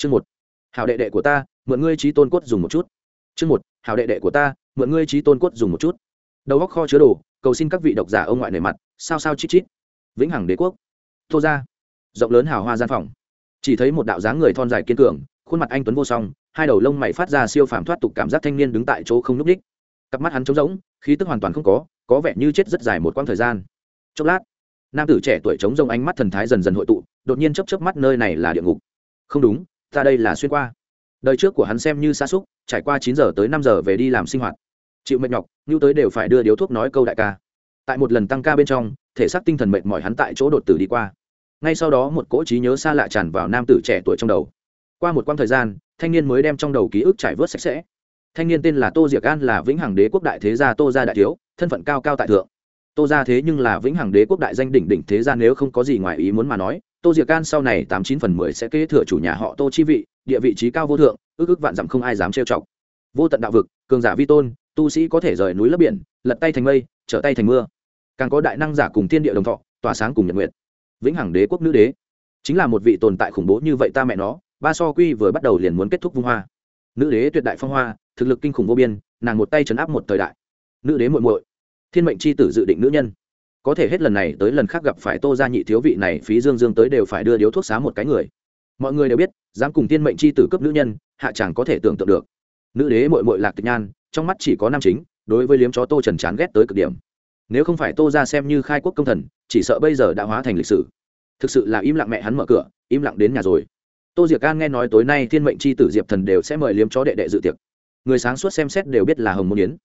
chương một. Hảo đệ đệ của ta, mượn ngươi trí tôn cốt dùng một chút. Chương một. Hảo đệ đệ của ta, mượn ngươi trí tôn cốt dùng một chút. Đầu góc kho chứa đồ, cầu xin các vị độc giả ông ngoại nề mặt, sao sao chít chít. Vĩnh hằng đế quốc. Thô ra rộng lớn hào hoa gian phòng. Chỉ thấy một đạo dáng người thon dài kiên cường, khuôn mặt anh tuấn vô song, hai đầu lông mày phát ra siêu phàm thoát tục cảm giác thanh niên đứng tại chỗ không n ú c cặp mắt hắn trống rỗng, khí tức hoàn toàn không có có vẻ như chết rất dài một quãng thời gian. Chốc lát, nam tử trẻ tuổi trống rông ánh mắt thần thái dần dần hội tụ, đột nhiên chấp chấp mắt nơi này là địa ngục. Không đúng ta đây là xuyên qua. Đời trước của hắn xem như xa xúc, trải qua chín giờ tới năm giờ về đi làm sinh hoạt. Chịu mệt nhọc như tới đều phải đưa điếu thuốc nói câu đại ca. Tại một lần tăng ca bên trong, thể xác tinh thần mệt mỏi hắn tại chỗ đột tử đi qua. Ngay sau đó một cỗ trí nhớ xa lạ tràn vào nam tử trẻ tuổi trong đầu. Qua một quãng thời gian, thanh niên mới đem trong đầu ký ức trải vớt sạch sẽ. Thanh niên tên là tô diệc an là vĩnh hằng đế quốc đại thế gia tô gia đại thiếu, thân phận cao cao tại thượng. Tô gia thế nhưng là vĩnh hằng đế quốc đại danh đỉnh đỉnh thế gia nếu không có gì ngoài ý muốn mà nói tô diệc Can sau này tám chín phần mười sẽ kế thừa chủ nhà họ tô chi vị, địa vị trí cao vô thượng, ước ước vạn dặm không ai dám trêu chọc. Vô tận đạo vực, cường giả vi tôn, tu sĩ có thể rời núi lấp biển, lật tay thành mây, trở tay thành mưa. Càng có đại năng giả cùng thiên địa đồng thọ, tỏa sáng cùng nhật nguyện vĩnh hằng đế quốc nữ đế. Chính là một vị tồn tại khủng bố như vậy ta mẹ nó, ba so quy vừa bắt đầu liền muốn kết thúc vung hoa. Nữ đế tuyệt đại phong hoa, thực lực kinh khủng vô biên, nàng một tay chấn áp một thời đại. Nữ đế muội muội, thiên mệnh c h i tử dự định nữ nhân có thể hết lần này tới lần khác gặp phải tô gia nhị thiếu vị này, phí dương dương tới đều phải đưa điếu thuốc xá một cái người. Mọi người đều biết, dám cùng thiên mệnh c h i tử cấp nữ nhân, hạ chẳng có thể tưởng tượng được. Nữ đế mội mội lạc tịch nhan, trong mắt chỉ có nam chính, đối với liếm chó tô trần chán ghét tới cực điểm. Nếu không phải tô ra xem như khai quốc công thần, chỉ sợ bây giờ đã hóa thành lịch sử. Thực sự là im lặng mẹ hắn mở cửa, im lặng đến nhà rồi. Tô diệc an nghe nói tối nay thiên mệnh c h i tử diệp thần đều sẽ mời liếm chó đệ đệ dự tiệc. Người sáng suốt xem xét đều biết là hồng môn yến.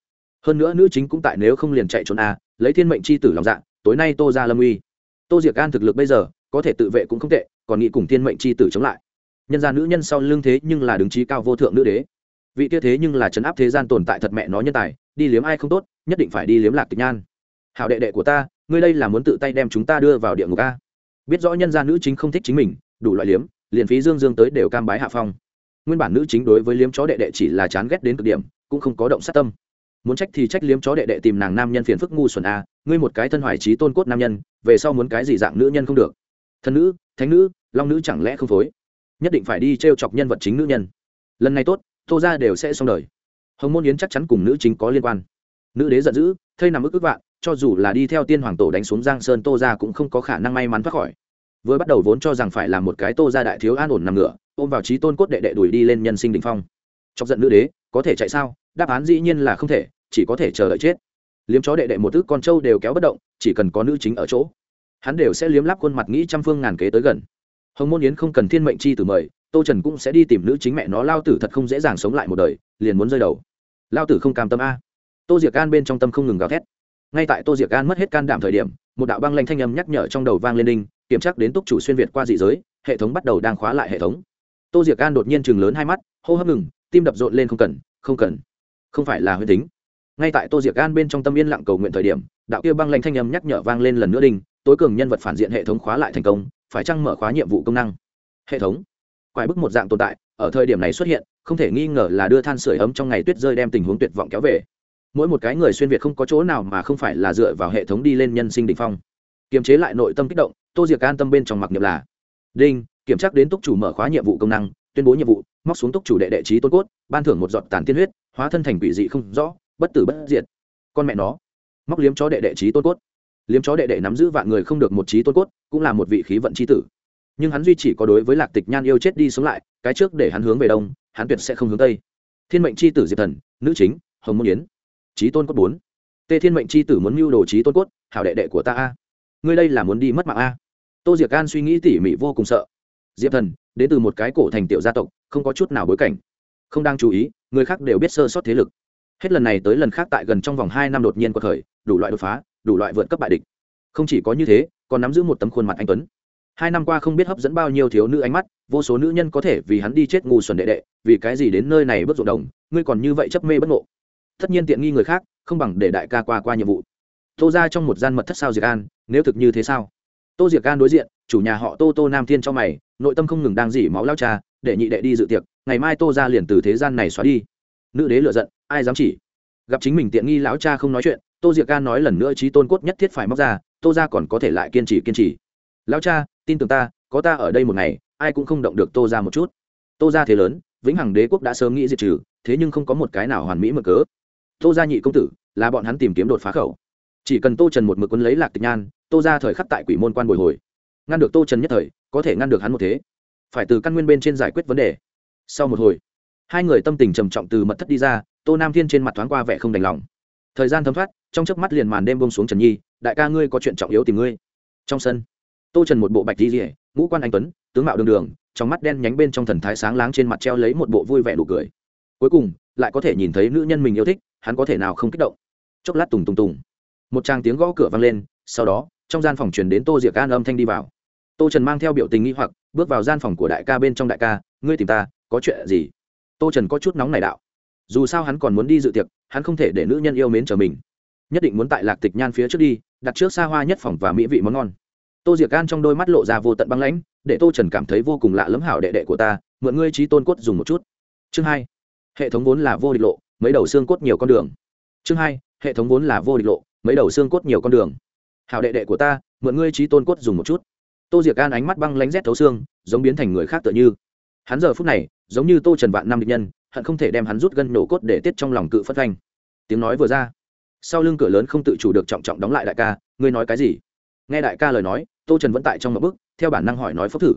Hơn nữa nữ chính cũng tại nếu không liền chạy trốn a lấy thiên mệnh c h i tử lòng dạ tối nay tô ra lâm uy. Tô diệc an thực lực bây giờ, có thể tự vệ cũng không tệ, còn nghĩ cùng thiên mệnh c h i tử chống lại. Nhân gia nữ nhân sau lưng thế nhưng là đứng trí cao vô thượng nữ đế. Vị kia thế nhưng là trấn áp thế gian tồn tại thật mẹ nó nhân tài, đi liếm ai không tốt, nhất định phải đi liếm lạc tịch nhan. Hảo đệ đệ của ta, ngươi đây là muốn tự tay đem chúng ta đưa vào địa ngục a. Biết rõ nhân gia nữ chính không thích chính mình, đủ loại liếm, liền phí dương dương tới đều cam bái hạ phong. Nguyên bản nữ chính đối với liếm chó đệ đệ chỉ là chán ghét đến cực điểm, cũng không có động sát tâm muốn trách thì trách liếm chó đệ đệ tìm nàng nam nhân phiền phức ngu xuẩn a, ngươi một cái thân hoài trí tôn cốt nam nhân, về sau muốn cái gì dạng nữ nhân không được. Thân nữ, thánh nữ, long nữ chẳng lẽ không phối? Nhất định phải đi t r e o chọc nhân vật chính nữ nhân. Lần này tốt, tô ra đều sẽ xong đời. Hồng môn yến chắc chắn cùng nữ chính có liên quan. Nữ đế giận dữ, thây nằm ức ức vạn, cho dù là đi theo tiên hoàng tổ đánh xuống giang sơn, tô ra cũng không có khả năng may mắn thoát khỏi. Vừa bắt đầu vốn cho rằng phải là một cái tô ra đại thiếu an ổn nằm ngựa, ôm vào trí tôn cốt đệ đệ đuổi đi lên nhân sinh đình phong. Chọc giận nữ đế, có thể chạy sao? Đáp án dĩ nhiên là không thể chỉ có thể chờ đợi chết. Liếm chó đệ đệ một ước con trâu đều kéo bất động, chỉ cần có nữ chính ở chỗ, hắn đều sẽ liếm lắp khuôn mặt nghĩ trăm phương ngàn kế tới gần. Hồng môn yến không cần thiên mệnh chi từ mời, tô trần cũng sẽ đi tìm nữ chính mẹ nó, lao tử thật không dễ dàng sống lại một đời, liền muốn rơi đầu. Lao tử không cam tâm a. Tô diệc gan bên trong tâm không ngừng gào thét. Ngay tại tô diệc gan mất hết can đảm thời điểm, một đạo băng lanh thanh âm nhắc nhở trong đầu vang lên đinh, kiểm tra đến túc chủ xuyên việt qua dị giới, hệ thống bắt đầu đang khóa lại hệ thống. Tô diệc gan đột nhiên chừng lớn hai mắt, hô hấp ngừng, tim đập rộn lên không cần không cần. Không phải là huyết tính ngay tại tô diệc gan bên trong tâm yên lặng cầu nguyện thời điểm, đạo kia băng lanh thanh âm nhắc nhở vang lên lần nữa đinh tối cường nhân vật phản diện hệ thống khóa lại thành công, phải chăng mở khóa nhiệm vụ công năng? Hệ thống. Quái bức một dạng tồn tại, ở thời điểm này xuất hiện, không thể nghi ngờ là đưa than sửa ấm trong ngày tuyết rơi đem tình huống tuyệt vọng kéo về. Mỗi một cái người xuyên việt không có chỗ nào mà không phải là dựa vào hệ thống đi lên nhân sinh đỉnh phong. Kiềm chế lại nội tâm kích động, tô diệc an tâm bên trong mặc niệm là, đinh, kiểm tra đến túc chủ mở khóa nhiệm vụ công năng, tuyên bố nhiệm vụ, móc xuống túc chủ đệ đệ trí tôn cốt, ban thưởng một giọt tàn tiên huyết, hóa thân thành quỷ dị không rõ bất tử bất diệt. Con mẹ nó, móc liếm chó đệ đệ trí tôn cốt. Liếm chó đệ đệ nắm giữ vạn người không được một trí tôn cốt, cũng là một vị khí vận trí tử. Nhưng hắn duy chỉ có đối với lạc tịch nhan yêu chết đi sống lại, cái trước để hắn hướng về đông, hắn tuyệt sẽ không hướng tây. Thiên mệnh c h i tử diệp thần, nữ chính, hồng môn yến. Trí tôn cốt bốn. Tê thiên mệnh c h i tử muốn mưu đồ trí tôn cốt, hảo đệ đệ của ta a. Ngươi đây là muốn đi mất mạng a. Tô diệc can suy nghĩ tỉ mỉ vô cùng sợ. Diệp thần, đến từ một cái cổ thành tiểu gia tộc, không có chút nào bối cảnh. Không đang chú ý, người khác đều biết sơ sót thế lực hết lần này tới lần khác tại gần trong vòng hai năm đột nhiên có thời đủ loại đột phá, đủ loại vượt cấp bại địch. Không chỉ có như thế, còn nắm giữ một tấm khuôn mặt anh tuấn. Hai năm qua không biết hấp dẫn bao nhiêu thiếu nữ ánh mắt, vô số nữ nhân có thể vì hắn đi chết ngu xuẩn đệ đệ, vì cái gì đến nơi này bước ruộng đồng, ngươi còn như vậy chấp mê bất ngộ. Tất nhiên tiện nghi người khác, không bằng để đại ca qua qua nhiệm vụ. Tô ra trong một gian mật thất sao diệc an, nếu thực như thế sao? Tô diệc an đối diện, chủ nhà họ tô tô nam thiên cho mày, nội tâm không ngừng đang dỉ máu lao cha, để nhị đệ đi dự tiệc, ngày mai tô ra liền từ thế gian này xóa đi nữ đế lựa giận, ai dám chỉ? Gặp chính mình tiện nghi lão cha không nói chuyện, tô diệc ca nói lần nữa trí tôn cốt nhất thiết phải móc ra, tô ra còn có thể lại kiên trì kiên trì. Lão cha, tin tưởng ta, có ta ở đây một ngày, ai cũng không động được tô ra một chút. Tô ra thế lớn, vĩnh hằng đế quốc đã sớm nghĩ diệt trừ, thế nhưng không có một cái nào hoàn mỹ mở cớ. Tô gia nhị công tử, là bọn hắn tìm kiếm đột phá khẩu. Chỉ cần tô trần một mực quân lấy lạc tịch nhan, tô ra thời khắc tại quỷ môn quan bồi hồi. Ngăn được tô trần nhất thời, có thể ngăn được hắn một thế. Phải từ căn nguyên bên trên giải quyết vấn đề. Sau một hồi hai người tâm tình trầm trọng từ mật thất đi ra, tô nam thiên trên mặt thoáng qua vẻ không đành lòng. Thời gian thấm thoát, trong chớp mắt liền màn đêm bông xuống trần nhi, đại ca ngươi có chuyện trọng yếu tìm ngươi. Trong sân, tô trần một bộ bạch di rỉa ngũ quan anh tuấn, tướng mạo đường đường, trong mắt đen nhánh bên trong thần thái sáng láng trên mặt treo lấy một bộ vui vẻ đủ cười. Cuối cùng, lại có thể nhìn thấy nữ nhân mình yêu thích, hắn có thể nào không kích động. Chốc lát tùng tùng tùng. Một tràng tiếng gõ cửa vang lên, sau đó, trong gian phòng truyền đến tô diệc an âm thanh đi vào. Tô trần mang theo biểu tình nghi hoặc, bước vào gian phòng của đại ca bên trong đại ca, ngươi tìm ta, có chuyện gì? Tô trần có chút nóng này đạo. Dù sao hắn còn muốn đi dự tiệc, hắn không thể để nữ nhân yêu mến chờ mình. Nhất định muốn tại lạc tịch nhan phía trước đi, đặt trước xa hoa nhất phòng và mỹ vị món ngon. Tô diệc gan trong đôi mắt lộ ra vô tận băng lãnh, để tô trần cảm thấy vô cùng lạ lẫm hảo đệ đệ của ta, mượn ngươi trí tôn cốt dùng một chút. Chương hai, hệ thống vốn là vô địch lộ, mấy đầu xương cốt nhiều con đường. Chương hai, hệ thống vốn là vô địch lộ, mấy đầu xương cốt nhiều con đường. Hảo đệ đệ của ta, mượn ngươi trí tôn cốt dùng một chút. Tô diệc gan ánh mắt băng lánh rét thấu xương, giống biến thành người khác tựa như hắn giờ phút này, giống như tô trần vạn năm địch nhân, hận không thể đem hắn rút gân nổ cốt để tiết trong lòng cự phất thanh tiếng nói vừa ra, sau lưng cửa lớn không tự chủ được trọng trọng đóng lại đại ca, ngươi nói cái gì? Nghe đại ca lời nói, tô trần vẫn tại trong một bức, theo bản năng hỏi nói phốc thử.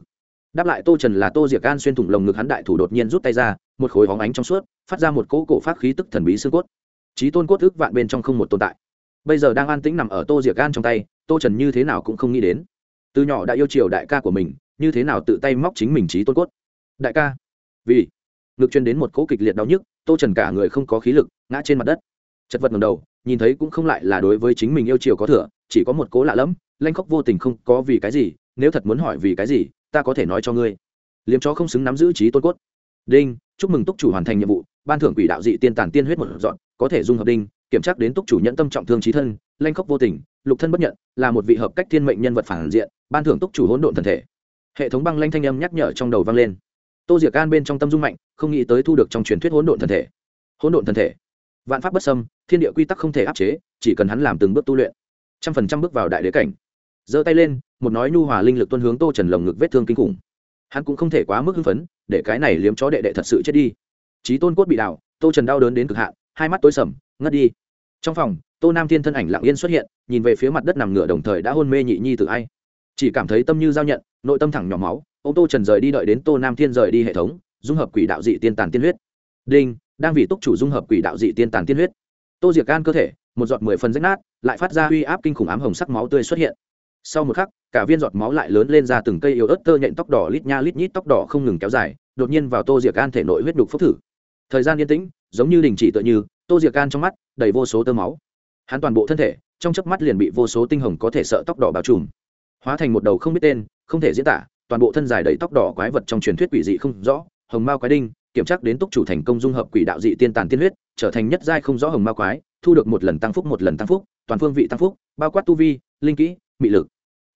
Đáp lại tô trần là tô diệc gan xuyên thủng lồng ngực hắn đại thủ đột nhiên rút tay ra, một khối hóng ánh trong suốt, phát ra một cỗ cổ phát khí tức thần bí xương cốt. Trí tôn cốt ức vạn bên trong không một tồn tại. Bây giờ đang an tĩnh nằm ở tô diệc gan trong tay, tô trần như thế nào cũng không nghĩ đến. Từ nhỏ đã yêu chiều đại ca của mình, như thế nào tự tay móc chính mình trí tôn cốt? Đại ca. Vì. Ngực chuyên đến một cỗ kịch liệt đau nhức, tô trần cả người không có khí lực, ngã trên mặt đất. Chật vật ngầm đầu, nhìn thấy cũng không lại là đối với chính mình yêu chiều có thừa, chỉ có một cố lạ lẫm, lanh khóc vô tình không có vì cái gì, nếu thật muốn hỏi vì cái gì, ta có thể nói cho ngươi. Liếm chó không xứng nắm giữ trí tôn cốt. Đinh, chúc mừng túc chủ hoàn thành nhiệm vụ, ban thưởng quỷ đạo dị tiên tàn tiên huyết một dọn, có thể dung hợp đinh, kiểm tra đến túc chủ nhận tâm trọng thương trí thân, lanh khóc vô tình, lục thân bất nhận, là một vị hợp cách thiên mệnh nhân vật phản diện, ban thưởng túc chủ hỗn độn thần thể. Hệ thống băng lanh thanh âm nhắc nhở trong đầu vang lên tô diệc can bên trong tâm dung mạnh, không nghĩ tới thu được trong truyền thuyết hỗn độn thần thể. Hỗn độn thần thể? Vạn pháp bất xâm, thiên địa quy tắc không thể áp chế, chỉ cần hắn làm từng bước tu luyện. Trăm phần trăm bước vào đại đế cảnh. Giơ tay lên, một nói nhu hòa linh lực tuân hướng tô trần lồng ngực vết thương kinh khủng. Hắn cũng không thể quá mức hưng phấn, để cái này liếm chó đệ đệ thật sự chết đi. Trí tôn cốt bị đảo, tô trần đau đớn đến cực hạn, hai mắt tối sầm, ngất đi. Trong phòng, tô nam thiên thân ảnh lặng yên xuất hiện, nhìn về phía mặt đất nằm ngửa đồng thời đã hôn mê nhị nhi từ ai. Chỉ cảm thấy tâm như giao nhận, nội tâm thẳng nhỏ máu ô tô trần rời đi đợi đến tô nam thiên rời đi hệ thống, dung hợp quỷ đạo dị tiên tàn tiên huyết. Đinh, đang vì túc chủ dung hợp quỷ đạo dị tiên tàn tiên huyết. Tô diệt gan cơ thể, một giọt mười phần rách nát, lại phát ra uy áp kinh khủng ám hồng sắc máu tươi xuất hiện. Sau một khắc, cả viên giọt máu lại lớn lên ra từng cây yếu ớt tơ nhện tóc đỏ lít nha lít nhít tóc đỏ không ngừng kéo dài, đột nhiên vào tô diệt gan thể nội huyết đục phốc thử. Thời gian yên tĩnh, giống như đình chỉ tựa như, tô diệt gan trong mắt đầy vô số tơ máu. Hắn toàn bộ thân thể, trong chớp mắt liền bị vô số tinh hồng có thể sợ tóc đỏ bao trùm. Hóa thành một đầu không biết tên, không thể diễn tả toàn bộ thân dài đầy tóc đỏ quái vật trong truyền thuyết quỷ dị không rõ, hồng mao quái đinh, kiểm tra đến túc chủ thành công dung hợp quỷ đạo dị tiên tàn tiên huyết, trở thành nhất giai không rõ hồng mao quái, thu được một lần tăng phúc, một lần tăng phúc, toàn phương vị tăng phúc, bao quát tu vi, linh kỹ, mị lực.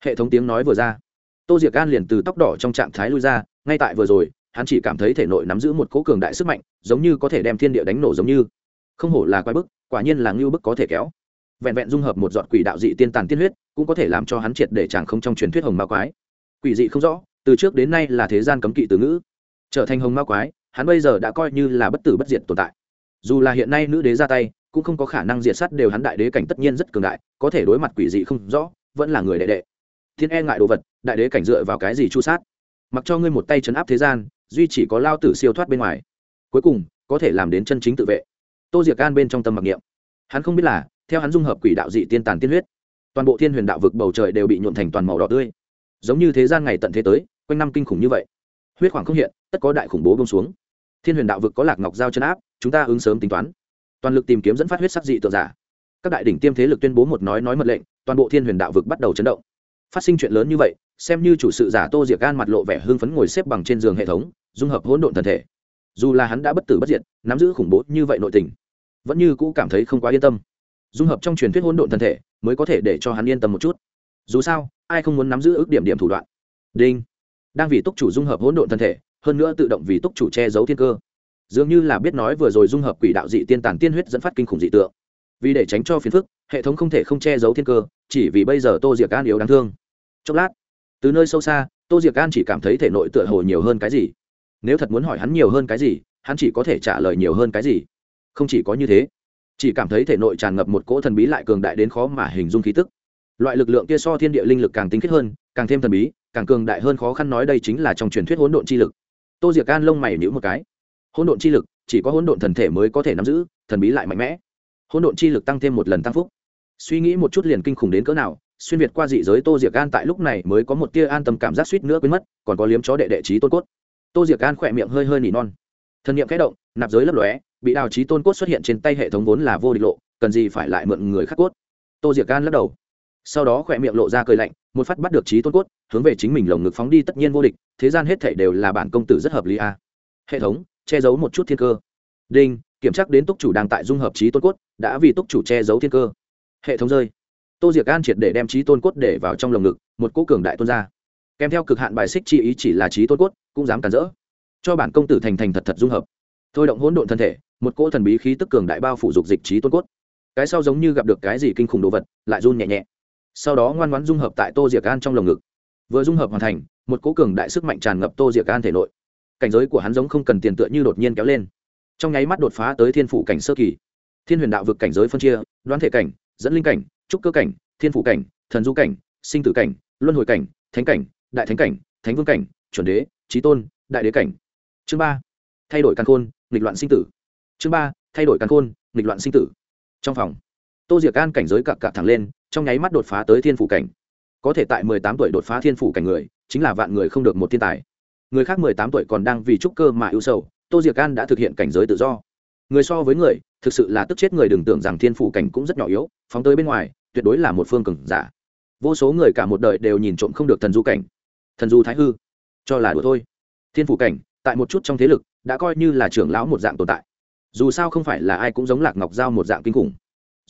Hệ thống tiếng nói vừa ra, tô diệc gan liền từ tóc đỏ trong trạng thái lui ra, ngay tại vừa rồi, hắn chỉ cảm thấy thể nội nắm giữ một cỗ cường đại sức mạnh, giống như có thể đem thiên địa đánh nổ giống như. Không hổ là quái bức, quả nhiên là ngưu bức có thể kéo. Vẹn vẹn dung hợp một giọt quỷ đạo dị tiên tàn tiên huyết, cũng có thể làm cho hắn triệt để chàng không trong truyền thuyết hồng ma quái quỷ dị không rõ, từ trước đến nay là thế gian cấm kỵ từ ngữ. Trở thành hồng ma quái, hắn bây giờ đã coi như là bất tử bất diệt tồn tại. Dù là hiện nay nữ đế ra tay, cũng không có khả năng diệt sát đều hắn đại đế cảnh tất nhiên rất cường đại, có thể đối mặt quỷ dị không rõ, vẫn là người đệ đệ. Thiên e ngại đồ vật, đại đế cảnh dựa vào cái gì chu sát? Mặc cho ngươi một tay chấn áp thế gian, duy chỉ có lao tử siêu thoát bên ngoài. Cuối cùng, có thể làm đến chân chính tự vệ. Tô diệc gan bên trong tâm mặc niệm. Hắn không biết là, theo hắn dung hợp quỷ đạo dị tiên tàn tiên huyết, toàn bộ thiên huyền đạo vực bầu trời đều bị nhuộn thành toàn màu đỏ tươi giống như thế gian ngày tận thế tới, quanh năm kinh khủng như vậy. Huyết khoảng không hiện, tất có đại khủng bố bông xuống. Thiên huyền đạo vực có lạc ngọc giao chân áp, chúng ta ứng sớm tính toán. Toàn lực tìm kiếm dẫn phát huyết sắc dị tượng giả. Các đại đỉnh tiêm thế lực tuyên bố một nói nói mật lệnh, toàn bộ thiên huyền đạo vực bắt đầu chấn động. Phát sinh chuyện lớn như vậy, xem như chủ sự giả tô diệc gan mặt lộ vẻ hưng phấn ngồi xếp bằng trên giường hệ thống, dung hợp hỗn độn thân thể. Dù là hắn đã bất tử bất diệt, nắm giữ khủng bố như vậy nội tình, vẫn như cũ cảm thấy không quá yên tâm. Dung hợp trong truyền thuyết hỗn độn thân thể, mới có thể để cho hắn yên tâm một chút. Dù sao ai không muốn nắm giữ ước điểm điểm thủ đoạn. Đinh. Đang vì túc chủ dung hợp hỗn độn thân thể, hơn nữa tự động vì túc chủ che giấu thiên cơ. Dường như là biết nói vừa rồi dung hợp quỷ đạo dị tiên tàn tiên huyết dẫn phát kinh khủng dị tượng. Vì để tránh cho phiền phức, hệ thống không thể không che giấu thiên cơ, chỉ vì bây giờ tô diệc an yếu đáng thương. Chốc lát, từ nơi sâu xa, tô diệc an chỉ cảm thấy thể nội tựa hồ nhiều hơn cái gì. Nếu thật muốn hỏi hắn nhiều hơn cái gì, hắn chỉ có thể trả lời nhiều hơn cái gì. Không chỉ có như thế, chỉ cảm thấy thể nội tràn ngập một cỗ thần bí lại cường đại đến khó mà hình dung khí tức loại lực lượng kia so thiên địa linh lực càng tinh khiết hơn, càng thêm thần bí, càng cường đại hơn khó khăn nói đây chính là trong truyền thuyết hỗn độn chi lực. Tô diệc can lông mày nhữ một cái. Hỗn độn chi lực, chỉ có hỗn độn thần thể mới có thể nắm giữ, thần bí lại mạnh mẽ. Hỗn độn chi lực tăng thêm một lần tăng phúc. Suy nghĩ một chút liền kinh khủng đến cỡ nào, xuyên việt qua dị giới tô diệc gan tại lúc này mới có một tia an tâm cảm giác suýt nữa quên mất, còn có liếm chó đệ đệ trí tôn cốt. Tô diệc gan khỏe miệng hơi hơi nỉ non. Thần nghiệm kẽ động, nạp giới lấp lóe, bị đào trí tôn cốt xuất hiện trên tay hệ thống vốn là vô địch lộ, cần gì phải lại mượn người khắc cốt? Tô diệc gan lắc đầu sau đó khỏe miệng lộ ra cười lạnh, một phát bắt được trí tôn cốt, hướng về chính mình lồng ngực phóng đi, tất nhiên vô địch, thế gian hết thể đều là bản công tử rất hợp lý a. Hệ thống, che giấu một chút thiên cơ. Đinh, kiểm tra đến túc chủ đang tại dung hợp trí tôn cốt, đã vì túc chủ che giấu thiên cơ. Hệ thống rơi. Tô diệc an triệt để đem trí tôn cốt để vào trong lồng ngực, một cỗ cường đại tôn ra. Kèm theo cực hạn bài xích chi ý chỉ là trí tôn cốt, cũng dám cản rỡ. Cho bản công tử thành thành thật thật dung hợp. Thôi động hỗn độn thân thể, một cỗ thần bí khí tức cường đại bao phủ dục dịch trí tôn cốt. Cái sau giống như gặp được cái gì kinh khủng đồ vật, lại run nhẹ nhẹ sau đó ngoan ngoãn dung hợp tại tô diệc an trong lồng ngực. Vừa dung hợp hoàn thành, một cỗ cường đại sức mạnh tràn ngập tô diệc an thể nội. Cảnh giới của hắn giống không cần tiền tựa như đột nhiên kéo lên. Trong nháy mắt đột phá tới thiên phủ cảnh sơ kỳ. Thiên huyền đạo vực cảnh giới phân chia, đoán thể cảnh, dẫn linh cảnh, trúc cơ cảnh, thiên phủ cảnh, thần du cảnh, sinh tử cảnh, luân hồi cảnh, thánh cảnh, đại thánh cảnh, thánh vương cảnh, chuẩn đế trí tôn, đại đế cảnh. Chương ba, thay đổi căn khôn, nghịch loạn sinh tử. Chương ba, thay đổi căn khôn, nghịch loạn sinh tử. Trong phòng tô diệc an cảnh giới cặp cặp thẳng lên, trong nháy mắt đột phá tới thiên phủ cảnh. Có thể tại mười tám tuổi đột phá thiên phủ cảnh người, chính là vạn người không được một thiên tài. Người khác mười tám tuổi còn đang vì trúc cơ mà ưu sầu, tô diệc an đã thực hiện cảnh giới tự do. Người so với người, thực sự là tức chết người đừng tưởng rằng thiên phủ cảnh cũng rất nhỏ yếu, phóng tới bên ngoài, tuyệt đối là một phương cường giả. Vô số người cả một đời đều nhìn trộm không được thần du cảnh. Thần du thái hư, cho là đùa thôi. Thiên phủ cảnh, tại một chút trong thế lực, đã coi như là trưởng lão một dạng tồn tại. Dù sao không phải là ai cũng giống lạc ngọc giao một dạng kinh khủng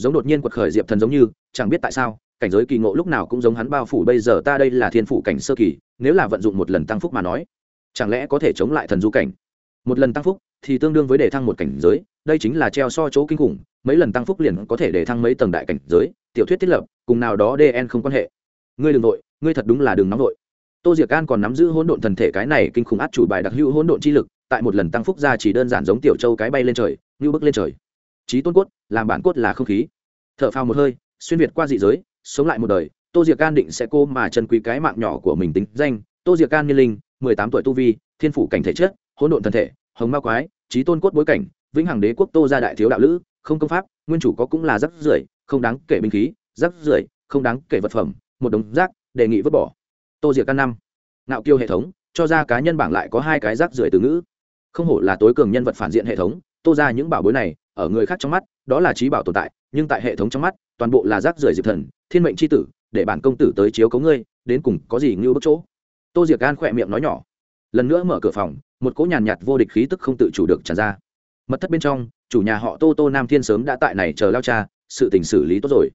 giống đột nhiên quật khởi diệp thần giống như, chẳng biết tại sao, cảnh giới kỳ ngộ lúc nào cũng giống hắn bao phủ, bây giờ ta đây là thiên phủ cảnh sơ kỳ, nếu là vận dụng một lần tăng phúc mà nói, chẳng lẽ có thể chống lại thần du cảnh? Một lần tăng phúc thì tương đương với đề thăng một cảnh giới, đây chính là treo so chỗ kinh khủng, mấy lần tăng phúc liền có thể để thăng mấy tầng đại cảnh giới, tiểu thuyết thiết lập, cùng nào đó dn không quan hệ. Ngươi đừng nội, ngươi thật đúng là đừng nóng nội. Tô diệc an còn nắm giữ hỗn độn thần thể cái này kinh khủng át chủ bài đặc hữu hỗn độn chi lực, tại một lần tăng phúc ra chỉ đơn giản giống tiểu châu cái bay lên trời, như bước lên trời trí tôn cốt, làm bản cốt là không khí. T h ở phao một hơi, xuyên việt qua dị giới, sống lại một đời, tô diệc can định sẽ cô mà chân quý cái mạng nhỏ của mình tính danh. Tô diệc can niên linh, mười tám tuổi tu vi, thiên phủ cảnh thể chất, hỗn độn thần thể, hồng ma quái, trí tôn cốt bối cảnh, vĩnh hằng đế quốc tô gia đại thiếu đạo lữ, không công pháp, nguyên chủ có cũng là rắc rưởi, không đáng kể binh khí, rắc rưởi, không đáng kể vật phẩm, một đống rác, đề nghị vứt bỏ. Tô diệc căn năm nạo kiêu hệ thống, cho ra cá nhân bảng lại có hai cái rác rưởi từ ngữ. Không hổ là tối cường nhân vật phản diện hệ thống, tô ra những bảo bối này ở người khác trong mắt đó là trí bảo tồn tại nhưng tại hệ thống trong mắt toàn bộ là rác rưởi diệp thần thiên mệnh c h i tử để bản công tử tới chiếu cấu ngươi đến cùng có gì ngưu bất chỗ? Tô diệc gan khỏe miệng nói nhỏ. Lần nữa mở cửa phòng một cỗ nhàn nhạt, vô địch khí tức không tự chủ được tràn ra. Mật thất bên trong chủ nhà họ tô tô nam thiên sớm đã tại này chờ lao cha sự tình xử lý tốt rồi.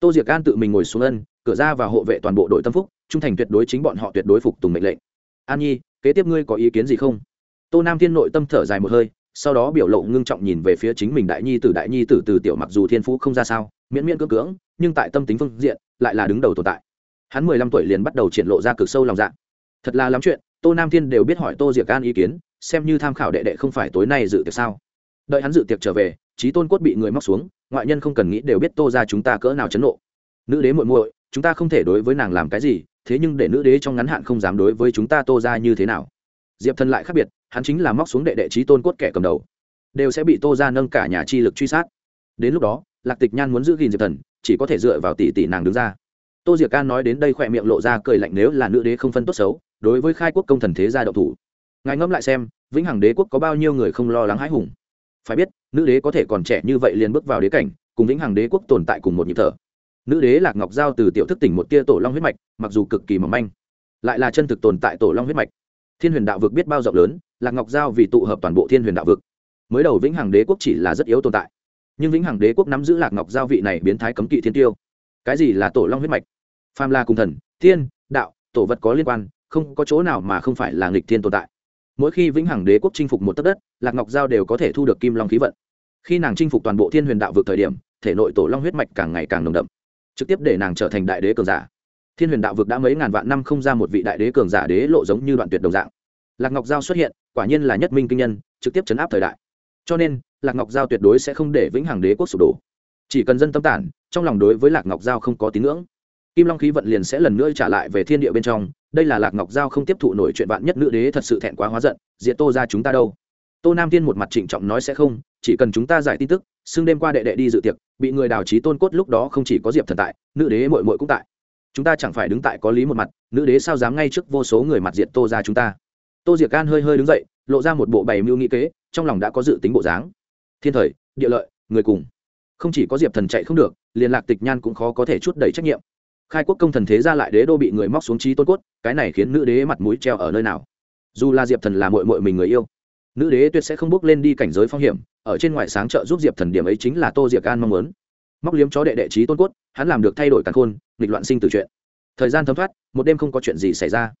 Tô diệc an tự mình ngồi xuống ân cửa ra và hộ vệ toàn bộ đội tâm phúc trung thành tuyệt đối chính bọn họ tuyệt đối phục tùng mệnh lệnh. An nhi kế tiếp ngươi có ý kiến gì không? Tô nam thiên nội tâm thở dài một hơi sau đó biểu lộ ngưng trọng nhìn về phía chính mình đại nhi tử, đại nhi tử từ tiểu mặc dù thiên phú không ra sao, miễn miễn cưỡng cưỡng, nhưng tại tâm tính phương diện, lại là đứng đầu tồn tại. Hắn mười lăm tuổi liền bắt đầu triển lộ ra cực sâu lòng dạ. Thật là lắm chuyện, tô nam thiên đều biết hỏi tô diệc an ý kiến, xem như tham khảo đệ đệ không phải tối nay dự tiệc sao. Đợi hắn dự tiệc trở về trí tôn cốt bị người móc xuống, ngoại nhân không cần nghĩ đều biết tô ra chúng ta cỡ nào chấn nộ. Nữ đế muội muội, chúng ta không thể đối với nàng làm cái gì, thế nhưng để nữ đế trong ngắn hạn không dám đối với chúng ta tô ra như thế nào. Diệp thần lại khác biệt hắn chính là móc xuống đệ đệ trí tôn cốt kẻ cầm đầu, đều sẽ bị tô ra nâng cả nhà chi lực truy sát. Đến lúc đó, lạc tịch nhan muốn giữ gìn diệp thần, chỉ có thể dựa vào tỷ tỷ nàng đứng ra. Tô diệc can nói đến đây khỏe miệng lộ ra cười lạnh nếu là nữ đế không phân tốt xấu, đối với khai quốc công thần thế gia độc thủ. Ngài ngẫm lại xem, vĩnh hằng đế quốc có bao nhiêu người không lo lắng hãi hùng? Phải biết, nữ đế có thể còn trẻ như vậy liền bước vào đế cảnh, cùng vĩnh hằng đế quốc tồn tại cùng một nhịp thở. Nữ đế lạc ngọc giao từ tiểu thức tỉnh một tia tổ long huyết mạch, mặc dù cực kỳ mỏng manh, lại là chân thực tồn tại tổ long huyết mạch thiên huyền đạo vực biết bao rộng lớn, lạc ngọc giao vì tụ hợp toàn bộ thiên huyền đạo vực. Mới đầu vĩnh hằng đế quốc chỉ là rất yếu tồn tại. Nhưng vĩnh hằng đế quốc nắm giữ lạc ngọc giao vị này biến thái cấm kỵ thiên tiêu. Cái gì là tổ long huyết mạch? Phàm la cùng thần, thiên, đạo, tổ vật có liên quan, không có chỗ nào mà không phải là nghịch thiên tồn tại. Mỗi khi vĩnh hằng đế quốc chinh phục một tấc đất, lạc ngọc giao đều có thể thu được kim long khí vận. Khi nàng chinh phục toàn bộ thiên huyền đạo vực thời điểm, thể nội tổ long huyết mạch càng ngày càng nồng đậm, trực tiếp để nàng trở thành đại đế cường giả thiên huyền đạo vực đã mấy ngàn vạn năm không ra một vị đại đế cường giả đế lộ giống như đoạn tuyệt đồng dạng. Lạc ngọc giao xuất hiện, quả nhiên là nhất minh kinh nhân, trực tiếp chấn áp thời đại. Cho nên, lạc ngọc giao tuyệt đối sẽ không để vĩnh hằng đế quốc sụp đổ. Chỉ cần dân tâm tản, trong lòng đối với lạc ngọc giao không có tín ngưỡng. Kim long khí vận liền sẽ lần nữa trả lại về thiên địa bên trong. Đây là lạc ngọc giao không tiếp thụ nổi chuyện vạn nhất nữ đế thật sự thẹn quá hóa giận diện tô ra chúng ta đâu. Tô nam tiên một mặt trịnh trọng nói sẽ không, chỉ cần chúng ta giải tin tức, xưng đêm qua đệ đệ đi dự tiệc, bị người đào trí tôn cốt lúc đó không chỉ có diệp thần tại, nữ đế mội mội cũng tại chúng ta chẳng phải đứng tại có lý một mặt, nữ đế sao dám ngay trước vô số người mặt diện tô ra chúng ta? Tô diệc can hơi hơi đứng dậy, lộ ra một bộ bày mưu nghĩ kế, trong lòng đã có dự tính bộ dáng. Thiên thời, địa lợi, người cùng. Không chỉ có diệp thần chạy không được, liên lạc tịch nhan cũng khó có thể chút đầy trách nhiệm. Khai quốc công thần thế ra lại đế đô bị người móc xuống trí tôn cốt, cái này khiến nữ đế mặt mũi treo ở nơi nào? Dù là diệp thần là mội mội mình người yêu, nữ đế tuyệt sẽ không bước lên đi cảnh giới phong hiểm, ở trên ngoại sáng trợ giúp diệp thần điểm ấy chính là tô diệc an mong muốn. Móc liếm chó đệ đệ trí tôn cốt, hắn làm được thay đổi càn khôn nghịch loạn sinh từ chuyện. Thời gian thấm thoát, một đêm không có chuyện gì xảy ra.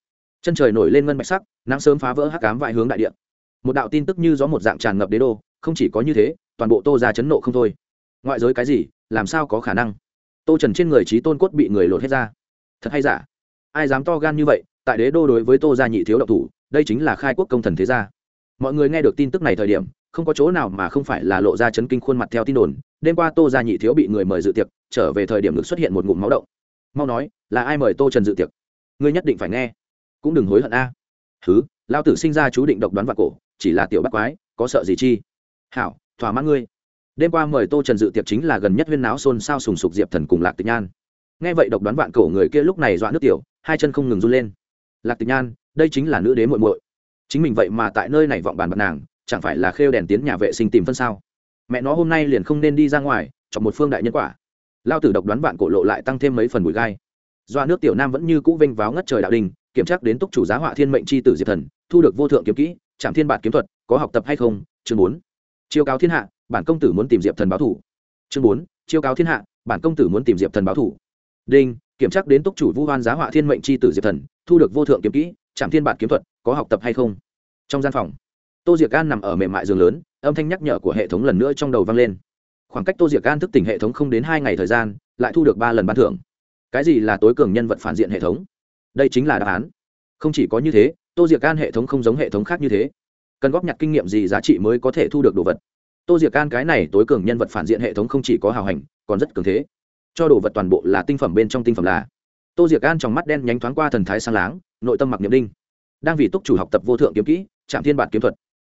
Chân trời nổi lên ngân bạch sắc, nắng sớm phá vỡ hắc cám vại hướng đại điện một đạo tin tức như gió một dạng tràn ngập đế đô, không chỉ có như thế, toàn bộ tô ra chấn nộ không thôi. Ngoại giới cái gì, làm sao có khả năng? Tô trần trên người trí tôn cốt bị người lột hết ra. Thật hay giả? Ai dám to gan như vậy, tại đế đô đối với tô gia nhị thiếu độc thủ, đây chính là khai quốc công thần thế gia. Mọi người nghe được tin tức này thời điểm, không có chỗ nào mà không phải là lộ ra chấn kinh khuôn mặt theo tin đồn. Đêm qua tô gia nhị thiếu bị người mời dự tiệc, trở về thời điểm ngực xuất hiện một ngụm máu động mau nói, là ai mời tô trần dự tiệc? Ngươi nhất định phải nghe. Cũng đừng hối hận a. À. thứ lao tử sinh ra chú định độc đoán vạn cổ, chỉ là tiểu bắt quái, có sợ gì chi? Hảo, thỏa mãn ngươi. Đêm qua mời tô trần dự tiệc chính là gần nhất huyên náo xôn xao sùng sục diệp thần cùng lạc tịch nhan. Nghe vậy độc đoán vạn cổ người kia lúc này dọa nước tiểu, hai chân không ngừng run lên. Lạc tịch nhan, đây chính là nữ đế muội muội. Chính mình vậy mà tại nơi này vọng bàn bật nàng, chẳng phải là khêu đèn tiến nhà vệ sinh tìm phân sao? Mẹ nó hôm nay liền không nên đi ra ngoài, chọn một phương đại nhân quả lao tử độc đoán vạn cổ lộ lại tăng thêm mấy phần bụi gai. Doa nước tiểu nam vẫn như cũ vinh váo ngất trời đạo đình, kiểm tra đến túc chủ giá họa thiên mệnh c h i tử diệp thần, thu được vô thượng kiếm kỹ trạm thiên bản kiếm thuật, có học tập hay không? Chương bốn. Chiêu cáo thiên hạ, bản công tử muốn tìm diệp thần báo thủ. Chương bốn. Chiêu cáo thiên hạ, bản công tử muốn tìm diệp thần báo thủ. Đinh, kiểm tra đến túc chủ vu hoan giá họa thiên mệnh c h i tử diệp thần, thu được vô thượng kiếm kỹ trạm thiên bản kiếm thuật, có học tập hay không? Trong gian phòng, tô diệc an nằm ở mềm mại giường lớn, âm thanh nhắc nhở của hệ thống lần nữa trong đầu vang lên khoảng cách tô diệc an thức tỉnh hệ thống không đến hai ngày thời gian, lại thu được ba lần ban thưởng. Cái gì là tối cường nhân vật phản diện hệ thống? Đây chính là đáp án. Không chỉ có như thế, tô diệc gan hệ thống không giống hệ thống khác như thế. Cần góp nhặt kinh nghiệm gì giá trị mới có thể thu được đồ vật? Tô diệc gan cái này tối cường nhân vật phản diện hệ thống không chỉ có hào hành, còn rất cường thế. Cho đồ vật toàn bộ là tinh phẩm bên trong tinh phẩm là. Tô diệc gan trong mắt đen nhánh thoáng qua thần thái sang láng, nội tâm mặc niệm đinh. Đang vì túc chủ học tập vô thượng kiếm kỹ, trạm thiên bản kiếm thuật.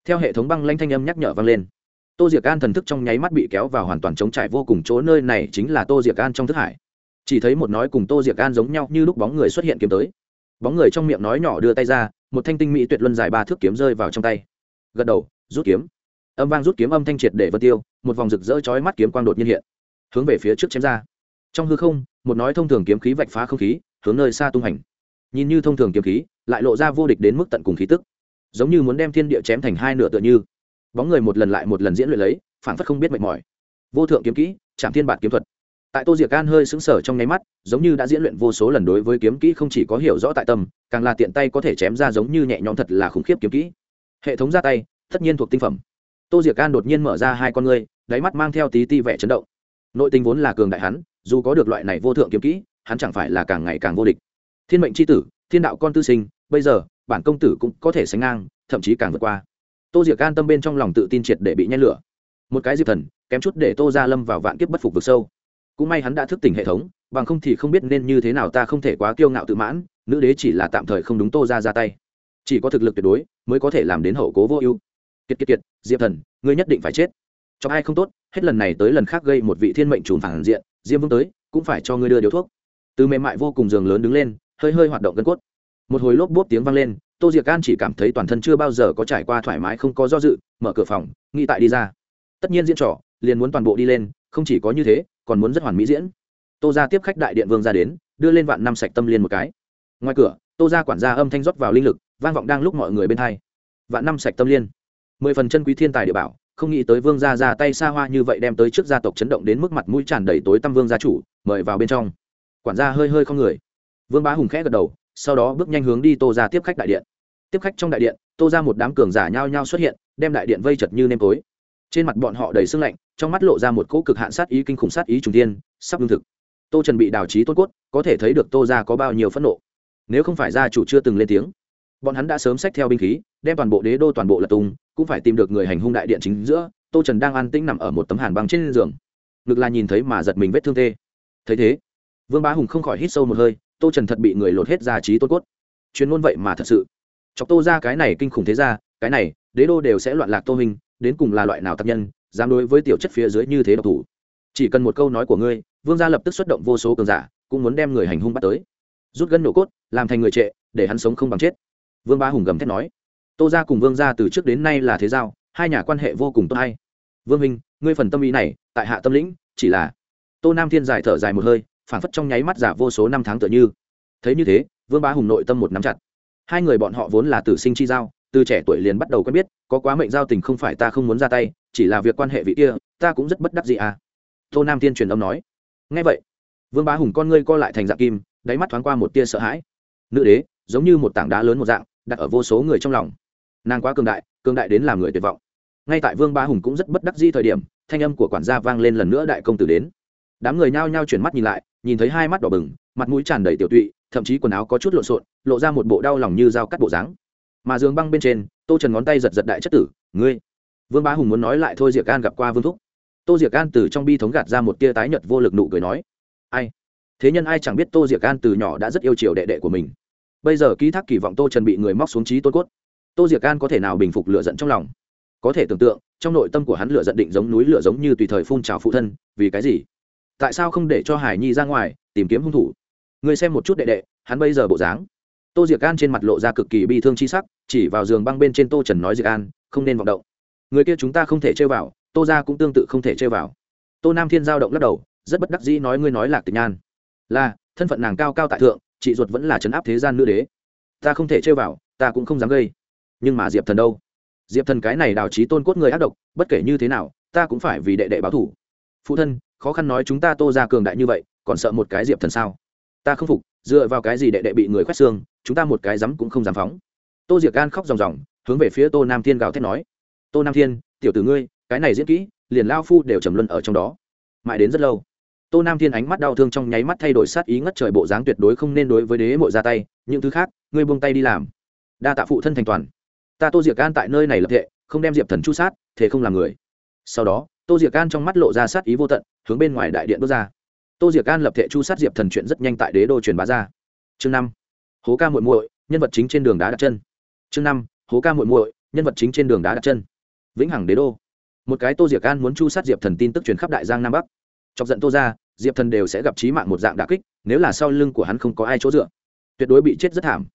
Theo hệ thống băng lanh thanh âm nhắc nhở vang lên tô diệc an thần thức trong nháy mắt bị kéo vào hoàn toàn chống trải vô cùng chỗ, nơi này chính là tô diệc an trong thức hải. Chỉ thấy một nói cùng tô diệc an giống nhau như lúc bóng người xuất hiện kiếm tới. Bóng người trong miệng nói nhỏ đưa tay ra, một thanh tinh mỹ tuyệt luân dài ba thước kiếm rơi vào trong tay. Gật đầu, rút kiếm. Âm vang rút kiếm âm thanh triệt để vân tiêu, một vòng rực rỡ chói mắt kiếm quang đột nhiên hiện, hướng về phía trước chém ra. Trong hư không, một nói thông thường kiếm khí vạch phá không khí, hướng nơi xa tung hành. Nhìn như thông thường kiếm khí, lại lộ ra vô địch đến mức tận cùng khí tức. Giống như muốn đem thiên địa chém thành hai nửa tựa như bóng người một lần lại một lần diễn luyện lấy phản phất không biết mệt mỏi. Vô thượng kiếm kỹ trạm thiên bản kiếm thuật. Tại tô diệc an hơi sững sờ trong nháy mắt, giống như đã diễn luyện vô số lần đối với kiếm kỹ không chỉ có hiểu rõ tại tâm, càng là tiện tay có thể chém ra giống như nhẹ nhõm thật là khủng khiếp kiếm kỹ. Hệ thống ra tay, tất nhiên thuộc tinh phẩm. Tô diệc an đột nhiên mở ra hai con ngươi, đáy mắt mang theo tí ti vẻ chấn động. Nội tình vốn là cường đại hắn, dù có được loại này vô thượng kiếm kỹ, hắn chẳng phải là càng ngày càng vô địch. Thiên mệnh c h i tử, thiên đạo con tư sinh, bây giờ, bản công tử cũng có thể sánh ngang, thậm chí càng vượt qua tô diệc an tâm bên trong lòng tự tin triệt để bị nhen lửa. Một cái diệp thần, kém chút để tô ra lâm vào vạn kiếp bất phục vực sâu. Cũng may hắn đã thức tỉnh hệ thống, bằng không thì không biết nên như thế nào ta không thể quá kiêu ngạo tự mãn, nữ đế chỉ là tạm thời không đúng tô ra ra tay. Chỉ có thực lực tuyệt đối, mới có thể làm đến hậu cố vô ưu. Kiệt kiệt kiệt, diệp thần, ngươi nhất định phải chết. Cho ai không tốt, hết lần này tới lần khác gây một vị thiên mệnh trùn phản diện, diêm vương tới, cũng phải cho ngươi đưa điếu thuốc. Từ mềm mại vô cùng giường lớn đứng lên, hơi hơi hoạt động gân cốt. Một hồi lốp bốp tiếng vang lên tô diệc can chỉ cảm thấy toàn thân chưa bao giờ có trải qua thoải mái, không có do dự, mở cửa phòng, nghĩ tại đi ra. Tất nhiên diễn trò, liền muốn toàn bộ đi lên, không chỉ có như thế, còn muốn rất hoàn mỹ diễn. Tô ra tiếp khách đại điện vương ra đến, đưa lên vạn năm sạch tâm liên một cái. Ngoài cửa, tô ra quản gia âm thanh rót vào linh lực, vang vọng đang lúc mọi người bên thay. vạn năm sạch tâm liên. Mười phần chân quý thiên tài địa bảo, không nghĩ tới vương gia ra tay xa hoa như vậy đem tới trước gia tộc chấn động đến mức mặt mũi tràn đầy tối tăm vương gia chủ, mời vào bên trong. Quản gia hơi hơi không người. Vương bá hùng khẽ gật đầu, sau đó bước nhanh hướng đi tô ra tiếp khách đại điện tiếp khách trong đại điện, tô ra một đám cường giả nhao nhao xuất hiện, đem đại điện vây chật như nêm tối. Trên mặt bọn họ đầy sưng lạnh, trong mắt lộ ra một cỗ cực hạn sát ý kinh khủng sát ý trùng tiên sắp lương thực. Tô trần bị đào trí tôn cốt, có thể thấy được tô ra có bao nhiêu phẫn nộ. Nếu không phải gia chủ chưa từng lên tiếng, bọn hắn đã sớm xách theo binh khí, đem toàn bộ đế đô toàn bộ lật tung, cũng phải tìm được người hành hung đại điện chính giữa, tô trần đang an tĩnh nằm ở một tấm hàn băng trên giường. Ngực là nhìn thấy mà giật mình vết thương tê. Thấy thế, vương bá hùng không khỏi hít sâu một hơi, tô trần thật bị người lột hết ra trí tôn cốt. Chuyên môn vậy mà thật sự chọc tô ra cái này kinh khủng thế ra cái này, đế đô đều sẽ loạn lạc tô hình đến cùng là loại nào tác nhân, dám đối với tiểu chất phía dưới như thế độc thủ. Chỉ cần một câu nói của ngươi, vương gia lập tức xuất động vô số cường giả, cũng muốn đem người hành hung bắt tới. Rút gân nổ cốt, làm thành người trệ, để hắn sống không bằng chết. Vương ba hùng gầm thét nói. Tô gia cùng vương gia từ trước đến nay là thế giao, hai nhà quan hệ vô cùng tốt hay. Vương minh, ngươi phần tâm ý này, tại hạ tâm lĩnh, chỉ là tô nam thiên dài thở dài một hơi phản phất trong nháy mắt giả vô số năm tháng tựa như. Thấy như thế, vương bá hùng nội tâm một nắm chặt hai người bọn họ vốn là tử sinh chi giao, từ trẻ tuổi liền bắt đầu quen biết, có quá mệnh giao tình không phải ta không muốn ra tay, chỉ là việc quan hệ vị kia, ta cũng rất bất đắc gì à. Tô nam thiên truyền âm nói. Ngay vậy, vương bá hùng con ngươi co lại thành dạng kim, đáy mắt thoáng qua một tia sợ hãi. Nữ đế, giống như một tảng đá lớn một dạng, đặt ở vô số người trong lòng. Nàng quá cường đại cường đại đến làm người tuyệt vọng. Ngay tại vương bá hùng cũng rất bất đắc di thời điểm, thanh âm của quản gia vang lên lần nữa đại công tử đến. Đám người nhao nhao chuyển mắt nhìn lại, nhìn thấy hai mắt đỏ bừng, mặt mũi tràn đầy tiểu tụy, thậm chí quần áo có chút lộn xộn lộ ra một bộ đau lòng như dao cắt bộ dáng. Mà giường băng bên trên, tô trần ngón tay giật giật đại chất tử, ngươi, vương bá hùng muốn nói lại thôi diệc an gặp qua vương thúc. Tô diệc an từ trong bi thống gạt ra một tia tái nhợt vô lực nụ cười nói, ai? Thế nhân ai chẳng biết tô diệc an từ nhỏ đã rất yêu chiều đệ đệ của mình. Bây giờ ký thác kỳ vọng tô trần bị người móc xuống trí tôn cốt. Tô diệc an có thể nào bình phục lựa giận trong lòng? Có thể tưởng tượng, trong nội tâm của hắn lựa giận định giống núi lửa giống như tùy thời phun trào phụ thân, vì cái gì? Tại sao không để cho hải nhi ra ngoài, tìm kiếm hung thủ? Người xem một chút đệ đệ, hắn bây giờ bộ dáng tô diệc an trên mặt lộ ra cực kỳ bi thương chi sắc, chỉ vào giường băng bên trên tô trần nói diệc an, không nên vọng động. Người kia chúng ta không thể chơi vào, tô ra cũng tương tự không thể chơi vào. Tô nam thiên giao động lắc đầu, rất bất đắc dĩ nói ngươi nói lạc tịch nhan. Là, thân phận nàng cao cao tại thượng, chị ruột vẫn là trấn áp thế gian nữ đế. Ta không thể chơi vào, ta cũng không dám gây. Nhưng mà diệp thần đâu? Diệp thần cái này đào trí tôn cốt người ác độc, bất kể như thế nào, ta cũng phải vì đệ đệ báo thủ. Phụ thân, khó khăn nói chúng ta tô ra cường đại như vậy, còn sợ một cái diệp thần sao? Ta không phục, dựa vào cái gì đệ đệ bị người khoét xương chúng ta một cái dám cũng không dám phóng. Tô diệc gan khóc ròng ròng, hướng về phía tô nam thiên gào thét nói, tô nam thiên, tiểu tử ngươi, cái này diễn kỹ, liền lao phu đều trầm luân ở trong đó. Mãi đến rất lâu, tô nam thiên ánh mắt đau thương trong nháy mắt thay đổi sát ý ngất trời bộ dáng tuyệt đối không nên đối với đế mội ra tay, những thứ khác, ngươi buông tay đi làm. Đa tạ phụ thân thành toàn. Ta tô diệc gan tại nơi này lập thệ, không đem diệp thần chu sát, thế không làm người. Sau đó, tô diệc gan trong mắt lộ ra sát ý vô tận, hướng bên ngoài đại điện bước ra. Tô diệc gan lập thệ chu sát diệp thần chuyện rất nhanh tại đế đô truyền bá ra. Chương năm hố ca muội muội, nhân vật chính trên đường đá đặt chân. Chương năm, hố ca muội muội, nhân vật chính trên đường đá đặt chân. Vĩnh hằng đế đô. Một cái tô diệc gan muốn chu sát diệp thần tin tức truyền khắp đại giang nam bắc. Chọc giận tô ra diệp thần đều sẽ gặp trí mạng một dạng đà kích, nếu là sau lưng của hắn không có ai chỗ dựa. Tuyệt đối bị chết rất thảm.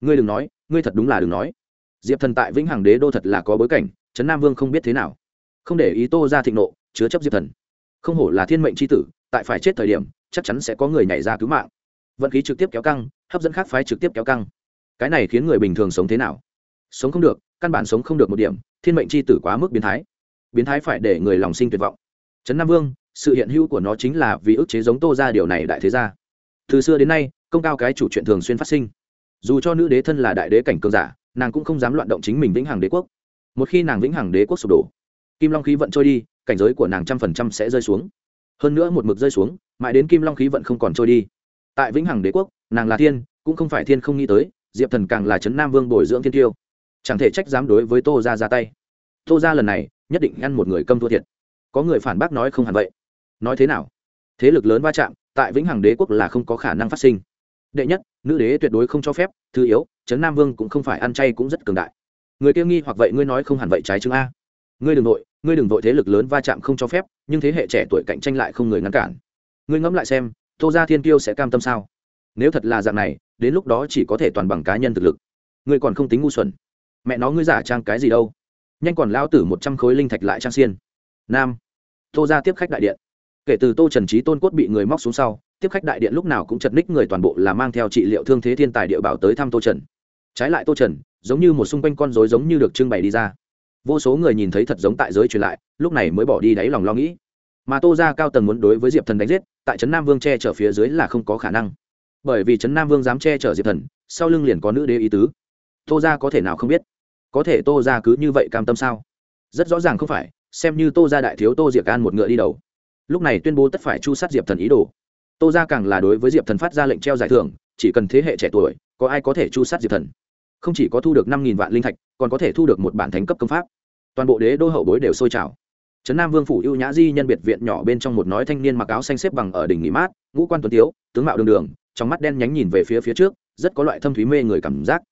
Ngươi đừng nói, ngươi thật đúng là đừng nói. Diệp thần tại vĩnh hằng đế đô thật là có bối cảnh, trấn nam vương không biết thế nào. Không để ý tô ra thịnh nộ, chứa chấp diệp thần. Không hổ là thiên mệnh c h i tử, tại phải chết thời điểm, chắc chắn sẽ có người nhảy ra cứu mạng vận khí trực tiếp kéo căng, hấp dẫn khác phái trực tiếp kéo căng. Cái này khiến người bình thường sống thế nào? Sống không được, căn bản sống không được một điểm, thiên mệnh c h i tử quá mức biến thái. Biến thái phải để người lòng sinh tuyệt vọng. Trấn nam vương, sự hiện hữu của nó chính là vì ức chế giống tô ra điều này đại thế gia. Từ xưa đến nay, công cao cái chủ chuyện thường xuyên phát sinh. Dù cho nữ đế thân là đại đế cảnh cường giả, nàng cũng không dám loạn động chính mình vĩnh hằng đế quốc. Một khi nàng vĩnh hằng đế quốc sụp đổ, kim long khí vận trôi đi, cảnh giới của nàng trăm phần trăm sẽ rơi xuống. Hơn nữa một mực rơi xuống, mãi đến kim long khí vận không còn trôi đi tại vĩnh hằng đế quốc, nàng là thiên, cũng không phải thiên không nghĩ tới, diệp thần càng là trấn nam vương bồi dưỡng thiên tiêu. Chẳng thể trách dám đối với tô ra ra tay. Tô ra lần này, nhất định ngăn một người câm thua thiệt. Có người phản bác nói không hẳn vậy. Nói thế nào? Thế lực lớn va chạm, tại vĩnh hằng đế quốc là không có khả năng phát sinh. Đệ nhất, nữ đế tuyệt đối không cho phép, thứ yếu trấn nam vương cũng không phải ăn chay cũng rất cường đại. Người kia nghi hoặc vậy ngươi nói không hẳn vậy trái chứng a. Ngươi đừng nội, ngươi đừng vội thế lực lớn va chạm không cho phép, nhưng thế hệ trẻ tuổi cạnh tranh lại không người ngăn cản. Ngươi ngẫm lại xem tô ra thiên kiêu sẽ cam tâm sao? Nếu thật là dạng này, đến lúc đó chỉ có thể toàn bằng cá nhân thực lực. Ngươi còn không tính ngu xuẩn. Mẹ nó, ngươi giả trang cái gì đâu? Nhanh còn lao tử một trăm khối linh thạch lại trang xiên. Nam. Tô ra tiếp khách đại điện. Kể từ tô trần trí tôn cốt bị người móc xuống sau, tiếp khách đại điện lúc nào cũng chật ních người toàn bộ là mang theo trị liệu thương thế thiên tài địa bảo tới thăm tô trần. Trái lại tô trần, giống như một xung quanh con rối giống như được trưng bày đi ra. Vô số người nhìn thấy thật giống tại giới truyền lại, lúc này mới bỏ đi đáy lòng lo nghĩ mà tô ra cao tầng muốn đối với diệp thần đánh giết, tại trấn nam vương che chở phía dưới là không có khả năng. Bởi vì trấn nam vương dám che chở diệp thần, sau lưng liền có nữ đế ý tứ. Tô ra có thể nào không biết? Có thể tô ra cứ như vậy cam tâm sao? Rất rõ ràng không phải, xem như tô ra đại thiếu tô diệp an một ngựa đi đầu. Lúc này tuyên bố tất phải chu sát diệp thần ý đồ. Tô ra càng là đối với diệp thần phát ra lệnh treo giải thưởng, chỉ cần thế hệ trẻ tuổi, có ai có thể chu sát diệp thần? Không chỉ có thu được năm nghìn vạn linh thạch, còn có thể thu được một bản thánh cấp công pháp. Toàn bộ đế đô hậu bối đều sôi trào trấn nam vương phủ ưu nhã di nhân biệt viện nhỏ bên trong một nói thanh niên mặc áo xanh xếp bằng ở đỉnh nghỉ mát, ngũ quan tuấn tiếu, tướng mạo đường đường, trong mắt đen nhánh nhìn về phía phía trước, rất có loại thâm thúy mê người cảm giác.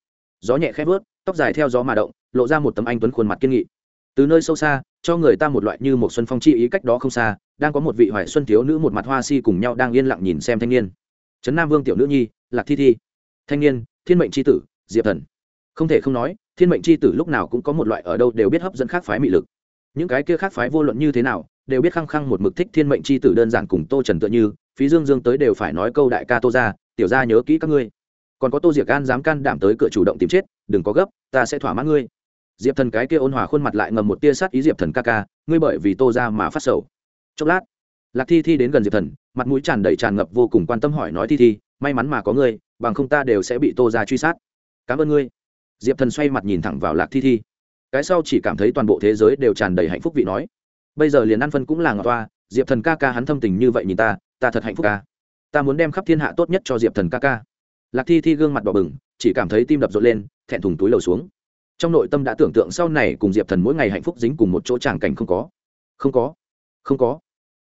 Gió nhẹ khép vớt, tóc dài theo gió mà động, lộ ra một tấm anh tuấn khuôn mặt kiên nghị. Từ nơi sâu xa, cho người ta một loại như một xuân phong chi ý cách đó không xa, đang có một vị hoài xuân thiếu nữ một mặt hoa si cùng nhau đang yên lặng nhìn xem thanh niên. Trấn nam vương tiểu nữ nhi, lạc thi thi. Thanh niên, thiên mệnh c h i tử, diệp thần. Không thể không nói, thiên mệnh c h i tử lúc nào cũng có một loại ở đâu đều biết hấp dẫn khác phái mị lực những cái kia khác phái vô luận như thế nào, đều biết khăng khăng một mực thích thiên mệnh c h i tử đơn giản cùng tô trần tựa như, phí dương dương tới đều phải nói câu đại ca tô ra tiểu ra nhớ kỹ các ngươi. Còn có tô diệc can dám can đảm tới cửa chủ động tìm chết, đừng có gấp, ta sẽ thỏa mãn ngươi. Diệp thần cái kia ôn hòa khuôn mặt lại ngầm một tia sát ý diệp thần ca ca, ngươi bởi vì tô ra mà phát sầu. Chốc lát, lạc thi thi đến gần diệp thần, mặt mũi tràn đầy tràn ngập vô cùng quan tâm hỏi nói thi thi, may mắn mà có ngươi, bằng không ta đều sẽ bị tô ra truy sát. Cảm ơn ngươi. Diệp thần xoay mặt nhìn thẳng vào lạc thi thi cái sau chỉ cảm thấy toàn bộ thế giới đều tràn đầy hạnh phúc vị nói. Bây giờ liền ăn phân cũng là ngọt toa diệp thần ca ca hắn thâm tình như vậy nhìn ta ta thật hạnh phúc ca. Ta muốn đem khắp thiên hạ tốt nhất cho diệp thần ca ca. Lạc thi thi gương mặt đỏ bừng, chỉ cảm thấy tim đập rộn lên, thẹn thùng túi lầu xuống. Trong nội tâm đã tưởng tượng sau này cùng diệp thần mỗi ngày hạnh phúc dính cùng một chỗ tràng cảnh không có. Không có. Không có.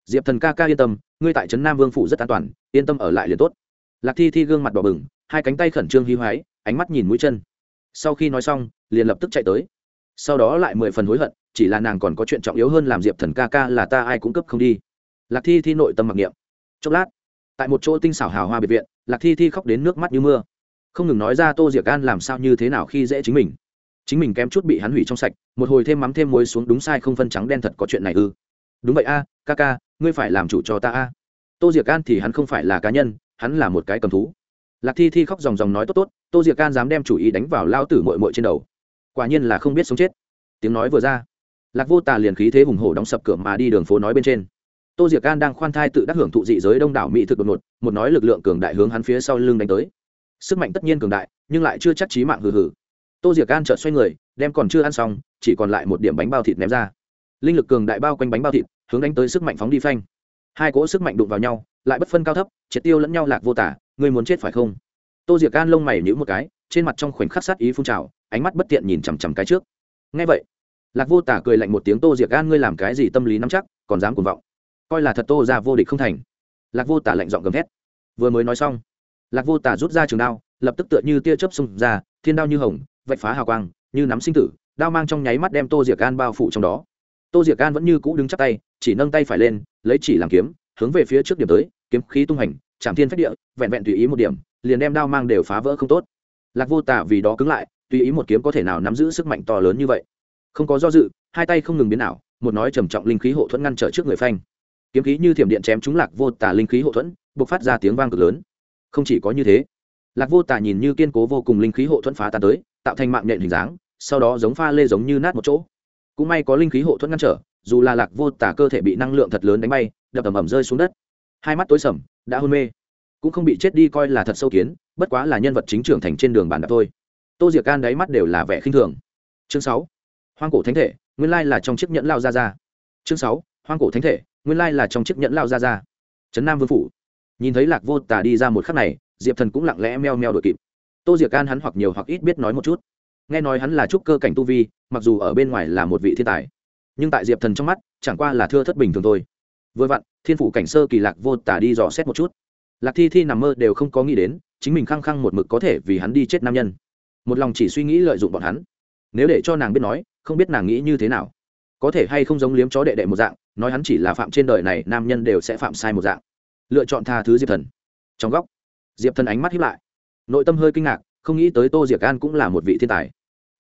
Diệp thần ca ca yên tâm, ngươi tại trấn nam vương phủ rất an toàn, yên tâm ở lại liền tốt. Lạc thi thi gương mặt đỏ bừng, hai cánh tay khẩn trương hí hoái ánh mắt nhìn mũi chân. Sau khi nói xong, liền lập tức chạy tới sau đó lại mười phần hối hận, chỉ là nàng còn có chuyện trọng yếu hơn làm diệp thần ca ca là ta ai cũng cấp không đi. Lạc thi thi nội tâm mặc niệm. Chốc lát, tại một chỗ tinh xảo hào hoa biệt viện, lạc thi thi khóc đến nước mắt như mưa. Không ngừng nói ra tô diệc an làm sao như thế nào khi dễ chính mình. Chính mình kém chút bị hắn hủy trong sạch, một hồi thêm mắm thêm muối xuống đúng sai không phân trắng đen thật có chuyện này ư. Đúng vậy a, ca ca, ngươi phải làm chủ cho ta a. Tô diệc an thì hắn không phải là cá nhân, hắn là một cái cầm thú. Lạc thi thi khóc dòng dòng nói tốt tốt, tô diệc gan dám đem chủ ý đánh vào lao tử mội mội trên đầu quả nhiên là không biết sống chết. Tiếng nói vừa ra, lạc vô tà liền khí thế hùng hổ đóng sập cửa mà đi đường phố nói bên trên. Tô diệc An đang khoan thai tự đắc hưởng thụ dị giới đông đảo mỹ thực đột ngột, một nói lực lượng cường đại hướng hắn phía sau lưng đánh tới. Sức mạnh tất nhiên cường đại, nhưng lại chưa chắc trí mạng hừ hừ. Tô diệc An chợt xoay người, đem còn chưa ăn xong, chỉ còn lại một điểm bánh bao thịt ném ra. Linh lực cường đại bao quanh bánh bao thịt, hướng đánh tới sức mạnh phóng đi phanh. Hai cỗ sức mạnh đụng vào nhau, lại bất phân cao thấp, triệt tiêu lẫn nhau lạc vô tả ngươi muốn chết phải không? Tô diệc An lông mày nhữ một cái, trên mặt trong khoảnh khắc sát ý phun trào ánh mắt bất tiện nhìn chằm chằm cái trước. Ngay vậy, lạc vô tả cười lạnh một tiếng, tô diệc gan, ngươi làm cái gì tâm lý nắm chắc, còn dám cuồng vọng? Coi là thật tô ra vô địch không thành. Lạc vô tả lạnh giọng gầm thét. Vừa mới nói xong, lạc vô tả rút ra trường đao, lập tức tựa như tia chớp xung ra, thiên đao như hồng, vạch phá hào quang, như nắm sinh tử, đao mang trong nháy mắt đem tô diệc gan bao phủ trong đó. Tô diệc gan vẫn như cũ đứng chắc tay, chỉ nâng tay phải lên, lấy chỉ làm kiếm, hướng về phía trước điểm tới, kiếm khí tung hành, chạm thiên phách địa, vẹn vẹn tùy ý một điểm, liền đem đao mang đều phá vỡ không tốt. Lạc vô tả vì đó cứng lại tùy ý một kiếm có thể nào nắm giữ sức mạnh to lớn như vậy. Không có do dự, hai tay không ngừng biến ảo, một nói trầm trọng linh khí hộ thuẫn ngăn trở trước người phanh. Kiếm khí như thiểm điện chém trúng lạc vô tả linh khí hộ thuẫn buộc phát ra tiếng vang cực lớn. Không chỉ có như thế, lạc vô tả nhìn như kiên cố vô cùng linh khí hộ thuẫn phá tan tới, tạo thành mạng nhện hình dáng, sau đó giống pha lê giống như nát một chỗ. Cũng may có linh khí hộ thuẫn ngăn trở, dù là lạc vô tả cơ thể bị năng lượng thật lớn đánh bay, đập ầm ầm rơi xuống đất. Hai mắt tối sầm, đã hôn mê. Cũng không bị chết đi coi là thật sâu kiến, bất quá là nhân vật chính trưởng thành trên đường bàn đạp thôi tô diệc can đáy mắt đều là vẻ khinh thường. Chương sáu, hoang cổ thánh thể, nguyên lai là trong chiếc nhẫn lao ra ra chương sáu, hoang cổ thánh thể, nguyên lai là trong chiếc nhẫn lao ra ra trấn nam vương phủ. Nhìn thấy lạc vô tà đi ra một khắc này, diệp thần cũng lặng lẽ meo meo đội kịp. Tô diệc can hắn hoặc nhiều hoặc ít biết nói một chút. Nghe nói hắn là trúc cơ cảnh tu vi, mặc dù ở bên ngoài là một vị thiên tài, nhưng tại diệp thần trong mắt, chẳng qua là thưa thất bình thường thôi. Vừa vặn, thiên phủ cảnh sơ kỳ lạc vô tả đi dò xét một chút. Lạc thi thi nằm mơ đều không có nghĩ đến, chính mình khăng khăng một mực có thể vì hắn đi chết nam nhân một lòng chỉ suy nghĩ lợi dụng bọn hắn. Nếu để cho nàng biết nói, không biết nàng nghĩ như thế nào. Có thể hay không giống liếm chó đệ đệ một dạng, nói hắn chỉ là phạm trên đời này, nam nhân đều sẽ phạm sai một dạng. Lựa chọn tha thứ diệp thần. Trong góc, diệp thần ánh mắt hiếp lại. Nội tâm hơi kinh ngạc, không nghĩ tới tô diệc an cũng là một vị thiên tài.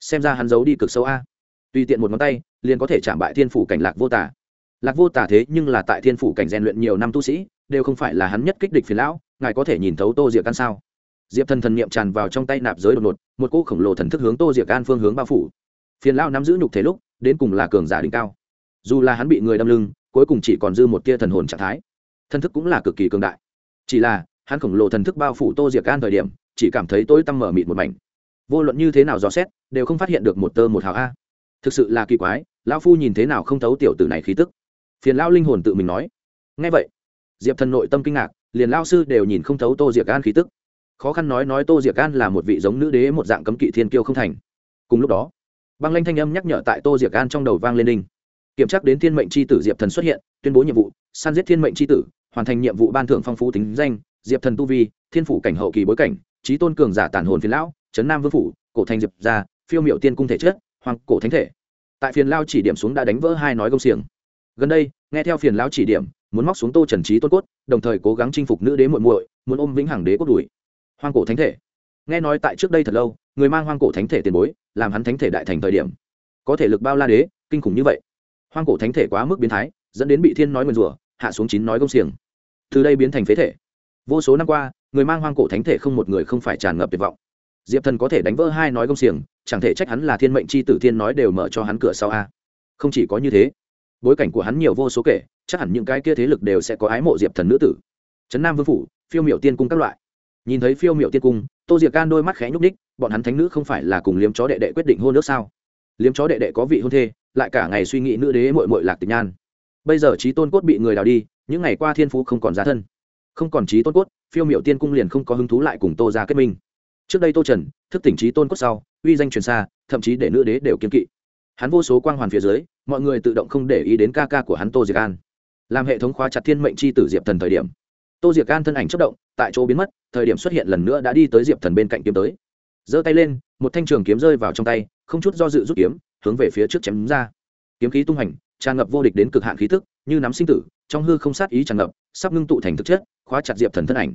Xem ra hắn giấu đi cực sâu a. Tùy tiện một ngón tay, liền có thể chạm bại thiên phủ cảnh lạc vô tả lạc vô tả thế nhưng là tại thiên phủ cảnh rèn luyện nhiều năm tu sĩ, đều không phải là hắn nhất kích địch phiền lão, ngài có thể nhìn thấu tô diệc an sao? Diệp thần thần niệm tràn vào trong tay nạp giới đột ngột, một cỗ khổng lồ thần thức hướng tô diệc an phương hướng bao phủ. Phiền lão nắm giữ nhục thể lúc, đến cùng là cường giả đỉnh cao. Dù là hắn bị người đâm lưng, cuối cùng chỉ còn dư một tia thần hồn trạng thái. Thần thức cũng là cực kỳ cường đại. Chỉ là, hắn khổng lồ thần thức bao phủ tô diệc an thời điểm, chỉ cảm thấy tối tăm mở mịt một mảnh. Vô luận như thế nào dò xét, đều không phát hiện được một tơ một hào a. Thực sự là kỳ quái, lão phu nhìn thế nào không thấu tiểu tử này khí tức. Phiền lão linh hồn tự mình nói. Ngay vậy, diệp thần nội tâm kinh ngạc, liền lao sư đều nhìn không thấu tô diệc an khí tức khó khăn nói nói tô diệc an là một vị giống nữ đế một dạng cấm kỵ thiên kiêu không thành. Cùng lúc đó, băng lanh thanh âm nhắc nhở tại tô diệc an trong đầu vang lên đinh. Kiểm tra đến thiên mệnh c h i tử diệp thần xuất hiện, tuyên bố nhiệm vụ săn giết thiên mệnh c h i tử, hoàn thành nhiệm vụ ban thưởng phong phú tính danh, diệp thần tu vi, thiên phủ cảnh hậu kỳ bối cảnh trí tôn cường giả tản hồn phiền lão trấn nam vương phủ, cổ thành diệp gia, phiêu miệu tiên cung thể chất, hoàng cổ thánh thể. Tại phiền lao chỉ điểm xuống đã đánh vỡ hai nói công xiềng. Gần đây, nghe theo phiền lao chỉ điểm, muốn móc xuống tô trần trí tôn cốt, đồng thời cố gắng chinh phục nữ đế muội muội, muốn ôm vĩnh hằng đế cốt đùi hoang cổ thánh thể. Nghe nói tại trước đây thật lâu, người mang hoang cổ thánh thể tiền bối, làm hắn thánh thể đại thành thời điểm. Có thể lực bao la đế, kinh khủng như vậy. Hoang cổ thánh thể quá mức biến thái, dẫn đến bị thiên nói nguyền rủa, hạ xuống chín nói công xiềng. Từ đây biến thành phế thể. Vô số năm qua, người mang hoang cổ thánh thể không một người không phải tràn ngập tuyệt vọng. Diệp thần có thể đánh vỡ hai nói công xiềng, chẳng thể trách hắn là thiên mệnh c h i tử thiên nói đều mở cho hắn cửa sau a. Không chỉ có như thế, bối cảnh của hắn nhiều vô số kể, chắc hẳn những cái kia thế lực đều sẽ có ái mộ diệp thần nữ tử. Trấn nam vương phủ, phiêu miểu tiên cung các loại nhìn thấy phiêu miệu tiên cung, tô diệc can đôi mắt khẽ nhúc ních bọn hắn thánh nữ không phải là cùng liếm chó đệ đệ quyết định hôn nước sao? Liếm chó đệ đệ có vị hôn thê, lại cả ngày suy nghĩ nữ đế mội mội lạc tịch nhan. Bây giờ trí tôn cốt bị người đào đi, những ngày qua thiên phú không còn giá thân. Không còn trí tôn cốt, phiêu miệu tiên cung liền không có hứng thú lại cùng tô ra kết minh. Trước đây tô trần, thức tỉnh trí tôn cốt sau, uy danh truyền xa, thậm chí để nữ đế đều kiên kỵ. Hắn vô số quang hoàn phía dưới, mọi người tự động không để ý đến ca ca của hắn tô diệc an làm hệ thống khóa chặt thiên mệnh c h i tử diệp thần thời điểm tô diệc an thân ảnh chất động, tại chỗ biến mất, thời điểm xuất hiện lần nữa đã đi tới diệp thần bên cạnh kiếm tới. Giơ tay lên, một thanh trường kiếm rơi vào trong tay, không chút do dự rút kiếm, hướng về phía trước chém ra. Kiếm khí tung hành, tràn ngập vô địch đến cực hạn khí thức như nắm sinh tử, trong hư không sát ý tràn ngập, sắp ngưng tụ thành thực chất, khóa chặt diệp thần thân ảnh.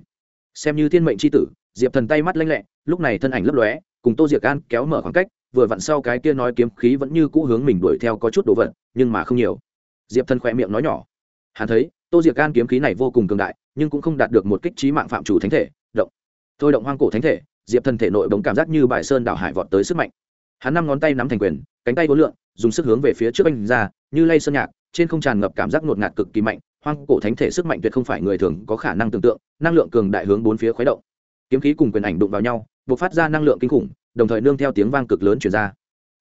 Xem như thiên mệnh c h i tử, diệp thần tay mắt lanh lẹ, lúc này thân ảnh lấp lóe, cùng tô diệc an kéo mở khoảng cách, vừa vặn sau cái kia nói kiếm khí vẫn như cũ hướng mình đuổi theo có chút đồ vật, nhưng mà không nhiều. Diệp thần khỏe miệng nói nhỏ, hắn thấy tô diệc Gan kiếm khí này vô cùng cường đại, nhưng cũng không đạt được một kích trí mạng phạm chủ thánh thể, động. Thôi động hoang cổ thánh thể, diệp thần thể nội bóng cảm giác như bài sơn đảo hải vọt tới sức mạnh. Hắn năm ngón tay nắm thành quyền, cánh tay vô lượng, dùng sức hướng về phía trước anh ra, như lay sơn nhạc, trên không tràn ngập cảm giác ngột ngạt cực kỳ mạnh, hoang cổ thánh thể sức mạnh tuyệt không phải người thường có khả năng tưởng tượng, năng lượng cường đại hướng bốn phía khuấy động. Kiếm khí cùng quyền ảnh đụng vào nhau buộc phát ra năng lượng kinh khủng, đồng thời nương theo tiếng vang cực lớn chuyển ra.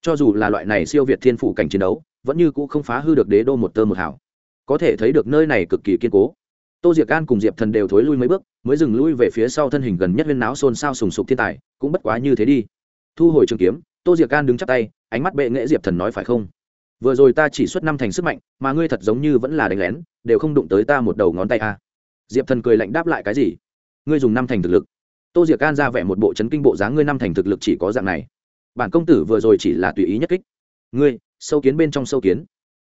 Cho dù là loại này siêu việt thiên phủ cảnh chiến đấu, vẫn như cũ không phá hư được đế đô một tơ một hảo có thể thấy được nơi này cực kỳ kiên cố. Tô diệc an cùng diệp thần đều thối lui mấy bước, mới dừng lui về phía sau thân hình gần nhất huyên náo xôn xao sùng sục thiên tài, cũng bất quá như thế đi. Thu hồi trường kiếm, tô diệc an đứng chắp tay, ánh mắt bệ nghệ diệp thần nói phải không? Vừa rồi ta chỉ xuất năm thành sức mạnh, mà ngươi thật giống như vẫn là đánh lén, đều không đụng tới ta một đầu ngón tay a diệp thần cười lạnh đáp lại cái gì? Ngươi dùng năm thành thực lực. Tô diệc an ra vẻ một bộ chấn kinh bộ dáng, ngươi năm thành thực lực chỉ có dạng này. Bản công tử vừa rồi chỉ là tùy ý nhất kích. Ngươi, sâu kiến bên trong sâu kiến.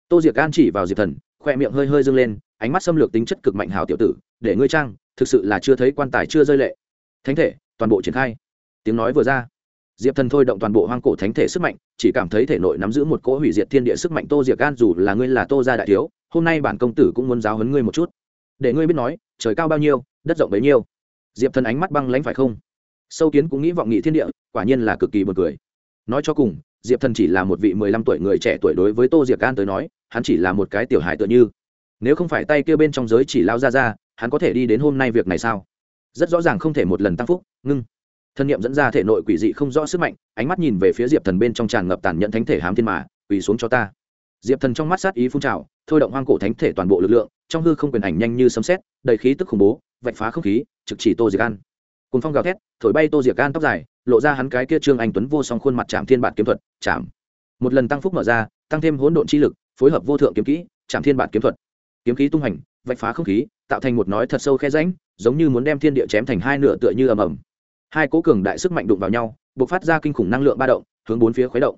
Tô diệc an chỉ vào diệp thần khoe miệng hơi hơi dâng lên, ánh mắt xâm lược tính chất cực mạnh hào tiểu tử, để ngươi trang, thực sự là chưa thấy quan tài chưa rơi lệ. Thánh thể, toàn bộ triển khai. Tiếng nói vừa ra. Diệp thần thôi động toàn bộ hoang cổ thánh thể sức mạnh, chỉ cảm thấy thể nội nắm giữ một cỗ hủy diệt thiên địa sức mạnh tô diệc gan, dù là ngươi là tô gia đại thiếu, hôm nay bản công tử cũng muốn giáo hấn ngươi một chút. Để ngươi biết nói, trời cao bao nhiêu, đất rộng bấy nhiêu. Diệp thần ánh mắt băng lãnh phải không? Sâu kiến cũng nghĩ vọng nghị thiên địa, quả nhiên là cực kỳ b u ồ n cười. Nói cho cùng, diệp thần chỉ là một vị mười lăm tuổi người trẻ tuổi đối với tô diệc gan tới nói hắn chỉ là một cái tiểu hài tựa như. Nếu không phải tay kia bên trong giới chỉ lao ra ra, hắn có thể đi đến hôm nay việc này sao? Rất rõ ràng không thể một lần tăng phúc, ngưng. Thân nhiệm dẫn ra thể nội quỷ dị không rõ sức mạnh, ánh mắt nhìn về phía diệp thần bên trong tràn ngập tàn nhẫn thánh thể hám thiên mà, quỳ xuống cho ta. Diệp thần trong mắt sát ý phun trào, thôi động hoang cổ thánh thể toàn bộ lực lượng, trong hư không quyền ảnh nhanh như sấm xét đầy khí tức khủng bố, vạch phá không khí, trực chỉ tô diệc an. Cùng phong gào thét, thổi bay tô diệc an tóc dài, lộ ra hắn cái kia trương anh tuấn vô song khuôn mặt chạm thiên bản kiếm thuật, chạm. Một lần tăng phúc mở ra, tăng thêm hỗn độn chi lực phối hợp vô thượng kiếm kỹ chạm thiên bản kiếm thuật. Kiếm khí tung hành, vạch phá không khí, tạo thành một nói thật sâu khe ránh giống như muốn đem thiên địa chém thành hai nửa tựa như ầm ầm. Hai cố cường đại sức mạnh đụng vào nhau buộc phát ra kinh khủng năng lượng ba động, hướng bốn phía khuấy động.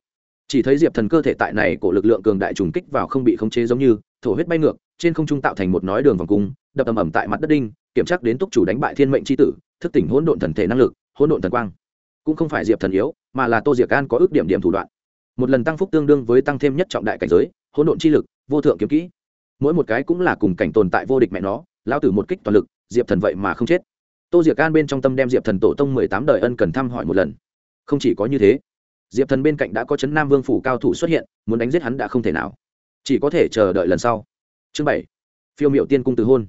Chỉ thấy diệp thần cơ thể tại này của lực lượng cường đại trùng kích vào không bị khống chế giống như, thổ huyết bay ngược, trên không trung tạo thành một nói đường vòng cung, đập ầm ầm tại mặt đất đinh, kiểm tra đến túc chủ đánh bại thiên mệnh tri tử, thức tỉnh hỗn độn thần thể năng lực, hỗn độn thần quang. Cũng không phải diệp thần yếu, mà là tô diệc an có ước điểm điểm thủ đoạn. Một lần tăng phúc tương đương với tăng thêm nhất trọng đại cảnh giới hỗn độn chi lực, vô thượng kiếm kỹ. Mỗi một cái cũng là cùng cảnh tồn tại vô địch mẹ nó Lão tử một kích toàn lực, diệp thần vậy mà không chết. Tô diệc an bên trong tâm đem diệp thần tổ tông mười tám đời ân cần thăm hỏi một lần. Không chỉ có như thế, diệp thần bên cạnh đã có chấn nam vương phủ cao thủ xuất hiện, muốn đánh giết hắn đã không thể nào. Chỉ có thể chờ đợi lần sau. Chương bảy, phiêu miệu tiên cung từ hôn.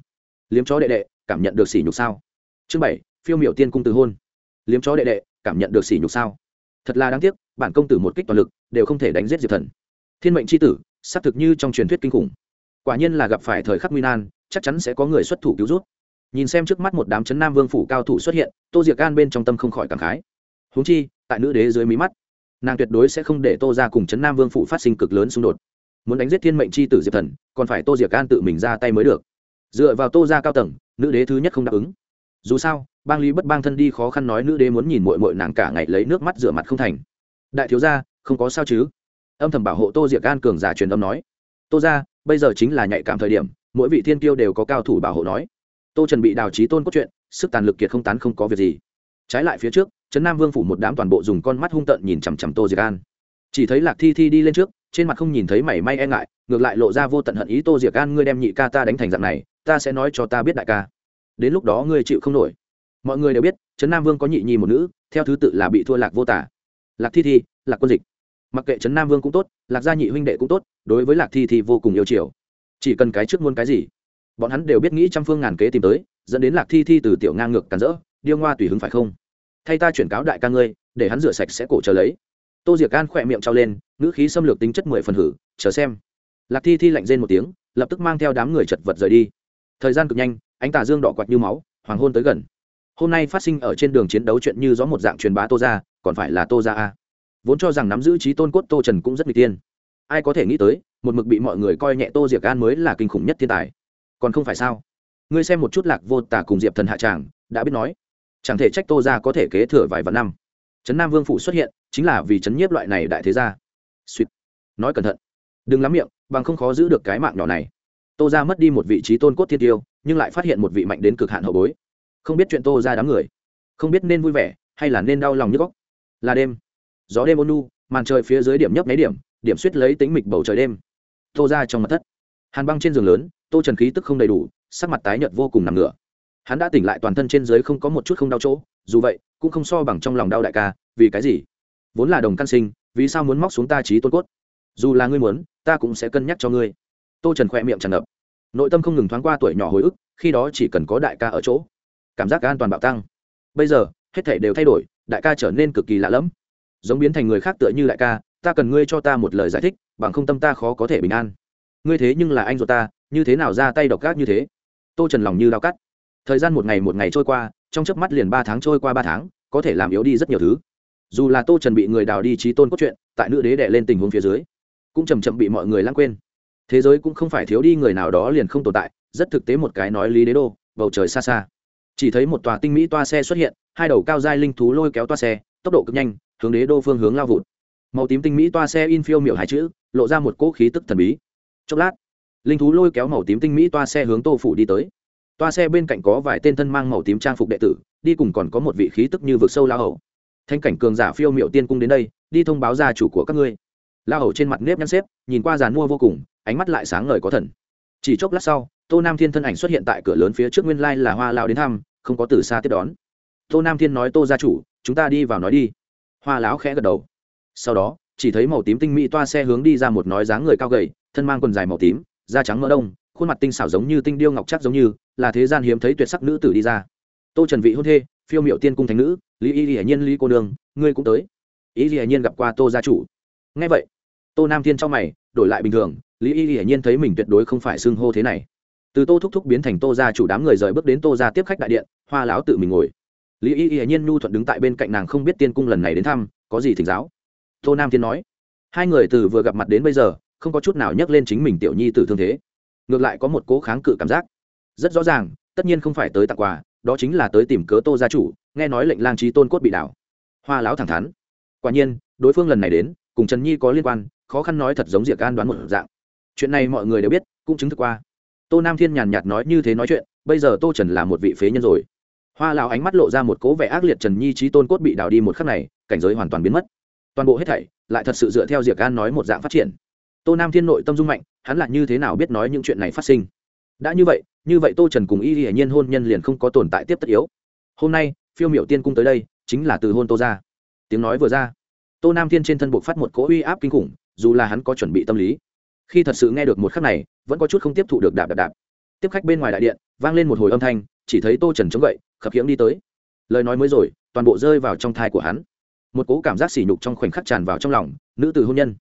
Liếm chó đệ đệ, cảm nhận được sỉ nhục sao? Chương bảy, phiêu miểu tiên cung từ hôn. Liếm chó đệ đệ, cảm nhận được sỉ nhục sao? Thật là đáng tiếc, bản công tử một kích toàn lực, đều không thể đánh giết diệp thần. Thiên mệnh c h i tử xác thực như trong truyền thuyết kinh khủng. Quả nhiên là gặp phải thời khắc nguy nan, chắc chắn sẽ có người xuất thủ cứu rút nhìn xem trước mắt một đám chấn nam vương phủ cao thủ xuất hiện, tô diệc gan bên trong tâm không khỏi cảm khái. Húng chi, tại nữ đế dưới mí mắt, nàng tuyệt đối sẽ không để tô ra cùng chấn nam vương phủ phát sinh cực lớn xung đột. Muốn đánh giết thiên mệnh c h i tử diệp thần, còn phải tô diệc gan tự mình ra tay mới được. Dựa vào tô ra cao tầng, nữ đế thứ nhất không đáp ứng. Dù sao, bang lý bất bang thân đi khó khăn nói nữ đế muốn nhìn mội mội nàng cả ngày lấy nước mắt rửa mặt không thành. Đại thiếu gia, không có sao chứ? Âm thầm bảo hộ tô diệc gan cường giả truyền âm nói tô ra bây giờ chính là nhạy cảm thời điểm mỗi vị thiên kiêu đều có cao thủ bảo hộ nói tô trần bị đào trí tôn cốt truyện sức tàn lực kiệt không tán không có việc gì trái lại phía trước trấn nam vương phủ một đám toàn bộ dùng con mắt hung tợn nhìn chằm chằm tô diệc an chỉ thấy lạc thi thi đi lên trước trên mặt không nhìn thấy mảy may e ngại ngược lại lộ ra vô tận hận ý tô diệc an ngươi đem nhị ca ta đánh thành dạng này ta sẽ nói cho ta biết đại ca đến lúc đó ngươi chịu không nổi mọi người đều biết trấn nam vương có nhị nhi một nữ theo thứ tự là bị thua lạc vô tả lạc thi thi lạc quân dịch mặc kệ trấn nam vương cũng tốt, lạc gia nhị huynh đệ cũng tốt, đối với lạc thi thì vô cùng yêu chiều. Chỉ cần cái trước muôn cái gì, bọn hắn đều biết nghĩ trăm phương ngàn kế tìm tới, dẫn đến lạc thi thi từ tiểu ngang ngược cắn rỡ, điêu ngoa tùy hứng phải không? Thay ta chuyển cáo đại ca ngươi, để hắn rửa sạch sẽ cổ chờ lấy. Tô diệc gan khỏe miệng trao lên, ngữ khí xâm lược tính chất mười phần hử, chờ xem. Lạc thi thi lạnh rên một tiếng, lập tức mang theo đám người chật vật rời đi. Thời gian cực nhanh, ánh tà dương đỏ quạt như máu, hoàng hôn tới gần. Hôm nay phát sinh ở trên đường chiến đấu chuyện như gió một dạng truyền bá tô ra còn phải là tô ra a vốn cho rằng nắm giữ trí tôn cốt tô trần cũng rất n g tiên. Ai có thể nghĩ tới, một mực bị mọi người coi nhẹ tô diệc an mới là kinh khủng nhất thiên tài. Còn không phải sao? Ngươi xem một chút lạc vô tả cùng diệp thần hạ tràng, đã biết nói. Chẳng thể trách tô ra có thể kế thừa vài vạn năm. Trấn nam vương phủ xuất hiện, chính là vì trấn nhiếp loại này đại thế gia. Suýt. Nói cẩn thận. Đừng lắm miệng, bằng không khó giữ được cái mạng nhỏ này. Tô ra mất đi một vị trí tôn cốt thiên tiêu, nhưng lại phát hiện một vị mạnh đến cực hạn hậu bối. Không biết chuyện tô ra đám người. Không biết nên vui vẻ, hay là nên đau lòng như góc. Là đêm gió đêm ôn nu, màn trời phía dưới điểm nhấp nháy điểm điểm suýt lấy tính mịch bầu trời đêm. Tô ra trong mặt thất. Hàn băng trên giường lớn, tô trần khí tức không đầy đủ, sắc mặt tái nhợt vô cùng nằm ngửa. Hắn đã tỉnh lại toàn thân trên dưới không có một chút không đau chỗ, dù vậy, cũng không so bằng trong lòng đau đại ca, vì cái gì? Vốn là đồng căn sinh, vì sao muốn móc xuống ta trí tôn cốt? Dù là ngươi muốn, ta cũng sẽ cân nhắc cho ngươi. Tô trần khoe miệng tràn ngập. Nội tâm không ngừng thoáng qua tuổi nhỏ hồi ức, khi đó chỉ cần có đại ca ở chỗ, cảm giác an toàn bạo tăng. Bây giờ, hết thể đều thay đổi, đại ca trở nên cực kỳ lạ lẫm giống biến thành người khác tựa như đại ca, ta cần ngươi cho ta một lời giải thích, bằng không tâm ta khó có thể bình an. Ngươi thế nhưng là anh ruột ta, như thế nào ra tay độc gác như thế? Tô trần lòng như lao cắt. Thời gian một ngày một ngày trôi qua, trong chớp mắt liền ba tháng trôi qua ba tháng, có thể làm yếu đi rất nhiều thứ. Dù là tô trần bị người đào đi trí tôn cốt truyện, tại nữ đế đệ lên tình huống phía dưới, cũng chầm chậm bị mọi người lãng quên. Thế giới cũng không phải thiếu đi người nào đó liền không tồn tại, rất thực tế một cái nói lý đế đô, bầu trời xa xa. Chỉ thấy một tòa tinh mỹ toa xe xuất hiện, hai đầu cao dai linh thú lôi kéo toa xe, tốc độ cực nhanh hướng đế đô phương hướng lao vụt. Màu tím tinh mỹ toa xe in phiêu miệu hai chữ, lộ ra một cỗ khí tức thần bí. Chốc lát, linh thú lôi kéo màu tím tinh mỹ toa xe hướng tô phủ đi tới. Toa xe bên cạnh có vài tên thân mang màu tím trang phục đệ tử, đi cùng còn có một vị khí tức như vực sâu la hầu. Thanh cảnh cường giả phiêu miệu tiên cung đến đây, đi thông báo gia chủ của các ngươi. La hầu trên mặt nếp nhăn xếp, nhìn qua giàn mua vô cùng, ánh mắt lại sáng ngời có thần. Chỉ chốc lát sau, tô nam thiên thân ảnh xuất hiện tại cửa lớn phía trước nguyên lai là hoa lao đến thăm, không có từ xa tiếp đón. Tô nam thiên nói, tô gia chủ, chúng ta đi vào nói đi hoa láo khẽ gật đầu. Sau đó, chỉ thấy màu tím tinh mỹ toa xe hướng đi ra một nói dáng người cao gầy, thân mang quần dài màu tím, da trắng mỡ đông, khuôn mặt tinh xảo giống như tinh điêu ngọc chắc giống như, là thế gian hiếm thấy tuyệt sắc nữ tử đi ra. Tô trần vị hôn thê, phiêu miệu tiên cung thánh nữ, lý y hiển nhiên lý cô đường ngươi cũng tới. Ý hiển nhiên gặp qua tô gia chủ. Ngay vậy, tô nam thiên trong mày, đổi lại bình thường, lý y hiển nhiên thấy mình tuyệt đối không phải xưng hô thế này. Từ tô thúc thúc biến thành tô gia chủ đám người rời bước đến tô gia tiếp khách đại điện, hoa lão tự mình ngồi lý y hiển nhiên nhu thuận đứng tại bên cạnh nàng không biết tiên cung lần này đến thăm, có gì thỉnh giáo? Tô nam thiên nói. Hai người từ vừa gặp mặt đến bây giờ, không có chút nào nhắc lên chính mình tiểu nhi tử thương thế. Ngược lại có một cố kháng cự cảm giác. Rất rõ ràng, tất nhiên không phải tới tặng quà, đó chính là tới tìm cớ tô gia chủ, nghe nói lệnh lang trí tôn cốt bị đảo. Hoa lão thẳng thắn. Quả nhiên, đối phương lần này đến, cùng trần nhi có liên quan, khó khăn nói thật giống diệc an đoán một dạng. Chuyện này mọi người đều biết, cũng chứng thực qua. Tô nam thiên nhàn nhạt nói như thế nói chuyện, bây giờ tô trần là một vị phế nhân rồi hoa lão ánh mắt lộ ra một cố vẻ ác liệt trần nhi trí tôn cốt bị đào đi một khắc này, cảnh giới hoàn toàn biến mất. Toàn bộ hết thảy, lại thật sự dựa theo diệc an nói một dạng phát triển. Tô nam thiên nội tâm dung mạnh, hắn là như thế nào biết nói những chuyện này phát sinh? Đã như vậy như vậy tô trần cùng y hiển nhiên hôn nhân liền không có tồn tại tiếp tất yếu. Hôm nay, phiêu miểu tiên cung tới đây, chính là từ hôn tô ra. Tiếng nói vừa ra, tô nam thiên trên thân buộc phát một cỗ uy áp kinh khủng, dù là hắn có chuẩn bị tâm lý, khi thật sự nghe được một khắc này, vẫn có chút không tiếp thụ được đạp đạp đạp. Tiếp khách bên ngoài đại điện, vang lên một hồi âm thanh chỉ thấy tô trần chống gậy, khập khiễng đi tới. Lời nói mới rồi, toàn bộ rơi vào trong thai của hắn. Một cố cảm giác sỉ nhục trong khoảnh khắc tràn vào trong lòng, nữ từ hôn nhân.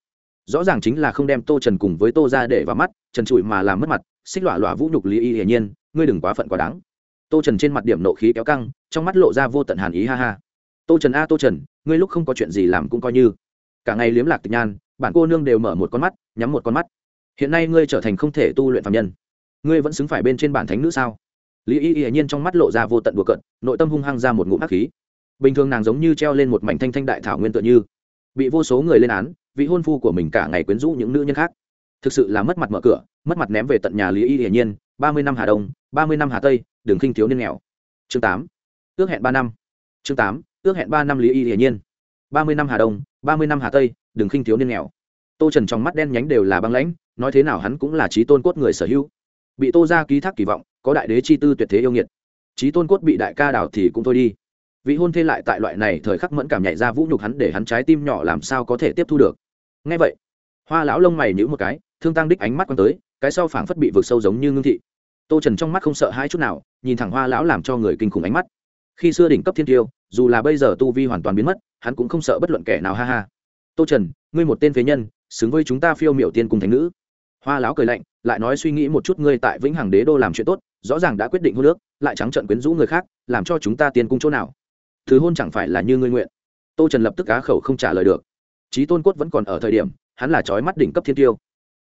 Rõ ràng chính là không đem tô trần cùng với tô ra để vào mắt, trần trụi mà làm mất mặt, xích lọa lọa vũ nhục lý y hiển nhiên, ngươi đừng quá phận quá đáng. Tô trần trên mặt điểm nộ khí kéo căng, trong mắt lộ ra vô tận hàn ý ha ha. Tô trần a, tô trần, ngươi lúc không có chuyện gì làm cũng coi như. Cả ngày liếm lạc tịch nhan bản cô nương đều mở một con mắt, nhắm một con mắt. Hiện nay ngươi trở thành không thể tu luyện phạm nhân. Ngươi vẫn xứng phải bên trên bản thánh nữ sao? Lý y y nhiên trong mắt lộ ra vô tận đùa cận nội tâm hung hăng ra một ngụm ác khí. Bình thường nàng giống như treo lên một mảnh thanh thanh đại thảo nguyên tựa như, bị vô số người lên án, vị hôn phu của mình cả ngày quyến rũ những nữ nhân khác. Thực sự là mất mặt mở cửa, mất mặt ném về tận nhà lý y hiển nhiên, ba mươi năm hà đông, ba mươi năm hà tây, đường khinh thiếu niên nghèo. Chương tám, ước hẹn ba năm. Chương tám, ước hẹn ba năm lý y hiển nhiên. Ba mươi năm hà đông, ba mươi năm hà tây, đường khinh thiếu niên nghèo. Tô trần trong mắt đen nhánh đều là băng lãnh, nói thế nào hắn cũng là trí tôn cốt người sở hữu. Bị tô ra ký thác kỳ vọng có đại đế chi tư tuyệt thế yêu nghiệt. Trí tôn cốt bị đại ca đảo thì cũng thôi đi. Vị hôn thê lại tại loại này thời khắc mẫn cảm nhảy ra vũ nhục hắn để hắn trái tim nhỏ làm sao có thể tiếp thu được. Ngay vậy, hoa lão lông mày nhữ một cái, thương tăng đích ánh mắt q tới, cái sau phảng phất bị vượt sâu giống như ngưng thị. Tô trần trong mắt không sợ hai chút nào, nhìn thẳng hoa lão làm cho người kinh khủng ánh mắt. Khi xưa đỉnh cấp thiên tiêu, dù là bây giờ tu vi hoàn toàn biến mất, hắn cũng không sợ bất luận kẻ nào, ha ha. Tô trần, ngươi một tên phế nhân, xứng với chúng ta phiêu miểu tiên cùng thánh nữ hoa lão cười lạnh, lại nói suy nghĩ một chút ngươi tại vĩnh hằng đế đô làm chuyện tốt, rõ ràng đã quyết định hôn nước lại trắng trận quyến rũ người khác, làm cho chúng ta tiền cung chỗ nào? Thứ hôn chẳng phải là như ngươi nguyện. Tô trần lập tức cá khẩu không trả lời được. Trí tôn cốt vẫn còn ở thời điểm, hắn là trói mắt đỉnh cấp thiên tiêu.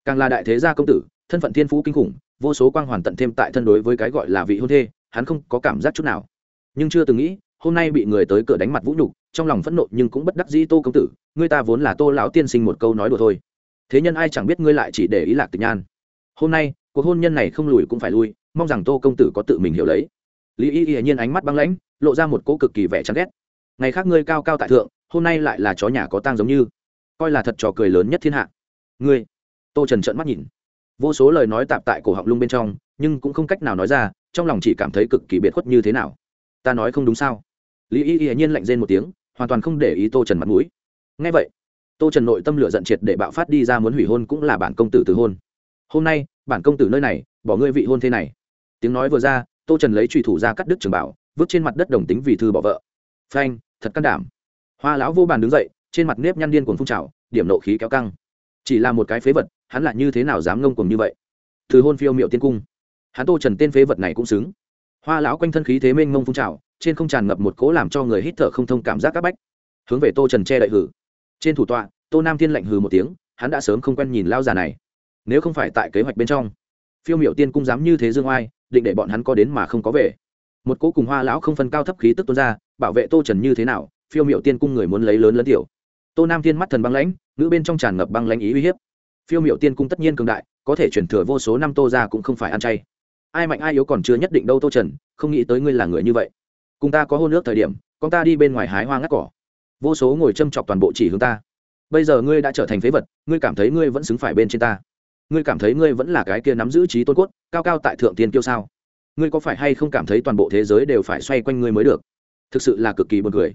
Càng là đại thế gia công tử, thân phận thiên phú kinh khủng, vô số quang hoàn tận thêm tại thân đối với cái gọi là vị hôn thê, hắn không có cảm giác chút nào. Nhưng chưa từng nghĩ, hôm nay bị người tới cửa đánh mặt vũ nhục, trong lòng phẫn nộ nhưng cũng bất đắc dĩ tô công tử, ngươi ta vốn là tô lão tiên sinh một câu nói đùa thôi thế nhân ai chẳng biết ngươi lại chỉ để ý lạc tịch nhan. Hôm nay, cuộc hôn nhân này không lùi cũng phải lui, mong rằng tô công tử có tự mình hiểu lấy. Lý y y nhiên ánh mắt băng lãnh, lộ ra một cỗ cực kỳ vẻ chán ghét. Ngày khác ngươi cao cao tại thượng, hôm nay lại là chó nhà có tang giống như. Coi là thật trò cười lớn nhất thiên hạ. Ngươi, tô trần trợn mắt nhìn. Vô số lời nói tạp tại cổ họng lung bên trong, nhưng cũng không cách nào nói ra, trong lòng chỉ cảm thấy cực kỳ biệt khuất như thế nào. Ta nói không đúng sao? Lý y y nhiên lạnh rên một tiếng, hoàn toàn không để ý tô trần mặt mũi. Ngay vậy tô trần nội tâm lửa giận triệt để bạo phát đi ra muốn hủy hôn cũng là bản công tử từ hôn. Hôm nay, bản công tử nơi này, bỏ ngươi vị hôn thế này. Tiếng nói vừa ra, tô trần lấy trùy thủ ra cắt đứt trường bảo, vứt trên mặt đất đồng tính vì thư bỏ vợ. Phanh, thật can đảm. Hoa lão vô bàn đứng dậy, trên mặt nếp nhăn điên cuồng phun trào, điểm nộ khí kéo căng. Chỉ là một cái phế vật, hắn lại như thế nào dám ngông cuồng như vậy? Từ hôn phiêu miệu tiên cung. Hắn tô trần tên phế vật này cũng xứng. Hoa lão quanh thân khí thế mênh mông phun trào, trên không tràn ngập một cố làm cho người hít thở không thông cảm giác các bách. Hướng về tô trần che đậy hử trên thủ tọa, tô nam thiên lạnh hừ một tiếng, hắn đã sớm không quen nhìn lao già này. Nếu không phải tại kế hoạch bên trong, phiêu miệu tiên cung dám như thế dương oai, định để bọn hắn có đến mà không có về. Một cỗ cùng hoa lão không phân cao thấp khí tức tuôn ra, bảo vệ tô trần như thế nào, phiêu miệu tiên cung người muốn lấy lớn lớn tiểu. Tô nam thiên mắt thần băng lãnh nữ bên trong tràn ngập băng lãnh ý uy hiếp. Phiêu miệu tiên cung tất nhiên cường đại, có thể chuyển thừa vô số năm tô ra cũng không phải ăn chay. Ai mạnh ai yếu còn chưa nhất định đâu tô trần, không nghĩ tới ngươi là người như vậy. Cùng ta có hôn nước thời điểm, con ta đi bên ngoài hái hoa ngắt cỏ vô số ngồi châm chọc toàn bộ chỉ hướng ta. Bây giờ ngươi đã trở thành phế vật, ngươi cảm thấy ngươi vẫn xứng phải bên trên ta. Ngươi cảm thấy ngươi vẫn là cái kia nắm giữ trí tôn cốt, cao cao tại thượng tiên kiêu sao? Ngươi có phải hay không cảm thấy toàn bộ thế giới đều phải xoay quanh ngươi mới được? Thực sự là cực kỳ buồn cười.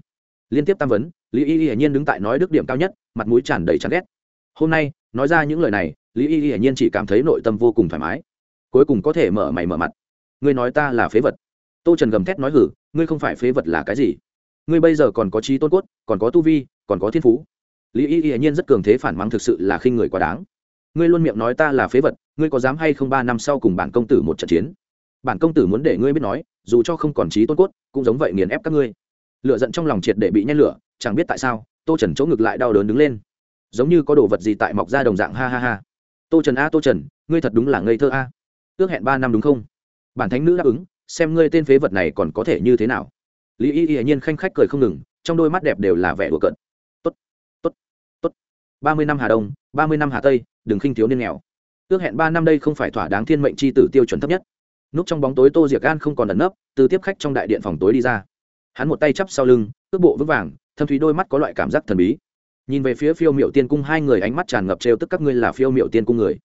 Liên tiếp tam vấn, lý y y hiển nhiên đứng tại nói đức điểm cao nhất, mặt mũi tràn đầy chán ghét. Hôm nay, nói ra những lời này, lý y y hiển nhiên chỉ cảm thấy nội tâm vô cùng thoải mái. Cuối cùng có thể mở mày mở mặt. Ngươi nói ta là phế vật. Tô trần gầm thét nói hử, ngươi không phải phế vật là cái gì? Ngươi bây giờ còn có trí tôn cốt, còn có tu vi, còn có thiên phú. Lý y hiển nhiên rất cường thế phản mắng thực sự là khinh người quá đáng. Ngươi luôn miệng nói ta là phế vật, ngươi có dám hay không ba năm sau cùng bản công tử một trận chiến? Bản công tử muốn để ngươi biết nói, dù cho không còn trí tôn cốt, cũng giống vậy nghiền ép các ngươi. Lựa giận trong lòng triệt để bị nhen lửa, chẳng biết tại sao, tô trần chỗ ngực lại đau đớn đứng lên. Giống như có đồ vật gì tại mọc ra đồng dạng, ha ha ha. Tô trần a, tô trần, ngươi thật đúng là ngây thơ a. Ước hẹn ba năm đúng không? Bản thánh nữ đáp ứng, xem ngươi tên phế vật này còn có thể như thế nào lý y y nhiên khanh khách cười không ngừng, trong đôi mắt đẹp đều là vẻ đùa cận tốt tốt tốt. Ba mươi năm hà đông, ba mươi năm hà tây, đừng khinh thiếu niên nghèo. Ước hẹn ba năm đây không phải thỏa đáng thiên mệnh c h i tử tiêu chuẩn thấp nhất. Núp trong bóng tối tô diệc gan không còn ẩn nấp, từ tiếp khách trong đại điện phòng tối đi ra. Hắn một tay chắp sau lưng, cước bộ vững vàng, thâm thúy đôi mắt có loại cảm giác thần bí. Nhìn về phía phiêu miệu tiên cung hai người ánh mắt tràn ngập trêu tức các ngươi là phiêu miệu tiên cung người.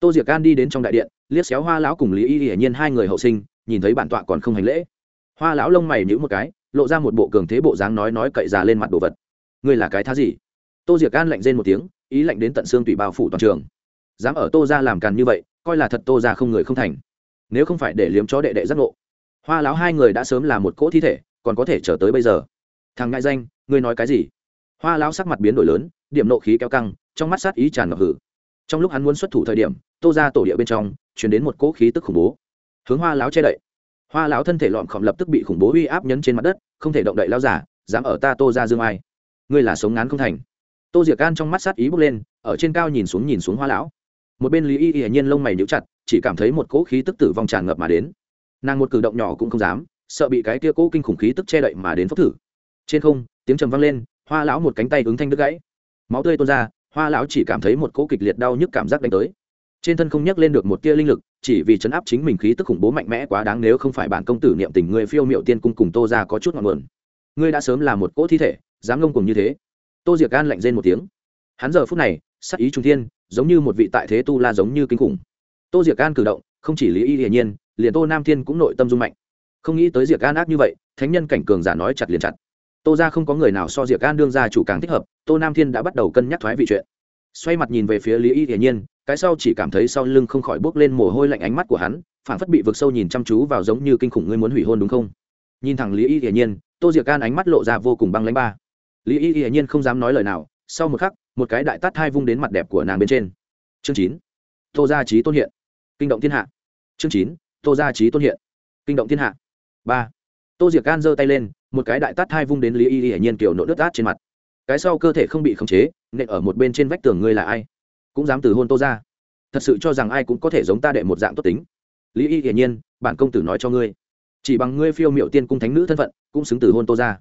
Tô diệc gan đi đến trong đại điện, liếc xéo hoa lão cùng lý y hiển nhiên hai người hậu sinh, nhìn thấy bản tọa còn không hành lễ hoa lão lông mày nhữ một cái, lộ ra một bộ cường thế bộ dáng nói nói cậy già lên mặt đồ vật. Ngươi là cái thá gì? Tô diệc gan lạnh rên một tiếng, ý lạnh đến tận xương tùy bao phủ toàn trường. Dám ở tô ra làm càn như vậy, coi là thật tô ra không người không thành. Nếu không phải để liếm chó đệ đệ giác ngộ. Hoa lão hai người đã sớm là một cỗ thi thể, còn có thể trở tới bây giờ. Thằng ngại danh, ngươi nói cái gì? Hoa lão sắc mặt biến đổi lớn, điểm nộ khí kéo căng, trong mắt sát ý tràn ngập hử. Trong lúc hắn muốn xuất thủ thời điểm, tô ra tổ địa bên trong chuyển đến một cỗ khí tức khủng bố. Hướng hoa lão che đậy hoa lão thân thể lọn khọm lập tức bị khủng bố uy áp nhấn trên mặt đất, không thể động đậy lao giả dám ở ta tô ra dương ai? Ngươi là sống ngán không thành. Tô diệc can trong mắt sát ý bốc lên, ở trên cao nhìn xuống nhìn xuống hoa lão. Một bên lý y hiển nhiên lông mày níu chặt, chỉ cảm thấy một cỗ khí tức tử vong tràn ngập mà đến. Nàng một cử động nhỏ cũng không dám, sợ bị cái kia cỗ kinh khủng khí tức che đậy mà đến phốc thử. Trên không, tiếng trầm vang lên, hoa lão một cánh tay ứng thanh đứt gãy. Máu tươi tuôn ra, hoa lão chỉ cảm thấy một cỗ kịch liệt đau nhức cảm giác đánh tới trên thân không nhắc lên được một tia linh lực, chỉ vì chấn áp chính mình khí tức khủng bố mạnh mẽ quá đáng nếu không phải bản công tử niệm tình người phiêu miệu tiên cung cùng tô ra có chút ngọn nguồn. Ngươi đã sớm là một cỗ thi thể, dám ngông cùng như thế. Tô diệc gan lạnh rên một tiếng. Hắn giờ phút này, sắc ý trung thiên, giống như một vị tại thế tu la giống như kinh khủng. Tô diệc gan cử động, không chỉ lý y hiển nhiên, liền tô nam thiên cũng nội tâm dung mạnh. Không nghĩ tới diệc gan ác như vậy, thánh nhân cảnh cường giả nói chặt liền chặt. Tô ra không có người nào so diệc gan đương ra chủ càng thích hợp, tô nam thiên đã bắt đầu cân nhắc thoái vị chuyện. Xoay mặt nhìn về phía lý y hiển nhiên cái sau chỉ cảm thấy sau lưng không khỏi bốc lên mồ hôi lạnh ánh mắt của hắn phản phất bị vực sâu nhìn chăm chú vào giống như kinh khủng ngươi muốn hủy hôn đúng không? Nhìn thẳng lý y hiển nhiên, tô diệc can ánh mắt lộ ra vô cùng băng lãnh ba. Lý y hiển nhiên không dám nói lời nào, sau một khắc, một cái đại tát hai vung đến mặt đẹp của nàng bên trên. Chương chín. Tô gia trí tôn hiện. Kinh động thiên hạ. Chương chín. Tô gia trí tôn hiện. Kinh động thiên hạ. Ba. Tô diệc can giơ tay lên, một cái đại tát hai vung đến lý y hiển nhiên kiểu nỗi nước át trên mặt. Cái sau cơ thể không bị khống chế, nện ở một bên trên vách tường ngươi là ai? Cũng dám từ hôn tô ra. Thật sự cho rằng ai cũng có thể giống ta đệ một dạng tốt tính. Lý y hiển nhiên, bản công tử nói cho ngươi. Chỉ bằng ngươi phiêu miệu tiên cung thánh nữ thân phận, cũng xứng từ hôn tô ra.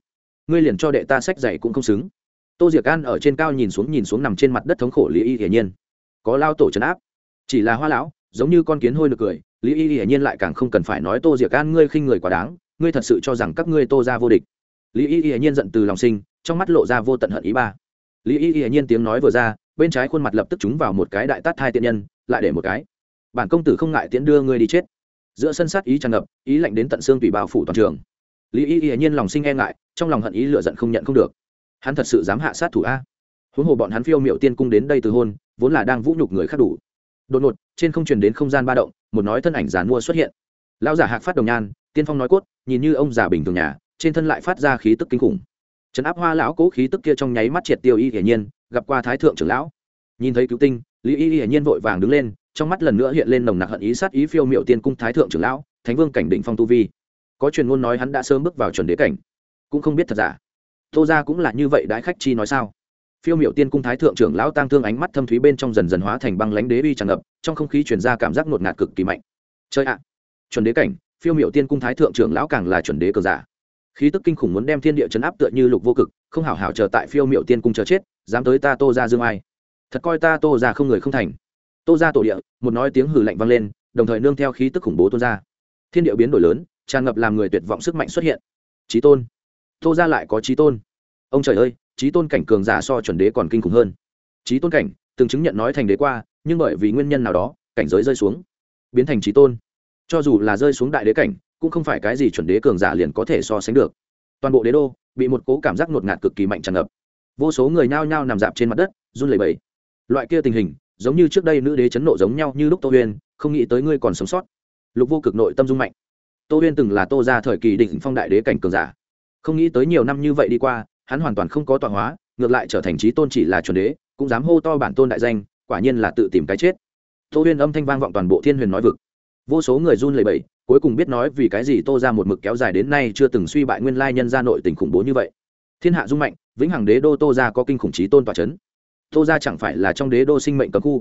Ngươi liền cho đệ ta sách dạy cũng không xứng. Tô diệc an ở trên cao nhìn xuống nhìn xuống nằm trên mặt đất thống khổ lý y hiển nhiên. Có lao tổ trấn áp. Chỉ là hoa lão, giống như con kiến hôi được cười, lý y hiển nhiên lại càng không cần phải nói tô diệc an ngươi khinh người quá đáng, ngươi thật sự cho rằng các ngươi tô ra vô địch. Lý y hiển nhiên giận từ lòng sinh, trong mắt lộ ra vô tận hận ý ba. Lý y hiển nhiên tiếng nói vừa ra bên trái khuôn mặt lập tức trúng vào một cái đại tát hai tiện nhân, lại để một cái. Bản công tử không ngại tiễn đưa ngươi đi chết. Giữa sân sát ý tràn ngập, ý lạnh đến tận xương tùy bao phủ toàn trường. Lý y hiển nhiên lòng sinh e ngại, trong lòng hận ý lựa giận không nhận không được. Hắn thật sự dám hạ sát thủ a. Huống hồ bọn hắn phiêu miệu tiên cung đến đây từ hôn, vốn là đang vũ nhục người khác đủ. Đột ngột, trên không truyền đến không gian ba động, một nói thân ảnh giàn mua xuất hiện. Lão giả hạc phát đồng nhan, tiên phong nói cốt, nhìn như ông già bình thường nhà, trên thân lại phát ra khí tức kinh khủng. Trấn áp hoa lão cố khí tức kia trong nháy mắt triệt tiêu y hiển nhiên gặp qua thái thượng trưởng lão. Nhìn thấy cứu tinh, lý y hiển nhiên vội vàng đứng lên, trong mắt lần nữa hiện lên nồng nặc hận ý sát ý phiêu miệu tiên cung thái thượng trưởng lão, thánh vương cảnh định phong tu vi. Có truyền ngôn nói hắn đã sớm bước vào chuẩn đế cảnh. Cũng không biết thật giả. Tô ra cũng là như vậy đãi khách chi nói sao? Phiêu miệu tiên cung thái thượng trưởng lão tăng thương ánh mắt thâm thúy bên trong dần dần hóa thành băng lánh đế uy tràn ngập, trong không khí chuyển ra cảm giác ngột ngạt cực kỳ mạnh. Chơi ạ! Chuẩn đế cảnh, phiêu miệu tiên cung thái thượng trưởng lão càng là chuẩn đế cờ giả. Khí tức kinh khủng muốn đem thiên địa chấn áp tựa như lục vô cực, không hảo hảo chờ tại phiêu miệu tiên cung chờ chết dám tới ta tô ra dương ai? Thật coi ta tô ra không người không thành. Tô ra tổ địa, một nói tiếng hử lạnh vang lên, đồng thời nương theo khí tức khủng bố tôn ra. Thiên địa biến đổi lớn, tràn ngập làm người tuyệt vọng sức mạnh xuất hiện. Trí tôn. Tô ra lại có trí tôn. Ông trời ơi trí tôn cảnh cường giả so chuẩn đế còn kinh khủng hơn. Trí tôn cảnh, từng chứng nhận nói thành đế qua, nhưng bởi vì nguyên nhân nào đó, cảnh giới rơi xuống. Biến thành trí tôn. Cho dù là rơi xuống đại đế cảnh, cũng không phải cái gì chuẩn đế cường giả liền có thể so sánh được. Toàn bộ đế đô, bị một cố cảm giác ngột ngạt cực kỳ mạnh tràn ngập vô số người nhao nhao nằm dạp trên mặt đất, run lẩy bẩy. Loại kia tình hình, giống như trước đây nữ đế chấn nộ giống nhau như lúc tô huyên, không nghĩ tới ngươi còn sống sót. Lục vô cực nội tâm dung mạnh. Tô huyên từng là tô ra thời kỳ đỉnh phong đại đế cảnh cường giả. Không nghĩ tới nhiều năm như vậy đi qua, hắn hoàn toàn không có tọa hóa, ngược lại trở thành trí tôn chỉ là chuẩn đế, cũng dám hô to bản tôn đại danh, quả nhiên là tự tìm cái chết. Tô huyên âm thanh vang vọng toàn bộ thiên huyền nói vực. Vô số người run lẩy bẩy, cuối cùng biết nói vì cái gì tô ra một mực kéo dài đến nay chưa từng suy bại nguyên lai nhân gia nội tình khủng bố như vậy. Thiên hạ dung mạnh vĩnh hằng đế đô tô ra có kinh khủng trí tôn tòa c h ấ n tô ra chẳng phải là trong đế đô sinh mệnh cấm khu.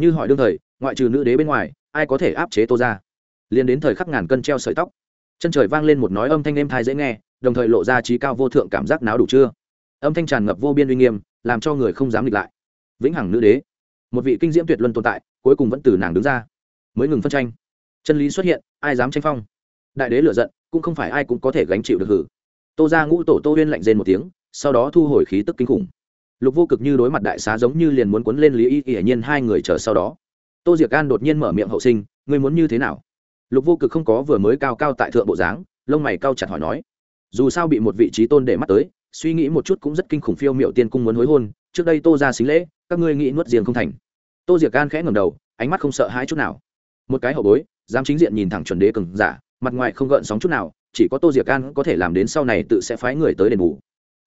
Như hỏi đương thời, ngoại trừ nữ đế bên ngoài, ai có thể áp chế tô ra liền đến thời khắc ngàn cân treo sợi tóc, chân trời vang lên một nói âm thanh êm thai dễ nghe, đồng thời lộ ra trí cao vô thượng cảm giác náo đủ chưa? Âm thanh tràn ngập vô biên uy nghiêm, làm cho người không dám địch lại. Vĩnh hằng nữ đế, một vị kinh diễm tuyệt luân tồn tại, cuối cùng vẫn từ nàng đứng ra, mới ngừng phân tranh. Chân lý xuất hiện, ai dám tranh phong? Đại đế lựa giận, cũng không phải ai cũng có thể gánh chịu được hử. Tô ra ngũ tổ tô huyên lạnh rên một tiếng sau đó thu hồi khí tức kinh khủng. Lục vô cực như đối mặt đại xá giống như liền muốn quấn lên lý y hiển nhiên hai người chờ sau đó. Tô diệc an đột nhiên mở miệng hậu sinh, ngươi muốn như thế nào? Lục vô cực không có vừa mới cao cao tại thượng bộ dáng, lông mày cao chặt hỏi nói, dù sao bị một vị trí tôn để mắt tới, suy nghĩ một chút cũng rất kinh khủng phiêu miệu tiên cung muốn hối hôn, trước đây tô ra xính lễ, các ngươi nghĩ nuốt riêng không thành. Tô diệc an khẽ ngầm đầu, ánh mắt không sợ hãi chút nào. Một cái hậu bối, dám chính diện nhìn thẳng chuẩn đế cừng giả, mặt ngoài không gợn sóng chút nào, chỉ có tô diệc an có thể làm đến sau này tự sẽ phái người tới đền bù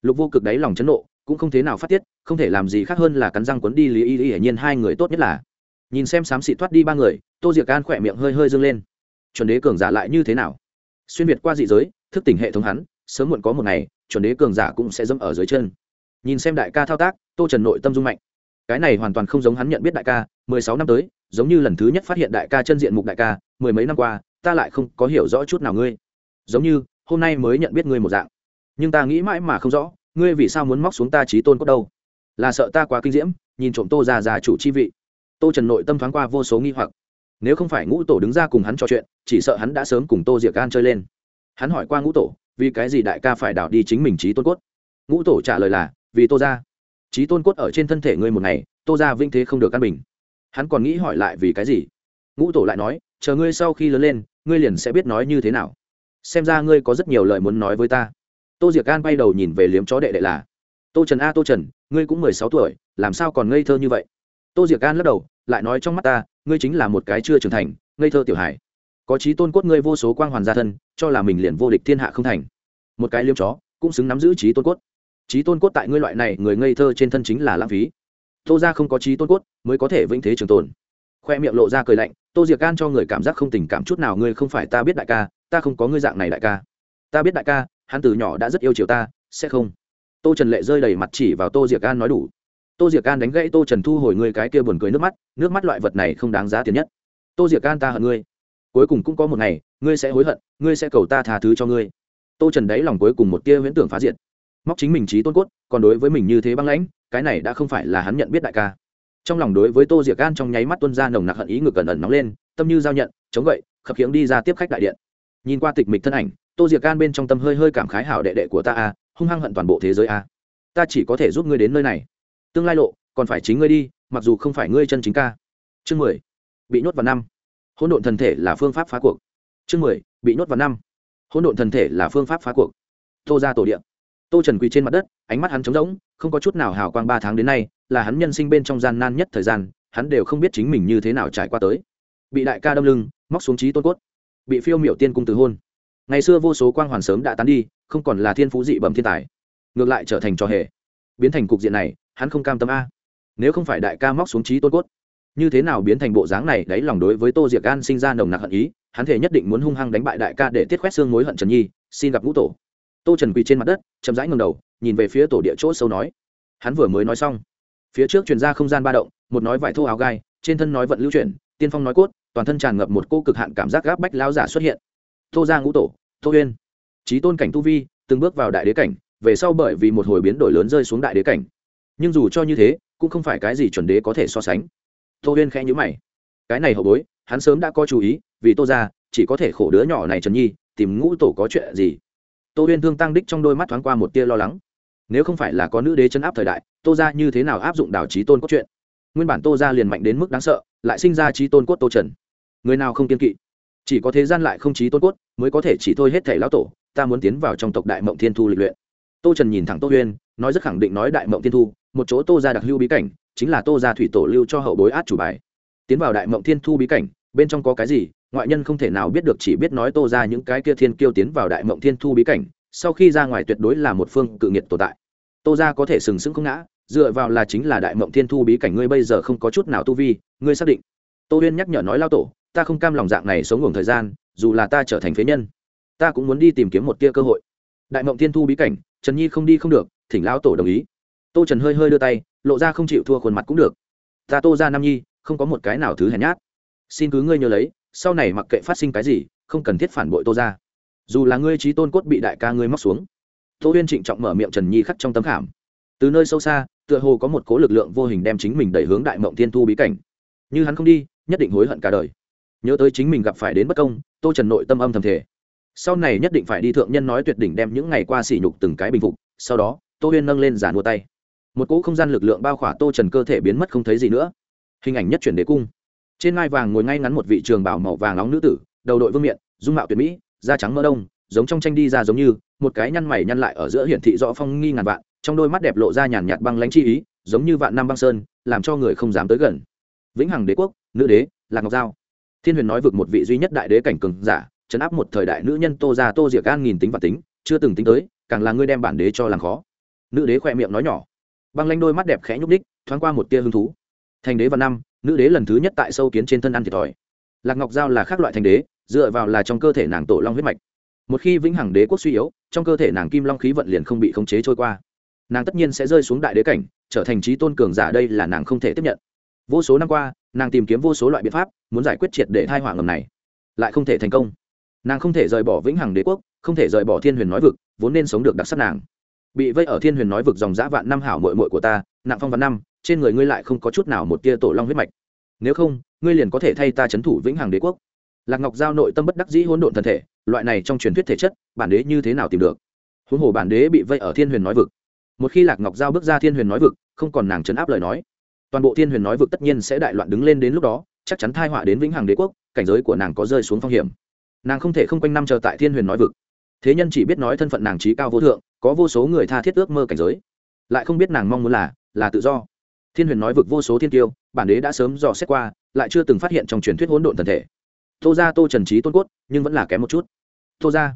lục vô cực đáy lòng chấn nộ, cũng không thế nào phát tiết, không thể làm gì khác hơn là cắn răng quấn đi lý y y, hiển nhiên hai người tốt nhất là. Nhìn xem xám xị thoát đi ba người, tô diệc an khỏe miệng hơi hơi dâng lên. Chuẩn đế cường giả lại như thế nào? Xuyên việt qua dị giới, thức tỉnh hệ thống hắn, sớm muộn có một ngày, chuẩn đế cường giả cũng sẽ dẫm ở dưới chân. Nhìn xem đại ca thao tác, tô trần nội tâm dung mạnh. Cái này hoàn toàn không giống hắn nhận biết đại ca, mười sáu năm tới, giống như lần thứ nhất phát hiện đại ca chân diện mục đại ca, mười mấy năm qua, ta lại không có hiểu rõ chút nào ngươi. Giống như, hôm nay mới nhận biết ngươi một dạng nhưng ta nghĩ mãi mà không rõ, ngươi vì sao muốn móc xuống ta trí tôn cốt đâu? Là sợ ta quá kinh diễm, nhìn trộm tô già già chủ chi vị. Tô trần nội tâm thoáng qua vô số nghi hoặc. Nếu không phải ngũ tổ đứng ra cùng hắn trò chuyện, chỉ sợ hắn đã sớm cùng tô diệc gan chơi lên. Hắn hỏi qua ngũ tổ, vì cái gì đại ca phải đảo đi chính mình trí tôn cốt? Ngũ tổ trả lời là, vì tô ra trí tôn cốt ở trên thân thể ngươi một ngày, tô ra vinh thế không được căn bình. Hắn còn nghĩ hỏi lại vì cái gì? Ngũ tổ lại nói, chờ ngươi sau khi lớn lên, ngươi liền sẽ biết nói như thế nào. Xem ra ngươi có rất nhiều lời muốn nói với ta tô diệc An bay đầu nhìn về liếm chó đệ đệ là, tô trần a, tô trần, ngươi cũng mười sáu tuổi, làm sao còn ngây thơ như vậy? Tô diệc An lắc đầu, lại nói trong mắt ta, ngươi chính là một cái chưa trưởng thành, ngây thơ tiểu hải có trí tôn cốt ngươi vô số quang hoàn gia thân, cho là mình liền vô địch thiên hạ không thành. Một cái liếm chó, cũng xứng nắm giữ trí tôn cốt. Trí tôn cốt tại ngươi loại này, người ngây thơ trên thân chính là lãng phí. Tô ra không có trí tôn cốt, mới có thể vĩnh thế trường tồn. Khoe miệng lộ ra cười lạnh, tô diệc gan cho người cảm giác không tình cảm chút nào, ngươi không phải ta biết đại ca, ta không có ngươi dạng này đại ca. Ta biết đại ca hắn từ nhỏ đã rất yêu chiều ta, sẽ không. Tô trần lệ rơi đầy mặt chỉ vào tô diệc An nói đủ. Tô diệc An đánh gãy tô trần thu hồi ngươi cái kia buồn cười nước mắt nước mắt loại vật này không đáng giá tiền nhất. Tô diệc An ta hận ngươi. Cuối cùng cũng có một ngày, ngươi sẽ hối hận, ngươi sẽ cầu ta tha thứ cho ngươi. Tô trần đáy lòng cuối cùng một tia huyễn tưởng phá diệt. Móc chính mình trí tôn cốt, còn đối với mình như thế băng lãnh, cái này đã không phải là hắn nhận biết đại ca. Trong lòng đối với tô diệc gan trong nháy mắt tuân ra nồng nặc hận ý ngược cẩn ẩn nóng lên, tâm như giao nhận, chống gậy, khập khiễng đi ra tiếp khách đại điện. Nhìn qua tịch mịch thân ảnh tô diệc gan bên trong tâm hơi hơi cảm khái hảo đệ đệ của ta a hung hăng hận toàn bộ thế giới a ta chỉ có thể giúp ngươi đến nơi này. Tương lai lộ, còn phải chính ngươi đi, mặc dù không phải ngươi chân chính ca. Chương mười. Bị nhốt vào năm. Hỗn độn thần thể là phương pháp phá cuộc. Chương mười. Bị nhốt vào năm. Hỗn độn thần thể là phương pháp phá cuộc. Tô ra tổ điện tô trần quỳ trên mặt đất, ánh mắt hắn trống rỗng, không có chút nào hào quang ba tháng đến nay, là hắn nhân sinh bên trong gian nan nhất thời gian, hắn đều không biết chính mình như thế nào trải qua tới. Bị đại ca đâm lưng, móc xuống trí tôn cốt. Bị phiêu miểu tiên cung từ hôn ngày xưa vô số quang hoàn sớm đã tán đi, không còn là thiên phú dị bẩm thiên tài. Ngược lại trở thành trò hề. Biến thành cục diện này, hắn không cam tâm a. Nếu không phải đại ca móc xuống trí tôn cốt, như thế nào biến thành bộ dáng này đấy lòng đối với tô diệc gan sinh ra nồng nặc hận ý, hắn thể nhất định muốn hung hăng đánh bại đại ca để tiết khoét xương mối hận trần nhi, xin gặp ngũ tổ. Tô trần quỳ trên mặt đất, chậm rãi ngầm đầu, nhìn về phía tổ địa chỗ sâu nói. Hắn vừa mới nói xong. Phía trước truyền ra không gian ba động, một nói vải thô áo gai, trên thân nói vận lưu chuyển, tiên phong nói cốt, toàn thân tràn ngập một cô cực hạn cảm giác gáp bách lao giả xuất hiện. Tô ra ngũ tổ tô huyên. Trí tôn cảnh tu vi, từng bước vào đại đế cảnh, về sau bởi vì một hồi biến đổi lớn rơi xuống đại đế cảnh. Nhưng dù cho như thế, cũng không phải cái gì chuẩn đế có thể so sánh. Tô huyên khẽ nhữ mày. Cái này hậu bối, hắn sớm đã có chú ý, vì tô ra chỉ có thể khổ đứa nhỏ này trần nhi, tìm ngũ tổ có chuyện gì? Tô huyên thương tăng đích trong đôi mắt thoáng qua một tia lo lắng. Nếu không phải là có nữ đế chấn áp thời đại, tô ra như thế nào áp dụng đảo trí tôn cốt truyện? Nguyên bản tô ra liền mạnh đến mức đáng sợ, lại sinh ra trí tôn cốt tô trần. Người nào không kiên kỵ? Chỉ có thế gian lại không trí tôn cốt, mới có thể chỉ thôi hết thể lão tổ, ta muốn tiến vào trong tộc đại mộng thiên thu lịch luyện. Tô trần nhìn thẳng tô huyên, nói rất khẳng định nói đại mộng thiên thu, một chỗ tô ra đặc lưu bí cảnh, chính là tô ra thủy tổ lưu cho hậu bối át chủ bài. Tiến vào đại mộng thiên thu bí cảnh, bên trong có cái gì, ngoại nhân không thể nào biết được, chỉ biết nói tô ra những cái kia thiên kiêu tiến vào đại mộng thiên thu bí cảnh, sau khi ra ngoài tuyệt đối là một phương cự nghiệt tồn tại. Tô ra có thể sừng sững không ngã, dựa vào là chính là đại mộng thiên thu bí cảnh, ngươi bây giờ không có chút nào tu vi, ngươi xác định. Tô huyên nhắc nhở nói lao tổ ta không cam lòng dạng này sống ngủ thời gian, dù là ta trở thành phế nhân. Ta cũng muốn đi tìm kiếm một tia cơ hội. Đại mộng thiên thu bí cảnh, trần nhi không đi không được, thỉnh lão tổ đồng ý. Tô trần hơi hơi đưa tay, lộ ra không chịu thua khuôn mặt cũng được. Ta tô ra nam nhi, không có một cái nào thứ hèn nhát. Xin cứ ngươi nhớ lấy, sau này mặc kệ phát sinh cái gì, không cần thiết phản bội tô ra dù là ngươi trí tôn cốt bị đại ca ngươi móc xuống. Tô huyên trịnh trọng mở miệng trần nhi khắc trong tấm khảm. Từ nơi sâu xa, tựa hồ có một cố lực lượng vô hình đem chính mình đẩy hướng đại mộng thiên thu bí cảnh. Như hắn không đi, nhất định hối hận cả đời nhớ tới chính mình gặp phải đến bất công, tô trần nội tâm âm thầm thể sau này nhất định phải đi thượng nhân nói tuyệt đỉnh đem những ngày qua sỉ nhục từng cái bình phục, sau đó, tô huyên nâng lên giả mua tay. Một cỗ không gian lực lượng bao khỏa tô trần cơ thể biến mất không thấy gì nữa. Hình ảnh nhất chuyển đế cung. Trên ngai vàng ngồi ngay ngắn một vị trường bảo màu vàng nóng nữ tử, đầu đội vương miện, dung mạo tuyệt mỹ, da trắng mỡ đông, giống trong tranh đi ra giống như, một cái nhăn mày nhăn lại ở giữa hiển thị rõ phong nghi ngàn vạn, trong đôi mắt đẹp lộ ra nhàn nhạt băng lãnh chi ý, giống như vạn năm băng sơn, làm cho người không dám tới gần. Vĩnh hằng đế quốc, nữ đế, lạc ngọc giao thiên huyền nói vực một vị duy nhất đại đế cảnh cường giả chấn áp một thời đại nữ nhân tô ra tô diệc gan nghìn tính và tính, chưa từng tính tới, càng là ngươi đem bản đế cho làm khó. Nữ đế khỏe miệng nói nhỏ. Băng lanh đôi mắt đẹp khẽ nhúc đích thoáng qua một tia hứng thú. Thành đế và năm, nữ đế lần thứ nhất tại sâu kiến trên thân ăn thiệt thòi. Lạc ngọc giao là khác loại thành đế, dựa vào là trong cơ thể nàng tổ long huyết mạch. Một khi vĩnh hằng đế quốc suy yếu, trong cơ thể nàng kim long khí vận liền không bị khống chế trôi qua. Nàng tất nhiên sẽ rơi xuống đại đế cảnh, trở thành trí tôn cường giả đây là nàng không thể tiếp nhận vô số năm qua, nàng tìm kiếm vô số loại biện pháp, muốn giải quyết triệt để thai họa ngầm này. Lại không thể thành công. Nàng không thể rời bỏ vĩnh hằng đế quốc, không thể rời bỏ thiên huyền nói vực, vốn nên sống được đặc sắc nàng. Bị vây ở thiên huyền nói vực dòng dã vạn năm hảo mội mội của ta, nặng phong vạn năm, trên người ngươi lại không có chút nào một tia tổ long huyết mạch. Nếu không, ngươi liền có thể thay ta c h ấ n thủ vĩnh hằng đế quốc. Lạc ngọc giao nội tâm bất đắc dĩ hỗn độn thân thể, loại này trong truyền thuyết thể chất, bản đế như thế nào tìm được? Huống hồ bản đế bị vây ở thiên huyền nói vực. Một khi lạc ngọc giao bước ra thiên huyền nói vực, không còn nàng chấn áp lời nói toàn bộ thiên huyền nói vực tất nhiên sẽ đại loạn đứng lên đến lúc đó, chắc chắn thai họa đến vĩnh hằng đế quốc, cảnh giới của nàng có rơi xuống phong hiểm. Nàng không thể không quanh năm chờ tại thiên huyền nói vực. Thế nhân chỉ biết nói thân phận nàng trí cao vô thượng, có vô số người tha thiết ước mơ cảnh giới. Lại không biết nàng mong muốn là là tự do. Thiên huyền nói vực vô số thiên tiêu bản đế đã sớm dò xét qua, lại chưa từng phát hiện trong truyền thuyết hỗn độn thần thể. Tô ra tô trần trí tôn cốt, nhưng vẫn là kém một chút. Tô ra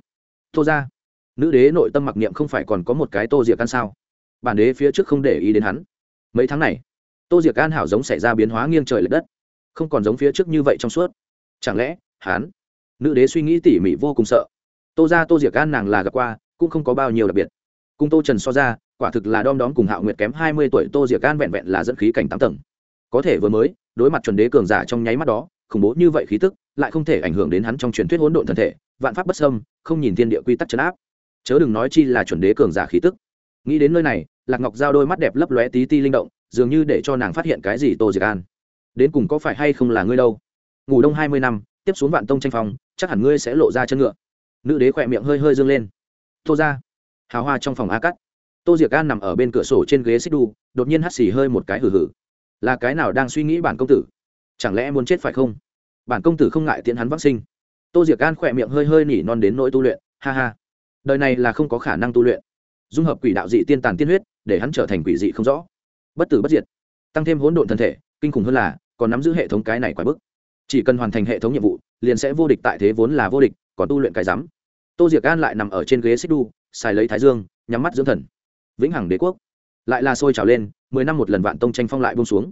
tô ra nữ đế nội tâm mặc niệm không phải còn có một cái tô diệc ăn sao? Bản đế phía trước không để ý đến hắn. Mấy tháng này tô diệc an hảo giống xảy ra biến hóa nghiêng trời l ệ đất. Không còn giống phía trước như vậy trong suốt. Chẳng lẽ, hắn, nữ đế suy nghĩ tỉ mỉ vô cùng sợ. Tô ra tô diệc an nàng là gặp qua, cũng không có bao nhiêu đặc biệt. Cung tô trần so ra, quả thực là đom đóm cùng hạo nguyệt kém hai mươi tuổi, tô diệc an vẹn vẹn là dẫn khí cảnh tám tầng. Có thể vừa mới, đối mặt chuẩn đế cường giả trong nháy mắt đó, khủng bố như vậy khí tức, lại không thể ảnh hưởng đến hắn trong truyền thuyết hỗn độn thân thể, vạn pháp bất sâm không nhìn thiên địa quy tắc chấn áp. Chớ đừng nói chi là chuẩn đế cường giả khí tức. Nghĩ đến nơi này lạc ngọc giao đôi mắt đẹp lấp lóe tí ti linh động dường như để cho nàng phát hiện cái gì tô diệc an. Đến cùng có phải hay không là ngươi đâu? Ngủ đông hai mươi năm tiếp xuống vạn tông tranh phòng, chắc hẳn ngươi sẽ lộ ra chân ngựa. Nữ đế khỏe miệng hơi hơi dâng lên. Tô ra. Hào hoa trong phòng a cắt tô diệc an nằm ở bên cửa sổ trên ghế xích đu đột nhiên hắt xì hơi một cái hử hử. Là cái nào đang suy nghĩ bản công tử? Chẳng lẽ muốn chết phải không? Bản công tử không ngại tiễn hắn vắc sinh. Tô diệc an khỏe miệng hơi hơi nỉ non đến nỗi tu luyện. Ha ha. Đời này là không có khả năng tu luyện. Dung hợp quỷ đạo dị tiên tàn tiên huyết để hắn trở thành quỷ dị không rõ. Bất tử bất diệt, tăng thêm hỗn độn thân thể, kinh khủng hơn là, còn nắm giữ hệ thống cái này quái bức. Chỉ cần hoàn thành hệ thống nhiệm vụ, liền sẽ vô địch tại thế vốn là vô địch, còn tu luyện cái rắm. Tô diệc an lại nằm ở trên ghế xích đu, xài lấy thái dương, nhắm mắt dưỡng thần. Vĩnh hằng đế quốc. Lại là sôi trào lên, mười năm một lần vạn tông tranh phong lại bông xuống.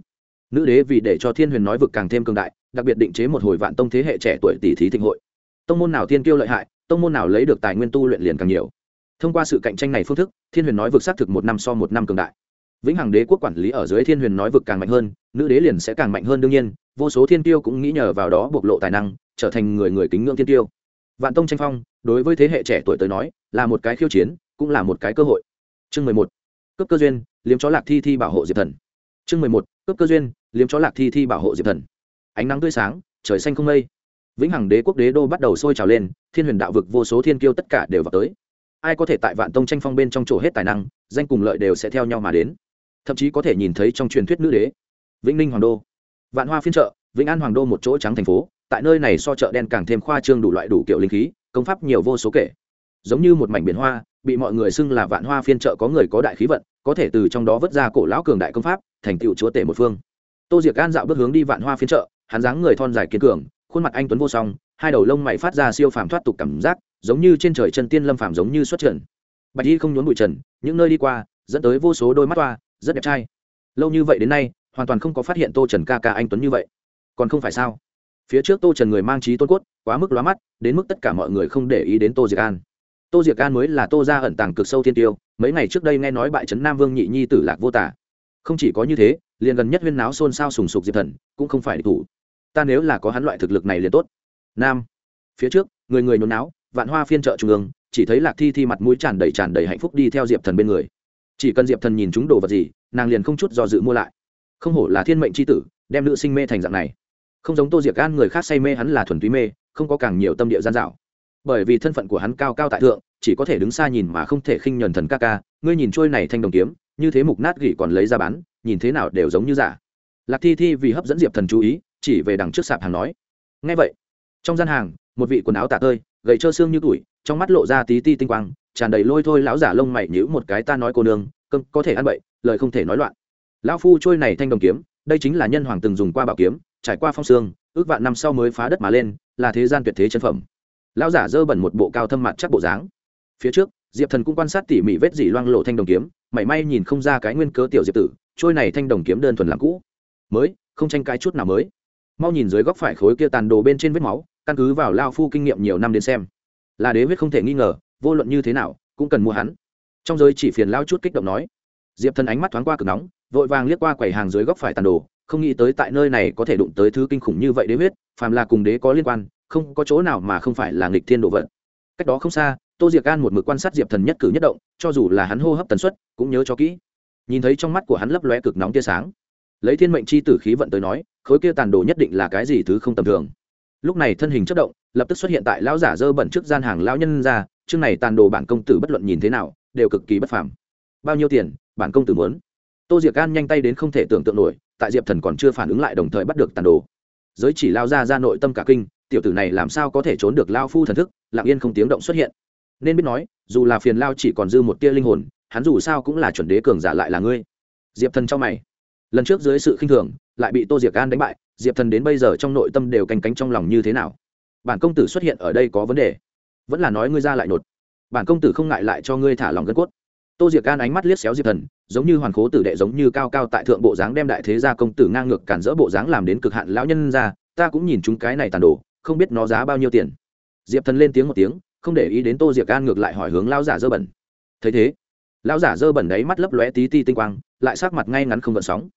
Nữ đế vì để cho thiên huyền nói vực càng thêm cường đại, đặc biệt định chế một hồi vạn tông thế hệ trẻ tuổi tỷ thí thịnh hội. Tông môn nào thiên kiêu lợi hại, tông môn nào lấy được tài nguyên tu luyện liền càng nhiều thông qua sự cạnh tranh này phương thức, thiên huyền nói vực xác thực một năm so một năm cường đại. Vĩnh hằng đế quốc quản lý ở dưới thiên huyền nói vực càng mạnh hơn, nữ đế liền sẽ càng mạnh hơn đương nhiên, vô số thiên tiêu cũng nghĩ nhờ vào đó bộc lộ tài năng, trở thành người người kính ngưỡng thiên tiêu. Vạn tông tranh phong, đối với thế hệ trẻ tuổi tới nói, là một cái khiêu chiến, cũng là một cái cơ hội. Chương mười một. Cấp cơ duyên, liếm chó lạc thi thi bảo hộ diệp thần. Chương mười một. Cấp cơ duyên, liếm chó lạc thi thi bảo hộ diệp thần. Ánh nắng tươi sáng, trời xanh không mây. Vĩnh hằng đế quốc đế đô bắt đầu sôi trào lên, thiên huyền đạo vực vô số thiên kiêu tất cả đều vào tới ai có thể tại vạn tông tranh phong bên trong chỗ hết tài năng, danh cùng lợi đều sẽ theo nhau mà đến. Thậm chí có thể nhìn thấy trong truyền thuyết nữ đế, vĩnh ninh hoàng đô. Vạn hoa phiên trợ vĩnh an hoàng đô một chỗ trắng thành phố, tại nơi này so chợ đen càng thêm khoa trương đủ loại đủ kiểu linh khí, công pháp nhiều vô số kể. Giống như một mảnh biển hoa, bị mọi người xưng là vạn hoa phiên trợ có người có đại khí vận, có thể từ trong đó vớt ra cổ lão cường đại công pháp, thành tựu chúa tể một phương. Tô diệc An dạo bước hướng đi vạn hoa phiên trợ hắn dáng người thon dài kiên cường, khuôn mặt anh tuấn vô song, hai đầu lông mày phát ra siêu phàm thoát tục cảm giác giống như trên trời chân tiên lâm phàm giống như xuất trần. Bạch y không nhốn bụi trần, những nơi đi qua, dẫn tới vô số đôi mắt toa, rất đẹp trai. Lâu như vậy đến nay, hoàn toàn không có phát hiện tô trần ca ca anh tuấn như vậy. Còn không phải sao? Phía trước tô trần người mang trí tôn cốt, quá mức lóa mắt, đến mức tất cả mọi người không để ý đến tô diệc an. Tô diệc an mới là tô ra ẩn tàng cực sâu thiên tiêu, mấy ngày trước đây nghe nói bại trấn nam vương nhị nhi tử lạc vô tả. Không chỉ có như thế, liền gần nhất huyên náo xôn xao sùng sục diệp thần, cũng không phải địch thủ. Ta nếu là có hắn loại thực lực này liền tốt. Nam, phía trước, người người nhốn náo vạn hoa phiên trợ trung ương, chỉ thấy lạc thi thi mặt mũi tràn đầy tràn đầy hạnh phúc đi theo diệp thần bên người. Chỉ cần diệp thần nhìn chúng đồ vật gì, nàng liền không chút do dự mua lại. Không hổ là thiên mệnh c h i tử, đem nữ sinh mê thành dạng này. Không giống tô diệc gan người khác say mê hắn là thuần túy mê, không có càng nhiều tâm địa gian dạo bởi vì thân phận của hắn cao cao tại thượng, chỉ có thể đứng xa nhìn mà không thể khinh nhuần thần ca ca, ngươi nhìn trôi này thanh đồng kiếm, như thế mục nát gỉ còn lấy ra bán, nhìn thế nào đều giống như giả. Lạc thi thi vì hấp dẫn diệp thần chú ý, chỉ về đằng trước sạp hàng nói ngay vậy, trong gian hàng, một vị quần áo tạ tơi gầy trơ xương như tuổi trong mắt lộ ra tí ti tinh quang tràn đầy lôi thôi lão giả lông mày nhữ một cái ta nói cô nương cơm có thể ăn bậy lời không thể nói loạn. Lão phu trôi này thanh đồng kiếm đây chính là nhân hoàng từng dùng qua bảo kiếm trải qua phong xương, ước vạn năm sau mới phá đất mà lên là thế gian tuyệt thế chân phẩm. Lão giả dơ bẩn một bộ cao thâm mặt chắc bộ dáng. Phía trước diệp thần cũng quan sát tỉ mỉ vết dỉ loang lộ thanh đồng kiếm mảy may nhìn không ra cái nguyên cớ tiểu diệp tử trôi này thanh đồng kiếm đơn thuần làm cũ. Mới không tranh cái chút nào mới. Mau nhìn dưới góc phải khối kia tàn đồ bên trên vết máu căn cứ vào lao phu kinh nghiệm nhiều năm đến xem, là đế huyết không thể nghi ngờ, vô luận như thế nào, cũng cần mua hắn. Trong giới chỉ phiền lao chút kích động nói. Diệp thần ánh mắt thoáng qua cực nóng, vội vàng liếc qua quầy hàng dưới góc phải tàn đồ, không nghĩ tới tại nơi này có thể đụng tới thứ kinh khủng như vậy đế huyết, phàm là cùng đế có liên quan, không có chỗ nào mà không phải là nghịch thiên đồ vật. Cách đó không xa, tô diệc an một mực quan sát diệp thần nhất cử nhất động, cho dù là hắn hô hấp tần suất, cũng nhớ cho kỹ. Nhìn thấy trong mắt của hắn lấp lóe cực nóng tia sáng. Lấy thiên mệnh chi tử khí vận tới nói, khối kia tàn đồ nhất định là cái gì thứ không tầm thường lúc này thân hình chất động, lập tức xuất hiện tại lão giả dơ bẩn trước gian hàng lão nhân ra, chương này tàn đồ bản công tử bất luận nhìn thế nào, đều cực kỳ bất phàm. Bao nhiêu tiền, bản công tử muốn? Tô diệc an nhanh tay đến không thể tưởng tượng nổi, tại diệp thần còn chưa phản ứng lại đồng thời bắt được tàn đồ. Giới chỉ lao ra ra nội tâm cả kinh, tiểu tử này làm sao có thể trốn được lao phu thần thức, lặng yên không tiếng động xuất hiện. Nên biết nói, dù là phiền lao chỉ còn dư một tia linh hồn, hắn dù sao cũng là chuẩn đế cường giả lại là ngươi. Diệp thần trong mày lần trước dưới sự khinh thường, lại bị tô diệc an đánh bại, diệp thần đến bây giờ trong nội tâm đều canh cánh trong lòng như thế nào? Bản công tử xuất hiện ở đây có vấn đề. Vẫn là nói ngươi ra lại nột. Bản công tử không ngại lại cho ngươi thả lòng gân cốt. Tô diệc an ánh mắt liếc xéo diệp thần, giống như hoàn khố tử đệ giống như cao cao tại thượng bộ dáng đem đại thế gia công tử ngang ngược cản rỡ bộ dáng làm đến cực hạn lão nhân ra, ta cũng nhìn chúng cái này tàn đồ, không biết nó giá bao nhiêu tiền. Diệp thần lên tiếng một tiếng, không để ý đến tô diệc an ngược lại hỏi hướng lao giả dơ bẩn. Thấy thế, lão giả dơ bẩn đấy mắt lấp lóe tí ti tinh quang, lại sắc mặt ngay ngắn không gợn sóng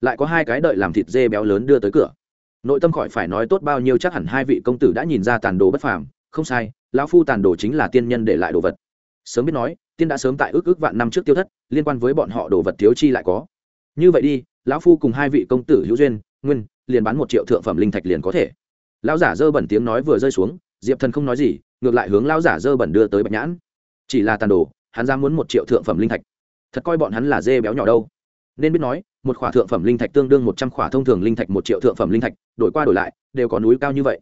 lại có hai cái đợi làm thịt dê béo lớn đưa tới cửa. Nội tâm khỏi phải nói tốt bao nhiêu chắc hẳn hai vị công tử đã nhìn ra tàn đồ bất phàm. Không sai, lão phu tàn đồ chính là tiên nhân để lại đồ vật. Sớm biết nói, tiên đã sớm tại ước ước vạn năm trước tiêu thất, liên quan với bọn họ đồ vật thiếu chi lại có. Như vậy đi, lão phu cùng hai vị công tử hữu duyên, nguyên, liền bán một triệu thượng phẩm linh thạch liền có thể. Lão giả dơ bẩn tiếng nói vừa rơi xuống, diệp thần không nói gì, ngược lại hướng lão giả dơ bẩn đưa tới bạch nhãn. Chỉ là tàn đồ, hắn ra muốn một triệu thượng phẩm linh thạch. Thật coi bọn hắn là dê béo nhỏ đâu nên biết nói, một khỏa thượng phẩm linh thạch tương đương một trăm khỏa thông thường linh thạch, một triệu thượng phẩm linh thạch, đổi qua đổi lại, đều có núi cao như vậy.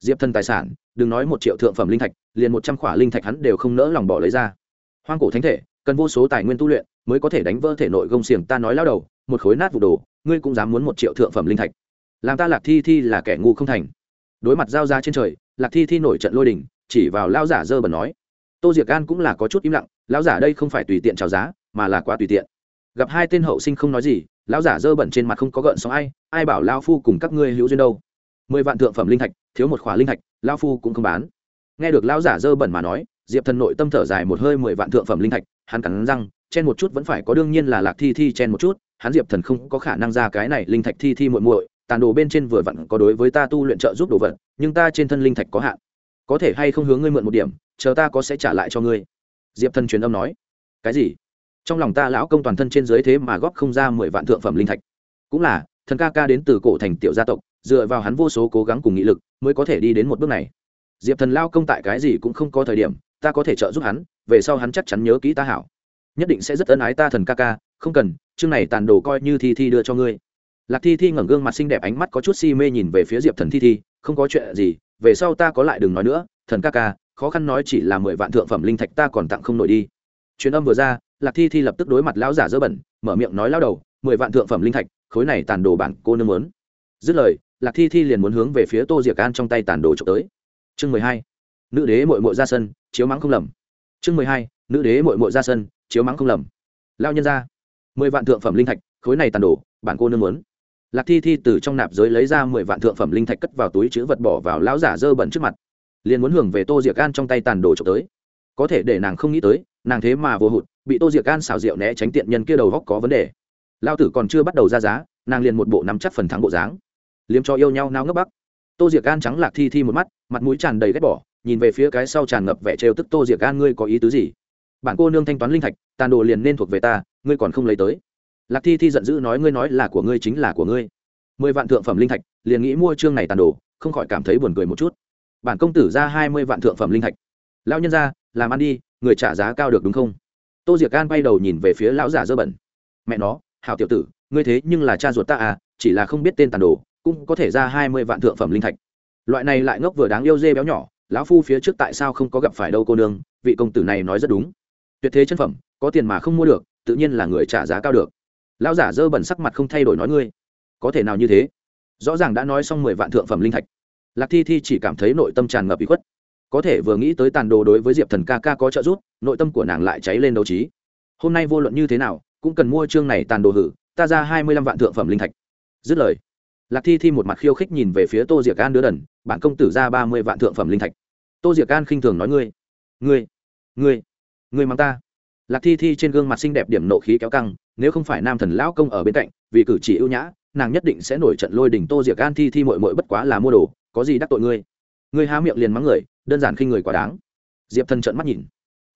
Diệp thần tài sản, đừng nói một triệu thượng phẩm linh thạch, liền một trăm khỏa linh thạch hắn đều không nỡ lòng bỏ lấy ra. Hoang cổ thánh thể, cần vô số tài nguyên tu luyện, mới có thể đánh vỡ thể nội gông xiềng, ta nói lao đầu, một khối nát vụ đồ, ngươi cũng dám muốn một triệu thượng phẩm linh thạch. Làm ta lạc thi thi là kẻ ngu không thành. Đối mặt giao ra trên trời, lạc thi thi nổi trận lôi đình, chỉ vào lao giả dơ bẩn nói, tô diệc gan cũng là có chút im lặng, lão giả đây không phải tùy tiện trào giá, mà là quá tùy tiện gặp hai tên hậu sinh không nói gì, lão giả dơ bẩn trên mặt không có gợn sóng ai ai bảo lao phu cùng các ngươi hữu duyên đâu. Mười vạn thượng phẩm linh thạch, thiếu một khóa linh thạch lao phu cũng không bán. Nghe được lão giả dơ bẩn mà nói, diệp thần nội tâm thở dài một hơi mười vạn thượng phẩm linh thạch, hắn cắn răng, chen một chút vẫn phải có đương nhiên là lạc thi thi chen một chút, hắn diệp thần không có khả năng ra cái này linh thạch thi thi muội muội, tàn đồ bên trên vừa vặn có đối với ta tu luyện trợ giúp đồ vật, nhưng ta trên thân linh thạch có hạn. Có thể hay không hướng ngươi mượn một điểm, chờ ta có sẽ trả lại cho ngươi. Diệp thần truyền âm nói. Cái gì? Trong lòng ta lão công toàn thân trên dưới thế mà góp không ra mười vạn thượng phẩm linh thạch. Cũng là, thần ca ca đến từ cổ thành tiểu gia tộc, dựa vào hắn vô số cố gắng cùng nghị lực, mới có thể đi đến một bước này. Diệp thần lao công tại cái gì cũng không có thời điểm, ta có thể trợ giúp hắn, về sau hắn chắc chắn nhớ kỹ ta hảo. Nhất định sẽ rất ân ái ta thần ca ca, không cần, chương này tàn đồ coi như thi thi đưa cho ngươi. Lạc thi thi ngẩng gương mặt xinh đẹp ánh mắt có chút si mê nhìn về phía diệp thần thi thi, không có chuyện gì, về sau ta có lại đừng nói nữa, thần ca ca, khó khăn nói chỉ là mười vạn thượng phẩm linh thạch ta còn tặng không nổi đi. Chuyến âm vừa ra lạc thi thi lập tức đối mặt lão giả dơ bẩn, mở miệng nói lao đầu, mười vạn thượng phẩm linh thạch, khối này tàn đồ bản cô nương muốn. Dứt lời, lạc thi thi liền muốn hướng về phía tô diệc an trong tay tàn đồ trộm tới. Chương mười hai, nữ đế mội mội ra sân, chiếu mắng không lầm. Chương mười hai, nữ đế mội mội ra sân, chiếu mắng không lầm. Lao nhân ra mười vạn thượng phẩm linh thạch, khối này tàn đồ, bản cô nương muốn. Lạc thi thi từ trong nạp giới lấy ra mười vạn thượng phẩm linh thạch cất vào túi chữ vật bỏ vào lão giả dơ bẩn trước mặt, liền muốn hưởng về tô diệc an trong tay tàn đồ trộm tới. Có thể để nàng không nghĩ tới nàng thế mà vô hụt, bị tô diệc an xào rượu né tránh tiện nhân kia đầu góc có vấn đề. Lao tử còn chưa bắt đầu ra giá, nàng liền một bộ nắm chắc phần thắng bộ dáng. Liếm cho yêu nhau nao ngấp bắc. Tô diệc an trắng lạc thi thi một mắt, mặt mũi tràn đầy ghét bỏ, nhìn về phía cái sau tràn ngập vẻ trêu tức tô diệc an, ngươi có ý tứ gì? Bạn cô nương thanh toán linh thạch, tàn đồ liền nên thuộc về ta, ngươi còn không lấy tới. Lạc thi thi giận dữ nói, ngươi nói là của ngươi chính là của ngươi. Mười vạn thượng phẩm linh thạch, liền nghĩ mua chương này tàn đồ, không khỏi cảm thấy buồn cười một chút. Bản công tử ra hai mươi vạn thượng phẩm linh thạch. Lão nhân ra, làm ăn đi người trả giá cao được đúng không? Tô diệc an bay đầu nhìn về phía lão giả dơ bẩn. Mẹ nó, hảo tiểu tử, ngươi thế nhưng là cha ruột ta à chỉ là không biết tên tàn đồ, cũng có thể ra hai mươi vạn thượng phẩm linh thạch. Loại này lại ngốc vừa đáng yêu dê béo nhỏ, lão phu phía trước tại sao không có gặp phải đâu cô nương, vị công tử này nói rất đúng. Tuyệt thế chân phẩm, có tiền mà không mua được, tự nhiên là người trả giá cao được. Lão giả dơ bẩn sắc mặt không thay đổi nói ngươi, có thể nào như thế? Rõ ràng đã nói xong mười vạn thượng phẩm linh thạch. Lạc thi thi chỉ cảm thấy nội tâm tràn ngập bị khuất có thể vừa nghĩ tới tàn đồ đối với diệp thần ca ca có trợ giúp, nội tâm của nàng lại cháy lên đấu trí. Hôm nay vô luận như thế nào, cũng cần mua chương này tàn đồ hử, ta ra hai mươi lăm vạn thượng phẩm linh thạch. Dứt lời, lạc thi thi một mặt khiêu khích nhìn về phía tô diệc an đứa đần, bản công tử ra ba mươi vạn thượng phẩm linh thạch. Tô diệc an khinh thường nói ngươi ngươi ngươi ngươi mang ta. Lạc thi thi trên gương mặt xinh đẹp điểm nộ khí kéo căng, nếu không phải nam thần lão công ở bên cạnh, vì cử chỉ ưu nhã, nàng nhất định sẽ nổi trận lôi đỉnh tô diệc an thi thi mội mội bất quá là mua đồ, có gì đắc tội ngươi? Ngươi há miệng liền mắng người, đơn giản khinh người quá đáng. Diệp thần trợn mắt nhìn.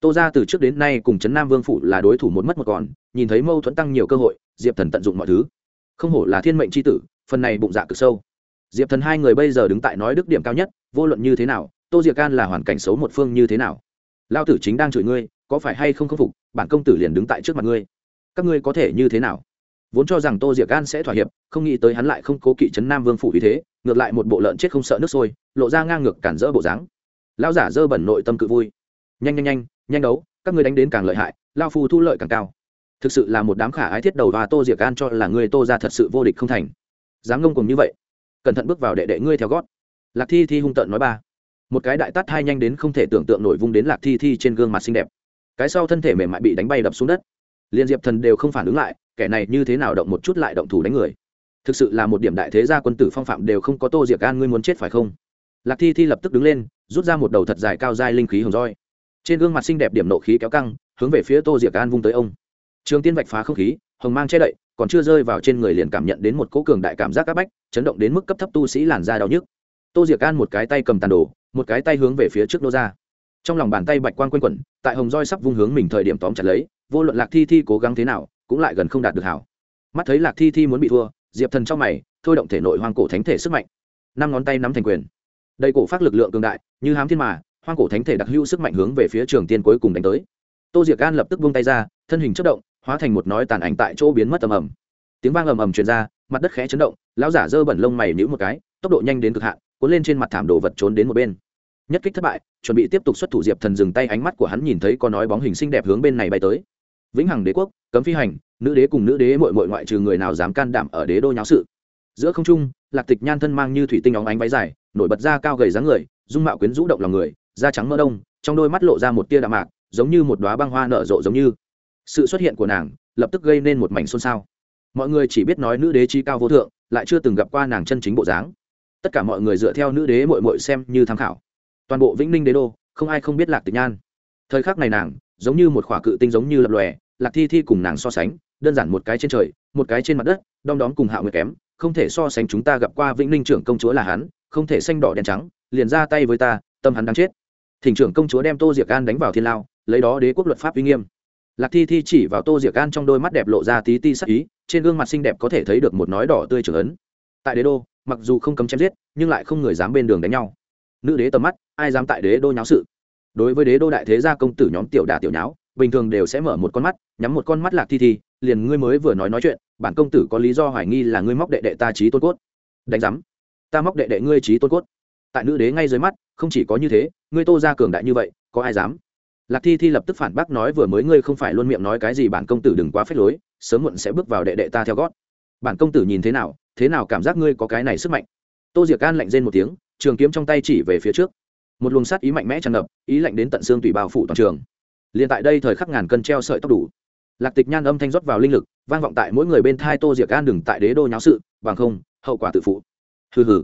Tô ra từ trước đến nay cùng trấn nam vương phủ là đối thủ một mất một còn, nhìn thấy mâu thuẫn tăng nhiều cơ hội, diệp thần tận dụng mọi thứ. Không hổ là thiên mệnh c h i tử, phần này bụng dạ cực sâu. Diệp thần hai người bây giờ đứng tại nói đức điểm cao nhất, vô luận như thế nào, tô diệc can là hoàn cảnh xấu một phương như thế nào? Lao tử chính đang chửi ngươi, có phải hay không khâm phục, bản công tử liền đứng tại trước mặt ngươi. Các ngươi có thể như thế nào? Vốn cho rằng tô diệc an sẽ thỏa hiệp, không nghĩ tới hắn lại không cố kỵ trấn nam vương phủ vì thế, ngược lại một bộ lợn chết không sợ nước sôi, lộ ra ngang ngược cản rỡ bộ dáng. Lao giả dơ bẩn nội tâm cự vui. Nhanh nhanh nhanh nhanh đấu, các ngươi đánh đến càng lợi hại lao phu thu lợi càng cao. Thực sự là một đám khả ái thiết đầu và tô diệc an cho là người tô ra thật sự vô địch không thành. Dám ngông cùng như vậy, cẩn thận bước vào đệ đệ ngươi theo gót. Lạc thi thi hung tợn nói ba. Một cái đại tát hai nhanh đến không thể tưởng tượng nổi vung đến lạc thi thi trên gương mặt xinh đẹp. Cái sau thân thể mềm mại bị đánh bay đập xuống đất. Liên diệp thần đều không phản ứng lại kẻ này như thế nào động một chút lại động thủ đánh người? Thực sự là một điểm đại thế gia quân tử phong phạm đều không có tô diệc an, ngươi muốn chết phải không? Lạc thi thi lập tức đứng lên, rút ra một đầu thật dài cao dai linh khí hồng roi. Trên gương mặt xinh đẹp điểm nộ khí kéo căng, hướng về phía tô diệc an vung tới ông. Trường tiên vạch phá không khí, hồng mang che đậy, còn chưa rơi vào trên người liền cảm nhận đến một cỗ cường đại cảm giác áp bách, chấn động đến mức cấp thấp tu sĩ làn da đau nhức. Tô diệc an một cái tay cầm tàn đồ, một cái tay hướng về phía trước nô ra. Trong lòng bàn tay bạch quan quanh quẩn, tại hồng roi sắp vung hướng mình thời điểm tóm chặt lấy, vô luận lạc thi thi cố gắng thế nào cũng lại gần không đạt được hảo. Mắt thấy lạc thi thi muốn bị thua, diệp thần trong mày, thôi động thể nội hoang cổ thánh thể sức mạnh. Năm ngón tay nắm thành quyền. Đầy cổ phát lực lượng cường đại, như hám thiên mà, hoang cổ thánh thể đặc hữu sức mạnh hướng về phía trường tiên cuối cùng đánh tới. Tô diệc an lập tức buông tay ra, thân hình chất động, hóa thành một nói tàn ảnh tại chỗ biến mất ầm ầm. Tiếng vang ầm ầm truyền ra, mặt đất khẽ chấn động, lão giả dơ bẩn lông mày nhíu một cái, tốc độ nhanh đến cực hạn, cuốn lên trên mặt thảm đồ vật trốn đến một bên. Nhất kích thất bại, chuẩn bị tiếp tục xuất thủ diệp thần dừng tay, ánh mắt của hắn nhìn thấy có nói bóng hình xinh đẹp hướng bên này bay tới vĩnh hằng đế quốc, cấm phi hành, nữ đế cùng nữ đế mội mội ngoại trừ người nào dám can đảm ở đế đô nháo sự. Giữa không trung, lạc tịch nhan thân mang như thủy tinh óng ánh váy dài, nổi bật ra cao gầy dáng người, dung mạo quyến rũ động lòng người, da trắng mỡ đông, trong đôi mắt lộ ra một tia đạm mạc, giống như một đoá băng hoa nở rộ giống như. Sự xuất hiện của nàng, lập tức gây nên một mảnh xôn xao. Mọi người chỉ biết nói nữ đế chi cao vô thượng, lại chưa từng gặp qua nàng chân chính bộ dáng. Tất cả mọi người dựa theo nữ đế mội mội xem như tham khảo. Toàn bộ vĩnh ninh đế đô, không ai không biết lạc tịch nhan. Thời khắc này nàng giống như một khỏa cự tinh giống như lập lòe, lạc thi thi cùng nàng so sánh, đơn giản một cái trên trời, một cái trên mặt đất, đom đóm cùng hạo nguyệt kém, không thể so sánh chúng ta gặp qua vĩnh ninh trưởng công chúa là hắn, không thể xanh đỏ đen trắng, liền ra tay với ta, tâm hắn đang chết. Thỉnh trưởng công chúa đem tô diệc an đánh vào thiên lao, lấy đó đế quốc luật pháp uy nghiêm. Lạc thi thi chỉ vào tô diệc an trong đôi mắt đẹp lộ ra tí ti sắc ý, trên gương mặt xinh đẹp có thể thấy được một nói đỏ tươi trưởng ấn. Tại đế đô, mặc dù không cấm chém giết, nhưng lại không người dám bên đường đánh nhau. Nữ đế tầm mắt, ai dám tại đế đô nháo sự? Đối với đế đô đại thế gia công tử nhóm tiểu đà tiểu nháo, bình thường đều sẽ mở một con mắt, nhắm một con mắt lạc thi thi, liền ngươi mới vừa nói nói chuyện, bản công tử có lý do hoài nghi là ngươi móc đệ đệ ta trí tôn cốt. Đánh giám, ta móc đệ đệ ngươi trí tôn cốt. Tại nữ đế ngay dưới mắt, không chỉ có như thế, ngươi tô ra cường đại như vậy, có ai dám? Lạc thi thi lập tức phản bác nói vừa mới ngươi không phải luôn miệng nói cái gì bản công tử đừng quá phép lối, sớm muộn sẽ bước vào đệ đệ ta theo gót. Bản công tử nhìn thế nào thế nào cảm giác ngươi có cái này sức mạnh? Tô diệc an lạnh rên một tiếng, trường kiếm trong tay chỉ về phía trước một luồng sát ý mạnh mẽ tràn ngập, ý lạnh đến tận xương tùy bao phủ toàn trường. Liền tại đây thời khắc ngàn cân treo sợi tóc đủ. Lạc tịch nhan âm thanh rót vào linh lực, vang vọng tại mỗi người bên thai tô diệc an đừng tại đế đô nháo sự, bằng không, hậu quả tự phụ. Hừ hừ.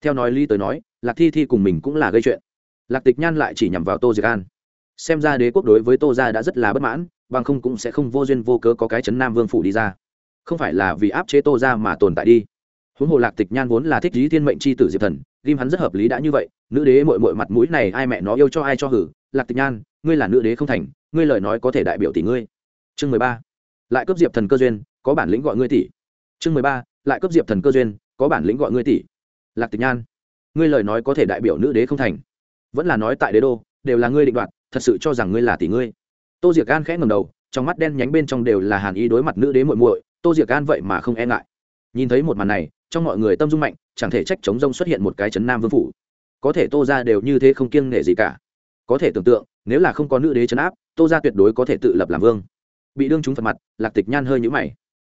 Theo nói ly tới nói, lạc thi thi cùng mình cũng là gây chuyện. Lạc tịch nhan lại chỉ nhằm vào tô diệc an. Xem ra đế quốc đối với tô gia đã rất là bất mãn, bằng không cũng sẽ không vô duyên vô cớ có cái chấn nam vương phủ đi ra. Không phải là vì áp chế tô gia mà tồn tại đi. Huống hồ lạc tịch nhan vốn là thích lý thiên mệnh c h i tử diệp thần, ghim hắn rất hợp lý đã như vậy nữ đế mội mội mặt mũi này, ai mẹ nó yêu cho ai cho hử? Lạc tịch nhan, ngươi là nữ đế không thành, ngươi lời nói có thể đại biểu tỷ ngươi. Chương mười ba, lại cấp diệp thần cơ duyên, có bản lĩnh gọi ngươi tỷ. Chương mười ba, lại cấp diệp thần cơ duyên, có bản lĩnh gọi ngươi tỷ. Lạc tịch nhan, ngươi lời nói có thể đại biểu nữ đế không thành. Vẫn là nói tại đế đô, đều là ngươi định đoạt, thật sự cho rằng ngươi là tỷ ngươi. Tô diệc gan khẽ ngầm đầu, trong mắt đen nhánh bên trong đều là hàn ý đối mặt nữ đế muội muội, tô diệc gan vậy mà không e ngại. Nhìn thấy một màn này, trong mọi người tâm dung mạnh, chẳng thể trách chống rông xuất hiện một cái chấn nam vương phủ có thể tô ra đều như thế không kiêng nể gì cả. Có thể tưởng tượng, nếu là không có nữ đế chấn áp, tô ra tuyệt đối có thể tự lập làm vương. Bị đương chúng phật mặt, lạc tịch nhan hơi nhũ mày.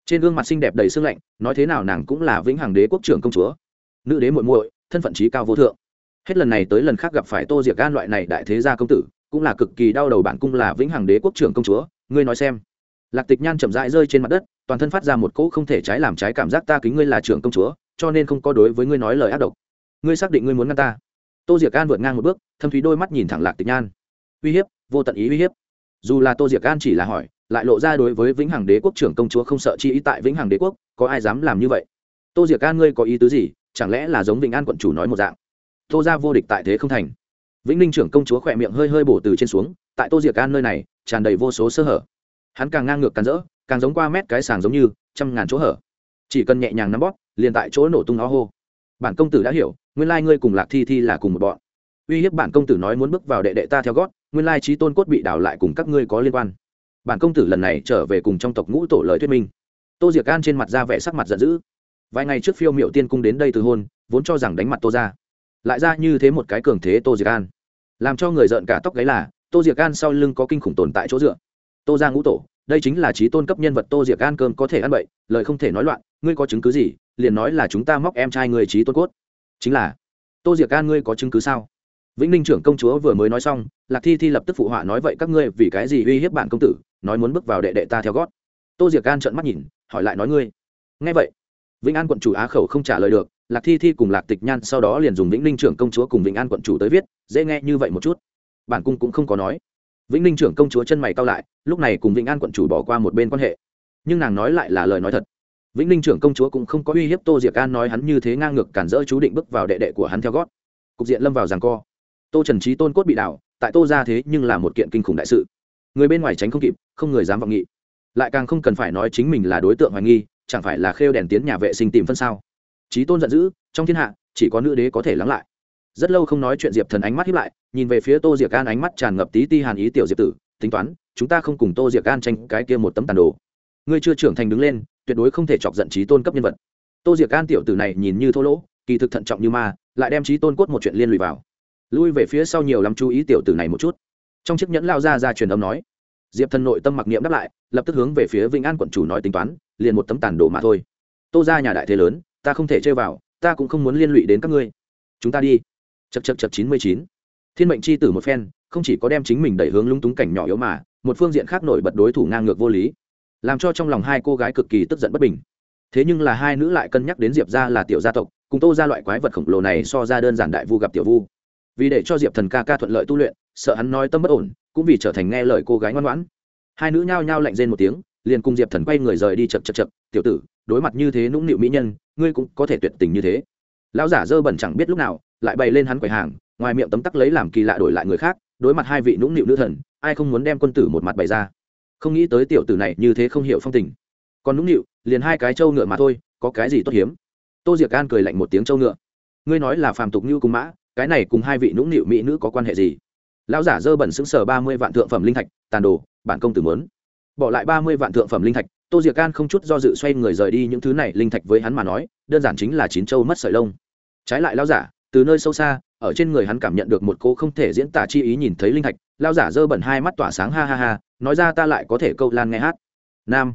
Trên gương mặt xinh đẹp đầy sương lạnh, nói thế nào nàng cũng là vĩnh hằng đế quốc trưởng công chúa. Nữ đế muội muội, thân phận trí cao vô thượng. Hết lần này tới lần khác gặp phải tô diệc gan loại này đại thế gia công tử, cũng là cực kỳ đau đầu bản cung là vĩnh hằng đế quốc trưởng công chúa, ngươi nói xem. Lạc tịch nhan chậm rãi rơi trên mặt đất, toàn thân phát ra một cỗ không thể trái làm trái cảm giác ta kính ngươi là trưởng công chúa, cho nên không có đối với ngươi nói lời ác độc. Ngươi xác định ngươi muốn ngăn ta tô diệc an vượt ngang một bước, thâm thúy đôi mắt nhìn thẳng lạc tịch nhan. Uy hiếp, vô tận ý uy hiếp. Dù là tô diệc an chỉ là hỏi, lại lộ ra đối với vĩnh hằng đế quốc trưởng công chúa không sợ chi ý tại vĩnh hằng đế quốc, có ai dám làm như vậy? Tô diệc an, ngươi có ý tứ gì? Chẳng lẽ là giống vĩnh an quận chủ nói một dạng? Tô ra vô địch tại thế không thành. Vĩnh ninh trưởng công chúa khỏe miệng hơi hơi bổ từ trên xuống, tại tô diệc an nơi này, tràn đầy vô số sơ hở. Hắn càng ngang ngược càng rỡ, càng giống qua mét cái sàng giống như, trăm ngàn chỗ hở. Chỉ cần nhẹ nhàng nắm bóp, liền tại chỗ nổ tung nó hô bản công tử đã hiểu, nguyên lai ngươi cùng lạc thi thi là cùng một bọn. Uy hiếp bản công tử nói muốn bước vào đệ đệ ta theo gót, nguyên lai trí tôn cốt bị đảo lại cùng các ngươi có liên quan. Bản công tử lần này trở về cùng trong tộc ngũ tổ lời thuyết minh. Tô diệc an trên mặt ra vẻ sắc mặt giận dữ. Vài ngày trước phiêu miệu tiên cung đến đây từ hôn, vốn cho rằng đánh mặt tô ra lại ra như thế một cái cường thế tô diệc an. Làm cho người giận cả tóc gáy là, tô diệc an sau lưng có kinh khủng tồn tại chỗ dựa. Tô ra ngũ tổ, đây chính là trí tôn cấp nhân vật tô diệc an cơm có thể ăn bậy, lời không thể nói loạn, ngươi có chứng cứ gì liền nói là chúng ta móc em trai người trí tôn cốt. Chính là, tô diệc an ngươi có chứng cứ sao? Vĩnh ninh trưởng công chúa vừa mới nói xong, lạc thi thi lập tức phụ họa nói vậy các ngươi vì cái gì uy hiếp bản công tử, nói muốn bước vào đệ đệ ta theo gót. Tô diệc an trợn mắt nhìn, hỏi lại nói ngươi. Nghe vậy, vĩnh an quận chủ á khẩu không trả lời được, lạc thi thi cùng lạc tịch nhan sau đó liền dùng vĩnh ninh trưởng công chúa cùng vĩnh an quận chủ tới viết, dễ nghe như vậy một chút. Bản cung cũng không có nói. Vĩnh ninh trưởng công chúa chân mày cao lại, lúc này cùng vĩnh an quận chủ bỏ qua một bên quan hệ. Nhưng nàng nói lại là lời nói thật vĩnh ninh trưởng công chúa cũng không có uy hiếp tô diệc an nói hắn như thế ngang ngược cản rỡ chú định bước vào đệ đệ của hắn theo gót. Cục diện lâm vào rằng co. Tô trần trí tôn cốt bị đảo, tại tô ra thế nhưng là một kiện kinh khủng đại sự. Người bên ngoài tránh không kịp, không người dám vọng nghị. Lại càng không cần phải nói chính mình là đối tượng hoài nghi, chẳng phải là khêu đèn tiến nhà vệ sinh tìm phân sao. Trí tôn giận dữ, trong thiên hạ, chỉ có nữ đế có thể lắng lại. Rất lâu không nói chuyện diệp thần ánh mắt hiếp lại, nhìn về phía tô diệc an ánh mắt tràn ngập tí ti hàn ý tiểu diệp tử, tính toán, chúng ta không cùng tô diệc an tranh cái kia một tấm tàn đồ. Ngươi chưa trưởng thành đứng lên tuyệt đối không thể chọc giận trí tôn cấp nhân vật. Tô diệc an tiểu tử này nhìn như thô lỗ, kỳ thực thận trọng như ma, lại đem trí tôn cốt một chuyện liên lụy vào. Lui về phía sau nhiều lắm chú ý tiểu tử này một chút. Trong chiếc nhẫn lao ra ra truyền âm nói, diệp thần nội tâm mặc niệm đáp lại, lập tức hướng về phía vĩnh an quận chủ nói tính toán, liền một tấm tàn đồ mà thôi. Tô ra nhà đại thế lớn, ta không thể chơi vào, ta cũng không muốn liên lụy đến các ngươi. Chúng ta đi. Chật chật chật chín mươi chín. Thiên mệnh c h i tử một phen, không chỉ có đem chính mình đẩy hướng lung túng cảnh nhỏ yếu mà, một phương diện khác nổi bật đối thủ ngang ngược vô lý làm cho trong lòng hai cô gái cực kỳ tức giận bất bình. Thế nhưng là hai nữ lại cân nhắc đến diệp ra là tiểu gia tộc, cùng tô ra loại quái vật khổng lồ này so ra đơn giản đại vu gặp tiểu vu. Vì để cho diệp thần ca ca thuận lợi tu luyện, sợ hắn nói tâm bất ổn, cũng vì trở thành nghe lời cô gái ngoan ngoãn. Hai nữ nhao nhao lạnh rên một tiếng, liền cùng diệp thần quay người rời đi chật chật chật, tiểu tử, đối mặt như thế nũng nịu mỹ nhân, ngươi cũng có thể tuyệt tình như thế. Lão giả dơ bẩn chẳng biết lúc nào, lại bày lên hắn quầy hàng, ngoài miệng tấm tắc lấy làm kỳ lạ đổi lại người khác, đối mặt hai vị nũng nịu nữ thần, ai không muốn đem quân tử một mặt bày ra? Không nghĩ tới tiểu tử này như thế không hiểu phong tình. Còn nũng nịu, liền hai cái trâu ngựa mà thôi, có cái gì tốt hiếm? Tô diệc an cười lạnh một tiếng trâu ngựa. Ngươi nói là phàm tục như cung mã, cái này cùng hai vị nũng nịu mỹ nữ có quan hệ gì? Lão giả dơ bẩn xứng sở ba mươi vạn thượng phẩm linh thạch, tàn đồ, bản công tử mớn bỏ lại ba mươi vạn thượng phẩm linh thạch, tô diệc An không chút do dự xoay người rời đi những thứ này linh thạch với hắn mà nói, đơn giản chính là chín châu mất sợi lông. Trái lại lão giả, từ nơi sâu xa, ở trên người hắn cảm nhận được một cô không thể diễn tả chi ý nhìn thấy linh thạch, lão giả dơ bẩn hai mắt tỏa sáng ha ha ha nói ra ta lại có thể câu lan nghe hát. Nam.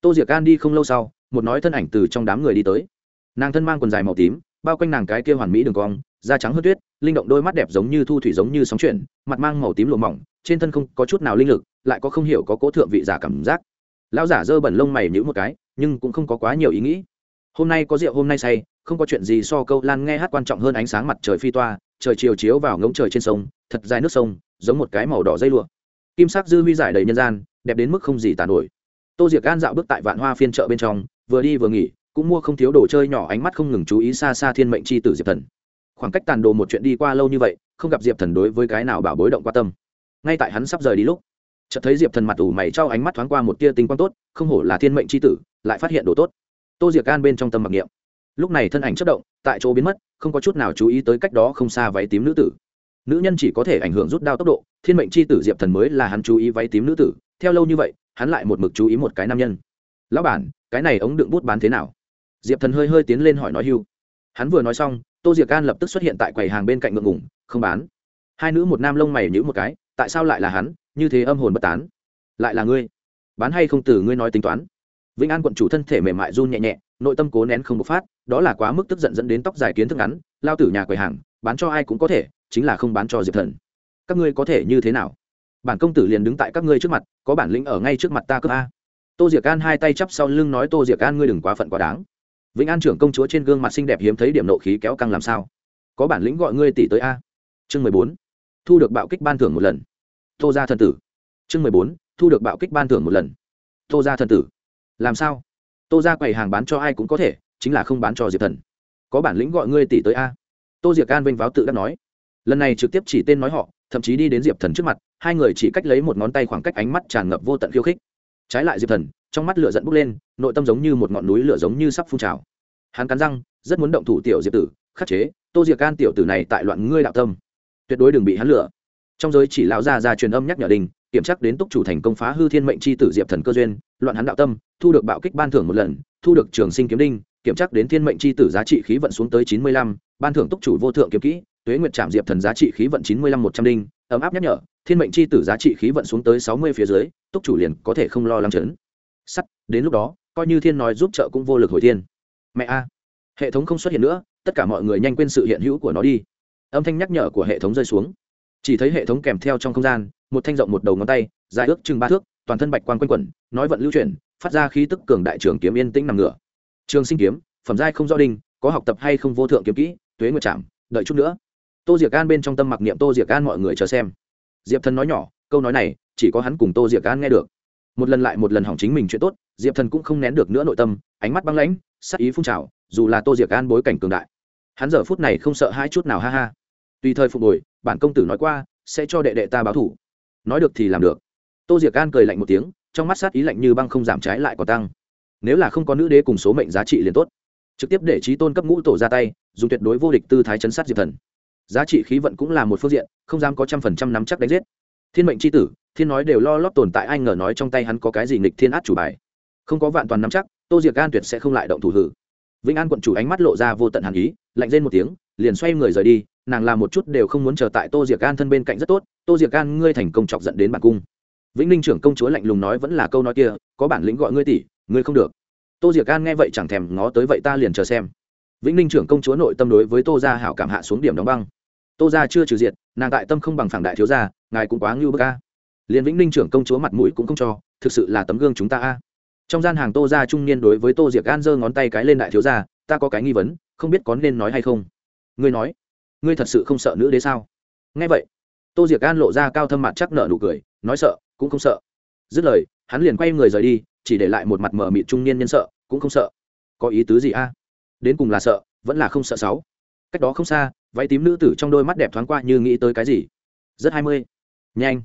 Tô diệc an đi không lâu sau, một nói thân ảnh từ trong đám người đi tới. Nàng thân mang quần dài màu tím, bao quanh nàng cái kia hoàn mỹ đường cong, da trắng hơn tuyết, linh động đôi mắt đẹp giống như thu thủy giống như sóng chuyển, mặt mang màu tím lộ mỏng, trên thân không có chút nào linh lực, lại có không hiểu có cố thượng vị giả cảm giác. Lão giả dơ bẩn lông mày nhữ một cái, nhưng cũng không có quá nhiều ý nghĩ. Hôm nay có rượu, hôm nay say, không có chuyện gì so câu lan nghe hát quan trọng hơn ánh sáng mặt trời phi toa, trời chiều chiếu vào ngống trời trên sông, thật dài nước sông, giống một cái màu đỏ dây lụa kim sắc dư huy giải đầy nhân gian, đẹp đến mức không gì tàn nổi. Tô diệc gan dạo bước tại vạn hoa phiên chợ bên trong, vừa đi vừa nghỉ, cũng mua không thiếu đồ chơi nhỏ ánh mắt không ngừng chú ý xa xa thiên mệnh c h i tử diệp thần. Khoảng cách tàn đồ một chuyện đi qua lâu như vậy, không gặp diệp thần đối với cái nào bảo bối động qua tâm. Ngay tại hắn sắp rời đi lúc, chợt thấy diệp thần mặt ủ mày trao ánh mắt thoáng qua một tia tinh quang tốt, không hổ là thiên mệnh c h i tử, lại phát hiện đồ tốt. Tô diệc gan bên trong tâm mặc niệm. Lúc này thân ảnh chất động, tại chỗ biến mất, không có chút nào chú ý tới cách đó không xa váy tím nữ tử. Nữ nhân chỉ có thể ảnh hưởng rút đao tốc độ thiên mệnh c h i tử diệp thần mới là hắn chú ý váy tím nữ tử, theo lâu như vậy, hắn lại một mực chú ý một cái nam nhân. Lão bản, cái này ống đựng bút bán thế nào? Diệp thần hơi hơi tiến lên hỏi nói hưu. Hắn vừa nói xong, tô diệc can lập tức xuất hiện tại quầy hàng bên cạnh ngượng ngủng không bán. Hai nữ một nam lông mày nhữ một cái, tại sao lại là hắn? Như thế âm hồn bất tán. Lại là ngươi? Bán hay không từ ngươi nói tính toán? Vĩnh an quận chủ thân thể mềm mại run nhẹ nhẹ, nội tâm cố nén không bộc phát, đó là quá mức tức giận dẫn đến tóc dài kiến thức ngắn, lao tử nhà quầy hàng, bán cho ai cũng có thể, chính là không bán cho diệp thần các ngươi có thể như thế nào? Bản công tử liền đứng tại các ngươi trước mặt, có bản lĩnh ở ngay trước mặt ta cướp a. Tô diệc an hai tay chắp sau lưng nói, tô diệc an ngươi đừng quá phận quá đáng. Vĩnh an trưởng công chúa trên gương mặt xinh đẹp hiếm thấy điểm nộ khí kéo căng làm sao? Có bản lĩnh gọi ngươi tỷ tới a. Chương mười bốn. Thu được bạo kích ban thưởng một lần. Tô gia thần tử. Chương mười bốn. Thu được bạo kích ban thưởng một lần. Tô gia thần tử. Làm sao? Tô gia quầy hàng bán cho ai cũng có thể, chính là không bán cho diệp thần. Có bản lĩnh gọi ngươi tỷ tới a. Tô diệc an vênh váo tự đắc nói. Lần này trực tiếp chỉ tên nói họ thậm chí đi đến diệp thần trước mặt, hai người chỉ cách lấy một ngón tay khoảng cách ánh mắt tràn ngập vô tận khiêu khích. Trái lại diệp thần, trong mắt lửa giận bốc lên, nội tâm giống như một ngọn núi lửa giống như sắp phun trào. Hắn cắn răng, rất muốn động thủ tiểu diệp tử, khắc chế, tô diệc can tiểu tử này tại loạn ngươi đạo tâm. Tuyệt đối đừng bị hắn lửa trong giới chỉ lão gia ra truyền âm nhắc nhở đình, kiểm chắc đến túc chủ thành công phá hư thiên mệnh c h i tử diệp thần cơ duyên, loạn hắn đạo tâm, thu được bạo kích ban thưởng một lần, thu được trường sinh kiếm đinh, kiểm chắc đến thiên mệnh c h i tử giá trị khí vận xuống tới chín mươi lăm, ban thưởng túc chủ vô thượng kiếm kỹ tuế nguyệt trạm diệp thần giá trị khí vận chín mươi lăm một trăm đinh ấm áp nhắc nhở thiên mệnh c h i tử giá trị khí vận xuống tới sáu mươi phía dưới túc chủ liền có thể không lo lắng chấn. Sắt đến lúc đó coi như thiên nói giúp trợ cũng vô lực hồi thiên. Mẹ a hệ thống không xuất hiện nữa tất cả mọi người nhanh quên sự hiện hữu của nó đi. Âm thanh nhắc nhở của hệ thống rơi xuống. Chỉ thấy hệ thống kèm theo trong không gian một thanh rộng một đầu ngón tay dài ước chừng ba thước toàn thân bạch quang quanh quẩn nói vận lưu chuyển phát ra khí tức cường đại trường kiếm yên tĩnh nằm ngửa. Trường sinh kiếm phẩm giai không do đinh có học tập hay không vô thượng kiếm kỹ tuế nguyệt Trạm, đợi chút nữa tô diệc an bên trong tâm mặc niệm tô diệc an mọi người chờ xem. Diệp thần nói nhỏ, câu nói này, chỉ có hắn cùng tô diệc an nghe được. Một lần lại một lần hỏng chính mình chuyện tốt, diệp thần cũng không nén được nữa nội tâm, ánh mắt băng lãnh, sắc ý phun trào, dù là tô diệc an bối cảnh cường đại. Hắn giờ phút này không sợ hai chút nào, ha ha. Tùy thời phục hồi, bản công tử nói qua, sẽ cho đệ đệ ta báo thủ. Nói được thì làm được. Tô diệc an cười lạnh một tiếng, trong mắt sát ý lạnh như băng không giảm trái lại còn tăng. Nếu là không có nữ đế cùng số mệnh giá trị liền tốt. Trực tiếp để trí tôn cấp ngũ tổ ra tay, dùng tuyệt đối vô địch tư thái chấn sát diệp thần giá trị khí vận cũng là một phương diện, không dám có trăm phần trăm nắm chắc đánh giết. Thiên mệnh c h i tử, thiên nói đều lo lót tồn tại, ai ngờ nói trong tay hắn có cái gì nghịch thiên át chủ bài. Không có vạn toàn nắm chắc, tô diệc gan tuyệt sẽ không lại động thủ hử. Vĩnh an quận chủ ánh mắt lộ ra vô tận hàn ý, lạnh lên một tiếng, liền xoay người rời đi, nàng làm một chút đều không muốn chờ tại tô diệc gan thân bên cạnh rất tốt, tô diệc gan ngươi thành công chọc dẫn đến bản cung. Vĩnh ninh trưởng công chúa lạnh lùng nói vẫn là câu nói kia, có bản lĩnh gọi ngươi tỷ, ngươi không được. Tô diệc gan nghe vậy chẳng thèm ngó tới vậy ta liền chờ xem. Vĩnh ninh trưởng công chúa nội tâm đối với tô gia hảo cảm hạ xuống điểm đóng băng tô gia chưa trừ diệt, nàng tại tâm không bằng phản đại thiếu gia, ngài cũng quá ngưu bức a. Liền vĩnh ninh trưởng công chúa mặt mũi cũng không cho, thực sự là tấm gương chúng ta a. Trong gian hàng tô gia trung niên đối với tô diệc an giơ ngón tay cái lên đại thiếu gia, ta có cái nghi vấn, không biết có nên nói hay không? Ngươi nói, ngươi thật sự không sợ nữ đế sao? Nghe vậy, tô diệc an lộ ra cao thâm mặt chắc nợ nụ cười, nói sợ, cũng không sợ. Dứt lời, hắn liền quay người rời đi, chỉ để lại một mặt mờ mịt trung niên nhân sợ, cũng không sợ. Có ý tứ gì a? Đến cùng là sợ, vẫn là không sợ sáu cách đó không xa, váy tím nữ tử trong đôi mắt đẹp thoáng qua như nghĩ tới cái gì. Rất hai mươi. Nhanh.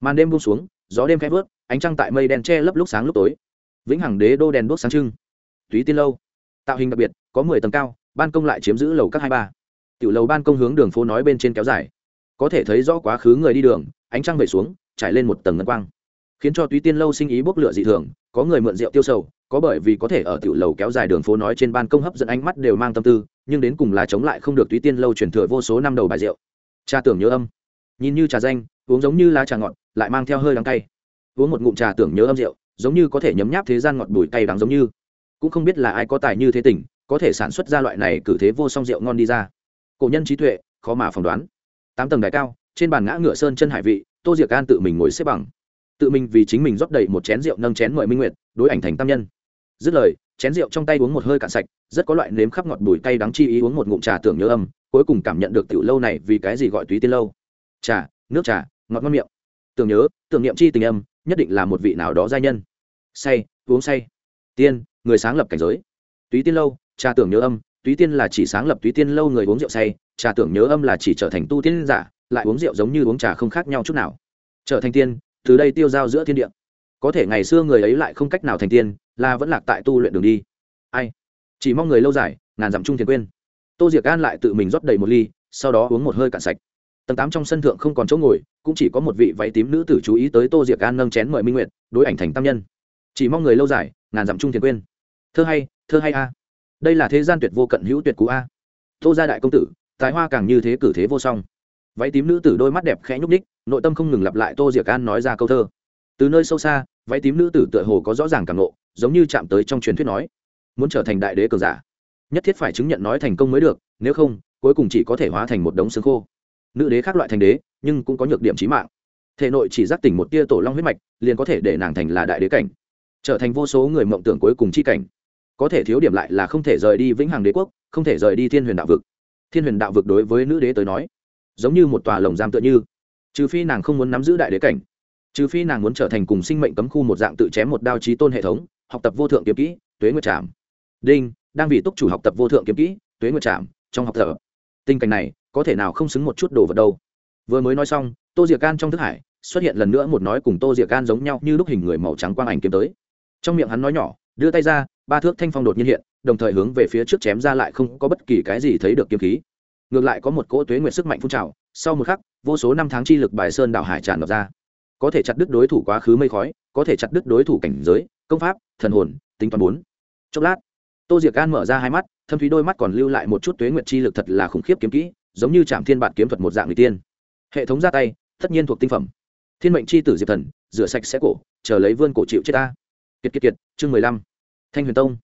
Màn đêm buông xuống, gió đêm khẽ vớt, ánh trăng tại mây đen che lấp lúc sáng lúc tối. Vĩnh hằng đế đô đèn đốt sáng trưng. Túy tiên lâu. Tạo hình đặc biệt, có mười tầng cao, ban công lại chiếm giữ lầu các hai ba. Tiểu lầu ban công hướng đường phố nói bên trên kéo dài. Có thể thấy rõ quá khứ người đi đường, ánh trăng về xuống, trải lên một tầng ngân quang. Khiến cho túy tiên lâu sinh ý bốc lửa dị thường, có người mượn rượu tiêu sầu, có bởi vì có thể ở tiểu lầu kéo dài đường phố nói trên ban công hấp dẫn ánh mắt đều mang tâm tư nhưng đến cùng là chống lại không được túy tiên lâu truyền thừa vô số năm đầu bài rượu. Trà tưởng nhớ âm. Nhìn như trà danh uống giống như lá trà ngọt lại mang theo hơi đắng cay. Uống một ngụm trà tưởng nhớ âm rượu giống như có thể nhấm nháp thế gian ngọt bùi cay đắng giống như. Cũng không biết là ai có tài như thế tỉnh, có thể sản xuất ra loại này cử thế vô song rượu ngon đi ra. Cổ nhân trí tuệ khó mà phỏng đoán. Tám tầng đài cao trên bàn ngã ngựa sơn chân hải vị tô diệc an tự mình ngồi xếp bằng. Tự mình vì chính mình rót đầy một chén rượu nâng chén mời minh nguyệt đối ảnh thành tam nhân. Dứt lời chén rượu trong tay uống một hơi cạn sạch, rất có loại nếm khắp ngọt bùi cay đắng chi ý uống một ngụm trà tưởng nhớ âm, cuối cùng cảm nhận được tiểu lâu này vì cái gì gọi túy tiên lâu. Trà, nước trà, ngọt ngon miệng. Tưởng nhớ, tưởng niệm chi tình âm, nhất định là một vị nào đó giai nhân. Say, uống say. Tiên, người sáng lập cảnh giới. Túy tiên lâu, trà tưởng nhớ âm, túy tiên là chỉ sáng lập túy tiên lâu người uống rượu say, trà tưởng nhớ âm là chỉ trở thành tu tiên giả, lại uống rượu giống như uống trà không khác nhau chút nào. Trở thành tiên, từ đây tiêu giao giữa thiên địa. Có thể ngày xưa người ấy lại không cách nào thành tiên là vẫn lạc tại tu luyện đường đi. Ai? Chỉ mong người lâu dài, ngàn dặm chung thiền quên. Tô diệc an lại tự mình rót đầy một ly, sau đó uống một hơi cạn sạch. Tầng tám trong sân thượng không còn chỗ ngồi, cũng chỉ có một vị váy tím nữ tử chú ý tới tô diệc an nâng chén mời minh nguyện đối ảnh thành tam nhân. Chỉ mong người lâu dài, ngàn dặm chung thiền quên. Thơ hay thơ hay a. Đây là thế gian tuyệt vô cận hữu tuyệt cú a. Tô gia đại công tử, tài hoa càng như thế cử thế vô song. Váy tím nữ tử đôi mắt đẹp khẽ nhúc ních nội tâm không ngừng lặp lại tô diệc an nói ra câu thơ. Từ nơi sâu xa, váy tím nữ tử tựa hồ có rõ ràng cảm ngộ giống như chạm tới trong truyền thuyết nói, muốn trở thành đại đế cường giả. Nhất thiết phải chứng nhận nói thành công mới được, nếu không, cuối cùng chỉ có thể hóa thành một đống xương khô. Nữ đế khác loại thành đế, nhưng cũng có nhược điểm trí mạng. Thể nội chỉ giác tỉnh một tia tổ long huyết mạch, liền có thể để nàng thành là đại đế cảnh, trở thành vô số người mộng tưởng cuối cùng chi cảnh. Có thể thiếu điểm lại là không thể rời đi vĩnh hằng đế quốc, không thể rời đi thiên huyền đạo vực. Thiên huyền đạo vực đối với nữ đế tới nói, giống như một tòa lồng giam tựa như. Trừ phi nàng không muốn nắm giữ đại đế cảnh, trừ phi nàng muốn trở thành cùng sinh mệnh cấm khu một dạng tự chém một đao trí tôn hệ thống học tập vô thượng kiếm kỹ tuế nguyệt trảm. Đinh đang vì túc chủ học tập vô thượng kiếm kỹ tuế nguyệt trảm trong học thở, tình cảnh này có thể nào không xứng một chút đồ vật đâu. Vừa mới nói xong tô diệc can trong thức hải xuất hiện lần nữa một nói cùng tô diệc can giống nhau như lúc hình người màu trắng quang ảnh kiếm tới. Trong miệng hắn nói nhỏ đưa tay ra ba thước thanh phong đột nhiên hiện đồng thời hướng về phía trước chém ra lại không có bất kỳ cái gì thấy được kiếm khí. Ngược lại có một cỗ tuế nguyệt sức mạnh phun trào sau một khắc vô số năm tháng chi lực bài sơn đảo hải tràn ngập ra có thể chặt đứt đối thủ quá khứ mây khói, có thể chặt đứt đối thủ cảnh giới, công pháp, thần hồn, tính toán bốn. Chốc lát, tô diệc an mở ra hai mắt, thâm thúy đôi mắt còn lưu lại một chút tuế nguyệt chi lực thật là khủng khiếp kiếm kỹ, giống như trạm thiên bản kiếm thuật một dạng người tiên. Hệ thống ra tay, tất nhiên thuộc tinh phẩm. Thiên mệnh c h i tử diệp thần, rửa sạch sẽ cổ, chờ lấy vươn cổ chịu chết ta. Kiệt kiệt kiệt, chương mười lăm. Thanh huyền tông.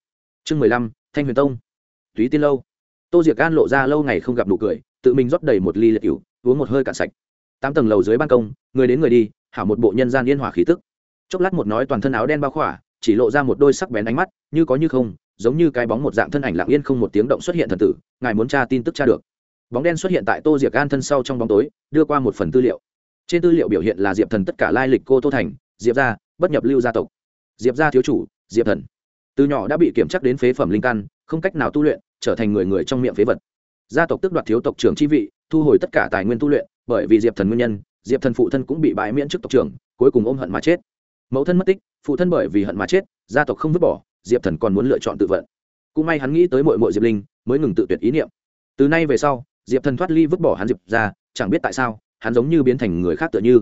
Chương mười lăm, thanh huyền tông. Túy tiên lâu. Tô diệc gan lộ ra lâu ngày không gặp nụ cười, tự mình rót đầy một ly liệt cựu uống một hơi cạn sạch. Tám tầng lầu dưới ban công, người đến người đi hảo một bộ nhân gian yên hòa khí tức. Chốc lát một nói toàn thân áo đen bao khỏa, chỉ lộ ra một đôi sắc bén ánh mắt, như có như không, giống như cái bóng một dạng thân ảnh lặng yên không một tiếng động xuất hiện thần tử, ngài muốn tra tin tức tra được. Bóng đen xuất hiện tại tô diệc an thân sau trong bóng tối, đưa qua một phần tư liệu. Trên tư liệu biểu hiện là diệp thần tất cả lai lịch cô tô thành, diệp gia, bất nhập lưu gia tộc. Diệp gia thiếu chủ, diệp thần. Từ nhỏ đã bị kiểm chắc đến phế phẩm linh căn, không cách nào tu luyện, trở thành người người trong miệng phế vật. Gia tộc tức đoạt thiếu tộc trưởng chi vị, thu hồi tất cả tài nguyên tu luyện, bởi vì diệp thần nguyên nhân diệp thần phụ thân cũng bị bãi miễn trước tộc trưởng, cuối cùng ôm hận mà chết. Mẫu thân mất tích, phụ thân bởi vì hận mà chết, gia tộc không vứt bỏ, diệp thần còn muốn lựa chọn tự vận. Cũng may hắn nghĩ tới mội mội diệp linh, mới ngừng tự tuyệt ý niệm. Từ nay về sau, diệp thần thoát ly vứt bỏ hắn diệp ra, chẳng biết tại sao, hắn giống như biến thành người khác tựa như.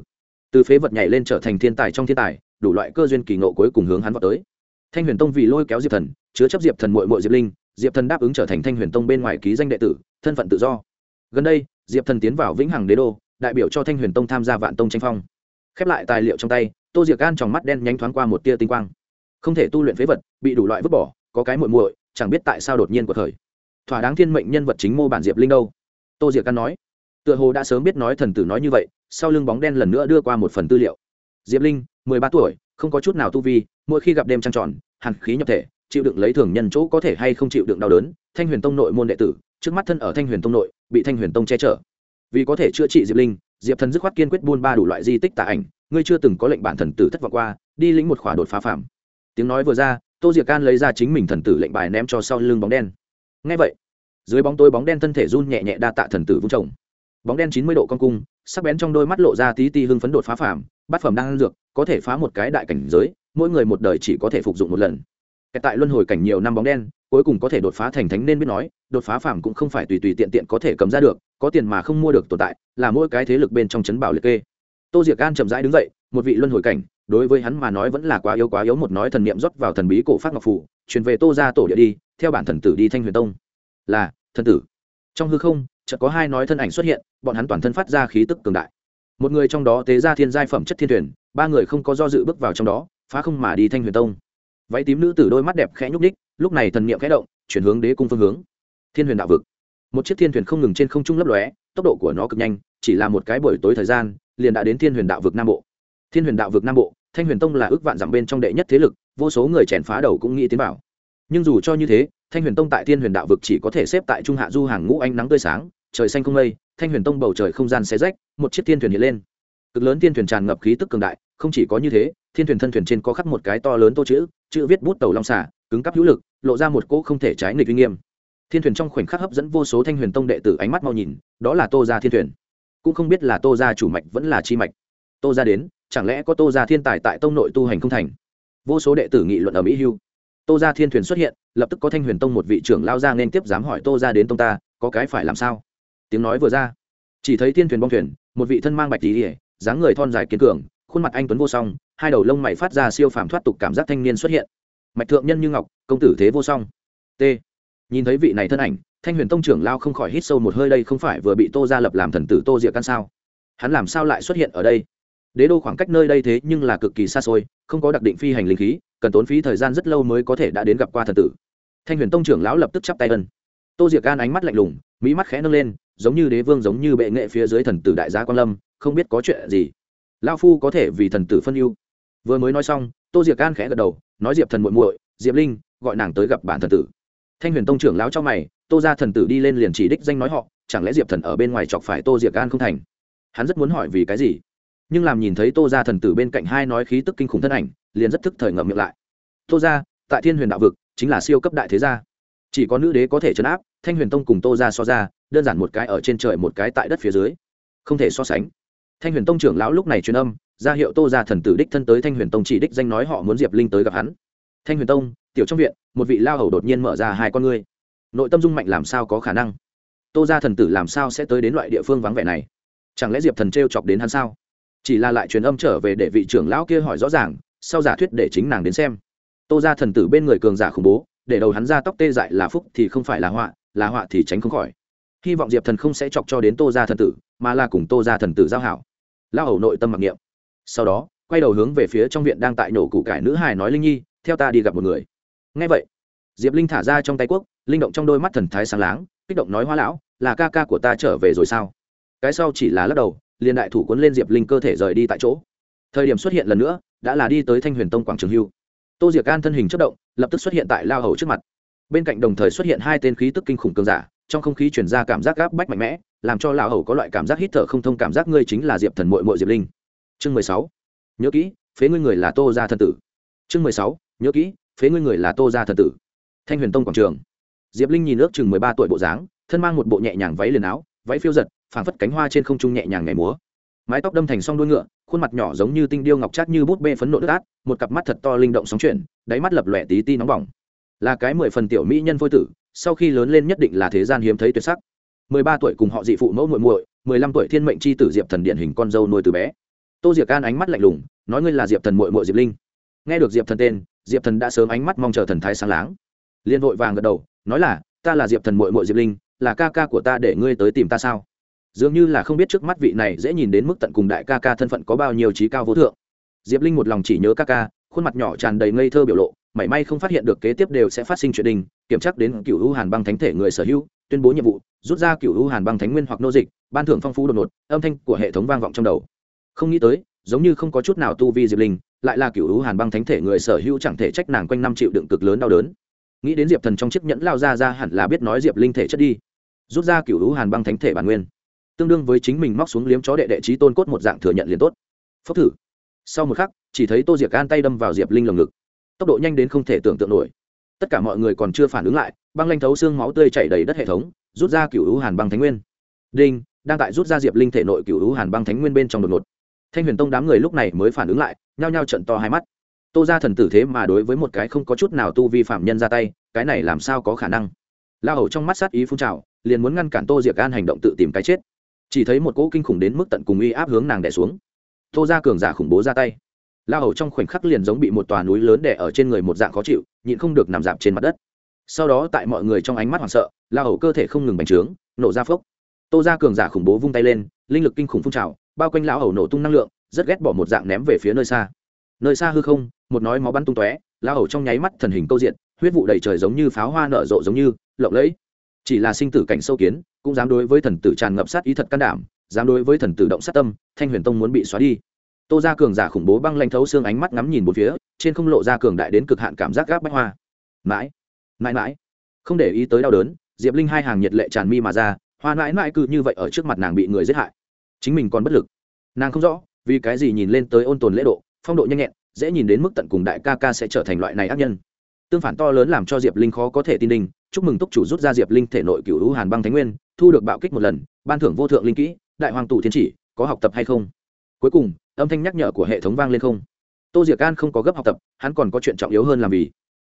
Từ phế vật nhảy lên trở thành thiên tài trong thiên tài, đủ loại cơ duyên kỳ ngộ cuối cùng hướng hắn vào tới. Thanh huyền tông vì lôi kéo diệp thần, chứa chấp diệp thần mội mội diệp linh, diệp thần đáp ứng trở thành thanh huyền tông bên ngoài ký danh đệ tử, thân phận tự do. Gần đây, diệp thần tiến vào vĩnh hằng đế đô đại biểu cho thanh huyền tông tham gia vạn tông tranh phong. Khép lại tài liệu trong tay, tô diệc gan trong mắt đen nhanh thoáng qua một tia tinh quang. Không thể tu luyện phế vật, bị đủ loại vứt bỏ, có cái muội muội, chẳng biết tại sao đột nhiên của thời thỏa đáng thiên mệnh nhân vật chính mô bản diệp linh đâu? Tô diệc gan nói. Tựa hồ đã sớm biết nói thần tử nói như vậy, sau lưng bóng đen lần nữa đưa qua một phần tư liệu. Diệp linh, mười ba tuổi, không có chút nào tu vi, mỗi khi gặp đêm trăng tròn, hàn khí nhập thể, chịu đựng lấy thường nhân chỗ có thể hay không chịu đựng đau đớn, thanh huyền tông nội môn đệ tử, trước mắt thân ở thanh huyền tông nội, bị thanh huyền tông che chở vì có thể chữa trị diệp linh, diệp thần dứt khoát kiên quyết buôn ba đủ loại di tích tạ ảnh, ngươi chưa từng có lệnh bản thần tử thất vọng qua, đi lĩnh một khỏa đột phá phạm tiếng nói vừa ra, tô diệc can lấy ra chính mình thần tử lệnh bài ném cho sau lưng bóng đen. Ngay vậy, dưới bóng tôi bóng đen thân thể run nhẹ nhẹ đa tạ thần tử vung trồng bóng đen chín mươi độ con cung, sắc bén trong đôi mắt lộ ra tí ti hưng phấn đột phá phạm bát phẩm đang dược, có thể phá một cái đại cảnh giới, mỗi người một đời chỉ có thể phục dụng một lần tại luân hồi cảnh nhiều năm bóng đen, cuối cùng có thể đột phá thành thánh nên biết nói, đột phá phàm cũng không phải tùy tùy tiện tiện có thể cầm ra được, có tiền mà không mua được tồn tại, là mỗi cái thế lực bên trong chấn bảo liệt kê. Tô diệc an chậm rãi đứng dậy, một vị luân hồi cảnh, đối với hắn mà nói vẫn là quá yếu quá yếu một nói thần niệm rót vào thần bí cổ phát ngọc phủ, truyền về tô ra tổ địa đi, theo bản thần tử đi thanh huyền tông. Là, thần tử. Trong hư không, chợt có hai nói thân ảnh xuất hiện, bọn hắn toàn thân phát ra khí tức cường đại. Một người trong đó tế ra thiên giai phẩm chất thiên thuyền ba người không có do dự bước vào trong đó, phá không mà đi thanh huyền tông váy tím nữ tử đôi mắt đẹp khẽ nhúc ních lúc này thần niệm khẽ động, chuyển hướng đế cung phương hướng. Thiên huyền đạo vực. Một chiếc thiên thuyền không ngừng trên không trung lấp lóe, tốc độ của nó cực nhanh, chỉ là một cái buổi tối thời gian, liền đã đến thiên huyền đạo vực nam bộ. Thiên huyền đạo vực nam bộ, thanh huyền tông là ước vạn dặm bên trong đệ nhất thế lực, vô số người chèn phá đầu cũng nghĩ tiến vào. Nhưng dù cho như thế, thanh huyền tông tại thiên huyền đạo vực chỉ có thể xếp tại trung hạ du hàng ngũ ánh nắng tươi sáng, trời xanh không mây, thanh huyền tông bầu trời không gian xé rách, một chiếc thiên thuyền hiện lên. Cực lớn thiên thuyền tràn ngập khí tức cường đại, không chỉ có như thế thiên thuyền thân thuyền trên có khắc một cái to lớn tô chữ chữ viết bút tàu long xả cứng cắp hữu lực, lộ ra một cỗ không thể trái nghịch uy nghiêm. Thiên thuyền trong khoảnh khắc hấp dẫn vô số thanh huyền tông đệ tử ánh mắt mau nhìn, đó là tô gia thiên thuyền. Cũng không biết là tô gia chủ mạch vẫn là chi mạch. Tô gia đến, chẳng lẽ có tô gia thiên tài tại tông nội tu hành không thành? Vô số đệ tử nghị luận ở mỹ hưu. Tô gia thiên thuyền xuất hiện, lập tức có thanh huyền tông một vị trưởng lao ra nên tiếp dám hỏi tô gia đến tông ta, có cái phải làm sao? Tiếng nói vừa ra, chỉ thấy thiên thuyền bong thuyền, một vị thân mang bạch tỉ ỉa dáng người thon dài kiến cường khuôn mặt anh tuấn vô song, hai đầu lông mày phát ra siêu phàm thoát tục cảm giác thanh niên xuất hiện. Mạch thượng nhân như ngọc, công tử thế vô song. T. Nhìn thấy vị này thân ảnh, thanh huyền tông trưởng lao không khỏi hít sâu một hơi đây không phải vừa bị tô gia lập làm thần tử tô diệc căn sao? Hắn làm sao lại xuất hiện ở đây? Đế đô khoảng cách nơi đây thế nhưng là cực kỳ xa xôi, không có đặc định phi hành linh khí, cần tốn phí thời gian rất lâu mới có thể đã đến gặp qua thần tử. Thanh huyền tông trưởng lão lập tức chắp tay ân. Tô diệc gan ánh mắt lạnh lùng, mỹ mắt khẽ nâng lên, giống như đế vương giống như bệ nghệ phía dưới thần tử đại gia quan lâm, không biết có chuyện gì lao phu có thể vì thần tử phân ưu. Vừa mới nói xong, tô diệc gan khẽ gật đầu, nói diệp thần muội muội, diệp linh, gọi nàng tới gặp bản thần tử. Thanh huyền tông trưởng lão cho mày, tô ra thần tử đi lên liền chỉ đích danh nói họ, chẳng lẽ diệp thần ở bên ngoài chọc phải tô diệc an không thành? Hắn rất muốn hỏi vì cái gì? Nhưng làm nhìn thấy tô ra thần tử bên cạnh hai nói khí tức kinh khủng thân ảnh, liền rất thức thời ngậm miệng lại. Tô ra tại thiên huyền đạo vực, chính là siêu cấp đại thế gia. Chỉ có nữ đế có thể chấn áp, thanh huyền tông cùng tô ra so ra, đơn giản một cái ở trên trời một cái tại đất phía dưới. Không thể so sánh thanh huyền tông trưởng lão lúc này truyền âm, ra hiệu tô ra thần tử đích thân tới thanh huyền tông chỉ đích danh nói họ muốn diệp linh tới gặp hắn. Thanh huyền tông, tiểu trong viện, một vị lao hầu đột nhiên mở ra hai con ngươi. Nội tâm dung mạnh làm sao có khả năng? Tô ra thần tử làm sao sẽ tới đến loại địa phương vắng vẻ này? Chẳng lẽ diệp thần t r e o chọc đến hắn sao? Chỉ là lại truyền âm trở về để vị trưởng lão kia hỏi rõ ràng, sau giả thuyết để chính nàng đến xem. Tô ra thần tử bên người cường giả khủng bố, để đầu hắn ra tóc tê dại là phúc thì không phải là họa là họa thì tránh không khỏi. Hy vọng diệp thần không sẽ chọc cho đến tô ra thần tử mà là cùng tô ra thần tử giao hảo. Lao hầu nội tâm mặc niệm. Sau đó, quay đầu hướng về phía trong viện đang tại nổ củ cải nữ hài nói linh nhi, theo ta đi gặp một người. Ngay vậy, diệp linh thả ra trong tay quốc linh động trong đôi mắt thần thái sáng láng, kích động nói, hoa lão, là ca ca của ta trở về rồi sao? Cái sau chỉ là lắc đầu, liền đại thủ cuốn lên diệp linh cơ thể rời đi tại chỗ. Thời điểm xuất hiện lần nữa, đã là đi tới thanh huyền tông quảng trường hưu. Tô diệc can thân hình chất động, lập tức xuất hiện tại lao hầu trước mặt. Bên cạnh đồng thời xuất hiện hai tên khí tức kinh khủng cường giả trong không khí chuyển ra cảm giác gáp bách mạnh mẽ, làm cho lão hầu có loại cảm giác hít thở không thông cảm giác ngươi chính là diệp thần mội mội diệp linh. Chương mười sáu. Nhớ kỹ, phế ngươi người là tô gia thần tử. Chương mười sáu. Nhớ kỹ, phế ngươi người là tô gia thần tử. Thanh huyền tông quảng trường. Diệp linh nhìn ước chừng mười ba tuổi bộ dáng, thân mang một bộ nhẹ nhàng váy liền áo, váy phiêu giật, phảng phất cánh hoa trên không trung nhẹ nhàng ngày múa. Mái tóc đâm thành song đuôi ngựa, khuôn mặt nhỏ giống như tinh điêu ngọc chát như bút bê phấn nộ đất át, một cặp mắt thật to linh động sóng chuyển, đáy mắt lập lòe tí ti nóng bỏng là cái mười phần tiểu mỹ nhân phôi tử, sau khi lớn lên nhất định là thế gian hiếm thấy tuyệt sắc. Mười ba tuổi cùng họ dị phụ mẫu muội muội, mười lăm tuổi thiên mệnh c h i tử diệp thần điển hình con dâu nuôi từ bé. Tô diệc can ánh mắt lạnh lùng, nói ngươi là diệp thần muội muội diệp linh. Nghe được diệp thần tên, diệp thần đã sớm ánh mắt mong chờ thần thái sáng láng. Liên hội vàng gật đầu, nói là, ta là diệp thần muội muội diệp linh, là ca ca của ta để ngươi tới tìm ta sao? Dường như là không biết trước mắt vị này dễ nhìn đến mức tận cùng đại ca ca thân phận có bao nhiêu trí cao vô thượng. Diệp linh một lòng chỉ nhớ ca ca, khuôn mặt nhỏ tràn đầy ngây thơ biểu lộ mảy may không phát hiện được kế tiếp đều sẽ phát sinh chuyện đình, kiểm tra đến cựu hữu hàn băng thánh thể người sở hữu, tuyên bố nhiệm vụ, rút ra cựu hữu hàn băng thánh nguyên hoặc nô dịch, ban thưởng phong phú đột ngột, âm thanh của hệ thống vang vọng trong đầu. Không nghĩ tới, giống như không có chút nào tu vi diệp linh, lại là cựu hữu hàn băng thánh thể người sở hữu chẳng thể trách nàng quanh năm chịu đựng cực lớn đau đớn. Nghĩ đến diệp thần trong chiếc nhẫn lao ra ra hẳn là biết nói diệp linh thể chất đi. Rút ra cựu hữu hàn băng thánh thể bản nguyên. Tương đương với chính mình móc xuống liếm chó đệ đệ trí tôn cốt một dạng thừa nhận liền tốt. Phốc thử. Sau một khắc, chỉ thấy tô diệp gan tay đâm vào diệp linh lồng ngực tốc độ nhanh đến không thể tưởng tượng nổi. Tất cả mọi người còn chưa phản ứng lại, băng lanh thấu xương máu tươi chảy đầy đất hệ thống, rút ra cựu hữu hàn băng thánh nguyên. Đinh, đang tại rút ra diệp linh thể nội cựu hữu hàn băng thánh nguyên bên trong đột ngột. Thanh huyền tông đám người lúc này mới phản ứng lại, nhao nhao trận to hai mắt. Tô ra thần tử thế mà đối với một cái không có chút nào tu vi phạm nhân ra tay, cái này làm sao có khả năng? La hầu trong mắt sát ý phun trào, liền muốn ngăn cản tô diệc an hành động tự tìm cái chết. Chỉ thấy một cỗ kinh khủng đến mức tận cùng uy áp hướng nàng đẻ xuống. Tô ra cường giả khủng bố ra tay la hầu trong khoảnh khắc liền giống bị một tòa núi lớn đè ở trên người một dạng khó chịu, nhịn không được nằm dạp trên mặt đất. Sau đó tại mọi người trong ánh mắt hoảng sợ, la hầu cơ thể không ngừng bành trướng, nổ ra phốc. Tô ra cường giả khủng bố vung tay lên, linh lực kinh khủng phun trào, bao quanh lão hầu nổ tung năng lượng, rất ghét bỏ một dạng ném về phía nơi xa. Nơi xa hư không, một nói máu bắn tung tóe lão hầu trong nháy mắt thần hình câu diện, huyết vụ đầy trời giống như pháo hoa nở rộ giống như, lộng lẫy. Chỉ là sinh tử cảnh sâu kiến, cũng dám đối với thần tử tràn ngập sát ý thật can đảm, dám đối với thần tử động sát tâm, thanh huyền tông muốn bị xóa đi tô ra cường giả khủng bố băng lanh thấu xương ánh mắt ngắm nhìn một phía, trên không lộ ra cường đại đến cực hạn cảm giác gáp bách hoa. Mãi mãi mãi. Không để ý tới đau đớn, diệp linh hai hàng nhiệt lệ tràn mi mà ra, hoa mãi mãi cứ như vậy ở trước mặt nàng bị người giết hại. Chính mình còn bất lực. Nàng không rõ, vì cái gì nhìn lên tới ôn tồn lễ độ, phong độ nhanh nhẹn, dễ nhìn đến mức tận cùng đại ca ca sẽ trở thành loại này ác nhân. Tương phản to lớn làm cho diệp linh khó có thể tin đình chúc mừng túc chủ rút ra diệp linh thể nội cựu hữu hàn băng thánh nguyên, thu được bạo kích một lần, ban thưởng vô thượng linh kỹ, đại hoàng tù thiên chỉ, có học tập hay không? Cuối cùng âm thanh nhắc nhở của hệ thống vang lên không? Tô diệc an không có gấp học tập, hắn còn có chuyện trọng yếu hơn làm vì.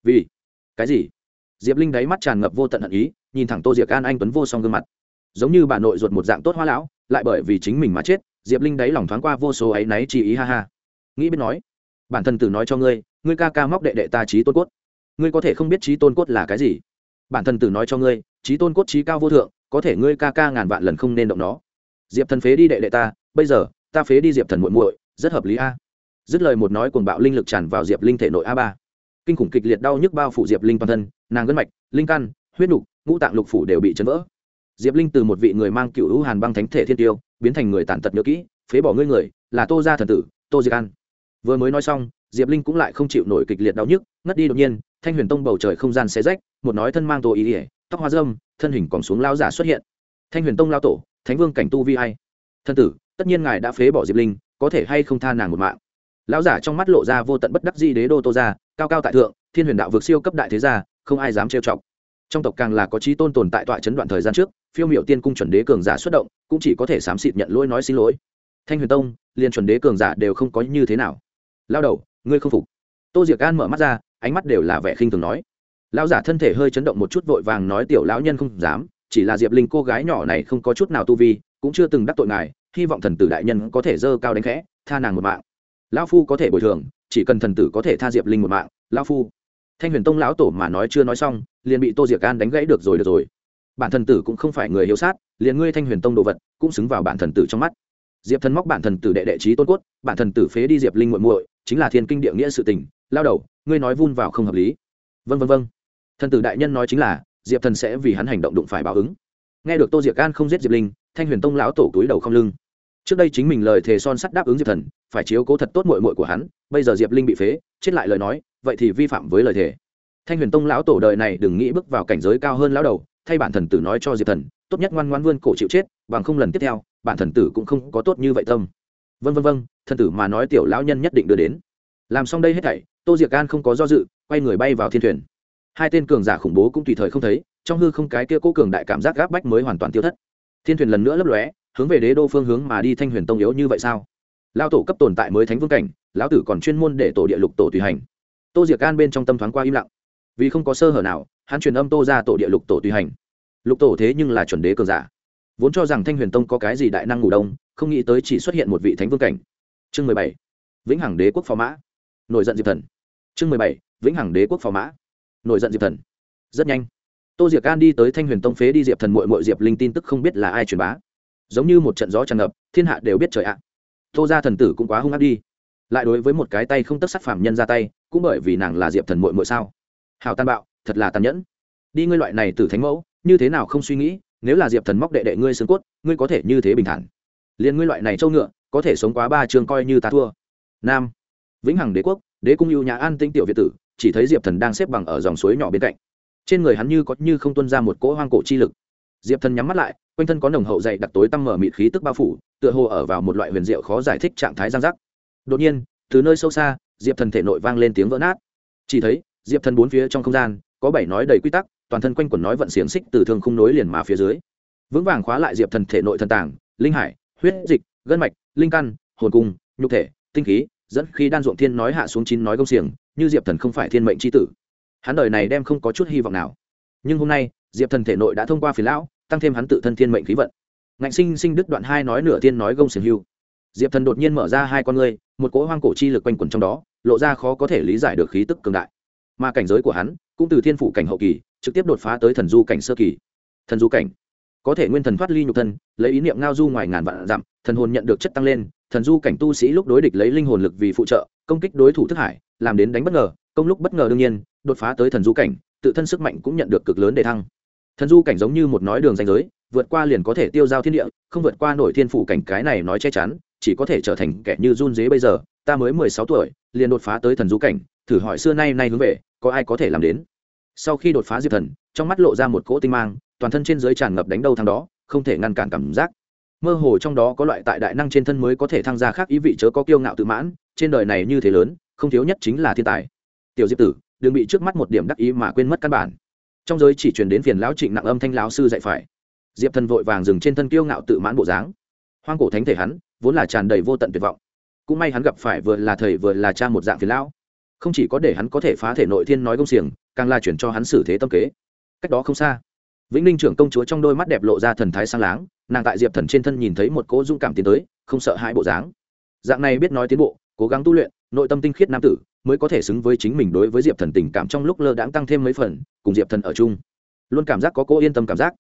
Vì? Cái gì? Diệp linh đáy mắt tràn ngập vô tận hận ý, nhìn thẳng tô diệc an anh tuấn vô song gương mặt. Giống như bà nội ruột một dạng tốt hoa lão, lại bởi vì chính mình mà chết, diệp linh đáy lòng thoáng qua vô số áy náy chỉ ý ha ha. Nghĩ biết nói, bản thân tử nói cho ngươi ngươi ca ca móc đệ đệ ta trí tôn cốt. Ngươi có thể không biết trí tôn cốt là cái gì? Bản thân tử nói cho ngươi trí tôn cốt trí cao vô thượng, có thể ngươi ca ca ngàn vạn lần không nên động nó. Diệp thần phế đi đệ đệ ta, bây giờ ta phế đi diệp thần muội muội, rất hợp lý a. Dứt lời một nói cuồng bạo linh lực tràn vào diệp linh thể nội a ba. Kinh khủng kịch liệt đau nhức bao phủ diệp linh toàn thân, nàng gân mạch, linh căn, huyết nục, ngũ tạng lục phủ đều bị chấn vỡ. Diệp linh từ một vị người mang cựu hữu hàn băng thánh thể thiên tiêu, biến thành người tàn tật nhớ kỹ, phế bỏ ngươi người, là tô gia thần tử, tô diệc an. Vừa mới nói xong, diệp linh cũng lại không chịu nổi kịch liệt đau nhức, ngất đi đột nhiên, thanh huyền tông bầu trời không gian xé rách, một nói thân mang tô ý ỉa, tóc hoa dâm thân hình còn xuống lao giả xuất hiện. Thanh huyền tông lao tổ, thánh vương cảnh tu vi hay thân tử tất nhiên ngài đã phế bỏ diệp linh, có thể hay không tha nàng một mạng. Lão giả trong mắt lộ ra vô tận bất đắc di đế đô tô ra cao cao tại thượng, thiên huyền đạo vượt siêu cấp đại thế gia, không ai dám trêu chọc. Trong tộc càng là có trí tôn tồn tại tọa chấn đoạn thời gian trước, phiêu miệu tiên cung chuẩn đế cường giả xuất động, cũng chỉ có thể xám xịt nhận lỗi nói xin lỗi. Thanh huyền tông, liền chuẩn đế cường giả đều không có như thế nào. Lao đầu, ngươi không phục. Tô diệc an mở mắt ra, ánh mắt đều là vẻ khinh thường nói. Lão giả thân thể hơi chấn động một chút vội vàng nói tiểu lão nhân không dám, chỉ là diệp linh cô gái nhỏ này không có chút nào tu vi, cũng chưa từng đắc tội ngài hy vọng thần tử đại nhân có thể dơ cao đánh khẽ, tha nàng một mạng. Lão phu có thể bồi thường, chỉ cần thần tử có thể tha diệp linh một mạng, lão phu. Thanh huyền tông lão tổ mà nói chưa nói xong, liền bị tô diệc an đánh gãy được rồi được rồi. Bản thần tử cũng không phải người hiếu sát, liền ngươi thanh huyền tông đồ vật, cũng xứng vào bản thần tử trong mắt. Diệp thần móc bản thần tử đệ đệ trí tôn cốt, bản thần tử phế đi diệp linh muội muội, chính là thiên kinh địa nghĩa sự tình, lao đầu, ngươi nói vun vào không hợp lý. Vân vân vân thần tử đại nhân nói chính là, diệp thần sẽ vì hắn hành động đụng phải báo ứng. Nghe được tô diệc an không giết diệp linh, thanh huyền tông lão tổ túi đầu không lưng trước đây chính mình lời thề son sắt đáp ứng diệp thần, phải chiếu cố thật tốt mội mội của hắn, bây giờ diệp linh bị phế, chết lại lời nói, vậy thì vi phạm với lời thề. Thanh huyền tông lão tổ đời này đừng nghĩ bước vào cảnh giới cao hơn lão đầu, thay bản thần tử nói cho diệp thần, tốt nhất ngoan ngoan vươn cổ chịu chết, bằng không lần tiếp theo, bản thần tử cũng không có tốt như vậy tâm. Vân vân vân thần tử mà nói tiểu lão nhân nhất định đưa đến. Làm xong đây hết thảy, tô diệc an không có do dự, quay người bay vào thiên thuyền. Hai tên cường giả khủng bố cũng tùy thời không thấy, trong hư không cái kia cố cường đại cảm giác gáp bách mới hoàn toàn tiêu thất. Thiên thuyền lần nữa lấp lóe hướng về đế đô phương hướng mà đi thanh huyền tông yếu như vậy sao? Lao tổ cấp tồn tại mới thánh vương cảnh, lão tử còn chuyên môn để tổ địa lục tổ tùy hành. Tô diệc an bên trong tâm thoáng qua im lặng. Vì không có sơ hở nào, hắn truyền âm tô ra tổ địa lục tổ tùy hành. Lục tổ thế nhưng là chuẩn đế cường giả. Vốn cho rằng thanh huyền tông có cái gì đại năng ngủ đông, không nghĩ tới chỉ xuất hiện một vị thánh vương cảnh. Chương mười bảy, vĩnh hằng đế quốc phò mã. Nổi giận diệp thần. Chương mười bảy, vĩnh hằng đế quốc phò mã. Nổi giận diệp thần. Rất nhanh. Tô diệc an đi tới thanh huyền tông phế đi diệp thần mội mội diệp linh tin tức không biết là ai truyền bá giống như một trận gió tràn ngập, thiên hạ đều biết trời ạ. Tô ra thần tử cũng quá hung ác đi. Lại đối với một cái tay không tất sắc phạm nhân ra tay, cũng bởi vì nàng là diệp thần mội mội sao? Hào tàn bạo, thật là tàn nhẫn. Đi ngươi loại này từ thánh mẫu, như thế nào không suy nghĩ, nếu là diệp thần móc đệ đệ ngươi xương cốt, ngươi có thể như thế bình thản. Liền ngươi loại này trâu ngựa, có thể sống quá ba chương coi như ta thua. Nam. Vĩnh hằng đế quốc, đế cung ưu nhà an tinh tiểu việt tử, chỉ thấy diệp thần đang xếp bằng ở dòng suối nhỏ bên cạnh. Trên người hắn như có như không tuân ra một cỗ hoang cổ chi lực diệp thần nhắm mắt lại, quanh thân có nồng hậu dày đặc tối tăm mở mịt khí tức bao phủ, tựa hồ ở vào một loại huyền diệu khó giải thích trạng thái giang giác. Đột nhiên, từ nơi sâu xa, diệp thần thể nội vang lên tiếng vỡ nát. Chỉ thấy, diệp thần bốn phía trong không gian, có bảy nói đầy quy tắc, toàn thân quanh quẩn nói vận xiềng xích từ thương không nối liền mà phía dưới. Vững vàng khóa lại diệp thần thể nội thần tàng, linh hải, huyết dịch, gân mạch, linh căn, hồn cung, nhục thể, tinh khí, dẫn khi đan ruộng thiên nói hạ xuống chín nói công xiềng, như diệp thần không phải thiên mệnh c tử. Hắn đời này đem không có chút hy vọng nào. Nhưng hôm nay diệp thần thể nội đã thông qua phiền lão, tăng thêm hắn tự thân thiên mệnh khí vận. Ngạnh sinh sinh đứt đoạn hai nói nửa thiên nói gông xiềng hưu. Diệp thần đột nhiên mở ra hai con ngươi, một cỗ hoang cổ chi lực quanh quẩn trong đó, lộ ra khó có thể lý giải được khí tức cường đại. Mà cảnh giới của hắn, cũng từ thiên phủ cảnh hậu kỳ, trực tiếp đột phá tới thần du cảnh sơ kỳ. Thần du cảnh. Có thể nguyên thần thoát ly nhục thân, lấy ý niệm ngao du ngoài ngàn vạn dặm, thần hồn nhận được chất tăng lên, thần du cảnh tu sĩ lúc đối địch lấy linh hồn lực vì phụ trợ, công kích đối thủ thức hải, làm đến đánh bất ngờ, công lúc bất ngờ đương nhiên, đột phá tới thần du cảnh, tự thân sức mạnh cũng nhận được cực lớn để thăng thần du cảnh giống như một nói đường danh giới, vượt qua liền có thể tiêu giao thiên địa, không vượt qua nổi thiên phủ cảnh cái này nói che chắn, chỉ có thể trở thành kẻ như run dế bây giờ. Ta mới mười sáu tuổi, liền đột phá tới thần du cảnh, thử hỏi xưa nay nay hướng về, có ai có thể làm đến? Sau khi đột phá diệp thần, trong mắt lộ ra một cỗ tinh mang, toàn thân trên dưới tràn ngập đánh đầu thằng đó, không thể ngăn cản cảm giác. Mơ hồ trong đó có loại tại đại năng trên thân mới có thể thăng gia khác ý vị chớ có kiêu ngạo tự mãn, trên đời này như thế lớn, không thiếu nhất chính là thiên tài. Tiểu diệp tử, đừng bị trước mắt một điểm đắc ý mà quên mất căn bản trong giới chỉ truyền đến phiền lão trịnh nặng âm thanh lão sư dạy phải. Diệp thần vội vàng dừng trên thân kiêu ngạo tự mãn bộ dáng. Hoang cổ thánh thể hắn, vốn là tràn đầy vô tận tuyệt vọng. Cũng may hắn gặp phải vừa là thầy vừa là cha một dạng phiền lão. Không chỉ có để hắn có thể phá thể nội thiên nói công xiềng, càng là chuyển cho hắn xử thế tâm kế. Cách đó không xa, vĩnh ninh trưởng công chúa trong đôi mắt đẹp lộ ra thần thái sang láng, nàng tại diệp thần trên thân nhìn thấy một cỗ dung cảm tiến tới, không sợ hãi bộ dáng. Dạng này biết nói tiến bộ, cố gắng tu luyện, nội tâm tinh khiết nam tử mới có thể xứng với chính mình đối với diệp thần tình cảm trong lúc lơ đãng tăng thêm mấy phần, cùng diệp thần ở chung. Luôn cảm giác có cô yên tâm cảm giác.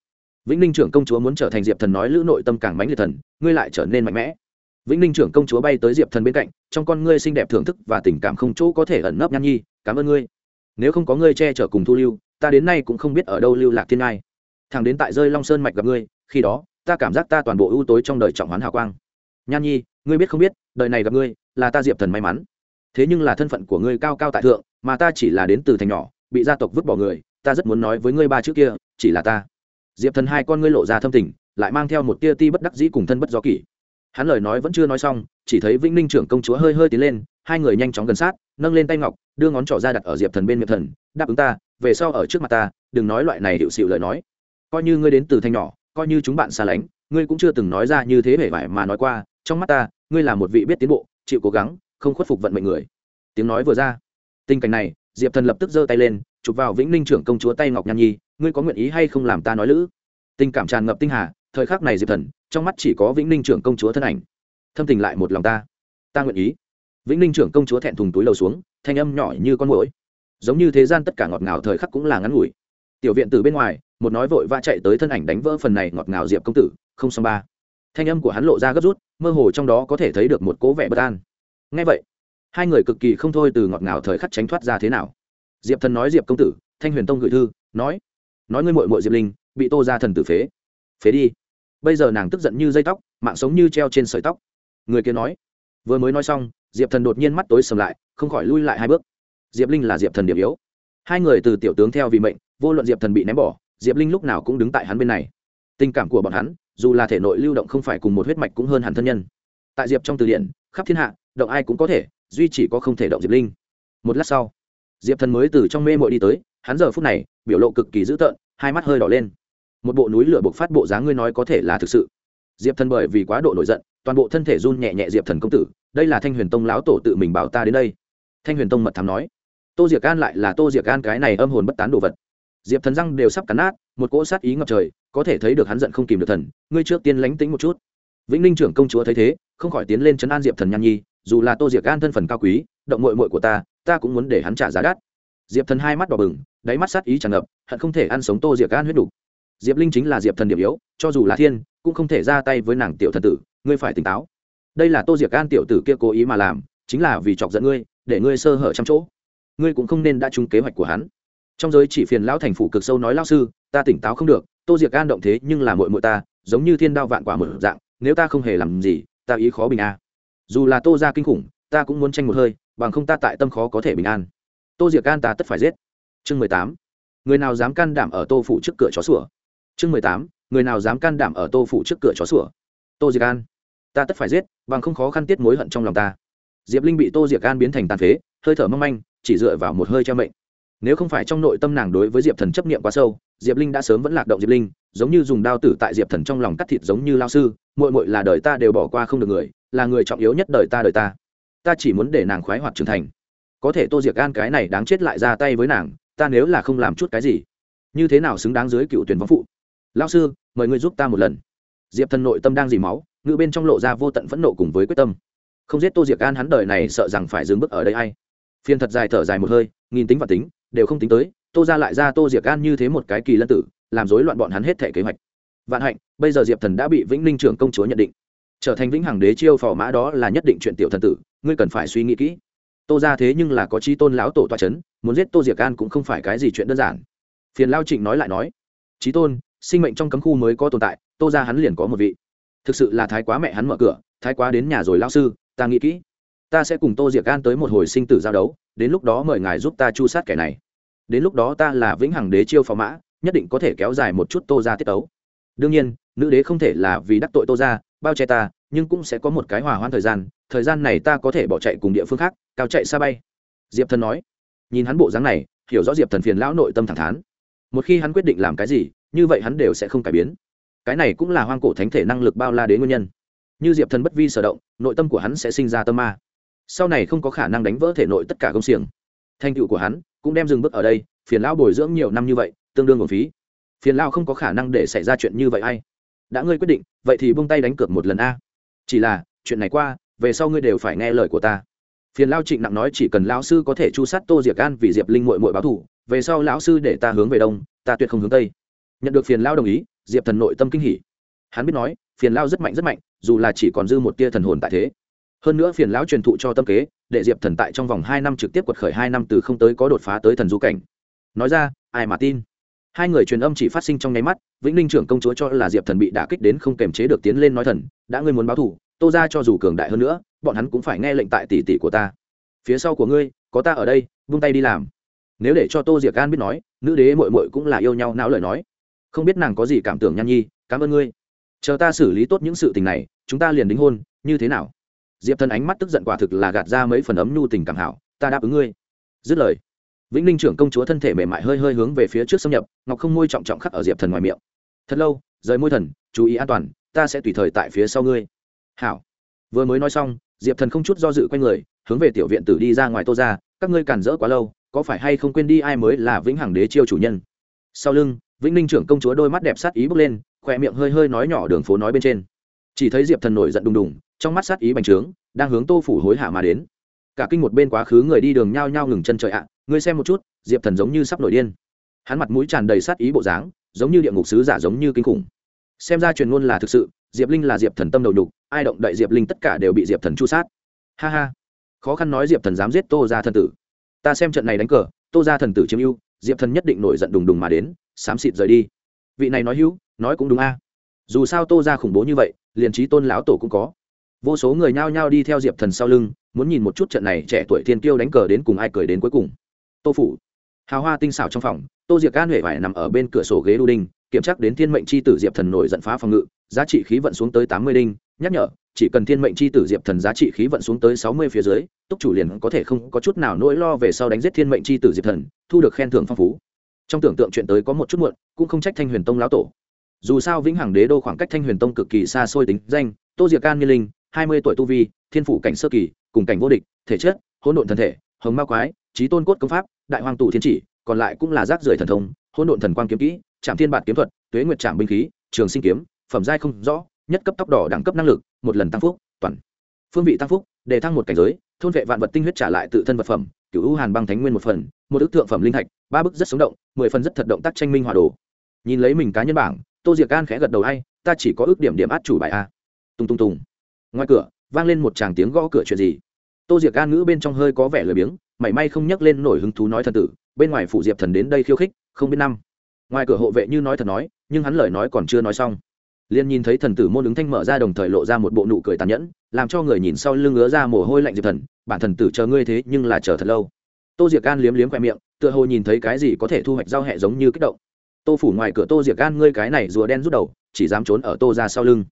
Vĩnh ninh trưởng công chúa muốn trở thành diệp thần nói lữ nội tâm càng mãnh liệt thần, ngươi lại trở nên mạnh mẽ. Vĩnh ninh trưởng công chúa bay tới diệp thần bên cạnh, trong con ngươi xinh đẹp thưởng thức và tình cảm không chỗ có thể ẩn nấp nhan nhi, cảm ơn ngươi. Nếu không có ngươi che chở cùng thu lưu, ta đến nay cũng không biết ở đâu lưu lạc thiên ngai. Thằng đến tại rơi long sơn mạch gặp ngươi, khi đó, ta cảm giác ta toàn bộ ưu tối trong đời trọng hoán hào quang. Nhan nhi, ngươi biết không biết, đời này gặp ngươi, là ta diệp thần may mắn thế nhưng là thân phận của ngươi cao cao tại thượng, mà ta chỉ là đến từ thành nhỏ, bị gia tộc vứt bỏ người, ta rất muốn nói với ngươi ba chữ kia, chỉ là ta. Diệp thần hai con ngươi lộ ra thâm tình, lại mang theo một tia ti bất đắc dĩ cùng thân bất do kỷ. Hắn lời nói vẫn chưa nói xong, chỉ thấy vĩnh ninh trưởng công chúa hơi hơi tiến lên, hai người nhanh chóng gần sát, nâng lên tay ngọc, đưa ngón trỏ ra đặt ở diệp thần bên miệng thần, đáp ứng ta, về sau ở trước mặt ta, đừng nói loại này hiệu xịu lời nói. Coi như ngươi đến từ thanh nhỏ, coi như chúng bạn xa lánh, ngươi cũng chưa từng nói ra như thế vẻ vải mà nói qua, trong mắt ta, ngươi là một vị biết tiến bộ, chịu cố gắng không khuất phục vận mệnh người. Tiếng nói vừa ra, tình cảnh này, diệp thần lập tức giơ tay lên, chụp vào vĩnh ninh trưởng công chúa tay ngọc nhan nhi, ngươi có nguyện ý hay không làm ta nói lữ? Tình cảm tràn ngập tinh hà, thời khắc này diệp thần, trong mắt chỉ có vĩnh ninh trưởng công chúa thân ảnh. Thâm tình lại một lòng ta ta nguyện ý. Vĩnh ninh trưởng công chúa thẹn thùng túi lầu xuống, thanh âm nhỏ như con mũi giống như thế gian tất cả ngọt ngào thời khắc cũng là ngắn ngủi. Tiểu viện từ bên ngoài, một nói vội va chạy tới thân ảnh đánh vỡ phần này ngọt ngào diệp công tử, không xong ba. Thanh âm của hắn lộ ra gấp rút, mơ hồ trong đó có thể thấy được một cố vẻ bất an ngay vậy, hai người cực kỳ không thôi từ ngọt ngào thời khắc tránh thoát ra thế nào. Diệp thần nói diệp công tử, thanh huyền tông gửi thư, nói nói ngươi mội mội diệp linh, bị tô ra thần tử phế. Phế đi. Bây giờ nàng tức giận như dây tóc, mạng sống như treo trên sợi tóc. Người kia nói, vừa mới nói xong, diệp thần đột nhiên mắt tối sầm lại, không khỏi lui lại hai bước. Diệp linh là diệp thần điểm yếu. Hai người từ tiểu tướng theo vì mệnh, vô luận diệp thần bị ném bỏ, diệp linh lúc nào cũng đứng tại hắn bên này. Tình cảm của bọn hắn, dù là thể nội lưu động không phải cùng một huyết mạch cũng hơn hẳn thân nhân. Tại diệp trong từ điển, khắp thiên hạ động ai cũng có thể, duy chỉ có không thể động diệp linh. Một lát sau, diệp thần mới từ trong mê mội đi tới, hắn giờ phút này, biểu lộ cực kỳ dữ tợn, hai mắt hơi đỏ lên. Một bộ núi lửa buộc phát bộ dáng ngươi nói có thể là thực sự. Diệp thần bởi vì quá độ nổi giận, toàn bộ thân thể run nhẹ nhẹ diệp thần công tử, đây là thanh huyền tông lão tổ tự mình bảo ta đến đây. Thanh huyền tông mật thám nói, tô diệc an lại là tô diệc an cái này âm hồn bất tán đồ vật. Diệp thần răng đều sắp cắn nát, một cỗ sát ý ngập trời, có thể thấy được hắn giận không kìm được thần, ngươi trước tiên lánh tính một chút. Vĩnh ninh trưởng công chúa thấy thế, không khỏi tiến lên chấn an diệp thần nhan nhi dù là tô diệc an thân phần cao quý, động mội mội của ta ta cũng muốn để hắn trả giá đắt. Diệp thần hai mắt đỏ bừng, đáy mắt sát ý tràn ngập, hận không thể ăn sống tô diệc an huyết đủ. diệp linh chính là diệp thần điểm yếu, cho dù là thiên, cũng không thể ra tay với nàng tiểu thần tử, ngươi phải tỉnh táo. Đây là tô diệc an tiểu tử kia cố ý mà làm, chính là vì chọc giận ngươi, để ngươi sơ hở trăm chỗ. Ngươi cũng không nên đã trúng kế hoạch của hắn. Trong giới chỉ phiền lão thành phủ cực sâu nói lao sư, ta tỉnh táo không được, tô diệc an động thế nhưng là mội mội ta, giống như thiên đao vạn quả mở dạng, nếu ta không hề làm gì, ta ý khó bình a dù là tô ra kinh khủng, ta cũng muốn tranh một hơi, bằng không ta tại tâm khó có thể bình an. Tô diệc an ta tất phải giết. Chương mười tám. Người nào dám can đảm ở tô phủ trước cửa chó sủa? Chương mười tám. Người nào dám can đảm ở tô phủ trước cửa chó sủa? Tô diệc an. Ta tất phải giết, bằng không khó khăn tiết mối hận trong lòng ta. Diệp linh bị tô diệc an biến thành tàn phế, hơi thở mâm manh, chỉ dựa vào một hơi che mệnh. Nếu không phải trong nội tâm nàng đối với diệp thần chấp nghiệm quá sâu diệp linh đã sớm vẫn lạc động diệp linh, giống như dùng đao tử tại diệp thần trong lòng cắt thịt giống như lao sư mội mội là đời ta đều bỏ qua không được người, là người trọng yếu nhất đời ta đời ta. Ta chỉ muốn để nàng khoái hoạt trưởng thành. Có thể tô diệc gan cái này đáng chết lại ra tay với nàng, ta nếu là không làm chút cái gì, như thế nào xứng đáng dưới cựu tuyển vong phụ? Lao sư, mời ngươi giúp ta một lần. Diệp thần nội tâm đang dì máu ngự bên trong lộ ra vô tận phẫn nộ cùng với quyết tâm. Không giết tô diệc gan hắn đời này sợ rằng phải dừng bước ở đây a i phiên thật dài thở dài một hơi, nghìn tính và tính, đều không tính tới tô ra lại ra tô diệc gan như thế một cái kỳ lân tử, làm rối loạn bọn hắn hết thể kế hoạch. Vạn hạnh, bây giờ diệp thần đã bị vĩnh ninh trưởng công chúa nhận định. Trở thành vĩnh hằng đế chiêu phò mã đó là nhất định chuyện tiểu thần tử, ngươi cần phải suy nghĩ kỹ. Tô ra thế nhưng là có chi tôn lão tổ toa c h ấ n muốn giết tô diệc gan cũng không phải cái gì chuyện đơn giản. Phiền lao trịnh nói lại nói trí tôn, sinh mệnh trong cấm khu mới có tồn tại, tô ra hắn liền có một vị. Thực sự là thái quá mẹ hắn mở cửa, thái quá đến nhà rồi lao sư, ta nghĩ kỹ. Ta sẽ cùng tô diệc gan tới một hồi sinh tử giao đấu, đến lúc đó mời ngài giúp ta chu sát kẻ này đến lúc đó ta là vĩnh hằng đế chiêu phò mã, nhất định có thể kéo dài một chút tô ra tiết ấu đương nhiên, nữ đế không thể là vì đắc tội tô ra bao che ta, nhưng cũng sẽ có một cái hòa hoãn thời gian thời gian này ta có thể bỏ chạy cùng địa phương khác, cao chạy xa bay. Diệp thần nói. Nhìn hắn bộ dáng này, hiểu rõ diệp thần phiền lão nội tâm thẳng thắn. Một khi hắn quyết định làm cái gì, như vậy hắn đều sẽ không cải biến. Cái này cũng là hoang cổ thánh thể năng lực bao la đến nguyên nhân. Như diệp thần bất vi sở động, nội tâm của hắn sẽ sinh ra tâm ma. Sau này không có khả năng đánh vỡ thể nội tất cả công xiềng. Thành tựu của hắn cũng đem dừng bước ở đây, phiền lão bồi dưỡng nhiều năm như vậy, tương đương nguồn phí. Phiền lão không có khả năng để xảy ra chuyện như vậy ai. đã ngươi quyết định, vậy thì buông tay đánh cược một lần a. Chỉ là, chuyện này qua, về sau ngươi đều phải nghe lời của ta. Phiền lao trịnh nặng nói chỉ cần lão sư có thể chu sát tô diệc an vì diệp linh mội mội báo thủ về sau lão sư để ta hướng về đông, ta tuyệt không hướng tây. Nhận được phiền lao đồng ý, diệp thần nội tâm kinh hỉ. Hắn biết nói, phiền lao rất mạnh rất mạnh, dù là chỉ còn dư một tia thần hồn tại thế. Hơn nữa phiền lão truyền thụ cho tâm kế để diệp thần tại trong vòng hai năm trực tiếp quật khởi hai năm từ không tới có đột phá tới thần du cảnh. Nói ra, ai mà tin? Hai người truyền âm chỉ phát sinh trong nháy mắt, vĩnh ninh trưởng công chúa cho là diệp thần bị đả kích đến không kềm chế được tiến lên nói thần, đã ngươi muốn báo thủ tô ra cho dù cường đại hơn nữa, bọn hắn cũng phải nghe lệnh tại tỷ tỷ của ta. Phía sau của ngươi, có ta ở đây, vung tay đi làm. Nếu để cho tô diệc gan biết nói, nữ đế mội mội cũng là yêu nhau não lời nói. Không biết nàng có gì cảm tưởng nhan nhi, cảm ơn ngươi. Chờ ta xử lý tốt những sự tình này, chúng ta liền đính hôn, như thế nào? Diệp thần ánh mắt tức giận quả thực là gạt ra mấy phần ấm nhu tình cảm hảo, ta đáp ứng ngươi. Dứt lời, vĩnh ninh trưởng công chúa thân thể mềm mại hơi hơi hướng về phía trước xâm nhập, ngọc không môi trọng trọng khắc ở diệp thần ngoài miệng. Thật lâu, rời môi thần, chú ý an toàn, ta sẽ tùy thời tại phía sau ngươi. Hảo. Vừa mới nói xong, diệp thần không chút do dự q u a n người, hướng về tiểu viện tử đi ra ngoài tô ra, các ngươi cản rỡ quá lâu, có phải hay không quên đi ai mới là vĩnh hằng đế chiêu chủ nhân? Sau lưng, vĩnh ninh trưởng công chúa đôi mắt đẹp sát ý bước lên, khỏe miệng hơi hơi nói nhỏ đường phố nói bên trên chỉ thấy diệp thần nổi giận đùng đùng, trong mắt sát ý bành trướng, đang hướng tô phủ hối hả mà đến. Cả kinh một bên quá khứ người đi đường nhao nhao ngừng chân trời ạ, ngươi xem một chút, diệp thần giống như sắp nổi điên. Hắn mặt mũi tràn đầy sát ý bộ dáng, giống như địa ngục sứ giả giống như kinh khủng. Xem ra truyền ngôn là thực sự, diệp linh là diệp thần tâm đầu nhục, ai động đậy diệp linh tất cả đều bị diệp thần chu sát. Ha ha. Khó khăn nói diệp thần dám giết tô ra thần tử. Ta xem trận này đánh cờ, tô ra thần tử chiếm ưu, diệp thần nhất định nổi giận đùng đùng mà đến, xám xịt rời đi. Vị này nói hữu, nói cũng đúng a dù sao tô ra khủng bố như vậy, liền trí tôn lão tổ cũng có. Vô số người nhao nhao đi theo diệp thần sau lưng, muốn nhìn một chút trận này trẻ tuổi thiên kiêu đánh cờ đến cùng ai cười đến cuối cùng. Tô phủ, hào hoa tinh xảo trong phòng, tô diệc can huệ vải nằm ở bên cửa sổ ghế đu đinh, kiểm tra đến thiên mệnh c h i tử diệp thần nổi giận phá phòng ngự, giá trị khí vận xuống tới tám mươi đinh, nhắc nhở, chỉ cần thiên mệnh c h i tử diệp thần giá trị khí vận xuống tới sáu mươi phía dưới, túc chủ liền có thể không có chút nào nỗi lo về sau đánh giết thiên mệnh c h i tử diệp thần, thu được khen thưởng phong phú. Trong tưởng tượng chuyện tới có một chút muộn, cũng không trách thanh huyền tông lão tổ dù sao vĩnh hằng đế đô khoảng cách thanh huyền tông cực kỳ xa xôi tính danh, tô diệc can nhiên linh, hai mươi tuổi tu vi, thiên phủ cảnh sơ kỳ, cùng cảnh vô địch, thể chất, hỗn độn thân thể, hồng ma quái trí tôn cốt công pháp, đại hoàng tù thiên chỉ, còn lại cũng là rác rưởi thần thông, hỗn độn thần quang kiếm kỹ trạm thiên bản kiếm thuật, tuế nguyệt trạm binh khí, trường sinh kiếm, phẩm giai không rõ, nhất cấp tóc đỏ đẳng cấp năng lực, một lần tăng phúc, toàn. Phương vị tăng phúc để thăng một cảnh giới, thôn vệ vạn vật tinh huyết trả lại tự thân vật phẩm cựu u hàn băng thánh nguyên một phần, một ước thượng phẩm linh thạch, ba bức rất sống động, mười phần rất thật động tác tranh minh hòa đồ. Nhìn lấy mình cá nhân bảng tô diệc An khẽ gật đầu hay ta chỉ có ước điểm điểm át chủ bài a. Tung tung tung ngoài cửa, vang lên một tràng tiếng gõ cửa chuyện gì? Tô diệc An ngữ bên trong hơi có vẻ lười biếng, mảy may không nhắc lên nổi hứng thú nói thần tử, bên ngoài phủ diệp thần đến đây khiêu khích, không biết năm. Ngoài cửa hộ vệ như nói thật nói, nhưng hắn lời nói còn chưa nói xong. Liền nhìn thấy thần tử môn ứng thanh mở ra đồng thời lộ ra một bộ nụ cười tàn nhẫn, làm cho người nhìn sau lưng ngứa ra mồ hôi lạnh diệp thần, bản thần tử chờ ngươi thế nhưng là chờ thật lâu. Tô diệc gan liếm liếm khoe miệng, tựa hồ nhìn thấy cái gì có thể thu hoạch giao hẹ giống như kích động tô phủ ngoài cửa tô diệc gan ngươi cái này rùa đen rút đầu, chỉ dám trốn ở tô ra sau lưng.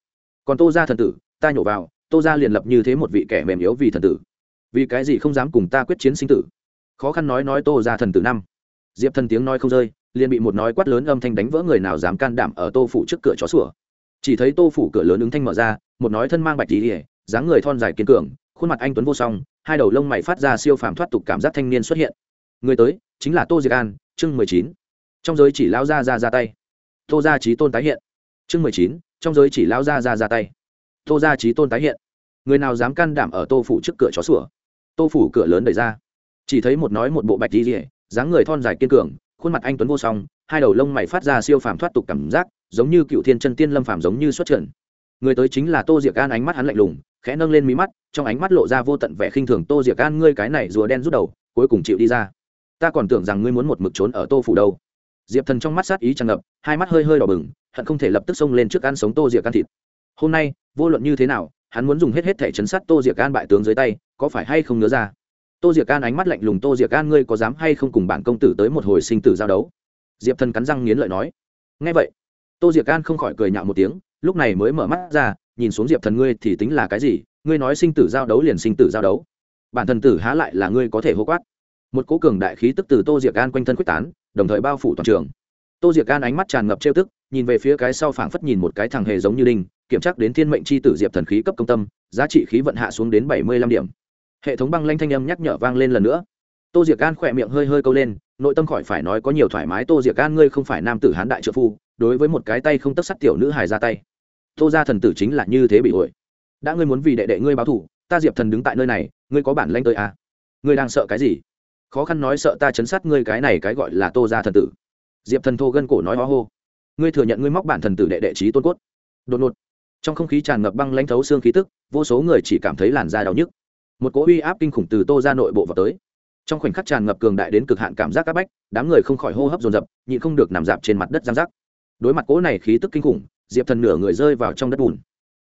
Còn tô ra thần tử, ta nhổ vào, tô ra liền lập như thế một vị kẻ mềm yếu vì thần tử. Vì cái gì không dám cùng ta quyết chiến sinh tử? Khó khăn nói nói tô ra thần tử năm. Diệp thần tiếng nói không rơi, liền bị một nói quát lớn âm thanh đánh vỡ người nào dám can đảm ở tô phủ trước cửa chó sủa. Chỉ thấy tô phủ cửa lớn ứng thanh mở ra, một nói thân mang bạch tí ỉa dáng người thon dài kiên cường, khuôn mặt anh tuấn vô song, hai đầu lông mày phát ra siêu phàm thoát tục cảm giác thanh niên xuất hiện. Người tới, chính là tô diệc an chương mười chín trong giới chỉ lao ra ra ra tay. Tô gia trí tôn tái hiện. Chương mười chín, trong giới chỉ lao ra ra ra tay. Tô gia trí tôn tái hiện. Người nào dám can đảm ở tô phủ trước cửa chó sủa? Tô phủ cửa lớn đẩy ra. Chỉ thấy một nói một bộ bạch đi rỉa dáng người thon dài kiên cường, khuôn mặt anh tuấn vô song, hai đầu lông mày phát ra siêu phàm thoát tục cảm giác, giống như cựu thiên chân tiên lâm phàm giống như xuất trận người tới chính là tô diệc an, ánh mắt hắn lạnh lùng, khẽ nâng lên mí mắt, trong ánh mắt lộ ra vô tận vẻ khinh thường, tô diệc an, ngươi cái này rùa đen rút đầu, cuối cùng chịu đi ra. Ta còn tưởng rằng ngươi muốn một mực trốn ở tô phủ đâu diệp thần trong mắt sát ý tràn ngập, hai mắt hơi hơi đỏ bừng, hận không thể lập tức xông lên trước ăn sống tô diệc an thịt. Hôm nay, vô luận như thế nào, hắn muốn dùng hết hết thể chấn sát tô diệc an bại tướng dưới tay, có phải hay không nhớ ra? Tô diệc an ánh mắt lạnh lùng, tô diệc an, ngươi có dám hay không cùng bản công tử tới một hồi sinh tử giao đấu? Diệp thần cắn răng nghiến lợi nói. Ngay vậy. Tô diệc an không khỏi cười nhạo một tiếng, lúc này mới mở mắt ra, nhìn xuống diệp thần, ngươi thì tính là cái gì? Ngươi nói sinh tử giao đấu liền sinh tử giao đấu. Bản thần tử há lại là ngươi có thể hô quát. Một cố cường đại khí tức từ tô diệc an quanh thân quyết tán đồng thời bao phủ toàn trường. Tô diệc an ánh mắt tràn ngập trêu tức, nhìn về phía cái sau phảng phất nhìn một cái thằng hề giống như đinh, kiểm tra đến thiên mệnh c h i tử diệp thần khí cấp công tâm, giá trị khí vận hạ xuống đến bảy mươi lăm điểm. Hệ thống băng lanh thanh âm nhắc nhở vang lên lần nữa. Tô diệc an khỏe miệng hơi hơi câu lên, nội tâm khỏi phải nói có nhiều thoải mái, tô diệc an ngươi không phải nam tử hán đại trợ phu, đối với một cái tay không tất sắt tiểu nữ hài ra tay. Tô ra thần tử chính là như thế bị ổi đã ngươi muốn vì đệ đệ ngươi báo thủ ta diệp thần đứng tại nơi này, ngươi có bản lanh tới à? ngươi đang sợ cái gì? Khó khăn nói sợ ta chấn sát ngươi cái này cái gọi là tô ra thần tử. Diệp thần thô gân cổ nói ho hô. Ngươi thừa nhận ngươi móc bản thần tử đệ đệ trí tôn cốt. Đột ngột, trong không khí tràn ngập băng lãnh thấu xương khí tức, vô số người chỉ cảm thấy làn da đau nhức. Một cỗ uy áp kinh khủng từ tô ra nội bộ vào tới. Trong khoảnh khắc tràn ngập cường đại đến cực hạn cảm giác áp bách, đám người không khỏi hô hấp dồn dập, nhịn không được nằm dạp trên mặt đất giang giác. Đối mặt cỗ này khí tức kinh khủng, diệp thần nửa người rơi vào trong đất bùn.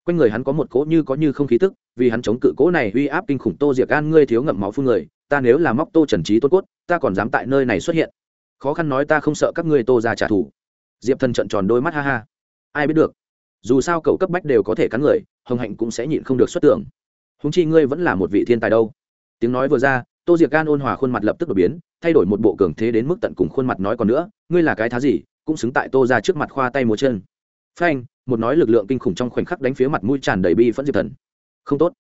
Quanh người hắn có một cỗ như có như không khí tức, vì hắn chống cự cỗ này uy áp kinh khủng tô diệc gan ngươi thiếu ngậm máu phun người ta nếu là móc tô trần trí tốt cốt, ta còn dám tại nơi này xuất hiện. Khó khăn nói ta không sợ các ngươi tô ra trả thù. Diệp thần trận tròn đôi mắt ha ha. Ai biết được, dù sao cậu cấp bách đều có thể cắn người, hồng hạnh cũng sẽ nhịn không được xuất tưởng. Húng chi ngươi vẫn là một vị thiên tài đâu. Tiếng nói vừa ra, tô diệc gan ôn hòa khuôn mặt lập tức đột biến, thay đổi một bộ cường thế đến mức tận cùng khuôn mặt nói còn nữa, ngươi là cái thá gì, cũng xứng tại tô ra trước mặt khoa tay múa chân. Phanh, một nói lực lượng kinh khủng trong khoảnh khắc đánh phía mặt mũi tràn đầy bi phẫn diệp thần. Không tốt.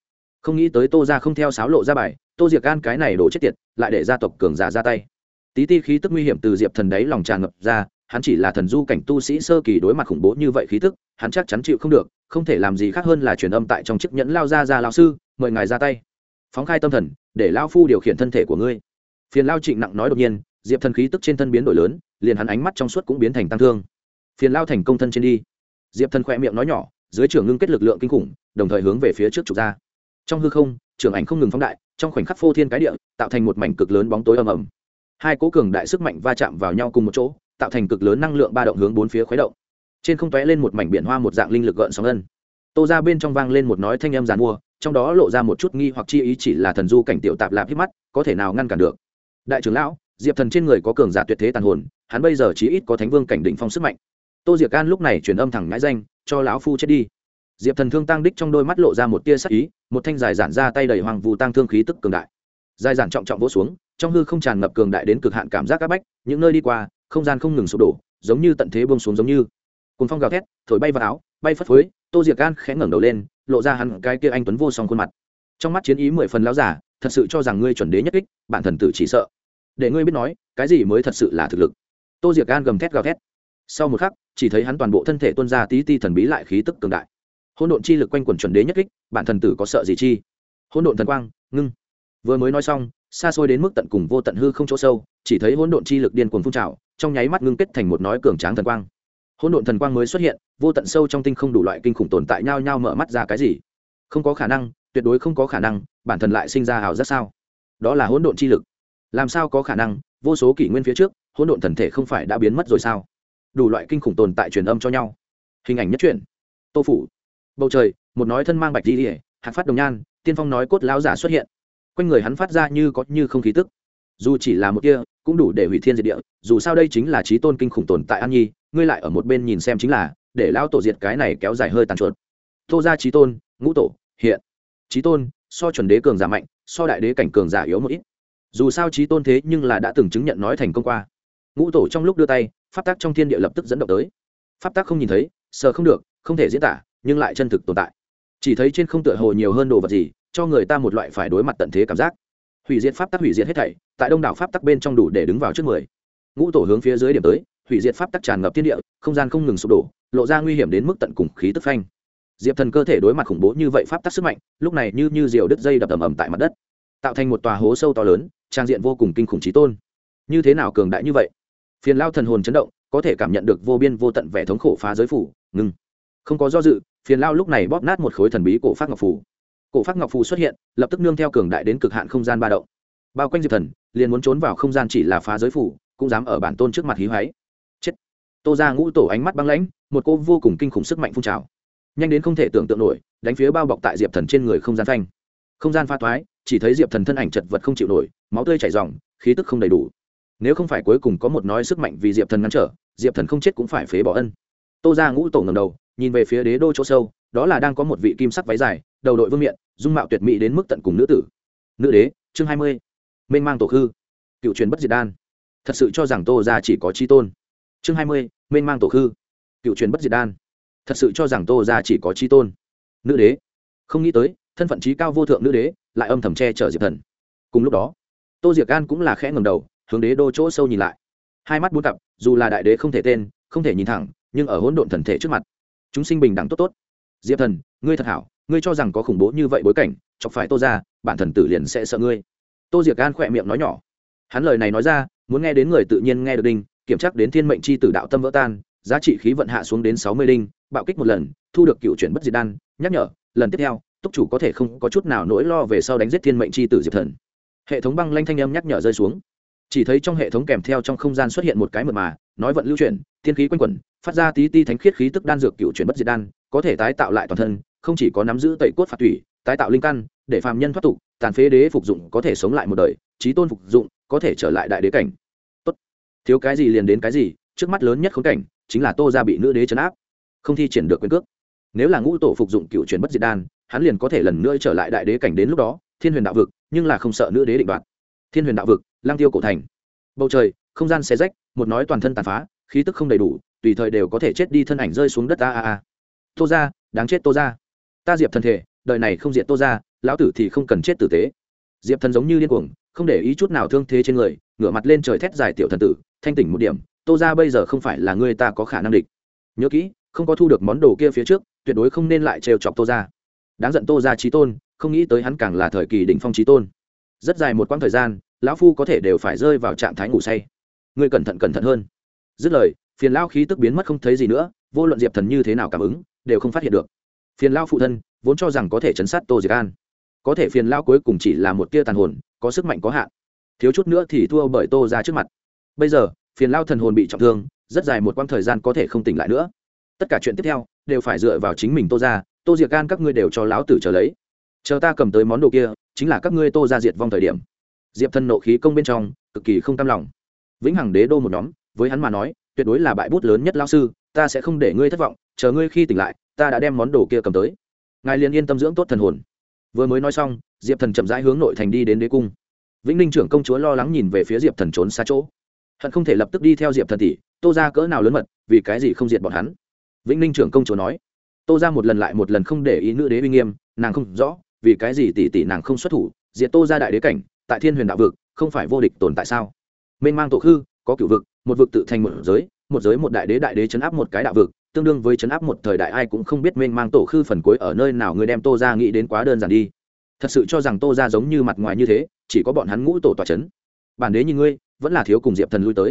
Không nghĩ tới tô ra không theo sáo lộ ra bài tô diệc gan cái này đổ chết tiệt, lại để gia tộc cường giả ra tay. Tí ti khí tức nguy hiểm từ diệp thần đấy lòng tràn ngập ra, hắn chỉ là thần du cảnh tu sĩ sơ kỳ đối mặt khủng bố như vậy khí tức, hắn chắc chắn chịu không được, không thể làm gì khác hơn là truyền âm tại trong chiếc nhẫn lao ra ra lao sư, mời ngài ra tay. Phóng khai tâm thần, để lao phu điều khiển thân thể của ngươi. Phiền lao trịnh nặng nói đột nhiên, diệp thần khí tức trên thân biến đổi lớn, liền hắn ánh mắt trong suốt cũng biến thành tăng thương. Phiền lao thành công thân trên đi. Diệp thần khỏe miệng nói nhỏ, dưới trưởng ngưng kết lực lượng kinh khủng, đồng thời hướng về phía trước trục ra. Trong hư không, trưởng ảnh không ngừng phóng đại trong khoảnh khắc phô thiên cái địa, tạo thành một mảnh cực lớn bóng tối ầm ầm. Hai cố cường đại sức mạnh va chạm vào nhau cùng một chỗ, tạo thành cực lớn năng lượng ba động hướng bốn phía khuấy động. Trên không tóe lên một mảnh biển hoa một dạng linh lực gợn sóng ân. Tô ra bên trong vang lên một nói thanh âm giàn mua, trong đó lộ ra một chút nghi hoặc chi ý chỉ là thần du cảnh tiểu tạp lạp hít mắt, có thể nào ngăn cản được. Đại trưởng lão, diệp thần trên người có cường giả tuyệt thế tàn hồn, hắn bây giờ chí ít có thánh vương cảnh đỉnh phong sức mạnh. Tô diệc can lúc này truyền âm thẳng ngãi danh, cho lão phu chết đi diệp thần thương tăng đích trong đôi mắt lộ ra một tia sắc ý, một thanh dài giản ra tay đầy hoàng vụ tăng thương khí tức cường đại. Dài giản trọng trọng vỗ xuống, trong hư không tràn ngập cường đại đến cực hạn cảm giác áp bách, những nơi đi qua, không gian không ngừng sụp đổ, giống như tận thế bông xuống giống như. Cồn phong gào thét, thổi bay vào áo, bay phất phới, tô diệc gan khẽ ngẩng đầu lên, lộ ra hẳn cái kia anh tuấn vô song khuôn mặt. Trong mắt chiến ý mười phần láo giả, thật sự cho rằng ngươi chuẩn đế nhất kích, bản thần tử chỉ sợ. Để ngươi biết nói, cái gì mới thật sự là thực lực. Tô diệc gan gầm thét gào thét. Sau một khắc, chỉ thấy hắn toàn bộ thân thể tuôn ra tí ti thần bí lại khí tức cường đại hỗn độn chi lực quanh quẩn chuẩn đế nhất kích, bản thần tử có sợ gì chi? Hỗn độn thần quang, ngưng. Vừa mới nói xong, xa xôi đến mức tận cùng vô tận hư không chỗ sâu, chỉ thấy hỗn độn chi lực điên cuồng phun trào, trong nháy mắt ngưng kết thành một nói cường tráng thần quang. Hỗn độn thần quang mới xuất hiện, vô tận sâu trong tinh không đủ loại kinh khủng tồn tại nhau nhau mở mắt ra cái gì? Không có khả năng, tuyệt đối không có khả năng, bản thần lại sinh ra hào rất sao? Đó là hỗn độn chi lực. Làm sao có khả năng? Vô số kỷ nguyên phía trước, hỗn độn thần thể không phải đã biến mất rồi sao? Đủ loại kinh khủng tồn tại truyền âm cho nhau. Hình ảnh nhất truyện. Tô phủ bầu trời, một nói thân mang bạch di ỉa hạt phát đồng nhan, tiên phong nói cốt lão giả xuất hiện. Quanh người hắn phát ra như có như không khí tức. Dù chỉ là một kia cũng đủ để hủy thiên diệt địa, dù sao đây chính là trí tôn kinh khủng tồn tại an nhi, ngươi lại ở một bên nhìn xem chính là, để lao tổ diệt cái này kéo dài hơi tàn chuột. Tô ra trí tôn, ngũ tổ, hiện. Trí tôn, so chuẩn đế cường giả mạnh, so đại đế cảnh cường giả yếu một ít. Dù sao trí tôn thế nhưng là đã từng chứng nhận nói thành công qua. Ngũ tổ trong lúc đưa tay, pháp tác trong thiên địa lập tức dẫn động tới. Pháp tác không nhìn thấy sợ không được, không thể diễn tả nhưng lại chân thực tồn tại. Chỉ thấy trên không tựa hồ nhiều hơn đồ vật gì, cho người ta một loại phải đối mặt tận thế cảm giác. Hủy diệt pháp tắc hủy diệt hết thảy, tại đông đảo pháp tắc bên trong đủ để đứng vào trước mười. Ngũ tổ hướng phía dưới điểm tới, hủy diệt pháp tắc tràn ngập thiên địa, không gian không ngừng sụp đổ, lộ ra nguy hiểm đến mức tận cùng khí tức phanh. Diệp thần cơ thể đối mặt khủng bố như vậy pháp tắc sức mạnh, lúc này như như diều đứt dây đập ầm ầm tại mặt đất, tạo thành một tòa hố sâu to lớn, trang diện vô cùng kinh khủng trí tôn. Như thế nào cường đại như vậy? Phiền lao thần hồn chấn động, có thể cảm nhận được vô biên vô tận vẻ thống khổ phá giới phủ, ngừng không có do dự, phiền lao lúc này bóp nát một khối thần bí cổ phát ngọc phủ cổ phát ngọc phủ xuất hiện, lập tức nương theo cường đại đến cực hạn không gian ba động. Bao quanh diệp thần, liền muốn trốn vào không gian chỉ là phá giới phủ, cũng dám ở bản tôn trước mặt hí hoáy. Chết. Tô ra ngũ tổ ánh mắt băng lãnh, một cô vô cùng kinh khủng sức mạnh phun trào. Nhanh đến không thể tưởng tượng nổi, đánh phía bao bọc tại diệp thần trên người không gian phanh. Không gian pha thoái chỉ thấy diệp thần thân ảnh chật vật không chịu nổi, máu tươi chảy r khí tức không đầy đủ. Nếu không phải cuối cùng có một nói sức mạnh vì diệp thần ngăn trở, diệp thần không chết cũng phải phế bỏ ân. Tô ra ngũ tổ ngầm đầu nhìn về phía đế đô chỗ sâu, đó là đang có một vị kim sắc váy dài, đầu đội vương miện, dung mạo tuyệt mỹ đến mức tận cùng nữ tử. Nữ đế, chương hai mươi. Mênh mang tổ khư. Cựu truyền bất diệt đan. Thật sự cho rằng tô ra chỉ có chi tôn. Chương hai mươi, mênh mang tổ khư. Cựu truyền bất diệt đan. Thật sự cho rằng tô ra chỉ có chi tôn. Nữ đế. Không nghĩ tới, thân phận trí cao vô thượng nữ đế lại âm thầm che chở diệp thần. Cùng lúc đó, tô diệc an cũng là khẽ ngầm đầu, hướng đế đô chỗ sâu nhìn lại. Hai mắt buôn cặp, dù là đại đế không thể tên, không thể nhìn thẳng, nhưng ở hỗn độn thần thể trước mặt chúng sinh bình đẳng tốt tốt. Diệp thần, ngươi thật hảo, ngươi cho rằng có khủng bố như vậy bối cảnh, chọc phải tô ra bản thần tử liền sẽ sợ ngươi. Tô diệc gan khỏe miệng nói nhỏ. Hắn lời này nói ra, muốn nghe đến người tự nhiên nghe được đinh, kiểm tra đến thiên mệnh c h i tử đạo tâm vỡ tan, giá trị khí vận hạ xuống đến sáu mươi đinh, bạo kích một lần, thu được cựu chuyển bất diệt đan, nhắc nhở, lần tiếp theo, túc chủ có thể không có chút nào nỗi lo về sau đánh giết thiên mệnh c h i tử diệp thần. Hệ thống băng lanh thanh âm nhắc nhở rơi xuống. Chỉ thấy trong hệ thống kèm theo trong không gian xuất hiện một cái mật mà, nói vận lưu chuyển thiên khí quanh quẩn phát ra tí ti thánh khiết khí tức đan dược cựu chuyển bất diệt đan, có thể tái tạo lại toàn thân, không chỉ có nắm giữ tẩy cốt phạt thủy tái tạo linh căn, để phàm nhân thoát tục, tàn phế đế phục dụng có thể sống lại một đời, trí tôn phục dụng có thể trở lại đại đế cảnh. Tốt. Thiếu cái gì liền đến cái gì, trước mắt lớn nhất khốn cảnh chính là tô ra bị nữ đế chấn áp, không thi triển được quyền cước. Nếu là ngũ tổ phục dụng cựu chuyển bất diệt đan, hắn liền có thể lần nữa trở lại đại đế cảnh đến lúc đó, thiên huyền đạo vực, nhưng là không sợ nữ đế định đoạt. Thiên huyền đạo vực lang tiêu cổ thành. Bầu trời, không gian xé rách, một nói toàn thân tàn phá, khí tức không đầy đủ tùy thời đều có thể chết đi thân ảnh rơi xuống đất a a a. Tô ra đáng chết tô ra ta diệp thân thể, đời này không diện tô ra lão tử thì không cần chết tử tế. Diệp thần giống như điên cuồng, không để ý chút nào thương thế trên người, ngửa mặt lên trời thét dài tiểu thần tử, thanh tỉnh một điểm, tô ra bây giờ không phải là người ta có khả năng địch. Nhớ kỹ, không có thu được món đồ kia phía trước, tuyệt đối không nên lại trêu chọc tô ra đáng giận tô ra trí tôn, không nghĩ tới hắn càng là thời kỳ đỉnh phong trí tôn. Rất dài một quãng thời gian, lão phu có thể đều phải rơi vào trạng thái ngủ say. Ngươi cẩn thận cẩn thận hơn. Dứt lời phiền lao khí tức biến mất không thấy gì nữa, vô luận diệp thần như thế nào cảm ứng, đều không phát hiện được. Phiền lao phụ thân, vốn cho rằng có thể chấn sát tô diệc an. Có thể phiền lao cuối cùng chỉ là một tia tàn hồn, có sức mạnh có hạn. Thiếu chút nữa thì thua bởi tô ra trước mặt. Bây giờ, phiền lao thần hồn bị trọng thương, rất dài một quãng thời gian có thể không tỉnh lại nữa. Tất cả chuyện tiếp theo, đều phải dựa vào chính mình tô ra, tô diệc gan các ngươi đều cho lão tử trở lấy. Chờ ta cầm tới món đồ kia, chính là các ngươi tô ra diệt vong thời điểm. Diệp thân nộ khí công bên trong, cực kỳ không tam lòng. Vĩnh hằng đế đô một nhóm, với hắn mà nói tuyệt đối là bại bút lớn nhất lao sư, ta sẽ không để ngươi thất vọng, chờ ngươi khi tỉnh lại, ta đã đem món đồ kia cầm tới. Ngài liền yên tâm dưỡng tốt thần hồn. Vừa mới nói xong, diệp thần chậm rãi hướng nội thành đi đến đế cung. Vĩnh ninh trưởng công chúa lo lắng nhìn về phía diệp thần trốn xa chỗ. Hận không thể lập tức đi theo diệp thần tỷ, tô ra cỡ nào lớn mật, vì cái gì không diệt bọn hắn? Vĩnh ninh trưởng công chúa nói. Tô ra một lần lại một lần không để ý nữ đế uy nghiêm, nàng không rõ, vì cái gì tỷ tỷ nàng không xuất thủ, diệt tô ra đại đế cảnh, tại thiên huyền đạo vực, không phải vô địch tồn tại sao? Mênh mang tổ khư, có cựu vực một vực tự thành một giới một giới một đại đế đại đế chấn áp một cái đạo vực, tương đương với chấn áp một thời đại, ai cũng không biết mênh mang tổ khư phần cuối ở nơi nào, người đem tô ra nghĩ đến quá đơn giản đi. Thật sự cho rằng tô ra giống như mặt ngoài như thế, chỉ có bọn hắn ngũ tổ tòa c h ấ n bản đế như ngươi, vẫn là thiếu cùng diệp thần lui tới.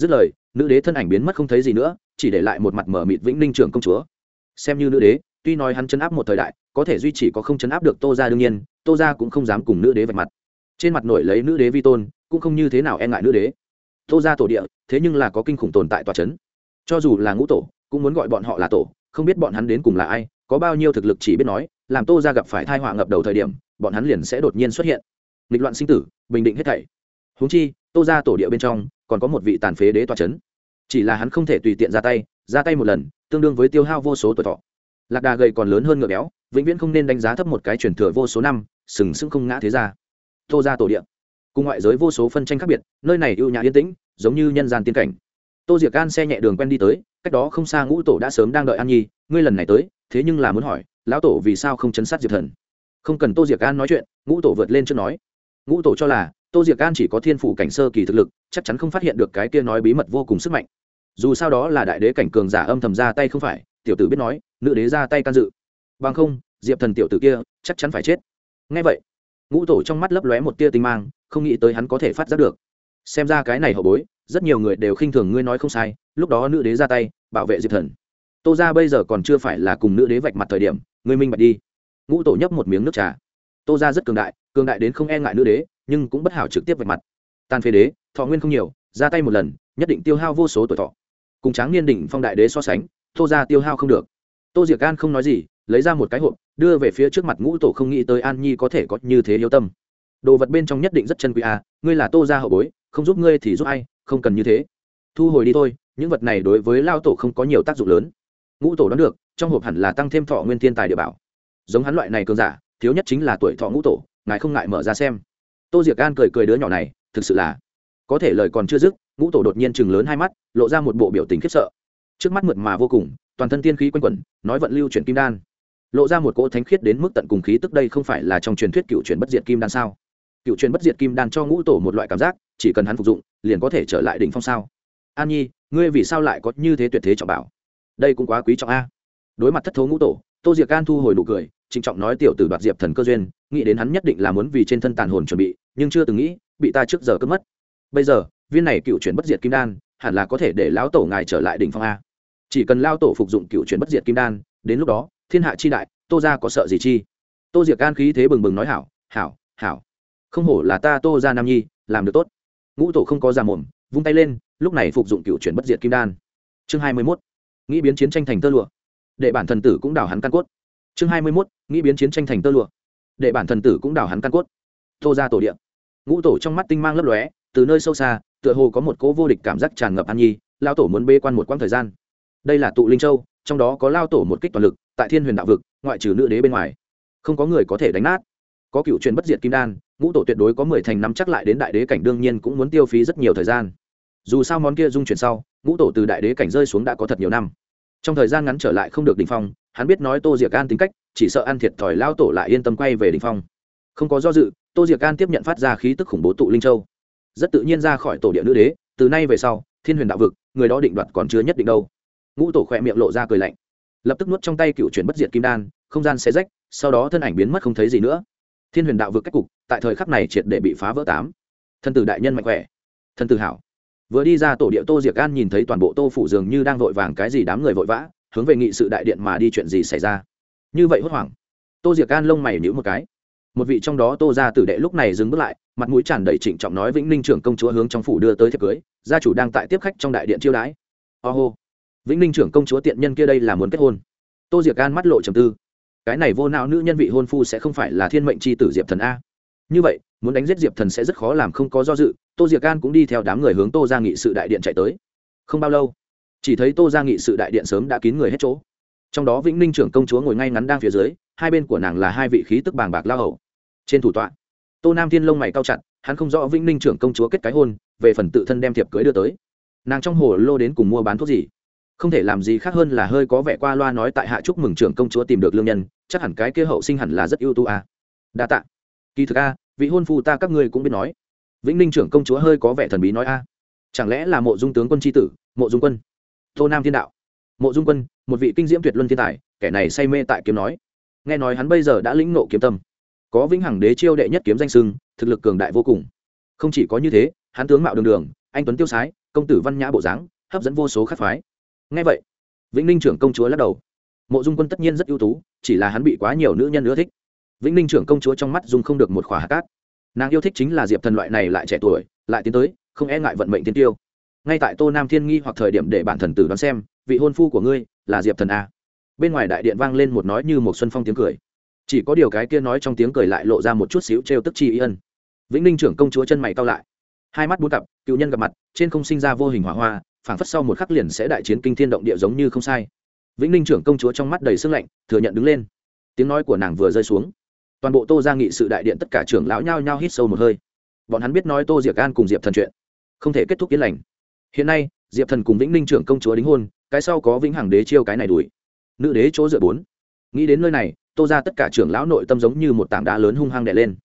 Dứt lời, nữ đế thân ảnh biến mất không thấy gì nữa, chỉ để lại một mặt mở mịt vĩnh ninh trưởng công chúa. Xem như nữ đế, tuy nói hắn chấn áp một thời đại, có thể duy trì có không chấn áp được tô ra đương nhiên, tô ra cũng không dám cùng nữ đế vạch mặt. Trên mặt nổi lấy nữ đế vi tôn, cũng không như thế nào e ngại nữ đế tô ra tổ địa, thế nhưng là có kinh khủng tồn tại tòa c h ấ n cho dù là ngũ tổ, cũng muốn gọi bọn họ là tổ, không biết bọn hắn đến cùng là ai, có bao nhiêu thực lực chỉ biết nói, làm tô ra gặp phải thai họa ngập đầu thời điểm, bọn hắn liền sẽ đột nhiên xuất hiện. Nghịch loạn sinh tử, bình định hết thảy. Húng chi, tô ra tổ địa bên trong, còn có một vị tàn phế đế tòa c h ấ n chỉ là hắn không thể tùy tiện ra tay ra tay một lần, tương đương với tiêu hao vô số tuổi thọ. Lạc đà gầy còn lớn hơn ngựa béo, vĩnh viễn không nên đánh giá thấp một cái truyền thừa vô số năm, sừng sững không ngã thế ra. Tô ra tổ địa cùng ngoại giới vô số phân tranh khác biệt, nơi này ưu nhã yên tĩnh, giống như nhân gian tiên cảnh. Tô diệc gan xe nhẹ đường quen đi tới, cách đó không xa ngũ tổ đã sớm đang đợi an nhi, ngươi lần này tới, thế nhưng là muốn hỏi, lão tổ vì sao không chấn sát diệp thần? Không cần tô diệc gan nói chuyện, ngũ tổ vượt lên trước nói. Ngũ tổ cho là, tô diệc gan chỉ có thiên phủ cảnh sơ kỳ thực lực, chắc chắn không phát hiện được cái kia nói bí mật vô cùng sức mạnh. Dù sao đó là đại đế cảnh cường giả âm thầm ra tay không phải, tiểu tử biết nói, nữ đế ra tay can dự. Bằng không, diệp thần tiểu tử kia, chắc chắn phải chết. Ngay vậy ngũ tổ trong mắt lấp lóe một tia tinh mang, không nghĩ tới hắn có thể phát giác được. Xem ra cái này hậu bối, rất nhiều người đều khinh thường ngươi nói không sai, lúc đó nữ đế ra tay, bảo vệ diệp thần. Tô ra bây giờ còn chưa phải là cùng nữ đế vạch mặt thời điểm, ngươi minh bạch đi. Ngũ tổ nhấp một miếng nước trà. Tô ra rất cường đại cường đại đến không e ngại nữ đế, nhưng cũng bất hảo trực tiếp vạch mặt. Tàn phế đế, thọ nguyên không nhiều, ra tay một lần, nhất định tiêu hao vô số tuổi thọ. Cùng tráng niên đỉnh phong đại đế so sánh, tô ra tiêu hao không được. Tô diệc an không nói gì lấy ra một cái hộp, đưa về phía trước mặt ngũ tổ không nghĩ tới an nhi có thể có như thế yêu tâm. Đồ vật bên trong nhất định rất chân quý à ngươi là tô ra hậu bối, không giúp ngươi thì giúp ai, không cần như thế. Thu hồi đi thôi, những vật này đối với lao tổ không có nhiều tác dụng lớn. Ngũ tổ đoán được, trong hộp hẳn là tăng thêm thọ nguyên thiên tài địa bảo. Giống hắn loại này cường giả, thiếu nhất chính là tuổi thọ ngũ tổ, ngài không ngại mở ra xem. Tô diệc gan cười cười đứa nhỏ này, thực sự là, có thể lời còn chưa dứt, ngũ tổ đột nhiên chừng lớn hai mắt, lộ ra một bộ biểu tình khiếp sợ. Trước mắt mượt mà vô cùng, toàn thân tiên khí quanh quẩn, nói vận lưu chuyển kim đan lộ ra một cỗ thánh khiết đến mức tận cùng khí tức đây không phải là trong truyền thuyết cựu truyền bất diệt kim đan sao? Cựu truyền bất diệt kim đan cho ngũ tổ một loại cảm giác, chỉ cần hắn phục dụng, liền có thể trở lại đỉnh phong sao? An nhi, ngươi vì sao lại có như thế tuyệt thế trọng bảo? Đây cũng quá quý trọng a. Đối mặt thất thố ngũ tổ, tô diệc an thu hồi nụ cười, trịnh trọng nói tiểu tử đoạt diệp thần cơ duyên, nghĩ đến hắn nhất định là muốn vì trên thân tàn hồn chuẩn bị, nhưng chưa từng nghĩ, bị ta trước giờ cướp mất. Bây giờ, viên này cựu chuyển bất diệt kim đan, hẳn là có thể để lão tổ ngài trở lại đỉnh phong a. Chỉ cần lao tổ phục dụng cựu chuyển bất diệt kim đan, đến lúc đó thiên hạ chi đại, tô ra có sợ gì chi? Tô diệc gan khí thế bừng bừng nói hảo hảo hảo. Không hổ là ta tô ra nam nhi, làm được tốt. Ngũ tổ không có ra mồm, vung tay lên, lúc này phục dụng cựu chuyển bất diệt kim đan. Chương hai mươi mốt, nghĩ biến chiến tranh thành tơ lụa. Để bản thần tử cũng đảo hắn căn cốt. Chương hai mươi mốt, nghĩ biến chiến tranh thành tơ lụa. Để bản thần tử cũng đảo hắn căn cốt. Tô ra tổ điện ngũ tổ trong mắt tinh mang lấp lóe, từ nơi sâu xa, tựa hồ có một cỗ vô địch cảm giác tràn ngập an nhi, lao tổ muốn bê quan một quãng thời gian. Đây là tụ linh châu, trong đó có lao tổ một kích toàn lực tại thiên huyền đạo vực, ngoại trừ nữ đế bên ngoài, không có người có thể đánh nát. Có cựu truyền bất diệt kim đan, ngũ tổ tuyệt đối có mười thành năm chắc lại đến đại đế cảnh đương nhiên cũng muốn tiêu phí rất nhiều thời gian. Dù sao món kia dung chuyển sau, ngũ tổ từ đại đế cảnh rơi xuống đã có thật nhiều năm. Trong thời gian ngắn trở lại không được đình phong, hắn biết nói tô diệc an tính cách, chỉ sợ ăn thiệt thòi lao tổ lại yên tâm quay về đình phong. Không có do dự, tô diệc an tiếp nhận phát ra khí tức khủng bố tụ linh châu. Rất tự nhiên ra khỏi tổ địa nữ đế, từ nay về sau, thiên huyền đạo vực, người đó định đoạt còn chưa nhất định đâu. Ngũ tổ khỏe miệng lộ ra cười lạnh lập tức nuốt trong tay cựu chuyển bất diệt kim đan, không gian xé rách, sau đó thân ảnh biến mất không thấy gì nữa. Thiên huyền đạo vực cách cục, tại thời khắc này triệt để bị phá vỡ tám. Thân tử đại nhân mạnh khỏe. Thân tử hảo. Vừa đi ra tổ địa tô diệc an nhìn thấy toàn bộ tô phủ dường như đang vội vàng cái gì đám người vội vã, hướng về nghị sự đại điện mà đi chuyện gì xảy ra. Như vậy hốt hoảng. Tô diệc an lông mày nhữ một cái. Một vị trong đó tô ra tử đệ lúc này dừng bước lại, mặt mũi tràn đầy trịnh trọng nói vĩnh ninh trưởng công chúa hướng trong phủ đưa tới thiệp cưới, gia chủ đang tại tiếp khách trong đại điện chiêu đãi. Ô、oh、hô vĩnh ninh trưởng công chúa tiện nhân kia đây là muốn kết hôn. Tô diệc an mắt lộ trầm tư. Cái này vô não nữ nhân vị hôn phu sẽ không phải là thiên mệnh c h i tử diệp thần a. Như vậy, muốn đánh giết diệp thần sẽ rất khó làm không có do dự, tô diệc an cũng đi theo đám người hướng tô ra nghị sự đại điện chạy tới. Không bao lâu, chỉ thấy tô ra nghị sự đại điện sớm đã kín người hết chỗ. Trong đó vĩnh ninh trưởng công chúa ngồi ngay ngắn đang phía dưới, hai bên của nàng là hai vị khí tức bàng bạc lao hầu. Trên thủ tọa, tô nam thiên lông mày cao chặt, hắn không rõ vĩnh ninh trưởng công chúa kết cái hôn, về phần tự thân đem thiệp cưới đưa tới. Nàng trong hồ lô đến cùng mua bán thuốc gì? Không thể làm gì khác hơn là hơi có vẻ qua loa nói tại hạ chúc mừng trưởng công chúa tìm được lương nhân, chắc hẳn cái kia hậu sinh hẳn là rất ưu tú à. đa tạ. Kỳ thực a, vị hôn phu ta các ngươi cũng biết nói. Vĩnh ninh trưởng công chúa hơi có vẻ thần bí nói a. Chẳng lẽ là mộ dung tướng quân tri tử, mộ dung quân? Tô nam thiên đạo. Mộ dung quân, một vị kinh diễm tuyệt luân thiên tài, kẻ này say mê tại kiếm nói. Nghe nói hắn bây giờ đã lĩnh nộ kiếm tâm. Có vĩnh hằng đế chiêu đệ nhất kiếm danh sưng thực lực cường đại vô cùng. Không chỉ có như thế, hắn tướng mạo đường đường, anh tuấn tiêu sái, công tử văn nhã bộ dáng, hấp dẫn vô số khắc phái ngay vậy, vĩnh ninh trưởng công chúa lắc đầu. Mộ dung quân tất nhiên rất ưu tú, chỉ là hắn bị quá nhiều nữ nhân ưa thích. Vĩnh ninh trưởng công chúa trong mắt dung không được một khỏa hạt cát. Nàng yêu thích chính là diệp thần loại này lại trẻ tuổi, lại tiến tới, không e ngại vận mệnh tiên tiêu. Ngay tại tô nam thiên nghi hoặc thời điểm để bản thần tử đoán xem, vị hôn phu của ngươi là diệp thần a. Bên ngoài đại điện vang lên một nói như một xuân phong tiếng cười. Chỉ có điều cái kia nói trong tiếng cười lại lộ ra một chút xíu trêu tức chi ý ân. Vĩnh ninh trưởng công chúa chân mày cao lại. Hai mắt bốn cặp, cựu nhân gặp mặt, trên không sinh ra vô hình hỏa hoa phảng phất sau một khắc liền sẽ đại chiến kinh thiên động địa giống như không sai. Vĩnh ninh trưởng công chúa trong mắt đầy sưng lạnh, thừa nhận đứng lên. Tiếng nói của nàng vừa rơi xuống. Toàn bộ tô ra nghị sự đại điện tất cả trưởng lão nhao nhao hít sâu một hơi. Bọn hắn biết nói tô diệc an cùng diệp thần chuyện, không thể kết thúc yên lành. Hiện nay, diệp thần cùng vĩnh ninh trưởng công chúa đính hôn, cái sau có vĩnh hằng đế chiêu cái này đuổi. Nữ đế chỗ dựa bốn. Nghĩ đến nơi này, tô ra tất cả trưởng lão nội tâm giống như một tảng đá lớn hung hăng đè lên.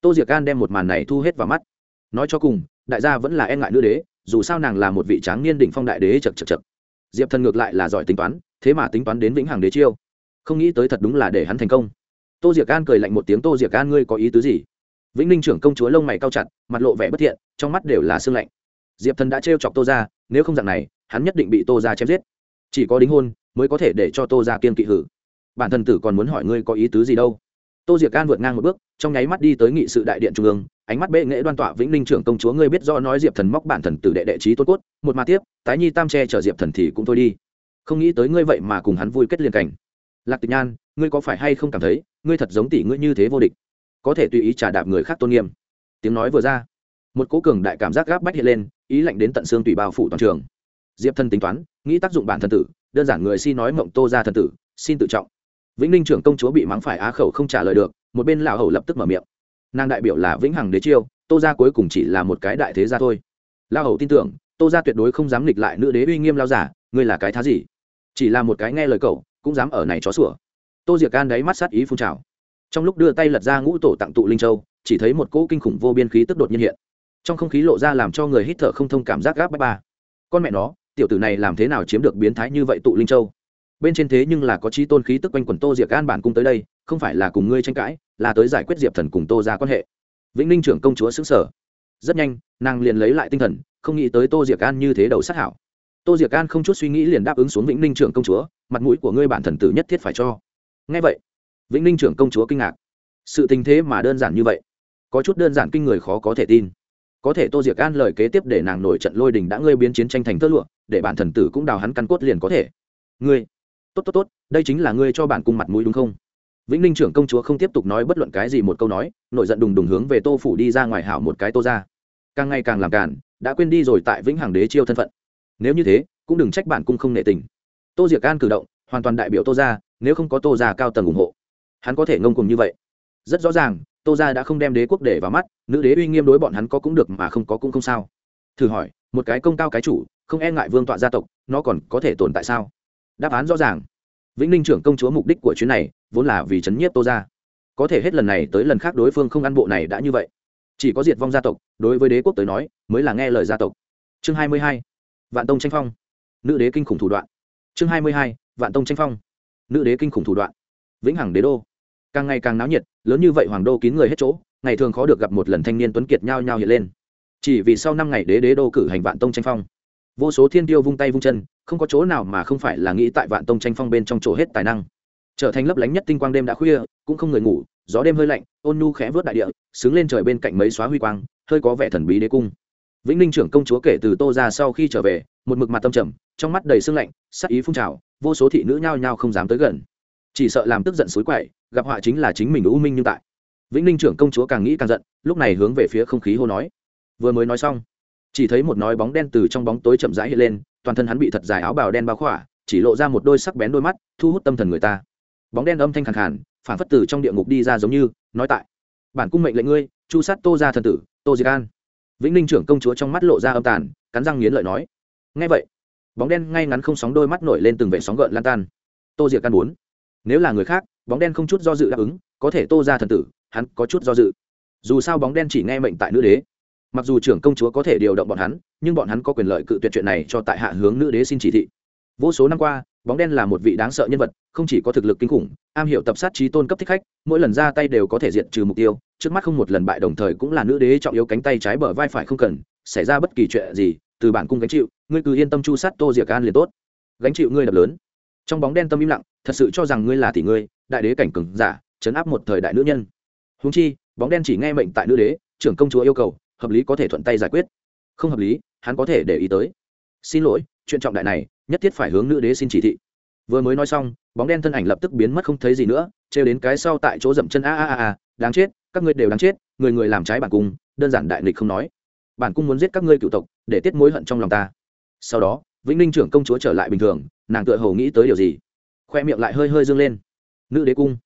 Tô diệc an đem một màn này thu hết vào mắt. Nói cho cùng, đại gia vẫn là e ngại nữ đế dù sao nàng là một vị tráng niên đỉnh phong đại đế chật chật chật diệp thần ngược lại là giỏi tính toán, thế mà tính toán đến vĩnh hằng đế chiêu. Không nghĩ tới thật đúng là để hắn thành công. Tô diệc an cười lạnh một tiếng, tô diệc an, ngươi có ý tứ gì? Vĩnh ninh trưởng công chúa lông mày cao chặt, mặt lộ vẻ bất thiện, trong mắt đều là sương lạnh. Diệp thần đã trêu chọc tô ra nếu không dạng này, hắn nhất định bị tô ra chém giết. Chỉ có đính hôn mới có thể để cho tô ra kiên kỵ hử. Bản thân tử còn muốn hỏi ngươi có ý tứ gì đâu. Tô diệc an vượt ngang một bước, trong nháy mắt đi tới nghị sự đại điện trung ương ánh mắt bệ nghệ đoan tọa vĩnh ninh trưởng công chúa, ngươi biết do nói diệp thần móc bản thần tử đệ đệ trí tốt cốt, một mà tiếp, tái nhi tam tre chở diệp thần thì cũng thôi đi. Không nghĩ tới ngươi vậy mà cùng hắn vui kết liên cảnh. Lạc tịch nhan, ngươi có phải hay không cảm thấy, ngươi thật giống tỷ ngươi như thế vô địch? Có thể tùy ý trả đạp người khác tôn nghiêm. Tiếng nói vừa ra, một cố cường đại cảm giác gáp bách hiện lên, ý lạnh đến tận xương tùy bao phủ toàn trường. Diệp thân tính toán, nghĩ tác dụng bản thần tử, đơn giản người xin nói mộng tô ra thần tử, xin tự trọng. Vĩnh ninh trưởng công chúa bị mắng phải á khẩu không trả lời được, một bên lão hầu lập tức mở miệng nàng đại biểu là vĩnh hằng đế chiêu, tô ra cuối cùng chỉ là một cái đại thế gia thôi. Lao hầu tin tưởng, tô ra tuyệt đối không dám nghịch lại nữ đế uy nghiêm lao giả, ngươi là cái thá gì? Chỉ là một cái nghe lời cậu, cũng dám ở này chó sủa. Tô diệc can đáy mắt sát ý phun trào. Trong lúc đưa tay lật ra ngũ tổ tặng tụ linh châu, chỉ thấy một cỗ kinh khủng vô biên khí tức đột nhiên hiện. Trong không khí lộ ra làm cho người hít thở không thông cảm giác gáp bách ba. Con mẹ nó, tiểu tử này làm thế nào chiếm được biến thái như vậy tụ linh châu? Bên trên thế nhưng là có trí tôn khí tức quanh quần tô diệc an bản cung tới đây, không phải là cùng ngươi tranh cãi, là tới giải quyết diệp thần cùng tô ra quan hệ. Vĩnh ninh trưởng công chúa xứng sở rất nhanh, nàng liền lấy lại tinh thần, không nghĩ tới tô diệc an như thế đầu sát hảo. Tô diệc an không chút suy nghĩ liền đáp ứng xuống vĩnh ninh trưởng công chúa, mặt mũi của ngươi bản thần tử nhất thiết phải cho. Ngay vậy, vĩnh ninh trưởng công chúa kinh ngạc. Sự tình thế mà đơn giản như vậy. Có chút đơn giản kinh người khó có thể tin. Có thể tô diệc an lời kế tiếp để nàng nổi trận lôi đình đã ngươi biến chiến tranh thành tơ lụa, để bản thần tử cũng đào hắn căn cốt liền có thể. Ngươi tốt tốt tốt, đây chính là ngươi cho bản cung mặt mũi đúng không? Vĩnh ninh trưởng công chúa không tiếp tục nói bất luận cái gì một câu nói, nổi giận đùng đùng hướng về tô phủ đi ra ngoài hảo một cái tô ra. Càng ngày càng làm cản đã quên đi rồi tại vĩnh hằng đế chiêu thân phận. Nếu như thế, cũng đừng trách bản cung không nệ tình. Tô diệc an cử động, hoàn toàn đại biểu tô ra nếu không có tô ra cao tầng ủng hộ, hắn có thể ngông cùng như vậy. Rất rõ ràng, tô ra đã không đem đế quốc để vào mắt, nữ đế uy nghiêm đối bọn hắn có cũng được mà không có cũng không sao. Thử hỏi, một cái công cao cái chủ, không e ngại vương tọa gia tộc, nó còn có thể tồn tại sao? Đáp án rõ ràng. Vĩnh ninh trưởng công chúa mục đích của chuyến này vốn là vì chấn nhiếp tô ra có thể hết lần này tới lần khác đối phương không ăn bộ này đã như vậy. Chỉ có diệt vong gia tộc, đối với đế quốc tới nói, mới là nghe lời gia tộc. Chương hai mươi hai, vạn tông tranh phong. Nữ đế kinh khủng thủ đoạn. Chương hai mươi hai, vạn tông tranh phong. Nữ đế kinh khủng thủ đoạn. Vĩnh hằng đế đô. Càng ngày càng náo nhiệt, lớn như vậy hoàng đô kín người hết chỗ, ngày thường khó được gặp một lần thanh niên tuấn kiệt nhao nhao hiện lên. Chỉ vì sau năm ngày đế đế đô cử hành vạn tông tranh phong vô số thiên tiêu vung tay vung chân, không có chỗ nào mà không phải là nghĩ tại vạn tông tranh phong bên trong chỗ hết tài năng. Trở thành lấp lánh nhất tinh quang đêm đã khuya, cũng không người ngủ, gió đêm hơi lạnh, ôn nhu khẽ vớt đại địa xứng lên trời bên cạnh mấy xóa huy quang, hơi có vẻ thần bí đế cung. Vĩnh ninh trưởng công chúa kể từ tô ra sau khi trở về, một mực mặt tâm trầm, trong mắt đầy sương lạnh, sắc ý phun trào, vô số thị nữ nhao nhao không dám tới gần. Chỉ sợ làm tức giận suối quậy, gặp họa chính là chính mình u minh nhưng tại. Vĩnh ninh trưởng công chúa càng nghĩ càng giận, lúc này hướng về phía không khí hô nói. Vừa mới nói xong chỉ thấy một nói bóng đen từ trong bóng tối chậm rãi hiện lên, toàn thân hắn bị thật dài áo bào đen bao khỏa, chỉ lộ ra một đôi sắc bén đôi mắt, thu hút tâm thần người ta. Bóng đen âm thanh khàn khàn, phản phất từ trong địa ngục đi ra giống như, nói tại, bản cung mệnh lệnh ngươi, chu sát tô ra thần tử, tô diệt an. Vĩnh ninh trưởng công chúa trong mắt lộ ra âm tàn, cắn răng nghiến lợi nói ngay vậy. Bóng đen ngay ngắn không sóng đôi mắt nổi lên từng vệ sóng gợn lan tan. Tô diệt can muốn, nếu là người khác, bóng đen không chút do dự đáp ứng, có thể tô ra thần tử, hắn có chút do dự. Dù sao bóng đen chỉ nghe mệnh tại nữ đế mặc dù trưởng công chúa có thể điều động bọn hắn, nhưng bọn hắn có quyền lợi cự tuyệt chuyện này cho tại hạ hướng nữ đế xin chỉ thị. Vô số năm qua, bóng đen là một vị đáng sợ nhân vật, không chỉ có thực lực kinh khủng, am hiểu tập sát trí tôn cấp thích khách, mỗi lần ra tay đều có thể diệt trừ mục tiêu, trước mắt không một lần bại đồng thời cũng là nữ đế trọng yếu cánh tay trái bờ vai phải không cần, xảy ra bất kỳ chuyện gì, từ bản cung gánh chịu, ngươi cứ yên tâm chu sát tô diệc an liền tốt. Gánh chịu ngươi đập lớn. Trong bóng đen tâm im lặng, thật sự cho rằng ngươi là tỷ ngươi, đại đế cảnh cừng giả, chấn áp một thời đại nữ nhân. Húng chi, bóng đen chỉ nghe mệnh tại nữ đế, trưởng công chúa yêu cầu hợp lý có thể thuận tay giải quyết. Không hợp lý, hắn có thể để ý tới. Xin lỗi, chuyện trọng đại này, nhất thiết phải hướng nữ đế xin chỉ thị. Vừa mới nói xong, bóng đen thân ảnh lập tức biến mất không thấy gì nữa, trêu đến cái sau tại chỗ dậm chân a a a a, đáng chết, các ngươi đều đáng chết, người người làm trái bản cung, đơn giản đại nghịch không nói. Bản cung muốn giết các ngươi cựu tộc, để tiết mối hận trong lòng ta. Sau đó, vĩnh ninh trưởng công chúa trở lại bình thường, nàng tựa hồ nghĩ tới điều gì. Khoe miệng lại hơi hơi dâng lên. Nữ đế cung.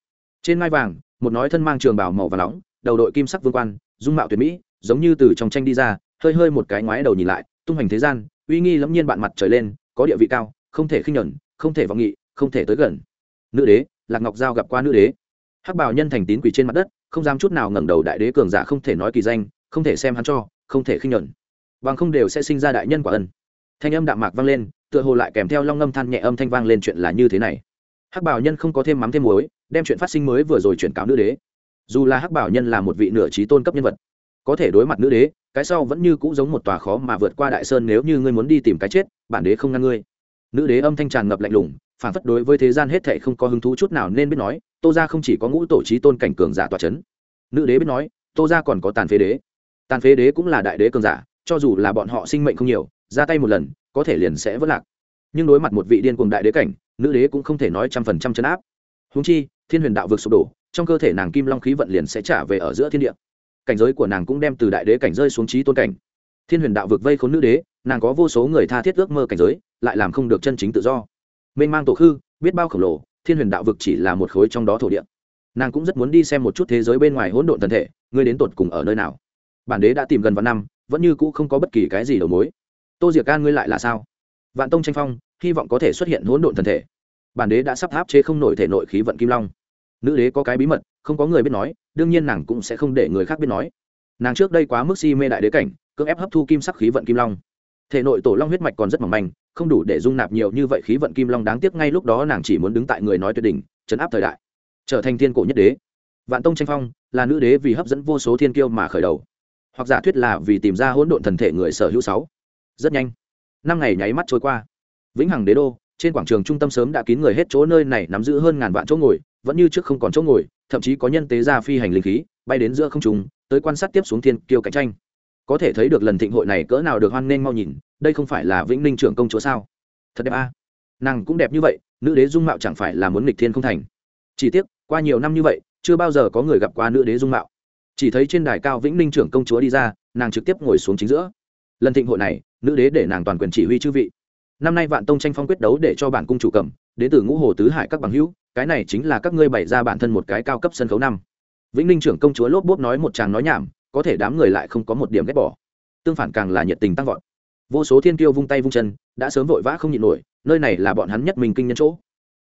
Trên ngai vàng, một nói thân mang trường bảo màu và nóng, đầu đội kim sắc vương quan, dung mạo tuyệt mỹ giống như từ trong tranh đi ra, hơi hơi một cái ngoái đầu nhìn lại, tung hành thế gian, uy nghi lẫm nhiên bạn mặt trời lên, có địa vị cao, không thể khinh nhẫn không thể vọng nghị, không thể tới gần. Nữ đế, lạc ngọc giao gặp qua nữ đế. Hắc bảo nhân thành tín quỷ trên mặt đất, không dám chút nào ngẩng đầu đại đế cường giả không thể nói kỳ danh, không thể xem hắn cho, không thể khinh nhẫn bằng không đều sẽ sinh ra đại nhân quả ân. Thanh âm đạm mạc vang lên, tựa hồ lại kèm theo long ngâm than nhẹ âm thanh vang lên chuyện là như thế này. Hắc bảo nhân không có thêm mắm thêm muối, đem chuyện phát sinh mới vừa rồi chuyển cáo nữ đế. Dù là hắc bảo nhân là một vị nửa trí tôn cấp nhân vật có thể đối mặt nữ đế, cái sau vẫn như cũ giống một tòa khó mà vượt qua đại sơn nếu như ngươi muốn đi tìm cái chết, bản đế không ngăn ngươi. Nữ đế âm thanh tràn ngập lạnh lùng, phản phất đối với thế gian hết thệ không có hứng thú chút nào nên biết nói, tô ra không chỉ có ngũ tổ trí tôn cảnh cường giả tòa c h ấ n nữ đế biết nói, tô ra còn có tàn phế đế. Tàn phế đế cũng là đại đế cường giả, cho dù là bọn họ sinh mệnh không nhiều, ra tay một lần, có thể liền sẽ vất lạc. Nhưng đối mặt một vị điên cuồng đại đế cảnh, nữ đế cũng không thể nói trăm phần trăm chấn áp. Húng chi, thiên huyền đạo vực sụp đổ, trong cơ thể nàng kim long khí vận liền sẽ trả về ở giữa thiên địa cảnh giới của nàng cũng đem từ đại đế cảnh rơi xuống trí tôn cảnh. Thiên huyền đạo vực vây khốn nữ đế, nàng có vô số người tha thiết ước mơ cảnh giới, lại làm không được chân chính tự do. Mênh mang tổ khư, biết bao khổng lồ, thiên huyền đạo vực chỉ là một khối trong đó thổ địa. Nàng cũng rất muốn đi xem một chút thế giới bên ngoài hỗn độn thân thể, ngươi đến tột cùng ở nơi nào? Bản đế đã tìm gần vạn năm, vẫn như cũ không có bất kỳ cái gì đầu mối. Tô diệc can ngươi lại là sao? Vạn tông tranh phong, hy vọng có thể xuất hiện hỗn độn thân thể. Bản đế đã sắp áp chế không nổi thể nội khí vận kim long. Nữ đế có cái bí mật, không có người biết nói đương nhiên nàng cũng sẽ không để người khác biết nói. Nàng trước đây quá mức si mê đại đế cảnh, cưỡng ép hấp thu kim sắc khí vận kim long. Thể nội tổ long huyết mạch còn rất mỏng manh, không đủ để dung nạp nhiều như vậy khí vận kim long đáng tiếc ngay lúc đó nàng chỉ muốn đứng tại người nói tuyệt đỉnh chấn áp thời đại, trở thành thiên cổ nhất đế. Vạn tông tranh phong là nữ đế vì hấp dẫn vô số thiên kiêu mà khởi đầu. Hoặc giả thuyết là vì tìm ra hỗn độn thần thể người sở hữu sáu. Rất nhanh, năm ngày nháy mắt trôi qua. Vĩnh hằng đế đô, trên quảng trường trung tâm sớm đã kín người hết chỗ nơi này, nắm giữ hơn ngàn vạn chỗ ngồi, vẫn như trước không còn chỗ ngồi thậm chí có nhân tế ra phi hành linh khí, bay đến giữa không trung, tới quan sát tiếp xuống thiên kiêu cạnh tranh. Có thể thấy được lần thịnh hội này cỡ nào được hoan nghênh mau nhìn, đây không phải là vĩnh ninh trưởng công chúa sao? Thật đẹp a. Nàng cũng đẹp như vậy, nữ đế dung mạo chẳng phải là muốn nghịch thiên không thành. Chỉ tiếc, qua nhiều năm như vậy, chưa bao giờ có người gặp qua nữ đế dung mạo. Chỉ thấy trên đài cao vĩnh ninh trưởng công chúa đi ra, nàng trực tiếp ngồi xuống chính giữa. Lần thịnh hội này, nữ đế để nàng toàn quyền chỉ huy chư vị. Năm nay vạn tông tranh phong quyết đấu để cho bản cung chủ cầm, đến từ ngũ hồ tứ hải các bằng hữu cái này chính là các ngươi bày ra bản thân một cái cao cấp sân khấu năm. Vĩnh ninh trưởng công chúa lốp bốp nói một tràng nói nhảm, có thể đám người lại không có một điểm ghét bỏ. Tương phản càng là nhiệt tình tăng vọt. Vô số thiên tiêu vung tay vung chân, đã sớm vội vã không nhịn nổi, nơi này là bọn hắn nhất mình kinh nhân chỗ.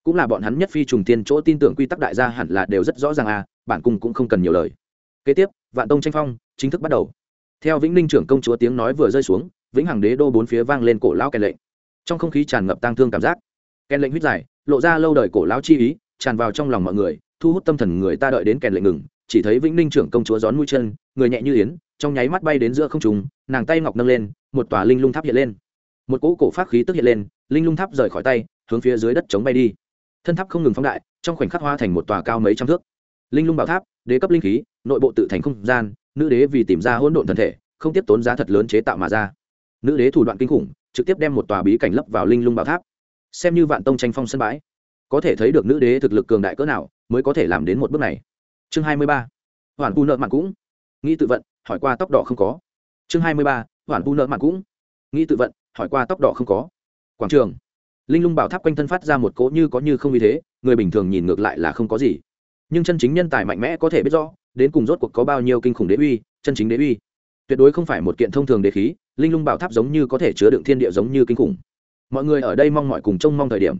Cũng là bọn hắn nhất phi trùng tiên chỗ tin tưởng quy tắc đại gia hẳn là đều rất rõ ràng à bản cung cũng không cần nhiều lời. Kế tiếp, vạn tông tranh phong, chính thức bắt đầu. Theo vĩnh ninh trưởng công chúa tiếng nói vừa rơi xuống, vĩnh hằng đế đô bốn phía vang lên cổ lão kèn lệnh. Trong không khí tràn ngập tang thương cảm giác. Kèn lệnh huyết dài lộ ra lâu đời cổ lão chi ý, tràn vào trong lòng mọi người, thu hút tâm thần người ta đợi đến kèn lệnh ngừng, chỉ thấy vĩnh ninh trưởng công chúa gión mũi chân, người nhẹ như yến, trong nháy mắt bay đến giữa không trùng nàng tay ngọc nâng lên, một tòa linh lung tháp hiện lên. Một cỗ cổ pháp khí tức hiện lên, linh lung tháp rời khỏi tay, hướng phía dưới đất chống bay đi. Thân tháp không ngừng phóng đại, trong khoảnh khắc hoa thành một tòa cao mấy trăm thước. Linh lung bảo tháp, đế cấp linh khí, nội bộ tự thành không gian, nữ đế vì tìm ra hỗn độn thân thể, không tiếp tốn giá thật lớn chế tạo mà ra. Nữ đế thủ đoạn kinh khủng, trực tiếp đem một tòa bí cảnh lấp vào linh lung bảo tháp xem như vạn tông tranh phong sân bãi. Có thể thấy được nữ đế thực lực cường đại cỡ nào mới có thể làm đến một bước này. Chương hai mươi ba hoàn tu nợ mặn cũng. Nghĩ tự vận, hỏi qua tóc đỏ không có. Chương hai mươi ba hoàn tu nợ mặn cũng. Nghĩ tự vận, hỏi qua tóc đỏ không có. Quảng trường. Linh lung bảo tháp quanh thân phát ra một cỗ như có như không như thế, người bình thường nhìn ngược lại là không có gì. Nhưng chân chính nhân tài mạnh mẽ có thể biết rõ, đến cùng rốt cuộc có bao nhiêu kinh khủng đế uy, chân chính đế uy. Tuyệt đối không phải một kiện thông thường đế khí, linh lung bảo tháp giống như có thể chứa đựng thiên địa giống như kinh khủng mọi người ở đây mong mọi cùng trông mong thời điểm.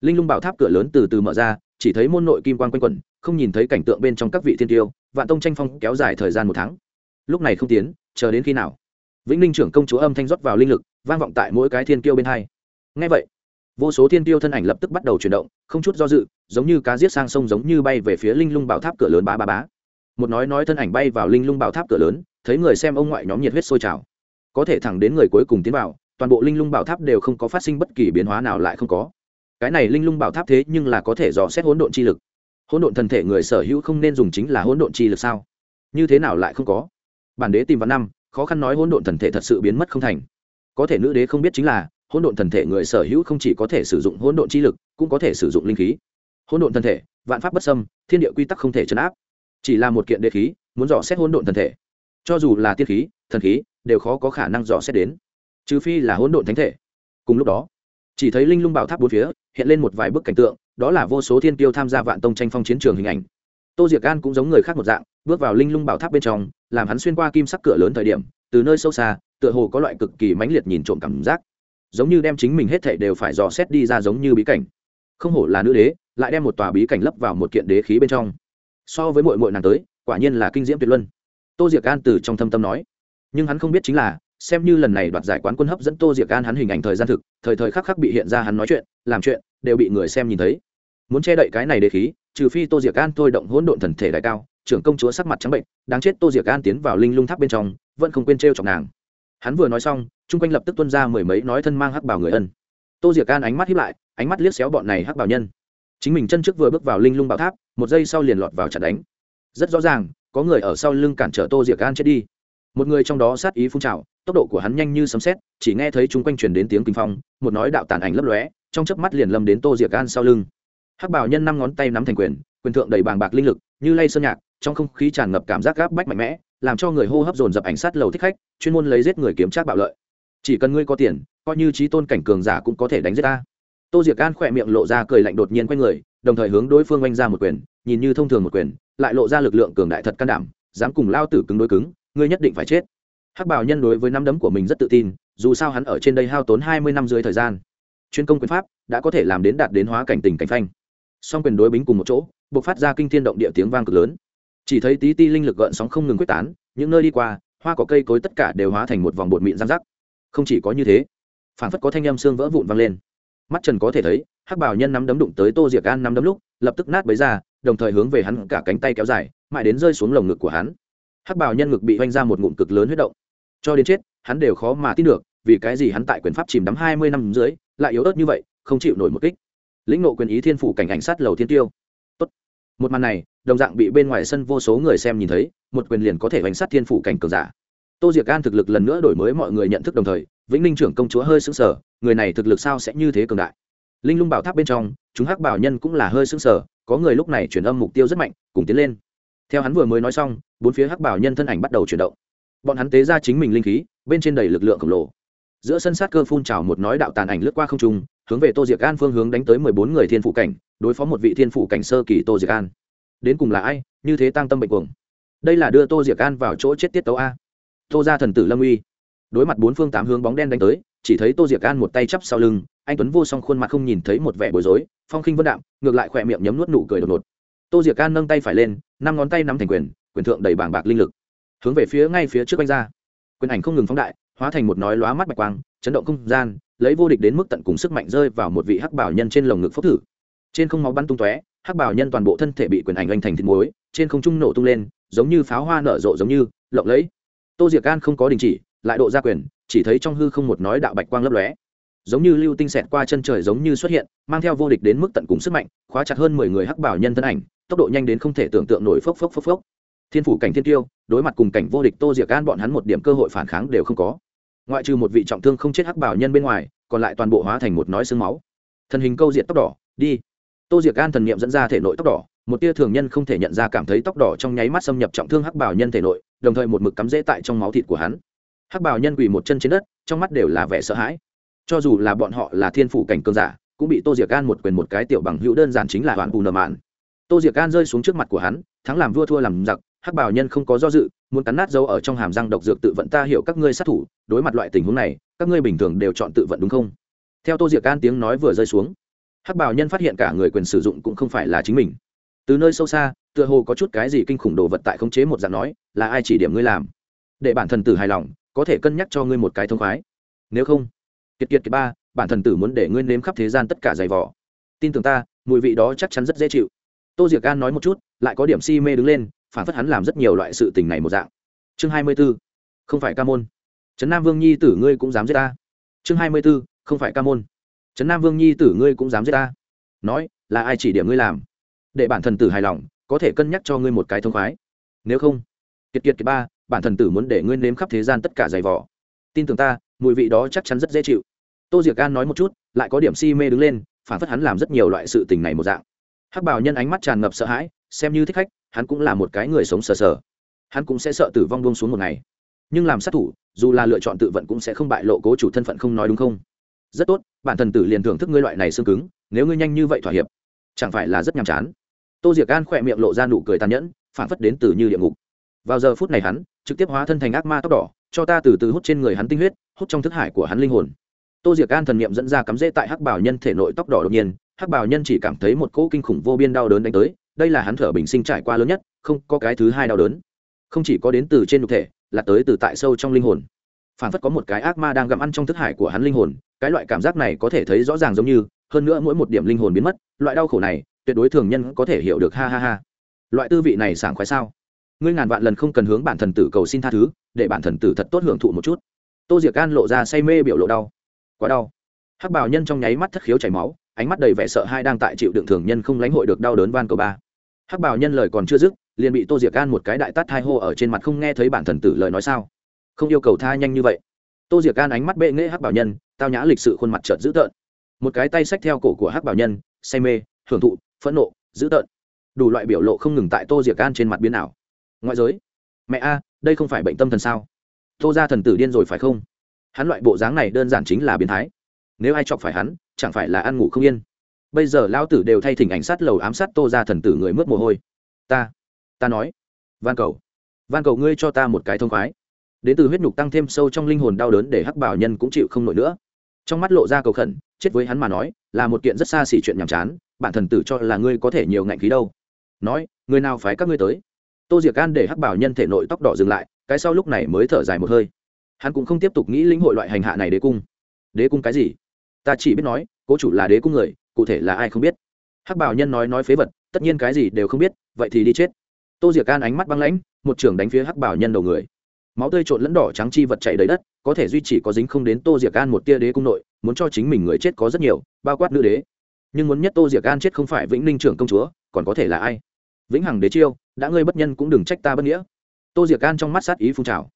Linh lung bảo tháp cửa lớn từ từ mở ra, chỉ thấy môn nội kim quan quanh quẩn, không nhìn thấy cảnh tượng bên trong các vị thiên tiêu, vạn tông tranh phong kéo dài thời gian một tháng. Lúc này không tiến, chờ đến khi nào? Vĩnh linh trưởng công chúa âm thanh rót vào linh lực, vang vọng tại mỗi cái thiên tiêu bên hai. Ngay vậy, vô số thiên tiêu thân ảnh lập tức bắt đầu chuyển động, không chút do dự, giống như cá giết sang sông giống như bay về phía linh lung bảo tháp cửa lớn bá bá bá. Một nói nói thân ảnh bay vào linh lung bảo tháp cửa lớn, thấy người xem ông ngoại nhóm nhiệt huyết sôi trào. Có thể thẳng đến người cuối cùng tiến vào toàn bộ linh lung bảo tháp đều không có phát sinh bất kỳ biến hóa nào lại không có. Cái này linh lung bảo tháp thế nhưng là có thể dò xét hỗn độn chi lực. Hỗn độn thần thể người sở hữu không nên dùng chính là hỗn độn chi lực sao? Như thế nào lại không có? Bản đế tìm vào năm, khó khăn nói hỗn độn thần thể thật sự biến mất không thành. Có thể nữ đế không biết chính là, hỗn độn thần thể người sở hữu không chỉ có thể sử dụng hỗn độn chi lực, cũng có thể sử dụng linh khí. Hỗn độn thần thể, vạn pháp bất xâm, thiên địa quy tắc không thể chấn áp. Chỉ là một kiện đế khí, muốn dò xét hỗn độn thần thể. Cho dù là tiên khí, thần khí, đều khó có khả năng dò xét đến trừ phi là hỗn độn thánh thể. Cùng lúc đó, chỉ thấy linh lung bảo tháp bốn phía hiện lên một vài bức cảnh tượng, đó là vô số thiên tiêu tham gia vạn tông tranh phong chiến trường hình ảnh. Tô diệc an cũng giống người khác một dạng, bước vào linh lung bảo tháp bên trong, làm hắn xuyên qua kim sắc cửa lớn thời điểm, từ nơi sâu xa, tựa hồ có loại cực kỳ mãnh liệt nhìn trộm cảm giác. Giống như đem chính mình hết thảy đều phải dò xét đi ra giống như bí cảnh. Không hổ là nữ đế, lại đem một tòa bí cảnh lấp vào một kiện đế khí bên trong. So với mội mội nàng tới, quả nhiên là kinh diễm tuyệt luân. Tô diệc an từ trong thâm tâm nói. Nhưng hắn không biết chính là xem như lần này đoạt giải quán quân hấp dẫn tô diệc an hắn hình ảnh thời gian thực, thời thời khắc khắc bị hiện ra hắn nói chuyện, làm chuyện, đều bị người xem nhìn thấy. Muốn che đậy cái này để khí, trừ phi tô diệc an thôi động hỗn độn thần thể đại cao, trưởng công chúa sắc mặt trắng bệnh, đáng chết tô diệc an tiến vào linh lung tháp bên trong, vẫn không quên t r chọc nàng. Hắn vừa nói xong, chung quanh lập tức tuân ra mười mấy nói thân mang hắc bảo người ân. Tô diệc an ánh mắt hiếp lại, ánh mắt liếc xéo bọn này hắc bảo nhân. Chính mình chân trước vừa bước vào linh lung bảo tháp, một giây sau liền lọt vào trận đánh. Rất rõ ràng, có người ở sau lưng cản trở tô diệc an chết đi một người trong đó sát ý phun trào tốc độ của hắn nhanh như sấm sét, chỉ nghe thấy chúng quanh truyền đến tiếng kinh phong một nói đạo tàn ảnh lấp lóe trong chớp mắt liền lâm đến tô diệc an sau lưng. Hắc bảo nhân năm ngón tay nắm thành quyền quyền thượng đầy bàng bạc linh lực như lay sơn nhạc trong không khí tràn ngập cảm giác gáp bách mạnh mẽ làm cho người hô hấp dồn dập ảnh sát lầu thích khách chuyên môn lấy giết người kiếm trác bạo lợi. Chỉ cần ngươi có tiền coi như trí tôn cảnh cường giả cũng có thể đánh giết ta. Tô diệc an khỏe miệng lộ ra cười lạnh đột nhiên q u a người đồng thời hướng đối phương oanh ra một quyền nhìn như thông thường một quyền lại lộ ra lực lượng cường đại thật can đảm dám cùng lao tử cứng đối cứng ngươi nhất định phải chết. Hắc bảo nhân đối với năm đấm của mình rất tự tin, dù sao hắn ở trên đây hao tốn hai mươi năm dưới thời gian. Chuyên công quyền pháp đã có thể làm đến đạt đến hóa cảnh tình cảnh phanh. Song quyền đối bính cùng một chỗ b ộ c phát ra kinh thiên động địa tiếng vang cực lớn. Chỉ thấy tí ti linh lực gợn sóng không ngừng quyết tán, những nơi đi qua, hoa cỏ cây cối tất cả đều hóa thành một vòng bột mịn giang rắc. Không chỉ có như thế, phản phất có thanh âm xương vỡ vụn vang lên. Mắt trần có thể thấy, hắc bảo nhân nắm đấm đụng tới tô diệc an nắm đấm lúc, lập tức nát bấy ra, đồng thời hướng về hắn cả cánh tay kéo dài, mãi đến rơi xuống lồng ngực của hắn hắc bảo nhân ngực bị oanh ra một ngụm cực lớn huyết động. Cho đến chết, hắn đều khó mà tin được, vì cái gì hắn tại quyền pháp chìm đắm hai mươi năm dưới, lại yếu ớt như vậy, không chịu nổi một kích. Lĩnh nộ quyền ý thiên phủ cảnh ảnh sát lầu thiên tiêu. Tốt. một màn này, đồng dạng bị bên ngoài sân vô số người xem nhìn thấy, một quyền liền có thể bánh sát thiên phủ cảnh cường giả. Tô diệc an thực lực lần nữa đổi mới mọi người nhận thức đồng thời, vĩnh ninh trưởng công chúa hơi sững sờ, người này thực lực sao sẽ như thế cường đại? Linh lung bảo tháp bên trong, chúng hắc bảo nhân cũng là hơi sững sờ, có người lúc này chuyển âm mục tiêu rất mạnh, cùng tiến lên theo hắn vừa mới nói xong, bốn phía hắc bảo nhân thân ảnh bắt đầu chuyển động. Bọn hắn tế ra chính mình linh khí, bên trên đầy lực lượng khổng lồ. Giữa sân sát cơ phun trào một nói đạo tàn ảnh lướt qua không trung, hướng về tô diệc an phương hướng đánh tới mười bốn người thiên phụ cảnh, đối phó một vị thiên phụ cảnh sơ kỳ tô diệc an. Đến cùng là ai, như thế tăng tâm bệnh cuồng. Đây là đưa tô diệc an vào chỗ chết tiết tấu a. Tô ra thần tử lâm uy. Đối mặt bốn phương tám hướng bóng đen đánh tới, chỉ thấy tô diệc an một tay chắp sau lưng, anh tuấn vô song khuôn mặt không nhìn thấy một vẻ bối rối, phong khinh vân đạm, ngược lại khỏe miệng nhấm nuốt nụ cười đột ngột tô diệc an nâng tay phải lên, năm ngón tay nắm thành quyền quyền thượng đầy bảng bạc linh lực, hướng về phía ngay phía trước anh ra. Quyền ảnh không ngừng phóng đại, hóa thành một nói lóa mắt bạch quang, chấn động không gian, lấy vô địch đến mức tận cùng sức mạnh rơi vào một vị hắc bảo nhân trên lồng ngực phốc thử. Trên không máu bắn tung tóe, hắc bảo nhân toàn bộ thân thể bị quyền ảnh anh thành thịt muối, trên không trung nổ tung lên, giống như pháo hoa nở rộ giống như, lộng lẫy. Tô diệc an không có đình chỉ, lại độ ra quyền, chỉ thấy trong hư không một nói đạo bạch quang lấp lóe. Giống như lưu tinh xẹt qua chân trời giống như xuất hiện, mang theo vô địch đến mức tận cùng sức mạnh, khóa chặt hơn mười người hắc bảo nhân thân ảnh tốc độ nhanh đến không thể tưởng tượng nổi phốc phốc phốc phốc. Thiên phủ cảnh thiên tiêu, đối mặt cùng cảnh vô địch tô diệc an bọn hắn một điểm cơ hội phản kháng đều không có. Ngoại trừ một vị trọng thương không chết hắc bảo nhân bên ngoài, còn lại toàn bộ hóa thành một nói xương máu. Thần hình câu diện tóc đỏ, đi. Tô diệc an thần niệm dẫn ra thể nội tóc đỏ, một tia thường nhân không thể nhận ra cảm thấy tóc đỏ trong nháy mắt xâm nhập trọng thương hắc bảo nhân thể nội, đồng thời một mực cắm rễ tại trong máu thịt của hắn. Hắc bảo nhân quỳ một chân trên đất, trong mắt đều là vẻ sợ hãi. Cho dù là bọn họ là thiên phủ cảnh cơn giả, cũng bị tô diệc an một quyền một cái tiểu bằng hữu đơn giản chính là hoàn bù nợ mạn tô diệc an rơi xuống trước mặt của hắn, thắng làm vua thua làm giặc, hắc bảo nhân không có do dự, muốn cắn nát dấu ở trong hàm răng độc dược tự vận ta hiểu các ngươi sát thủ, đối mặt loại tình huống này, các ngươi bình thường đều chọn tự vận đúng không? Theo tô diệc an tiếng nói vừa rơi xuống, hắc bảo nhân phát hiện cả người quyền sử dụng cũng không phải là chính mình. Từ nơi sâu xa, tựa hồ có chút cái gì kinh khủng đồ vật tại khống chế một dạng nói, là ai chỉ điểm ngươi làm? Để bản thần tử hài lòng, có thể cân nhắc cho ngươi một cái thông khoái. Nếu không, kiệt kiệt kiệt ba, bản thần tử muốn để ngươi nếm khắp thế gian tất cả giày vỏ tin tưởng ta, mùi vị đó chắc chắn rất dễ chịu tô diệc an nói một chút, lại có điểm si mê đứng lên, phản phất hắn làm rất nhiều loại sự tình này một dạng. Chương hai mươi b ố không phải ca môn. Trấn nam vương nhi tử ngươi cũng dám giết ta. Chương hai mươi b ố không phải ca môn. Trấn nam vương nhi tử ngươi cũng dám giết ta. Nói, là ai chỉ điểm ngươi làm? Để bản thần tử hài lòng, có thể cân nhắc cho ngươi một cái thông khoái. Nếu không, kiệt kiệt kiệt ba, bản thần tử muốn để ngươi nếm khắp thế gian tất cả giày vỏ tin tưởng ta, mùi vị đó chắc chắn rất dễ chịu. Tô diệc an nói một chút, lại có điểm si mê đứng lên, phản phất hắn làm rất nhiều loại sự tình này một dạng hắc bảo nhân ánh mắt tràn ngập sợ hãi, xem như thích khách, hắn cũng là một cái người sống sờ sờ. Hắn cũng sẽ sợ tử vong buông xuống một ngày. Nhưng làm sát thủ, dù là lựa chọn tự vận cũng sẽ không bại lộ cố chủ thân phận không nói đúng không? Rất tốt, bản thần tử liền thưởng thức ngươi loại này xương cứng, nếu ngươi nhanh như vậy thỏa hiệp, chẳng phải là rất nhàm chán. Tô diệc an khỏe miệng lộ ra nụ cười tàn nhẫn phản phất đến từ như địa ngục. Vào giờ phút này hắn, trực tiếp hóa thân thành ác ma tóc đỏ, cho ta từ từ hút trên người hắn tinh huyết, hút trong thức hải của hắn linh hồn. Tô diệc an thần niệm dẫn ra cắm rễ tại hắc bảo nhân thể nội tóc đỏ đột nhiên hắc bảo nhân chỉ cảm thấy một cỗ kinh khủng vô biên đau đớn đánh tới, đây là hắn thở bình sinh trải qua lớn nhất, không có cái thứ hai đau đớn. Không chỉ có đến từ trên nhục thể, là tới từ tại sâu trong linh hồn. Phản phất có một cái ác ma đang gặm ăn trong thức hải của hắn linh hồn, cái loại cảm giác này có thể thấy rõ ràng giống như, hơn nữa mỗi một điểm linh hồn biến mất, loại đau khổ này, tuyệt đối thường nhân có thể hiểu được, ha ha ha. Loại tư vị này sảng khoái sao? Ngươi ngàn vạn lần không cần hướng bản thần tử cầu xin tha thứ, để bản thần tử thật tốt hưởng thụ một chút. Tô diệc an lộ ra say mê biểu lộ đau. Quá đau. Hắc bảo nhân trong nháy mắt thất khiếu chảy máu ánh mắt đầy vẻ sợ hai đang tại chịu đựng thường nhân không lãnh hội được đau đớn van cầu ba. Hắc bảo nhân lời còn chưa dứt, liền bị tô diệc an một cái đại tát thai hô ở trên mặt không nghe thấy bản thần tử lời nói sao. Không yêu cầu tha nhanh như vậy. Tô diệc an ánh mắt bệ nghễ hắc bảo nhân, tao nhã lịch sự khuôn mặt trợt dữ tợn. Một cái tay xách theo cổ của hắc bảo nhân, say mê, hưởng thụ, phẫn nộ, dữ tợn. Đủ loại biểu lộ không ngừng tại tô diệc an trên mặt biến ảo. Ngoại giới, mẹ a, đây không phải bệnh tâm thần sao? Tô ra thần tử điên rồi phải không? Hắn loại bộ dáng này đơn giản chính là biến thái nếu ai chọc phải hắn, chẳng phải là ăn ngủ không yên. Bây giờ lao tử đều thay thỉnh ảnh sát lầu ám sát tô ra thần tử người mướt mồ hôi. Ta ta nói, van cầu van cầu ngươi cho ta một cái thông khoái. Đến từ huyết nhục tăng thêm sâu trong linh hồn đau đớn để hắc bảo nhân cũng chịu không nổi nữa. Trong mắt lộ ra cầu khẩn, chết với hắn mà nói, là một kiện rất xa xỉ chuyện nhàm chán, bản thần tử cho là ngươi có thể nhiều ngạnh khí đâu. Nói, người nào phái các ngươi tới? Tô diệc an để hắc bảo nhân thể nội tóc đỏ dừng lại, cái sau lúc này mới thở dài một hơi. Hắn cũng không tiếp tục nghĩ lĩnh hội loại hành hạ này đế cung. Đế cung cái gì? Ta chỉ biết nói, cố chủ là đế cung người, cụ thể là ai không biết. Hắc bảo nhân nói nói phế vật, tất nhiên cái gì đều không biết, vậy thì đi chết. Tô diệc an ánh mắt băng lãnh, một trưởng đánh phía hắc bảo nhân đầu người. Máu tươi trộn lẫn đỏ trắng chi vật chảy đầy đất, có thể duy trì có dính không đến tô diệc an một tia đế cung nội, muốn cho chính mình người chết có rất nhiều, bao quát nữ đế. Nhưng muốn nhất tô diệc an chết không phải vĩnh ninh trưởng công chúa, còn có thể là ai? Vĩnh hằng đế chiêu, đã ngươi bất nhân cũng đừng trách ta bất nghĩa. Tô diệc an trong mắt sát ý phun trào.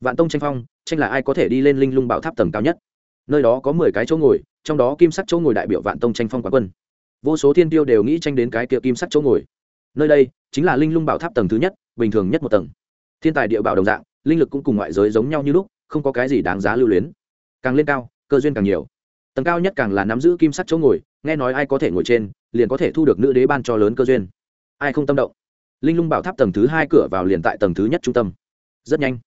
Vạn tông tranh phong, tranh là ai có thể đi lên linh lung bảo tháp tầng cao nhất? Nơi đó có mười cái chỗ ngồi trong đó kim sắc chỗ ngồi đại biểu vạn tông tranh phong quán quân. Vô số thiên tiêu đều nghĩ tranh đến cái kia kim sắc chỗ ngồi. Nơi đây chính là linh lung bảo tháp tầng thứ nhất, bình thường nhất một tầng. Thiên tài địa bảo đồng dạng, linh lực cũng cùng ngoại giới giống nhau như lúc, không có cái gì đáng giá lưu luyến. Càng lên cao, cơ duyên càng nhiều. Tầng cao nhất càng là nắm giữ kim sắc chỗ ngồi, nghe nói ai có thể ngồi trên, liền có thể thu được nữ đế ban cho lớn cơ duyên. Ai không tâm động? Linh lung bảo tháp tầng thứ hai cửa vào liền tại tầng thứ nhất trung tâm. Rất nhanh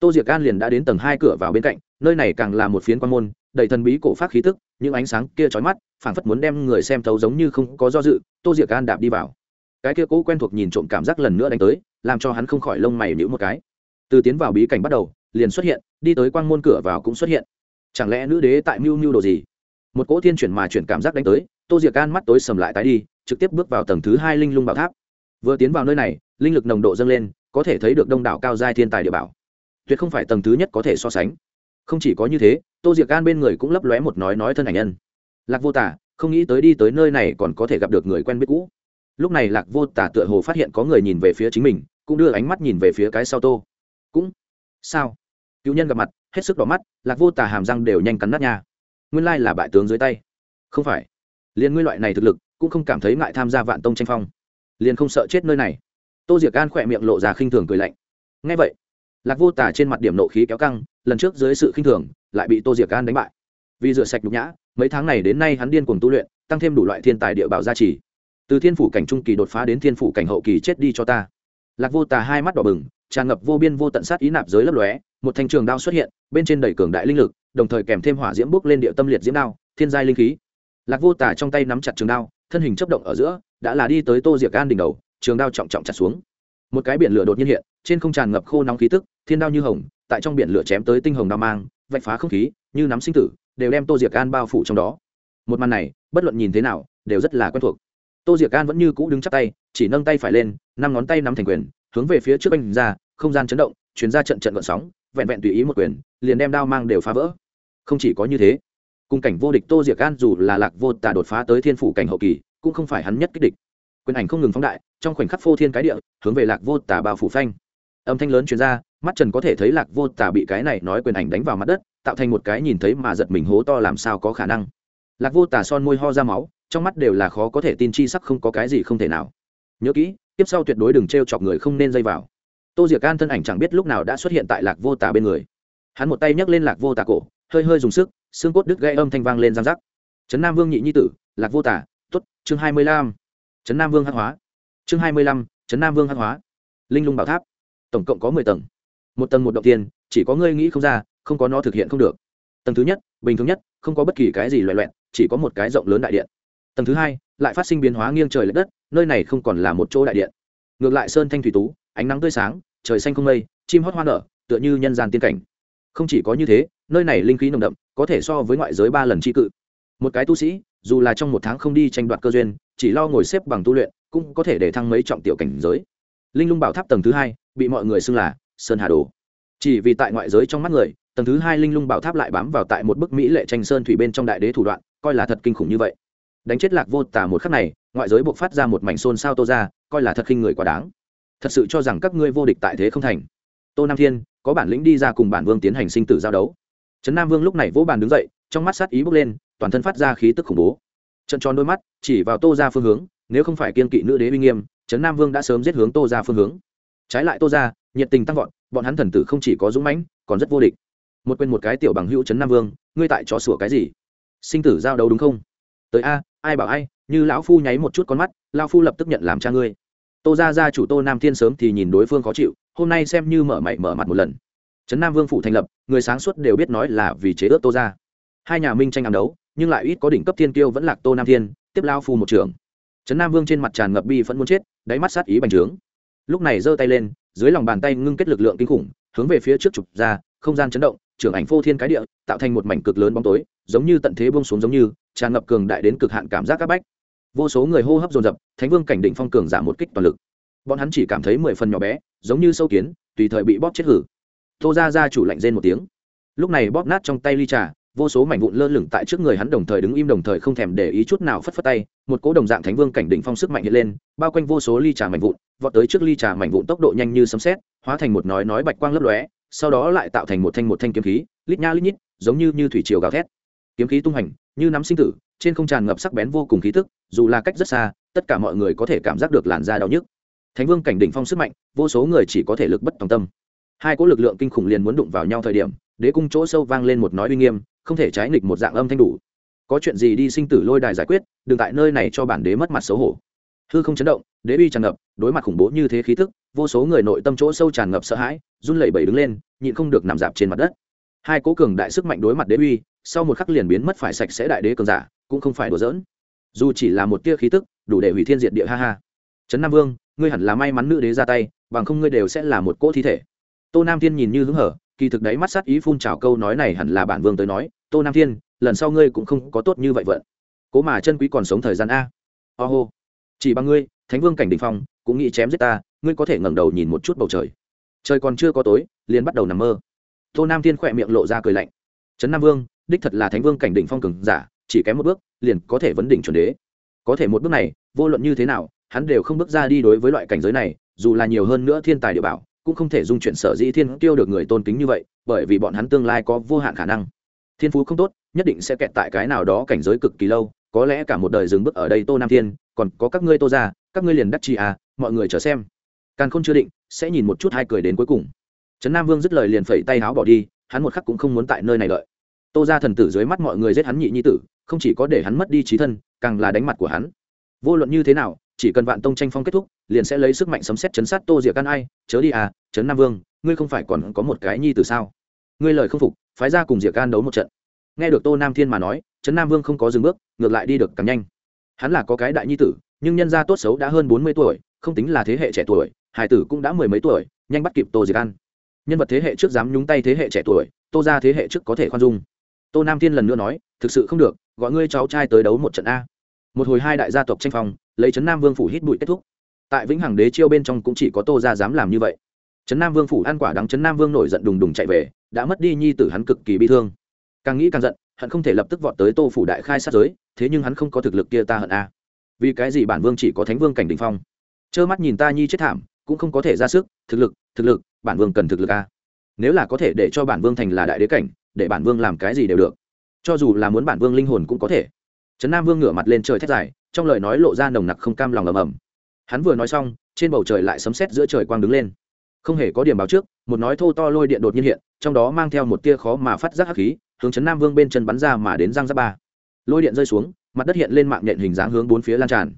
tô diệc an liền đã đến tầng hai cửa vào bên cạnh, nơi này càng là một phiến quan môn, đầy thần bí cổ phát khí tức, những ánh sáng kia trói mắt, phảng phất muốn đem người xem thấu giống như không có do dự, tô diệc an đạp đi vào. Cái kia cố quen thuộc nhìn trộm cảm giác lần nữa đánh tới, làm cho hắn không khỏi lông mày nhữ một cái. Từ tiến vào bí cảnh bắt đầu, liền xuất hiện, đi tới quang môn cửa vào cũng xuất hiện. Chẳng lẽ nữ đế tại mưu mưu đồ gì? Một cỗ thiên chuyển mà chuyển cảm giác đánh tới, tô diệc gan mắt tối sầm lại tái đi, trực tiếp bước vào tầng thứ hai linh lung bảo tháp. Vừa tiến vào nơi này, linh lực nồng độ dâng lên, có thể thấy được đông đảo cao giai thiên tài địa bảo tuyệt không phải tầng thứ nhất có thể so sánh. Không chỉ có như thế, tô diệc gan bên người cũng lấp lóe một nói nói thân ảnh nhân. Lạc vô tả không nghĩ tới đi tới nơi này còn có thể gặp được người quen biết cũ. Lúc này lạc vô tả tựa hồ phát hiện có người nhìn về phía chính mình, cũng đưa ánh mắt nhìn về phía cái sau tô. Cũng sao? Cựu nhân gặp mặt, hết sức đỏ mắt, lạc vô tả hàm răng đều nhanh cắn nát nha. Nguyên lai là bại tướng dưới tay. Không phải. Liền ngươi loại này thực lực, cũng không cảm thấy ngại tham gia vạn tông tranh phong. Liền không sợ chết nơi này. Tô diệc an khỏe miệng lộ ra khinh thường cười lạnh. Ngay vậy lạc vô tả trên mặt điểm nộ khí kéo căng, lần trước dưới sự khinh thường, lại bị tô diệc an đánh bại. Vì rửa sạch nhục nhã, mấy tháng này đến nay hắn điên cùng tu luyện, tăng thêm đủ loại thiên tài địa bảo gia trì. Từ thiên phủ cảnh trung kỳ đột phá đến thiên phủ cảnh hậu kỳ chết đi cho ta. Lạc vô tà hai mắt đỏ bừng, tràn ngập vô biên vô tận sát ý nạp giới lấp lóe, một thanh trường đao xuất hiện, bên trên đầy cường đại linh lực, đồng thời kèm thêm hỏa diễm bốc lên địa tâm liệt diễm đao, thiên giai linh khí. Lạc vô tà trong tay nắm chặt trường đao, thân hình chấp động ở giữa, đã là đi tới tô diệc an đỉnh đầu, trường đao trọng trọng chặt xuống một cái biển lửa đột nhiên hiện, trên không tràn ngập khô nóng khí tức, thiên đao như hồng, tại trong biển lửa chém tới tinh hồng đao mang, vạch phá không khí, như nắm sinh tử, đều đem tô diệc an bao phủ trong đó. Một màn này, bất luận nhìn thế nào, đều rất là quen thuộc. Tô diệc an vẫn như cũ đứng chắc tay, chỉ nâng tay phải lên, năm ngón tay nắm thành quyền, hướng về phía trước anh ra, không gian chấn động chuyển ra trận trận gợn sóng, vẹn vẹn tùy ý một quyền, liền đem đao mang đều phá vỡ. Không chỉ có như thế, cùng cảnh vô địch tô diệc an dù là lạc vô tả đột phá tới thiên phủ cảnh hậu kỳ, cũng không phải hắn nhất kích địch quyền ảnh không ngừng phóng đại, trong khoảnh khắc phô thiên cái địa, hướng về lạc vô tả bao phủ phanh. Âm thanh lớn chuyển ra, mắt trần có thể thấy lạc vô tả bị cái này nói quyền ảnh đánh vào mặt đất, tạo thành một cái nhìn thấy mà giật mình hố to làm sao có khả năng. Lạc vô tả son môi ho ra máu, trong mắt đều là khó có thể tin chi sắc không có cái gì không thể nào. Nhớ kỹ, tiếp sau tuyệt đối đừng t r e o chọc người không nên dây vào. Tô diệc can thân ảnh chẳng biết lúc nào đã xuất hiện tại lạc vô tả bên người. Hắn một tay nhấc lên lạc vô tả cổ, hơi hơi dùng sức, xương cốt đứt gây âm thanh vang lên giang rắc. trấn nam vương nhị nhi tử, lạc vô tả t ố t chương hai mươi lăm trấn nam vương hắc hóa. Chương hai mươi lăm, trấn nam vương hắc hóa. Linh lung bảo tháp. Tổng cộng có mười tầng. Một tầng một động tiền chỉ có ngươi nghĩ không ra, không có nó thực hiện không được. Tầng thứ nhất, bình thường nhất, không có bất kỳ cái gì loại loẹn chỉ có một cái rộng lớn đại điện. Tầng thứ hai, lại phát sinh biến hóa nghiêng trời l ệ đất, nơi này không còn là một chỗ đại điện. Ngược lại sơn thanh thủy tú, ánh nắng tươi sáng, trời xanh không mây, chim hót hoa nở, tựa như nhân gian tiên cảnh. Không chỉ có như thế, nơi này linh khí nồng đậm, có thể so với ngoại giới ba lần tri cự. Một cái tu sĩ dù là trong một tháng không đi tranh đoạt cơ duyên, chỉ lo ngồi xếp bằng tu luyện, cũng có thể để thăng mấy trọng tiểu cảnh giới. Linh lung bảo tháp tầng thứ hai, bị mọi người xưng là sơn hà đồ. Chỉ vì tại ngoại giới trong mắt người, tầng thứ hai linh lung bảo tháp lại bám vào tại một bức mỹ lệ tranh sơn thủy bên trong đại đế thủ đoạn, coi là thật kinh khủng như vậy. Đánh chết lạc vô tả một khắc này, ngoại giới buộc phát ra một mảnh xôn sao tô ra, coi là thật khinh người quá đáng. Thật sự cho rằng các ngươi vô địch tại thế không thành. Tô nam thiên, có bản lĩnh đi ra cùng bản vương tiến hành sinh tử giao đấu. Trấn nam vương lúc này vỗ bàn đứng dậy, trong mắt sát ý bước lên toàn thân phát ra khí tức khủng bố. Trận tròn đôi mắt chỉ vào tô ra phương hướng, nếu không phải kiên kỵ nữ đế uy nghiêm, trấn nam vương đã sớm giết hướng tô ra phương hướng. Trái lại tô ra nhiệt tình tăng vọt, bọn hắn thần tử không chỉ có dũng mãnh, còn rất vô địch. Một quên một cái tiểu bằng hữu trấn nam vương, ngươi tại trò sủa cái gì? Sinh tử giao đấu đúng không? Tới a, ai bảo ai, như lão phu nháy một chút con mắt, lão phu lập tức nhận làm cha ngươi. Tô ra ra chủ tô nam thiên sớm thì nhìn đối phương khó chịu, hôm nay xem như mở mày mở mặt một lần. Trấn nam vương phủ thành lập, người sáng suốt đều biết nói là vì chế ước tô ra hai nhà minh tranh ám đấu nhưng lại ít có đỉnh cấp thiên kiêu vẫn lạc tô nam thiên, tiếp lao phu một trường. Trấn nam vương trên mặt tràn ngập bi vẫn muốn chết, đáy mắt sát ý bành trướng. Lúc này giơ tay lên, dưới lòng bàn tay ngưng kết lực lượng kinh khủng, hướng về phía trước trục ra, không gian chấn động, trưởng ảnh phô thiên cái địa, tạo thành một mảnh cực lớn bóng tối, giống như tận thế buông xuống giống như, tràn ngập cường đại đến cực hạn cảm giác các bách. Vô số người hô hấp dồn dập, thánh vương cảnh định phong cường giảm một kích toàn lực. Bọn hắn chỉ cảm thấy mười phần nhỏ bé, giống như sâu kiến, tùy thời bị bóp chết hử. Tô ra ra chủ lạnh rên một tiếng. Lúc này bóp nát trong tay ly trà vô số mảnh vụn lơ lửng tại trước người hắn đồng thời đứng im đồng thời không thèm để ý chút nào phất phất tay, một cỗ đồng dạng thánh vương cảnh đỉnh phong sức mạnh hiện lên, bao quanh vô số ly trà mảnh vụn, vọt tới trước ly trà mảnh vụn tốc độ nhanh như sấm sét, hóa thành một nói nói bạch quang lấp lóe, sau đó lại tạo thành một thanh một thanh kiếm khí, lít nha lít nhít, giống như như thủy triều gào thét. Kiếm khí tung hành, như nắm sinh tử, trên không tràn ngập sắc bén vô cùng khí tức, dù là cách rất xa, tất cả mọi người có thể cảm giác được làn da đau nhức. Thánh vương cảnh đỉnh phong sức mạnh, vô số người chỉ có thể lực bất tòng tâm. Hai cỗ lực lượng kinh khủng liền muốn đụng vào nhau thời điểm, đế cung chỗ sâu vang lên một nói uy nghiêm không thể trái nghịch một dạng âm thanh đủ. Có chuyện gì đi sinh tử lôi đài giải quyết, đừng tại nơi này cho bản đế mất mặt xấu hổ. Hư không chấn động, đế uy tràn ngập, đối mặt khủng bố như thế khí thức vô số người nội tâm chỗ sâu tràn ngập sợ hãi, run lẩy bẩy đứng lên, nhịn không được nằm dạp trên mặt đất. Hai cố cường đại sức mạnh đối mặt đế uy, sau một khắc liền biến mất phải sạch sẽ đại đế cường giả, cũng không phải đùa giỡn. Dù chỉ là một tia khí tức, đủ để hủy thiên diệt địa, ha ha. Trấn nam vương, ngươi hẳn là may mắn nữ đế ra tay, bằng không ngươi đều sẽ là một cỗ thi thể. Tô nam thiên nhìn như hứng hở, kỳ thực đấy mắt sát ý phun trào câu nói này hẳn là bản vương tới nói tô nam thiên, lần sau ngươi cũng không có tốt như vậy vận. Cố mà chân quý còn sống thời gian a. Ô、oh、hô. Chỉ bằng ngươi, thánh vương cảnh đình phong, cũng nghĩ chém giết ta, ngươi có thể ngẩng đầu nhìn một chút bầu trời. Trời còn chưa có tối, liền bắt đầu nằm mơ. Tô nam thiên khỏe miệng lộ ra cười lạnh. Trấn nam vương, đích thật là thánh vương cảnh đỉnh phong cường giả, chỉ kém một bước, liền có thể vấn đỉnh chuẩn đế. Có thể một bước này, vô luận như thế nào, hắn đều không bước ra đi đối với loại cảnh giới này, dù là nhiều hơn nữa thiên tài địa bảo, cũng không thể dung chuyển sở dĩ thiên tiêu được người tôn kính như vậy, bởi vì bọn hắn tương lai có vô hạn khả năng thiên phú không tốt, nhất định sẽ kẹt tại cái nào đó cảnh giới cực kỳ lâu, có lẽ cả một đời dừng bước ở đây tô nam thiên, còn có các ngươi tô ra các ngươi liền đắc chi à mọi người chờ xem. Càn khôn chưa định, sẽ nhìn một chút hai cười đến cuối cùng. Trấn nam vương dứt lời liền phẩy tay háo bỏ đi, hắn một khắc cũng không muốn tại nơi này đợi. Tô ra thần tử dưới mắt mọi người giết hắn nhị nhi tử, không chỉ có để hắn mất đi trí thân, càng là đánh mặt của hắn. Vô luận như thế nào, chỉ cần vạn tông tranh phong kết thúc, liền sẽ lấy sức mạnh sấm xét chấn sát tô diệc căn ai, chớ đi à trấn nam vương, ngươi không phải còn có một cái nhi tử sao? Ngươi lời không phục, phái ra cùng diệc can đấu một trận. Nghe được tô nam thiên mà nói, trấn nam vương không có dừng bước, ngược lại đi được càng nhanh. Hắn là có cái đại nhi tử, nhưng nhân gia tốt xấu đã hơn bốn mươi tuổi, không tính là thế hệ trẻ tuổi hải tử cũng đã mười mấy tuổi, nhanh bắt kịp tô diệc an. Nhân vật thế hệ trước dám nhúng tay thế hệ trẻ tuổi, tô ra thế hệ trước có thể khoan dung. Tô nam thiên lần nữa nói, thực sự không được, gọi ngươi cháu trai tới đấu một trận a. Một hồi hai đại gia tộc tranh phòng lấy trấn nam vương phủ hít bụi kết thúc. Tại vĩnh hằng đế chiêu bên trong cũng chỉ có tô ra dám làm như vậy. Trấn nam vương phủ ăn quả đắng trấn nam vương nổi giận đùng đùng chạy về đã mất đi nhi tử hắn cực kỳ bi thương. Càng nghĩ càng giận, hắn không thể lập tức vọt tới tô phủ đại khai sát giới, thế nhưng hắn không có thực lực kia ta hận a. Vì cái gì bản vương chỉ có thánh vương cảnh đình phong? Trơ mắt nhìn ta nhi chết thảm, cũng không có thể ra sức, thực lực thực lực, bản vương cần thực lực a. Nếu là có thể để cho bản vương thành là đại đế cảnh, để bản vương làm cái gì đều được. Cho dù là muốn bản vương linh hồn cũng có thể. Trấn nam vương ngửa mặt lên trời thét dài, trong lời nói lộ ra nồng nặc không cam lòng ầm ầm. Hắn vừa nói xong, trên bầu trời lại sấm sét giữa trời quang đứng lên. Không hề có điểm báo trước, một nói thô to lôi điện đột nhiên hiện trong đó mang theo một tia khó mà phát giác hắc khí, hướng trấn nam vương bên chân bắn ra mà đến răng giáp ba. Lôi điện rơi xuống, mặt đất hiện lên mạng nhện hình dáng hướng bốn phía lan tràn.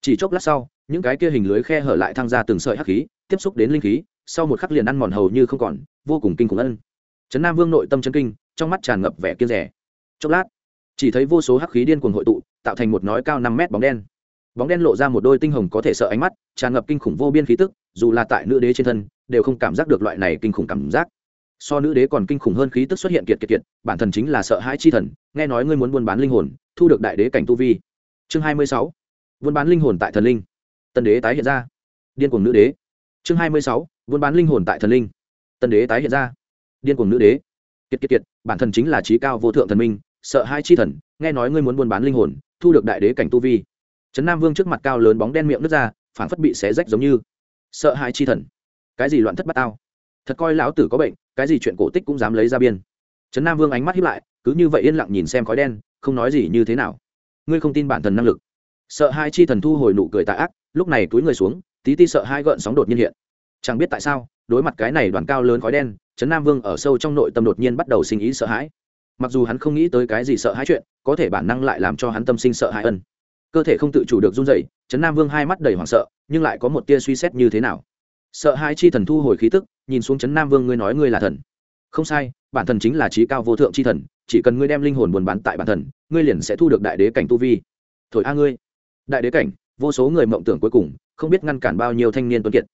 Chỉ chốc lát sau, những cái kia hình lưới khe hở lại thăng ra từng sợi hắc khí, tiếp xúc đến linh khí, sau một khắc liền ăn mòn hầu như không còn, vô cùng kinh khủng ân. Trấn nam vương nội tâm chân kinh, trong mắt tràn ngập vẻ kiên rẻ. Chốc lát, chỉ thấy vô số hắc khí điên cuồng hội tụ, tạo thành một nói cao năm mét bóng đen. Bóng đen lộ ra một đôi tinh hồng có thể sợ ánh mắt, tràn ngập kinh khủng vô biên khí tức, dù là tại nữ đế trên thân, đều không cảm giác được loại này kinh khủng cảm giác so nữ đế còn kinh khủng hơn khí tức xuất hiện kiệt kiệt kiệt, bản thân chính là sợ hãi chi thần, nghe nói ngươi muốn buôn bán linh hồn, thu được đại đế cảnh tu vi. Chương hai mươi sáu. Buôn bán linh hồn tại thần linh. Tân đế tái hiện ra. Điên cuồng nữ đế. Chương hai mươi sáu. Buôn bán linh hồn tại thần linh. Tân đế tái hiện ra. Điên cuồng nữ đế. Kiệt kiệt kiệt, bản thân chính là trí cao vô thượng thần minh, sợ hai chi thần, nghe nói ngươi muốn buôn bán linh hồn, thu được đại đế cảnh tu vi. Trấn nam vương trước mặt cao lớn bóng đen miệng nước ra phản phất bị xé rách giống như. Sợ hai chi thần. Cái gì loạn thất bát tao? Thật coi lão tử có bệnh cái gì chuyện cổ tích cũng dám lấy ra biên. Trấn nam vương ánh mắt hiếp lại, cứ như vậy yên lặng nhìn xem khói đen, không nói gì như thế nào. Ngươi không tin bản thần năng lực. Sợ hai chi thần thu hồi nụ cười tạ ác, lúc này túi người xuống, tí ti sợ hai gợn sóng đột nhiên hiện. Chẳng biết tại sao, đối mặt cái này đoàn cao lớn khói đen, trấn nam vương ở sâu trong nội tâm đột nhiên bắt đầu sinh ý sợ hãi. Mặc dù hắn không nghĩ tới cái gì sợ hãi chuyện, có thể bản năng lại làm cho hắn tâm sinh sợ hãi ân. Cơ thể không tự chủ được run dậy trấn nam vương hai mắt đầy hoảng sợ, nhưng lại có một tia suy xét như thế nào sợ hai chi thần thu hồi khí tức, nhìn xuống trấn nam vương, ngươi nói ngươi là thần. Không sai, bản thần chính là trí cao vô thượng chi thần, chỉ cần ngươi đem linh hồn buồn bán tại bản thần, ngươi liền sẽ thu được đại đế cảnh tu vi. Thổi a ngươi. Đại đế cảnh, vô số người mộng tưởng cuối cùng, không biết ngăn cản bao nhiêu thanh niên tuấn kiệt.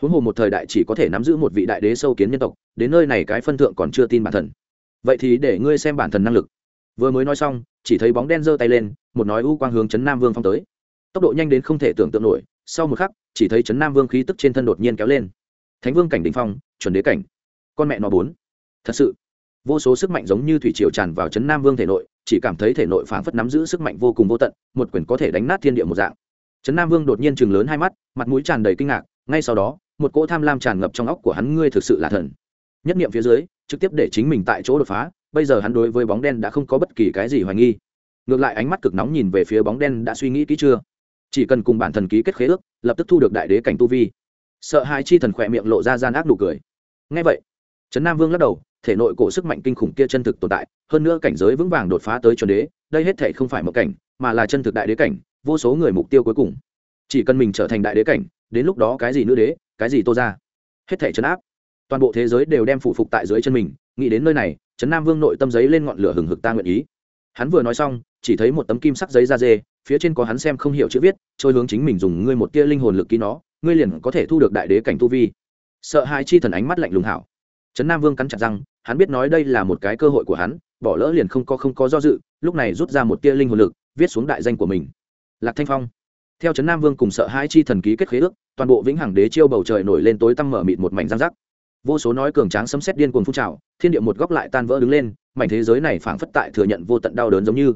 Huống hồ một thời đại chỉ có thể nắm giữ một vị đại đế sâu kiến nhân tộc, đến nơi này cái phân thượng còn chưa tin bản thần. Vậy thì để ngươi xem bản thần năng lực. Vừa mới nói xong, chỉ thấy bóng đen giơ tay lên, một nói u quang hướng chấn nam vương phong tới. Tốc độ nhanh đến không thể tưởng tượng nổi sau một khắc, chỉ thấy chấn nam vương khí tức trên thân đột nhiên kéo lên. Thánh vương cảnh đ ỉ n h phong, chuẩn đế cảnh. Con mẹ nó bốn. Thật sự, vô số sức mạnh giống như thủy triều tràn vào chấn nam vương thể nội, chỉ cảm thấy thể nội phảng phất nắm giữ sức mạnh vô cùng vô tận, một quyền có thể đánh nát thiên địa một dạng. Chấn nam vương đột nhiên chừng lớn hai mắt, mặt mũi tràn đầy kinh ngạc, ngay sau đó, một cỗ tham lam tràn ngập trong óc của hắn ngươi thực sự là thần. Nhất niệm phía dưới, trực tiếp để chính mình tại chỗ đột phá, bây giờ hắn đối với bóng đen đã không có bất kỳ cái gì hoài nghi. Ngược lại ánh mắt cực nóng nhìn về phía bóng đen đã suy nghĩ kỹ chưa? Chỉ cần cùng bản thần ký kết khế ước, lập tức thu được đại đế cảnh tu vi. Sợ hai chi thần khỏe miệng lộ ra gian ác nụ cười. Ngay vậy, trấn nam vương lắc đầu, thể nội cổ sức mạnh kinh khủng kia chân thực tồn tại, hơn nữa cảnh giới vững vàng đột phá tới chuẩn đế, đây hết thể không phải một cảnh, mà là chân thực đại đế cảnh, vô số người mục tiêu cuối cùng. Chỉ cần mình trở thành đại đế cảnh, đến lúc đó cái gì nữ đế, cái gì tô ra hết thể chấn áp. Toàn bộ thế giới đều đem phụ phục tại dưới chân mình, nghĩ đến nơi này, trấn nam vương nội tâm giấy lên ngọn lửa hừng hực ta nguyện ý. Hắn vừa nói xong chỉ thấy một tấm kim sắc giấy da dê, phía trên có hắn xem không hiểu chữ viết, trôi hướng chính mình dùng ngươi một tia linh hồn lực ký nó, ngươi liền có thể thu được đại đế cảnh tu vi. Sợ hai chi thần ánh mắt lạnh lùng hảo. Trấn nam vương cắn chặt răng, hắn biết nói đây là một cái cơ hội của hắn, bỏ lỡ liền không có không có do dự, lúc này rút ra một tia linh hồn lực, viết xuống đại danh của mình. Lạc thanh phong. Theo trấn nam vương cùng sợ hai chi thần ký kết khế ước, toàn bộ vĩnh hằng đế chiêu bầu trời nổi lên tối tăm mở mịt một mảnh giang rắc. Vô số nói cường tráng sấm xét điên cuồng phun trào, thiên địa một góc lại tan vỡ đứng lên, mảnh thế giới này phảng phất tại thừa nhận vô tận đau đớn giống như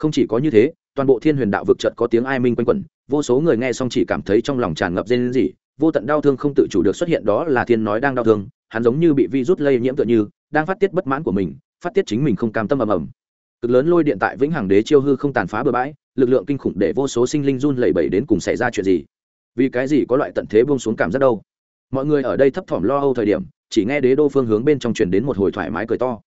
không chỉ có như thế, toàn bộ thiên huyền đạo vực trận có tiếng ai minh quanh quẩn, vô số người nghe xong chỉ cảm thấy trong lòng tràn ngập dên gì vô tận đau thương không tự chủ được xuất hiện đó là thiên nói đang đau thương, hắn giống như bị virus lây nhiễm tựa như, đang phát tiết bất mãn của mình, phát tiết chính mình không cam tâm ầm ầm. Cực lớn lôi điện tại vĩnh hằng đế chiêu hư không tàn phá bừa bãi, lực lượng kinh khủng để vô số sinh linh run lẩy bẩy đến cùng xảy ra chuyện gì? Vì cái gì có loại tận thế buông xuống cảm giác đâu? Mọi người ở đây thấp thỏm lo âu thời điểm, chỉ nghe đế đô phương hướng bên trong truyền đến một hồi thoải mái cười to.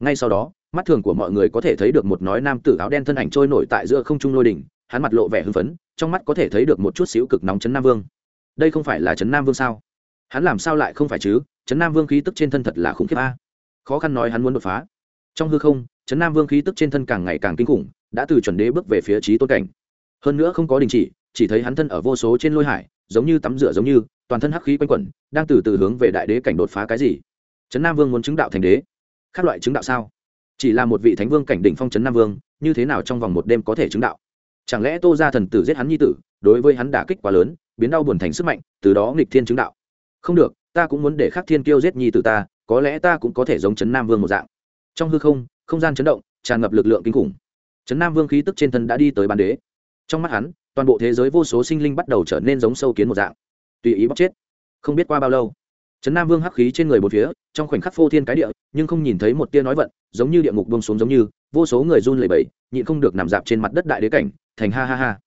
Ngay sau đó mắt thường của mọi người có thể thấy được một nói nam tử áo đen thân ảnh trôi nổi tại giữa không trung lôi đỉnh, hắn mặt lộ vẻ hưng phấn, trong mắt có thể thấy được một chút xíu cực nóng chấn nam vương. Đây không phải là chấn nam vương sao? Hắn làm sao lại không phải chứ? Chấn nam vương khí tức trên thân thật là khủng khiếp a. Khó khăn nói hắn muốn đột phá. Trong hư không, chấn nam vương khí tức trên thân càng ngày càng kinh khủng, đã từ chuẩn đế bước về phía trí tôn cảnh. Hơn nữa không có đình chỉ chỉ thấy hắn thân ở vô số trên lôi hải, giống như tắm rửa giống như, toàn thân hắc khí quanh quẩn, đang từ từ hướng về đại đế cảnh đột phá cái gì? Trấn nam vương muốn chứng đạo thành đế. Khác loại chứng đạo sao? Chỉ là một vị thánh vương cảnh đỉnh phong trấn nam vương, như thế nào trong vòng một đêm có thể chứng đạo? Chẳng lẽ tô ra thần tử giết hắn nhi tử, đối với hắn đả kích quá lớn, biến đau buồn thành sức mạnh, từ đó nghịch thiên chứng đạo? Không được, ta cũng muốn để khắc thiên kiêu giết nhi tử ta, có lẽ ta cũng có thể giống trấn nam vương một dạng. Trong hư không không gian chấn động, tràn ngập lực lượng kinh khủng. Trấn nam vương khí tức trên thân đã đi tới bàn đế. Trong mắt hắn, toàn bộ thế giới vô số sinh linh bắt đầu trở nên giống sâu kiến một dạng. Tùy ý bóc chết. Không biết qua bao lâu trấn nam vương hắc khí trên người bốn phía, trong khoảnh khắc phô thiên cái địa, nhưng không nhìn thấy một tia nói vận, giống như địa ngục bông xuống giống như, vô số người run lẩy bẩy, nhịn không được nằm dạp trên mặt đất đại đế cảnh, thành ha ha ha.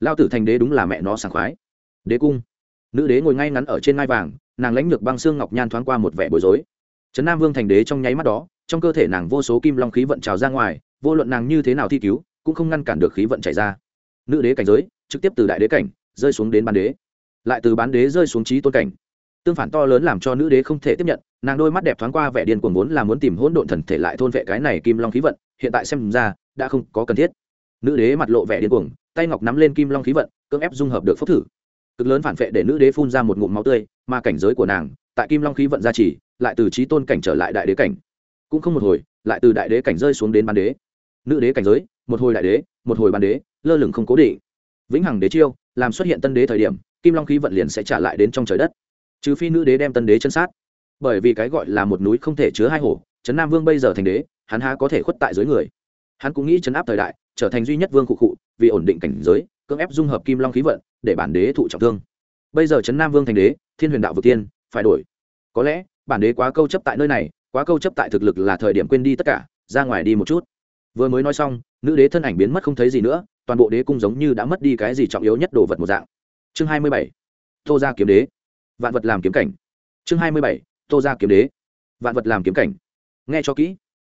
Lao tử thành đế đúng là mẹ nó sảng khoái. Đế cung. Nữ đế ngồi ngay ngắn ở trên ngai vàng, nàng lãnh lược băng xương ngọc nhan thoáng qua một vẻ bối rối. Trấn nam vương thành đế trong nháy mắt đó, trong cơ thể nàng vô số kim long khí vận trào ra ngoài, vô luận nàng như thế nào thi cứu, cũng không ngăn cản được khí vận chảy ra. Nữ đế cảnh giới, trực tiếp từ đại đế cảnh, rơi xuống đến bán đế. Lại từ bán đế rơi xuống trí tôn cảnh tương phản to lớn làm cho nữ đế không thể tiếp nhận, nàng đôi mắt đẹp thoáng qua vẻ điên cuồng vốn là muốn tìm hỗn độn thần thể lại thôn vệ cái này kim long khí vận, hiện tại xem ra, đã không có cần thiết. Nữ đế mặt lộ vẻ điên cuồng, tay ngọc nắm lên kim long khí vận, cưỡng ép dung hợp được phúc thử. Cực lớn phản vệ để nữ đế phun ra một ngụm máu tươi, mà cảnh giới của nàng, tại kim long khí vận gia trì, lại từ trí tôn cảnh trở lại đại đế cảnh. Cũng không một hồi, lại từ đại đế cảnh rơi xuống đến ban đế. Nữ đế cảnh giới, một hồi đại đế, một hồi ban đế, lơ lửng không cố định. Vĩnh hằng đế chiêu, làm xuất hiện tân đế thời điểm, kim long khí vận liền sẽ trả lại đến trong trời đất trừ phi nữ đế đem tân đế chân sát. Bởi vì cái gọi là một núi không thể chứa hai hổ, trấn nam vương bây giờ thành đế, hắn há có thể khuất tại dưới người. Hắn cũng nghĩ chấn áp thời đại, trở thành duy nhất vương cụ cụ vì ổn định cảnh giới, cưỡng ép dung hợp kim long khí vận, để bản đế thụ trọng thương. Bây giờ trấn nam vương thành đế, thiên huyền đạo vực tiên, phải đổi. Có lẽ, bản đế quá câu chấp tại nơi này, quá câu chấp tại thực lực là thời điểm quên đi tất cả, ra ngoài đi một chút. Vừa mới nói xong, nữ đế thân ảnh biến mất không thấy gì nữa, toàn bộ đế cung giống như đã mất đi cái gì trọng yếu nhất đồ vật một dạng. Chương hai mươi bảy. Tô ra kiếm đế vạn vật làm kiếm cảnh. Chương hai mươi bảy, tô ra kiếm đế. Vạn vật làm kiếm cảnh. Nghe cho kỹ.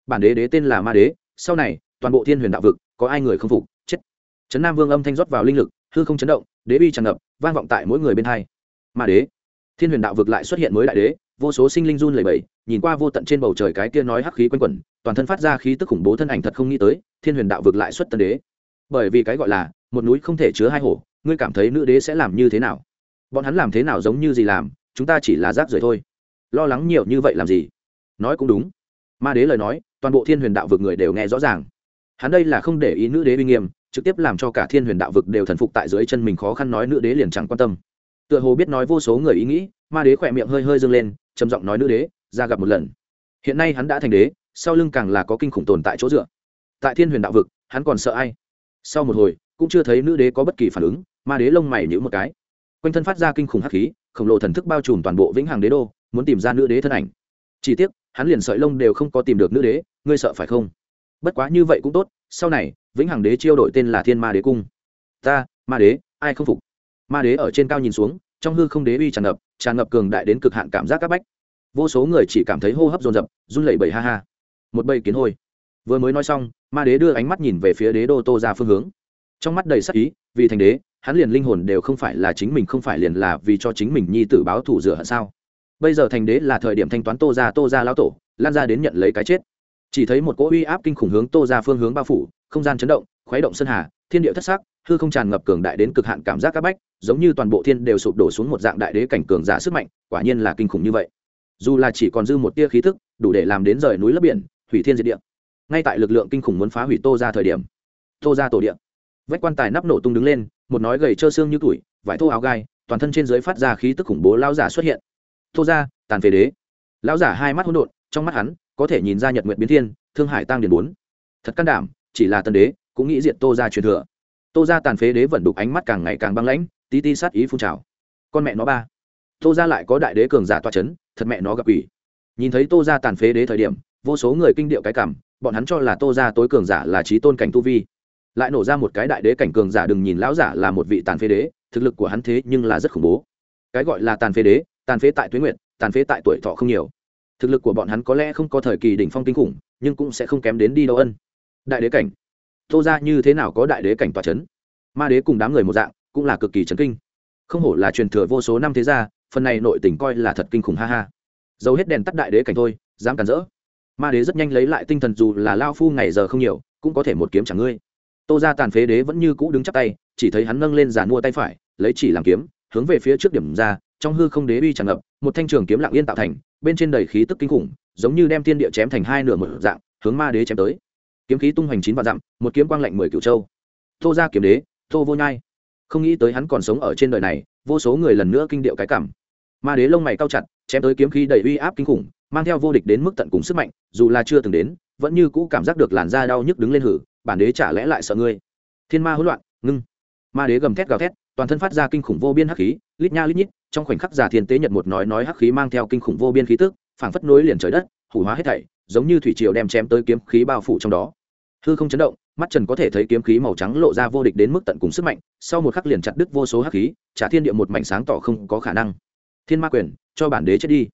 Bản đế đế tên là ma đế, sau này, toàn bộ thiên huyền đạo vực, có ai người không phục, chết. Trấn nam vương âm thanh rót vào linh lực, hư không chấn động, đế uy tràn ngập, vang vọng tại mỗi người bên hai. Ma đế. Thiên huyền đạo vực lại xuất hiện mới đại đế, vô số sinh linh run lẩy bẩy, nhìn qua vô tận trên bầu trời cái kia nói hắc khí quanh quẩn, toàn thân phát ra khí tức khủng bố thân ảnh thật không nghĩ tới, thiên huyền đạo vực lại xuất tân đế. Bởi vì cái gọi là, một núi không thể chứa hai hổ, ngươi cảm thấy nữ đế sẽ làm như thế nào? Bọn hắn làm thế nào giống như gì làm, chúng ta chỉ là rác rưởi thôi. Lo lắng nhiều như vậy làm gì? Nói cũng đúng. Ma đế lời nói, toàn bộ thiên huyền đạo vực người đều nghe rõ ràng. Hắn đây là không để ý nữ đế uy nghiêm, trực tiếp làm cho cả thiên huyền đạo vực đều thần phục tại dưới chân mình khó khăn nói nữ đế liền chẳng quan tâm. Tựa hồ biết nói vô số người ý nghĩ, ma đế khỏe miệng hơi hơi dâng lên, trầm giọng nói nữ đế, ra gặp một lần. Hiện nay hắn đã thành đế, sau lưng càng là có kinh khủng tồn tại chỗ dựa. Tại thiên huyền đạo vực, hắn còn sợ ai? Sau một hồi, cũng chưa thấy nữ đế có bất kỳ phản ứng, ma đế lông mày nhữ một cái quanh thân phát ra kinh khủng hắc khí, khổng lồ thần thức bao trùm toàn bộ vĩnh hằng đế đô, muốn tìm ra nữ đế thân ảnh. Chỉ tiếc, hắn liền sợi lông đều không có tìm được nữ đế, ngươi sợ phải không? Bất quá như vậy cũng tốt, sau này, vĩnh hằng đế chiêu đổi tên là thiên ma đế cung. Ta, ma đế, ai không phục? Ma đế ở trên cao nhìn xuống, trong hư không đế uy tràn ngập tràn ngập cường đại đến cực hạn cảm giác các bách. Vô số người chỉ cảm thấy hô hấp dồn dập, run lẩy bẩy ha ha. Một bầy kiến hôi. Vừa mới nói xong, ma đế đưa ánh mắt nhìn về phía đế đô tô ra phương hướng. Trong mắt đầy sắc ý, vì thành đế hắn liền linh hồn đều không phải là chính mình, không phải liền là vì cho chính mình nhi tử báo thủ rửa hận sao? Bây giờ thành đế là thời điểm thanh toán tô ra tô ra lão tổ, lan ra đến nhận lấy cái chết. Chỉ thấy một cỗ uy áp kinh khủng hướng tô ra phương hướng bao phủ, không gian chấn động, khuấy động sơn hà, thiên địa thất sắc, hư không tràn ngập cường đại đến cực hạn cảm giác áp bách, giống như toàn bộ thiên đều sụp đổ xuống một dạng đại đế cảnh cường giả sức mạnh, quả nhiên là kinh khủng như vậy. Dù là chỉ còn dư một tia khí thức, đủ để làm đến rời núi lấp biển, hủy thiên diệt địa. Ngay tại lực lượng kinh khủng muốn phá hủy tô ra thời điểm, tô ra tổ địa, vách quan tài nắp nổ tung đứng lên một nói gầy trơ xương như tuổi, vải thô áo gai, toàn thân trên dưới phát ra khí tức khủng bố lao giả xuất hiện. Tô ra tàn phế đế. Lão giả hai mắt hỗn độn, trong mắt hắn có thể nhìn ra nhật nguyện biến thiên, thương hải tăng điền bốn. Thật can đảm, chỉ là tân đế, cũng nghĩ diện tô ra truyền thừa. Tô ra tàn phế đế vẫn đục ánh mắt càng ngày càng băng lãnh, tí ti sát ý phun trào. Con mẹ nó ba. Tô ra lại có đại đế cường giả toa c h ấ n thật mẹ nó gặp ủy nhìn thấy tô ra tàn phế đế thời điểm, vô số người kinh điệu cái cảm, bọn hắn cho là tô ra tối cường giả là trí tôn cảnh tu vi lại nổ ra một cái đại đế cảnh cường giả, đừng nhìn lão giả là một vị tàn phế đế, thực lực của hắn thế nhưng là rất khủng bố. Cái gọi là tàn phế đế, tàn phế tại tuyến nguyện tàn phế tại tuổi thọ không nhiều. Thực lực của bọn hắn có lẽ không có thời kỳ đỉnh phong kinh khủng, nhưng cũng sẽ không kém đến đi đâu ân. Đại đế cảnh. Tô ra như thế nào có đại đế cảnh tòa c h ấ n ma đế cùng đám người một dạng, cũng là cực kỳ chấn kinh. Không hổ là truyền thừa vô số năm thế gia, phần này nội tình coi là thật kinh khủng ha ha. Giấu hết đèn tắt đại đế cảnh thôi, dám cản rỡ. Ma đế rất nhanh lấy lại tinh thần dù là lao phu ngày giờ không nhiều, cũng có thể một kiếm chẳng ngươi tô ra tàn phế đế vẫn như cũ đứng chắc tay, chỉ thấy hắn nâng lên giàn mua tay phải, lấy chỉ làm kiếm, hướng về phía trước điểm ra, trong hư không đế uy tràn ngập, một thanh trường kiếm lặng yên tạo thành, bên trên đầy khí tức kinh khủng, giống như đem thiên địa chém thành hai nửa một dạng, hướng ma đế chém tới. Kiếm khí tung hoành chín vạn dặm, một kiếm quang lạnh mười cựu châu. Tô ra kiếm đế, tô vô nhai. Không nghĩ tới hắn còn sống ở trên đời này, vô số người lần nữa kinh điệu cái cảm. Ma đế lông mày cao chặt, chém tới kiếm khí đầy uy áp kinh khủng, mang theo vô địch đến mức tận cùng sức mạnh, dù là chưa từng đến, vẫn như cũ cảm giác được làn da đau nhức đứng lên hử bản đế chả lẽ lại sợ ngươi? Thiên ma hỗn loạn, ngưng. Ma đế gầm thét gào thét, toàn thân phát ra kinh khủng vô biên hắc khí, lít nha lít nhít, trong khoảnh khắc giả thiên tế nhật một nói nói hắc khí mang theo kinh khủng vô biên khí tức, phảng phất nối liền trời đất, hủ hóa hết thảy, giống như thủy triều đem chém tới kiếm khí bao phủ trong đó. Hư không chấn động, mắt trần có thể thấy kiếm khí màu trắng lộ ra vô địch đến mức tận cùng sức mạnh, sau một khắc liền chặt đứt vô số hắc khí trả thiên địa một mảnh sáng tỏ không có khả năng. Thiên ma quyền, cho bản đế chết đi.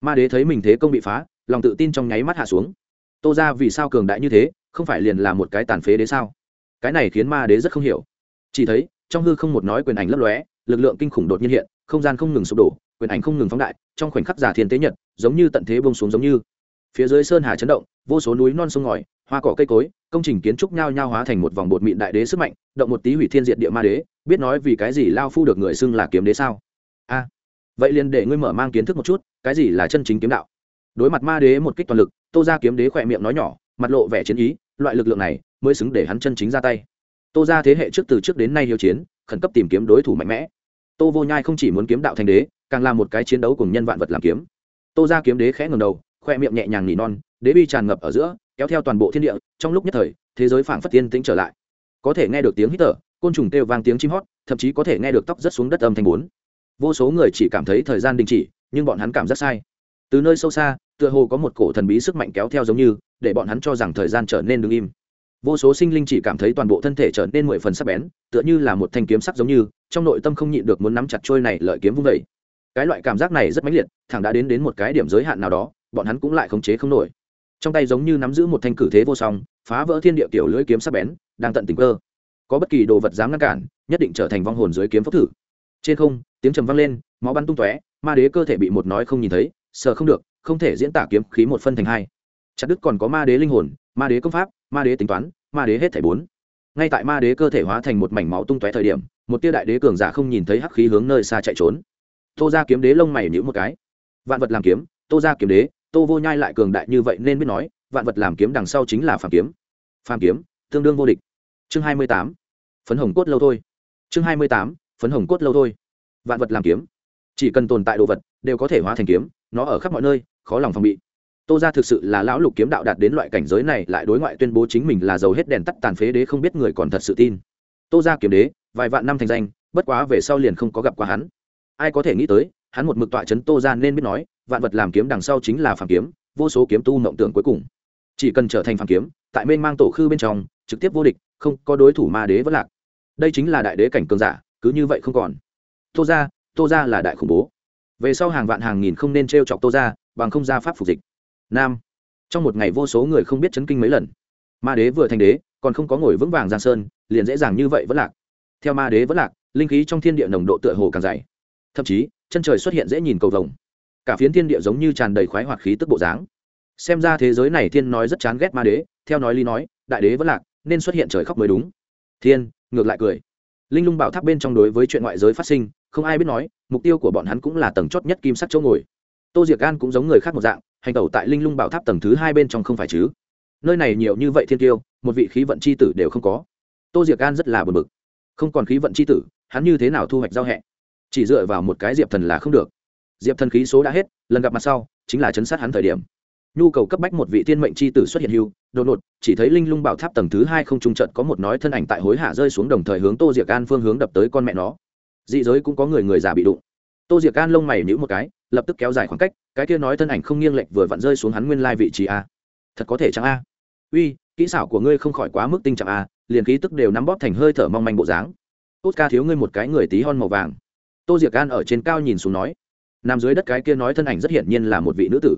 Ma đế thấy mình thế công bị phá, lòng tự tin trong nháy mắt hạ xuống. Tô ra vì sao cường đại như thế không phải liền là một cái tàn phế đế sao? Cái này khiến ma đế rất không hiểu. Chỉ thấy, trong hư không một nói quyền ảnh lấp lóe, lực lượng kinh khủng đột nhiên hiện, không gian không ngừng sụp đổ, quyền ảnh không ngừng phóng đại, trong khoảnh khắc giả thiên tế nhật, giống như tận thế bông xuống giống như. Phía dưới sơn hà chấn động, vô số núi non sông ngòi, hoa cỏ cây cối, công trình kiến trúc nhao nhao hóa thành một vòng bột mịn đại đế sức mạnh, động một tí hủy thiên diệt địa ma đế, biết nói vì cái gì lao phu được người xưng là kiếm đế sao? A, vậy liền để ngươi mở mang kiến thức một chút, cái gì là chân chính kiếm đạo? Đối mặt ma đế một kích toàn lực, tô ra kiếm đế khỏe miệng nói nhỏ, mặt lộ vẻ chiến ý loại lực lượng này mới xứng để hắn chân chính ra tay. Tô ra thế hệ trước từ trước đến nay hiếu chiến, khẩn cấp tìm kiếm đối thủ mạnh mẽ. Tô vô nhai không chỉ muốn kiếm đạo thành đế, càng là một cái chiến đấu cùng nhân vạn vật làm kiếm. Tô ra kiếm đế khẽ ngầm đầu, khoe miệng nhẹ nhàng nỉ non, đế bi tràn ngập ở giữa, kéo theo toàn bộ thiên địa, trong lúc nhất thời, thế giới phảng phất tiên tĩnh trở lại. Có thể nghe được tiếng hít thở, côn trùng kêu vang tiếng chim hót, thậm chí có thể nghe được tóc rất xuống đất âm thanh bốn. Vô số người chỉ cảm thấy thời gian đình chỉ, nhưng bọn hắn cảm giác sai. Từ nơi sâu xa, tựa hồ có một cổ thần bí sức mạnh kéo theo giống như để bọn hắn cho rằng thời gian trở nên đứng im. Vô số sinh linh chỉ cảm thấy toàn bộ thân thể trở nên mười phần sắc bén, tựa như là một thanh kiếm sắc giống như, trong nội tâm không nhịn được muốn nắm chặt trôi này lợi kiếm vung vẩy cái loại cảm giác này rất mãnh liệt, thẳng đã đến đến một cái điểm giới hạn nào đó, bọn hắn cũng lại khống chế không nổi. Trong tay giống như nắm giữ một thanh cử thế vô song, phá vỡ thiên địa tiểu lưỡi kiếm sắc bén, đang tận tình cơ. Có bất kỳ đồ vật dám ngăn cản, nhất định trở thành vong hồn dưới kiếm phốc thử. Trên không, tiếng trầm vang lên, máu bắn tung tóe, ma đế cơ thể bị một nói không nhìn thấy sợ không được, không thể diễn tả kiếm khí một phân thành hai chặt đức còn có ma đế linh hồn, ma đế công pháp, ma đế tính toán, ma đế hết thảy bốn. Ngay tại ma đế cơ thể hóa thành một mảnh máu tung tóe thời điểm, một tia đại đế cường giả không nhìn thấy hắc khí hướng nơi xa chạy trốn. Tô ra kiếm đế lông mày nhữ một cái. Vạn vật làm kiếm, tô ra kiếm đế, tô vô nhai lại cường đại như vậy nên biết nói, vạn vật làm kiếm đằng sau chính là phàm kiếm. Phàm kiếm, tương đương vô địch. Chương hai mươi tám. Phấn hồng cốt lâu thôi. Chương hai mươi tám. Phấn hồng cốt lâu thôi. Vạn vật làm kiếm. Chỉ cần tồn tại đồ vật, đều có thể hóa thành kiếm, nó ở khắp mọi nơi, khó lòng phòng bị tô ra thực sự là lão lục kiếm đạo đạt đến loại cảnh giới này, lại đối ngoại tuyên bố chính mình là giàu hết đèn tắt tàn phế đế không biết người còn thật sự tin. Tô ra kiếm đế, vài vạn năm thành danh, bất quá về sau liền không có gặp qua hắn. Ai có thể nghĩ tới, hắn một mực tọa chấn tô ra nên biết nói, vạn vật làm kiếm đằng sau chính là phàm kiếm, vô số kiếm tu mộng tưởng cuối cùng. Chỉ cần trở thành phàm kiếm, tại mênh mang tổ khư bên trong, trực tiếp vô địch, không có đối thủ ma đế vẫn lạc. Đây chính là đại đế cảnh cường giả, cứ như vậy không còn. Tô ra tô ra là đại khủng bố. Về sau hàng vạn hàng nghìn không nên t r e o chọc tô ra bằng không ra pháp phục dịch nam. Trong một ngày vô số người không biết chấn kinh mấy lần. Ma đế vừa thành đế, còn không có ngồi vững vàng giang sơn, liền dễ dàng như vậy vẫn lạc. Theo ma đế vẫn lạc, linh khí trong thiên địa nồng độ tựa hồ càng dày. Thậm chí, chân trời xuất hiện dễ nhìn cầu vồng. Cả phiến thiên địa giống như tràn đầy khoái hoạt khí tức bộ dáng. Xem ra thế giới này thiên nói rất chán ghét ma đế, theo nói ly nói, đại đế vẫn lạc, nên xuất hiện trời khóc mới đúng. Thiên, ngược lại cười. Linh lung bảo tháp bên trong đối với chuyện ngoại giới phát sinh, không ai biết nói, mục tiêu của bọn hắn cũng là tầng chót nhất kim sắc chỗ ngồi. Tô diệc Gan cũng giống người khác một dạng hành tẩu tại linh lung bảo tháp tầng thứ hai bên trong không phải chứ? Nơi này nhiều như vậy thiên tiêu một vị khí vận c h i tử đều không có. Tô diệc an rất là bờ bực. Không còn khí vận c h i tử, hắn như thế nào thu hoạch giao hẹ? Chỉ dựa vào một cái diệp thần là không được. Diệp thần khí số đã hết, lần gặp mặt sau, chính là chấn sát hắn thời điểm. Nhu cầu cấp bách một vị thiên mệnh c h i tử xuất hiện hưu, đột ngột, chỉ thấy linh lung bảo tháp tầng thứ hai không trung trận có một nói thân ảnh tại hối hạ rơi xuống đồng thời hướng tô diệc an phương hướng đập tới con mẹ nó. Dị giới cũng có người người già bị đụng. Tô diệc an lông mày nhữ một cái lập tức kéo dài khoảng cách, cái kia nói thân ảnh không nghiêng lệch vừa vặn rơi xuống hắn nguyên lai vị trí a. Thật có thể chẳng a? Uy, kỹ xảo của ngươi không khỏi quá mức tinh trạng a, liền khí tức đều nắm bóp thành hơi thở mong manh bộ dáng. Tốt ca thiếu ngươi một cái người tí hon màu vàng. Tô diệc gan ở trên cao nhìn xuống nói. Nằm dưới đất cái kia nói thân ảnh rất hiển nhiên là một vị nữ tử.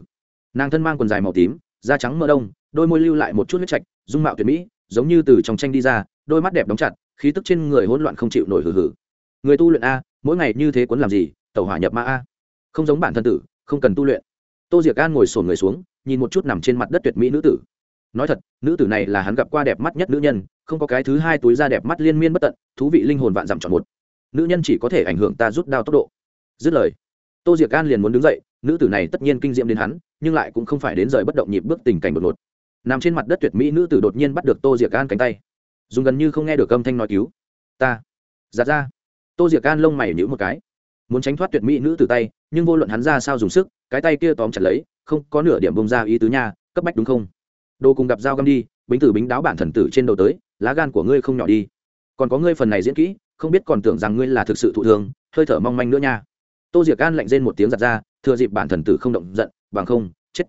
Nàng thân mang quần dài màu tím, da trắng mỡ đông, đôi môi lưu lại một chút huyết trạch, dung mạo tuyệt mỹ, giống như từ trong tranh đi ra, đôi mắt đẹp đóng chặt, khí tức trên người hỗn loạn không chịu nổi hử hử người tu luyện a, mỗi ngày như thế quấn làm gì tàu hỏa nhập ma a không giống bản thân tử, không cần tu luyện. Tô diệc an ngồi sổn người xuống, nhìn một chút nằm trên mặt đất tuyệt mỹ nữ tử. Nói thật, nữ tử này là hắn gặp qua đẹp mắt nhất nữ nhân, không có cái thứ hai túi da đẹp mắt liên miên bất tận, thú vị linh hồn vạn dặm chọn một. Nữ nhân chỉ có thể ảnh hưởng ta rút đao tốc độ. Dứt lời, tô diệc an liền muốn đứng dậy, nữ tử này tất nhiên kinh diệm đến hắn, nhưng lại cũng không phải đến rời bất động nhịp bước tình cảnh đột ngột. Nằm trên mặt đất tuyệt mỹ nữ tử đột nhiên bắt được tô diệc an cánh tay. Dùng gần như không nghe được âm thanh nói cứu. Ta. Giạt ra. Tô diệc an lông mày nhữ một cái muốn tránh thoát tuyệt mỹ nữ từ tay, nhưng vô luận hắn ra sao dùng sức, cái tay kia tóm chặt lấy, không có nửa điểm bông ra ý tứ nha, cấp bách đúng không? Đồ cùng gặp dao găm đi, bính tử bính đáo bản thần tử trên đầu tới, lá gan của ngươi không nhỏ đi. Còn có ngươi phần này diễn kỹ, không biết còn tưởng rằng ngươi là thực sự thụ thường hơi thở mong manh nữa nha. Tô diệc gan lạnh rên một tiếng giặt ra, thừa dịp bản thần tử không động giận, bằng không, chết.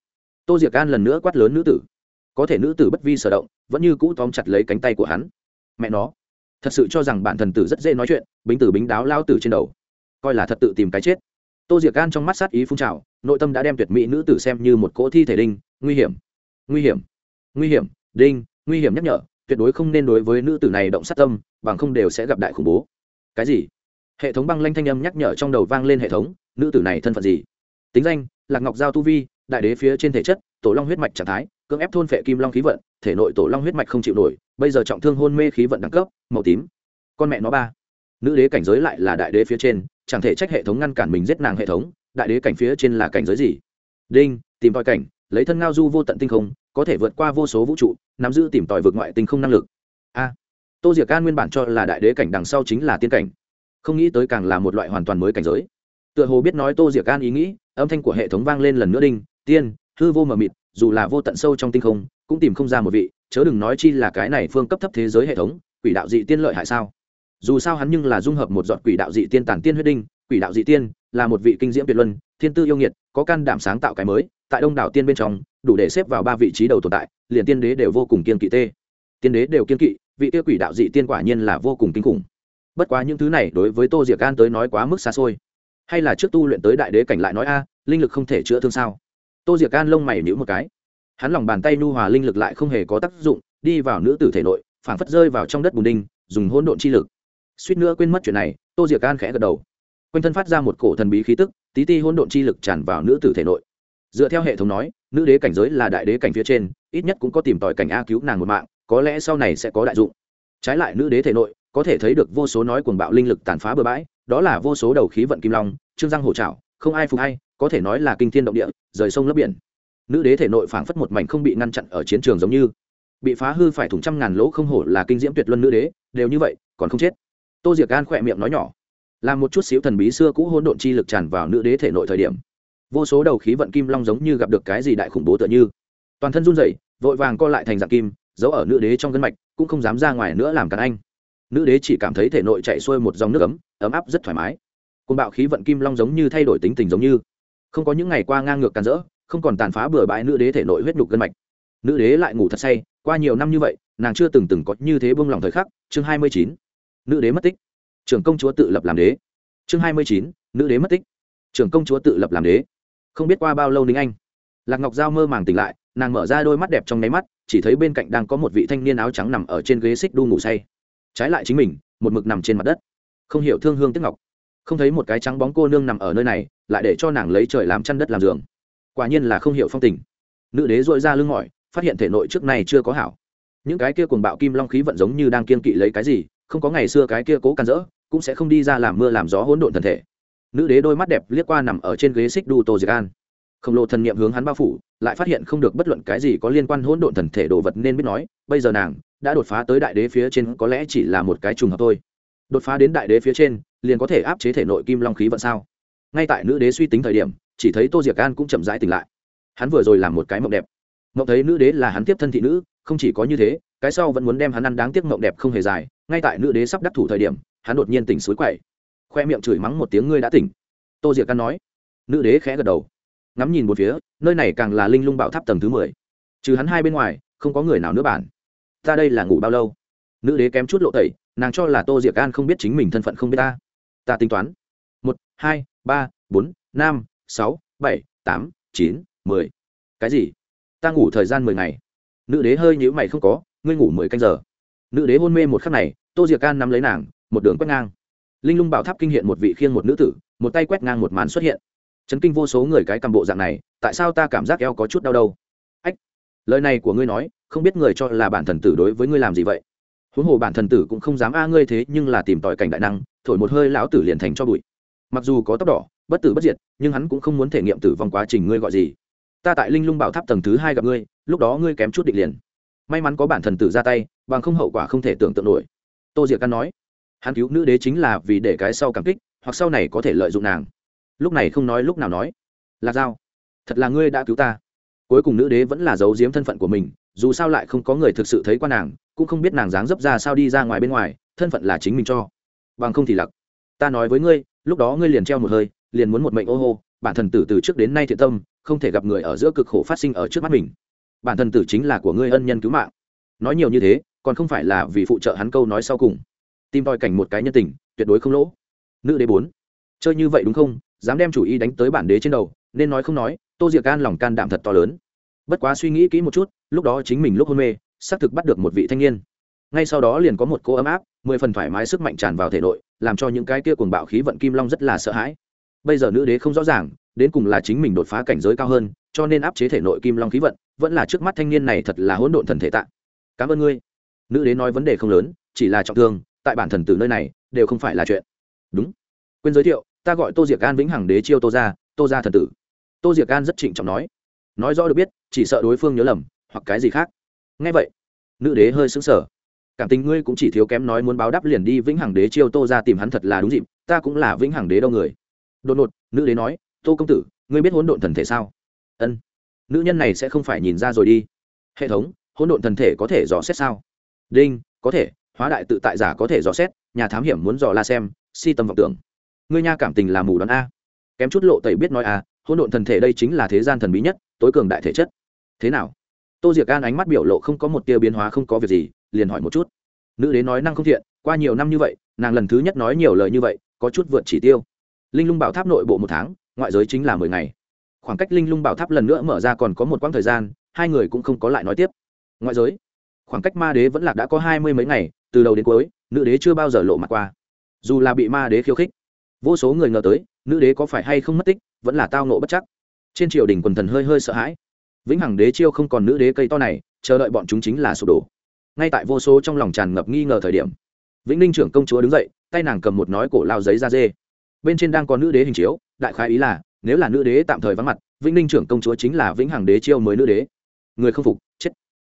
Tô diệc gan lần nữa quát lớn nữ tử. Có thể nữ tử bất vi sở động, vẫn như cũ tóm chặt lấy cánh tay của hắn. Mẹ nó, thật sự cho rằng bản thần tử rất dễ nói chuyện, bính tử bính đáo lao tử trên đầu coi là thật tự tìm cái chết. Tô diệc gan trong mắt sát ý phun trào, nội tâm đã đem tuyệt mỹ nữ tử xem như một cỗ thi thể đinh, nguy hiểm nguy hiểm nguy hiểm, đinh, nguy hiểm nhắc nhở, tuyệt đối không nên đối với nữ tử này động sát tâm, bằng không đều sẽ gặp đại khủng bố. Cái gì? Hệ thống băng lanh thanh âm nhắc nhở trong đầu vang lên hệ thống, nữ tử này thân phận gì? Tính danh, lạc ngọc giao tu vi, đại đế phía trên thể chất, tổ long huyết mạch trạng thái, cưỡng ép thôn phệ kim long khí vận, thể nội tổ long huyết mạch không chịu nổi, bây giờ trọng thương hôn mê khí vận đẳng cấp, màu tím. Con mẹ nó ba nữ đế cảnh giới lại là đại đế phía trên, chẳng thể trách hệ thống ngăn cản mình giết nàng hệ thống, đại đế cảnh phía trên là cảnh giới gì? Đinh, tìm tòi cảnh, lấy thân ngao du vô tận tinh không, có thể vượt qua vô số vũ trụ, nắm giữ tìm tòi vượt ngoại tinh không năng lực. A. Tô diệc an nguyên bản cho là đại đế cảnh đằng sau chính là tiên cảnh. Không nghĩ tới càng là một loại hoàn toàn mới cảnh giới. Tựa hồ biết nói tô diệc an ý nghĩ, âm thanh của hệ thống vang lên lần nữa đinh, tiên, hư vô mờ mịt, dù là vô tận sâu trong tinh không, cũng tìm không ra một vị, chớ đừng nói chi là cái này phương cấp thấp thế giới hệ thống, quỷ đạo dị tiên lợi hại sao? Dù sao hắn nhưng là dung hợp một giọt quỷ đạo dị tiên tản tiên huyết đinh, quỷ đạo dị tiên là một vị kinh diễm tuyệt luân, thiên tư yêu nghiệt, có can đảm sáng tạo cái mới, tại đông đảo tiên bên trong, đủ để xếp vào ba vị trí đầu tồn tại, liền tiên đế đều vô cùng kiên kỵ tê. Tiên đế đều kiên kỵ, vị tiêu quỷ đạo dị tiên quả nhiên là vô cùng kinh khủng. Bất quá những thứ này đối với tô diệc gan tới nói quá mức xa xôi. Hay là trước tu luyện tới đại đế cảnh lại nói a, linh lực không thể chữa thương sao? Tô diệc gan lông mày nhữ một cái. Hắn lòng bàn tay nu hòa linh lực lại không hề có tác dụng, đi vào nữ tử thể nội, phảng phất rơi vào trong đất bùn đinh, dùng hỗn độn chi lực suýt nữa quên mất chuyện này, tô diệc gan khẽ gật đầu. Quanh thân phát ra một cổ thần bí khí tức, tí ti hỗn độn chi lực tràn vào nữ tử thể nội. Dựa theo hệ thống nói, nữ đế cảnh giới là đại đế cảnh phía trên, ít nhất cũng có tìm tòi cảnh a cứu nàng một mạng, có lẽ sau này sẽ có đại dụng. Trái lại nữ đế thể nội, có thể thấy được vô số nói cuồng bạo linh lực tàn phá bừa bãi, đó là vô số đầu khí vận kim long, trương răng hổ trảo, không ai phục hay, có thể nói là kinh thiên động địa, rời sông lấp biển. Nữ đế thể nội phảng phất một mảnh không bị ngăn chặn ở chiến trường giống như. Bị phá hư phải thủng trăm ngàn lỗ không hổ là kinh diễm tuyệt luân nữ đế, đều như vậy, còn không chết tô diệc gan khỏe miệng nói nhỏ. Làm một chút xíu thần bí xưa cũ hỗn độn chi lực tràn vào nữ đế thể nội thời điểm. Vô số đầu khí vận kim long giống như gặp được cái gì đại khủng bố tựa như. Toàn thân run rẩy, vội vàng co lại thành dạng kim, giấu ở nữ đế trong gân mạch, cũng không dám ra ngoài nữa làm cản anh. Nữ đế chỉ cảm thấy thể nội chạy xuôi một dòng nước ấm ấm áp rất thoải mái. Côn bạo khí vận kim long giống như thay đổi tính tình giống như. Không có những ngày qua ngang ngược càn rỡ, không còn tàn phá bừa bãi nữ đế thể nội huyết nhục gân mạch. Nữ đế lại ngủ thật say, qua nhiều năm như vậy, nàng chưa từng từng có như thế buông lòng thời khắc. Chương hai mươi chín nữ đế mất tích. Trưởng công chúa tự lập làm đế. Chương hai mươi chín, nữ đế mất tích. Trưởng công chúa tự lập làm đế. Không biết qua bao lâu ninh anh. Lạc ngọc giao mơ màng tỉnh lại, nàng mở ra đôi mắt đẹp trong nháy mắt, chỉ thấy bên cạnh đang có một vị thanh niên áo trắng nằm ở trên ghế xích đu ngủ say. Trái lại chính mình, một mực nằm trên mặt đất. Không hiểu thương hương tiếc ngọc. Không thấy một cái trắng bóng cô nương nằm ở nơi này, lại để cho nàng lấy trời làm chăn đất làm giường. Quả nhiên là không hiểu phong tình. Nữ đế dội ra lưng mỏi, phát hiện thể nội trước này chưa có hảo. Những cái kia cuồng bạo kim long khí vận giống như đang kiên kỵ lấy cái gì không có ngày xưa cái kia cố can rỡ cũng sẽ không đi ra làm mưa làm gió hỗn độn thần thể. Nữ đế đôi mắt đẹp liếc qua nằm ở trên ghế xích đu tô diệc an. Khổng lồ thần niệm hướng hắn bao phủ, lại phát hiện không được bất luận cái gì có liên quan hỗn độn thần thể đồ vật nên biết nói, bây giờ nàng đã đột phá tới đại đế phía trên, có lẽ chỉ là một cái trùng hợp thôi. Đột phá đến đại đế phía trên, liền có thể áp chế thể nội kim long khí vận sao? Ngay tại nữ đế suy tính thời điểm, chỉ thấy tô diệc an cũng chậm rãi tỉnh lại. Hắn vừa rồi làm một cái mộng đẹp. Mộng thấy nữ đế là hắn tiếp thân thị nữ, không chỉ có như thế, cái sau vẫn muốn đem hắn ăn đáng tiếc mộng đẹp không hề dài ngay tại nữ đế sắp đắc thủ thời điểm, hắn đột nhiên tỉnh suối quậy. Khoe miệng chửi mắng một tiếng, ngươi đã tỉnh. Tô diệc an nói. Nữ đế khẽ gật đầu. Ngắm nhìn một phía, nơi này càng là linh lung bảo tháp tầng thứ mười. Trừ hắn hai bên ngoài, không có người nào nữa bản. Ta đây là ngủ bao lâu? Nữ đế kém chút lộ tẩy, nàng cho là tô diệc an không biết chính mình thân phận không biết ta. Ta tính toán. Một, hai, ba, bốn, năm, sáu, bảy, tám, chín, mười. Cái gì? Ta ngủ thời gian mười ngày. Nữ đế hơi nhữ mày không có, ngươi ngủ mười canh giờ nữ đế hôn mê một khắc này, tô diệc can nắm lấy nàng, một đường quét ngang. Linh lung bảo tháp kinh hiện một vị khiêng một nữ tử, một tay quét ngang một màn xuất hiện. Chấn kinh vô số người cái cầm bộ dạng này, tại sao ta cảm giác eo có chút đau đâu? Ách, lời này của ngươi nói, không biết người cho là bản thần tử đối với ngươi làm gì vậy? Huống hồ bản thần tử cũng không dám a ngươi thế, nhưng là tìm tòi cảnh đại năng, thổi một hơi lão tử liền thành cho bụi. Mặc dù có tóc đỏ, bất tử bất diệt, nhưng hắn cũng không muốn thể nghiệm tử vong quá trình ngươi gọi gì. Ta tại linh lung bảo tháp tầng thứ hai gặp ngươi, lúc đó ngươi kém chút định liền may mắn có bản thần tử ra tay, bằng không hậu quả không thể tưởng tượng nổi. Tô diệc căn nói, hắn cứu nữ đế chính là vì để cái sau cảm kích, hoặc sau này có thể lợi dụng nàng. Lúc này không nói lúc nào nói. Lạc dao thật là ngươi đã cứu ta. Cuối cùng nữ đế vẫn là giấu giếm thân phận của mình, dù sao lại không có người thực sự thấy qua nàng, cũng không biết nàng dáng dấp ra sao đi ra ngoài bên ngoài, thân phận là chính mình cho. Bằng không thì lặc ta nói với ngươi, lúc đó ngươi liền treo một hơi, liền muốn một mệnh ô hô, bản thần tử từ trước đến nay thiện tâm, không thể gặp người ở giữa cực khổ phát sinh ở trước mắt mình bản thân tử chính là của ngươi ân nhân cứu mạng. Nói nhiều như thế, còn không phải là vì phụ trợ hắn câu nói sau cùng. Tìm tòi cảnh một cái nhân tình, tuyệt đối không lỗ. Nữ đế bốn. Chơi như vậy đúng không? Dám đem chủ ý đánh tới bản đế trên đầu, nên nói không nói, tô diệc can lòng can đảm thật to lớn. Bất quá suy nghĩ kỹ một chút, lúc đó chính mình lúc hôn mê, xác thực bắt được một vị thanh niên. Ngay sau đó liền có một cô ấm áp, mười phần thoải mái sức mạnh tràn vào thể nội, làm cho những cái kia cuồng bạo khí vận kim long rất là sợ hãi. Bây giờ nữ đế không rõ ràng, đến cùng là chính mình đột phá cảnh giới cao hơn cho nên áp chế thể nội kim long khí vận, vẫn là trước mắt thanh niên này thật là hỗn độn thần thể tạ. Cảm ơn ngươi. Nữ đế nói vấn đề không lớn, chỉ là trọng thương, tại bản thần tử nơi này, đều không phải là chuyện. Đúng. Quên giới thiệu, ta gọi tô diệc an vĩnh hằng đế chiêu tô ra tô ra thần tử. Tô diệc an rất trịnh trọng nói. Nói rõ được biết, chỉ sợ đối phương nhớ lầm, hoặc cái gì khác. Ngay vậy, nữ đế hơi xứng sở cảm tình ngươi cũng chỉ thiếu kém nói muốn báo đáp liền đi vĩnh hằng đế chiêu tô ra tìm hắn thật là đúng dịp, ta cũng là vĩnh hằng đế đâu người. Đột ngột, nữ đế nói, tô công tử, ngươi biết hỗn độn thần thể sao? Ân. Nữ nhân này sẽ không phải nhìn ra rồi đi. Hệ thống, hỗn độn thần thể có thể dò xét sao? Đinh, có thể, hóa đại tự tại giả có thể dò xét, nhà thám hiểm muốn dò la xem, si tâm vọng tưởng. Ngươi nha cảm tình là mù đoán a. Kém chút lộ tẩy biết nói a, hỗn độn thần thể đây chính là thế gian thần bí nhất, tối cường đại thể chất. Thế nào? Tô diệc an ánh mắt biểu lộ không có một tia biến hóa không có việc gì, liền hỏi một chút. Nữ đế nói năng không thiện, qua nhiều năm như vậy, nàng lần thứ nhất nói nhiều lời như vậy, có chút vượt chỉ tiêu. Linh lung bảo tháp nội bộ một tháng, ngoại giới chính là mười ngày khoảng cách linh lung bảo tháp lần nữa mở ra còn có một quãng thời gian, hai người cũng không có lại nói tiếp. Ngoại giới, khoảng cách ma đế vẫn lạc đã có hai mươi mấy ngày, từ đầu đến cuối, nữ đế chưa bao giờ lộ mặt qua. Dù là bị ma đế khiêu khích, vô số người ngờ tới, nữ đế có phải hay không mất tích, vẫn là tao nộ bất chắc. Trên triều đình quần thần hơi hơi sợ hãi. Vĩnh hằng đế chiêu không còn nữ đế cây to này, chờ đợi bọn chúng chính là sụp đổ. Ngay tại vô số trong lòng tràn ngập nghi ngờ thời điểm, vĩnh ninh trưởng công chúa đứng dậy, tay nàng cầm một nói cổ lao giấy ra dê. Bên trên đang có nữ đế hình chiếu, đại khái ý là nếu là nữ đế tạm thời vắng mặt, vĩnh ninh trưởng công chúa chính là vĩnh hằng đế chiêu mới nữ đế. Người không phục, chết.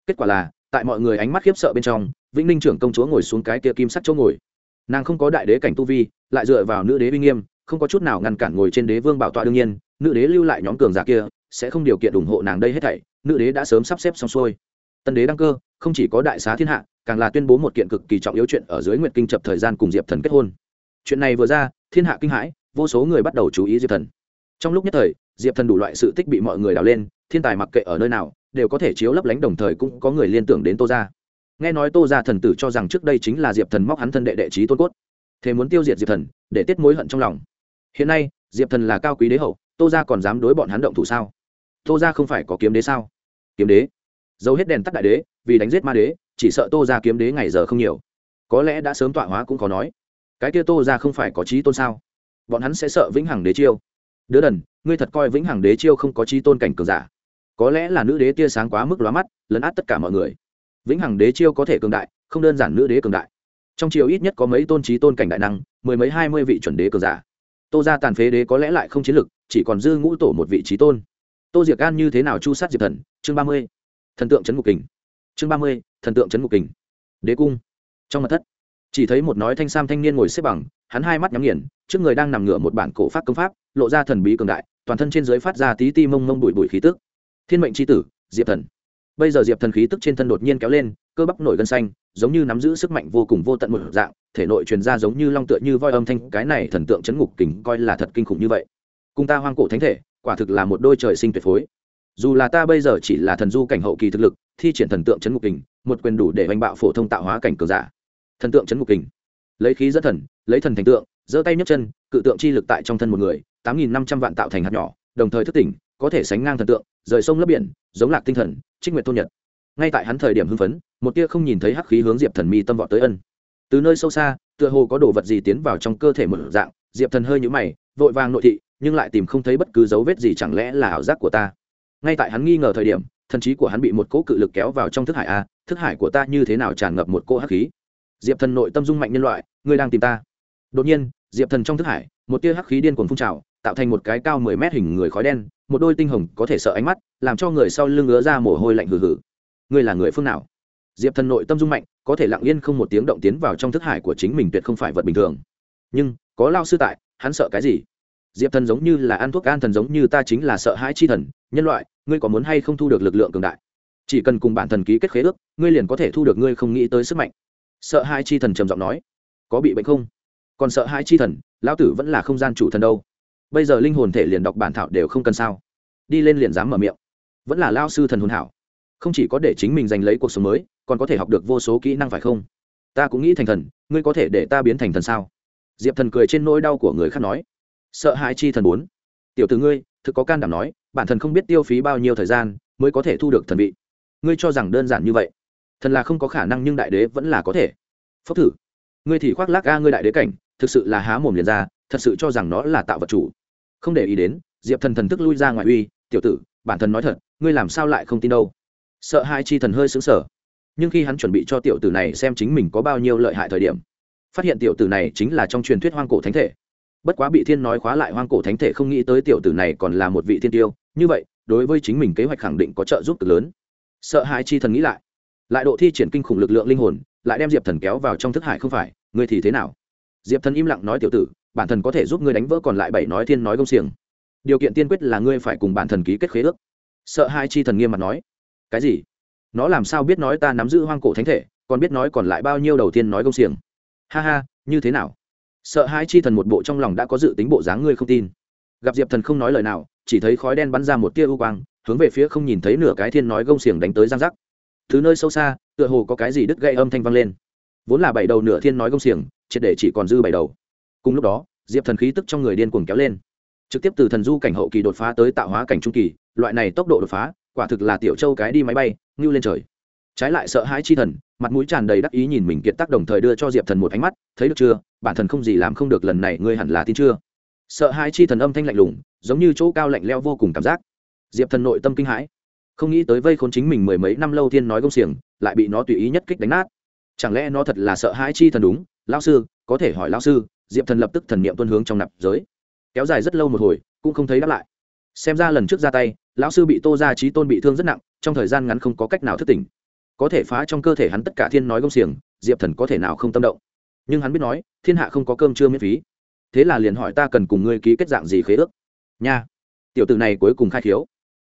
Kết quả là, tại mọi người ánh mắt khiếp sợ bên trong, vĩnh ninh trưởng công chúa ngồi xuống cái kia kim sắt chỗ ngồi. Nàng không có đại đế cảnh tu vi, lại dựa vào nữ đế uy nghiêm, không có chút nào ngăn cản ngồi trên đế vương bảo tọa đương nhiên, nữ đế lưu lại nhóm cường giả kia, sẽ không điều kiện ủng hộ nàng đây hết thảy, nữ đế đã sớm sắp xếp xong xuôi. Tân đế đăng cơ, không chỉ có đại xá thiên hạ, càng là tuyên bố một kiện cực kỳ trọng yếu chuyện ở dưới nguyện kinh chập thời gian cùng diệp thần kết hôn. Chuyện này vừa ra, thiên hạ kinh hãi, vô số người bắt đầu chú ý diệp thần trong lúc nhất thời, diệp thần đủ loại sự tích bị mọi người đào lên, thiên tài mặc kệ ở nơi nào, đều có thể chiếu lấp lánh, đồng thời cũng có người liên tưởng đến tô gia. Nghe nói tô gia thần tử cho rằng trước đây chính là diệp thần móc hắn thân đệ đệ trí tôn cốt. Thế muốn tiêu diệt diệp thần, để tiết mối hận trong lòng. Hiện nay, diệp thần là cao quý đế hậu, tô ra còn dám đối bọn hắn động thủ sao? Tô ra không phải có kiếm đế sao? Kiếm đế? Giấu hết đèn tắt đại đế, vì đánh giết ma đế, chỉ sợ tô ra kiếm đế ngày giờ không nhiều. Có lẽ đã sớm tọa hóa cũng có nói. Cái kia tô ra không phải có trí tôn sao? Bọn hắn sẽ sợ vĩnh hằng đế chiêu đứa đần, ngươi thật coi vĩnh hằng đế chiêu không có trí tôn cảnh cường giả. Có lẽ là nữ đế tia sáng quá mức lóa mắt, lấn át tất cả mọi người. Vĩnh hằng đế chiêu có thể cường đại, không đơn giản nữ đế cường đại. Trong chiều ít nhất có mấy tôn trí tôn cảnh đại năng, mười mấy hai mươi vị chuẩn đế cường giả. Tô ra tàn phế đế có lẽ lại không chiến lực, chỉ còn dư ngũ tổ một vị trí tôn. Tô diệc an như thế nào chu sát diệp thần? Chương ba mươi. Thần tượng trấn ngục kình. Chương ba mươi, thần tượng trấn ngục kình. Đế cung. Trong mặt thất, chỉ thấy một nói thanh sam thanh niên ngồi xếp bằng, hắn hai mắt nhắm nghiền, trước người đang nằm ngửa một bản cổ pháp công pháp lộ ra thần bí cường đại, toàn thân trên dưới phát ra tí ti mông mông bụi bụi khí tức. Thiên mệnh tri tử, diệp thần. Bây giờ diệp thần khí tức trên thân đột nhiên kéo lên, cơ bắp nổi gân xanh, giống như nắm giữ sức mạnh vô cùng vô tận một dạng, thể nội truyền ra giống như long tựa như voi âm thanh, cái này thần tượng chấn ngục kình coi là thật kinh khủng như vậy. Cùng ta hoang cổ thánh thể, quả thực là một đôi trời sinh tuyệt phối. Dù là ta bây giờ chỉ là thần du cảnh hậu kỳ thực lực, thi triển thần tượng chấn ngục kình, một quyền đủ để oanh bạo phổ thông tạo hóa cảnh cường giả. Thần tượng chấn ngục kình. Lấy khí dẫn thần, lấy thần thành tượng, giơ tay nhấc chân, cự tượng chi lực tại trong thân một người tám nghìn năm trăm vạn tạo thành hạt nhỏ, đồng thời thức tỉnh, có thể sánh ngang thần tượng, rời sông lấp biển, giống lạc tinh thần, trích nguyệt thôn nhật. Ngay tại hắn thời điểm hưng phấn, một tia không nhìn thấy hắc khí hướng diệp thần mi tâm vọt tới ân. Từ nơi sâu xa, tựa hồ có đồ vật gì tiến vào trong cơ thể một dạng, diệp thần hơi nhũ mày, vội vàng nội thị, nhưng lại tìm không thấy bất cứ dấu vết gì chẳng lẽ là ảo giác của ta. Ngay tại hắn nghi ngờ thời điểm, thần trí của hắn bị một cỗ cự lực kéo vào trong thức hải a, thức hải của ta như thế nào tràn ngập một cỗ hắc khí? Diệp thần nội tâm dung mạnh nhân loại, ngươi đang tìm ta. Đột nhiên, diệp thần trong thức hải, một tia hắc khí điên cuồng phun trào tạo thành một cái cao mười mét hình người khói đen, một đôi tinh hồng có thể sợ ánh mắt, làm cho người sau lưng ngứa ra mồ hôi lạnh hừ hừ. Ngươi là người phương nào? Diệp thần nội tâm dung mạnh, có thể lặng yên không một tiếng động tiến vào trong thức hải của chính mình tuyệt không phải vật bình thường. Nhưng, có lao sư tại, hắn sợ cái gì? Diệp thần giống như là ăn thuốc an thần giống như ta chính là sợ hãi chi thần, nhân loại, ngươi có muốn hay không thu được lực lượng cường đại? Chỉ cần cùng bản thần ký kết khế ước, ngươi liền có thể thu được ngươi không nghĩ tới sức mạnh. Sợ hai chi thần trầm giọng nói. Có bị bệnh không? Còn sợ hai chi thần, lão tử vẫn là không gian chủ thần đâu bây giờ linh hồn thể liền đọc bản thảo đều không cần sao? Đi lên liền dám mở miệng. Vẫn là lao sư thần hồn hảo. Không chỉ có để chính mình giành lấy cuộc sống mới, còn có thể học được vô số kỹ năng phải không? Ta cũng nghĩ thành thần, ngươi có thể để ta biến thành thần sao? Diệp thần cười trên nỗi đau của người khác nói. Sợ hãi chi thần bốn. Tiểu từ ngươi, thực có can đảm nói, bản thân không biết tiêu phí bao nhiêu thời gian mới có thể thu được thần vị. Ngươi cho rằng đơn giản như vậy. Thần là không có khả năng nhưng đại đế vẫn là có thể. Phốc thử. Ngươi thì khoác lác ga ngươi đại đế cảnh, thực sự là há mồm liền ra, thật sự cho rằng nó là tạo vật chủ không để ý đến, diệp thần thần thức lui ra ngoài uy, tiểu tử, bản thân nói thật, ngươi làm sao lại không tin đâu? Sợ hai chi thần hơi xứng sở nhưng khi hắn chuẩn bị cho tiểu tử này xem chính mình có bao nhiêu lợi hại thời điểm, phát hiện tiểu tử này chính là trong truyền thuyết hoang cổ thánh thể. Bất quá bị thiên nói khóa lại hoang cổ thánh thể không nghĩ tới tiểu tử này còn là một vị thiên tiêu, như vậy, đối với chính mình kế hoạch khẳng định có trợ giúp cực lớn. Sợ hãi chi thần nghĩ lại lại độ thi triển kinh khủng lực lượng linh hồn, lại đem diệp thần kéo vào trong thức hải không phải, ngươi thì thế nào? Diệp thần im lặng nói, tiểu tử bản thần có thể giúp ngươi đánh vỡ còn lại bảy nói thiên nói công xiềng. Điều kiện tiên quyết là ngươi phải cùng bản thần ký kết khế ước. Sợ hai chi thần nghiêm mặt nói. Cái gì? Nó làm sao biết nói ta nắm giữ hoang cổ thánh thể, còn biết nói còn lại bao nhiêu đầu tiên nói công xiềng? Ha ha, như thế nào? Sợ hai chi thần một bộ trong lòng đã có dự tính bộ dáng ngươi không tin. Gặp diệp thần không nói lời nào, chỉ thấy khói đen bắn ra một tia u quang, hướng về phía không nhìn thấy nửa cái thiên nói gông xiềng đánh tới giang giác. Thứ nơi sâu xa, tựa hồ có cái gì đứt gây âm thanh vang lên. Vốn là bảy đầu nửa thiên nói gông xiềng, triệt để chỉ còn dư bảy đầu cùng lúc đó, diệp thần khí tức trong người điên cuồng kéo lên. Trực tiếp từ thần du cảnh hậu kỳ đột phá tới tạo hóa cảnh trung kỳ, loại này tốc độ đột phá, quả thực là tiểu châu cái đi máy bay, ngưu lên trời. Trái lại sợ hãi chi thần, mặt mũi tràn đầy đắc ý nhìn mình kiệt tác đồng thời đưa cho diệp thần một ánh mắt, thấy được chưa? Bản thần không gì làm không được lần này, ngươi hẳn là tin chưa? Sợ hãi chi thần âm thanh lạnh lùng, giống như chỗ cao lạnh leo vô cùng cảm giác. Diệp thần nội tâm kinh hãi. Không nghĩ tới vây khốn chính mình mười mấy năm lâu tiên nói công xiềng, lại bị nó tùy ý nhất kích đánh nát. Chẳng lẽ nó thật là sợ hãi chi thần đúng? Lao sư, có thể hỏi lao sư diệp thần lập tức thần niệm tuân hướng trong nạp giới kéo dài rất lâu một hồi cũng không thấy đáp lại xem ra lần trước ra tay lão sư bị tô ra trí tôn bị thương rất nặng trong thời gian ngắn không có cách nào thức tỉnh có thể phá trong cơ thể hắn tất cả thiên nói gông xiềng diệp thần có thể nào không tâm động nhưng hắn biết nói thiên hạ không có cơm chưa miễn phí thế là liền hỏi ta cần cùng ngươi ký kết dạng gì khế ước nha tiểu tử này cuối cùng khai thiếu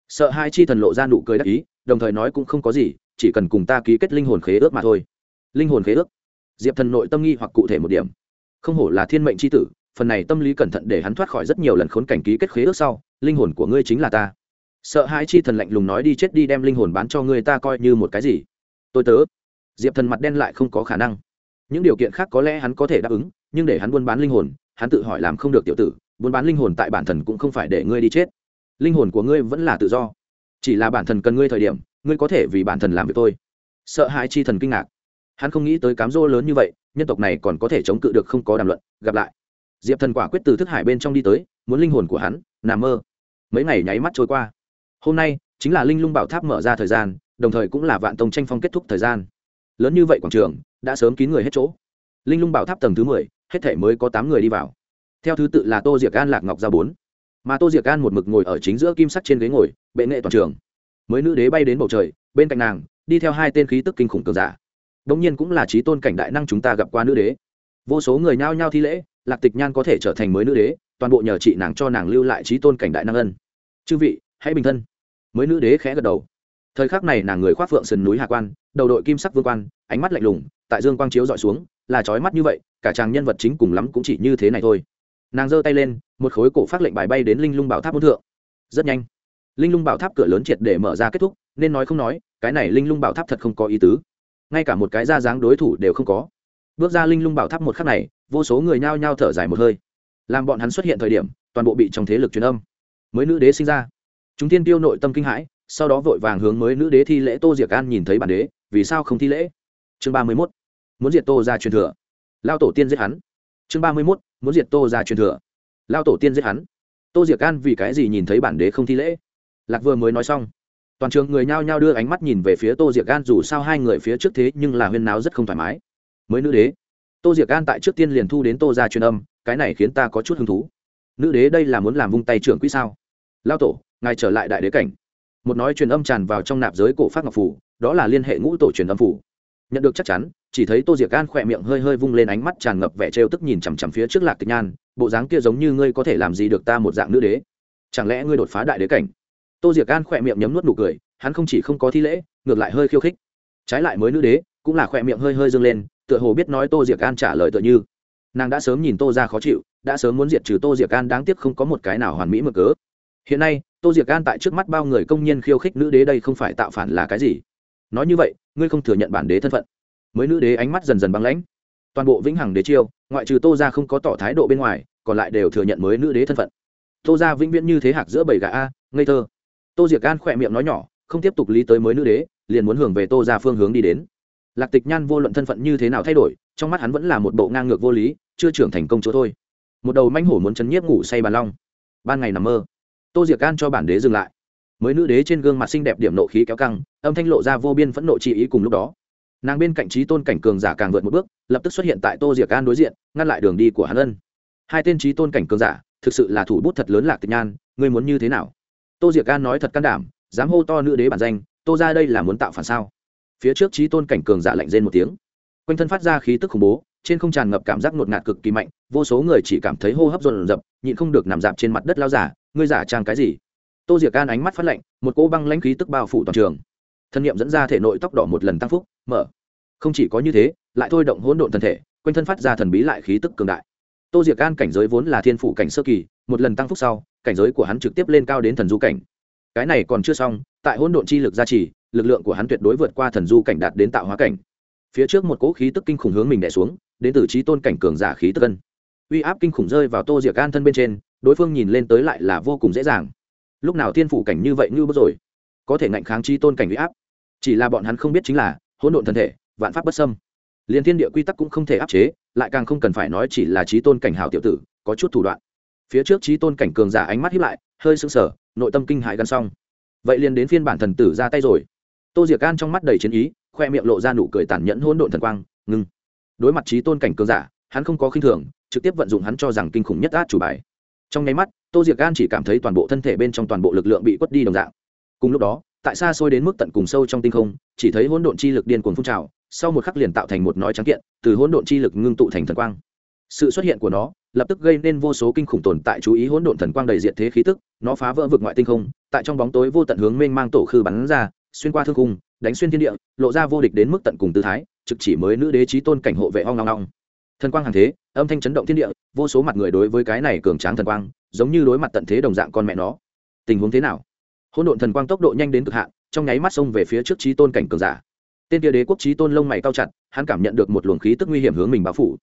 sợ hai chi thần lộ ra nụ cười đắc ý đồng thời nói cũng không có gì chỉ cần cùng ta ký kết linh hồn khế ước mà thôi linh hồn khế ước diệp thần nội tâm nghi hoặc cụ thể một điểm không hổ là thiên mệnh c h i tử, phần này tâm lý cẩn thận để hắn thoát khỏi rất nhiều lần khốn cảnh ký kết khế ước sau, linh hồn của ngươi chính là ta. Sợ hai chi thần lạnh lùng nói đi chết đi đem linh hồn bán cho ngươi ta coi như một cái gì. Tôi tớ. Diệp thần mặt đen lại không có khả năng. Những điều kiện khác có lẽ hắn có thể đáp ứng, nhưng để hắn buôn bán linh hồn, hắn tự hỏi làm không được tiểu tử, buôn bán linh hồn tại bản thần cũng không phải để ngươi đi chết. Linh hồn của ngươi vẫn là tự do. Chỉ là bản thần cần ngươi thời điểm, ngươi có thể vì bản thần làm việc tôi sợ hãi chi thần kinh ngạc. Hắn không nghĩ tới cám dỗ lớn như vậy nhân tộc này còn có thể chống cự được không có đàm luận, gặp lại. Diệp thần quả quyết từ thức hải bên trong đi tới, muốn linh hồn của hắn nằm mơ. Mấy ngày nháy mắt trôi qua. Hôm nay, chính là linh lung bảo tháp mở ra thời gian, đồng thời cũng là vạn tông tranh phong kết thúc thời gian. Lớn như vậy quảng trường, đã sớm kín người hết chỗ. Linh lung bảo tháp tầng thứ mười, hết thể mới có tám người đi vào. Theo thứ tự là tô diệc an lạc ngọc ra bốn. Mà tô diệc an một mực ngồi ở chính giữa kim sắc trên ghế ngồi, bệ nghệ toàn trường. Mới nữ đế bay đến bầu trời, bên cạnh nàng, đi theo hai tên khí tức kinh khủng cường giả đống nhiên cũng là trí tôn cảnh đại năng chúng ta gặp qua nữ đế. Vô số người nhao nhao thi lễ, lạc tịch nhan có thể trở thành mới nữ đế, toàn bộ nhờ chị nàng cho nàng lưu lại trí tôn cảnh đại năng ân. Chư vị, hãy bình thân. Mới nữ đế khẽ gật đầu. Thời khắc này nàng người khoác phượng sườn núi hạ quan, đầu đội kim sắc vương quan, ánh mắt lạnh lùng, tại dương quang chiếu dọi xuống, là trói mắt như vậy, cả chàng nhân vật chính cùng lắm cũng chỉ như thế này thôi. Nàng giơ tay lên, một khối cổ phát lệnh bài bay đến linh lung bảo tháp môn thượng. Rất nhanh, linh lung bảo tháp cửa lớn triệt để mở ra kết thúc, nên nói không nói, cái này linh lung bảo tháp thật không có ý tứ ngay cả một cái ra dáng đối thủ đều không có. Bước ra linh lung bảo tháp một khắc này, vô số người nhao nhao thở dài một hơi. Làm bọn hắn xuất hiện thời điểm, toàn bộ bị trong thế lực truyền âm. Mới nữ đế sinh ra. Chúng tiên tiêu nội tâm kinh hãi, sau đó vội vàng hướng mới nữ đế thi lễ tô diệc an nhìn thấy bản đế, vì sao không thi lễ? Chương ba mươi mốt. Muốn diệt tô ra truyền thừa. Lao tổ tiên giết hắn. Chương ba mươi mốt. Muốn diệt tô ra truyền thừa. Lao tổ tiên giết hắn. Tô diệc an vì cái gì nhìn thấy bản đế không thi lễ? Lạc vừa mới nói xong toàn trường người nhao nhao đưa ánh mắt nhìn về phía tô diệc an, dù sao hai người phía trước thế nhưng là huyên náo rất không thoải mái. Mới nữ đế, tô diệc an tại trước tiên liền thu đến tô ra truyền âm, cái này khiến ta có chút hứng thú. Nữ đế đây là muốn làm vung tay trưởng quỹ sao? Lao tổ, ngài trở lại đại đế cảnh. Một nói truyền âm tràn vào trong nạp giới cổ phát ngọc phủ, đó là liên hệ ngũ tổ truyền âm phủ. Nhận được chắc chắn, chỉ thấy tô diệc an khỏe miệng hơi hơi vung lên ánh mắt tràn ngập vẻ trêu tức nhìn chằm chằm phía trước lạc tịch nhan, bộ dáng kia giống như ngươi có thể làm gì được ta một dạng nữ đế. Chẳng lẽ ngươi đột phá đại đế cảnh? Tô diệc an khỏe miệng nhấm nuốt nụ cười, hắn không chỉ không có thi lễ, ngược lại hơi khiêu khích. Trái lại mới nữ đế, cũng là khỏe miệng hơi hơi dâng lên, tựa hồ biết nói tô diệc an trả lời tựa như. Nàng đã sớm nhìn tô ra khó chịu, đã sớm muốn diệt trừ tô diệc an, đáng tiếc không có một cái nào hoàn mỹ mở cớ. Hiện nay, tô diệc an tại trước mắt bao người công nhân khiêu khích nữ đế đây không phải tạo phản là cái gì? Nói như vậy, ngươi không thừa nhận bản đế thân phận. Mới nữ đế ánh mắt dần dần băng lãnh. Toàn bộ vĩnh hằng đế chiêu, ngoại trừ tô ra không có tỏ thái độ bên ngoài, còn lại đều thừa nhận mới nữ đế thân phận. Tô ra vĩnh viễn như thế hạc giữa bảy gà a, ngây thơ tô diệc an khỏe miệng nói nhỏ, không tiếp tục lý tới mới nữ đế, liền muốn hưởng về tô ra phương hướng đi đến. Lạc tịch nhan vô luận thân phận như thế nào thay đổi, trong mắt hắn vẫn là một bộ ngang ngược vô lý, chưa trưởng thành công chỗ thôi. Một đầu manh hổ muốn chấn nhiếp ngủ say bàn long. Ban ngày nằm mơ. Tô diệc gan cho bản đế dừng lại. Mới nữ đế trên gương mặt xinh đẹp điểm nộ khí kéo căng, âm thanh lộ ra vô biên phẫn nộ chi ý cùng lúc đó. Nàng bên cạnh trí tôn cảnh cường giả càng vượt một bước, lập tức xuất hiện tại tô diệc gan đối diện, ngăn lại đường đi của hắn ân. Hai tên trí tôn cảnh cường giả, thực sự là thủ bút thật lớn lạc tịch nhan, ngươi muốn như thế nào? Tô diệc gan nói thật can đảm, dám hô to nữ đế bản danh, tô ra đây là muốn tạo phản sao? Phía trước trí tôn cảnh cường giả lạnh rên một tiếng. Quanh thân phát ra khí tức khủng bố, trên không tràn ngập cảm giác ngột ngạt cực kỳ mạnh, vô số người chỉ cảm thấy hô hấp dồn dập nhịn không được nằm dạp trên mặt đất lao giả, ngươi giả trang cái gì? Tô diệc gan ánh mắt phát lạnh, một cỗ băng lãnh khí tức bao phủ toàn trường. Thân nhiệm dẫn ra thể nội tóc đỏ một lần tăng phúc, mở. Không chỉ có như thế, lại thôi động hỗn độn thân thể, quanh thân phát ra thần bí lại khí tức cường đại. Tô diệc gan cảnh giới vốn là thiên phủ cảnh sơ kỳ, một lần tăng phúc sau cảnh giới của hắn trực tiếp lên cao đến thần du cảnh. Cái này còn chưa xong, tại hỗn độn chi lực gia trì, lực lượng của hắn tuyệt đối vượt qua thần du cảnh đạt đến tạo hóa cảnh. Phía trước một cỗ khí tức kinh khủng hướng mình đẻ xuống, đến từ trí tôn cảnh cường giả khí tức cân uy áp kinh khủng rơi vào tô diệc an thân bên trên, đối phương nhìn lên tới lại là vô cùng dễ dàng. Lúc nào thiên phủ cảnh như vậy như bước rồi, có thể ngạnh kháng trí tôn cảnh uy áp. Chỉ là bọn hắn không biết chính là, hỗn độn thân thể, vạn pháp bất xâm. Liền thiên địa quy tắc cũng không thể áp chế, lại càng không cần phải nói chỉ là trí tôn cảnh hào tiểu tử, có chút thủ đoạn phía trước trí tôn cảnh cường giả ánh mắt hiếp lại, hơi sưng sở nội tâm kinh hại gắn xong. Vậy liền đến phiên bản thần tử ra tay rồi. Tô diệc can trong mắt đầy chiến ý, khoe miệng lộ ra nụ cười tàn nhẫn hỗn độn thần quang, ngưng. Đối mặt trí tôn cảnh cường giả, hắn không có khinh thường, trực tiếp vận dụng hắn cho rằng kinh khủng nhất át chủ bài. Trong nháy mắt, tô diệc can chỉ cảm thấy toàn bộ thân thể bên trong toàn bộ lực lượng bị quất đi đồng dạng. Cùng lúc đó, tại xa xôi đến mức tận cùng sâu trong tinh không, chỉ thấy hỗn độn chi lực điên cuồng phun trào, sau một khắc liền tạo thành một nói trắng kiện, từ hỗn độn chi lực ngưng tụ thành thần quang. Sự xuất hiện của nó lập tức gây nên vô số kinh khủng tồn tại chú ý hỗn độn thần quang đầy diện thế khí tức, nó phá vỡ vực ngoại tinh không, tại trong bóng tối vô tận hướng mênh mang tổ khư bắn ra, xuyên qua thương cung đánh xuyên thiên địa, lộ ra vô địch đến mức tận cùng tư thái, trực chỉ mới nữ đế trí tôn cảnh hộ vệ ong long long. Thần quang hàng thế, âm thanh chấn động thiên địa, vô số mặt người đối với cái này cường tráng thần quang, giống như đối mặt tận thế đồng dạng con mẹ nó. Tình huống thế nào? Hỗn độn thần quang tốc độ nhanh đến cực hạn, trong nháy mắt xông về phía trước trí tôn cảnh cường giả. Tên kia đế quốc trí tôn lông mày cao chặt, hắn cảm nhận được một luồng khí tức nguy hiểm hướng mình bao phủ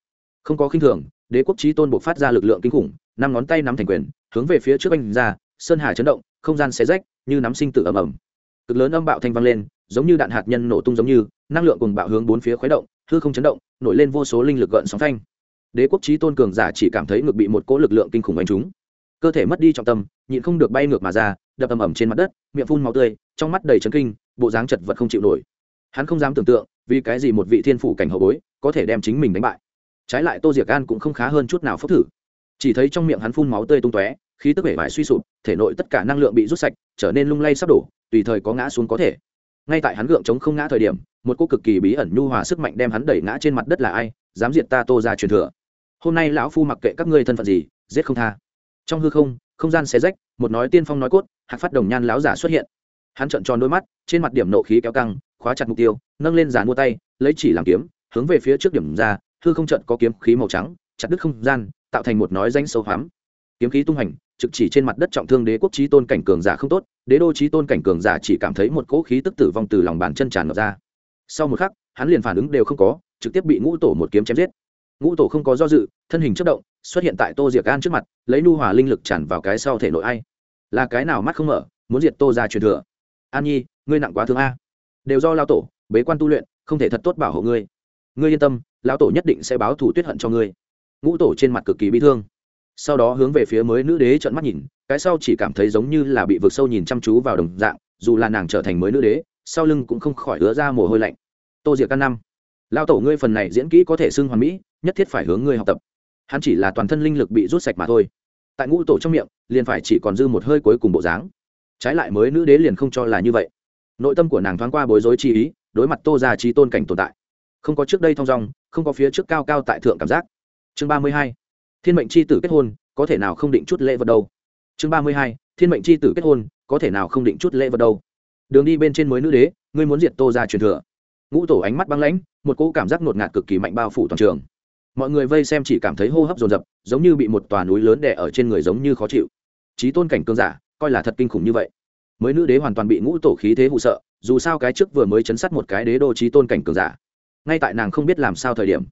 không có khinh thường, đế quốc trí tôn buộc phát ra lực lượng kinh khủng, năm ngón tay nắm thành quyền, hướng về phía trước anh ra, sơn hà chấn động, không gian xé rách, như nắm sinh tử ầm ầm. Cực lớn âm bạo thanh vang lên, giống như đạn hạt nhân nổ tung giống như, năng lượng cùng bạo hướng bốn phía khuấy động, hư không chấn động, nổi lên vô số linh lực gợn sóng thanh đế quốc trí tôn cường giả chỉ cảm thấy ngược bị một cỗ lực lượng kinh khủng đánh trúng. Cơ thể mất đi trọng tâm, nhịn không được bay ngược mà ra, đập ầm ầm trên mặt đất, miệng phun máu tươi, trong mắt đầy chấn kinh, bộ dáng chật vật không chịu nổi. Hắn không dám tưởng tượng, vì cái gì một vị thiên phủ cảnh hậu bối có thể đem chính mình đánh bại trái lại tô diệc an cũng không khá hơn chút nào phốc thử. Chỉ thấy trong miệng hắn phun máu tươi tung tóe, khí tức vẻ vải suy sụp, thể nội tất cả năng lượng bị rút sạch, trở nên lung lay sắp đổ, tùy thời có ngã xuống có thể. Ngay tại hắn gượng chống không ngã thời điểm, một cô cực kỳ bí ẩn nhu hòa sức mạnh đem hắn đẩy ngã trên mặt đất là ai, dám diệt ta tô ra truyền thừa. Hôm nay lão phu mặc kệ các ngươi thân phận gì, giết không tha. Trong hư không không gian xé rách, một nói tiên phong nói cốt, hạc phát đồng nhan láo giả xuất hiện. Hắn trợn tròn đôi mắt, trên mặt điểm nộ khí kéo căng, khóa chặt mục tiêu, nâng lên giàn mua tay, lấy chỉ làm kiếm, hướng về phía trước điểm ra hư không trận có kiếm khí màu trắng, chặt đứt không gian, tạo thành một nói danh sâu hoắm. Kiếm khí tung hành, trực chỉ trên mặt đất trọng thương đế quốc trí tôn cảnh cường giả không tốt, đế đô trí tôn cảnh cường giả chỉ cảm thấy một cỗ khí tức tử vong từ lòng bàn chân tràn ngập ra. Sau một khắc, hắn liền phản ứng đều không có, trực tiếp bị ngũ tổ một kiếm chém giết. Ngũ tổ không có do dự, thân hình chất động, xuất hiện tại tô diệc an trước mặt, lấy nu hòa linh lực tràn vào cái sau thể nội ai. Là cái nào mắt không mở, muốn diệt tô ra truyền thừa? An nhi, ngươi nặng quá thương a. Đều do lao tổ, bế quan tu luyện, không thể thật tốt bảo hộ ngươi. Ngươi yên tâm lão tổ nhất định sẽ báo thủ tuyết hận cho ngươi. Ngũ tổ trên mặt cực kỳ bi thương. Sau đó hướng về phía mới nữ đế trợn mắt nhìn, cái sau chỉ cảm thấy giống như là bị vực sâu nhìn chăm chú vào đồng dạng, dù là nàng trở thành mới nữ đế, sau lưng cũng không khỏi ứa ra mồ hôi lạnh. Tô diệc căn năm lao tổ ngươi phần này diễn kỹ có thể xưng hoàn mỹ, nhất thiết phải hướng ngươi học tập. Hắn chỉ là toàn thân linh lực bị rút sạch mà thôi. Tại ngũ tổ trong miệng, liền phải chỉ còn dư một hơi cuối cùng bộ dáng. Trái lại mới nữ đế liền không cho là như vậy. Nội tâm của nàng thoáng qua bối rối chi ý, đối mặt tô ra trí tôn cảnh tồn tại không có trước đây thong dong, không có phía trước cao cao tại thượng cảm giác. Chương ba mươi hai, thiên mệnh c h i tử kết hôn, có thể nào không định chút lễ vật đâu? Chương ba mươi hai, thiên mệnh c h i tử kết hôn, có thể nào không định chút lễ vật đâu? Đường đi bên trên mới nữ đế, ngươi muốn diệt tô ra truyền thừa. Ngũ tổ ánh mắt băng lãnh, một cỗ cảm giác ngột ngạt cực kỳ mạnh bao phủ toàn trường. Mọi người vây xem chỉ cảm thấy hô hấp dồn dập, giống như bị một tòa núi lớn đè ở trên người giống như khó chịu. Trí tôn cảnh cương giả, coi là thật kinh khủng như vậy. Mới nữ đế hoàn toàn bị ngũ tổ khí thế hụ sợ, dù sao cái trước vừa mới chấn sát một cái đế đô trí tôn cảnh cường giả ngay tại nàng không biết làm sao thời điểm,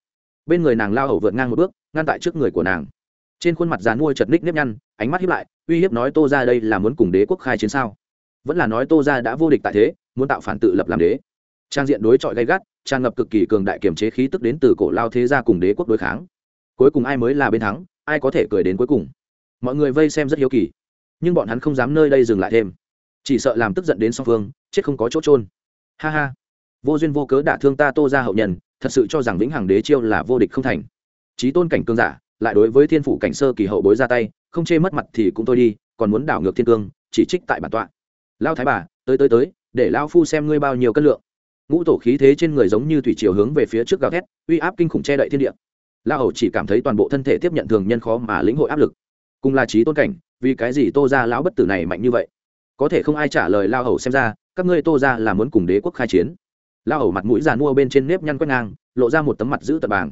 bên người nàng lao hầu vượt ngang một bước, ngăn tại trước người của nàng. Trên khuôn mặt dàn mua chật ních nếp nhăn, ánh mắt hiếp lại, uy hiếp nói tô ra đây là muốn cùng đế quốc khai chiến sao? Vẫn là nói tô ra đã vô địch tại thế, muốn tạo phản tự lập làm đế. Trang diện đối chọi gay gắt, tràn ngập cực kỳ cường đại kiềm chế khí tức đến từ cổ lao thế gia cùng đế quốc đối kháng. Cuối cùng ai mới là bên thắng, ai có thể cười đến cuối cùng? Mọi người vây xem rất hiếu kỳ, nhưng bọn hắn không dám nơi đây dừng lại thêm. Chỉ sợ làm tức giận đến song phương, chết không có chỗ trôn ha ha vô duyên vô cớ đả thương ta tô ra hậu nhân, thật sự cho rằng vĩnh hằng đế chiêu là vô địch không thành. Trí tôn cảnh cương giả, lại đối với thiên phủ cảnh sơ kỳ hậu bối ra tay, không chê mất mặt thì cũng thôi đi, còn muốn đảo ngược thiên cương, chỉ trích tại bản tọa. Lao thái bà, tới tới tới, để lao phu xem ngươi bao nhiêu cân lượng. Ngũ tổ khí thế trên người giống như thủy chiều hướng về phía trước gào thét, uy áp kinh khủng che đậy thiên địa. Lao hầu chỉ cảm thấy toàn bộ thân thể tiếp nhận thường nhân khó mà lĩnh hội áp lực. Cùng là trí tôn cảnh, vì cái gì tô ra lão bất tử này mạnh như vậy? Có thể không ai trả lời lao hầu xem ra, các ngươi tô ra là muốn cùng đế quốc khai chiến lao ẩu mặt mũi già mua bên trên nếp nhăn quét ngang, lộ ra một tấm mặt giữ tật bàng.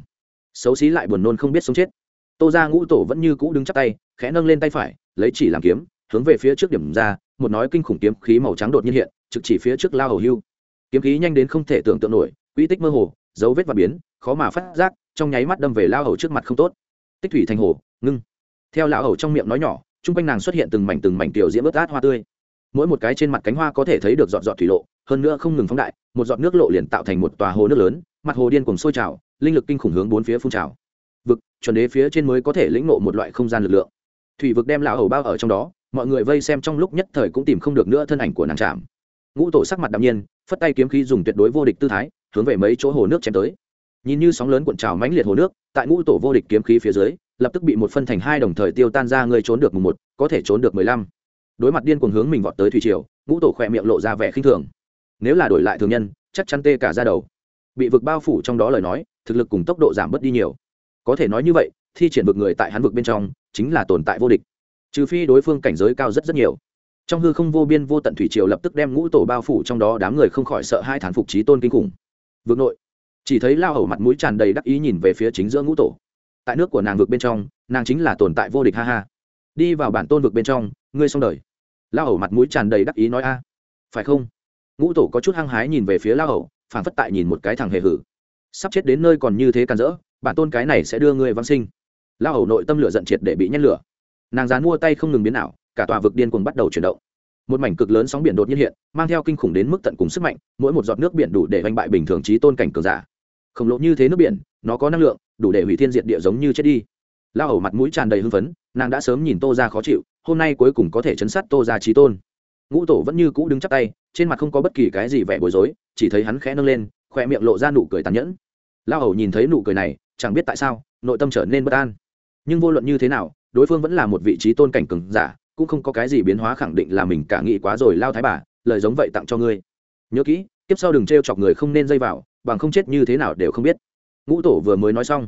Xấu xí lại buồn nôn không biết sống chết. Tô ra ngũ tổ vẫn như cũ đứng chắc tay, khẽ nâng lên tay phải, lấy chỉ làm kiếm, hướng về phía trước điểm ra, một nói kinh khủng kiếm khí màu trắng đột nhiên hiện, trực chỉ phía trước lao hầu hưu. Kiếm khí nhanh đến không thể tưởng tượng nổi quỹ tích mơ hồ, dấu vết và biến, khó mà phát giác, trong nháy mắt đâm về lao hầu trước mặt không tốt. Tích thủy thành hồ, ngưng. Theo lão hầu trong miệng nói nhỏ, chung quanh nàng xuất hiện từng mảnh từng mảnh tiểu diễm ướt át hoa tươi. Mỗi một cái trên mặt cánh hoa có thể thấy được giọt giọt thủy lộ, hơn nữa không ngừng phóng đại một giọt nước lộ liền tạo thành một tòa hồ nước lớn, mặt hồ điên cùng sôi trào, linh lực kinh khủng hướng bốn phía phun trào. Vực, chuẩn đế phía trên mới có thể lĩnh nộ một loại không gian lực lượng. Thủy vực đem lão hầu bao ở trong đó, mọi người vây xem trong lúc nhất thời cũng tìm không được nữa thân ảnh của nàng trạm ngũ tổ sắc mặt đạm nhiên, phất tay kiếm khí dùng tuyệt đối vô địch tư thái, hướng về mấy chỗ hồ nước chém tới. Nhìn như sóng lớn cuộn trào mãnh liệt hồ nước, tại ngũ tổ vô địch kiếm khí phía dưới, lập tức bị một phân thành hai đồng thời tiêu tan ra người trốn được mùng một, có thể trốn được mười lăm. Đối mặt điên cuồng hướng mình vọt tới thủy triều, ngũ tổ khỏe miệng lộ ra vẻ khinh thường nếu là đổi lại thường nhân, chắc chắn tê cả ra đầu. Bị vực bao phủ trong đó lời nói, thực lực cùng tốc độ giảm bớt đi nhiều. Có thể nói như vậy, thi triển vực người tại hắn vực bên trong, chính là tồn tại vô địch. Trừ phi đối phương cảnh giới cao rất rất nhiều. Trong hư không vô biên vô tận thủy triều lập tức đem ngũ tổ bao phủ trong đó đám người không khỏi sợ hai thán phục trí tôn kinh khủng. Vực nội, chỉ thấy lao hầu mặt mũi tràn đầy đắc ý nhìn về phía chính giữa ngũ tổ. Tại nước của nàng vực bên trong, nàng chính là tồn tại vô địch, ha ha. Đi vào bản tôn vực bên trong, ngươi xong đời. Lao hầu mặt mũi tràn đầy đắc ý nói, a, phải không? Ngũ tổ có chút hăng hái nhìn về phía lao hầu phản phất tại nhìn một cái thằng hề hử. Sắp chết đến nơi còn như thế càn rỡ, bản tôn cái này sẽ đưa ngươi văn sinh. Lao hầu nội tâm lửa giận triệt để bị nhét lửa. Nàng dán mua tay không ngừng biến ảo, cả tòa vực điên cuồng bắt đầu chuyển động. Một mảnh cực lớn sóng biển đột nhiên hiện, mang theo kinh khủng đến mức tận cùng sức mạnh, mỗi một giọt nước biển đủ để oanh bại bình thường trí tôn cảnh cường giả. Khổng lồ như thế nước biển, nó có năng lượng, đủ để hủy thiên diệt địa giống như chết đi. Lao hầu mặt mũi tràn đầy hưng phấn, nàng đã sớm nhìn tô ra khó chịu, hôm nay cuối cùng có thể chấn sát tô ra trí tôn ngũ tổ vẫn như cũ đứng chắp tay, trên mặt không có bất kỳ cái gì vẻ bối rối, chỉ thấy hắn khẽ nâng lên khoe miệng lộ ra nụ cười tàn nhẫn. Lao hầu nhìn thấy nụ cười này, chẳng biết tại sao, nội tâm trở nên bất an. Nhưng vô luận như thế nào, đối phương vẫn là một vị trí tôn cảnh cường giả, cũng không có cái gì biến hóa khẳng định là mình cả nghĩ quá rồi lao thái bà, lời giống vậy tặng cho ngươi. Nhớ kỹ, tiếp sau đừng t r e o chọc người không nên dây vào, bằng không chết như thế nào đều không biết. Ngũ tổ vừa mới nói xong,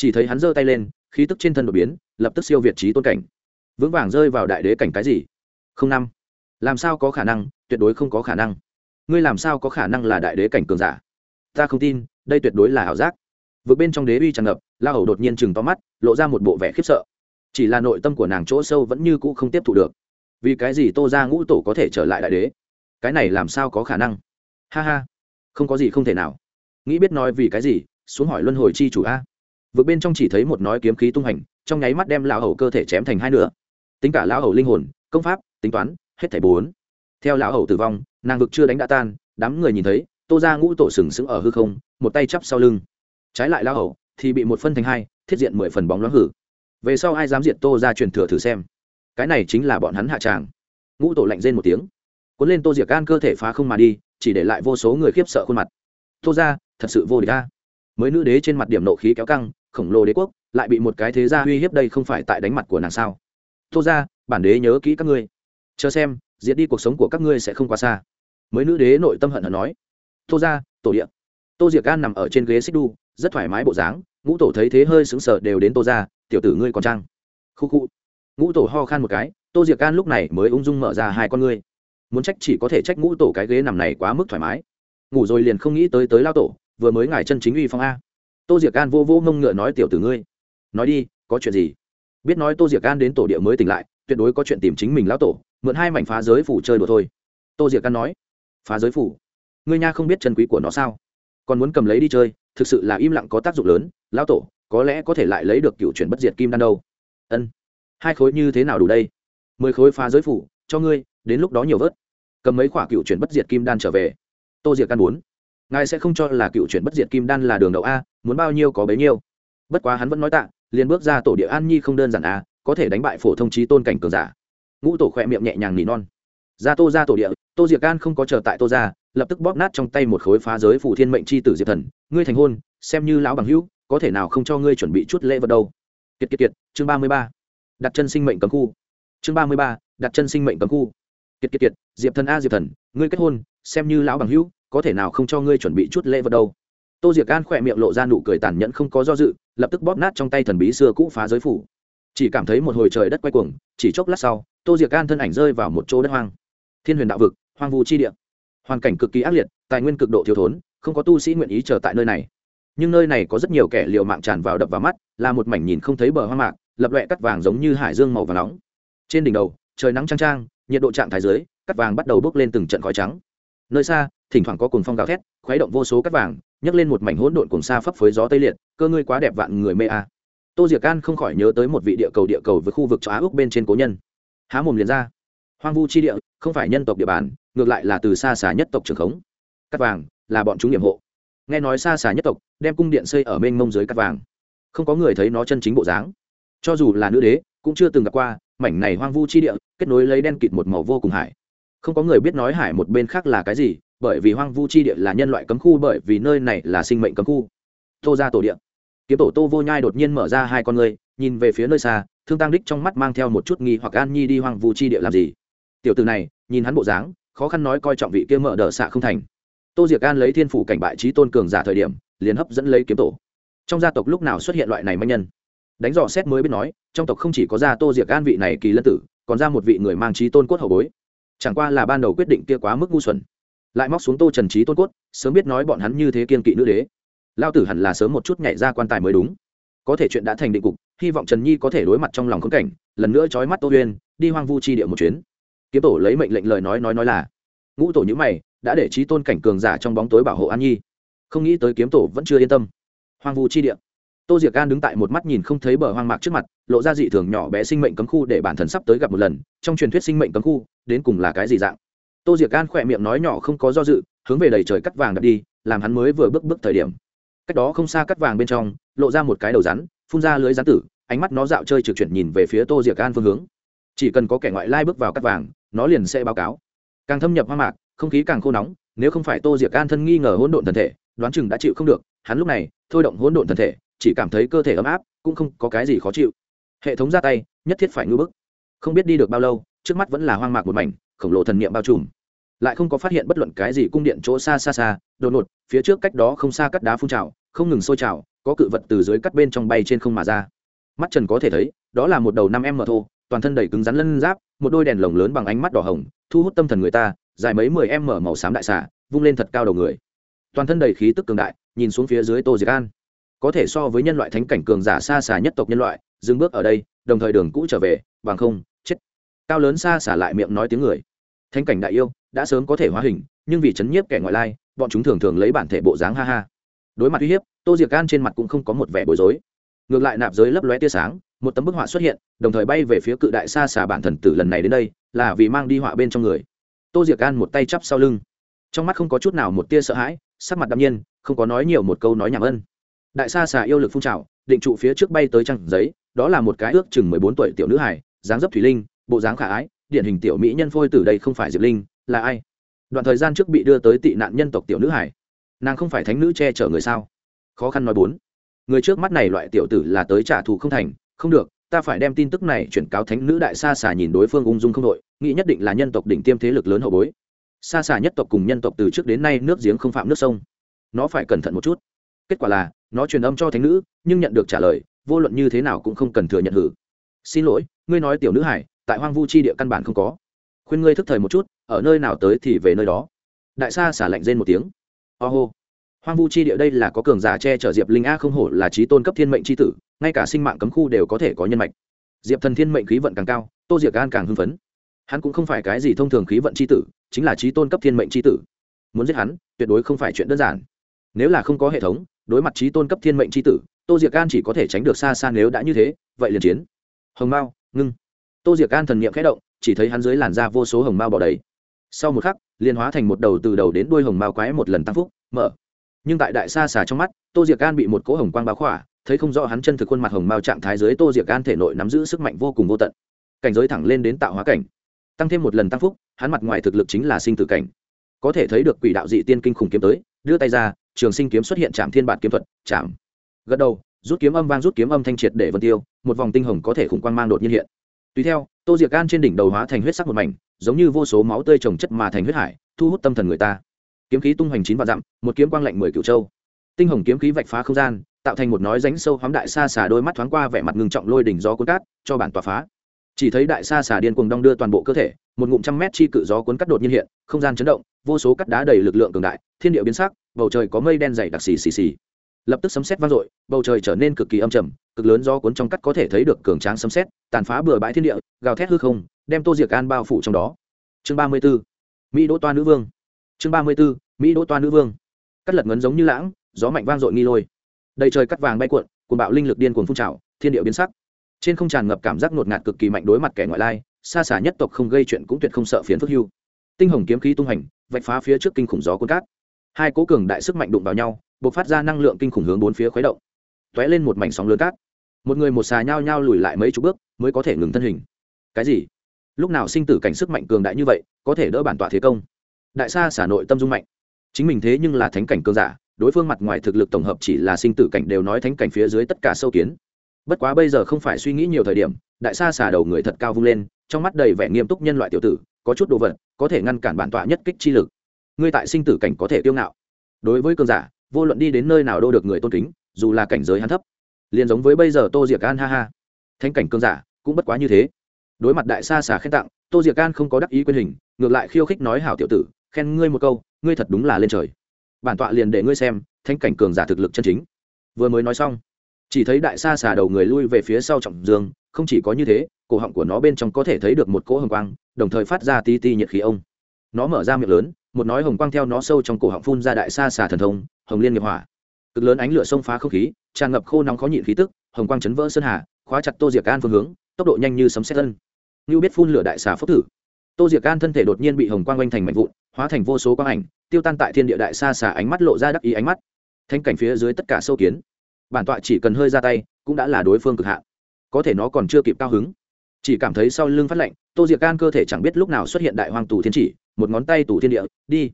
chỉ thấy hắn giơ tay lên, khí tức trên thân đột biến, lập tức siêu việt trí tôn cảnh. Vững vàng rơi vào đại đế cảnh cái gì? Không năm làm sao có khả năng? Tuyệt đối không có khả năng. Ngươi làm sao có khả năng là đại đế cảnh cường giả? Ta không tin, đây tuyệt đối là ảo giác. Vượt bên trong đế uy tràn ngập, la hầu đột nhiên chừng to mắt, lộ ra một bộ vẻ khiếp sợ. Chỉ là nội tâm của nàng chỗ sâu vẫn như cũ không tiếp thụ được. Vì cái gì tô ra ngũ tổ có thể trở lại đại đế? Cái này làm sao có khả năng? Ha ha, không có gì không thể nào. Nghĩ biết nói vì cái gì, xuống hỏi luân hồi chi chủ a. Vượt bên trong chỉ thấy một nói kiếm khí tung hành, trong nháy mắt đem lão hầu cơ thể chém thành hai nửa. Tính cả lão hầu linh hồn, công pháp, tính toán hết thảy bốn. Theo lão hầu tử vong, nàng vực chưa đánh đã tan, đám người nhìn thấy, tô ra ngũ tổ sừng sững ở hư không, một tay chắp sau lưng. Trái lại lão hầu thì bị một phân thành hai, thiết diện mười phần bóng loáng hử. Về sau ai dám diện tô ra truyền thừa thử xem. Cái này chính là bọn hắn hạ tràng. Ngũ tổ lạnh rên một tiếng. Cuốn lên tô diệc gan cơ thể phá không mà đi, chỉ để lại vô số người khiếp sợ khuôn mặt. Tô ra thật sự vô địch ta mới nữ đế trên mặt điểm nộ khí kéo căng, khổng lồ đế quốc, lại bị một cái thế gia uy hiếp đây không phải tại đánh mặt của nàng sao? Tô ra bản đế nhớ kỹ các ngươi chờ xem, diệt đi cuộc sống của các ngươi sẽ không quá xa. Mới nữ đế nội tâm hận hận nói. Tô ra tổ điện tô diệc gan nằm ở trên ghế xích đu, rất thoải mái bộ dáng, ngũ tổ thấy thế hơi sững sờ đều đến tô ra tiểu tử ngươi còn trăng khu khu. Ngũ tổ ho khan một cái, tô diệc gan lúc này mới ung dung mở ra hai con ngươi. Muốn trách chỉ có thể trách ngũ tổ cái ghế nằm này quá mức thoải mái. Ngủ rồi liền không nghĩ tới tới lao tổ, vừa mới ngài chân chính uy phong a. Tô diệc gan vô vô ngông ngựa nói, tiểu tử ngươi, nói đi, có chuyện gì? Biết nói tô diệc gan đến tổ địa mới tỉnh lại tuyệt đối có chuyện tìm chính mình lão tổ mượn hai mảnh phá giới phủ chơi đùa thôi. Tô diệc can nói. Phá giới phủ? Ngươi nha không biết chân quý của nó sao? Còn muốn cầm lấy đi chơi thực sự là im lặng có tác dụng lớn lão tổ có lẽ có thể lại lấy được cựu chuyển bất diệt kim đan đâu. Ân. Hai khối như thế nào đủ đây? Mười khối phá giới phủ cho ngươi đến lúc đó nhiều vớt. Cầm mấy khoả cựu chuyển bất diệt kim đan trở về. Tô diệc căn muốn, ngài sẽ không cho là cựu chuyển bất diệt kim đan là đường đậu a muốn bao nhiêu có bấy nhiêu. Bất quá hắn vẫn nói tạ liền bước ra tổ địa an nhi không đơn giản a có thể đánh bại phổ thông trí tôn cảnh cường giả. Ngũ tổ khỏe miệng nhẹ nhàng nỉ non. Ra tô ra tổ địa, tô diệt can không có chờ tại tô ra, lập tức bóp nát trong tay một khối phá giới phủ thiên mệnh c h i tử diệp thần. Ngươi thành hôn, xem như lão bằng hữu, có thể nào không cho ngươi chuẩn bị chút lễ vật đâu. Kiệt kiệt kiệt, chương ba mươi ba. Đặt chân sinh mệnh cấm khu. Chương ba mươi ba, đặt chân sinh mệnh cấm khu. Kiệt kiệt kiệt, diệp thần a diệp thần, ngươi kết hôn, xem như lão bằng hữu, có thể nào không cho ngươi chuẩn bị chút lễ vật đâu. Tô diệc an khỏe miệng lộ ra nụ cười tàn nhẫn không có do dự, lập tức bóp nát trong tay thần bí xưa cũ phá giới phủ chỉ cảm thấy một hồi trời đất quay cuồng, chỉ chốc lát sau, tô diệc an thân ảnh rơi vào một chỗ đất hoang. Thiên huyền đạo vực, hoang vu chi địa. Hoàn cảnh cực kỳ ác liệt, tài nguyên cực độ thiếu thốn, không có tu sĩ nguyện ý chờ tại nơi này. Nhưng nơi này có rất nhiều kẻ liều mạng tràn vào đập vào mắt, là một mảnh nhìn không thấy bờ hoang mạc, lập loẹ cắt vàng giống như hải dương màu và nóng. Trên đỉnh đầu, trời nắng trang trang nhiệt độ trạng thái dưới, cắt vàng bắt đầu bốc lên từng trận khói trắng. Nơi xa, thỉnh thoảng có cồn phong gào thét, khuấy động vô số cắt vàng, nhấc lên một mảnh hỗn độn cùng xa phấp phới gió tây liệt, cơ ngươi quá đẹp vạn người mê a. à tô diệc can không khỏi nhớ tới một vị địa cầu địa cầu với khu vực châu á úc bên trên cố nhân. Há mồm liền ra. Hoang vu chi địa, không phải nhân tộc địa bàn, ngược lại là từ xa xà nhất tộc trường khống. Cắt vàng, là bọn chúng nhiệm hộ. Nghe nói xa xà nhất tộc, đem cung điện xây ở mênh mông dưới cắt vàng. Không có người thấy nó chân chính bộ dáng. Cho dù là nữ đế, cũng chưa từng gặp qua, mảnh này hoang vu chi địa, kết nối lấy đen kịt một màu vô cùng hải. Không có người biết nói hải một bên khác là cái gì, bởi vì hoang vu chi địa là nhân loại cấm khu, bởi vì nơi này là sinh mệnh cấm khu. Tô ra tổ địa kiếm tổ tô vô nhai đột nhiên mở ra hai con người nhìn về phía nơi xa, thương tăng đích trong mắt mang theo một chút nghi hoặc an nhi đi hoang vu chi địa làm gì? Tiểu từ này, nhìn hắn bộ dáng, khó khăn nói coi trọng vị kia mở đờ xạ không thành. Tô diệc an lấy thiên phủ cảnh bại trí tôn cường giả thời điểm, liền hấp dẫn lấy kiếm tổ. Trong gia tộc lúc nào xuất hiện loại này manh nhân? Đánh dò xét mới biết nói, trong tộc không chỉ có gia tô diệc an vị này kỳ lân tử, còn ra một vị người mang trí tôn cốt hậu bối. Chẳng qua là ban đầu quyết định kia quá mức ngu xuẩn. Lại móc xuống tô trần trí tôn cốt, sớm biết nói bọn hắn như thế kiên kỵ nữ đế lao tử hẳn là sớm một chút nhảy ra quan tài mới đúng. Có thể chuyện đã thành định cục, hy vọng trần nhi có thể đối mặt trong lòng khống cảnh, lần nữa trói mắt tô huyên, đi hoang vu chi địa một chuyến. Kiếm tổ lấy mệnh lệnh lời nói nói nói là, ngũ tổ nhữ mày, đã để trí tôn cảnh cường giả trong bóng tối bảo hộ an nhi. Không nghĩ tới kiếm tổ vẫn chưa yên tâm. Hoang vu chi địa. Tô diệc gan đứng tại một mắt nhìn không thấy bờ hoang mạc trước mặt, lộ ra dị thường nhỏ bé sinh mệnh cấm khu để bản thân sắp tới gặp một lần, trong truyền thuyết sinh mệnh cấm khu, đến cùng là cái gì dạng? Tô diệc gan khỏe miệng nói nhỏ không có do dự, hướng về đầy trời cắt vàng đập đi, làm hắn mới vừa bước bước thời điểm cách đó không xa cắt vàng bên trong, lộ ra một cái đầu rắn, phun ra lưới rắn tử, ánh mắt nó dạo chơi trực chuyển nhìn về phía tô diệc gan phương hướng. Chỉ cần có kẻ ngoại lai bước vào cắt vàng, nó liền sẽ báo cáo. Càng thâm nhập hoang mạc, không khí càng khô nóng, nếu không phải tô diệc gan thân nghi ngờ hỗn độn thân thể, đoán chừng đã chịu không được, hắn lúc này, thôi động hỗn độn thân thể, chỉ cảm thấy cơ thể ấm áp, cũng không có cái gì khó chịu. Hệ thống ra tay, nhất thiết phải ngư bức. Không biết đi được bao lâu, trước mắt vẫn là hoang mạc một mảnh, khổng lồ thần niệm bao trùm lại không có phát hiện bất luận cái gì cung điện chỗ xa xa xa, đột ngột, phía trước cách đó không xa cắt đá phun trào, không ngừng sôi trào, có cự vật từ dưới cắt bên trong bay trên không mà ra. Mắt trần có thể thấy, đó là một đầu năm em mở thô, toàn thân đầy cứng rắn lân giáp, một đôi đèn lồng lớn bằng ánh mắt đỏ hồng, thu hút tâm thần người ta, dài mấy mười em mở màu xám đại xả vung lên thật cao đầu người. Toàn thân đầy khí tức cường đại, nhìn xuống phía dưới tô diệc an. Có thể so với nhân loại thánh cảnh cường giả xa xà nhất tộc nhân loại, dừng bước ở đây, đồng thời đường cũ trở về, bằng không, chết. Cao lớn xa xả lại miệng nói tiếng người. Thánh cảnh đại yêu đã sớm có thể hóa hình, nhưng vì chấn nhiếp kẻ ngoại lai, bọn chúng thường thường lấy bản thể bộ dáng ha ha. Đối mặt uy hiếp, tô diệc gan trên mặt cũng không có một vẻ bối rối. Ngược lại nạp giới lấp lóe tia sáng, một tấm bức họa xuất hiện, đồng thời bay về phía cự đại xa xà bản thần tử lần này đến đây, là vì mang đi họa bên trong người. Tô diệc gan một tay chắp sau lưng. Trong mắt không có chút nào một tia sợ hãi, sắc mặt đ nhiên, không có nói nhiều một câu nói nhảm ân. Đại xa xà yêu lực phun trào, định trụ phía trước bay tới trăng giấy, đó là một cái ước chừng mười bốn tuổi tiểu nữ hải dáng dấp thủy linh, bộ dáng khả ái, điển hình tiểu mỹ nhân phôi từ đây không phải diệp linh là ai? Đoạn thời gian trước bị đưa tới tị nạn nhân tộc tiểu nữ hải. Nàng không phải thánh nữ che chở người sao? Khó khăn nói bốn. Người trước mắt này loại tiểu tử là tới trả thù không thành. Không được, ta phải đem tin tức này chuyển cáo thánh nữ đại sa xà nhìn đối phương ung dung không đội, nghĩ nhất định là nhân tộc đỉnh tiêm thế lực lớn hậu bối. Xa xà nhất tộc cùng nhân tộc từ trước đến nay nước giếng không phạm nước sông. Nó phải cẩn thận một chút. Kết quả là, nó truyền âm cho thánh nữ, nhưng nhận được trả lời, vô luận như thế nào cũng không cần thừa nhận hử. Xin lỗi, ngươi nói tiểu nữ hải, tại hoang vu chi địa căn bản không có khuyên ngươi thức thời một chút, ở nơi nào tới thì về nơi đó. Đại sa xả lạnh rên một tiếng. Ô、oh、hô. Hoang vu chi địa đây là có cường giả che chở diệp linh a không hổ là trí tôn cấp thiên mệnh c h i tử, ngay cả sinh mạng cấm khu đều có thể có nhân mạch. Diệp thần thiên mệnh khí vận càng cao, tô diệc gan càng hưng phấn. Hắn cũng không phải cái gì thông thường khí vận c h i tử, chính là trí tôn cấp thiên mệnh c h i tử. Muốn giết hắn, tuyệt đối không phải chuyện đơn giản. Nếu là không có hệ thống, đối mặt trí tôn cấp thiên mệnh c tử, tô diệc gan chỉ có thể tránh được xa xa nếu đã như thế, vậy liền chiến. Hồng mao, ngưng. Tô diệc gan thần n i ệ m khẽ động chỉ thấy hắn dưới làn da vô số hồng mao bỏ đầy. Sau một khắc liên hóa thành một đầu từ đầu đến đuôi hồng mao quái một lần tăng phúc, mở. Nhưng tại đại xa xà trong mắt, tô diệc gan bị một cỗ hồng quang báo khỏa, thấy không rõ hắn chân thực khuôn mặt hồng mao trạng thái dưới tô diệc gan thể nội nắm giữ sức mạnh vô cùng vô tận. Cảnh giới thẳng lên đến tạo hóa cảnh. Tăng thêm một lần tăng phúc, hắn mặt ngoài thực lực chính là sinh tử cảnh. Có thể thấy được quỷ đạo dị tiên kinh khủng kiếm tới, đưa tay ra, trường sinh kiếm xuất hiện chạm thiên bản kiếm thuật chạm gật đầu, rút kiếm âm vang rút kiếm âm thanh triệt để vân tiêu, một vòng tinh hồng có thể khủng quang mang đột nhiên hiện tùy theo, tô diệc gan trên đỉnh đầu hóa thành huyết sắc một mảnh, giống như vô số máu tươi trồng chất mà thành huyết hải, thu hút tâm thần người ta. Kiếm khí tung hoành chín vạn dặm, một kiếm quang lạnh mười cựu châu. Tinh hồng kiếm khí vạch phá không gian, tạo thành một nói ránh sâu hoắm đại sa xà đôi mắt thoáng qua vẻ mặt ngưng trọng lôi đỉnh gió cuốn cát, cho bản tỏa phá. Chỉ thấy đại sa xà điên cuồng đong đưa toàn bộ cơ thể, một ngụm trăm mét chi cự gió cuốn cắt đột nhiên hiện, không gian chấn động, vô số cắt đá đầy lực lượng cường đại, thiên địa biến sắc, bầu trời có mây đen dày đặc xì xì xì lập tức sấm sét vang dội, bầu trời trở nên cực kỳ âm trầm, cực lớn do cuốn trong cắt có thể thấy được cường tráng sấm sét, tàn phá bừa bãi thiên địa, gào thét hư không, đem tô diệc an bao phủ trong đó. Chương ba mươi 34. mỹ đỗ toa nữ vương. Chương ba mươi 34. mỹ đỗ toa nữ vương. Cắt lật ngấn giống như lãng, gió mạnh vang dội nghi lôi. Đầy trời cắt vàng bay cuộn, cuồng bạo linh lực điên cuồng phun trào, thiên địa biến sắc. Trên không tràn ngập cảm giác ngột ngạt cực kỳ mạnh đối mặt kẻ ngoại lai, xa xả nhất tộc không gây chuyện cũng tuyệt không sợ phiến phức hưu. Tinh hồng kiếm khí tung hành, vạch phá phía trước kinh khủng gió cuốn cát hai cố cường đại sức mạnh đụng vào nhau b ộ c phát ra năng lượng kinh khủng hướng bốn phía khuấy động. T ó é lên một mảnh sóng lớn cát. Một người một xà nhao nhao lùi lại mấy chục bước, mới có thể ngừng thân hình. Cái gì? Lúc nào sinh tử cảnh sức mạnh cường đại như vậy, có thể đỡ bản tọa thế công? Đại sa xả nội tâm dung mạnh. Chính mình thế nhưng là thánh cảnh cường giả, đối phương mặt ngoài thực lực tổng hợp chỉ là sinh tử cảnh đều nói thánh cảnh phía dưới tất cả sâu kiến. Bất quá bây giờ không phải suy nghĩ nhiều thời điểm, đại sa xả đầu người thật cao vung lên, trong mắt đầy vẻ nghiêm túc nhân loại tiểu tử, có chút đồ vật, có thể ngăn cản bản tọa nhất kích chi lực ngươi tại sinh tử cảnh có thể tiêu ngạo. Đối với cường giả, vô luận đi đến nơi nào đô được người tôn kính, dù là cảnh giới hắn thấp, liền giống với bây giờ tô diệc an ha ha. Thanh cảnh cường giả cũng bất quá như thế. Đối mặt đại sa xà khen tặng, tô diệc an không có đắc ý quyền hình, ngược lại khiêu khích nói hảo tiểu tử, khen ngươi một câu, ngươi thật đúng là lên trời. Bản tọa liền để ngươi xem thanh cảnh cường giả thực lực chân chính. Vừa mới nói xong, chỉ thấy đại sa xà đầu người lui về phía sau trọng dương, không chỉ có như thế, cổ họng của nó bên trong có thể thấy được một cỗ hồng quang, đồng thời phát ra ti ti nhiệt khí ông. Nó mở ra miệng lớn một nói hồng quang theo nó sâu trong cổ họng phun ra đại sa xà thần thông, hồng liên nghiệp hỏa. Cực lớn ánh lửa xông phá không khí, tràn ngập khô nóng khó nhịn khí tức, hồng quang chấn vỡ sơn hà, khóa chặt tô diệc an phương hướng, tốc độ nhanh như sấm xét tân như biết phun lửa đại xà phốc thử. Tô diệc an thân thể đột nhiên bị hồng quang oanh thành mạnh vụn, hóa thành vô số quang ảnh, tiêu tan tại thiên địa đại xa xà ánh mắt lộ ra đắc ý ánh mắt. Thanh cảnh phía dưới tất cả sâu kiến. Bản tọa chỉ cần hơi ra tay, cũng đã là đối phương cực hạn có thể nó còn chưa kịp cao hứng. Chỉ cảm thấy sau lưng phát lạnh, tô diệc can cơ thể chẳng biết lúc nào xuất hiện đại hoàng tù thiên chỉ một ngón tay tủ thiên địa, đi.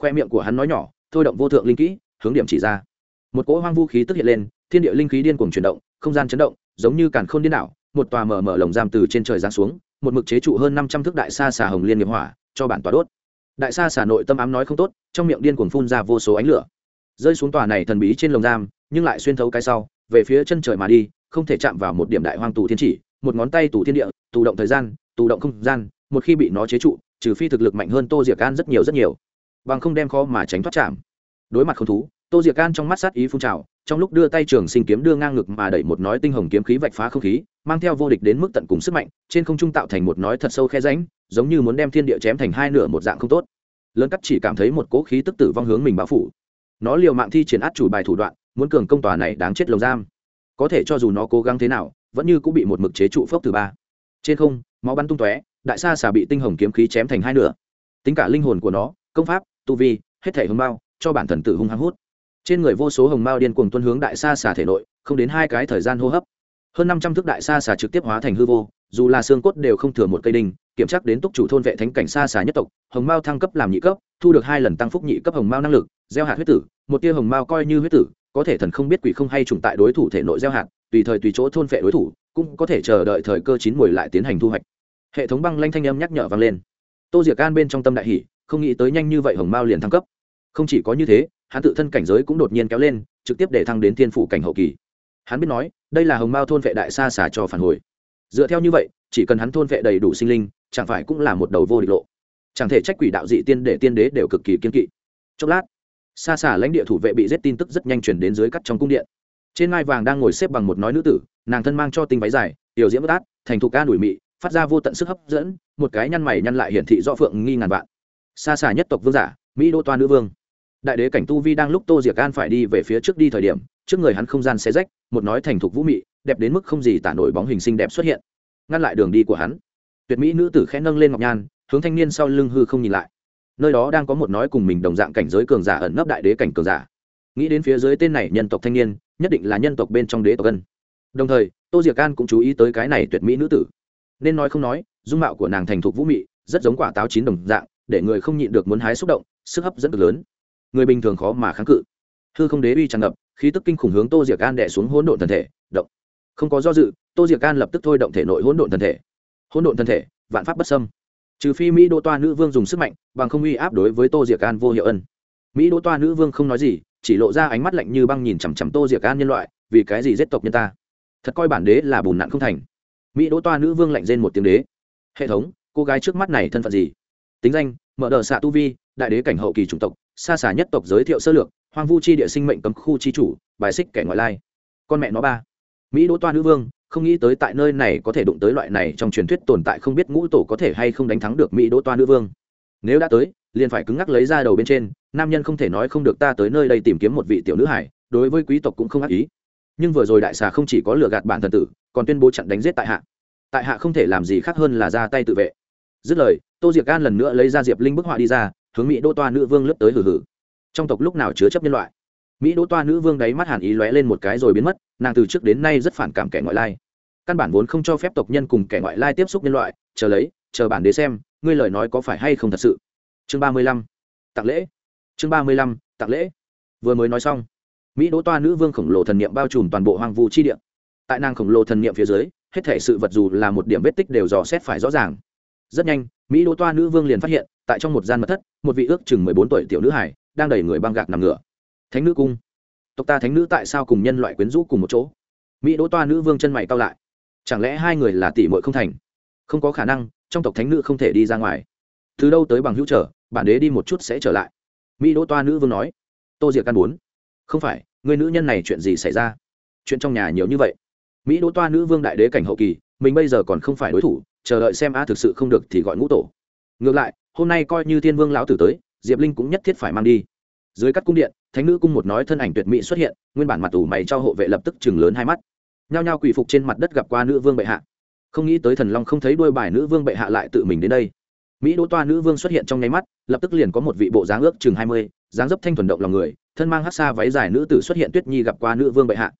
Khoe miệng của hắn nói nhỏ, thôi động vô thượng linh kỹ, hướng điểm chỉ ra. Một cỗ hoang vũ khí tức hiện lên, thiên địa linh khí điên cuồng chuyển động, không gian chấn động, giống như càn khôn điên đảo, một tòa mở mở lồng giam từ trên trời giáng xuống, một mực chế trụ hơn năm trăm thước đại sa xà hồng liên nghiệp hỏa, cho bản tòa đốt. Đại sa xà nội tâm ám nói không tốt, trong miệng điên cuồng phun ra vô số ánh lửa. Rơi xuống tòa này thần bí trên lồng giam, nhưng lại xuyên thấu cái sau, về phía chân trời mà đi, không thể chạm vào một điểm đại hoang tù thiên chỉ, một ngón tay tù thiên địa, tù động thời gian, tù động không gian, một khi bị nó chế trụ trừ phi thực lực mạnh hơn tô diệc can rất nhiều rất nhiều, bằng không đem khó mà tránh thoát chạm. Đối mặt không thú, tô diệc can trong mắt sát ý phun trào, trong lúc đưa tay trường sinh kiếm đưa ngang ngực mà đẩy một nói tinh hồng kiếm khí vạch phá không khí, mang theo vô địch đến mức tận cùng sức mạnh, trên không trung tạo thành một nói thật sâu khe ránh giống như muốn đem thiên địa chém thành hai nửa một dạng không tốt. Lớn cắt chỉ cảm thấy một cỗ khí tức tử vong hướng mình bao phủ. Nó liều mạng thi triển át chủ bài thủ đoạn, muốn cường công tòa này đáng chết lồng giam. Có thể cho dù nó cố gắng thế nào, vẫn như cũng bị một mực chế trụ phốc từ ba. Trên không, máu bắn tung tóe đại sa xà bị tinh hồng kiếm khí chém thành hai nửa. Tính cả linh hồn của nó, công pháp, tu vi, hết thể hồng mao, cho bản thần tử hung hăng hút. Trên người vô số hồng mao điên cuồng tuân hướng đại sa xà thể nội, không đến hai cái thời gian hô hấp. Hơn năm trăm thước đại sa xà trực tiếp hóa thành hư vô, dù là xương cốt đều không thừa một cây đinh, kiểm tra đến túc chủ thôn vệ thánh cảnh Sa xà nhất tộc, hồng mao thăng cấp làm nhị cấp, thu được hai lần tăng phúc nhị cấp hồng mao năng lực, gieo hạt huyết tử, một tia hồng mao coi như huyết tử, có thể thần không biết quỷ không hay trùng tại đối thủ thể nội gieo hạt, tùy thời tùy chỗ thôn vệ đối thủ, cũng có thể chờ đợi thời cơ chín mùi lại tiến hành thu hoạch hệ thống băng lanh thanh âm nhắc nhở vang lên. Tô diệc An bên trong tâm đại hỷ không nghĩ tới nhanh như vậy hồng mao liền thăng cấp. Không chỉ có như thế, hắn tự thân cảnh giới cũng đột nhiên kéo lên, trực tiếp để thăng đến thiên phủ cảnh hậu kỳ. Hắn biết nói, đây là hồng mao thôn vệ đại xa xả cho phản hồi. Dựa theo như vậy, chỉ cần hắn thôn vệ đầy đủ sinh linh, chẳng phải cũng là một đầu vô địch lộ. Chẳng thể trách quỷ đạo dị tiên để tiên đế đều cực kỳ kiên kỵ. Chốc lát, xa xả lãnh địa thủ vệ bị giết tin tức rất nhanh chuyển đến dưới cắt trong cung điện. Trên ngai vàng đang ngồi xếp bằng một nói nữ tử, nàng thân mang cho tinh váy dài, tiểu diễm bất át, thành thục ca đuổi mị phát ra vô tận sức hấp dẫn, một cái nhăn mày nhăn lại hiển thị do phượng nghi ngàn vạn. Xa xả nhất tộc vương giả, mỹ đô toa nữ vương. Đại đế cảnh tu vi đang lúc tô diệc an phải đi về phía trước đi thời điểm, trước người hắn không gian xé rách, một nói thành thục vũ mị, đẹp đến mức không gì tả nổi bóng hình xinh đẹp xuất hiện. Ngăn lại đường đi của hắn. Tuyệt mỹ nữ tử khẽ nâng lên ngọc nhan, hướng thanh niên sau lưng hư không nhìn lại. Nơi đó đang có một nói cùng mình đồng dạng cảnh giới cường giả ẩn nấp đại đế cảnh cường giả. Nghĩ đến phía dưới tên này nhân tộc thanh niên, nhất định là nhân tộc bên trong đế tộc ân. Đồng thời, tô diệc an cũng chú ý tới cái này tuyệt mỹ nữ tử nên nói không nói, dung mạo của nàng thành thục vũ mị, rất giống quả táo chín đồng dạng, để người không nhịn được muốn hái xúc động, sức hấp dẫn cực lớn. Người bình thường khó mà kháng cự. Hư không đế uy tràn ngập, khí tức kinh khủng hướng tô diệc an đẻ xuống hỗn độn thân thể, động. Không có do dự, tô diệc an lập tức thôi động thể nội hỗn độn thân thể. Hỗn độn thân thể, vạn pháp bất sâm trừ phi mỹ đỗ toa nữ vương dùng sức mạnh, bằng không uy áp đối với tô diệc an vô hiệu ân. Mỹ đỗ toa nữ vương không nói gì, chỉ lộ ra ánh mắt lạnh như băng nhìn chằm chằm tô diệc an nhân loại, vì cái gì giết tộc nhân ta? Thật coi bản đế là bùn nặn không thành mỹ đỗ toa nữ vương lạnh rên một tiếng đế. Hệ thống, cô gái trước mắt này thân phận gì? Tính danh, mở đờ xạ tu vi, đại đế cảnh hậu kỳ chủng tộc, xa xả nhất tộc giới thiệu sơ lược, hoang vu chi địa sinh mệnh cấm khu chi chủ, bài xích kẻ ngoại lai. Con mẹ nó ba. Mỹ đỗ toa nữ vương, không nghĩ tới tại nơi này có thể đụng tới loại này trong truyền thuyết tồn tại không biết ngũ tổ có thể hay không đánh thắng được mỹ đỗ toa nữ vương. Nếu đã tới, liền phải cứng ngắc lấy ra đầu bên trên, nam nhân không thể nói không được ta tới nơi đây tìm kiếm một vị tiểu nữ hải, đối với quý tộc cũng không ác ý. Nhưng vừa rồi đại xà không chỉ có lừa gạt bản thần tử còn tuyên bố chặn đánh giết tại hạ. Tại hạ không thể làm gì khác hơn là ra tay tự vệ. Dứt lời, tô diệc can lần nữa lấy ra diệp linh bức họa đi ra, hướng mỹ đỗ toa nữ vương lướt tới hử hử trong tộc lúc nào chứa chấp nhân loại? Mỹ đỗ toa nữ vương đáy mắt hàn ý lóe lên một cái rồi biến mất, nàng từ trước đến nay rất phản cảm kẻ ngoại lai. Căn bản vốn không cho phép tộc nhân cùng kẻ ngoại lai tiếp xúc nhân loại, chờ lấy, chờ bản đế xem, ngươi lời nói có phải hay không thật sự? Chương ba mươi lăm, tặng lễ. Chương ba mươi lăm, tặng lễ. Vừa mới nói xong, mỹ đỗ toa nữ vương khổng lồ thần niệm bao trùm toàn bộ hoang vu chi địa tại nàng khổng lồ thần niệm phía dưới, hết thể sự vật dù là một điểm vết tích đều dò xét phải rõ ràng. Rất nhanh, mỹ đỗ toa nữ vương liền phát hiện, tại trong một gian mật thất, một vị ước chừng mười bốn tuổi tiểu nữ hải đang đẩy người băng gạc nằm ngửa. Thánh nữ cung. Tộc ta thánh nữ tại sao cùng nhân loại quyến rũ cùng một chỗ? Mỹ đỗ toa nữ vương chân mày cao lại. Chẳng lẽ hai người là tỷ muội không thành? Không có khả năng, trong tộc thánh nữ không thể đi ra ngoài. Từ đâu tới bằng hữu trở, bản đế đi một chút sẽ trở lại. Mỹ đỗ toa nữ vương nói. Tô diệc căn bốn không phải, người nữ nhân này chuyện gì xảy ra? Chuyện trong nhà nhiều như vậy mỹ đỗ toa nữ vương đại đế cảnh hậu kỳ, mình bây giờ còn không phải đối thủ, chờ đợi xem a thực sự không được thì gọi ngũ tổ. Ngược lại, hôm nay coi như thiên vương lão tử tới, diệp linh cũng nhất thiết phải mang đi. Dưới các cung điện, thánh nữ cung một nói thân ảnh tuyệt mỹ xuất hiện, nguyên bản mặt tủ mày cho hộ vệ lập tức chừng lớn hai mắt. Nhao nhao quỳ phục trên mặt đất gặp qua nữ vương bệ hạ. Không nghĩ tới thần long không thấy đôi bài nữ vương bệ hạ lại tự mình đến đây. Mỹ đỗ toa nữ vương xuất hiện trong nháy mắt, lập tức liền có một vị bộ dáng ước chừng hai mươi, dáng dấp thanh thuần động lòng người, thân mang hát xa váy dài nữ tử xuất hiện tuyết nhi gặp qua nữ vương bệ hạ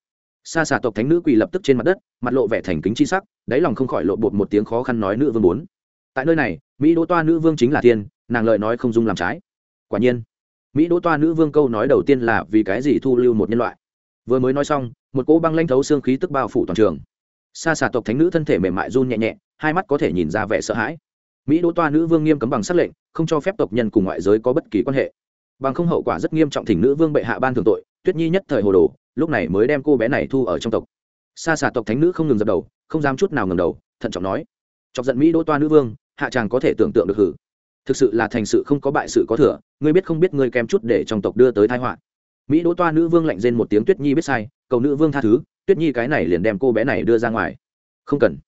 xa xà tộc thánh nữ quỳ lập tức trên mặt đất, mặt lộ vẻ thành kính chi sắc, đáy lòng không khỏi lộ bột một tiếng khó khăn nói nữ vương bốn tại nơi này, mỹ đỗ toa nữ vương chính là tiên nàng lời nói không dung làm trái. Quả nhiên, mỹ đỗ toa nữ vương câu nói đầu tiên là vì cái gì thu lưu một nhân loại? Vừa mới nói xong, một cỗ băng lanh thấu xương khí tức bao phủ toàn trường. Xa xà tộc thánh nữ thân thể mềm mại run nhẹ nhẹ, hai mắt có thể nhìn ra vẻ sợ hãi. Mỹ đỗ toa nữ vương nghiêm cấm bằng sắc lệnh, không cho phép tộc nhân cùng ngoại giới có bất kỳ quan hệ. Bằng không hậu quả rất nghiêm trọng thỉnh nữ vương bệ hạ ban thường tội, tuyết nhi nhất thời hồ đồ lúc này mới đem cô bé này thu ở trong tộc. Xa xà tộc thánh nữ không ngừng dập đầu, không dám chút nào ngầm đầu, thận trọng nói, chọc giận mỹ đỗ toa nữ vương, hạ chàng có thể tưởng tượng được hử. Thực sự là thành sự không có bại sự có thừa, ngươi biết không biết ngươi kém chút để trong tộc đưa tới thái họa. Mỹ đỗ toa nữ vương lạnh rên một tiếng tuyết nhi biết sai, cầu nữ vương tha thứ, tuyết nhi cái này liền đem cô bé này đưa ra ngoài. Không cần.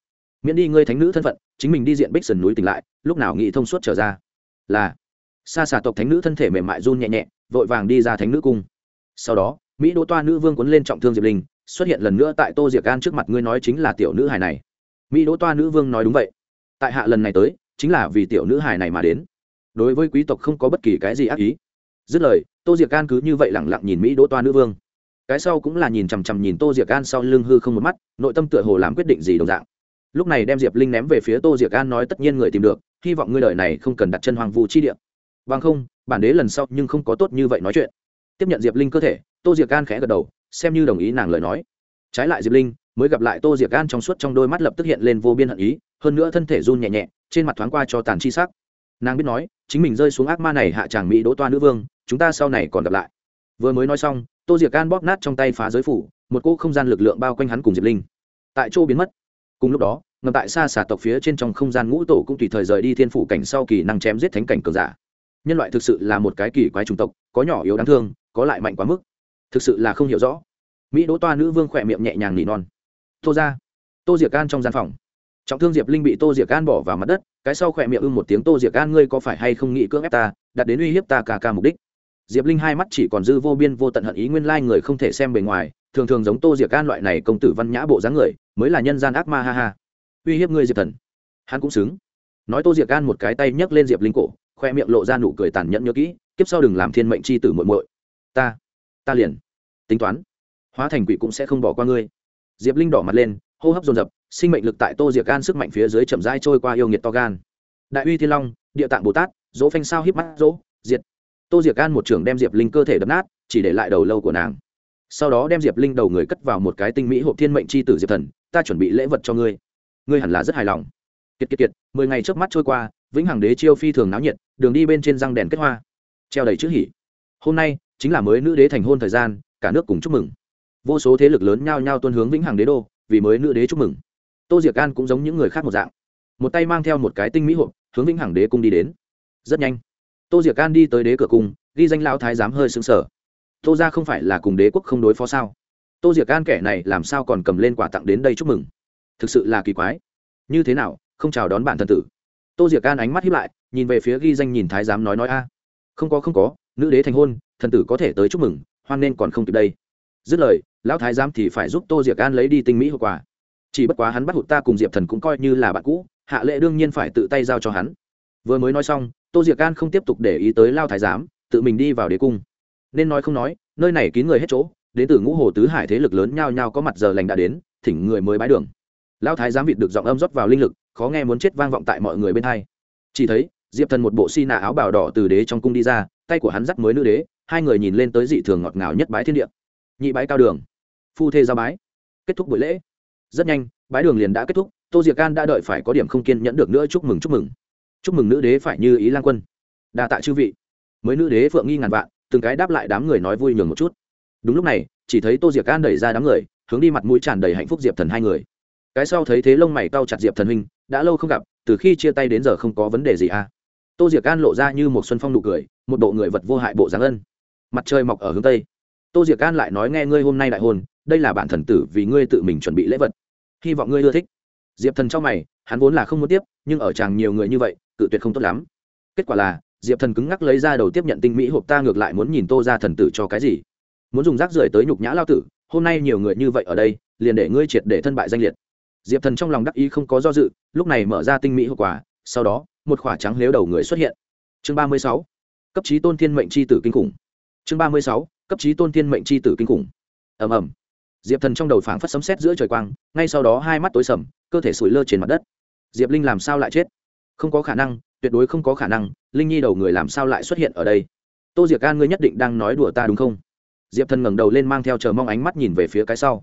Miễn đi ngươi thánh nữ thân phận, chính mình đi diện bích sườn núi tỉnh lại, lúc nào nghị thông suốt trở ra. Là. Xa xà tộc thánh nữ thân thể mềm mại run nhẹ nhẹ, vội vàng đi ra thánh nữ cung. Sau đó mỹ đỗ toa nữ vương quấn lên trọng thương diệp linh, xuất hiện lần nữa tại tô diệc gan trước mặt ngươi nói chính là tiểu nữ hài này. Mỹ đỗ toa nữ vương nói đúng vậy. Tại hạ lần này tới, chính là vì tiểu nữ hài này mà đến. Đối với quý tộc không có bất kỳ cái gì ác ý. Dứt lời, tô diệc gan cứ như vậy lẳng lặng nhìn mỹ đỗ toa nữ vương. Cái sau cũng là nhìn chằm chằm nhìn tô diệc gan sau lưng hư không một mắt, nội tâm tựa hồ làm quyết định gì đồng dạng. Lúc này đem diệp linh ném về phía tô diệc gan nói tất nhiên người tìm được, hy vọng ngươi đời này không cần đặt chân hoàng vu chi địa. Bằng không, bản đế lần sau nhưng không có tốt như vậy nói chuyện tiếp nhận diệp linh cơ thể, tô diệc gan khẽ gật đầu, xem như đồng ý nàng lời nói. Trái lại diệp linh mới gặp lại tô diệc gan trong suốt trong đôi mắt lập tức hiện lên vô biên hận ý, hơn nữa thân thể run nhẹ nhẹ, trên mặt thoáng qua cho tàn chi sắc. Nàng biết nói, chính mình rơi xuống ác ma này hạ tràng mỹ đỗ toa nữ vương, chúng ta sau này còn gặp lại. Vừa mới nói xong, tô diệc gan bóp nát trong tay phá giới phủ, một cỗ không gian lực lượng bao quanh hắn cùng diệp linh. Tại chỗ biến mất. Cùng lúc đó, ngầm tại xa xà tộc phía trên trong không gian ngũ tổ cũng tùy thời rời đi thiên phủ cảnh sau kỳ năng chém giết thánh cảnh cường giả. Nhân loại thực sự là một cái kỳ quái chủng tộc, có nhỏ yếu đáng thương có lại mạnh quá mức. Thực sự là không hiểu rõ. Mỹ đỗ toa nữ vương khỏe miệng nhẹ nhàng nỉ non. Tô ra. Tô diệc gan trong gian phòng. Trọng thương diệp linh bị tô diệc gan bỏ vào mặt đất, cái sau khỏe miệng ưng một tiếng, tô diệc gan ngươi có phải hay không nghĩ cưỡng ép ta đặt đến uy hiếp ta cả ca mục đích? Diệp linh hai mắt chỉ còn dư vô biên, vô tận hận ý nguyên lai người không thể xem bề ngoài, thường thường giống tô diệc gan loại này công tử văn nhã bộ dáng người, mới là nhân gian ác ma ha ha. Uy hiếp ngươi, diệp thần. Hắn cũng xứng. Nói tô diệc gan một cái tay nhấc lên diệp linh cổ khoe miệng lộ ra nụ cười tàn nhẫn nhớ kỹ, kiếp sau đừng làm thiên mệnh c h i tử muội muội ta ta liền. Tính toán. Hóa thành quỷ cũng sẽ không bỏ qua ngươi. Diệp linh đỏ mặt lên, hô hấp dồn dập, sinh mệnh lực tại tô diệc gan sức mạnh phía dưới chậm rãi trôi qua yêu nghiệt to gan. Đại uy thiên long, địa tạng bồ tát, dỗ phanh sao híp mắt, dỗ, diệt. Tô diệc gan một trưởng đem diệp linh cơ thể đập nát, chỉ để lại đầu lâu của nàng. Sau đó đem diệp linh đầu người cất vào một cái tinh mỹ hộp thiên mệnh c h i tử diệp thần, ta chuẩn bị lễ vật cho ngươi. Ngươi hẳn là rất hài lòng. Kiệt kiệt kiệt, mười ngày trước mắt trôi qua, vĩnh hằng đế chiêu phi thường náo nhiệt, đường đi bên trên răng đèn kết hoa. Treo đầy chữ hỉ. Hôm nay chính là mới nữ đế thành hôn thời gian, cả nước cùng chúc mừng. Vô số thế lực lớn nhao nhao tuân hướng vĩnh hằng đế đô, vì mới nữ đế chúc mừng. Tô diệc an cũng giống những người khác một dạng. Một tay mang theo một cái tinh mỹ hộp, hướng vĩnh hằng đế cung đi đến. Rất nhanh, tô diệc an đi tới đế cửa cung, ghi danh lao thái giám hơi xứng sở tô ra không phải là cùng đế quốc không đối phó sao? Tô diệc an kẻ này làm sao còn cầm lên quà tặng đến đây chúc mừng? Thực sự là kỳ quái. Như thế nào, không chào đón bản thân tử? Tô diệc an ánh mắt hiếp lại, nhìn về phía ghi danh nhìn thái giám nói nói a. Không có không có nữ đế thành hôn, thần tử có thể tới chúc mừng, hoan nên còn không kịp đây. Dứt lời, lão thái giám thì phải giúp tô diệc an lấy đi tinh mỹ hậu quả. Chỉ bất quá hắn bắt hụt ta cùng diệp thần cũng coi như là bạn cũ, hạ lệ đương nhiên phải tự tay giao cho hắn. Vừa mới nói xong, tô diệc an không tiếp tục để ý tới lao thái giám, tự mình đi vào đế cung. Nên nói không nói, nơi này kín người hết chỗ đến từ ngũ hồ tứ hải thế lực lớn nhao nhao có mặt giờ lành đã đến, thỉnh người mới bái đường. Lao thái giám vịt được giọng âm rót vào linh lực, khó nghe muốn chết vang vọng tại mọi người bên hai chỉ thấy diệp thần một bộ si nạ áo bào đỏ từ đế trong cung đi ra, tay của hắn dắt mới nữ đế, hai người nhìn lên tới dị thường ngọt ngào nhất bái thiên địa. Nhị bái cao đường, phu thê giao bái, kết thúc buổi lễ. Rất nhanh, bái đường liền đã kết thúc, tô diệc can đã đợi phải có điểm không kiên nhẫn được nữa, chúc mừng chúc mừng. Chúc mừng nữ đế phải như ý lan quân. Đa tạ chư vị. Mới nữ đế phượng nghi ngàn vạn, từng cái đáp lại đám người nói vui nhường một chút. Đúng lúc này, chỉ thấy tô diệc can đẩy ra đám người, hướng đi mặt mũi tràn đầy hạnh phúc diệp thần hai người. Cái sau thấy thế lông mày cau chặt diệp thần huynh, đã lâu không gặp, từ khi chia tay đến giờ không có vấn đề gì à? Tô diệc An lộ ra như một xuân phong nụ cười, một bộ người vật vô hại bộ dáng ân. Mặt trời mọc ở hướng tây. Tô diệc An lại nói nghe ngươi hôm nay đại hôn, đây là bản thần tử vì ngươi tự mình chuẩn bị lễ vật. Hy vọng ngươi ưa thích. Diệp thần trong mày, hắn vốn là không muốn tiếp, nhưng ở chàng nhiều người như vậy, cự tuyệt không tốt lắm. Kết quả là, diệp thần cứng ngắc lấy ra đầu tiếp nhận tinh mỹ hộp ta ngược lại muốn nhìn tô ra thần tử cho cái gì. Muốn dùng rác rưởi tới nhục nhã lao tử, hôm nay nhiều người như vậy ở đây, liền để ngươi triệt để thân bại danh liệt. Diệp thần trong lòng đắc ý không có do dự, lúc này mở ra tinh mỹ hậu quả sau đó, một khỏa trắng lếu đầu người xuất hiện. Chương ba mươi sáu, cấp trí tôn thiên mệnh c h i tử kinh khủng. Chương ba mươi sáu, cấp trí tôn thiên mệnh c h i tử kinh khủng. Ẩm ẩm diệp thần trong đầu phảng phất sấm xét giữa trời quang, ngay sau đó hai mắt tối sầm, cơ thể sủi lơ trên mặt đất. Diệp linh làm sao lại chết? Không có khả năng, tuyệt đối không có khả năng, linh nhi đầu người làm sao lại xuất hiện ở đây? Tô diệc an, ngươi nhất định đang nói đùa ta đúng không? Diệp thần ngẩng đầu lên mang theo chờ mong ánh mắt nhìn về phía cái sau.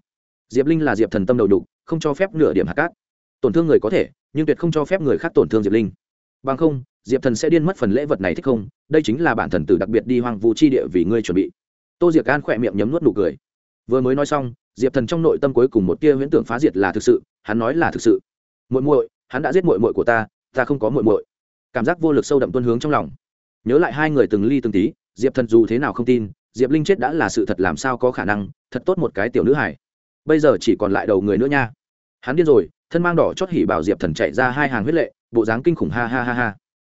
Diệp linh là diệp thần tâm đầu đục không cho phép nửa điểm hạt cát tổn thương người có thể, nhưng tuyệt không cho phép người khác tổn thương diệp linh. Bằng không, diệp thần sẽ điên mất phần lễ vật này thích không? Đây chính là bản thần tử đặc biệt đi hoang vu chi địa vì ngươi chuẩn bị. Tô diệc an khỏe miệng nhấm nuốt nụ cười. Vừa mới nói xong, diệp thần trong nội tâm cuối cùng một tia huyễn tưởng phá diệt là thực sự, hắn nói là thực sự. Muội muội, hắn đã giết muội muội của ta ta không có muội muội. Cảm giác vô lực sâu đậm tuân hướng trong lòng. Nhớ lại hai người từng ly từng tí, diệp thần dù thế nào không tin, diệp linh chết đã là sự thật làm sao có khả năng, thật tốt một cái tiểu nữ hải bây giờ chỉ còn lại đầu người nữa nha hắn điên rồi, thân mang đỏ chót hỉ bảo diệp thần chạy ra hai hàng huyết lệ, bộ dáng kinh khủng ha ha ha ha.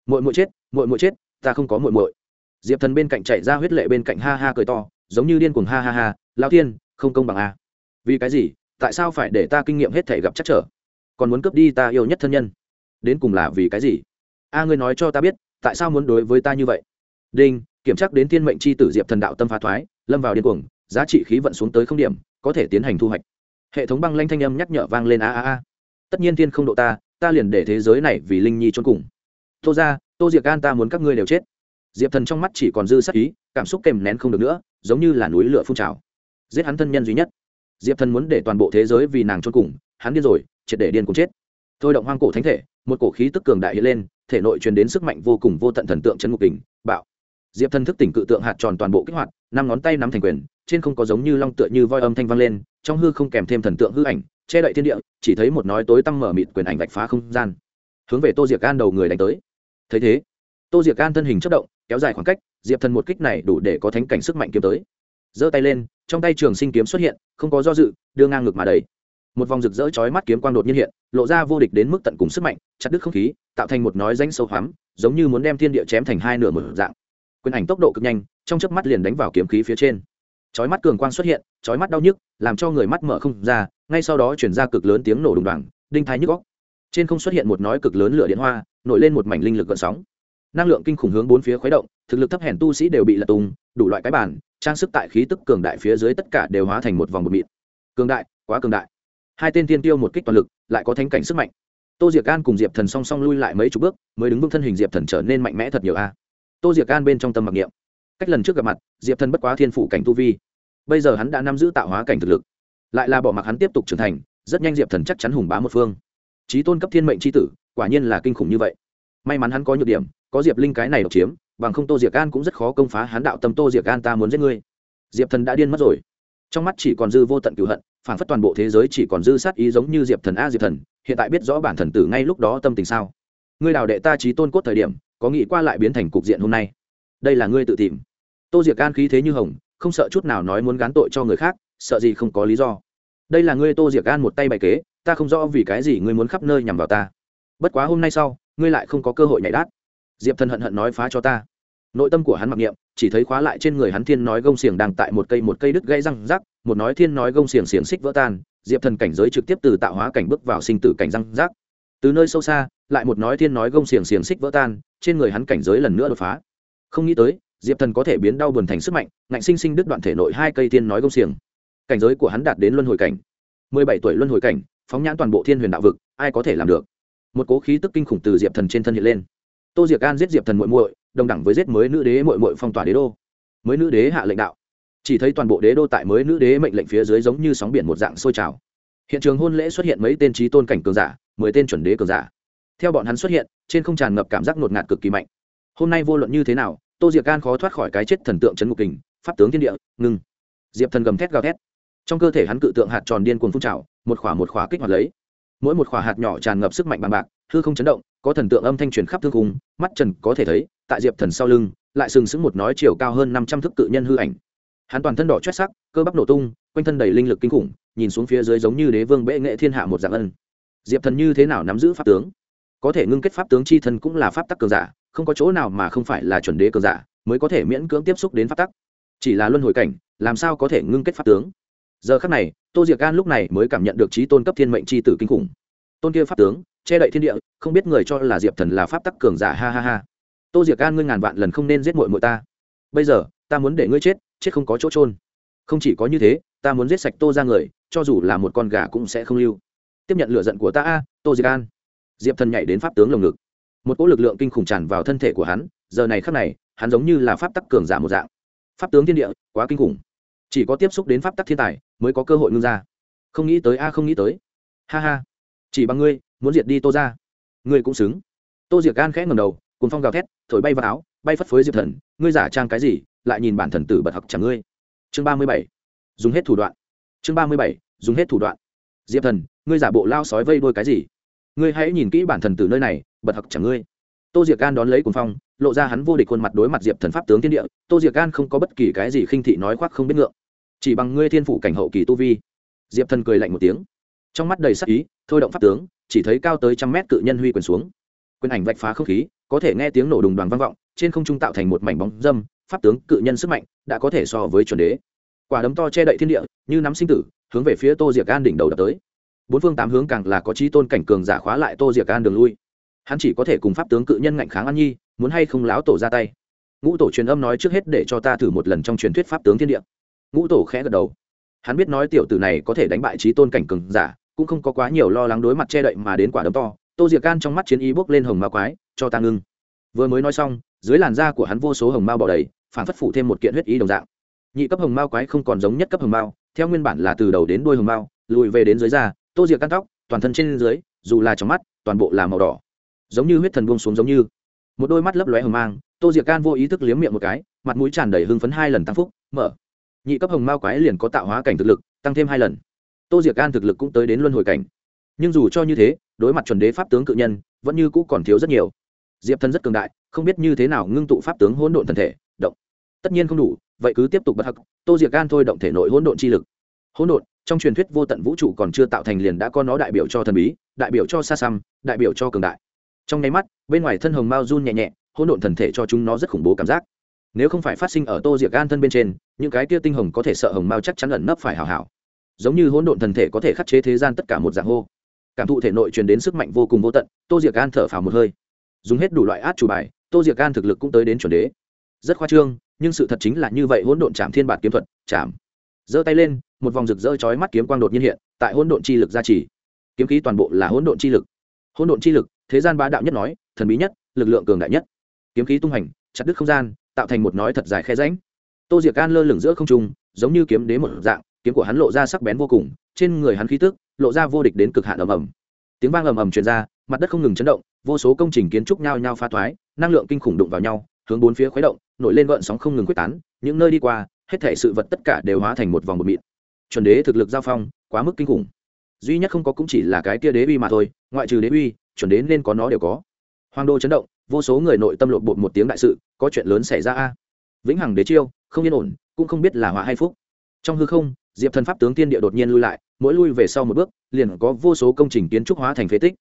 Mội mội chết mội mội chết, ta không có mội mội. diệp thần bên cạnh chạy ra huyết lệ bên cạnh ha ha cười to, giống như điên cuồng ha ha ha lao tiên không công bằng a vì cái gì? Tại sao phải để ta kinh nghiệm hết thể gặp chắc trở? Còn muốn cướp đi ta yêu nhất thân nhân? Đến cùng là vì cái gì? A, ngươi nói cho ta biết, tại sao muốn đối với ta như vậy? Đinh, kiểm tra đến thiên mệnh c h i tử diệp thần đạo tâm phá thoái, lâm vào điên cuồng, giá trị khí vận xuống tới không điểm, có thể tiến hành thu hoạch hệ thống băng lanh thanh âm nhắc nhở vang lên a a a. Tất nhiên thiên không độ ta ta liền để thế giới này vì linh nhi trốn cùng. Tô ra tô diệc gan ta muốn các ngươi đều chết. Diệp thần trong mắt chỉ còn dư sắc ý, cảm xúc kèm nén không được nữa, giống như là núi lửa phun trào. Giết hắn thân nhân duy nhất. Diệp thần muốn để toàn bộ thế giới vì nàng trốn cùng, hắn điên rồi, triệt để điên cùng chết. Thôi động hoang cổ thánh thể, một cổ khí tức cường đại hiện lên, thể nội truyền đến sức mạnh vô cùng vô tận thần tượng chân ngục kình, bạo. Diệp thần thức tỉnh cự tượng hạt tròn toàn bộ kích hoạt, năm ngón tay nắm thành quyền trên không có giống như long tựa như voi âm thanh vang lên, trong hư không kèm thêm thần tượng hư ảnh, che đậy thiên địa, chỉ thấy một nói tối tăm mở mịt quyền ảnh vạch phá không gian. Hướng về tô diệc an đầu người đánh tới. Thấy thế, tô diệc an thân hình chất động, kéo dài khoảng cách, diệp thần một kích này đủ để có thánh cảnh sức mạnh kiếm tới. Giơ tay lên, trong tay trường sinh kiếm xuất hiện, không có do dự, đưa ngang ngực mà đầy một vòng rực rỡ chói mắt kiếm quang đột nhiên hiện, lộ ra vô địch đến mức tận cùng sức mạnh, chặt đứt không khí, tạo thành một nói rãnh sâu hoắm, giống như muốn đem thiên địa chém thành hai nửa một dạng. Quyền ảnh tốc độ cực nhanh, trong chớp mắt liền đánh vào kiếm khí phía trên chói mắt cường quang xuất hiện, chói mắt đau nhức, làm cho người mắt mở không ra, ngay sau đó chuyển ra cực lớn tiếng nổ đùng đoàng, đinh thái nhức góc trên không xuất hiện một nói cực lớn lửa điện hoa, nổi lên một mảnh linh lực gợn sóng. Năng lượng kinh khủng hướng bốn phía khuấy động, thực lực thấp hèn tu sĩ đều bị lật tung, đủ loại cái bản, trang sức tại khí tức cường đại phía dưới tất cả đều hóa thành một vòng bột mịt cường đại, quá cường đại. Hai tên tiên tiêu một kích toàn lực, lại có thánh cảnh sức mạnh. Tô diệc an cùng diệp thần song song lui lại mấy chục bước, mới đứng vững thân hình diệp thần trở nên mạnh mẽ thật nhiều a. Tô diệc an bên trong tâm mặc niệm cách lần trước gặp mặt, diệp thần bất quá thiên phủ cảnh tu vi. Bây giờ hắn đã nắm giữ tạo hóa cảnh thực lực. Lại là bỏ mặc hắn tiếp tục trưởng thành, rất nhanh diệp thần chắc chắn hùng bá một phương. Trí tôn cấp thiên mệnh c h i tử, quả nhiên là kinh khủng như vậy. May mắn hắn có nhược điểm, có diệp linh cái này độc chiếm, bằng không tô diệc an cũng rất khó công phá, hắn đạo tâm tô diệc an ta muốn giết ngươi. Diệp thần đã điên mất rồi. Trong mắt chỉ còn dư vô tận cựu hận, phản phất toàn bộ thế giới chỉ còn dư sát ý giống như diệp thần a diệp thần, hiện tại biết rõ bản thần tử ngay lúc đó tâm tình sao. Ngươi đào đệ ta trí tôn cốt thời điểm, có nghĩ qua lại biến thành cục diện hôm nay? Đây là ngươi tự tìm tô diệc an khí thế như hồng, không sợ chút nào nói muốn gán tội cho người khác, sợ gì không có lý do. Đây là ngươi tô diệc an một tay bày kế, ta không rõ vì cái gì ngươi muốn khắp nơi nhằm vào ta. Bất quá hôm nay sau, ngươi lại không có cơ hội nhảy đát. Diệp thần hận hận nói phá cho ta. Nội tâm của hắn mặc niệm, chỉ thấy khóa lại trên người hắn thiên nói gông xiềng đang tại một cây một cây đứt gây răng rắc, một nói thiên nói gông xiềng xiềng xích vỡ tan, diệp thần cảnh giới trực tiếp từ tạo hóa cảnh bước vào sinh tử cảnh răng rắc. Từ nơi sâu xa, lại một nói thiên nói gông xiềng xiềng xích vỡ tan, trên người hắn cảnh giới lần nữa đột phá. Không nghĩ tới diệp thần có thể biến đau buồn thành sức mạnh, ngạnh sinh sinh đứt đoạn thể nội hai cây thiên nói gông xiềng. Cảnh giới của hắn đạt đến luân hồi cảnh. Mười bảy tuổi luân hồi cảnh, phóng nhãn toàn bộ thiên huyền đạo vực, ai có thể làm được? Một cố khí tức kinh khủng từ diệp thần trên thân hiện lên. Tô diệc an giết diệp thần muội muội, đồng đẳng với giết mới nữ đế muội muội phong tỏa đế đô. Mới nữ đế hạ lệnh đạo. Chỉ thấy toàn bộ đế đô tại mới nữ đế mệnh lệnh phía dưới giống như sóng biển một dạng sôi trào. Hiện trường hôn lễ xuất hiện mấy tên trí tôn cảnh cường giả, mười tên chuẩn đế cường giả. Theo bọn hắn xuất hiện, trên không tràn ngập cảm giác ngột ngạt cực kỳ mạnh. Hôm nay vô luận như thế nào tô diệc Gan khó thoát khỏi cái chết thần tượng trấn ngục kình, pháp tướng thiên địa, ngưng. Diệp thần gầm thét gào thét. Trong cơ thể hắn cự tượng hạt tròn điên cuồng phun trào, một khỏa một khỏa kích hoạt lấy. Mỗi một khỏa hạt nhỏ tràn ngập sức mạnh bằng bạc, hư không chấn động, có thần tượng âm thanh truyền khắp thương khung, mắt trần có thể thấy, tại diệp thần sau lưng, lại sừng sững một nói chiều cao hơn năm trăm thước cự nhân hư ảnh. Hắn toàn thân đỏ chét sắc, cơ bắp nổ tung, quanh thân đầy linh lực kinh khủng, nhìn xuống phía dưới giống như đế vương bệ nghệ thiên hạ một dạng ân. Diệp thần như thế nào nắm giữ pháp tướng? Có thể ngưng kết pháp tướng chi thần cũng là pháp tắc cường giả không có chỗ nào mà không phải là chuẩn đế cường giả, mới có thể miễn cưỡng tiếp xúc đến pháp tắc. Chỉ là luân hồi cảnh, làm sao có thể ngưng kết pháp tướng? Giờ khắc này, tô diệc gan lúc này mới cảm nhận được trí tôn cấp thiên mệnh c h i tử kinh khủng. Tôn kia pháp tướng, che đậy thiên địa, không biết người cho là diệp thần là pháp tắc cường giả, ha ha ha. Tô diệc gan ngươi ngàn vạn lần không nên giết mội mội ta. Bây giờ, ta muốn để ngươi chết chết không có chỗ trôn không chỉ có như thế, ta muốn giết sạch tô ra người, cho dù là một con gà cũng sẽ không lưu. Tiếp nhận lựa giận của ta a, tô diệc gan diệp thần nhảy đến pháp tướng lồng ngực một cỗ lực lượng kinh khủng tràn vào thân thể của hắn, giờ này khắc này, hắn giống như là pháp tắc cường giả một dạng. Pháp tướng thiên địa, quá kinh khủng. Chỉ có tiếp xúc đến pháp tắc thiên tài, mới có cơ hội ngưng ra. Không nghĩ tới a, không nghĩ tới. Ha ha. Chỉ bằng ngươi, muốn diệt đi tô ra ngươi cũng xứng. Tô diệc gan khẽ ngầm đầu cùng phong gào thét, thổi bay vào áo, bay phất phới diệp thần. Ngươi giả trang cái gì, lại nhìn bản thần tử bật học chẳng ngươi. Chương ba mươi bảy. Dùng hết thủ đoạn. Chương ba mươi bảy. Dùng hết thủ đoạn. Diệp thần, ngươi giả bộ lao sói vây đôi cái gì? Ngươi hãy nhìn kỹ bản thần tử nơi này bật học chẳng ngươi. Tô diệc gan đón lấy cuồng phong, lộ ra hắn vô địch khuôn mặt đối mặt diệp thần pháp tướng thiên địa, tô diệc gan không có bất kỳ cái gì khinh thị nói khoác không biết ngượng. Chỉ bằng ngươi thiên phủ cảnh hậu kỳ tu vi. Diệp thần cười lạnh một tiếng. Trong mắt đầy sắc ý, thôi động pháp tướng, chỉ thấy cao tới trăm mét cự nhân huy quyền xuống. Quyền ảnh vạch phá không khí, có thể nghe tiếng nổ đùng đoàn vang vọng, trên không trung tạo thành một mảnh bóng dâm, pháp tướng, cự nhân sức mạnh đã có thể so với chuẩn đế. Quả đấm to che đậy thiên địa, như nắm sinh tử, hướng về phía tô diệc gan đỉnh đầu đập tới. Bốn phương tám hướng càng là có trí tôn cảnh cường giả khóa lại tô diệc gan đường lui hắn chỉ có thể cùng pháp tướng cự nhân ngạnh kháng an nhi, muốn hay không láo tổ ra tay. Ngũ tổ truyền âm nói trước hết để cho ta thử một lần trong truyền thuyết pháp tướng thiên địa. Ngũ tổ khẽ gật đầu. Hắn biết nói tiểu tử này có thể đánh bại trí tôn cảnh cường giả, cũng không có quá nhiều lo lắng đối mặt che đậy mà đến quả đấm to. Tô diệc gan trong mắt chiến ý bốc lên hồng ma quái, cho ta ngưng. Vừa mới nói xong, dưới làn da của hắn vô số hồng mao bỏ đầy, phản phất phụ thêm một kiện huyết ý đồng dạng. Nhị cấp hồng mao quái không còn giống nhất cấp hồng mao, theo nguyên bản là từ đầu đến đuôi hồng mao, lùi về đến dưới da, tô diệc căn tóc, toàn thân trên dưới, dù là trong mắt, toàn bộ là màu đỏ giống như huyết thần buông xuống giống như. Một đôi mắt lấp lóe hồng mang, tô diệc can vô ý thức liếm miệng một cái, mặt mũi tràn đầy hưng phấn hai lần tăng phúc, mở. Nhị cấp hồng mao quái liền có tạo hóa cảnh thực lực, tăng thêm hai lần. Tô diệc can thực lực cũng tới đến luân hồi cảnh. Nhưng dù cho như thế, đối mặt chuẩn đế pháp tướng cự nhân, vẫn như cũ còn thiếu rất nhiều. Diệp thân rất cường đại, không biết như thế nào ngưng tụ pháp tướng hỗn độn thần thể, động. Tất nhiên không đủ, vậy cứ tiếp tục bất hắc. Tô diệc gan thôi động thể nội hỗn độn chi lực. Hỗn độn, trong truyền thuyết vô tận vũ trụ còn chưa tạo thành liền đã có nó đại biểu cho thần bí, đại biểu cho xa xăm, đại biểu cho cường đại trong nháy mắt, bên ngoài thân hồng mao run nhẹ nhẹ, hỗn độn thần thể cho chúng nó rất khủng bố cảm giác. Nếu không phải phát sinh ở tô diệc gan thân bên trên, những cái kia tinh hồng có thể sợ hồng mao chắc chắn ẩn nấp phải hảo hảo giống như hỗn độn thần thể có thể khắc chế thế gian tất cả một dạng hô. Cảm thụ thể nội truyền đến sức mạnh vô cùng vô tận, tô diệc gan thở phào một hơi. Dùng hết đủ loại át chủ bài, tô diệc gan thực lực cũng tới đến chuẩn đế. Rất khoa trương, nhưng sự thật chính là như vậy hỗn độn chạm thiên bản kiếm thuật, chạm. Giơ tay lên, một vòng rực rỡ chói mắt kiếm quang đột nhiên hiện, tại hỗn độn chi lực gia trì. Kiếm khí toàn bộ là hỗn độn chi lực. Hỗn độn chi lực thế gian bá đạo nhất nói, thần bí nhất, lực lượng cường đại nhất. Kiếm khí tung hành, chặt đứt không gian, tạo thành một nói thật dài khe ránh. tô diệc can lơ lửng giữa không trung, giống như kiếm đế một dạng, kiếm của hắn lộ ra sắc bén vô cùng, trên người hắn khí tức, lộ ra vô địch đến cực hạn ầm ầm. Tiếng vang ầm ầm truyền ra, mặt đất không ngừng chấn động, vô số công trình kiến trúc nhao nhao pha thoái, năng lượng kinh khủng đụng vào nhau, hướng bốn phía khuấy động, nổi lên gợn sóng không ngừng quyết tán, những nơi đi qua, hết thể sự vật tất cả đều hóa thành một vòng bột mịn. Chuẩn đế thực lực giao phong, quá mức kinh khủng. Duy nhất không có cũng chỉ là cái kia đế uy mà thôi, ngoại trừ đế uy chuẩn đến nên có nó đều có. Hoàng đô chấn động, vô số người nội tâm lộn bột một tiếng đại sự, có chuyện lớn xảy ra a. Vĩnh hằng đế chiêu, không yên ổn, cũng không biết là họa hay phúc. Trong hư không, diệp thần pháp tướng tiên địa đột nhiên lui lại, mỗi lui về sau một bước, liền có vô số công trình kiến trúc hóa thành phế tích.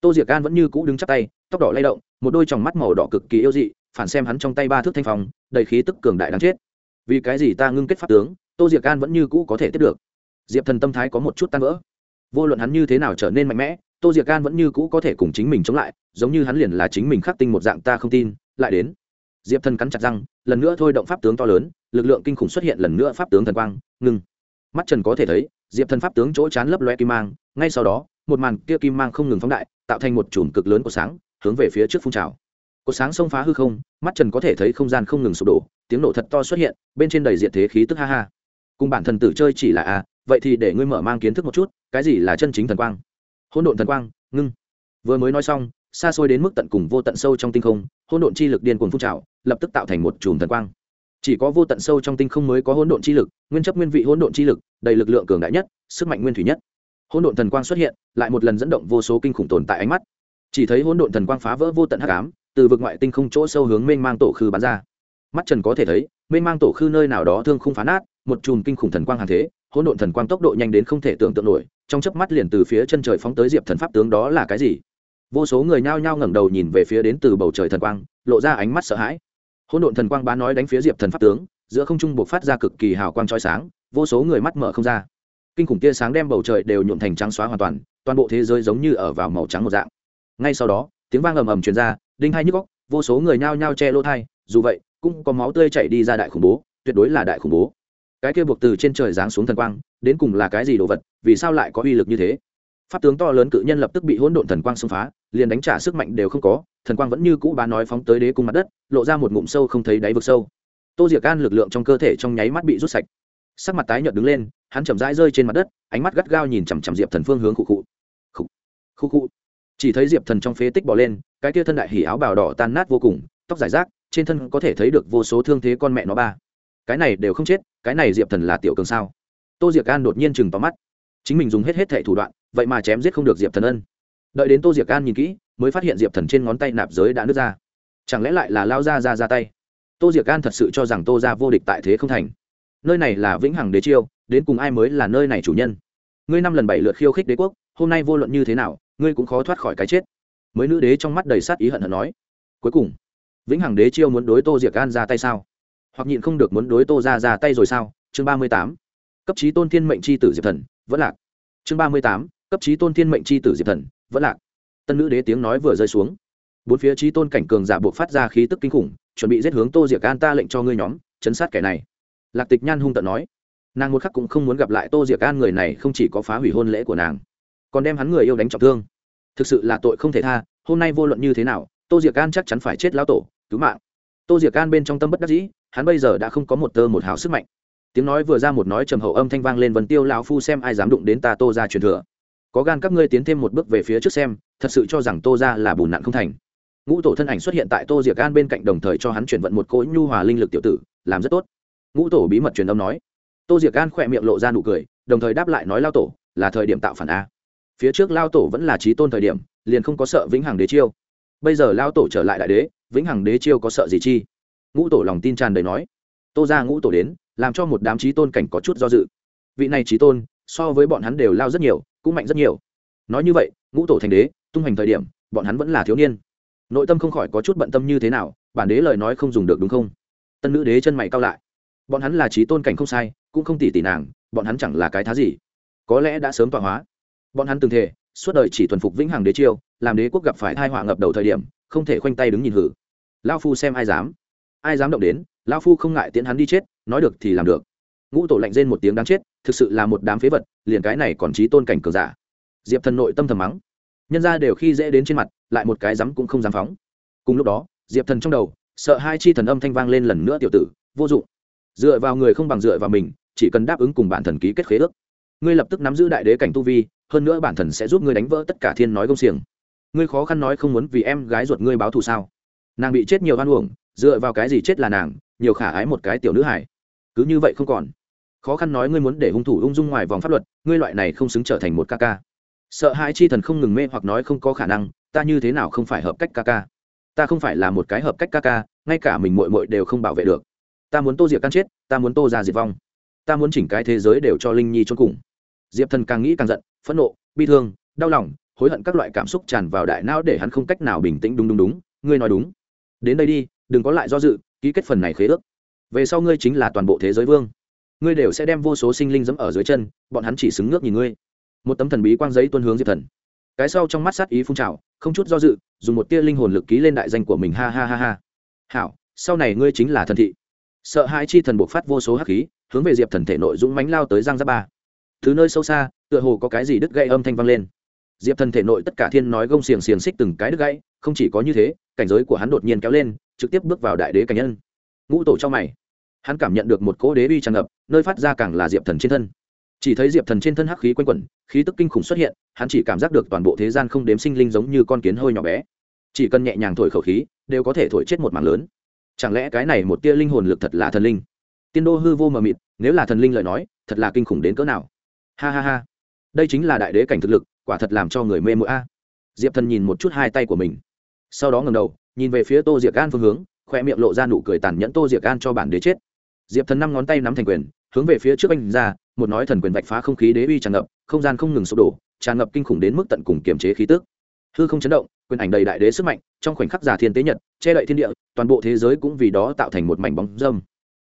Tô diệc an vẫn như cũ đứng chắc tay, tóc đỏ lay động, một đôi tròng mắt màu đỏ cực kỳ yêu dị, phản xem hắn trong tay ba thước thanh phong, đầy khí tức cường đại đáng chết. Vì cái gì ta ngưng kết pháp tướng, tô diệc an vẫn như cũ có thể tiếp được. Diệp thần tâm thái có một chút tan vỡ. Vô luận hắn như thế nào trở nên mạnh mẽ tô diệc an vẫn như cũ có thể cùng chính mình chống lại, giống như hắn liền là chính mình khắc tinh một dạng ta không tin, lại đến. Diệp thần cắn chặt răng, lần nữa thôi động pháp tướng to lớn, lực lượng kinh khủng xuất hiện lần nữa pháp tướng thần quang, ngừng. mắt trần có thể thấy, diệp thần pháp tướng chỗ chán lấp loe kim mang, ngay sau đó, một màn kia kim mang không ngừng phóng đại, tạo thành một chùm cực lớn của sáng, hướng về phía trước phun trào. Cột sáng xông phá hư không, mắt trần có thể thấy không gian không ngừng sụp đổ, tiếng nổ thật to xuất hiện, bên trên đầy diện thế khí tức ha ha. Cùng bản thần tử chơi chỉ là a vậy thì để ngươi mở mang kiến thức một chút, cái gì là chân chính thần quang? Hỗn độn thần quang, ngưng. Vừa mới nói xong, xa xôi đến mức tận cùng vô tận sâu trong tinh không, hỗn độn chi lực điên cuồng phun trào, lập tức tạo thành một chùm thần quang. Chỉ có vô tận sâu trong tinh không mới có hỗn độn chi lực, nguyên chấp nguyên vị hỗn độn chi lực, đầy lực lượng cường đại nhất, sức mạnh nguyên thủy nhất. Hỗn độn thần quang xuất hiện, lại một lần dẫn động vô số kinh khủng tồn tại ánh mắt. Chỉ thấy hỗn độn thần quang phá vỡ vô tận hắc ám, từ vực ngoại tinh không chỗ sâu hướng mênh mang tổ khư bắn ra. Mắt trần có thể thấy, mênh mang tổ khư nơi nào đó thương không phá nát, một chùm kinh khủng thần quang hàng thế, hỗn độn thần quang tốc độ nhanh đến không thể tưởng tượng nổi trong chớp mắt liền từ phía chân trời phóng tới diệp thần pháp tướng đó là cái gì? Vô số người nhao nhao ngẩng đầu nhìn về phía đến từ bầu trời thần quang, lộ ra ánh mắt sợ hãi. Hỗn độn thần quang bá nói đánh phía diệp thần pháp tướng, giữa không trung buộc phát ra cực kỳ hào quang trói sáng, vô số người mắt mở không ra. Kinh khủng tia sáng đem bầu trời đều nhuộn thành trắng xóa hoàn toàn toàn bộ thế giới giống như ở vào màu trắng một dạng. Ngay sau đó, tiếng vang ầm ầm truyền ra, đinh hai nhức góc vô số người nhao nhao che lỗ thai dù vậy, cũng có máu tươi chảy đi ra đại khủng bố, tuyệt đối là đại khủng bố cái kia buộc từ trên trời giáng xuống thần quang, đến cùng là cái gì đồ vật, vì sao lại có uy lực như thế? Pháp tướng to lớn cự nhân lập tức bị hỗn độn thần quang xông phá, liền đánh trả sức mạnh đều không có, thần quang vẫn như cũ bá nói phóng tới đế cung mặt đất, lộ ra một ngụm sâu không thấy đáy vực sâu. Tô diệc can lực lượng trong cơ thể trong nháy mắt bị rút sạch. Sắc mặt tái nhợt đứng lên, hắn chậm rãi rơi trên mặt đất, ánh mắt gắt gao nhìn chằm chằm diệp thần phương hướng khu cụ khu khu cụ chỉ thấy diệp thần trong phế tích bỏ lên, cái kia thân đại hỉ áo bào đỏ tan nát vô cùng, tóc giải rác, trên thân có thể thấy được vô số thương thế con mẹ nó ba cái này đều không chết, cái này diệp thần là tiểu cường sao? Tô diệc an đột nhiên chừng tóm mắt. Chính mình dùng hết hết thẻ thủ đoạn, vậy mà chém giết không được diệp thần ân. Đợi đến tô diệc an nhìn kỹ, mới phát hiện diệp thần trên ngón tay nạp giới đã nứt ra. Chẳng lẽ lại là lao ra ra ra tay? Tô diệc an thật sự cho rằng tô ra vô địch tại thế không thành. Nơi này là vĩnh hằng đế chiêu, đến cùng ai mới là nơi này chủ nhân? Ngươi năm lần bảy lượt khiêu khích đế quốc, hôm nay vô luận như thế nào, ngươi cũng khó thoát khỏi cái chết. Mới nữ đế trong mắt đầy sát ý hận hận nói. Cuối cùng, vĩnh hằng đế chiêu muốn đối tô diệc an ra tay sao? Hoặc nhịn không được muốn đối tô ra ra tay rồi sao? Chương ba mươi tám. Cấp trí tôn thiên mệnh c h i tử diệp thần, vẫn lạc. Chương ba mươi tám. Cấp trí tôn thiên mệnh c h i tử diệp thần, vẫn lạc. Tân nữ đế tiếng nói vừa rơi xuống. Bốn phía trí tôn cảnh cường giả buộc phát ra khí tức kinh khủng, chuẩn bị giết hướng tô diệc an ta lệnh cho ngươi nhóm, chấn sát kẻ này. Lạc tịch nhan hung tận nói. Nàng một khắc cũng không muốn gặp lại tô diệc an người này không chỉ có phá hủy hôn lễ của nàng, còn đem hắn người yêu đánh trọng thương. Thực sự là tội không thể tha, hôm nay vô luận như thế nào, tô diệc an chắc chắn phải chết lão tổ, cứu mạng tô diệc an bên trong tâm bất đắc dĩ, hắn bây giờ đã không có một tơ một hào sức mạnh. Tiếng nói vừa ra một nói trầm hậu âm thanh vang lên vần tiêu lão phu xem ai dám đụng đến ta tô ra truyền thừa. Có gan các ngươi tiến thêm một bước về phía trước xem, thật sự cho rằng tô ra là bùn nặn không thành. Ngũ tổ thân ảnh xuất hiện tại tô diệc an bên cạnh đồng thời cho hắn chuyển vận một cỗ nhu hòa linh lực tiểu tử, làm rất tốt. Ngũ tổ bí mật truyền âm nói. Tô diệc an khỏe miệng lộ ra nụ cười, đồng thời đáp lại nói lao tổ, là thời điểm tạo phản a. Phía trước lao tổ vẫn là trí tôn thời điểm, liền không có sợ vĩnh hằng đế chiêu. Bây giờ lao tổ trở lại đại đế vĩnh hằng đế chiêu có sợ gì chi? Ngũ tổ lòng tin tràn đầy nói. Tô ra ngũ tổ đến, làm cho một đám trí tôn cảnh có chút do dự. Vị này trí tôn, so với bọn hắn đều lao rất nhiều, cũng mạnh rất nhiều. Nói như vậy, ngũ tổ thành đế, tung hành thời điểm, bọn hắn vẫn là thiếu niên. Nội tâm không khỏi có chút bận tâm như thế nào, bản đế lời nói không dùng được đúng không? Tân nữ đế chân mày cao lại. Bọn hắn là trí tôn cảnh không sai, cũng không tỷ tỷ nàng, bọn hắn chẳng là cái thá gì. Có lẽ đã sớm tọa hóa. Bọn hắn từng thể suốt đời chỉ thuần phục vĩnh hằng đế chiêu, làm đế quốc gặp phải hai họa ngập đầu thời điểm không thể khoanh tay đứng nhìn hử. Lao phu xem ai dám. Ai dám động đến lao phu không ngại tiễn hắn đi chết, nói được thì làm được. Ngũ tổ lạnh rên một tiếng đáng chết, thực sự là một đám phế vật, liền cái này còn trí tôn cảnh cường giả. Diệp thần nội tâm thầm mắng. Nhân ra đều khi dễ đến trên mặt, lại một cái dám cũng không dám phóng. Cùng lúc đó, diệp thần trong đầu, sợ hai chi thần âm thanh vang lên lần nữa tiểu tử, vô dụng. Dựa vào người không bằng dựa vào mình, chỉ cần đáp ứng cùng bản thần ký kết khế ước. Ngươi lập tức nắm giữ đại đế cảnh tu vi, hơn nữa bản thần sẽ giúp ngươi đánh vỡ tất cả thiên nói công xiềng ngươi khó khăn nói không muốn vì em gái ruột ngươi báo thù sao? Nàng bị chết nhiều hoan uổng, dựa vào cái gì chết là nàng, nhiều khả ái một cái tiểu nữ hải cứ như vậy không còn. Khó khăn nói ngươi muốn để hung thủ ung dung ngoài vòng pháp luật, ngươi loại này không xứng trở thành một ca ca. Sợ hãi chi thần không ngừng mê hoặc nói không có khả năng, ta như thế nào không phải hợp cách ca ca? Ta không phải là một cái hợp cách ca ca, ngay cả mình mội mội đều không bảo vệ được. Ta muốn tô diệt căn chết, ta muốn tô ra diệt vong. Ta muốn chỉnh cái thế giới đều cho linh nhi cho cùng. Diệp thần càng nghĩ càng giận, phẫn nộ, bi thương, đau lòng hối hận các loại cảm xúc tràn vào đại não để hắn không cách nào bình tĩnh. Đúng đúng đúng. Ngươi nói đúng. Đến đây đi, đừng có lại do dự, ký kết phần này khế ước. Về sau ngươi chính là toàn bộ thế giới vương. Ngươi đều sẽ đem vô số sinh linh dẫm ở dưới chân, bọn hắn chỉ xứng nước nhìn ngươi. Một tấm thần bí quang giấy tuân hướng diệp thần. Cái sau trong mắt sát ý phun trào, không chút do dự, dùng một tia linh hồn lực ký lên đại danh của mình. Ha ha ha ha. Hảo, sau này ngươi chính là thần thị. Sợ hãi chi thần buộc phát vô số hắc khí, hướng về diệp thần thể nội dũng mánh lao tới giang giáp ba. Thứ nơi sâu xa, tựa hồ có cái gì đứt gây âm thanh vang lên diệp thần thể nội tất cả thiên nói gông xiềng xiềng xích từng cái đứt gãy, không chỉ có như thế, cảnh giới của hắn đột nhiên kéo lên, trực tiếp bước vào đại đế cảnh nhân. Ngũ tổ trong mày. Hắn cảm nhận được một cỗ đế uy tràn ngập, nơi phát ra càng là diệp thần trên thân. Chỉ thấy diệp thần trên thân hắc khí quanh quẩn, khí tức kinh khủng xuất hiện, hắn chỉ cảm giác được toàn bộ thế gian không đếm sinh linh giống như con kiến hơi nhỏ bé. Chỉ cần nhẹ nhàng thổi khẩu khí, đều có thể thổi chết một mảng lớn. Chẳng lẽ cái này một tia linh hồn lực thật là thần linh? Tiên đô hư vô mờ mịt, nếu là thần linh lời nói, thật là kinh khủng đến cỡ nào? Ha ha ha. Đây chính là đại đế cảnh thực lực quả thật làm cho người mê mũi a. Diệp thần nhìn một chút hai tay của mình. Sau đó ngầm đầu, nhìn về phía tô diệc an phương hướng khoe miệng lộ ra nụ cười tàn nhẫn tô diệc an cho bản đế chết. Diệp thần năm ngón tay nắm thành quyền, hướng về phía trước anh ra, một nói thần quyền vạch phá không khí đế uy tràn ngập, không gian không ngừng sụp đổ, tràn ngập kinh khủng đến mức tận cùng kiềm chế khí tức. Hư không chấn động, quyền ảnh đầy đại đế sức mạnh, trong khoảnh khắc giả thiên tế nhật, che đậy thiên địa, toàn bộ thế giới cũng vì đó tạo thành một mảnh bóng dâm.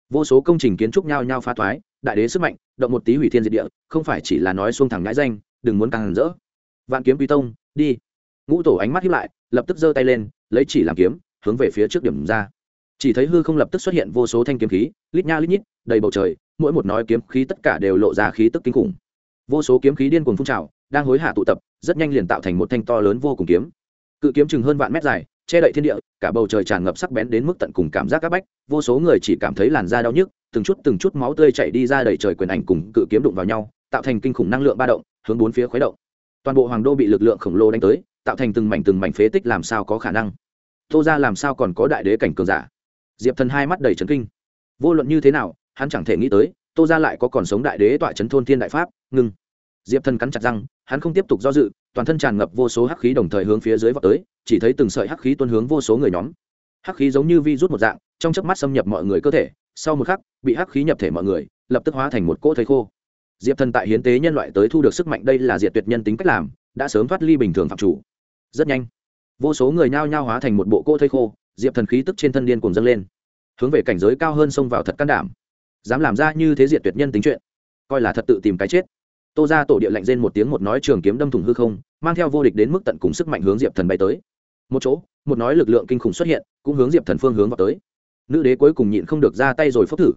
Vô số công trình kiến trúc nhao nhao phá thoái, đại đế sức mạnh, động một tí hủy thiên diệt địa, không phải chỉ là nói xuông thẳng ngãi danh, đừng muốn càng rỡ vạn kiếm quy tông, đi. Ngũ tổ ánh mắt hiếp lại, lập tức giơ tay lên, lấy chỉ làm kiếm, hướng về phía trước điểm ra. Chỉ thấy hư không lập tức xuất hiện vô số thanh kiếm khí, lít nha lít nhít, đầy bầu trời, mỗi một nói kiếm khí tất cả đều lộ ra khí tức kinh khủng. Vô số kiếm khí điên cuồng phun trào, đang hối hạ tụ tập, rất nhanh liền tạo thành một thanh to lớn vô cùng kiếm. Cự kiếm chừng hơn vạn mét dài, che đậy thiên địa, cả bầu trời tràn ngập sắc bén đến mức tận cùng cảm giác các bách, vô số người chỉ cảm thấy làn da đau nhức, từng chút từng chút máu tươi chảy đi ra đầy trời quyền ảnh cùng cự kiếm đụng vào nhau, tạo thành kinh khủng năng lượng ba động, hướng bốn phía khuấy động toàn bộ hoàng đô bị lực lượng khổng lồ đánh tới, tạo thành từng mảnh từng mảnh phế tích làm sao có khả năng? Tô ra làm sao còn có đại đế cảnh cường giả? Diệp thần hai mắt đầy trấn kinh. Vô luận như thế nào, hắn chẳng thể nghĩ tới, tô ra lại có còn sống đại đế tọa trấn thôn thiên đại pháp, ngưng. Diệp thần cắn chặt răng, hắn không tiếp tục do dự, toàn thân tràn ngập vô số hắc khí đồng thời hướng phía dưới vọt tới, chỉ thấy từng sợi hắc khí tuân hướng vô số người nhóm. Hắc khí giống như vi rút một dạng, trong chớp mắt xâm nhập mọi người cơ thể, sau một khắc, bị hắc khí nhập thể mọi người, lập tức hóa thành một cỗ thây khô diệp thần tại hiến tế nhân loại tới thu được sức mạnh đây là diệt tuyệt nhân tính cách làm, đã sớm thoát ly bình thường phạm chủ. Rất nhanh, vô số người nhao nhao hóa thành một bộ cô thây khô, diệp thần khí tức trên thân điên cùng dâng lên, hướng về cảnh giới cao hơn xông vào thật can đảm. Dám làm ra như thế diệt tuyệt nhân tính chuyện, coi là thật tự tìm cái chết. Tô ra tổ địa lạnh rên một tiếng một nói trường kiếm đâm thủng hư không, mang theo vô địch đến mức tận cùng sức mạnh hướng diệp thần bay tới. Một chỗ, một nói lực lượng kinh khủng xuất hiện, cũng hướng diệp thần phương hướng vào tới. Nữ đế cuối cùng nhịn không được ra tay rồi phốc thử.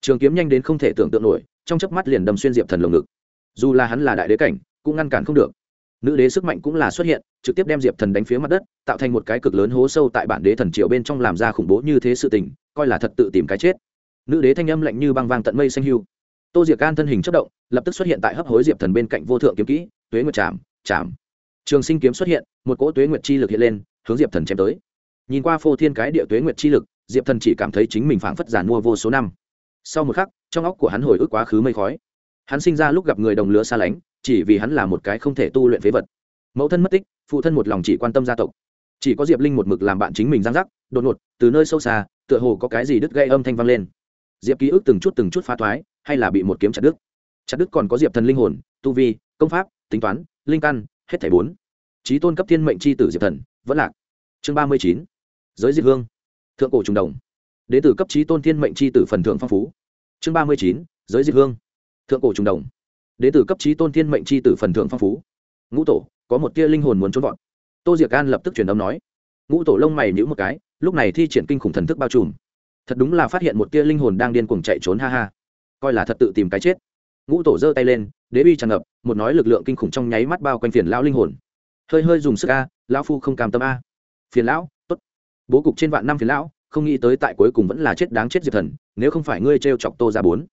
Trường kiếm nhanh đến không thể tưởng tượng nổi trong chớp mắt liền đâm xuyên diệp thần lồng ngực. Dù là hắn là đại đế cảnh, cũng ngăn cản không được. Nữ đế sức mạnh cũng là xuất hiện, trực tiếp đem diệp thần đánh phía mặt đất, tạo thành một cái cực lớn hố sâu tại bản đế thần triệu bên trong làm ra khủng bố như thế sự tình, coi là thật tự tìm cái chết. Nữ đế thanh âm lạnh như băng vang tận mây xanh hưu. Tô diệc can thân hình chất động, lập tức xuất hiện tại hấp hối diệp thần bên cạnh vô thượng kiếm kỹ, tuế nguyệt chạm chạm trường sinh kiếm xuất hiện, một cỗ tuế nguyệt chi lực hiện lên, hướng diệp thần chém tới. Nhìn qua phô thiên cái địa tuế nguyệt chi lực, diệp thần chỉ cảm thấy chính mình phảng phất giản mua vô số năm sau một khắc, trong óc của hắn hồi ức quá khứ mây khói. Hắn sinh ra lúc gặp người đồng lứa xa lánh, chỉ vì hắn là một cái không thể tu luyện phế vật. Mẫu thân mất tích, phụ thân một lòng chỉ quan tâm gia tộc. Chỉ có diệp linh một mực làm bạn chính mình giang giác đột ngột, từ nơi sâu xa, tựa hồ có cái gì đứt gây âm thanh vang lên. Diệp ký ức từng chút từng chút phá thoái, hay là bị một kiếm chặt đứt. Chặt đứt còn có diệp thần linh hồn, tu vi, công pháp, tính toán, linh căn, hết thảy bốn. Trí tôn cấp thiên mệnh c h i tử diệp thần, vẫn lạc. Chương ba mươi chín. Giới diệp hương. Thượng cổ trùng đồng đến từ tử cấp trí tôn thiên mệnh chi tử phần thượng phong phú. Chương ba mươi chín, giới diệt hương. Thượng cổ trùng đồng. Đến từ tử cấp trí tôn thiên mệnh chi tử phần thượng phong phú. Ngũ tổ, có một tia linh hồn muốn trốn vọt. Tô diệc an lập tức truyền âm nói. Ngũ tổ lông mày nhữ một cái, lúc này thi triển kinh khủng thần thức bao trùm. Thật đúng là phát hiện một tia linh hồn đang điên cuồng chạy trốn, ha ha. Coi là thật tự tìm cái chết. Ngũ tổ giơ tay lên, đế bi tràn ngập, một nói lực lượng kinh khủng trong nháy mắt bao quanh phiền lão linh hồn. Hơi hơi dùng sức a, lão phu không cam tâm a. Phiền lão, tốt. Bố cục trên vạn năm phiền lão không nghĩ tới tại cuối cùng vẫn là chết đáng chết diệp thần, nếu không phải ngươi t chọc tô ra bốn.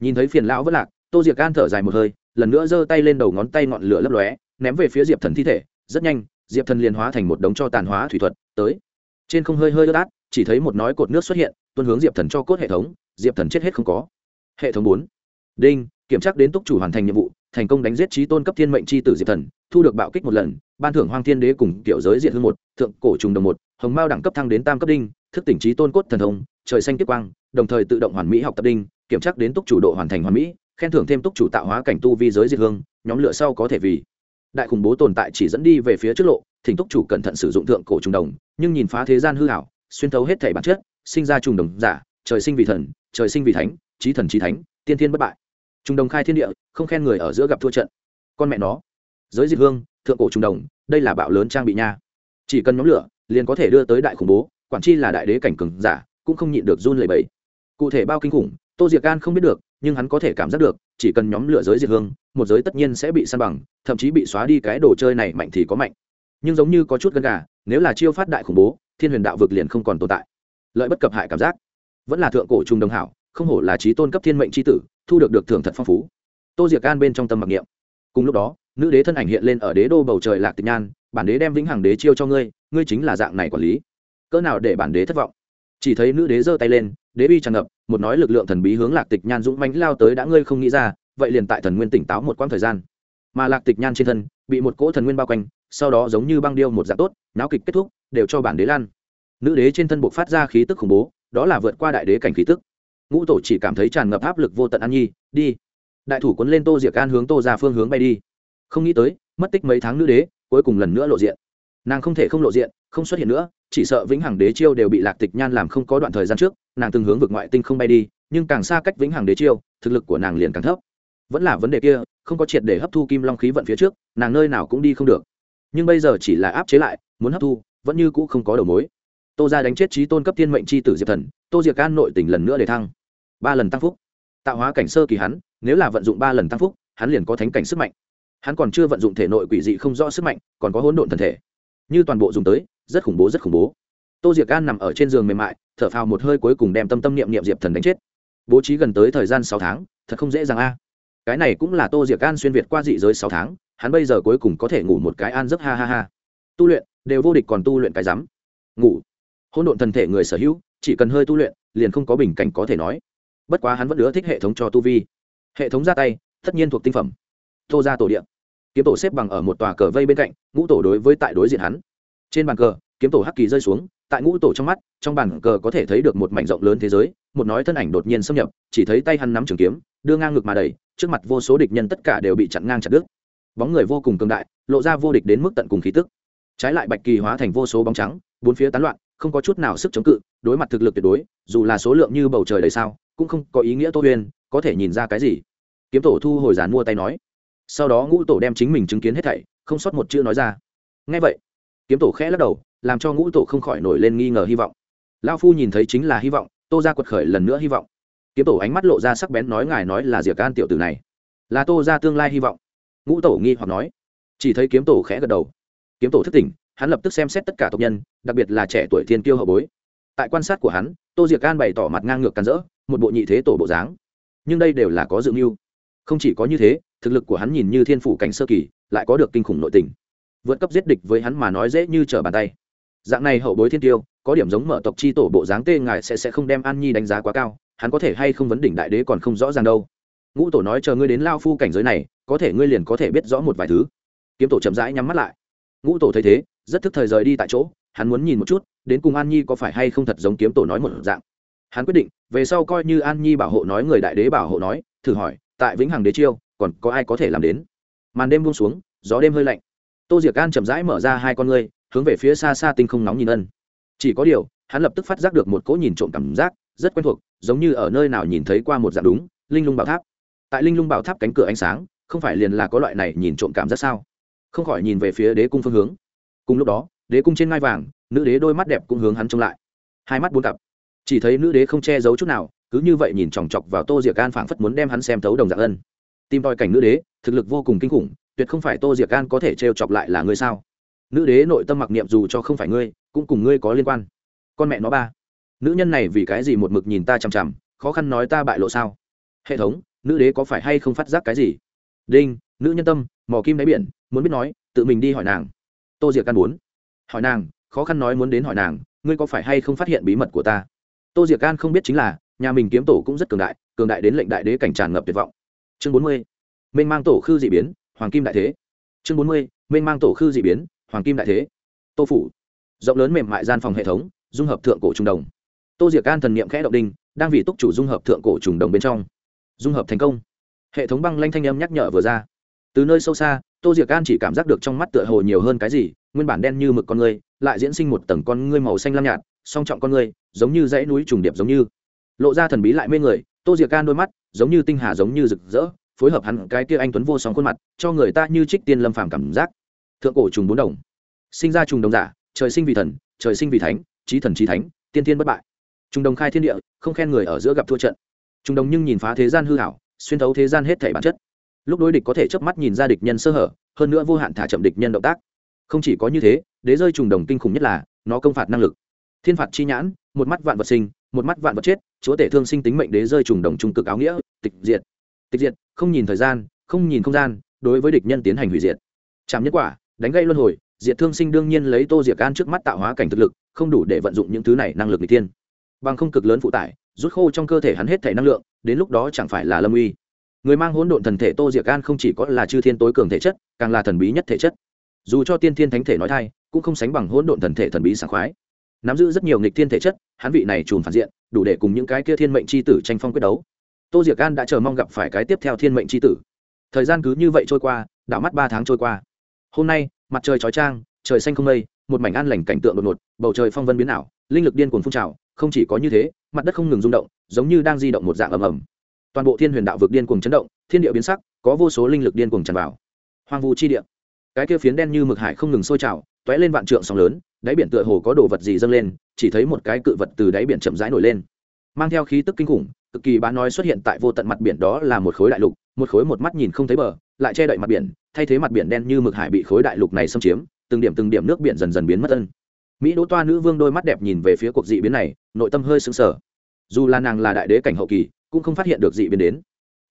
Nhìn thấy phiền lão vẫn lạc, tô diệp gan thở dài một hơi, lần nữa giơ tay lên đầu ngón tay ngọn lửa lấp lóe, ném về phía diệp thần thi thể, rất nhanh, diệp thần liền hóa thành một đống cho tàn hóa thủy thuật, tới. Trên không hơi hơi ướt át, chỉ thấy một nói cột nước xuất hiện tuân hướng diệp thần cho cốt hệ thống, diệp thần chết hết không có. Hệ thống bốn. Đinh, kiểm tra đến túc chủ hoàn thành nhiệm vụ, thành công đánh giết trí tôn cấp thiên mệnh c h i tử diệp thần, thu được bạo kích một lần, ban thưởng hoang thiên đế cùng kiểu giới diện hương một, thượng cổ trùng đồng một, hồng mao đẳng cấp thăng đến tam cấp đinh thức tỉnh trí tôn cốt thần thông, trời xanh tiếp quang, đồng thời tự động hoàn mỹ học tập đinh, kiểm tra đến túc chủ độ hoàn thành hoàn mỹ, khen thưởng thêm túc chủ tạo hóa cảnh tu vi giới diệt hương, nhóm lửa sau có thể vì. Đại khủng bố tồn tại chỉ dẫn đi về phía trước lộ, thỉnh túc chủ cẩn thận sử dụng thượng cổ trùng đồng, nhưng nhìn phá thế gian hư hảo, xuyên thấu hết thể bản chất, sinh ra trùng đồng giả, trời sinh vì thần, trời sinh vì thánh, trí thần trí thánh, tiên thiên bất bại. Trùng đồng khai thiên địa, không khen người ở giữa gặp thua trận. Con mẹ nó. Giới diệt hương, thượng cổ trùng đồng, đây là bạo lớn trang bị nha. Chỉ cần nhóm lửa, liền có thể đưa tới đại khủng bố quản chi là đại đế cảnh cường giả, cũng không nhịn được run lẩy bẩy. Cụ thể bao kinh khủng, tô diệc gan không biết được, nhưng hắn có thể cảm giác được, chỉ cần nhóm lửa giới diệt hương, một giới tất nhiên sẽ bị săn bằng, thậm chí bị xóa đi cái đồ chơi này mạnh thì có mạnh. Nhưng giống như có chút gân gà, nếu là chiêu phát đại khủng bố, thiên huyền đạo vực liền không còn tồn tại. Lợi bất cập hại cảm giác. Vẫn là thượng cổ trung đồng hảo, không hổ là trí tôn cấp thiên mệnh chi tử, thu được được thưởng thật phong phú. Tô diệc can bên trong tâm mặc niệm. Cùng lúc đó, nữ đế thân ảnh hiện lên ở đế đô bầu trời lạc tịch nhan, bản đế đem vĩnh hằng đế chiêu cho ngươi ngươi chính là dạng này quản lý cỡ nào để bản đế thất vọng. Chỉ thấy nữ đế giơ tay lên, đế bi tràn ngập, một nói lực lượng thần bí hướng lạc tịch nhan dũng mánh lao tới đã ngươi không nghĩ ra, vậy liền tại thần nguyên tỉnh táo một quãng thời gian. Mà lạc tịch nhan trên thân, bị một cỗ thần nguyên bao quanh, sau đó giống như băng điêu một dạng tốt, náo kịch kết thúc, đều cho bản đế lan. Nữ đế trên thân buộc phát ra khí tức khủng bố, đó là vượt qua đại đế cảnh khí tức. Ngũ tổ chỉ cảm thấy tràn ngập áp lực vô tận an nhi, đi. Đại thủ quấn lên tô diệc an hướng tô ra phương hướng bay đi. Không nghĩ tới, mất tích mấy tháng nữ đế, cuối cùng lần nữa lộ diện. Nàng không thể không lộ diện, không xuất hiện nữa chỉ sợ vĩnh hằng đế chiêu đều bị lạc tịch nhan làm không có đoạn thời gian trước, nàng từng hướng vực ngoại tinh không bay đi, nhưng càng xa cách vĩnh hằng đế chiêu, thực lực của nàng liền càng thấp. Vẫn là vấn đề kia, không có triệt để hấp thu kim long khí vận phía trước, nàng nơi nào cũng đi không được. Nhưng bây giờ chỉ là áp chế lại, muốn hấp thu, vẫn như cũ không có đầu mối. Tô ra đánh chết trí tôn cấp thiên mệnh c h i tử diệp thần, tô diệc can nội tỉnh lần nữa để thăng. Ba lần tăng phúc. Tạo hóa cảnh sơ kỳ hắn, nếu là vận dụng ba lần tăng phúc, hắn liền có thánh cảnh sức mạnh. Hắn còn chưa vận dụng thể nội quỷ dị không rõ sức mạnh, còn có hỗn độn thần thể. Như toàn bộ dùng tới rất khủng bố, rất khủng bố. Tô diệc an nằm ở trên giường mềm mại, thở phào một hơi cuối cùng đem tâm tâm niệm niệm diệp thần đánh chết. Bố trí gần tới thời gian sáu tháng, thật không dễ dàng a. Cái này cũng là tô diệc an xuyên việt qua dị giới sáu tháng, hắn bây giờ cuối cùng có thể ngủ một cái an giấc ha ha ha. Tu luyện, đều vô địch còn tu luyện cái rắm. Ngủ. Hỗn độn thần thể người sở hữu, chỉ cần hơi tu luyện, liền không có bình cảnh có thể nói. Bất quá hắn vẫn ưa thích hệ thống cho tu vi. Hệ thống ra tay, tất nhiên thuộc tinh phẩm. Tô ra tổ điện kiếm tổ xếp bằng ở một tòa cờ vây bên cạnh, ngũ tổ đối với tại đối diện hắn trên bàn cờ, kiếm tổ hắc kỳ rơi xuống, tại ngũ tổ trong mắt, trong bàn cờ có thể thấy được một mảnh rộng lớn thế giới, một nói thân ảnh đột nhiên xâm nhập, chỉ thấy tay hắn nắm trường kiếm, đưa ngang ngực mà đầy trước mặt vô số địch nhân tất cả đều bị chặn ngang chặt đứt. Bóng người vô cùng cường đại, lộ ra vô địch đến mức tận cùng khí tức. Trái lại bạch kỳ hóa thành vô số bóng trắng, bốn phía tán loạn, không có chút nào sức chống cự, đối mặt thực lực tuyệt đối, dù là số lượng như bầu trời đầy sao, cũng không có ý nghĩa tô huyên có thể nhìn ra cái gì? Kiếm tổ thu hồi giàn mua tay nói. Sau đó ngũ tổ đem chính mình chứng kiến hết thảy, không sót một chữ nói ra. Ngay vậy kiếm tổ khẽ lắc đầu, làm cho ngũ tổ không khỏi nổi lên nghi ngờ hy vọng. Lao phu nhìn thấy chính là hy vọng, tô ra quật khởi lần nữa hy vọng. Kiếm tổ ánh mắt lộ ra sắc bén nói ngài nói là diệc can tiểu tử này. Là tô ra tương lai hy vọng. Ngũ tổ nghi hoặc nói. Chỉ thấy kiếm tổ khẽ gật đầu. Kiếm tổ thức tỉnh, hắn lập tức xem xét tất cả tộc nhân, đặc biệt là trẻ tuổi thiên kiêu hậu bối. Tại quan sát của hắn, tô diệc can bày tỏ mặt ngang ngược càn rỡ, một bộ nhị thế tổ bộ dáng. Nhưng đây đều là có dự mưu. Không chỉ có như thế, thực lực của hắn nhìn như thiên phủ cảnh sơ kỳ, lại có được kinh khủng nội tình vượt cấp giết địch với hắn mà nói dễ như trở bàn tay. Dạng này hậu bối thiên tiêu, có điểm giống mở tộc chi tổ bộ dáng tê ngài sẽ sẽ không đem an nhi đánh giá quá cao, hắn có thể hay không vấn đỉnh đại đế còn không rõ ràng đâu. Ngũ tổ nói chờ ngươi đến lao phu cảnh giới này, có thể ngươi liền có thể biết rõ một vài thứ. Kiếm tổ chậm rãi nhắm mắt lại. Ngũ tổ thấy thế, rất thức thời rời đi tại chỗ, hắn muốn nhìn một chút, đến cùng an nhi có phải hay không thật giống kiếm tổ nói một dạng. Hắn quyết định, về sau coi như an nhi bảo hộ nói người đại đế bảo hộ nói, thử hỏi, tại vĩnh hằng đế chiêu, còn có ai có thể làm đến? Màn đêm buông xuống, gió đêm hơi lạnh tô diệc an chậm rãi mở ra hai con ngươi, hướng về phía xa xa tinh không nóng nhìn ân. Chỉ có điều, hắn lập tức phát giác được một cỗ nhìn trộm cảm giác, rất quen thuộc, giống như ở nơi nào nhìn thấy qua một dạng đúng, linh lung bảo tháp. Tại linh lung bảo tháp cánh cửa ánh sáng, không phải liền là có loại này nhìn trộm cảm giác sao? Không khỏi nhìn về phía đế cung phương hướng. Cùng lúc đó, đế cung trên ngai vàng, nữ đế đôi mắt đẹp cũng hướng hắn trông lại. Hai mắt buôn cặp. Chỉ thấy nữ đế không che giấu chút nào, cứ như vậy nhìn chòng chọc vào tô diệc an phảng phất muốn đem hắn xem thấu đồng dạng ân. Tìm tòi cảnh nữ đế, thực lực vô cùng kinh khủng tuyệt không phải tô diệc an có thể trêu chọc lại là ngươi sao? Nữ đế nội tâm mặc niệm dù cho không phải ngươi, cũng cùng ngươi có liên quan. Con mẹ nó ba. Nữ nhân này vì cái gì một mực nhìn ta chằm chằm, khó khăn nói ta bại lộ sao? Hệ thống, nữ đế có phải hay không phát giác cái gì? Đinh, nữ nhân tâm, mò kim đáy biển, muốn biết nói, tự mình đi hỏi nàng. Tô diệc căn muốn. Hỏi nàng, khó khăn nói muốn đến hỏi nàng, ngươi có phải hay không phát hiện bí mật của ta? Tô diệc can không biết chính là, nhà mình kiếm tổ cũng rất cường đại cường đại đến lệnh đại đế cảnh tràn ngập tuyệt vọng. Chương bốn mươi. Mênh mang tổ khư d ị biến hoàng kim đại thế. Chương bốn mươi, mênh mang tổ khư d ị biến, hoàng kim đại thế. Tô phủ. Rộng lớn mềm mại gian phòng hệ thống, dung hợp thượng cổ trùng đồng. Tô diệc an thần n i ệ m khẽ động đinh, đang vì túc chủ dung hợp thượng cổ trùng đồng bên trong. Dung hợp thành công. Hệ thống băng lanh thanh âm nhắc nhở vừa ra. Từ nơi sâu xa, tô diệc an chỉ cảm giác được trong mắt tựa hồ nhiều hơn cái gì, nguyên bản đen như mực con người, lại diễn sinh một tầng con ngươi màu xanh lam nhạt, song trọng con người, giống như dãy núi trùng điệp giống như. Lộ ra thần bí lại mê người, tô diệc can đôi mắt, giống như tinh hà giống như rực rỡ phối hợp hắn cái kia anh tuấn vô song khuôn mặt, cho người ta như trích tiên lâm phàm cảm giác. Thượng cổ trùng bốn đồng. Sinh ra trùng đồng giả, trời sinh vì thần, trời sinh vì thánh trí thần trí thánh, tiên tiên bất bại. Trùng đồng khai thiên địa, không khen người ở giữa gặp thua trận. Trùng đồng nhưng nhìn phá thế gian hư hảo, xuyên thấu thế gian hết thể bản chất. Lúc đối địch có thể chớp mắt nhìn ra địch nhân sơ hở, hơn nữa vô hạn thả chậm địch nhân động tác. Không chỉ có như thế, đế rơi trùng đồng kinh khủng nhất là, nó công phạt năng lực. Thiên phạt chi nhãn, một mắt vạn vật sinh, một mắt vạn vật chết, chúa tể thương sinh tính mệnh đế rơi trùng đồng trung cực áo nghĩa, tịch diệt tịch diệt, không nhìn thời gian, không nhìn không gian, đối với địch nhân tiến hành hủy diệt. Chạm nhất quả, đánh gây luân hồi, diệt thương sinh đương nhiên lấy tô diệt an trước mắt tạo hóa cảnh thực lực, không đủ để vận dụng những thứ này năng lực n g tiên bằng không cực lớn phụ tải, rút khô trong cơ thể hắn hết thể năng lượng, đến lúc đó chẳng phải là lâm uy. Người mang hỗn độn thần thể tô diệc an không chỉ có là chư thiên tối cường thể chất, càng là thần bí nhất thể chất. Dù cho tiên thiên thánh thể nói thay cũng không sánh bằng hỗn độn thần thể thần bí sảng khoái. Nắm giữ rất nhiều nghịch thiên thể chất, hắn vị này trùn phản diện, đủ để cùng những cái kia thiên mệnh c h i tử tranh phong quyết đấu tô diệc an đã chờ mong gặp phải cái tiếp theo thiên mệnh c h i tử. Thời gian cứ như vậy trôi qua, đảo mắt ba tháng trôi qua. Hôm nay, mặt trời chói trang trời xanh không mây, một mảnh an lành cảnh tượng đột ngột, bầu trời phong vân biến ảo, linh lực điên cuồng phun trào, không chỉ có như thế, mặt đất không ngừng rung động, giống như đang di động một dạng ầm ầm. Toàn bộ thiên huyền đạo vực điên cuồng chấn động, thiên địa biến sắc, có vô số linh lực điên cuồng tràn vào. Hoang vu chi địa. Cái kia phiến đen như mực hải không ngừng sôi trào t lên vạn trượng sóng lớn, đáy biển tựa hồ có đồ vật gì dâng lên, chỉ thấy một cái cự vật từ đáy biển chậm rãi nổi lên mang theo khí tức kinh khủng, cực kỳ bá nói xuất hiện tại vô tận mặt biển đó là một khối đại lục, một khối một mắt nhìn không thấy bờ, lại che đậy mặt biển, thay thế mặt biển đen như mực hải bị khối đại lục này xâm chiếm, từng điểm từng điểm nước biển dần dần biến mất ân. Mỹ đỗ toa nữ vương đôi mắt đẹp nhìn về phía cuộc dị biến này, nội tâm hơi sững sờ. Dù là nàng là đại đế cảnh hậu kỳ, cũng không phát hiện được dị biến đến.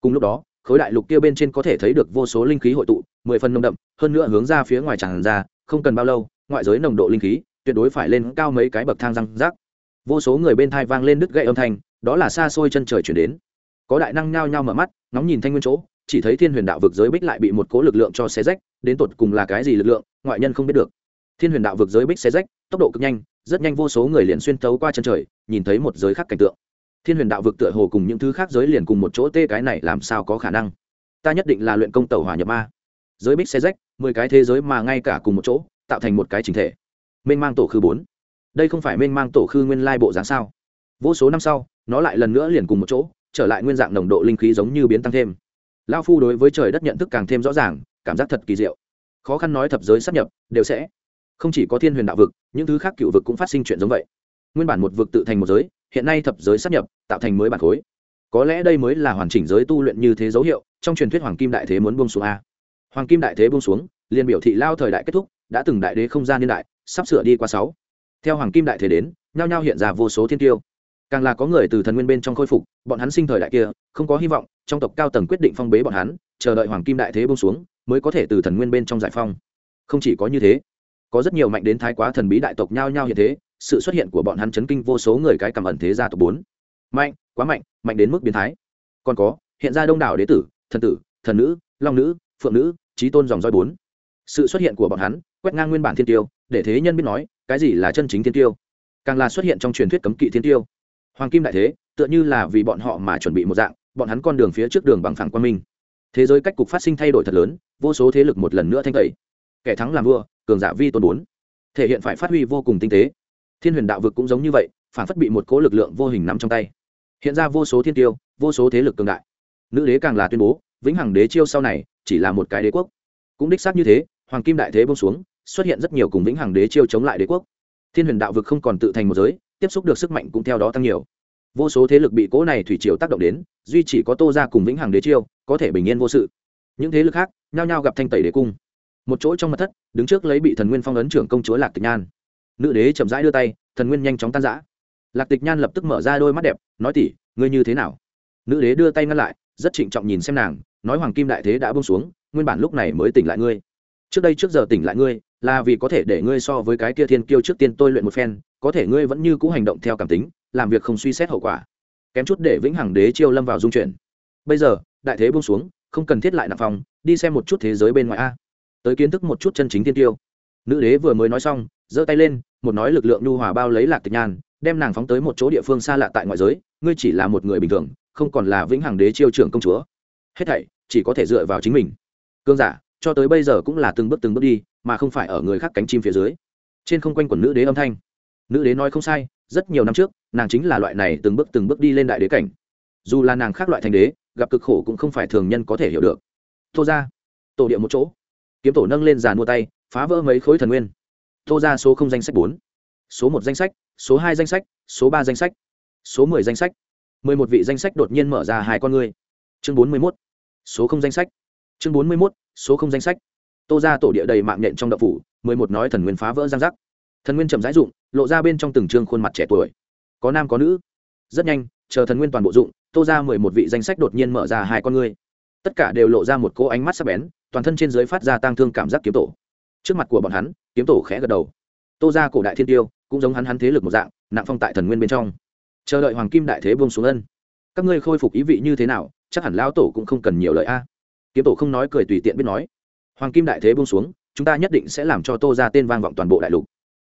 Cùng lúc đó, khối đại lục kia bên trên có thể thấy được vô số linh khí hội tụ, mười phần nồng đậm, hơn nữa hướng ra phía ngoài tràn ra, không cần bao lâu, ngoại giới nồng độ linh khí tuyệt đối phải lên cao mấy cái bậc thang răng rác vô số người bên thai vang lên đứt gậy âm thanh, đó là xa xôi chân trời chuyển đến. Có đại năng nhao nhao mở mắt, ngóng nhìn thanh nguyên chỗ, chỉ thấy thiên huyền đạo vực giới bích lại bị một cố lực lượng cho xé rách, đến tột cùng là cái gì lực lượng, ngoại nhân không biết được. Thiên huyền đạo vực giới bích xé rách, tốc độ cực nhanh, rất nhanh vô số người liền xuyên tấu qua chân trời, nhìn thấy một giới khác cảnh tượng. Thiên huyền đạo vực tựa hồ cùng những thứ khác giới liền cùng một chỗ tê cái này làm sao có khả năng? Ta nhất định là luyện công tẩu hỏa nhập ma. Giới bích xé rách, mười cái thế giới mà ngay cả cùng một chỗ, tạo thành một cái chính thể. Mênh mang tổ khư bốn đây không phải mênh mang tổ khư nguyên lai bộ dáng sao? Vô số năm sau, nó lại lần nữa liền cùng một chỗ, trở lại nguyên dạng nồng độ linh khí giống như biến tăng thêm. Lao phu đối với trời đất nhận thức càng thêm rõ ràng, cảm giác thật kỳ diệu. Khó khăn nói thập giới sắp nhập, đều sẽ. Không chỉ có thiên huyền đạo vực, những thứ khác cựu vực cũng phát sinh chuyện giống vậy. Nguyên bản một vực tự thành một giới, hiện nay thập giới sắp nhập, tạo thành mới bản khối. Có lẽ đây mới là hoàn chỉnh giới tu luyện như thế dấu hiệu, trong truyền thuyết hoàng kim đại thế muốn buông xuống a. Hoàng kim đại thế buông xuống, liền biểu thị lao thời đại kết thúc, đã từng đại đế không gian niên đại, sắp sửa đi qua sáu theo hoàng kim đại thế đến, nhao nhao hiện ra vô số thiên tiêu càng là có người từ thần nguyên bên trong khôi phục, bọn hắn sinh thời đại kia, không có hy vọng, trong tộc cao tầng quyết định phong bế bọn hắn, chờ đợi hoàng kim đại thế bông xuống, mới có thể từ thần nguyên bên trong giải phong. Không chỉ có như thế, có rất nhiều mạnh đến thái quá thần bí đại tộc nhao nhao hiện thế, sự xuất hiện của bọn hắn chấn kinh vô số người cái cầm ẩn thế gia tộc bốn. Mạnh, quá mạnh mạnh đến mức biến thái. Còn có, hiện ra đông đảo đế tử, thần tử, thần nữ, long nữ, phượng nữ trí tôn dòng roi bốn. Sự xuất hiện của bọn hắn, quét ngang nguyên bản thiên tiêu để thế nhân biết nói cái gì là chân chính thiên tiêu? Càng là xuất hiện trong truyền thuyết cấm kỵ thiên tiêu. Hoàng kim đại thế, tựa như là vì bọn họ mà chuẩn bị một dạng, bọn hắn con đường phía trước đường bằng phẳng quan minh. Thế giới cách cục phát sinh thay đổi thật lớn, vô số thế lực một lần nữa thanh tẩy. Kẻ thắng làm vua, cường giả vi tôn bốn. Thể hiện phải phát huy vô cùng tinh tế. Thiên huyền đạo vực cũng giống như vậy, phản phất bị một cố lực lượng vô hình nắm trong tay. Hiện ra vô số thiên tiêu, vô số thế lực cường đại. Nữ đế càng là tuyên bố, vĩnh hằng đế chiêu sau này, chỉ là một cái đế quốc. Cũng đích xác như thế, hoàng kim đại thế bông xuống xuất hiện rất nhiều cùng vĩnh hằng đế chiêu chống lại đế quốc. Thiên huyền đạo vực không còn tự thành một giới, tiếp xúc được sức mạnh cũng theo đó tăng nhiều. Vô số thế lực bị cỗ này thủy triều tác động đến, duy chỉ có tô ra cùng vĩnh hằng đế chiêu, có thể bình yên vô sự. Những thế lực khác, nhao nhao gặp thanh tẩy đế cung. Một chỗ trong mặt thất, đứng trước lấy bị thần nguyên phong ấn trưởng công chúa lạc tịch nhan. Nữ đế chậm rãi đưa tay, thần nguyên nhanh chóng tan giã lạc tịch nhan lập tức mở ra đôi mắt đẹp, nói tỉ ngươi như thế nào? Nữ đế đưa tay ngăn lại, rất trịnh trọng nhìn xem nàng, nói hoàng kim đại thế đã bông xuống, nguyên bản lúc này mới tỉnh lại ngươi trước đây trước giờ tỉnh lại ngươi, là vì có thể để ngươi so với cái kia thiên kiêu trước tiên tôi luyện một phen, có thể ngươi vẫn như cũ hành động theo cảm tính, làm việc không suy xét hậu quả. Kém chút để vĩnh hằng đế chiêu lâm vào dung chuyển. Bây giờ, đại thế buông xuống, không cần thiết lại nạp phòng, đi xem một chút thế giới bên ngoài a. Tới kiến thức một chút chân chính thiên tiêu nữ đế vừa mới nói xong, giơ tay lên, một nói lực lượng nhu hòa bao lấy lạc tịch nhàn đem nàng phóng tới một chỗ địa phương xa lạ tại ngoại giới, ngươi chỉ là một người bình thường, không còn là vĩnh hằng đế chiêu trưởng công chúa. Hết thảy, chỉ có thể dựa vào chính mình. Cương giả cho tới bây giờ cũng là từng bước từng bước đi, mà không phải ở người khác cánh chim phía dưới. Trên không quanh quần nữ đế âm thanh. Nữ đế nói không sai, rất nhiều năm trước, nàng chính là loại này từng bước từng bước đi lên đại đế cảnh. Dù là nàng khác loại thành đế, gặp cực khổ cũng không phải thường nhân có thể hiểu được. Tô ra tổ địa một chỗ. Kiếm tổ nâng lên giàn mua tay, phá vỡ mấy khối thần nguyên. Tô ra số không danh sách bốn, số một danh sách, số hai danh sách, số ba danh sách, số mười danh sách. Mười một vị danh sách đột nhiên mở ra hai con người. chương bốn mươi mốt, số không danh sách. Chương bốn mươi mốt số không danh sách. Tô ra tổ địa đầy mạng nhện trong đậu phủ, mười một nói thần nguyên phá vỡ giang giác. Thần nguyên trầm rãi dụng lộ ra bên trong từng trương khuôn mặt trẻ tuổi. Có nam có nữ. Rất nhanh, chờ thần nguyên toàn bộ dụng tô ra mười một vị danh sách đột nhiên mở ra hai con ngươi. Tất cả đều lộ ra một cỗ ánh mắt sắc bén, toàn thân trên dưới phát ra tang thương cảm giác kiếm tổ. Trước mặt của bọn hắn, kiếm tổ khẽ gật đầu. Tô ra cổ đại thiên tiêu, cũng giống hắn hắn thế lực một dạng, nặng phong tại thần nguyên bên trong. Chờ đợi hoàng kim đại thế buông xuống ân. Các ngươi khôi phục ý vị như thế nào, chắc hẳn lão tổ cũng không cần nhiều lời a kiếm tổ không nói cười tùy tiện biết nói. Hoàng kim đại thế buông xuống, chúng ta nhất định sẽ làm cho tô ra tên vang vọng toàn bộ đại lục.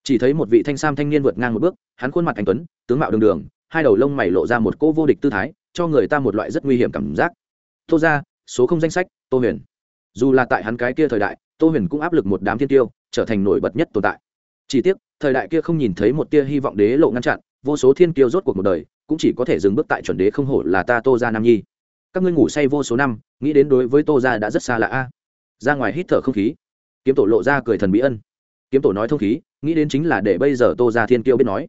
Chỉ thấy một vị thanh sam thanh niên vượt ngang một bước, hắn khuôn mặt anh tuấn, tướng mạo đường đường, hai đầu lông mày lộ ra một cỗ vô địch tư thái, cho người ta một loại rất nguy hiểm cảm giác. Tô ra số không danh sách, tô huyền. Dù là tại hắn cái kia thời đại, tô huyền cũng áp lực một đám thiên tiêu, trở thành nổi bật nhất tồn tại. Chỉ tiếc, thời đại kia không nhìn thấy một tia hy vọng đế lộ ngăn chặn, vô số thiên tiêu rốt cuộc một đời, cũng chỉ có thể dừng bước tại chuẩn đế không hổ là ta tô gia nam nhi các ngươi ngủ say vô số năm, nghĩ đến đối với tô gia đã rất xa lạ a. Ra ngoài hít thở không khí. Kiếm tổ lộ ra cười thần bí ân. Kiếm tổ nói thông khí, nghĩ đến chính là để bây giờ tô gia thiên kiêu biết nói.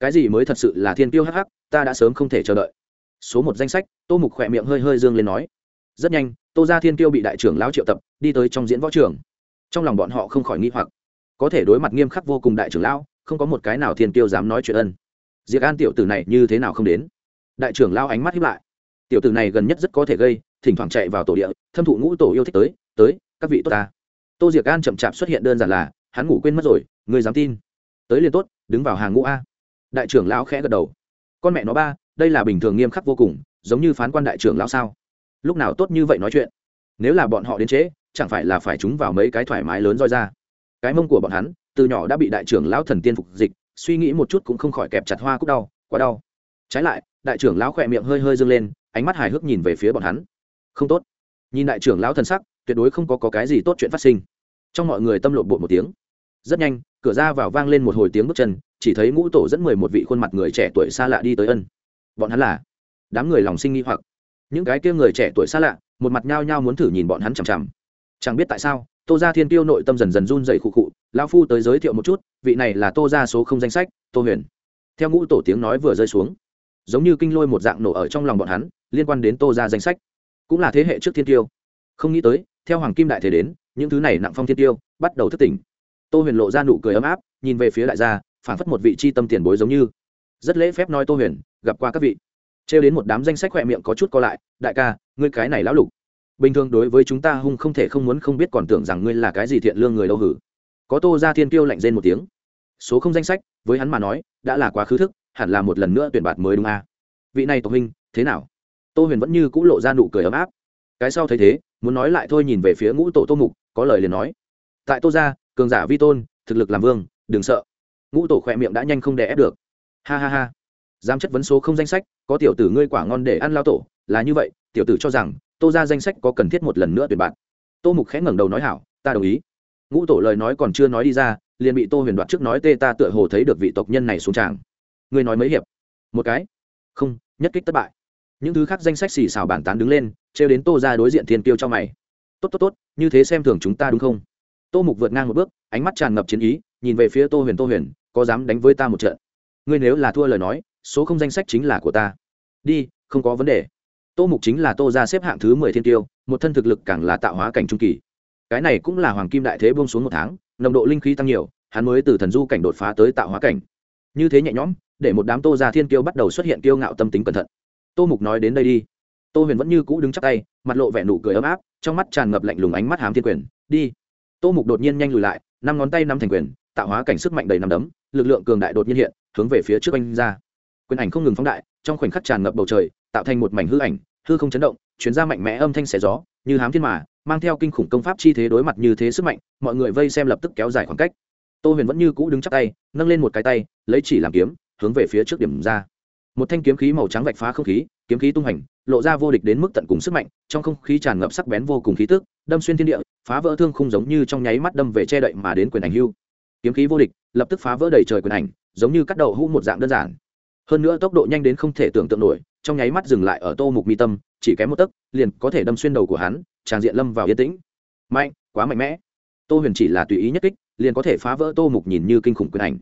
Cái gì mới thật sự là thiên kiêu hắc hắc, ta đã sớm không thể chờ đợi. Số một danh sách, tô mục khỏe miệng hơi hơi dương lên nói. Rất nhanh, tô gia thiên kiêu bị đại trưởng lão triệu tập, đi tới trong diễn võ trường. Trong lòng bọn họ không khỏi nghi hoặc. Có thể đối mặt nghiêm khắc vô cùng đại trưởng lão, không có một cái nào thiên kiêu dám nói chuyện ân. Diệc an tiểu tử này như thế nào không đến? Đại trưởng lão ánh mắt hiếp lại tiểu tử này gần nhất rất có thể gây, thỉnh thoảng chạy vào tổ địa, thâm thụ ngũ tổ yêu thích tới tới, các vị tốt ta. Tô diệc an chậm chạp xuất hiện đơn giản là, hắn ngủ quên mất rồi người dám tin. Tới liền tốt, đứng vào hàng ngũ a. Đại trưởng lão khẽ gật đầu. Con mẹ nó ba, đây là bình thường nghiêm khắc vô cùng, giống như phán quan đại trưởng lão sao? Lúc nào tốt như vậy nói chuyện? Nếu là bọn họ đến trễ, chẳng phải là phải chúng vào mấy cái thoải mái lớn roi ra. Cái mông của bọn hắn, từ nhỏ đã bị đại trưởng lão thần tiên phục dịch, suy nghĩ một chút cũng không khỏi kẹp chặt hoa cúc đau, quá đau. Trái lại, đại trưởng lão khỏe miệng hơi hơi dâng lên ánh mắt hài hước nhìn về phía bọn hắn. Không tốt. Nhìn đại trưởng lão thần sắc tuyệt đối không có, có cái gì tốt chuyện phát sinh. Trong mọi người tâm lộn bộ một tiếng. Rất nhanh cửa ra vào vang lên một hồi tiếng bước chân chỉ thấy ngũ tổ dẫn mười một vị khuôn mặt người trẻ tuổi xa lạ đi tới ân. Bọn hắn là đám người lòng sinh nghi hoặc. Những cái kia người trẻ tuổi xa lạ một mặt nhao nhao muốn thử nhìn bọn hắn chằm chằm. Chẳng biết tại sao tô gia thiên tiêu nội tâm dần dần run dày khụ khụ lao phu tới giới thiệu một chút vị này là tô gia số không danh sách tô huyền. Theo ngũ tổ tiếng nói vừa rơi xuống giống như kinh lôi một dạng nổ ở trong lòng bọn hắn, liên quan đến tô gia danh sách. Cũng là thế hệ trước thiên tiêu. Không nghĩ tới, theo hoàng kim đại thế đến, những thứ này nặng phong thiên tiêu bắt đầu thất tỉnh. Tô huyền lộ ra nụ cười ấm áp, nhìn về phía đại gia, phản phất một vị c h i tâm tiền bối giống như. Rất lễ phép nói tô huyền, gặp qua các vị. Trêu đến một đám danh sách khỏe miệng có chút co lại, đại ca, ngươi cái này lão lục. Bình thường đối với chúng ta hung không thể không muốn không biết còn tưởng rằng ngươi là cái gì thiện lương người đâu hử. Có tô ra thiên tiêu lạnh rên một tiếng. Số không danh sách, với hắn mà nói, đã là quá khứ thức hẳn là một lần nữa tuyển bạt mới đúng a à? vị này tộc huynh, thế nào? Tô huyền vẫn như c ũ lộ ra nụ cười ấm áp. Cái sau thấy thế, muốn nói lại thôi nhìn về phía ngũ tổ tô mục, có lời liền nói. Tại tô gia, cường giả vi tôn, thực lực làm vương, đừng sợ. Ngũ tổ khỏe miệng đã nhanh không đè ép được. Ha ha ha. Dám chất vấn số không danh sách, có tiểu tử ngươi quả ngon để ăn lao tổ, là như vậy, tiểu tử cho rằng, tô ra danh sách có cần thiết một lần nữa tuyển bạn tô mục khẽ ngẩng đầu nói hảo, ta đồng ý. Ngũ tổ lời nói còn chưa nói đi ra, liền bị tô huyền đoạt trước nói tê ta tựa hồ thấy được vị tộc nhân này xuống tràng ngươi nói mấy hiệp? Một cái. Không, nhất kích thất bại. Những thứ khác danh sách xì xào bản tán đứng lên, trêu đến tô ra đối diện thiên tiêu cho mày. Tốt tốt tốt, như thế xem thường chúng ta đúng không? Tô mục vượt ngang một bước, ánh mắt tràn ngập chiến ý, nhìn về phía tô huyền tô huyền, có dám đánh với ta một trận? Ngươi nếu là thua lời nói, số không danh sách chính là của ta. Đi, không có vấn đề. Tô mục chính là tô ra xếp hạng thứ mười thiên tiêu một thân thực lực càng là tạo hóa cảnh trung kỳ. Cái này cũng là hoàng kim đại thế buông xuống một tháng, nồng độ linh khí tăng nhiều, hắn mới từ thần du cảnh đột phá tới tạo hóa cảnh. Như thế nhẹ nhõm để một đám tô gia thiên kiêu bắt đầu xuất hiện kiêu ngạo tâm tính cẩn thận. Tô mục nói đến đây đi. Tô huyền vẫn như cũ đứng chắc tay, mặt lộ vẻ nụ cười ấm áp, trong mắt tràn ngập lạnh lùng ánh mắt hám thiên quyền. Đi. Tô mục đột nhiên nhanh lùi lại, năm ngón tay năm thành quyền, tạo hóa cảnh sức mạnh đầy nằm đấm, lực lượng cường đại đột nhiên hiện, hướng về phía trước anh ra. Quyền ảnh không ngừng phóng đại, trong khoảnh khắc tràn ngập bầu trời, tạo thành một mảnh hư ảnh, hư không chấn động chuyến ra mạnh mẽ âm thanh xẻ gió, như hám thiên mà, mang theo kinh khủng công pháp chi thế đối mặt như thế sức mạnh, mọi người vây xem lập tức kéo dài khoảng cách. Tô huyền vẫn như cũ đứng chắc tay, nâng lên một cái tay, lấy chỉ làm kiếm hướng về phía trước điểm ra. Một thanh kiếm khí màu trắng vạch phá không khí, kiếm khí tung hành, lộ ra vô địch đến mức tận cùng sức mạnh, trong không khí tràn ngập sắc bén vô cùng khí tức, đâm xuyên thiên địa, phá vỡ thương không giống như trong nháy mắt đâm về che đậy mà đến quyền ảnh hưu. Kiếm khí vô địch, lập tức phá vỡ đầy trời quyền ảnh, giống như cắt đầu hũ một dạng đơn giản. Hơn nữa tốc độ nhanh đến không thể tưởng tượng nổi, trong nháy mắt dừng lại ở tô mục mi tâm, chỉ kém một tấc, liền có thể đâm xuyên đầu của hắn, tràn diện lâm vào yên tĩnh. Mạnh, quá mạnh mẽ. Tô huyền chỉ là tùy ý nhất kích, liền có thể phá vỡ tô mục nhìn như kinh khủng quyền ảnh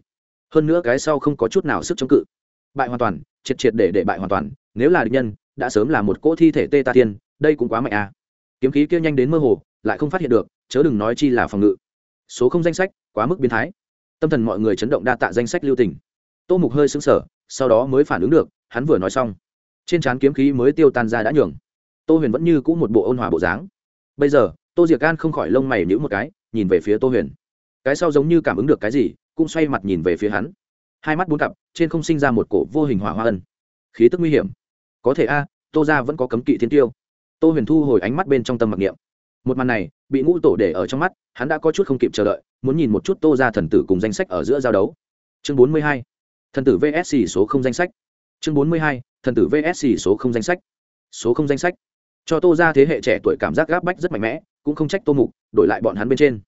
hơn nữa cái sau không có chút nào sức chống cự. Bại hoàn toàn, triệt triệt để để bại hoàn toàn, nếu là địch nhân, đã sớm là một cỗ thi thể tê ta tiên, đây cũng quá mạnh à. Kiếm khí kia nhanh đến mơ hồ, lại không phát hiện được, chớ đừng nói chi là phòng ngự. Số không danh sách, quá mức biến thái. Tâm thần mọi người chấn động đa tạ danh sách lưu tỉnh tô mục hơi xứng sở sau đó mới phản ứng được, hắn vừa nói xong. Trên trán kiếm khí mới tiêu tan ra đã nhường. Tô huyền vẫn như c ũ một bộ ôn hòa bộ dáng. Bây giờ, tô diệc gan không khỏi lông mày nhữ một cái, nhìn về phía tô huyền. Cái sau giống như cảm ứng được cái gì cũng xoay mặt nhìn về phía hắn. Hai mắt bốn cặp, trên không sinh ra một cổ vô hình hỏa hoa ân. Khí tức nguy hiểm. Có thể a, tô ra vẫn có cấm kỵ thiên tiêu. Tô huyền thu hồi ánh mắt bên trong tâm mặc niệm. Một màn này, bị ngũ tổ để ở trong mắt, hắn đã có chút không kịp chờ đợi, muốn nhìn một chút tô ra thần tử cùng danh sách ở giữa giao đấu. Chương bốn mươi hai, thần tử vsc số không danh sách. Chương bốn mươi hai, thần tử vsc số không danh sách. Số không danh sách. Cho tô ra thế hệ trẻ tuổi cảm giác gáp bách rất mạnh mẽ, cũng không trách tô mục, đổi lại bọn hắn bên trên.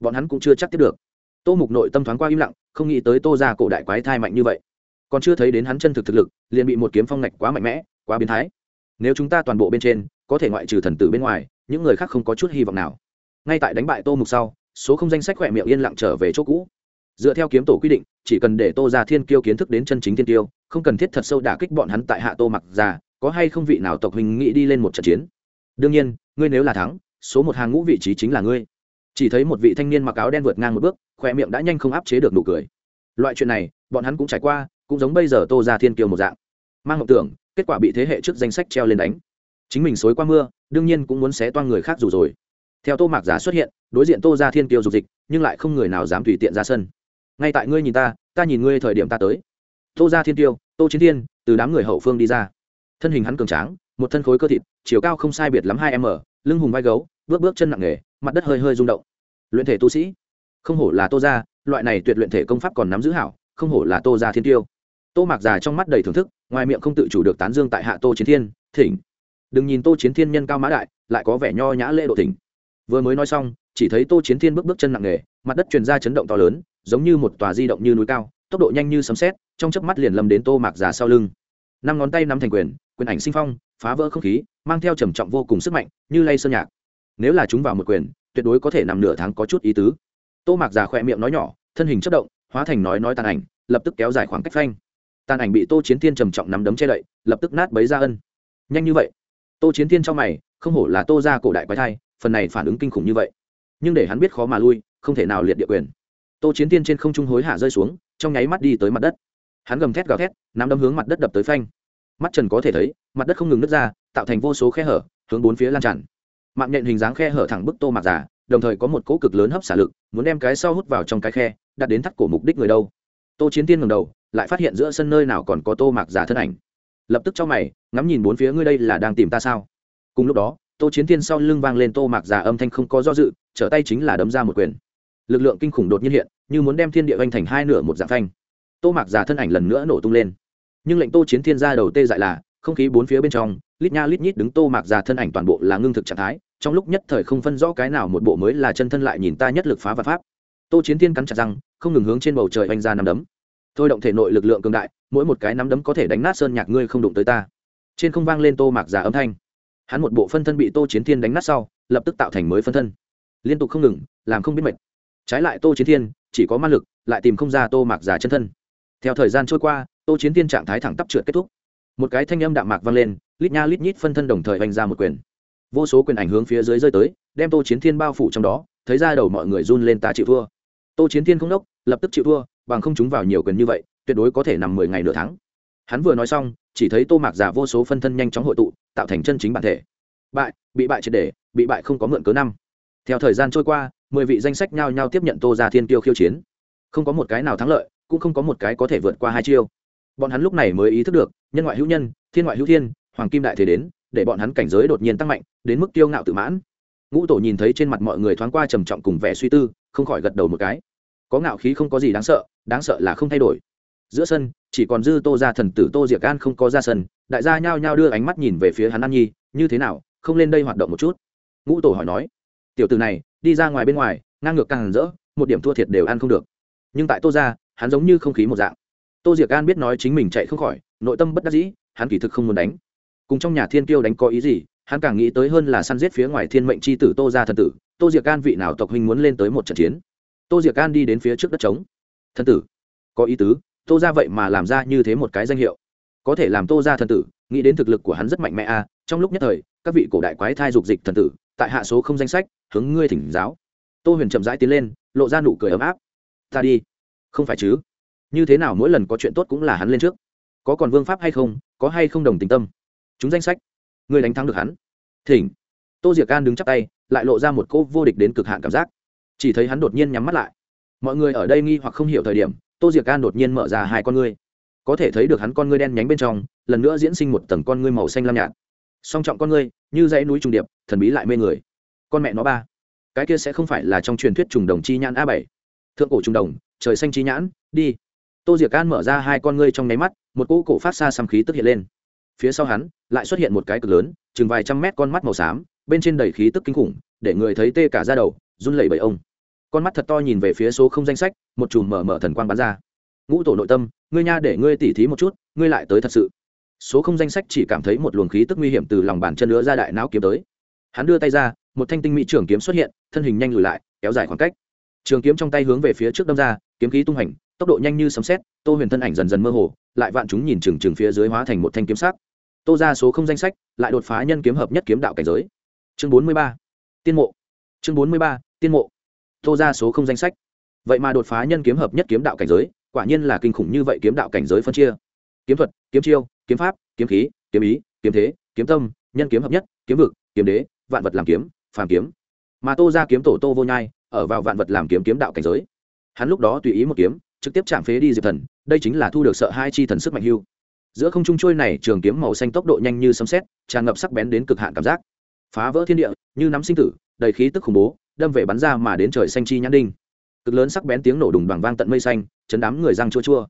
Bọn hắn cũng chưa chắc tiếp được tô mục nội tâm thoáng qua im lặng không nghĩ tới tô ra cổ đại quái thai mạnh như vậy. Còn chưa thấy đến hắn chân thực thực lực liền bị một kiếm phong ngạch quá mạnh mẽ quá biến thái. Nếu chúng ta toàn bộ bên trên có thể ngoại trừ thần tử bên ngoài những người khác không có chút hy vọng nào. Ngay tại đánh bại tô mục sau số không danh sách khỏe miệng yên lặng trở về chỗ cũ. Dựa theo kiếm tổ quy định chỉ cần để tô ra thiên kiêu kiến thức đến chân chính thiên tiêu, không cần thiết thật sâu đả kích bọn hắn tại hạ tô mặc già có hay không vị nào tộc hình nghĩ đi lên một trận chiến? Đương nhiên ngươi nếu là thắng số một hàng ngũ vị trí chính là ngươi. Chỉ thấy một vị thanh niên mặc áo đen vượt ngang một bước khỏe miệng đã nhanh không áp chế được nụ cười. Loại chuyện này bọn hắn cũng trải qua cũng giống bây giờ tô ra thiên kiêu một dạng. Mang mộng tưởng kết quả bị thế hệ trước danh sách treo lên đánh. Chính mình xối qua mưa đương nhiên cũng muốn xé toan người khác dù rồi. Theo tô mạc giả xuất hiện đối diện tô ra thiên kiêu dục dịch nhưng lại không người nào dám tùy tiện ra sân. Ngay tại ngươi nhìn ta ta nhìn ngươi thời điểm ta tới. Tô ra thiên kiêu, tô chiến thiên từ đám người hậu phương đi ra. Thân hình hắn cường tráng một thân khối cơ thịt chiều cao không sai biệt lắm hai m lưng hùng vai gấu bước bước chân nặng nề mặt đất hơi hơi rung động. Luyện thể tu sĩ không hổ là tô ra loại này tuyệt luyện thể công pháp còn nắm giữ hảo, không hổ là tô ra thiên tiêu. Tô mạc già trong mắt đầy thưởng thức, ngoài miệng không tự chủ được tán dương tại hạ tô chiến thiên, thỉnh. Đừng nhìn tô chiến thiên nhân cao mã đại, lại có vẻ nho nhã lễ độ thỉnh. Vừa mới nói xong, chỉ thấy tô chiến thiên bước bước chân nặng nề, mặt đất truyền ra chấn động to lớn, giống như một tòa di động như núi cao, tốc độ nhanh như sấm sét, trong chớp mắt liền lâm đến tô mạc già sau lưng. Năm ngón tay nắm thành quyền quyền ảnh sinh phong, phá vỡ không khí, mang theo trầm trọng vô cùng sức mạnh, như lay sơn nhạc. Nếu là chúng vào một quyền, tuyệt đối có thể nằm nửa tháng có chút ý tứ tô mạc già khỏe miệng nói nhỏ, thân hình chất động, hóa thành nói nói tàn ảnh, lập tức kéo dài khoảng cách phanh. Tàn ảnh bị tô chiến thiên trầm trọng nắm đấm che đậy, lập tức nát bấy ra ân. Nhanh như vậy? Tô chiến thiên trong mày, không hổ là tô ra cổ đại quái thai, phần này phản ứng kinh khủng như vậy. Nhưng để hắn biết khó mà lui, không thể nào liệt địa quyền. Tô chiến Thiên trên không trung hối hạ rơi xuống, trong nháy mắt đi tới mặt đất. Hắn gầm thét gào thét, nắm đấm hướng mặt đất đập tới phanh. Mắt trần có thể thấy, mặt đất không ngừng nứt ra, tạo thành vô số khe hở, hướng bốn phía lan tràn. Mạng nhện hình dáng khe hở thẳng bức tô mạc giả đồng thời có một cỗ cực lớn hấp xả lực muốn đem cái sau hút vào trong cái khe, đặt đến thắt cổ mục đích người đâu. Tô chiến tiên ngầm đầu, lại phát hiện giữa sân nơi nào còn có tô mạc giả thân ảnh. Lập tức cho mày, ngắm nhìn bốn phía ngươi đây là đang tìm ta sao? Cùng lúc đó, tô chiến tiên sau lưng vang lên tô mạc giả âm thanh không có do dự, trở tay chính là đấm ra một quyền. Lực lượng kinh khủng đột nhiên hiện, như muốn đem thiên địa oanh thành hai nửa một dạng phanh. Tô mạc giả thân ảnh lần nữa nổ tung lên. Nhưng lệnh tô chiến thiên ra đầu tê dại là, không khí bốn phía bên trong, lít nha lít nhít đứng tô mạc giả thân ảnh toàn bộ là ngưng thực trạng thái trong lúc nhất thời không phân rõ cái nào một bộ mới là chân thân lại nhìn ta nhất lực phá và pháp. Tô chiến thiên cắn chặt răng, không ngừng hướng trên bầu trời oanh ra nắm đấm. Thôi động thể nội lực lượng cường đại, mỗi một cái nắm đấm có thể đánh nát sơn nhạc ngươi không đụng tới ta. Trên không vang lên tô mạc giả âm thanh. Hắn một bộ phân thân bị tô chiến thiên đánh nát sau, lập tức tạo thành mới phân thân. Liên tục không ngừng, làm không biết mệt. Trái lại tô chiến thiên, chỉ có ma lực, lại tìm không ra tô mạc giả chân thân. Theo thời gian trôi qua, tô chiến thiên trạng thái thẳng tắp trượt kết thúc. Một cái thanh âm đạm mạc vang lên, lít nha lít nhít phân thân đồng thời oanh ra một quyền vô số quyền ảnh hướng phía dưới rơi tới, đem tô chiến thiên bao phủ trong đó, thấy ra đầu mọi người run lên ta chịu thua. Tô chiến thiên không đốc, lập tức chịu thua, bằng không chúng vào nhiều quyền như vậy, tuyệt đối có thể nằm mười ngày nửa tháng. Hắn vừa nói xong, chỉ thấy tô mạc giả vô số phân thân nhanh chóng hội tụ, tạo thành chân chính bản thể. Bại, bị bại triệt để, bị bại không có mượn cớ năm. Theo thời gian trôi qua, mười vị danh sách nhao nhao tiếp nhận tô ra thiên tiêu khiêu chiến. Không có một cái nào thắng lợi, cũng không có một cái có thể vượt qua hai chiêu. Bọn hắn lúc này mới ý thức được, nhân ngoại hữu nhân, thiên ngoại hữu thiên, hoàng kim đại thế đến để bọn hắn cảnh giới đột nhiên tăng mạnh, đến mức tiêu ngạo tự mãn. Ngũ tổ nhìn thấy trên mặt mọi người thoáng qua trầm trọng cùng vẻ suy tư, không khỏi gật đầu một cái. Có ngạo khí không có gì đáng sợ đáng sợ là không thay đổi. Giữa sân, chỉ còn dư tô ra thần tử tô diệc an không có ra sân, đại gia nhao nhao đưa ánh mắt nhìn về phía hắn an nhi, như thế nào, không lên đây hoạt động một chút? Ngũ tổ hỏi nói, tiểu từ này, đi ra ngoài bên ngoài, ngang ngược càng rỡ, một điểm thua thiệt đều ăn không được. Nhưng tại tô ra hắn giống như không khí một dạng. Tô diệc an biết nói chính mình chạy không khỏi, nội tâm bất đắc dĩ, hắn kỳ thực không muốn đánh cùng trong nhà thiên kiêu đánh có ý gì, hắn càng nghĩ tới hơn là săn giết phía ngoài thiên mệnh c h i tử tô ra thần tử, tô diệc can vị nào tộc huynh muốn lên tới một trận chiến. Tô diệc can đi đến phía trước đất trống. Thần tử, có ý tứ, tô ra vậy mà làm ra như thế một cái danh hiệu. Có thể làm tô ra thần tử, nghĩ đến thực lực của hắn rất mạnh mẽ a trong lúc nhất thời, các vị cổ đại quái thai dục dịch thần tử, tại hạ số không danh sách, hướng ngươi thỉnh giáo. Tô huyền chậm rãi tiến lên, lộ ra nụ cười ấm áp. Ta đi. Không phải chứ? Như thế nào mỗi lần có chuyện tốt cũng là hắn lên trước. Có còn vương pháp hay không, có hay không đồng tình tâm? Chúng danh sách. Người đánh thắng được hắn. Thỉnh. Tô diệc can đứng chắp tay, lại lộ ra một cô vô địch đến cực hạn cảm giác. Chỉ thấy hắn đột nhiên nhắm mắt lại. Mọi người ở đây nghi hoặc không hiểu thời điểm, tô diệc can đột nhiên mở ra hai con ngươi. Có thể thấy được hắn con ngươi đen nhánh bên trong, lần nữa diễn sinh một tầng con ngươi màu xanh lam nhạt. Song trọng con ngươi, như dãy núi trùng điệp, thần bí lại mê người. Con mẹ nó ba. Cái kia sẽ không phải là trong truyền thuyết trùng đồng chi nhãn a bảy. Thượng cổ trùng đồng, trời xanh chi nhãn, đi. Tô diệc can mở ra hai con ngươi trong nháy mắt, một cỗ cổ phát xa xăm khí tức hiện lên phía sau hắn lại xuất hiện một cái cực lớn, chừng vài trăm mét con mắt màu xám, bên trên đầy khí tức kinh khủng, để người thấy tê cả ra đầu, run lẩy bẩy ông. Con mắt thật to nhìn về phía số không danh sách, một chùm mở mở thần quang bắn ra. Ngũ tổ nội tâm, ngươi nha để ngươi tỉ thí một chút, ngươi lại tới thật sự. Số không danh sách chỉ cảm thấy một luồng khí tức nguy hiểm từ lòng bàn chân nữa ra đại não kiếm tới. Hắn đưa tay ra, một thanh tinh mỹ trưởng kiếm xuất hiện, thân hình nhanh lùi lại, kéo dài khoảng cách. Trường kiếm trong tay hướng về phía trước đâm ra, kiếm khí tung hành tốc độ nhanh như sấm xét tô huyền thân ảnh dần dần mơ hồ, lại vạn chúng nhìn chừng chừng phía dưới hóa thành một thanh kiếm sắc tô ra số không danh sách, lại đột phá nhân kiếm hợp nhất kiếm đạo cảnh giới. Chương bốn mươi ba, tiên mộ. Chương bốn mươi ba, tiên mộ. Tô ra số không danh sách. Vậy mà đột phá nhân kiếm hợp nhất kiếm đạo cảnh giới, quả nhiên là kinh khủng như vậy kiếm đạo cảnh giới phân chia. Kiếm thuật, kiếm chiêu, kiếm pháp, kiếm khí, kiếm ý, kiếm thế, kiếm tâm, nhân kiếm hợp nhất, kiếm vực, kiếm đế, vạn vật làm kiếm, phàm kiếm. Mà tô ra kiếm tổ tô vô nhai, ở vào vạn vật làm kiếm kiếm đạo cảnh giới. Hắn lúc đó tùy ý một kiếm, trực tiếp chạm phế đi diệp thần, đây chính là thu được sợ hai chi thần sức mạnh hưu giữa không trung trôi này trường kiếm màu xanh tốc độ nhanh như sấm xét tràn ngập sắc bén đến cực hạn cảm giác. Phá vỡ thiên địa, như nắm sinh tử, đầy khí tức khủng bố, đâm về bắn ra mà đến trời xanh chi nhãn đinh. Cực lớn sắc bén tiếng nổ đùng đoàn vang tận mây xanh, chấn đám người răng chua chua.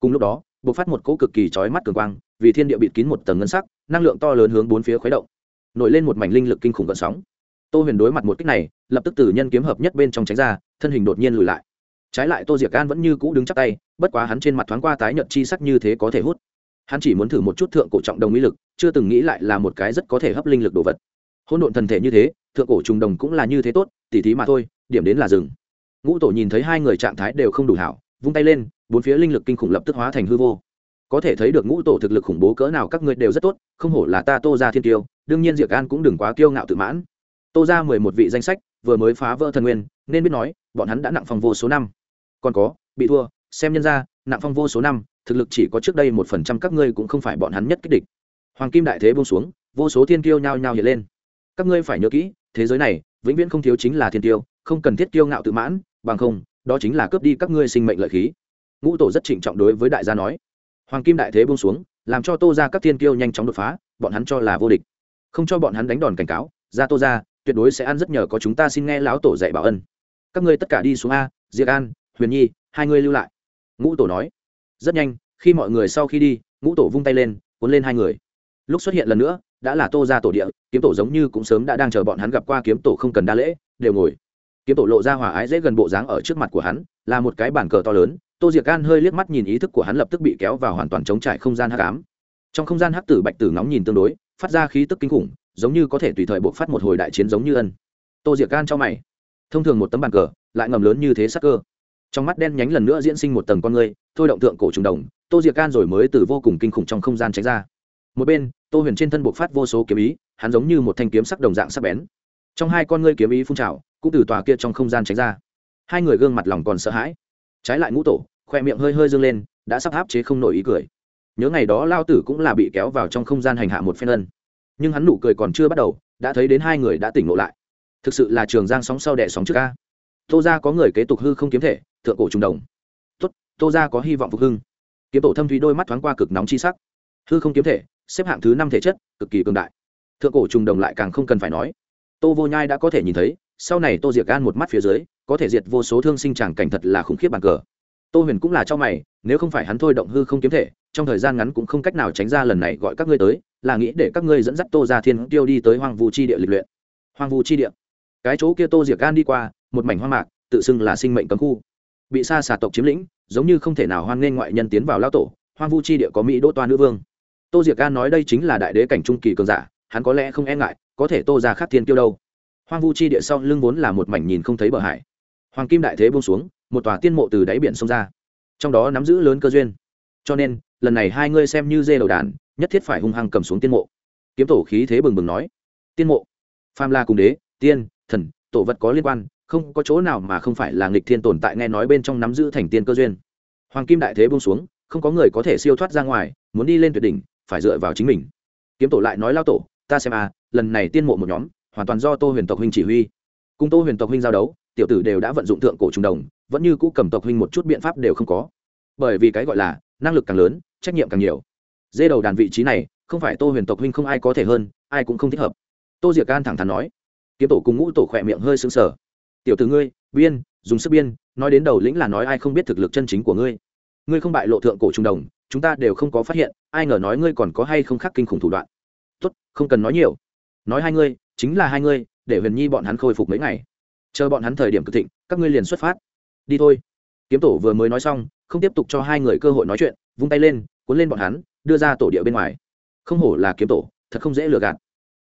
Cùng lúc đó, bộc phát một cỗ cực kỳ chói mắt cường quang, vì thiên địa bịt kín một tầng ngân sắc, năng lượng to lớn hướng bốn phía khuấy động. Nổi lên một mảnh linh lực kinh khủng gợn sóng. Tô huyền đối mặt một cách này, lập tức từ nhân kiếm hợp nhất bên trong tránh ra, thân hình đột nhiên lùi lại. Trái lại tô diệc gan vẫn như cũ đứng chắc tay, bất quá hắn trên mặt thoáng qua tái nhợt chi sắc như thế có thể hút hắn chỉ muốn thử một chút thượng cổ trọng đồng ý lực, chưa từng nghĩ lại là một cái rất có thể hấp linh lực đồ vật. Hỗn độn thần thể như thế, thượng cổ trùng đồng cũng là như thế tốt, tỉ thí mà thôi, điểm đến là rừng ngũ tổ nhìn thấy hai người trạng thái đều không đủ hảo, vung tay lên, bốn phía linh lực kinh khủng lập tức hóa thành hư vô. Có thể thấy được ngũ tổ thực lực khủng bố cỡ nào các ngươi đều rất tốt, không hổ là ta tô ra thiên tiêu đương nhiên diệc an cũng đừng quá kiêu ngạo tự mãn. Tô ra mười một vị danh sách, vừa mới phá vỡ thần nguyên, nên biết nói, bọn hắn đã nặng phòng vô số năm. Còn có, bị thua, xem nhân ra, nặng phong vô số năm thực lực chỉ có trước đây một phần trăm các ngươi cũng không phải bọn hắn nhất kích địch. Hoàng kim đại thế buông xuống, vô số thiên kiêu nhao nhao hiện lên. Các ngươi phải nhớ kỹ, thế giới này, vĩnh viễn không thiếu chính là thiên tiêu không cần thiết kiêu ngạo tự mãn, bằng không, đó chính là cướp đi các ngươi sinh mệnh lợi khí. Ngũ tổ rất trịnh trọng đối với đại gia nói. Hoàng kim đại thế buông xuống, làm cho tô ra các thiên kiêu nhanh chóng đột phá, bọn hắn cho là vô địch. Không cho bọn hắn đánh đòn cảnh cáo, ra tô ra tuyệt đối sẽ ăn rất nhờ có chúng ta xin nghe lão tổ dạy bảo ân. Các ngươi tất cả đi xuống a, diệc an, huyền nhi, hai ngươi lưu lại. Ngũ tổ nói rất nhanh, khi mọi người sau khi đi, ngũ tổ vung tay lên, cuốn lên hai người. Lúc xuất hiện lần nữa, đã là tô ra tổ địa, kiếm tổ giống như cũng sớm đã đang chờ bọn hắn gặp qua kiếm tổ không cần đa lễ, đều ngồi. Kiếm tổ lộ ra hòa ái dễ gần bộ dáng ở trước mặt của hắn, là một cái bàn cờ to lớn, tô diệc can hơi liếc mắt nhìn ý thức của hắn lập tức bị kéo vào hoàn toàn chống trải không gian hắc ám. Trong không gian hắc tử bạch tử nóng nhìn tương đối, phát ra khí tức kinh khủng, giống như có thể tùy thời buộc phát một hồi đại chiến giống như ân. Tô diệc can cho mày. Thông thường một tấm bàn cờ, lại ngầm lớn như thế sắc cơ trong mắt đen nhánh lần nữa diễn sinh một tầng con người thôi động tượng cổ trùng đồng, tô diệc can rồi mới từ vô cùng kinh khủng trong không gian tránh ra. Một bên, tô huyền trên thân buộc phát vô số kiếm ý, hắn giống như một thanh kiếm sắc đồng dạng sắc bén. Trong hai con ngươi kiếm ý phun trào, cũng từ tòa kia trong không gian tránh ra. Hai người gương mặt lòng còn sợ hãi. Trái lại ngũ tổ, khoe miệng hơi hơi dâng lên, đã sắp áp chế không nổi ý cười. Nhớ ngày đó lao tử cũng là bị kéo vào trong không gian hành hạ một phen ân. Nhưng hắn nụ cười còn chưa bắt đầu, đã thấy đến hai người đã tỉnh ngộ lại. Thực sự là trường giang sóng sau đẻ sóng trước ca tô ra có người kế tục hư không kiếm thể thượng cổ trung đồng. Tốt, tô ra có hy vọng phục hưng. Kiếm tổ thâm thúy đôi mắt thoáng qua cực nóng chi sắc. Hư không kiếm thể, xếp hạng thứ năm thể chất, cực kỳ cường đại. Thượng cổ trùng đồng lại càng không cần phải nói. Tô vô nhai đã có thể nhìn thấy, sau này tô diệt gan một mắt phía dưới, có thể diệt vô số thương sinh tràng cảnh thật là khủng khiếp bàn cờ. Tô huyền cũng là cho mày, nếu không phải hắn thôi động hư không kiếm thể, trong thời gian ngắn cũng không cách nào tránh ra lần này gọi các ngươi tới, là nghĩ để các ngươi dẫn dắt tô ra thiên tiêu đi tới hoàng vũ chi địa lịch luyện. Hoàng vũ chi địa. Cái chỗ kia tô diệt gan đi qua, một mảnh hoang mạc, tự xưng là sinh mệnh cấm khu bị xa xà tộc chiếm lĩnh, giống như không thể nào hoan nghênh ngoại nhân tiến vào lao tổ, hoang vu chi địa có mỹ đỗ toa nữ vương. Tô diệc ca nói đây chính là đại đế cảnh trung kỳ cường giả, hắn có lẽ không e ngại, có thể tô ra khắc thiên tiêu đâu. Hoang vu chi địa sau lưng vốn là một mảnh nhìn không thấy bờ hải. Hoàng kim đại thế buông xuống, một tòa tiên mộ từ đáy biển xông ra. Trong đó nắm giữ lớn cơ duyên. Cho nên, lần này hai ngươi xem như dê đầu đàn, nhất thiết phải hung hăng cầm xuống tiên mộ. Kiếm tổ khí thế bừng bừng nói. Tiên mộ. Pham la cùng đế, tiên, thần, tổ vật có liên quan không có chỗ nào mà không phải là nghịch thiên tồn tại nghe nói bên trong nắm giữ thành tiên cơ duyên. Hoàng kim đại thế buông xuống, không có người có thể siêu thoát ra ngoài, muốn đi lên tuyệt đỉnh, phải dựa vào chính mình. Kiếm tổ lại nói lao tổ, ta xem à lần này tiên mộ một nhóm, hoàn toàn do tô huyền tộc huynh chỉ huy. Cùng tô huyền tộc huynh giao đấu, tiểu tử đều đã vận dụng thượng cổ trung đồng, vẫn như cũ cầm tộc huynh một chút biện pháp đều không có. Bởi vì cái gọi là, năng lực càng lớn, trách nhiệm càng nhiều. Dê đầu đàn vị trí này, không phải tô huyền tộc huynh không ai có thể hơn, ai cũng không thích hợp. Tô diệc can thẳng thắn nói. Kiếm tổ cùng ngũ tổ khỏe miệng hơi sững sờ tiểu từ ngươi, biên, dùng sức biên, nói đến đầu lĩnh là nói ai không biết thực lực chân chính của ngươi. Ngươi không bại lộ thượng cổ trung đồng, chúng ta đều không có phát hiện, ai ngờ nói ngươi còn có hay không khác kinh khủng thủ đoạn. Tốt, không cần nói nhiều. Nói hai ngươi, chính là hai ngươi, để huyền nhi bọn hắn khôi phục mấy ngày. Chờ bọn hắn thời điểm cực thịnh, các ngươi liền xuất phát. Đi thôi. Kiếm tổ vừa mới nói xong, không tiếp tục cho hai người cơ hội nói chuyện, vung tay lên, cuốn lên bọn hắn, đưa ra tổ địa bên ngoài. Không hổ là kiếm tổ, thật không dễ lừa gạt.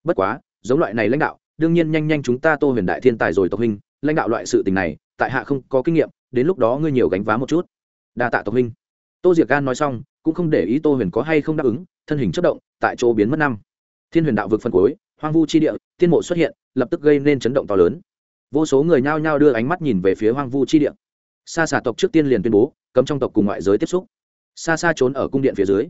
Bất quá, giống loại này lãnh đạo, đương nhiên nhanh nhanh chúng ta tô huyền đại thiên tài rồi tộc hình lãnh đạo loại sự tình này, tại hạ không có kinh nghiệm, đến lúc đó ngươi nhiều gánh vá một chút. Đa tạ tộc huynh. Tô diệc gan nói xong, cũng không để ý tô huyền có hay không đáp ứng, thân hình chất động, tại chỗ biến mất năm. Thiên huyền đạo vực phân cối hoang vu chi địa, tiên mộ xuất hiện, lập tức gây nên chấn động to lớn. Vô số người nhao nhao đưa ánh mắt nhìn về phía hoang vu chi địa. Xa xà tộc trước tiên liền tuyên bố, cấm trong tộc cùng ngoại giới tiếp xúc. Xa xa trốn ở cung điện phía dưới.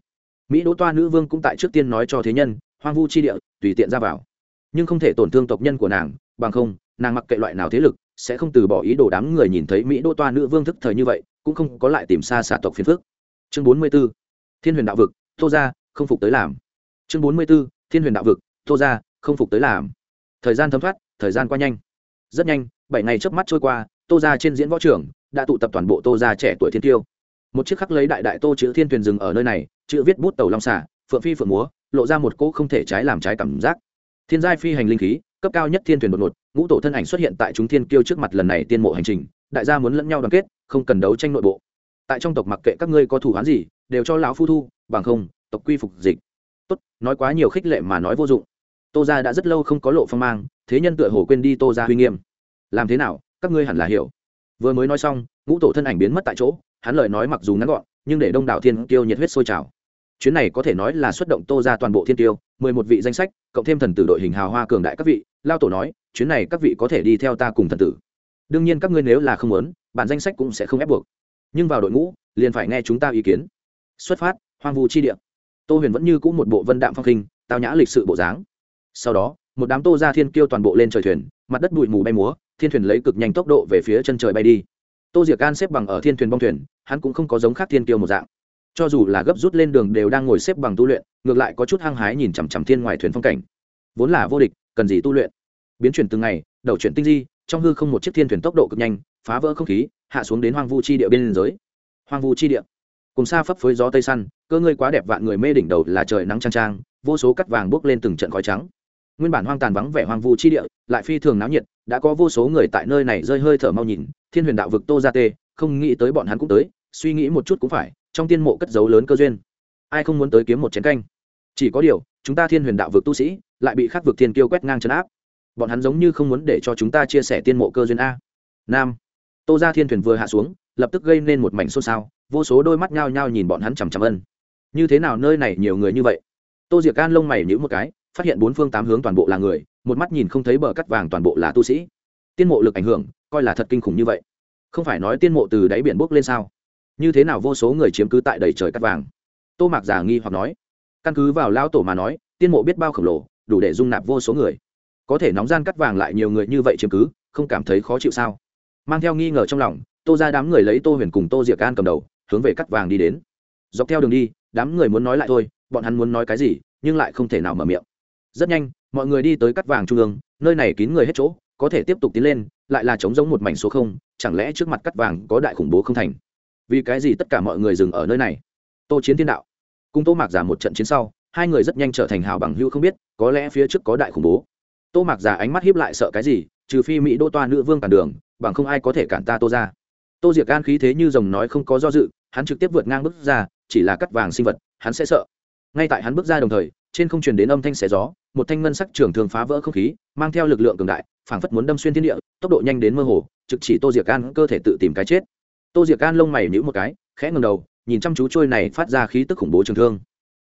Mỹ đỗ toa nữ vương cũng tại trước tiên nói cho thế nhân, hoang vu chi địa, tùy tiện ra vào. Nhưng không thể tổn thương tộc nhân của nàng, bằng không nàng mặc kệ loại nào thế lực, sẽ không từ bỏ ý đồ đám người nhìn thấy mỹ đô toa nữ vương thức thời như vậy, cũng không có lại tìm xa xả tộc phiền phước chương bốn mươi b ố thiên huyền đạo vực, tô ra không phục tới làm. Chương bốn mươi b ố thiên huyền đạo vực, tô ra không phục tới làm. Thời gian thấm thoát, thời gian qua nhanh. Rất nhanh, bảy ngày trước mắt trôi qua, tô ra trên diễn võ trưởng đã tụ tập toàn bộ tô ra trẻ tuổi thiên tiêu. Một chiếc khắc lấy đại đại tô chữ thiên thuyền rừng ở nơi này, chữ viết bút tàu long xả, phượng phi phượng múa, lộ ra một cỗ không thể trái làm trái cảm giác. Thiên giai phi hành linh khí cấp cao nhất thiên thuyền đột ngột, ngũ tổ thân ảnh xuất hiện tại chúng thiên kiêu trước mặt lần này tiên mộ hành trình, đại gia muốn lẫn nhau đoàn kết, không cần đấu tranh nội bộ. Tại trong tộc mặc kệ các ngươi có thủ án gì, đều cho lão phu thu, bằng không, tộc quy phục dịch. Tốt, nói quá nhiều khích lệ mà nói vô dụng. Tô gia đã rất lâu không có lộ phong mang, thế nhân tựa hồ quên đi tô gia huy nghiêm. Làm thế nào, các ngươi hẳn là hiểu. Vừa mới nói xong, ngũ tổ thân ảnh biến mất tại chỗ, hắn lời nói mặc dù ngắn gọn, nhưng để đông đảo thiên kiêu nhiệt huyết sôi trào. Chuyến này có thể nói là xuất động tô ra toàn bộ thiên tiêu mười một vị danh sách, cộng thêm thần tử đội hình hào hoa cường đại các vị, lao tổ nói, chuyến này các vị có thể đi theo ta cùng thần tử. Đương nhiên các ngươi nếu là không muốn, bản danh sách cũng sẽ không ép buộc. Nhưng vào đội ngũ, liền phải nghe chúng ta ý kiến. Xuất phát, hoang vu chi địa. Tô huyền vẫn như c ũ một bộ vân đạm phong khinh, tao nhã lịch sự bộ dáng. Sau đó, một đám tô ra thiên kiêu toàn bộ lên trời thuyền, mặt đất bụi mù bay múa, thiên thuyền lấy cực nhanh tốc độ về phía chân trời bay đi. Tô diệc can xếp bằng ở thiên thuyền bong thuyền, hắn cũng không có giống khác thiên kiêu một dạng cho dù là gấp rút lên đường đều đang ngồi xếp bằng tu luyện, ngược lại có chút hăng hái nhìn chằm chằm thiên ngoài thuyền phong cảnh. Vốn là vô địch, cần gì tu luyện? Biến chuyển từng ngày, đầu chuyển tinh di, trong hư không một chiếc thiên thuyền tốc độ cực nhanh, phá vỡ không khí, hạ xuống đến hoang vu chi địa bên giới. Hoang vu chi địa. Cùng xa phấp phới gió tây săn, cơ ngươi quá đẹp vạn người mê đỉnh đầu là trời nắng trang trang vô số cắt vàng bước lên từng trận khói trắng. Nguyên bản hoang tàn vắng vẻ hoang vu chi địa, lại phi thường náo nhiệt, đã có vô số người tại nơi này rơi hơi thở mau nhìn, thiên huyền đạo vực tô ra tê, không nghĩ tới bọn hắn cũng tới, suy nghĩ một chút cũng phải trong tiên mộ cất dấu lớn cơ duyên. Ai không muốn tới kiếm một chiến canh? Chỉ có điều, chúng ta thiên huyền đạo vực tu sĩ, lại bị khắc vực thiên kiêu quét ngang chấn áp. Bọn hắn giống như không muốn để cho chúng ta chia sẻ tiên mộ cơ duyên a. Nam. Tô ra thiên thuyền vừa hạ xuống, lập tức gây nên một mảnh xôn xao, vô số đôi mắt nhao nhao nhìn bọn hắn chằm chằm ân. Như thế nào nơi này nhiều người như vậy? Tô diệc can lông mày nhữ một cái, phát hiện bốn phương tám hướng toàn bộ là người, một mắt nhìn không thấy bờ cắt vàng toàn bộ là tu sĩ. Tiên mộ lực ảnh hưởng, coi là thật kinh khủng như vậy. Không phải nói tiên mộ từ đáy biển bốc lên sao? Như thế nào vô số người chiếm cứ tại đầy trời cắt vàng. Tô mạc giả nghi hoặc nói, căn cứ vào lao tổ mà nói, tiên mộ biết bao khổng lồ, đủ để dung nạp vô số người. Có thể nóng gian cắt vàng lại nhiều người như vậy chiếm cứ, không cảm thấy khó chịu sao? Mang theo nghi ngờ trong lòng, tô ra đám người lấy tô huyền cùng tô diệc an cầm đầu, hướng về cắt vàng đi đến. Dọc theo đường đi, đám người muốn nói lại thôi, bọn hắn muốn nói cái gì, nhưng lại không thể nào mở miệng. Rất nhanh, mọi người đi tới cắt vàng trung ương, nơi này kín người hết chỗ, có thể tiếp tục tiến lên, lại là trống giống một mảnh số không, chẳng lẽ trước mặt cắt vàng có đại khủng bố không thành? Vì cái gì tất cả mọi người dừng ở nơi này? Tô chiến thiên đạo. Cùng tô mạc giả một trận chiến sau, hai người rất nhanh trở thành hào bằng hữu không biết, có lẽ phía trước có đại khủng bố. Tô mạc giả ánh mắt hiếp lại sợ cái gì, trừ phi mỹ đô toa nữ vương cản đường, bằng không ai có thể cản ta tô ra. Tô diệc gan khí thế như rồng nói không có do dự, hắn trực tiếp vượt ngang bước ra, chỉ là cắt vàng sinh vật, hắn sẽ sợ. Ngay tại hắn bước ra đồng thời, trên không truyền đến âm thanh xé gió, một thanh ngân sắc trường thường phá vỡ không khí, mang theo lực lượng cường đại, phảng phất muốn đâm xuyên thiên địa, tốc độ nhanh đến mơ hồ, trực chỉ tô diệc gan cơ thể tự tìm cái chết tô diệc gan lông mày nhữ một cái, khẽ ngầm đầu, nhìn chăm chú trôi này phát ra khí tức khủng bố trường thương.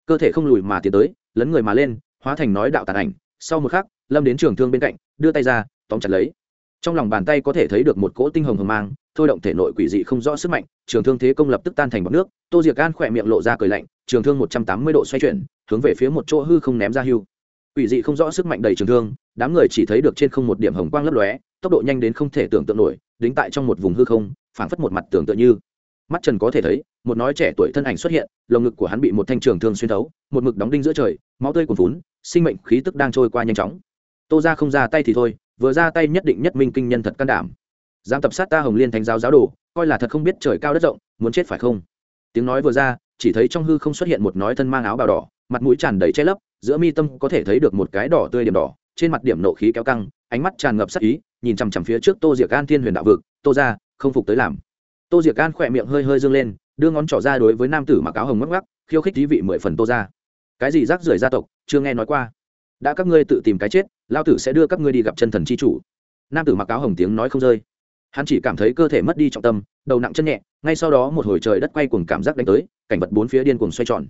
Cơ thể không lùi mà tiến tới, lấn người mà lên, hóa thành nói đạo tàn ảnh. Sau một khắc, lâm đến trường thương bên cạnh, đưa tay ra, tóm chặt lấy. Trong lòng bàn tay có thể thấy được một cỗ tinh hồng hồng mang, thôi động thể nội quỷ dị không rõ sức mạnh, trường thương thế công lập tức tan thành bọc nước. Tô diệc gan khỏe miệng lộ ra cười lạnh, trường thương một trăm tám mươi độ xoay chuyển, hướng về phía một chỗ hư không ném ra hưu. Quỷ dị không rõ sức mạnh đầy trường thương, đám người chỉ thấy được trên không một điểm hồng quang lấp lóe, tốc độ nhanh đến không thể tưởng tượng nổi, đính tại trong một vùng hư không phảng phất một mặt tưởng tượng như. Mắt trần có thể thấy, một nói trẻ tuổi thân ảnh xuất hiện, lồng ngực của hắn bị một thanh trường thương xuyên thấu, một mực đóng đinh giữa trời, máu tươi cuồn vốn sinh mệnh khí tức đang trôi qua nhanh chóng. Tô ra không ra tay thì thôi, vừa ra tay nhất định nhất minh kinh nhân thật can đảm. Dám tập sát ta hồng liên thánh giáo giáo đồ, coi là thật không biết trời cao đất rộng, muốn chết phải không? Tiếng nói vừa ra, chỉ thấy trong hư không xuất hiện một nói thân mang áo bào đỏ, mặt mũi tràn đầy che lấp, giữa mi tâm có thể thấy được một cái đỏ tươi điểm đỏ, trên mặt điểm nộ khí kéo căng, ánh mắt tràn ngập sắc ý, nhìn chằm chằm phía trước tô diệc an thiên huyền đạo vực, tô ra không phục tới làm. Tô diệc gan khỏe miệng hơi hơi dâng lên, đưa ngón trỏ ra đối với nam tử mặc áo hồng mắc mắc khiêu khích thí vị mười phần tô ra cái gì rác rưởi gia tộc, chưa nghe nói qua. Đã các ngươi tự tìm cái chết lao tử sẽ đưa các ngươi đi gặp chân thần c h i chủ. Nam tử mặc áo hồng tiếng nói không rơi. Hắn chỉ cảm thấy cơ thể mất đi trọng tâm, đầu nặng chân nhẹ, ngay sau đó một hồi trời đất quay cuồng cảm giác đánh tới, cảnh vật bốn phía điên cuồng xoay tròn.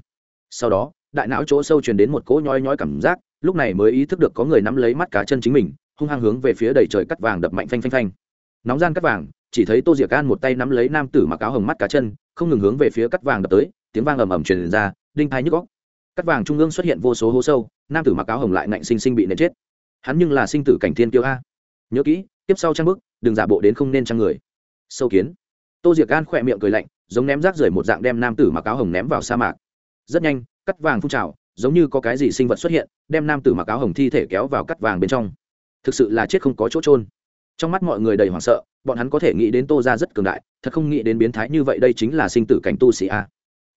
Sau đó, đại não chỗ sâu truyền đến một cỗ nhói nhói cảm giác, lúc này mới ý thức được có người nắm lấy mắt cá chân chính mình, hung hăng hướng về phía đầy trời cắt vàng đập mạnh phanh phanh phanh. Nóng gian cắt vàng chỉ thấy tô diệc gan một tay nắm lấy nam tử mặc áo hồng mắt cá chân, không ngừng hướng về phía cắt vàng đập tới, tiếng vang ầm ầm truyền ra, đinh thai nhức góc cắt vàng trung ương xuất hiện vô số hố sâu, nam tử mặc áo hồng lại ngạnh sinh sinh bị nện chết. Hắn nhưng là sinh tử cảnh thiên kiêu a. Nhớ kỹ, tiếp sau trang bức, đừng giả bộ đến không nên trang người. Sâu kiến. Tô diệc gan khỏe miệng cười lạnh, giống ném rác rưởi một dạng đem nam tử mặc áo hồng ném vào sa mạc. Rất nhanh, cắt vàng phun trào, giống như có cái gì sinh vật xuất hiện, đem nam tử mặc áo hồng thi thể kéo vào cắt vàng bên trong. Thực sự là chết không có chỗ trôn trong mắt mọi người đầy hoảng sợ bọn hắn có thể nghĩ đến tô ra rất cường đại, thật không nghĩ đến biến thái như vậy đây chính là sinh tử cảnh tu sĩ a.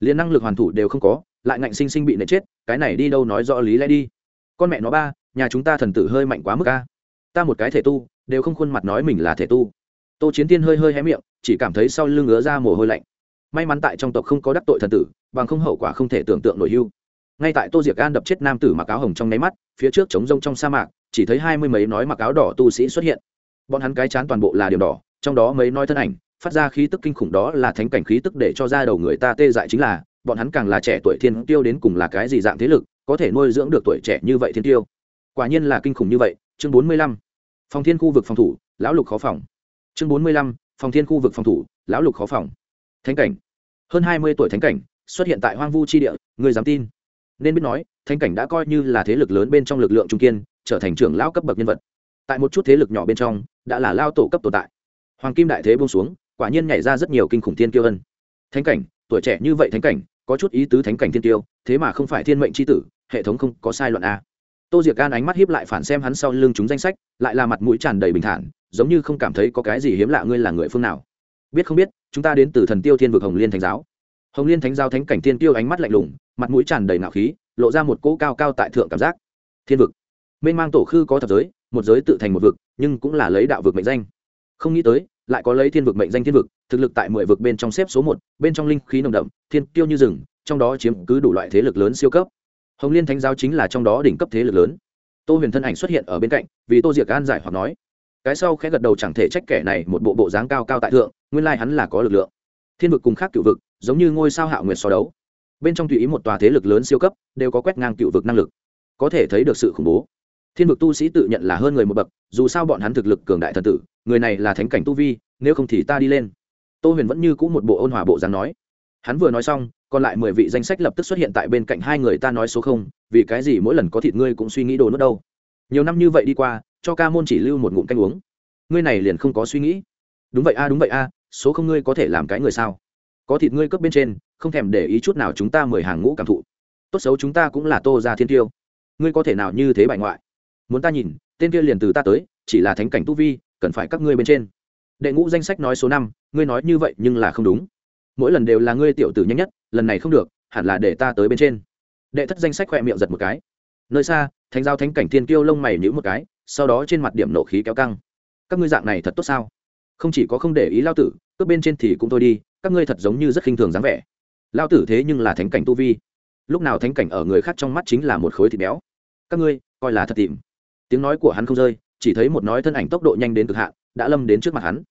Liền năng lực hoàn thủ đều không có, lại ngạnh sinh sinh bị nệ chết, cái này đi đâu nói rõ lý lẽ đi. Con mẹ nó ba, nhà chúng ta thần tử hơi mạnh quá mức a. Ta một cái thể tu, đều không khuôn mặt nói mình là thể tu. Tô chiến tiên hơi hơi hé miệng, chỉ cảm thấy sau lưng ngứa ra mồ hôi lạnh. May mắn tại trong tộc không có đắc tội thần tử, bằng không hậu quả không thể tưởng tượng nổi hưu. Ngay tại tô diệc gan đập chết nam tử mặc áo hồng trong nháy mắt, phía trước trống rông trong sa mạc, chỉ thấy hai mươi mấy nói mặc áo đỏ tu sĩ xuất hiện bọn hắn cái chán toàn bộ là điểm đỏ, trong đó mấy nói thân ảnh, phát ra khí tức kinh khủng đó là thánh cảnh khí tức để cho ra đầu người ta tê dại chính là, bọn hắn càng là trẻ tuổi thiên tiêu đến cùng là cái gì dạng thế lực, có thể nuôi dưỡng được tuổi trẻ như vậy thiên tiêu. Quả nhiên là kinh khủng như vậy. Chương bốn mươi lăm. Phòng thiên khu vực phòng thủ, lão lục khó phòng. Chương bốn mươi lăm. Phòng thiên khu vực phòng thủ, lão lục khó phòng. Thánh cảnh. Hơn hai mươi tuổi thánh cảnh xuất hiện tại hoang vu chi địa người dám tin? Nên biết nói, thánh cảnh đã coi như là thế lực lớn bên trong lực lượng trung kiên, trở thành trưởng lão cấp bậc nhân vật. Tại một chút thế lực nhỏ bên trong đã là lao tổ cấp tồn tại. Hoàng kim đại thế buông xuống, quả nhiên nhảy ra rất nhiều kinh khủng thiên kiêu ân. Thánh cảnh, tuổi trẻ như vậy thánh cảnh, có chút ý tứ thánh cảnh thiên tiêu thế mà không phải thiên mệnh c h i tử, hệ thống không có sai luận a. Tô diệc gan ánh mắt hiếp lại phản xem hắn sau lưng chúng danh sách, lại là mặt mũi tràn đầy bình thản, giống như không cảm thấy có cái gì hiếm lạ ngươi là người phương nào. Biết không biết, chúng ta đến từ thần tiêu thiên vực hồng liên thánh giáo. Hồng liên thánh giáo thánh cảnh thiên tiêu ánh mắt lạnh lùng, mặt mũi tràn đầy nạo khí, lộ ra một cỗ cao cao tại thượng cảm giác. Thiên vực. Mênh mang tổ khư có thập giới, một giới tự thành một vực nhưng cũng là lấy đạo vực mệnh danh. Không nghĩ tới, lại có lấy thiên vực mệnh danh thiên vực, thực lực tại mười vực bên trong xếp số một, bên trong linh khí nồng đậm, thiên tiêu như rừng, trong đó chiếm cứ đủ loại thế lực lớn siêu cấp. Hồng liên thánh giáo chính là trong đó đỉnh cấp thế lực lớn. Tô huyền thân ảnh xuất hiện ở bên cạnh, vì tô diệc an giải hoặc nói. Cái sau khẽ gật đầu chẳng thể trách kẻ này một bộ bộ dáng cao cao tại thượng, nguyên lai hắn là có lực lượng. Thiên vực cùng khác cựu vực, giống như ngôi sao hạo nguyệt so đấu. Bên trong tùy ý một tòa thế lực lớn siêu cấp, đều có quét ngang cựu vực năng lực. Có thể thấy được sự khủng bố thiên vực tu sĩ tự nhận là hơn người một bậc, dù sao bọn hắn thực lực cường đại thần tử, người này là thánh cảnh tu vi, nếu không thì ta đi lên. Tô huyền vẫn như c ũ một bộ ôn hòa bộ dáng nói. Hắn vừa nói xong, còn lại mười vị danh sách lập tức xuất hiện tại bên cạnh hai người ta nói số không, vì cái gì mỗi lần có thịt ngươi cũng suy nghĩ đồ nước đâu. Nhiều năm như vậy đi qua, cho ca môn chỉ lưu một ngụm canh uống. Ngươi này liền không có suy nghĩ. Đúng vậy a, đúng vậy a, số không ngươi có thể làm cái người sao? Có thịt ngươi cấp bên trên, không thèm để ý chút nào chúng ta mời hàng ngũ cảm thụ. Tốt xấu chúng ta cũng là tô ra thiên tiêu. Ngươi có thể nào như thế bại ngoại? Muốn ta nhìn, tên kia liền từ ta tới, chỉ là thánh cảnh tu vi, cần phải các ngươi bên trên. Đệ ngũ danh sách nói số năm, ngươi nói như vậy nhưng là không đúng. Mỗi lần đều là ngươi tiểu tử nhanh nhất, lần này không được, hẳn là để ta tới bên trên. Đệ thất danh sách khoe miệng giật một cái. Nơi xa, thánh giao thánh cảnh thiên kiêu lông mày nhữ một cái, sau đó trên mặt điểm nộ khí kéo căng. Các ngươi dạng này thật tốt sao? Không chỉ có không để ý lao tử, cướp bên trên thì cũng thôi đi, các ngươi thật giống như rất khinh thường dáng vẻ. Lao tử thế nhưng là thánh cảnh tu vi. Lúc nào thánh cảnh ở người khác trong mắt chính là một khối thịt béo. Các ngươi, coi là thật tìm tiếng nói của hắn không rơi, chỉ thấy một nói thân ảnh tốc độ nhanh đến cực hạn, đã lâm đến trước mặt hắn.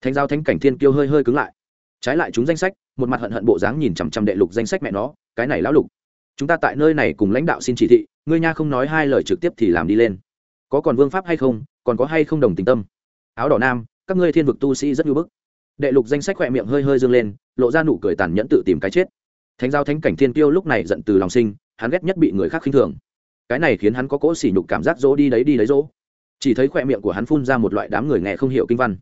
Thánh giao thánh cảnh thiên kiêu hơi hơi cứng lại. Trái lại chúng danh sách, một mặt hận hận bộ dáng nhìn chằm chằm đệ lục danh sách mẹ nó, cái này lão lục. Chúng ta tại nơi này cùng lãnh đạo xin chỉ thị, ngươi nha không nói hai lời trực tiếp thì làm đi lên. Có còn vương pháp hay không, còn có hay không đồng tình tâm. Áo đỏ nam, các ngươi thiên vực tu sĩ rất nhu bức. Đệ lục danh sách khỏe miệng hơi hơi dâng lên, lộ ra nụ cười tàn nhẫn tự tìm cái chết. Thánh giao thánh cảnh thiên tiêu lúc này giận từ lòng sinh, hắn ghét nhất bị người khác khinh thường cái này khiến hắn có cỗ sỉ nhục cảm giác dỗ đi đấy đi đấy dỗ. Chỉ thấy khoe miệng của hắn phun ra một loại đám người nghe không hiểu kinh văn.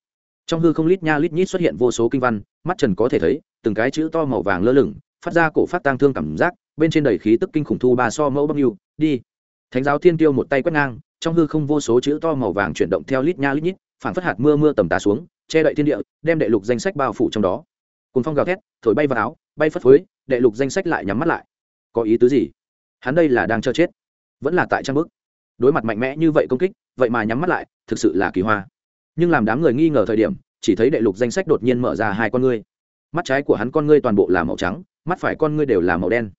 Trong hư không lít nha lít nhít xuất hiện vô số kinh văn, mắt trần có thể thấy, từng cái chữ to màu vàng lơ lửng, phát ra cổ phát tang thương cảm giác, bên trên đầy khí tức kinh khủng thu ba so mẫu bấm yêu, đi. Thánh giáo thiên tiêu một tay quét ngang, trong hư không vô số chữ to màu vàng chuyển động theo lít nha lít nhít, phản phất hạt mưa mưa tầm tà xuống, che đậy thiên địa, đem đệ lục danh sách bao phủ trong đó. Cùng phong gào thét, thổi bay vào áo, bay phất phới, đệ lục danh sách lại nhắm mắt lại. Có ý tứ gì? Hắn đây là đang chờ chết vẫn là tại trang bức. Đối mặt mạnh mẽ như vậy công kích, vậy mà nhắm mắt lại, thực sự là kỳ hoa. Nhưng làm đám người nghi ngờ thời điểm, chỉ thấy đệ lục danh sách đột nhiên mở ra hai con ngươi. Mắt trái của hắn con ngươi toàn bộ là màu trắng, mắt phải con ngươi đều là màu đen.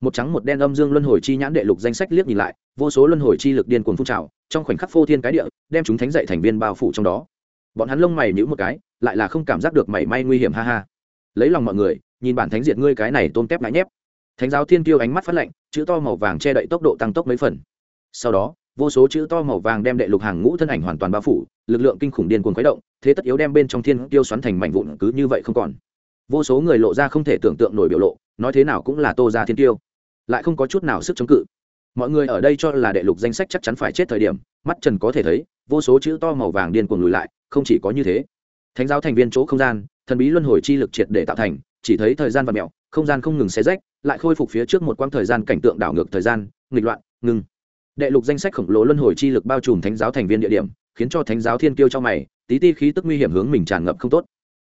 Một trắng một đen âm dương luân hồi chi nhãn đệ lục danh sách liếc nhìn lại, vô số luân hồi chi lực điên cuồng phun trào, trong khoảnh khắc phô thiên cái địa, đem chúng thánh dậy thành viên bao phủ trong đó. Bọn hắn lông mày nhữ một cái, lại là không cảm giác được mảy may nguy hiểm, ha ha. Lấy lòng mọi người, nhìn bản thánh diệt ngươi cái này tôm tép ngãi nhép thánh giáo thiên tiêu ánh mắt phát lạnh, chữ to màu vàng che đậy tốc độ tăng tốc mấy phần. Sau đó, vô số chữ to màu vàng đem đệ lục hàng ngũ thân ảnh hoàn toàn bao phủ, lực lượng kinh khủng điên cuồng khuấy động, thế tất yếu đem bên trong thiên tiêu xoắn thành mảnh vụn cứ như vậy không còn. Vô số người lộ ra không thể tưởng tượng nổi biểu lộ, nói thế nào cũng là tô ra thiên tiêu lại không có chút nào sức chống cự. Mọi người ở đây cho là đệ lục danh sách chắc chắn phải chết thời điểm, mắt trần có thể thấy, vô số chữ to màu vàng điên cuồng lùi lại, không chỉ có như thế. Thánh giáo thành viên chỗ không gian, thần bí luân hồi chi lực triệt để tạo thành chỉ thấy thời gian và mẹo, không gian không ngừng xé rách, lại khôi phục phía trước một quãng thời gian cảnh tượng đảo ngược thời gian, nghịch loạn, ngừng. Đệ lục danh sách khổng lồ luân hồi chi lực bao trùm thánh giáo thành viên địa điểm, khiến cho thánh giáo thiên kiêu cho mày, tí ti khí tức nguy hiểm hướng mình tràn ngập không tốt.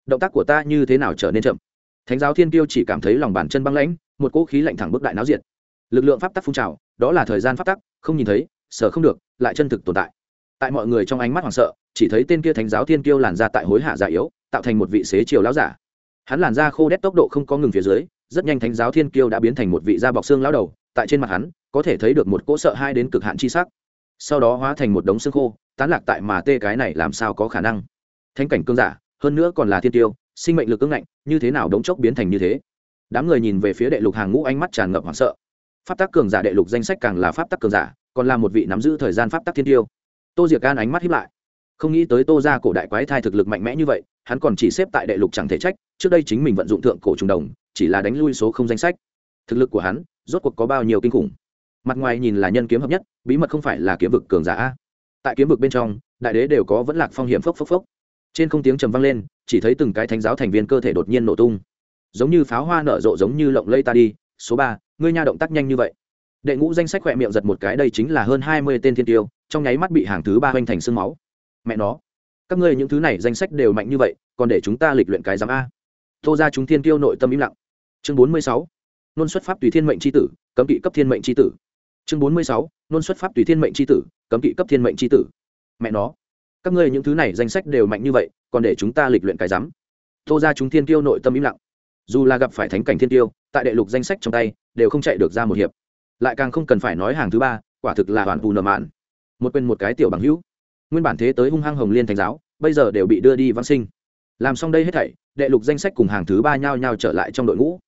Động tác của ta như thế nào trở nên chậm? Thánh giáo thiên kiêu chỉ cảm thấy lòng bàn chân băng lãnh, một cỗ khí lạnh thẳng bức đại náo diệt. Lực lượng pháp tắc phun trào, đó là thời gian pháp tắc, không nhìn thấy sở không được, lại chân thực tồn tại. Tại mọi người trong ánh mắt hoảng sợ, chỉ thấy tên kia thánh giáo thiên kiêu làn ra tại hối hạ già yếu, tạo thành một vị xế chiều lão giả hắn làn da khô đét tốc độ không có ngừng phía dưới, rất nhanh thánh giáo thiên kiêu đã biến thành một vị da bọc xương lão đầu, tại trên mặt hắn, có thể thấy được một cỗ sợ hai đến cực hạn chi sắc. Sau đó hóa thành một đống xương khô, tán lạc tại mà tê cái này làm sao có khả năng? Thanh cảnh cương giả, hơn nữa còn là thiên tiêu, sinh mệnh lực ưng ngạnh, như thế nào đống chốc biến thành như thế? Đám người nhìn về phía đệ lục hàng ngũ ánh mắt tràn ngập hoảng sợ. Pháp tắc cường giả đệ lục danh sách càng là pháp tắc cường giả, còn là một vị nắm giữ thời gian pháp tắc thiên tiêu. Tô diệc gan ánh mắt hiếp lại. Không nghĩ tới tô ra cổ đại quái thai thực lực mạnh mẽ như vậy hắn còn chỉ xếp tại đệ lục chẳng thể trách, trước đây chính mình vận dụng thượng cổ trùng đồng, chỉ là đánh lui số không danh sách. Thực lực của hắn, rốt cuộc có bao nhiêu kinh khủng? Mặt ngoài nhìn là nhân kiếm hợp nhất, bí mật không phải là kiếm vực cường giả tại kiếm vực bên trong, đại đế đều có vẫn lạc phong hiểm phốc phốc phốc. Trên không tiếng trầm vang lên, chỉ thấy từng cái thánh giáo thành viên cơ thể đột nhiên nổ tung. Giống như pháo hoa nở rộ giống như lộng lây ta đi, số ba, ngươi nha động tác nhanh như vậy. Đệ ngũ danh sách khỏe miệng giật một cái, đây chính là hơn hai mươi tên thiên tiêu, trong nháy mắt bị hàng thứ ba hoành thành sương máu. Mẹ nó các ngươi những thứ này danh sách đều mạnh như vậy, còn để chúng ta lịch luyện cái giám a. Tô ra chúng thiên tiêu nội tâm im lặng. Chương bốn mươi sáu. Nôn xuất pháp tùy thiên mệnh c h i tử, cấm kỵ cấp thiên mệnh c h i tử. Chương bốn mươi sáu. Nôn xuất pháp tùy thiên mệnh c h i tử, cấm kỵ cấp thiên mệnh c h i tử. Mẹ nó. Các ngươi những thứ này danh sách đều mạnh như vậy, còn để chúng ta lịch luyện cái giám. Tô ra chúng thiên tiêu nội tâm im lặng. Dù là gặp phải thánh cảnh thiên tiêu tại đệ lục danh sách trong tay, đều không chạy được ra một hiệp. Lại càng không cần phải nói hàng thứ ba, quả thực là hoàn phù nợ mạn. Một quên một cái tiểu bằng hữu nguyên bản thế tới hung hăng hồng liên thành giáo, bây giờ đều bị đưa đi văn sinh. Làm xong đây hết thảy, đệ lục danh sách cùng hàng thứ ba nhao nhao trở lại trong đội ngũ.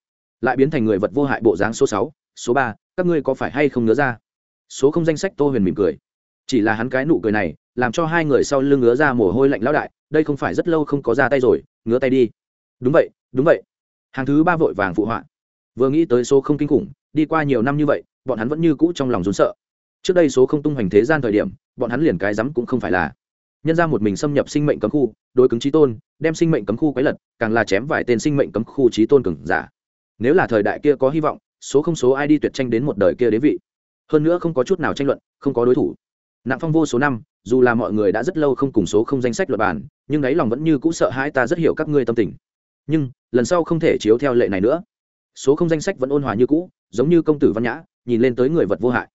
Lại biến thành người vật vô hại bộ dáng số sáu, số ba, các ngươi có phải hay không ngứa ra? Số không danh sách tô huyền mỉm cười. Chỉ là hắn cái nụ cười này, làm cho hai người sau lưng ngứa ra mồ hôi lạnh lão đại, đây không phải rất lâu không có ra tay rồi, ngứa tay đi. Đúng vậy đúng vậy. Hàng thứ ba vội vàng phụ họa. Vừa nghĩ tới số không kinh khủng, đi qua nhiều năm như vậy, bọn hắn vẫn như cũ trong lòng rốn sợ trước đây số không tung hoành thế gian thời điểm, bọn hắn liền cái rắm cũng không phải là. Nhân ra một mình xâm nhập sinh mệnh cấm khu, đối cứng trí tôn, đem sinh mệnh cấm khu quấy lật, càng là chém vài tên sinh mệnh cấm khu trí tôn cừng giả. Nếu là thời đại kia có hy vọng, số không số ai đi tuyệt tranh đến một đời kia đế vị. Hơn nữa không có chút nào tranh luận, không có đối thủ. Nặng phong vô số năm, dù là mọi người đã rất lâu không cùng số không danh sách luật bàn, nhưng đáy lòng vẫn như cũ sợ hãi ta rất hiểu các ngươi tâm tình. Nhưng, lần sau không thể chiếu theo lệ này nữa. Số không danh sách vẫn ôn hòa như cũ, giống như công tử văn nhã, nhìn lên tới người vật vô hại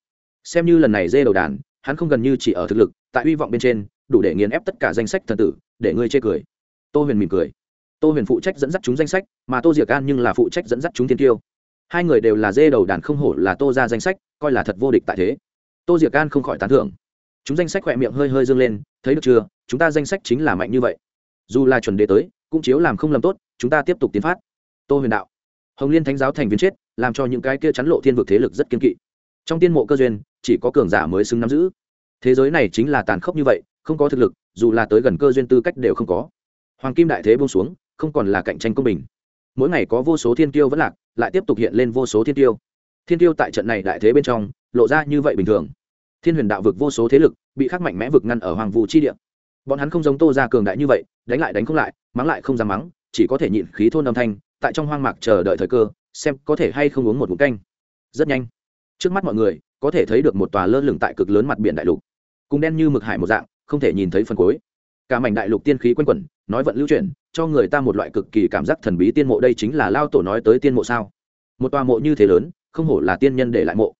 xem như lần này dê đầu đàn, hắn không gần như chỉ ở thực lực, tại hy vọng bên trên, đủ để nghiền ép tất cả danh sách thần tử, để ngươi chê cười. Tô huyền mỉm cười. Tô huyền phụ trách dẫn dắt chúng danh sách, mà tô diệc an nhưng là phụ trách dẫn dắt chúng tiên tiêu. Hai người đều là dê đầu đàn không hổ là tô ra danh sách, coi là thật vô địch tại thế. Tô diệc an không khỏi tán thưởng. Chúng danh sách khỏe miệng hơi hơi dâng lên, thấy được chưa, chúng ta danh sách chính là mạnh như vậy. Dù là chuẩn đề tới, cũng chiếu làm không làm tốt, chúng ta tiếp tục tiến phát. Tô huyền đạo. Hồng liên thánh giáo thành viên chết, làm cho những cái kia chắn lộ thiên vực thế lực rất kiên kỵ. Trong tiên mộ cơ duyên chỉ có cường giả mới xứng nắm giữ. Thế giới này chính là tàn khốc như vậy, không có thực lực, dù là tới gần cơ duyên tư cách đều không có. Hoàng kim đại thế buông xuống, không còn là cạnh tranh công bình. Mỗi ngày có vô số thiên tiêu vẫn lạc, lại tiếp tục hiện lên vô số thiên tiêu thiên tiêu tại trận này đại thế bên trong, lộ ra như vậy bình thường. Thiên huyền đạo vực vô số thế lực, bị khắc mạnh mẽ vực ngăn ở hoàng vũ chi địa. Bọn hắn không giống tô ra cường đại như vậy, đánh lại đánh không lại, mắng lại không dám mắng, chỉ có thể nhịn khí thôn âm thanh, tại trong hoang mạc chờ đợi thời cơ, xem có thể hay không uống một ngụm canh. Rất nhanh. Trước mắt mọi người có thể thấy được một tòa lơ lửng tại cực lớn mặt biển đại lục. Cùng đen như mực hải một dạng, không thể nhìn thấy phần cuối. Cả mảnh đại lục tiên khí quanh quẩn, nói vận lưu chuyển, cho người ta một loại cực kỳ cảm giác thần bí tiên mộ đây chính là lao tổ nói tới tiên mộ sao? Một tòa mộ như thế lớn, không hổ là tiên nhân để lại mộ.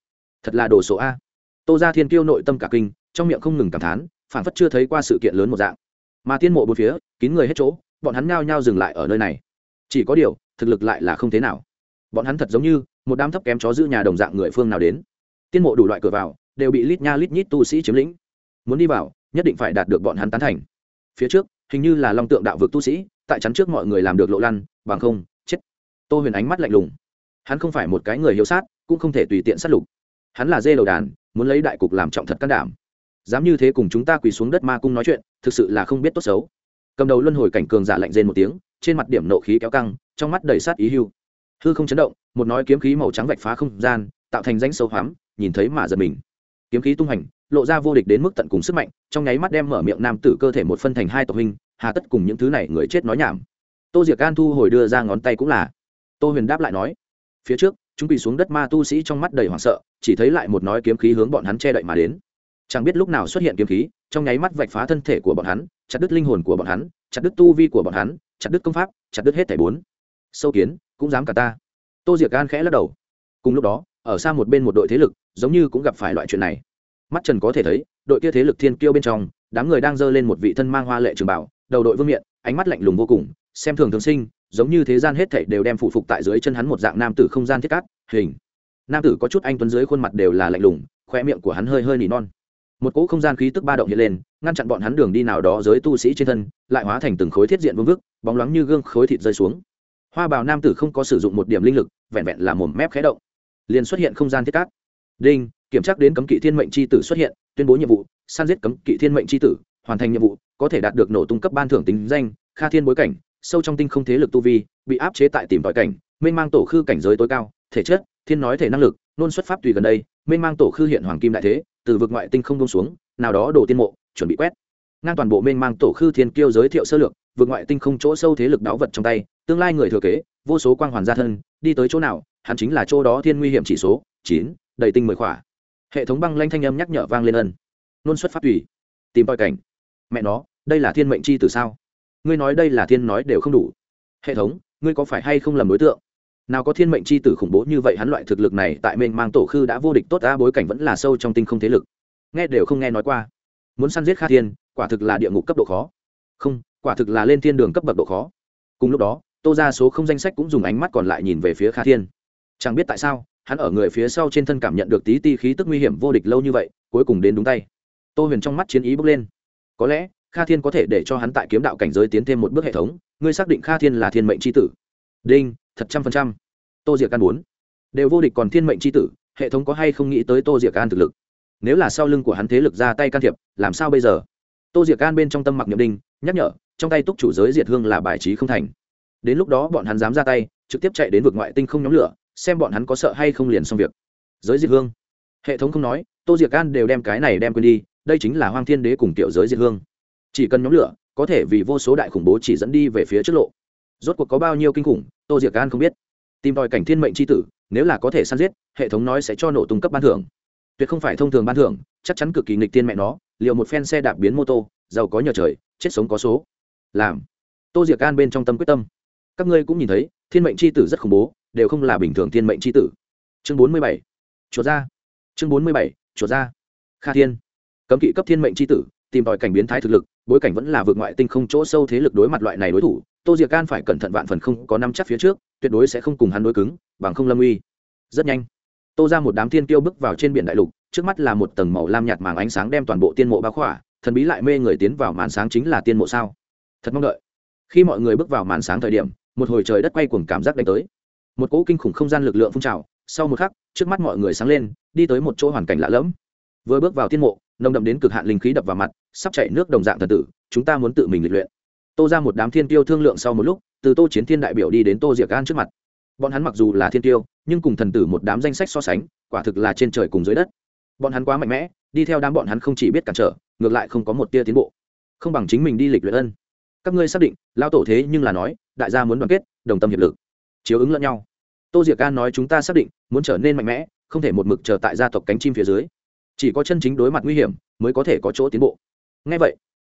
Thật là đồ số a. Tô ra thiên kiêu nội tâm cả kinh, trong miệng không ngừng cảm thán, phản phất chưa thấy qua sự kiện lớn một dạng. Mà tiên mộ bốn phía, kín người hết chỗ, bọn hắn ngao nhau dừng lại ở nơi này. Chỉ có điều, thực lực lại là không thế nào. Bọn hắn thật giống như một đám thấp kém chó giữ nhà đồng dạng người phương nào đến tiên mộ đủ loại cửa vào, đều bị lít nha lít nhít tu sĩ chiếm lĩnh. Muốn đi vào, nhất định phải đạt được bọn hắn tán thành. Phía trước, hình như là long tượng đạo vực tu sĩ, tại chắn trước mọi người làm được lộ lăn, bằng không, chết. Tô huyền ánh mắt lạnh lùng. Hắn không phải một cái người hiếu sát, cũng không thể tùy tiện sát lục. Hắn là dê đầu đàn, muốn lấy đại cục làm trọng thật can đảm. Dám như thế cùng chúng ta quỳ xuống đất ma cung nói chuyện, thực sự là không biết tốt xấu. Cầm đầu luân hồi cảnh cường giả lạnh rên một tiếng, trên mặt điểm nộ khí kéo căng, trong mắt đầy sát ý hưu. Hư không chấn động, một nói kiếm khí màu trắng vạch phá không gian, tạo thành danh sâu hoắm nhìn thấy mà giật mình. Kiếm khí tung hành lộ ra vô địch đến mức tận cùng sức mạnh, trong nháy mắt đem mở miệng nam tử cơ thể một phân thành hai tộc hình hà tất cùng những thứ này người chết nói nhảm. Tô diệc an thu hồi đưa ra ngón tay cũng là. Tô huyền đáp lại nói, phía trước, chúng bị xuống đất ma tu sĩ trong mắt đầy hoảng sợ, chỉ thấy lại một nói kiếm khí hướng bọn hắn che đậy mà đến. Chẳng biết lúc nào xuất hiện kiếm khí, trong nháy mắt vạch phá thân thể của bọn hắn, chặt đứt linh hồn của bọn hắn, chặt đứt tu vi của bọn hắn, chặt đứt công pháp, chặt đứt hết thẻ bốn. Sâu kiến, cũng dám cả ta. Tô diệc gan khẽ lắc đầu. Cùng lúc đó ở xa một bên một đội thế lực, giống như cũng gặp phải loại chuyện này. Mắt trần có thể thấy, đội kia thế lực thiên kiêu bên trong, đám người đang dơ lên một vị thân mang hoa lệ trường bảo, đầu đội vương miện, ánh mắt lạnh lùng vô cùng, xem thường thường sinh, giống như thế gian hết thảy đều đem phụ phục tại dưới chân hắn một dạng nam tử không gian thiết cát, hình. Nam tử có chút anh tuấn dưới khuôn mặt đều là lạnh lùng khoe miệng của hắn hơi hơi nỉ non. Một cỗ không gian khí tức ba động hiện lên, ngăn chặn bọn hắn đường đi nào đó giới tu sĩ trên thân, lại hóa thành từng khối thiết diện vương vức, bóng loáng như gương khối thịt rơi xuống. Hoa bào nam tử không có sử dụng một điểm linh lực, vẹn vẹn là mồm mép khé động liền xuất hiện không gian thiết cát. Đinh, kiểm tra đến cấm kỵ thiên mệnh c h i tử xuất hiện, tuyên bố nhiệm vụ san giết cấm kỵ thiên mệnh c h i tử, hoàn thành nhiệm vụ, có thể đạt được nổ tung cấp ban thưởng tính danh, kha thiên bối cảnh, sâu trong tinh không thế lực tu vi, bị áp chế tại tìm tòi cảnh, mênh mang tổ khư cảnh giới tối cao, thể chất, thiên nói thể năng lực, nôn xuất pháp tùy gần đây, mênh mang tổ khư hiện hoàng kim đại thế, từ vực ngoại tinh không đông xuống, nào đó đổ tiên mộ, chuẩn bị quét. Ngang toàn bộ mênh mang tổ khư thiên kiêu giới thiệu sơ lược vượt ngoại tinh không chỗ sâu thế lực đáo vật trong tay, tương lai người thừa kế, vô số quang hoàn gia thân đi tới chỗ nào, hắn chính là chỗ đó thiên nguy hiểm chỉ số, chín, đầy tinh mười khỏa. Hệ thống băng lanh thanh âm nhắc nhở vang lên ân. Nôn xuất phát tùy. Tìm tòi cảnh. Mẹ nó, đây là thiên mệnh chi từ sao? Ngươi nói đây là thiên nói đều không đủ. Hệ thống, ngươi có phải hay không làm đối tượng? Nào có thiên mệnh chi tử khủng bố như vậy, hắn loại thực lực này tại mênh mang tổ khư đã vô địch tốt đã bối cảnh vẫn là sâu trong tinh không thế lực. Nghe đều không nghe nói qua. Muốn săn giết kha thiên, quả thực là địa ngục cấp độ khó. Không, quả thực là lên thiên đường cấp bậc độ khó. Cùng lúc đó tô ra số không danh sách cũng dùng ánh mắt còn lại nhìn về phía kha thiên. Chẳng biết tại sao, hắn ở người phía sau trên thân cảm nhận được tí ti khí tức nguy hiểm vô địch lâu như vậy, cuối cùng đến đúng tay. Tô huyền trong mắt chiến ý bước lên. Có lẽ, kha thiên có thể để cho hắn tại kiếm đạo cảnh giới tiến thêm một bước hệ thống, ngươi xác định kha thiên là thiên mệnh c tử. Đinh, thật trăm phần trăm. Tô diệc An bốn đều vô địch còn thiên mệnh c tử, hệ thống có hay không nghĩ tới tô diệc An thực lực? Nếu là sau lưng của hắn thế lực ra tay can thiệp, làm sao bây giờ? Tô diệc An bên trong tâm mặc nhậm đinh, nhắc nhở, trong tay túc chủ giới diệt hương là bài trí không thành đến lúc đó bọn hắn dám ra tay, trực tiếp chạy đến vực ngoại tinh không nhóm lửa, xem bọn hắn có sợ hay không liền xong việc. Giới diệt hương. Hệ thống không nói, tô diệc can đều đem cái này đem quên đi, đây chính là hoang thiên đế cùng tiểu giới diệt hương. Chỉ cần nhóm lửa, có thể vì vô số đại khủng bố chỉ dẫn đi về phía trước lộ. Rốt cuộc có bao nhiêu kinh khủng, tô diệc can không biết. Tìm tòi cảnh thiên mệnh tri tử, nếu là có thể săn giết, hệ thống nói sẽ cho nổ tung cấp ban thưởng. Tuyệt không phải thông thường ban thưởng, chắc chắn cực kỳ nghịch tiên mẹ nó, liệu một phen xe đạp biến mô tô, giàu có nhờ trời, chết sống có số. Làm. Tô diệc can bên trong tâm quyết tâm các ngươi cũng nhìn thấy, thiên mệnh c h i tử rất khủng bố, đều không là bình thường thiên mệnh c h i tử. Chương bốn mươi bảy, chuột ra. Chương bốn mươi bảy, chuột ra. Kha thiên. Cấm kỵ cấp thiên mệnh c h i tử, tìm tòi cảnh biến thái thực lực, bối cảnh vẫn là vượt ngoại tinh không chỗ sâu thế lực đối mặt loại này đối thủ, tô diệc can phải cẩn thận vạn phần không có năm chắc phía trước, tuyệt đối sẽ không cùng hắn đối cứng, bằng không lâm uy. Rất nhanh, tô ra một đám thiên tiêu bước vào trên biển đại lục, trước mắt là một tầng màu lam nhạt màng ánh sáng đem toàn bộ tiên mộ bao khỏa, thần bí lại mê người tiến vào màn sáng chính là tiên mộ sao. Thật mong đợi. Khi mọi người bước vào màn sáng thời điểm một hồi trời đất quay cuồng cảm giác đánh tới. Một cỗ kinh khủng không gian lực lượng phun trào, sau một khắc, trước mắt mọi người sáng lên, đi tới một chỗ hoàn cảnh lạ lẫm. Vừa bước vào tiên mộ, nồng đậm đến cực hạn linh khí đập vào mặt, sắp chạy nước đồng dạng thần tử, chúng ta muốn tự mình lịch luyện. Tô ra một đám thiên tiêu thương lượng sau một lúc, từ tô chiến thiên đại biểu đi đến tô diệc gan trước mặt. Bọn hắn mặc dù là thiên tiêu, nhưng cùng thần tử một đám danh sách so sánh, quả thực là trên trời cùng dưới đất. Bọn hắn quá mạnh mẽ, đi theo đám bọn hắn không chỉ biết cản trở, ngược lại không có một tia tiến bộ. Không bằng chính mình đi lịch luyện ân. Các ngươi xác định lao tổ thế nhưng là nói đại gia muốn đoàn kết, đồng tâm hiệp lực. Chiếu ứng lẫn nhau. Tô diệc an nói chúng ta xác định, muốn trở nên mạnh mẽ, không thể một mực chờ tại gia tộc cánh chim phía dưới. Chỉ có chân chính đối mặt nguy hiểm, mới có thể có chỗ tiến bộ. Ngay vậy,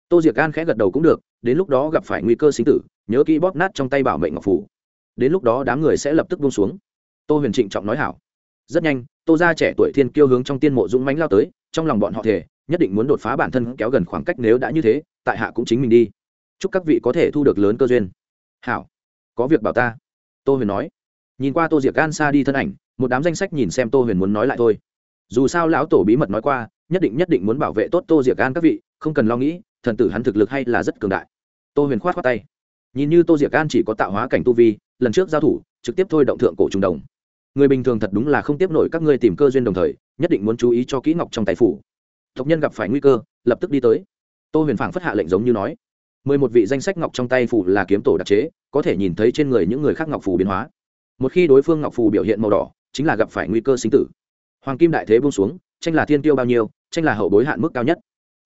tô diệc an khẽ gật đầu cũng được, đến lúc đó gặp phải nguy cơ sinh tử, nhớ kỹ bóp nát trong tay bảo mệnh ngọc phủ. Đến lúc đó đám người sẽ lập tức buông xuống. Tô huyền trịnh trọng nói hảo. Rất nhanh, tô Gia trẻ tuổi thiên kiêu hướng trong tiên mộ dũng mánh lao tới, trong lòng bọn họ thể nhất định muốn đột phá bản thân kéo gần khoảng cách nếu đã như thế, tại hạ cũng chính mình đi. Chúc các vị có thể thu được lớn cơ duyên hảo, có việc bảo ta. Tô huyền nói. Nhìn qua tô diệc gan xa đi thân ảnh, một đám danh sách nhìn xem tô huyền muốn nói lại thôi. Dù sao lão tổ bí mật nói qua, nhất định nhất định muốn bảo vệ tốt tô diệc gan các vị, không cần lo nghĩ, thần tử hắn thực lực hay là rất cường đại. Tô huyền khoát khoát tay. Nhìn như tô diệc gan chỉ có tạo hóa cảnh tu vi, lần trước giao thủ, trực tiếp thôi động thượng cổ trung đồng. Người bình thường thật đúng là không tiếp nổi các ngươi tìm cơ duyên đồng thời, nhất định muốn chú ý cho kỹ ngọc trong tài phủ. Tộc nhân gặp phải nguy cơ, lập tức đi tới. Tô huyền phảng phất hạ lệnh giống như nói mười một vị danh sách ngọc trong tay phủ là kiếm tổ đặc chế, có thể nhìn thấy trên người những người khác ngọc phủ biến hóa. Một khi đối phương ngọc phù biểu hiện màu đỏ, chính là gặp phải nguy cơ sinh tử. Hoàng kim đại thế buông xuống, tranh là thiên tiêu bao nhiêu, tranh là hậu bối hạn mức cao nhất.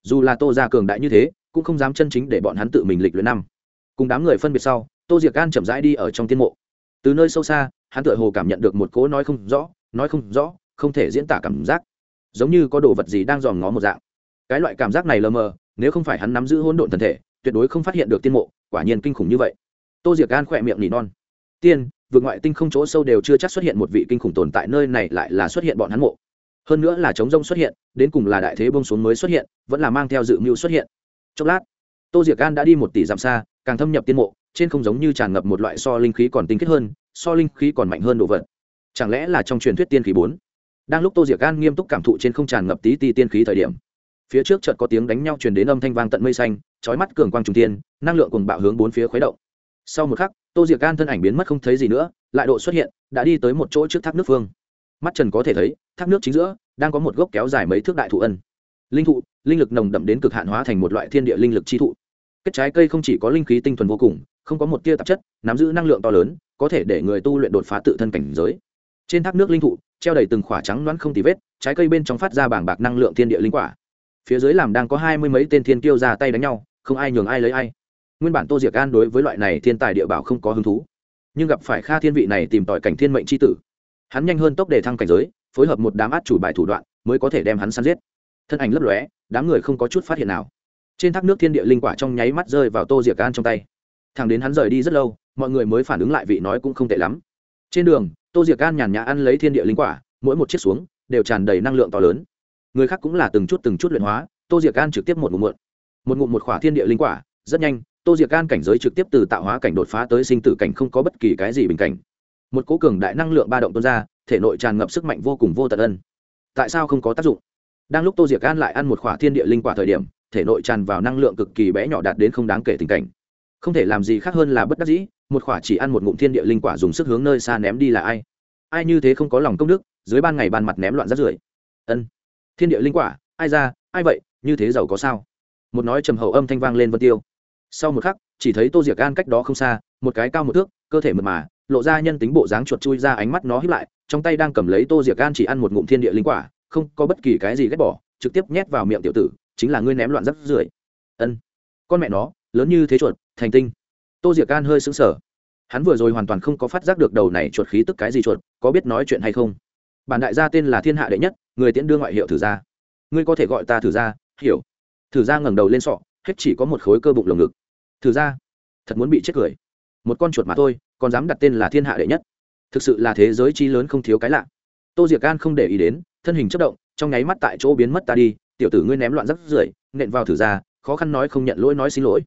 Dù là tô gia cường đại như thế, cũng không dám chân chính để bọn hắn tự mình lịch luyện năm. Cùng đám người phân biệt sau, tô diệc gan chậm rãi đi ở trong tiên mộ. Từ nơi sâu xa, hắn tựa hồ cảm nhận được một cỗ nói không rõ, nói không rõ, không thể diễn tả cảm giác. Giống như có đồ vật gì đang dòm ngó một dạng. Cái loại cảm giác này lờ mờ, nếu không phải hắn nắm giữ hỗn độn thân thể tuyệt đối không phát hiện được tiên mộ, quả nhiên kinh khủng như vậy. Tô diệc gan khỏe miệng nỉ non. Tiên vượt ngoại tinh không chỗ sâu đều chưa chắc xuất hiện một vị kinh khủng tồn tại, nơi này lại là xuất hiện bọn hắn mộ. Hơn nữa là chống rông xuất hiện, đến cùng là đại thế bông xuống mới xuất hiện, vẫn là mang theo dự mưu xuất hiện. Chốc lát, tô diệc gan đã đi một tỷ dặm xa, càng thâm nhập tiên mộ, trên không giống như tràn ngập một loại so linh khí còn tinh kết hơn, so linh khí còn mạnh hơn đồ vật. Chẳng lẽ là trong truyền thuyết tiên khí bốn? Đang lúc tô diệc gan nghiêm túc cảm thụ trên không tràn ngập tí ti tiên khí thời điểm, phía trước chợt có tiếng đánh nhau truyền đến âm thanh vang tận mây xanh chói mắt cường quang trung tiên năng lượng cùng bạo hướng bốn phía khuấy động. Sau một khắc, tô diệc gan thân ảnh biến mất không thấy gì nữa, lại độ xuất hiện, đã đi tới một chỗ trước thác nước phương. Mắt trần có thể thấy, thác nước chính giữa, đang có một gốc kéo dài mấy thước đại thụ ân. Linh thụ, linh lực nồng đậm đến cực hạn hóa thành một loại thiên địa linh lực chi thụ. Kết trái cây không chỉ có linh khí tinh thuần vô cùng, không có một tia tạp chất, nắm giữ năng lượng to lớn, có thể để người tu luyện đột phá tự thân cảnh giới. Trên thác nước linh thụ, treo đầy từng khỏa trắng loãng không tì vết, trái cây bên trong phát ra bảng bạc năng lượng thiên địa linh quả phía dưới làm đang có hai mươi mấy tên thiên kiêu ra tay đánh nhau, không ai nhường ai lấy ai. Nguyên bản tô diệc an đối với loại này thiên tài địa bảo không có hứng thú, nhưng gặp phải kha thiên vị này tìm tòi cảnh thiên mệnh c h i tử. Hắn nhanh hơn tốc đề thăng cảnh giới, phối hợp một đám át chủ bài thủ đoạn, mới có thể đem hắn săn giết. Thân ảnh lấp lóe, đám người không có chút phát hiện nào. Trên thác nước thiên địa linh quả trong nháy mắt rơi vào tô diệc an trong tay. Thằng đến hắn rời đi rất lâu, mọi người mới phản ứng lại vị nói cũng không tệ lắm. Trên đường, tô diệc an nhàn nhã ăn lấy thiên địa linh quả, mỗi một chiếc xuống, đều tràn đầy năng lượng to lớn người khác cũng là từng chút từng chút luyện hóa, tô diệc gan trực tiếp một ngụm muộn. Một ngụm một khỏa thiên địa linh quả, rất nhanh, tô diệc gan cảnh giới trực tiếp từ tạo hóa cảnh đột phá tới sinh tử cảnh không có bất kỳ cái gì bình cảnh. Một cố cường đại năng lượng ba động tuôn ra, thể nội tràn ngập sức mạnh vô cùng vô tận ân. Tại sao không có tác dụng? Đang lúc tô diệc gan lại ăn một khỏa thiên địa linh quả thời điểm, thể nội tràn vào năng lượng cực kỳ bé nhỏ đạt đến không đáng kể tình cảnh. Không thể làm gì khác hơn là bất đắc dĩ, một khỏa chỉ ăn một ngụm thiên địa linh quả dùng sức hướng nơi xa ném đi là ai? Ai như thế không có lòng công đức, dưới ban ngày ban mặt ném loạn rắt rưởi. Ân thiên địa linh quả, ai ra, ai vậy, như thế giàu có sao? Một nói trầm hậu âm thanh vang lên vân tiêu. Sau một khắc, chỉ thấy tô diệc gan cách đó không xa, một cái cao một thước, cơ thể mượt mà, lộ ra nhân tính bộ dáng chuột chui ra ánh mắt nó hiếp lại, trong tay đang cầm lấy tô diệc gan chỉ ăn một ngụm thiên địa linh quả, không có bất kỳ cái gì ghét bỏ, trực tiếp nhét vào miệng tiểu tử, chính là ngươi ném loạn rắc rưởi. Ân. Con mẹ nó, lớn như thế chuột, thành tinh. Tô diệc gan hơi sững sờ. Hắn vừa rồi hoàn toàn không có phát giác được đầu này chuột khí tức cái gì chuột, có biết nói chuyện hay không? Bản đại gia tên là thiên hạ đệ nhất người tiễn đưa ngoại hiệu thử gia ngươi có thể gọi ta thử gia hiểu. Thử gia ngẩng đầu lên sọ, hết chỉ có một khối cơ bụng lồng ngực. Thử gia thật muốn bị chết cười. Một con chuột mà thôi, còn dám đặt tên là thiên hạ đệ nhất. Thực sự là thế giới chi lớn không thiếu cái lạ. Tô diệc gan không để ý đến, thân hình chất động, trong nháy mắt tại chỗ biến mất ta đi, tiểu tử ngươi ném loạn rắc rưởi, nện vào thử gia khó khăn nói không nhận lỗi nói xin lỗi.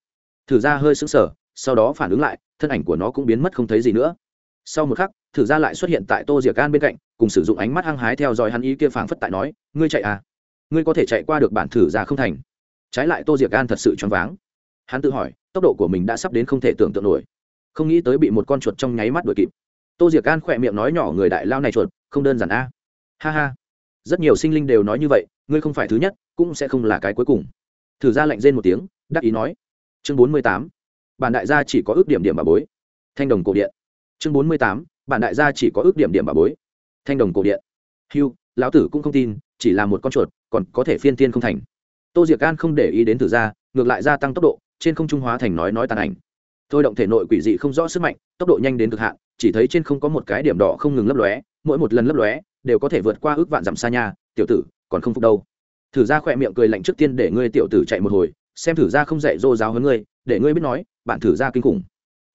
Thử gia hơi sững sờ, sau đó phản ứng lại, thân ảnh của nó cũng biến mất không thấy gì nữa sau một khắc, thử gia lại xuất hiện tại tô diệc gan bên cạnh, cùng sử dụng ánh mắt hăng hái theo dõi hắn ý kia phảng phất tại nói, ngươi chạy à? Ngươi có thể chạy qua được bản thử gia không thành? Trái lại tô diệc gan thật sự choáng váng. Hắn tự hỏi, tốc độ của mình đã sắp đến không thể tưởng tượng nổi. Không nghĩ tới bị một con chuột trong nháy mắt đuổi kịp. Tô diệc gan khỏe miệng nói nhỏ, người đại lao này chuột, không đơn giản a ha ha. Rất nhiều sinh linh đều nói như vậy, ngươi không phải thứ nhất, cũng sẽ không là cái cuối cùng. Thử ra lạnh rên một tiếng, đắc ý nói. Chương bốn mươi tám. Bản đại gia chỉ có ước điểm điểm bà bối. Thanh đồng cổ điện chương bốn mươi tám bản đại gia chỉ có ước điểm điểm bà bối. Thanh đồng cổ điện. Hiu lão tử cũng không tin, chỉ là một con chuột, còn có thể phiên tiên không thành. Tô diệc an không để ý đến tử ra, ngược lại gia tăng tốc độ, trên không trung hóa thành nói nói tàn ảnh. Thôi động thể nội quỷ dị không rõ sức mạnh, tốc độ nhanh đến cực hạn, chỉ thấy trên không có một cái điểm đỏ không ngừng lấp lóe, mỗi một lần lấp lóe, đều có thể vượt qua ước vạn dặm xa nhà, tiểu tử, còn không phục đâu. Thử ra khỏe miệng cười lạnh trước tiên để ngươi tiểu tử chạy một hồi, xem thử ra không dạy dô giáo hơn ngươi, để ngươi biết nói, bạn thử ra kinh khủng.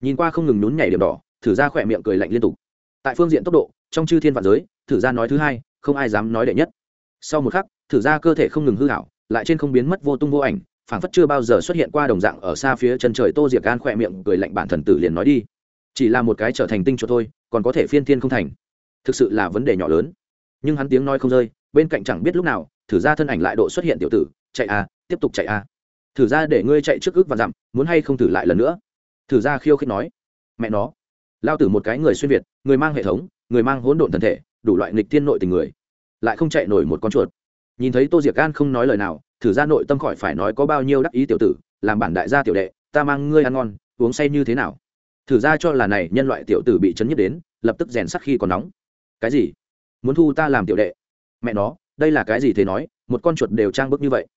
Nhìn qua không ngừng nhún nhảy điểm đỏ thử ra khỏe miệng cười lạnh liên tục. Tại phương diện tốc độ, trong chư thiên vạn giới, thử ra nói thứ hai, không ai dám nói đệ nhất. Sau một khắc, thử ra cơ thể không ngừng hư hảo, lại trên không biến mất vô tung vô ảnh, phảng phất chưa bao giờ xuất hiện qua đồng dạng ở xa phía chân trời tô diệc gan khỏe miệng cười lạnh bản thần tử liền nói đi. Chỉ là một cái trở thành tinh chuột thôi, còn có thể phiên thiên không thành. Thực sự là vấn đề nhỏ lớn. Nhưng hắn tiếng nói không rơi, bên cạnh chẳng biết lúc nào, thử ra thân ảnh lại độ xuất hiện tiểu tử, chạy a tiếp tục chạy a thử ra để ngươi chạy trước ước và dặm, muốn hay không thử lại lần nữa? Thử ra khiêu khích nói. Mẹ nó lao tử một cái người xuyên việt, người mang hệ thống, người mang hỗn độn thân thể, đủ loại nghịch thiên nội tình người, lại không chạy nổi một con chuột. Nhìn thấy tô diệc gan không nói lời nào, thử ra nội tâm khỏi phải nói có bao nhiêu đắc ý tiểu tử, làm bản đại gia tiểu đệ, ta mang ngươi ăn ngon, uống say như thế nào? Thử ra cho là này nhân loại tiểu tử bị chấn nhất đến, lập tức rèn sắc khi còn nóng. Cái gì? Muốn thu ta làm tiểu đệ? Mẹ nó, đây là cái gì thế nói, một con chuột đều trang bức như vậy.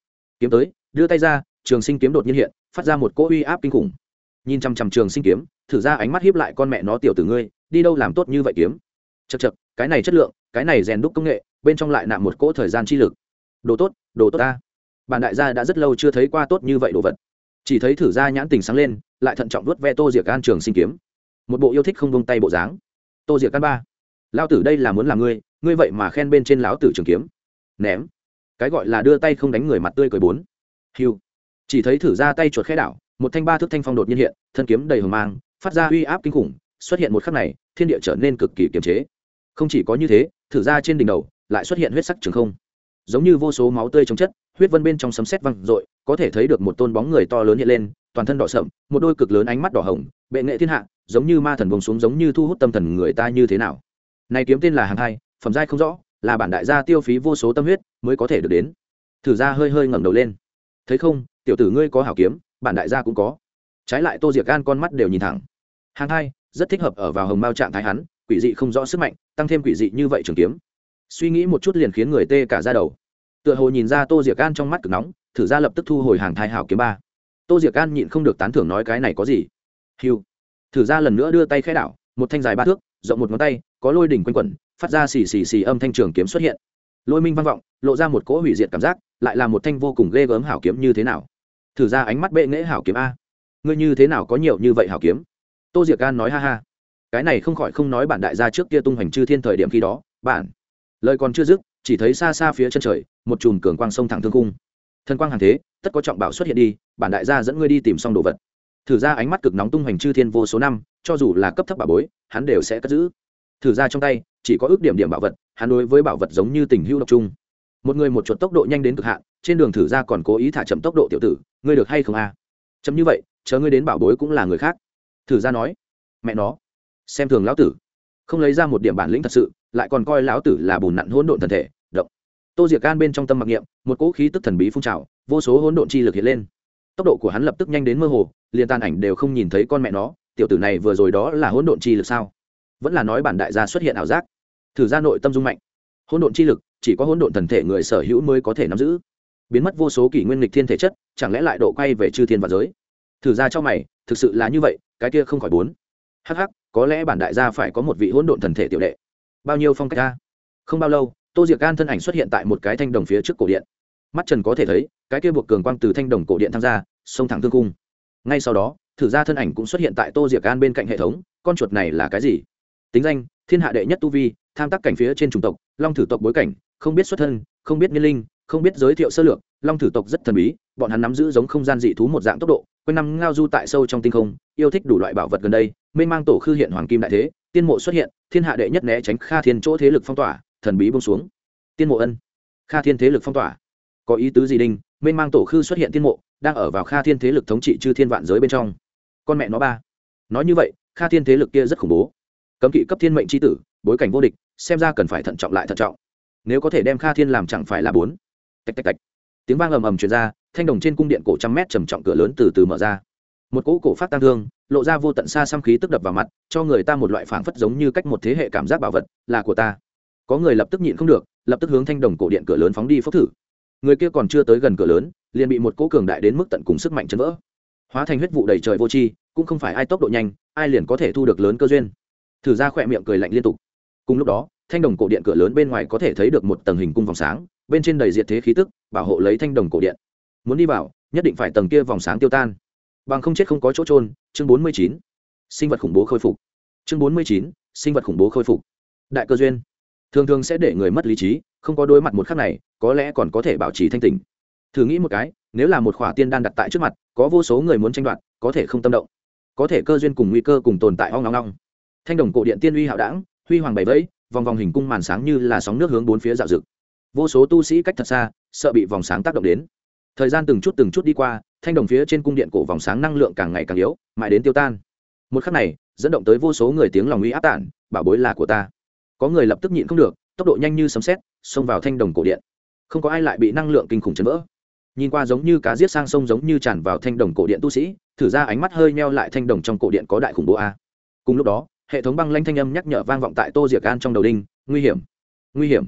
Kiếm tới, đưa tay ra, trường sinh kiếm đột nhiên hiện, phát ra một cỗ uy áp kinh khủng nhìn chằm chằm trường sinh kiếm, thử ra ánh mắt hiếp lại con mẹ nó tiểu tử ngươi, đi đâu làm tốt như vậy kiếm? Chật chật cái này chất lượng, cái này rèn đúc công nghệ, bên trong lại nạm một cỗ thời gian chi lực. Đồ tốt đồ tốt ta. Bản đại gia đã rất lâu chưa thấy qua tốt như vậy đồ vật. Chỉ thấy thử ra nhãn tình sáng lên, lại thận trọng đuốt ve tô diệc an trường sinh kiếm. Một bộ yêu thích không vung tay bộ dáng. Tô diệc an ba. Lao tử đây là muốn làm ngươi ngươi vậy mà khen bên trên lão tử trường kiếm. Ném. Cái gọi là đưa tay không đánh người mặt tươi cười bốn. Hiu. Chỉ thấy thử ra tay chuột khẽ đảo một thanh ba thước thanh phong đột nhiên hiện, thân kiếm đầy hờ mang, phát ra uy áp kinh khủng, xuất hiện một khắc này, thiên địa trở nên cực kỳ kiềm chế. Không chỉ có như thế, thử ra trên đỉnh đầu, lại xuất hiện huyết sắc trường không. Giống như vô số máu tươi chống chất, huyết vân bên trong sấm sét văng r có thể thấy được một tôn bóng người to lớn hiện lên, toàn thân đỏ sậm, một đôi cực lớn ánh mắt đỏ hồng, bệ nghệ thiên hạ, giống như ma thần bông xuống giống như thu hút tâm thần người ta như thế nào. Này kiếm tên là hàng hai, phẩm giai không rõ, là bản đại gia tiêu phí vô số tâm huyết mới có thể được đến. Thử ra hơi hơi ngẩng đầu lên. Thấy không, tiểu tử ngươi có hảo kiếm bản đại gia cũng có. Trái lại tô diệc gan con mắt đều nhìn thẳng. Hàng hai, rất thích hợp ở vào hồng mao trạng thái hắn, quỷ dị không rõ sức mạnh, tăng thêm quỷ dị như vậy trường kiếm. Suy nghĩ một chút liền khiến người tê cả ra đầu. Tựa hồ nhìn ra tô diệc gan trong mắt cực nóng, thử ra lập tức thu hồi hàng thai hảo kiếm ba. Tô diệc gan nhịn không được tán thưởng nói cái này có gì? Hiu thử ra lần nữa đưa tay khai đảo, một thanh dài ba thước, rộng một ngón tay, có lôi đỉnh quanh quẩn, phát ra xì xì xì âm thanh trường kiếm xuất hiện. Lôi minh văn vọng, lộ ra một cỗ hủy diệt cảm giác, lại là một thanh vô cùng ghê gớm hảo kiếm như thế nào? Thử ra ánh mắt bệ nghễ hảo kiếm a. Ngươi như thế nào có nhiều như vậy hảo kiếm? Tô diệc gan nói ha ha. Cái này không khỏi không nói bản đại gia trước kia tung hoành chư thiên thời điểm khi đó, bản. Lời còn chưa dứt, chỉ thấy xa xa phía chân trời, một chùm cường quang sông thẳng thương cung thân quang hàng thế, tất có trọng bảo xuất hiện đi, bản đại gia dẫn ngươi đi tìm xong đồ vật. Thử ra ánh mắt cực nóng tung hoành chư thiên vô số năm, cho dù là cấp thấp bảo bối, hắn đều sẽ cất giữ. Thử ra trong tay, chỉ có ước điểm điểm bảo vật, hắn đối với bảo vật giống như tình hưu độc trung một người một chuột tốc độ nhanh đến cực hạn, trên đường thử ra còn cố ý thả chậm tốc độ tiểu tử, ngươi được hay không a? À? chấm như vậy, chờ ngươi đến bảo bối cũng là người khác. Thử ra nói, mẹ nó, xem thường lão tử. Không lấy ra một điểm bản lĩnh thật sự, lại còn coi lão tử là bùn nặn hỗn độn thần thể, động. Tô diệc can bên trong tâm mặc niệm, một cỗ khí tức thần bí phun trào, vô số hỗn độn chi lực hiện lên. Tốc độ của hắn lập tức nhanh đến mơ hồ, liền tan ảnh đều không nhìn thấy con mẹ nó, tiểu tử này vừa rồi đó là hỗn độn chi lực sao? Vẫn là nói bản đại gia xuất hiện ảo giác. Thử ra nội tâm dung mạnh. Hỗn độn chi lực chỉ có hỗn độn thần thể người sở hữu mới có thể nắm giữ. Biến mất vô số kỷ nguyên lịch thiên thể chất, chẳng lẽ lại độ quay về chư thiên và giới? Thử ra cho mày, thực sự là như vậy, cái kia không khỏi bốn hh có lẽ bản đại gia phải có một vị hỗn độn thần thể tiểu đệ. Bao nhiêu phong cách ca không bao lâu, tô diệc gan thân ảnh xuất hiện tại một cái thanh đồng phía trước cổ điện. Mắt trần có thể thấy, cái kia buộc cường quang từ thanh đồng cổ điện tham gia xông thẳng thương cung. Ngay sau đó, thử ra thân ảnh cũng xuất hiện tại tô diệc gan bên cạnh hệ thống, con chuột này là cái gì? Tính danh, thiên hạ đệ nhất tu vi, tham tác cảnh phía trên chủng tộc, long thử tộc bối cảnh không biết xuất thân, không biết niên linh, không biết giới thiệu sơ lược, long thử tộc rất thần bí, bọn hắn nắm giữ giống không gian dị thú một dạng tốc độ, quanh năm ngao du tại sâu trong tinh không, yêu thích đủ loại bảo vật gần đây, mênh mang tổ khư hiện hoàng kim đại thế, tiên mộ xuất hiện, thiên hạ đệ nhất né tránh kha thiên chỗ thế lực phong tỏa, thần bí bông xuống. Tiên mộ ân. Kha thiên thế lực phong tỏa. Có ý tứ gì đinh? Mênh mang tổ khư xuất hiện tiên mộ, đang ở vào kha thiên thế lực thống trị chư thiên vạn giới bên trong. Con mẹ nó ba. Nói như vậy, kha thiên thế lực kia rất khủng bố. Cấm kỵ cấp thiên mệnh tri tử, bối cảnh vô địch, xem ra cần phải thận trọng lại thận trọng nếu có thể đem kha thiên làm chẳng phải là bốn. Tạch tạch tạch. Tiếng vang ầm ầm truyền ra, thanh đồng trên cung điện cổ trăm mét trầm trọng cửa lớn từ từ mở ra. Một cỗ cổ phát tăng thương, lộ ra vô tận xa xăm khí tức đập vào mặt, cho người ta một loại phảng phất giống như cách một thế hệ cảm giác bảo vật, là của ta. Có người lập tức nhịn không được, lập tức hướng thanh đồng cổ điện cửa lớn phóng đi phốc thử. Người kia còn chưa tới gần cửa lớn, liền bị một cỗ cường đại đến mức tận cùng sức mạnh chấn vỡ. Hóa thành huyết vụ đầy trời vô tri, cũng không phải ai tốc độ nhanh, ai liền có thể thu được lớn cơ duyên. Thử ra khỏe miệng cười lạnh liên tục. Cùng lúc đó thanh đồng cổ điện cửa lớn bên ngoài có thể thấy được một tầng hình cung vòng sáng, bên trên đầy diệt thế khí tức, bảo hộ lấy thanh đồng cổ điện. Muốn đi vào, nhất định phải tầng kia vòng sáng tiêu tan. Bằng không chết không có chỗ trôn chương bốn mươi chín. Sinh vật khủng bố khôi phục. Chương bốn mươi chín, sinh vật khủng bố khôi phục. Đại cơ duyên. Thường thường sẽ để người mất lý trí, không có đối mặt một khắc này, có lẽ còn có thể bảo trì thanh tỉnh. Thử nghĩ một cái, nếu là một khỏa tiên đan đặt tại trước mặt, có vô số người muốn tranh đoạt, có thể không tâm động. Có thể cơ duyên cùng nguy cơ cùng tồn tại hoang long long thanh đồng cổ điện tiên uy hạo đảng huy hoàng bảy vẫy vòng vòng hình cung màn sáng như là sóng nước hướng bốn phía dạo rực. Vô số tu sĩ cách thật xa, sợ bị vòng sáng tác động đến. Thời gian từng chút từng chút đi qua, thanh đồng phía trên cung điện cổ vòng sáng năng lượng càng ngày càng yếu, mãi đến tiêu tan. Một khắc này, dẫn động tới vô số người tiếng lòng uy áp tản, bảo bối là của ta. Có người lập tức nhịn không được, tốc độ nhanh như sấm xét xông vào thanh đồng cổ điện. Không có ai lại bị năng lượng kinh khủng chấn vỡ. Nhìn qua giống như cá giết sang sông giống như tràn vào thanh đồng cổ điện tu sĩ, thử ra ánh mắt hơi meo lại thanh đồng trong cổ điện có đại khủng bố a. Cùng lúc đó hệ thống băng lanh thanh âm nhắc nhở vang vọng tại tô diệc an trong đầu đinh. Nguy hiểm. Nguy hiểm.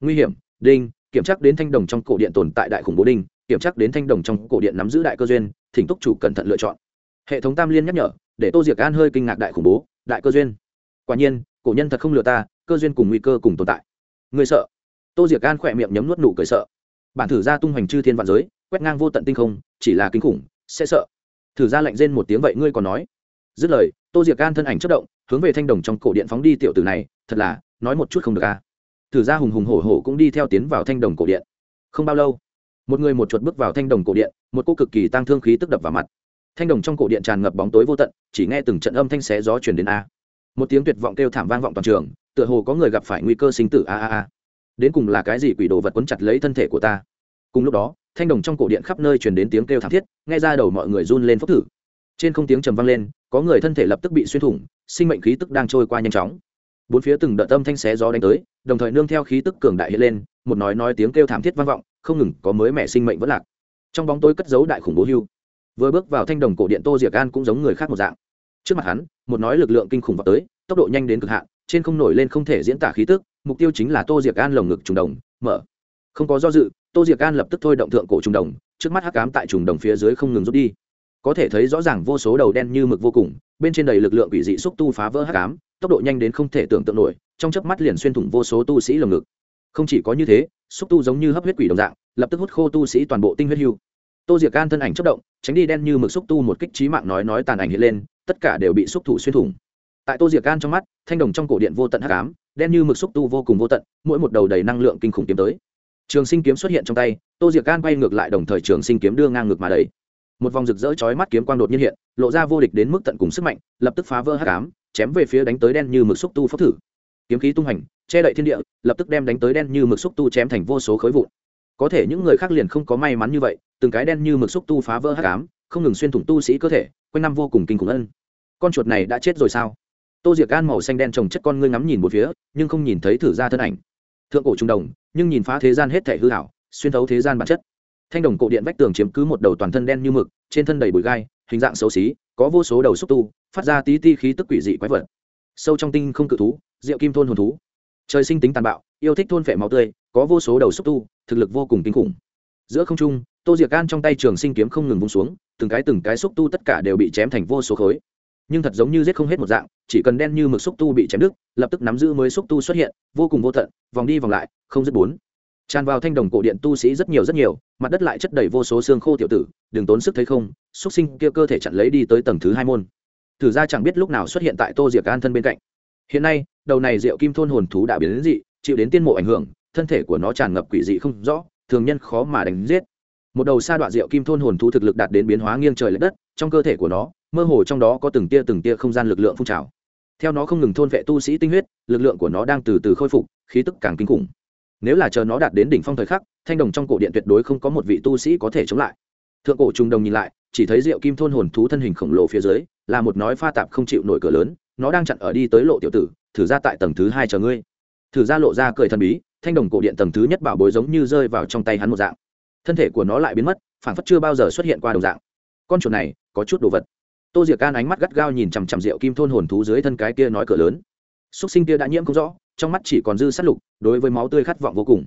Nguy hiểm. Đinh, kiểm tra đến thanh đồng trong cổ điện tồn tại đại khủng bố đinh, kiểm tra đến thanh đồng trong cổ điện nắm giữ đại cơ duyên, thỉnh túc chủ cẩn thận lựa chọn. Hệ thống tam liên nhắc nhở, để tô diệc an hơi kinh ngạc đại khủng bố, đại cơ duyên. Quả nhiên, cổ nhân thật không lừa ta, cơ duyên cùng nguy cơ cùng tồn tại. Người sợ. Tô diệc an khỏe miệng nhấm nuốt nụ cười sợ. Bản thử ra tung hoành chư thiên vạn giới, quét ngang vô tận tinh không, chỉ là kinh khủng, sẽ sợ. Thử ra lạnh rên một tiếng vậy ngươi còn nói. Dứt lời, tô diệc an thân ảnh chất động hướng về thanh đồng trong cổ điện phóng đi tiểu tử này, thật là, nói một chút không được a à. thử ra hùng hùng hổ hổ cũng đi theo tiến vào thanh đồng cổ điện. Không bao lâu, một người một chuột bước vào thanh đồng cổ điện, một cô cực kỳ tăng thương khí tức đập vào mặt. Thanh đồng trong cổ điện tràn ngập bóng tối vô tận, chỉ nghe từng trận âm thanh xé gió chuyển đến a. Một tiếng tuyệt vọng kêu thảm vang vọng toàn trường, tựa hồ có người gặp phải nguy cơ sinh tử a a a. Đến cùng là cái gì quỷ đồ vật quấn chặt lấy thân thể của ta? Cùng lúc đó, thanh đồng trong cổ điện khắp nơi truyền đến tiếng kêu thảm thiết, nghe ra đầu mọi người run lên phốc thử. Trên không tiếng trầm vang lên, có người thân thể lập tức bị xuyên thủng sinh mệnh khí tức đang trôi qua nhanh chóng. Bốn phía từng đợt tâm thanh xé gió đánh tới, đồng thời nương theo khí tức cường đại hiện lên, một nói nói tiếng kêu thảm thiết vang vọng, không ngừng có mới mẹ sinh mệnh vẫn lạc. Trong bóng tối cất giấu đại khủng bố hưu. Vừa bước vào thanh đồng cổ điện tô diệc an cũng giống người khác một dạng. Trước mặt hắn, một nói lực lượng kinh khủng vào tới, tốc độ nhanh đến cực hạn, trên không nổi lên không thể diễn tả khí tức, mục tiêu chính là tô diệc an lồng ngực trùng đồng, mở. Không có do dự, tô diệc an lập tức thôi động thượng cổ trùng đồng, trước mắt hắc cám tại trùng đồng phía dưới không ngừng rút đi có thể thấy rõ ràng vô số đầu đen như mực vô cùng, bên trên đầy lực lượng quỷ dị xúc tu phá vỡ hắc ám, tốc độ nhanh đến không thể tưởng tượng nổi, trong chớp mắt liền xuyên thủng vô số tu sĩ lồng ngực. Không chỉ có như thế, xúc tu giống như hấp huyết quỷ đồng dạng, lập tức hút khô tu sĩ toàn bộ tinh huyết hưu. Tô diệc can thân ảnh chất động, tránh đi đen như mực xúc tu một kích trí mạng nói nói tàn ảnh hiện lên, tất cả đều bị xúc thủ xuyên thủng. Tại tô diệc can trong mắt, thanh đồng trong cổ điện vô tận hắc ám, đen như mực xúc tu vô cùng vô tận, mỗi một đầu đầy năng lượng kinh khủng kiếm tới. Trường sinh kiếm xuất hiện trong tay, tô diệc can quay ngược lại đồng thời trường sinh kiếm đưa ngang ngược mà đầy một vòng rực rỡ chói mắt kiếm quang đột nhiên hiện, lộ ra vô địch đến mức tận cùng sức mạnh, lập tức phá vỡ hắc ám, chém về phía đánh tới đen như mực xúc tu phốc thử. Kiếm khí tung hành, che đậy thiên địa, lập tức đem đánh tới đen như mực xúc tu chém thành vô số khối vụn. Có thể những người khác liền không có may mắn như vậy, từng cái đen như mực xúc tu phá vỡ hắc ám, không ngừng xuyên thủng tu sĩ cơ thể, quanh năm vô cùng kinh khủng ân. Con chuột này đã chết rồi sao? Tô diệc gan màu xanh đen trồng chất con ngươi ngắm nhìn một phía, nhưng không nhìn thấy thử ra thân ảnh. Thượng cổ trung đồng, nhưng nhìn phá thế gian hết thể hư hảo xuyên thấu thế gian bản chất thanh đồng cổ điện vách tường chiếm cứ một đầu toàn thân đen như mực, trên thân đầy bụi gai, hình dạng xấu xí, có vô số đầu xúc tu, phát ra tí ti khí tức quỷ dị quái vật. Sâu trong tinh không cự thú rượu kim thôn hồn thú. Trời sinh tính tàn bạo, yêu thích thôn phệ máu tươi, có vô số đầu xúc tu, thực lực vô cùng kinh khủng. Giữa không trung, tô diệc gan trong tay trường sinh kiếm không ngừng vung xuống, từng cái từng cái xúc tu tất cả đều bị chém thành vô số khối. Nhưng thật giống như giết không hết một dạng, chỉ cần đen như mực xúc tu bị chém đứt, lập tức nắm giữ mới xúc tu xuất hiện, vô cùng vô tận, vòng đi vòng lại, không dứt bốn tràn vào thanh đồng cổ điện tu sĩ rất nhiều rất nhiều, mặt đất lại chất đầy vô số xương khô tiểu tử, đừng tốn sức thấy không, xúc sinh kia cơ thể chặn lấy đi tới tầng thứ hai môn. Thử ra chẳng biết lúc nào xuất hiện tại tô diệc an thân bên cạnh. Hiện nay, đầu này rượu kim thôn hồn thú đã biến đến dị, chịu đến tiên mộ ảnh hưởng, thân thể của nó tràn ngập quỷ dị không rõ, thường nhân khó mà đánh giết. Một đầu sa đoạn rượu kim thôn hồn thú thực lực đạt đến biến hóa nghiêng trời l ệ đất, trong cơ thể của nó, mơ hồ trong đó có từng tia từng tia không gian lực lượng phun trào. Theo nó không ngừng thôn vệ tu sĩ tinh huyết, lực lượng của nó đang từ từ khôi phục, khí tức càng kinh khủng nếu là chờ nó đạt đến đỉnh phong thời khắc, thanh đồng trong cổ điện tuyệt đối không có một vị tu sĩ có thể chống lại. Thượng cổ trung đồng nhìn lại, chỉ thấy rượu kim thôn hồn thú thân hình khổng lồ phía dưới, là một nói pha tạp không chịu nổi cửa lớn, nó đang chặn ở đi tới lộ tiểu tử, thử ra tại tầng thứ hai chờ ngươi. Thử ra lộ ra cười thần bí, thanh đồng cổ điện tầng thứ nhất bảo bối giống như rơi vào trong tay hắn một dạng. Thân thể của nó lại biến mất phản phất chưa bao giờ xuất hiện qua đồng dạng. Con chuột này, có chút đồ vật. Tô diệc can ánh mắt gắt gao nhìn chằm chằm rượu kim thôn hồn thú dưới thân cái kia nói cửa lớn. Xúc sinh kia đã nhiễm không rõ trong mắt chỉ còn dư sát lục, đối với máu tươi khát vọng vô cùng.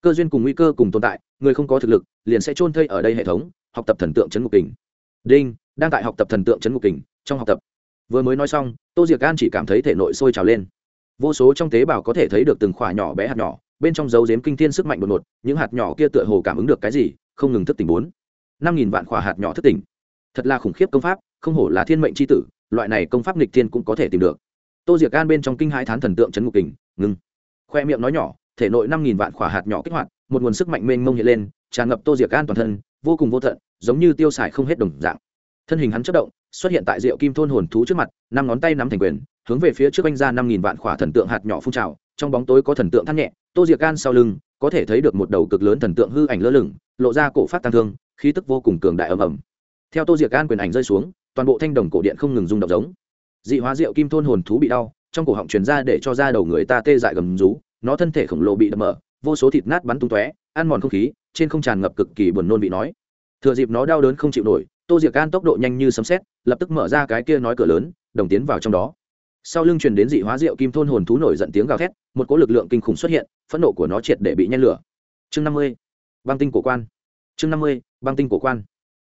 Cơ duyên cùng nguy cơ cùng tồn tại, người không có thực lực, liền sẽ trôn thây ở đây hệ thống, học tập thần tượng chấn ngục kình. Đinh, đang tại học tập thần tượng chấn ngục kình, trong học tập. Vừa mới nói xong, tô diệc gan chỉ cảm thấy thể nội sôi trào lên. Vô số trong tế bào có thể thấy được từng khỏa nhỏ bé hạt nhỏ, bên trong dấu dếm kinh thiên sức mạnh đột ngột, những hạt nhỏ kia tựa hồ cảm ứng được cái gì, không ngừng thức tỉnh bốn. Năm nghìn vạn khỏa hạt nhỏ thức tỉnh. Thật là khủng khiếp công pháp, không hổ là thiên mệnh c h i tử, loại này công pháp nghịch thiên cũng có thể tìm được. Tô diệc gan bên trong kinh hai thán thần tượng trấn ngục kình ngưng. Khoe miệng nói nhỏ, thể nội năm nghìn vạn khỏa hạt nhỏ kích hoạt, một nguồn sức mạnh mênh mông hiện lên, tràn ngập tô diệc an toàn thân, vô cùng vô tận, giống như tiêu xài không hết đồng dạng. Thân hình hắn chất động, xuất hiện tại rượu kim thôn hồn thú trước mặt, năm ngón tay nắm thành quyền, hướng về phía trước anh ra năm nghìn vạn khỏa thần tượng hạt nhỏ phun trào, trong bóng tối có thần tượng thắt nhẹ, tô diệc an sau lưng, có thể thấy được một đầu cực lớn thần tượng hư ảnh lơ lửng, lộ ra cổ phát tăng thương, khí tức vô cùng cường đại ầm ầm. Theo tô diệc an quyền ảnh rơi xuống, toàn bộ thanh đồng cổ điện không ngừng rung động giống. Dị hóa rượu kim thôn hồn thú bị đau trong cổ họng truyền ra để cho da đầu người ta tê dại gầm rú, nó thân thể khổng lồ bị đập mở, vô số thịt nát bắn tung tóe, ăn mòn không khí, trên không tràn ngập cực kỳ buồn nôn bị nói. Thừa dịp nó đau đớn không chịu nổi, tô diệc can tốc độ nhanh như sấm xét lập tức mở ra cái kia nói cửa lớn, đồng tiến vào trong đó. Sau lưng truyền đến dị hóa rượu kim thôn hồn thú nổi giận tiếng gào thét, một cỗ lực lượng kinh khủng xuất hiện, phẫn nộ của nó triệt để bị nhen lửa. Chương năm mươi, băng tinh cổ quan. Chương năm mươi, băng tinh cổ quan.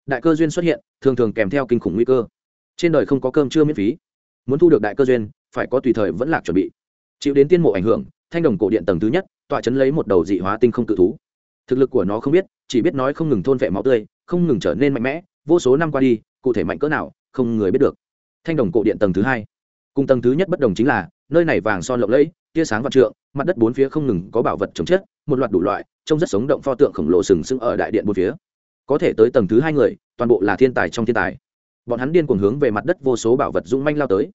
Đại cơ duyên xuất hiện, thường thường kèm theo kinh khủng nguy cơ. Trên đời không có cơm chưa miễn phí. Muốn thu được đại cơ duyên phải có tùy thời vẫn lạc chuẩn bị. Chịu đến tiên mộ ảnh hưởng, thanh đồng cổ điện tầng thứ nhất, tọa chấn lấy một đầu dị hóa tinh không cự thú. Thực lực của nó không biết, chỉ biết nói không ngừng thôn vệ máu tươi, không ngừng trở nên mạnh mẽ, vô số năm qua đi, cụ thể mạnh cỡ nào, không người biết được. Thanh đồng cổ điện tầng thứ hai. Cùng tầng thứ nhất bất đồng chính là, nơi này vàng son lộng lẫy, tia sáng vạn trượng, mặt đất bốn phía không ngừng có bảo vật chống chết một loạt đủ loại, trông rất sống động pho tượng khổng lồ sừng sững ở đại điện bốn phía. Có thể tới tầng thứ hai người, toàn bộ là thiên tài trong thiên tài. Bọn hắn điên cuồng hướng về mặt đất vô số bảo vật dung manh lao tới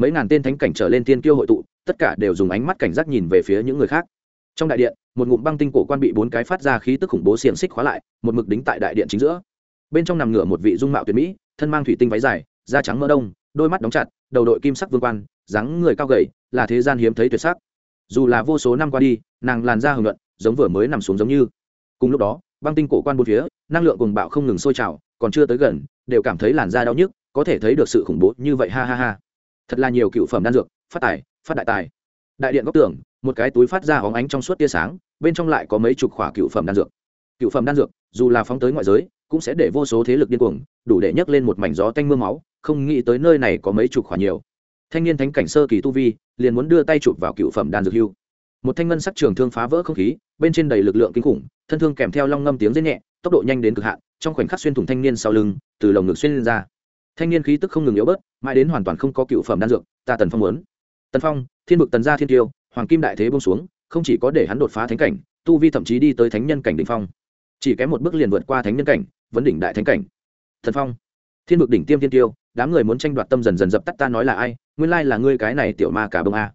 mấy ngàn tên thánh cảnh trở lên tiên kiêu hội tụ, tất cả đều dùng ánh mắt cảnh giác nhìn về phía những người khác. Trong đại điện, một ngụm băng tinh cổ quan bị bốn cái phát ra khí tức khủng bố xiềng xích khóa lại, một mực đính tại đại điện chính giữa. Bên trong nằm ngửa một vị dung mạo tuyệt mỹ, thân mang thủy tinh váy dài, da trắng mỡ đông, đôi mắt đóng chặt, đầu đội kim sắc vương quan, dáng người cao gầy, là thế gian hiếm thấy tuyệt sắc. Dù là vô số năm qua đi, nàng làn da hưởng luận giống vừa mới nằm xuống giống như. Cùng lúc đó, băng tinh cổ quan bốn phía, năng lượng cùng bạo không ngừng sôi trào, còn chưa tới gần, đều cảm thấy làn da đau nhức, có thể thấy được sự khủng bố như vậy, ha ha ha thật là nhiều cựu phẩm đan dược, phát tài, phát đại tài. Đại điện góc tường, một cái túi phát ra hóng ánh trong suốt tia sáng, bên trong lại có mấy chục khỏa cựu phẩm đan dược. Cựu phẩm đan dược, dù là phóng tới ngoại giới, cũng sẽ để vô số thế lực điên cuồng, đủ để nhấc lên một mảnh gió tanh mưa máu, không nghĩ tới nơi này có mấy chục khỏa nhiều. Thanh niên thánh cảnh sơ kỳ tu vi, liền muốn đưa tay chụp vào cựu phẩm đan dược hưu. Một thanh ngân sắc trường thương phá vỡ không khí, bên trên đầy lực lượng kinh khủng, thân thương kèm theo long ngâm tiếng rên nhẹ, tốc độ nhanh đến cực hạn, trong khoảnh khắc xuyên thủng thanh niên sau lưng, từ lồng ngực xuyên lên ra thanh niên khí tức không ngừng yếu bớt, mãi đến hoàn toàn không có cựu phẩm đan dược, ta tần phong muốn. Tần phong, thiên vực tần gia thiên tiêu hoàng kim đại thế bông xuống, không chỉ có để hắn đột phá thánh cảnh, tu vi thậm chí đi tới thánh nhân cảnh đ ỉ n h phong. Chỉ kém một bước liền vượt qua thánh nhân cảnh, vấn đỉnh đại thánh cảnh. Thần phong, thiên vực đỉnh tiêm thiên tiêu đám người muốn tranh đoạt tâm dần dần dập tắt ta nói là ai, nguyên lai là ngươi cái này tiểu ma cả bông a.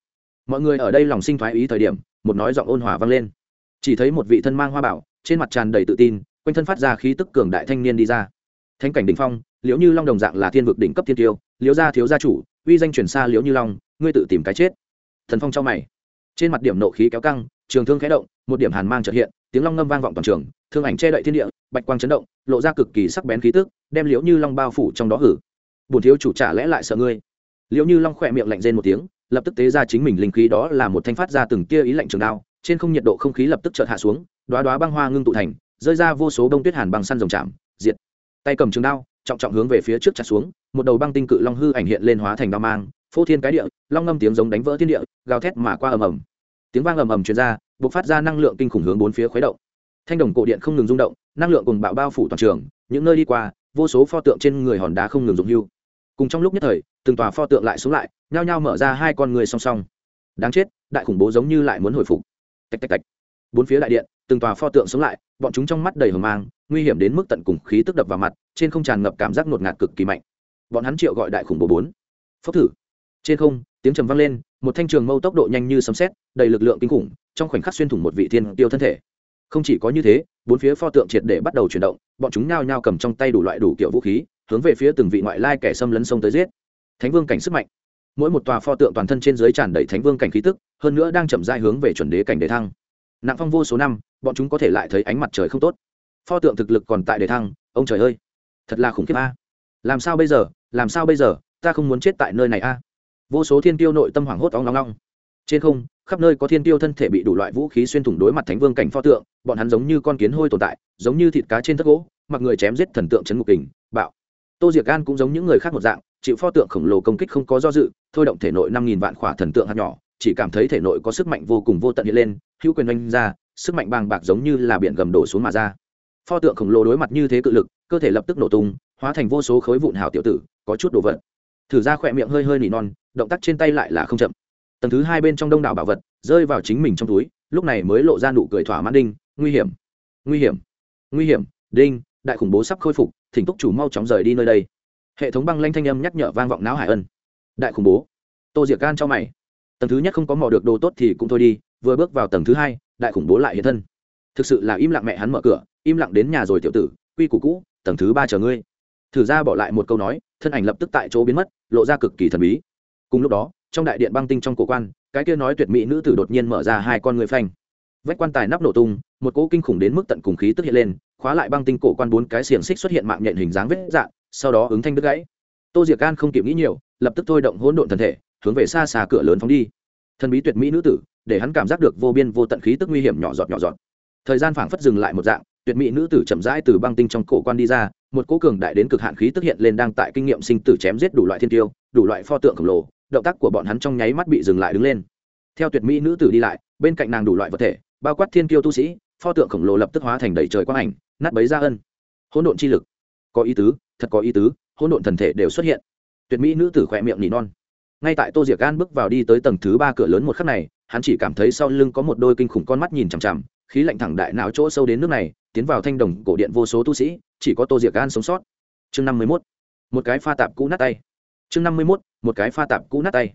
Mọi người ở đây lòng sinh thoái ý thời điểm, một nói giọng ôn hòa vang lên. Chỉ thấy một vị thân mang hoa bảo, trên mặt tràn đầy tự tin, quanh thân phát ra khí tức cường đại thanh niên đi ra thánh cảnh đỉnh phong, liễu như long đồng dạng là thiên vực đỉnh cấp thiên tiêu, liễu gia thiếu gia chủ, uy danh truyền xa liễu như long, ngươi tự tìm cái chết. Thần phong cho mày. Trên mặt điểm nộ khí kéo căng, trường thương khẽ động, một điểm hàn mang trợ hiện, tiếng long ngâm vang vọng toàn trường, thương ảnh che đậy thiên địa, bạch quang chấn động, lộ ra cực kỳ sắc bén khí tức, đem liễu như long bao phủ trong đó hử. Bùn thiếu chủ trả lẽ lại sợ ngươi? Liễu như long khỏe miệng lạnh rên một tiếng, lập tức tế ra chính mình linh khí đó là một thanh phát ra từng tia ý lạnh trường đao, trên không nhiệt độ không khí lập tức chợt hạ xuống đoá đoá băng hoa ngưng tụ thành, rơi ra vô số đông tuyết hàn băng săn rồng chạm tay cầm trường đao, trọng trọng hướng về phía trước chặt xuống, một đầu băng tinh cự long hư ảnh hiện lên hóa thành đao mang, phô thiên cái địa, long ngâm tiếng giống đánh vỡ thiên địa, gào thét mà qua ầm ầm. Tiếng vang ầm ầm truyền ra, bộc phát ra năng lượng kinh khủng hướng bốn phía khuấy động. Thanh đồng cổ điện không ngừng rung động, năng lượng cùng bạo bao phủ toàn trường, những nơi đi qua, vô số pho tượng trên người hòn đá không ngừng dụng hưu. Cùng trong lúc nhất thời, từng tòa pho tượng lại xuống lại, nhao nhao mở ra hai con người song song. Đáng chết, đại khủng bố giống như lại muốn hồi phục. Tạch tạch tạch. Bốn phía đại điện, từng tòa pho tượng sống lại, bọn chúng trong mắt đầy hờ mang nguy hiểm đến mức tận cùng khí tức đập vào mặt, trên không tràn ngập cảm giác ngột ngạt cực kỳ mạnh. Bọn hắn triệu gọi đại khủng bố bốn. Phốc thử. Trên không, tiếng trầm vang lên, một thanh trường mâu tốc độ nhanh như sấm sét, đầy lực lượng kinh khủng, trong khoảnh khắc xuyên thủng một vị thiên tiêu thân thể. Không chỉ có như thế, bốn phía pho tượng triệt để bắt đầu chuyển động, bọn chúng nhao nhao cầm trong tay đủ loại đủ kiểu vũ khí, hướng về phía từng vị ngoại lai kẻ xâm lấn sông tới giết. Thánh vương cảnh sức mạnh. Mỗi một tòa pho tượng toàn thân trên dưới tràn đầy thánh vương cảnh khí tức, hơn nữa đang chậm rãi hướng về chuẩn đế cảnh đề thăng. Nặng phong vô số năm, bọn chúng có thể lại thấy ánh mặt trời không tốt pho tượng thực lực còn tại đề thăng, ông trời ơi, thật là khủng khiếp a. Làm sao bây giờ, làm sao bây giờ, ta không muốn chết tại nơi này a. Vô số thiên tiêu nội tâm hoảng hốt óng long long trên không, khắp nơi có thiên tiêu thân thể bị đủ loại vũ khí xuyên thủng đối mặt thánh vương cảnh pho tượng, bọn hắn giống như con kiến hôi tồn tại, giống như thịt cá trên thất gỗ, mặc người chém giết thần tượng chấn ngục kình, bạo. Tô diệc gan cũng giống những người khác một dạng, chịu pho tượng khổng lồ công kích không có do dự, thôi động thể nội năm nghìn vạn khỏa thần tượng hạt nhỏ, chỉ cảm thấy thể nội có sức mạnh vô cùng vô tận hiện lên, hữu quyền oanh ra, sức mạnh bàng bạc giống như là biển gầm đổ xuống mà ra pho tượng khổng lồ đối mặt như thế cự lực, cơ thể lập tức nổ tung, hóa thành vô số khối vụn hào tiểu tử, có chút đồ vật. Thử ra khỏe miệng hơi hơi nỉ non, động tác trên tay lại là không chậm. Tầng thứ hai bên trong đông đảo bảo vật rơi vào chính mình trong túi, lúc này mới lộ ra nụ cười thỏa mãn đinh, nguy hiểm nguy hiểm nguy hiểm, đinh, đại khủng bố sắp khôi phục, thỉnh túc chủ mau chóng rời đi nơi đây. Hệ thống băng lanh thanh âm nhắc nhở vang vọng não hải ân. Đại khủng bố. Tô diệc gan cho mày. Tầng thứ nhất không có mò được đồ tốt thì cũng thôi đi, vừa bước vào tầng thứ hai, đại khủng bố lại hiện thân. Thực sự là im lặng mẹ hắn mở cửa im lặng đến nhà rồi tiểu tử, quy củ cũ, tầng thứ ba chờ ngươi. Thử ra bỏ lại một câu nói, thân ảnh lập tức tại chỗ biến mất, lộ ra cực kỳ thần bí. Cùng lúc đó, trong đại điện băng tinh trong cổ quan, cái kia nói tuyệt mỹ nữ tử đột nhiên mở ra hai con người phanh. Vách quan tài nắp nổ tung, một cỗ kinh khủng đến mức tận cùng khí tức hiện lên, khóa lại băng tinh cổ quan bốn cái xiềng xích xuất hiện mạng nhện hình dáng vết dạng, sau đó ứng thanh đứt gãy. Tô diệc can không kịp nghĩ nhiều, lập tức thôi động hỗn độn thần thể, hướng về xa xa cửa lớn phóng đi. Thần bí tuyệt mỹ nữ tử, để hắn cảm giác được vô biên vô tận khí tức nguy hiểm nhỏ giọt nhỏ giọt. Thời gian phảng phất dừng lại một dạng tuyệt mỹ nữ tử chậm rãi từ băng tinh trong cổ quan đi ra, một cố cường đại đến cực hạn khí tức hiện lên đang tại kinh nghiệm sinh tử chém giết đủ loại thiên tiêu, đủ loại pho tượng khổng lồ, động tác của bọn hắn trong nháy mắt bị dừng lại đứng lên. Theo tuyệt mỹ nữ tử đi lại, bên cạnh nàng đủ loại vật thể, bao quát thiên tiêu tu sĩ, pho tượng khổng lồ lập tức hóa thành đầy trời quang ảnh, nát bấy ra ân. Hỗn độn chi lực. Có ý tứ, thật có ý tứ, hỗn độn thần thể đều xuất hiện. Tuyệt mỹ nữ tử khỏe miệng nỉ non. Ngay tại tô diệc gan bước vào đi tới tầng thứ ba cửa lớn một khắc này, hắn chỉ cảm thấy sau lưng có một đôi kinh khủng con mắt nhìn chằm chằm khí lạnh thẳng đại não chỗ sâu đến nước này, tiến vào thanh đồng cổ điện vô số tu sĩ, chỉ có tô diệc gan sống sót. Chương năm mươi mốt, một cái pha tạp cũ nát tay. Chương năm mươi mốt, một cái pha tạp cũ nát tay.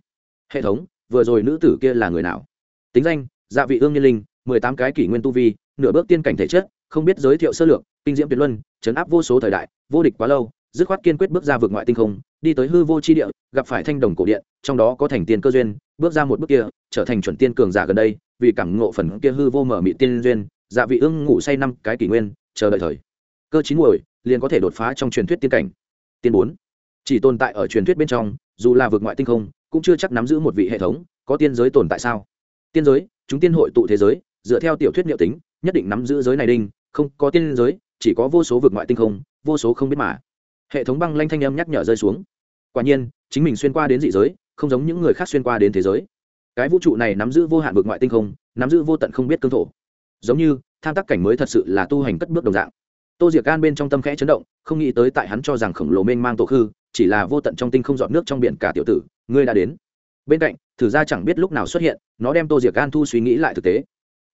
Hệ thống, vừa rồi nữ tử kia là người nào? Tính danh dạ vị ương nhân linh, mười tám cái kỷ nguyên tu vi, nửa bước tiên cảnh thể chất, không biết giới thiệu sơ lược, kinh diễm tuyệt luân, chấn áp vô số thời đại, vô địch quá lâu, dứt khoát kiên quyết bước ra vượt ngoại tinh không, đi tới hư vô chi địa, gặp phải thanh đồng cổ điện, trong đó có thành tiên cơ duyên bước ra một bước kia, trở thành chuẩn tiên cường giả gần đây, vì cảm ngộ phần kia hư vô mở mị tiên duyên dạ vị ương ngủ say năm cái kỷ nguyên, chờ đợi thời. Cơ chín muồi, liền có thể đột phá trong truyền thuyết tiên cảnh. Tiên bốn, chỉ tồn tại ở truyền thuyết bên trong, dù là vượt ngoại tinh không, cũng chưa chắc nắm giữ một vị hệ thống, có tiên giới tồn tại sao? Tiên giới, chúng tiên hội tụ thế giới, dựa theo tiểu thuyết liệu tính, nhất định nắm giữ giới này đinh, không có tiên giới, chỉ có vô số vượt ngoại tinh không, vô số không biết mà. Hệ thống băng lanh thanh âm nhắc nhở rơi xuống. Quả nhiên, chính mình xuyên qua đến dị giới không giống những người khác xuyên qua đến thế giới. Cái vũ trụ này nắm giữ vô hạn vực ngoại tinh không, nắm giữ vô tận không biết cương thổ. Giống như, tham tác cảnh mới thật sự là tu hành cất bước đồng dạng. Tô diệc gan bên trong tâm khẽ chấn động, không nghĩ tới tại hắn cho rằng khổng lồ mênh mang tổ khư, chỉ là vô tận trong tinh không dọn nước trong biển cả tiểu tử, ngươi đã đến. Bên cạnh, thử ra chẳng biết lúc nào xuất hiện, nó đem tô diệc gan thu suy nghĩ lại thực tế.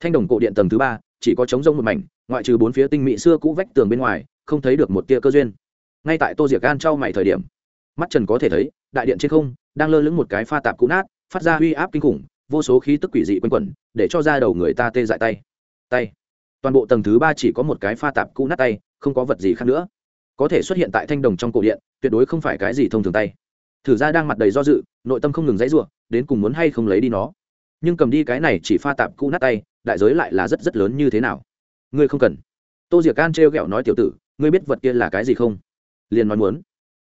Thanh đồng cổ điện tầng thứ ba, chỉ có trống rông một mảnh, ngoại trừ bốn phía tinh mỹ xưa cũ vách tường bên ngoài, không thấy được một tia cơ duyên. Ngay tại tô diệc gan trao mày thời điểm, mắt trần có thể thấy, đại điện trên không đang lơ lửng một cái pha tạp cũ nát phát ra uy áp kinh khủng vô số khí tức quỷ dị quanh quẩn để cho ra đầu người ta tê dại tay. Tay. Toàn bộ tầng thứ ba chỉ có một cái pha tạp cũ nát tay không có vật gì khác nữa. Có thể xuất hiện tại thanh đồng trong cổ điện tuyệt đối không phải cái gì thông thường tay. Thử ra đang mặt đầy do dự nội tâm không ngừng dãy rủa, đến cùng muốn hay không lấy đi nó. Nhưng cầm đi cái này chỉ pha tạp cũ nát tay đại giới lại là rất rất lớn như thế nào? Ngươi không cần. Tô diệc can trêu ghẹo nói tiểu tử ngươi biết vật kia là cái gì không? Liền nói muốn.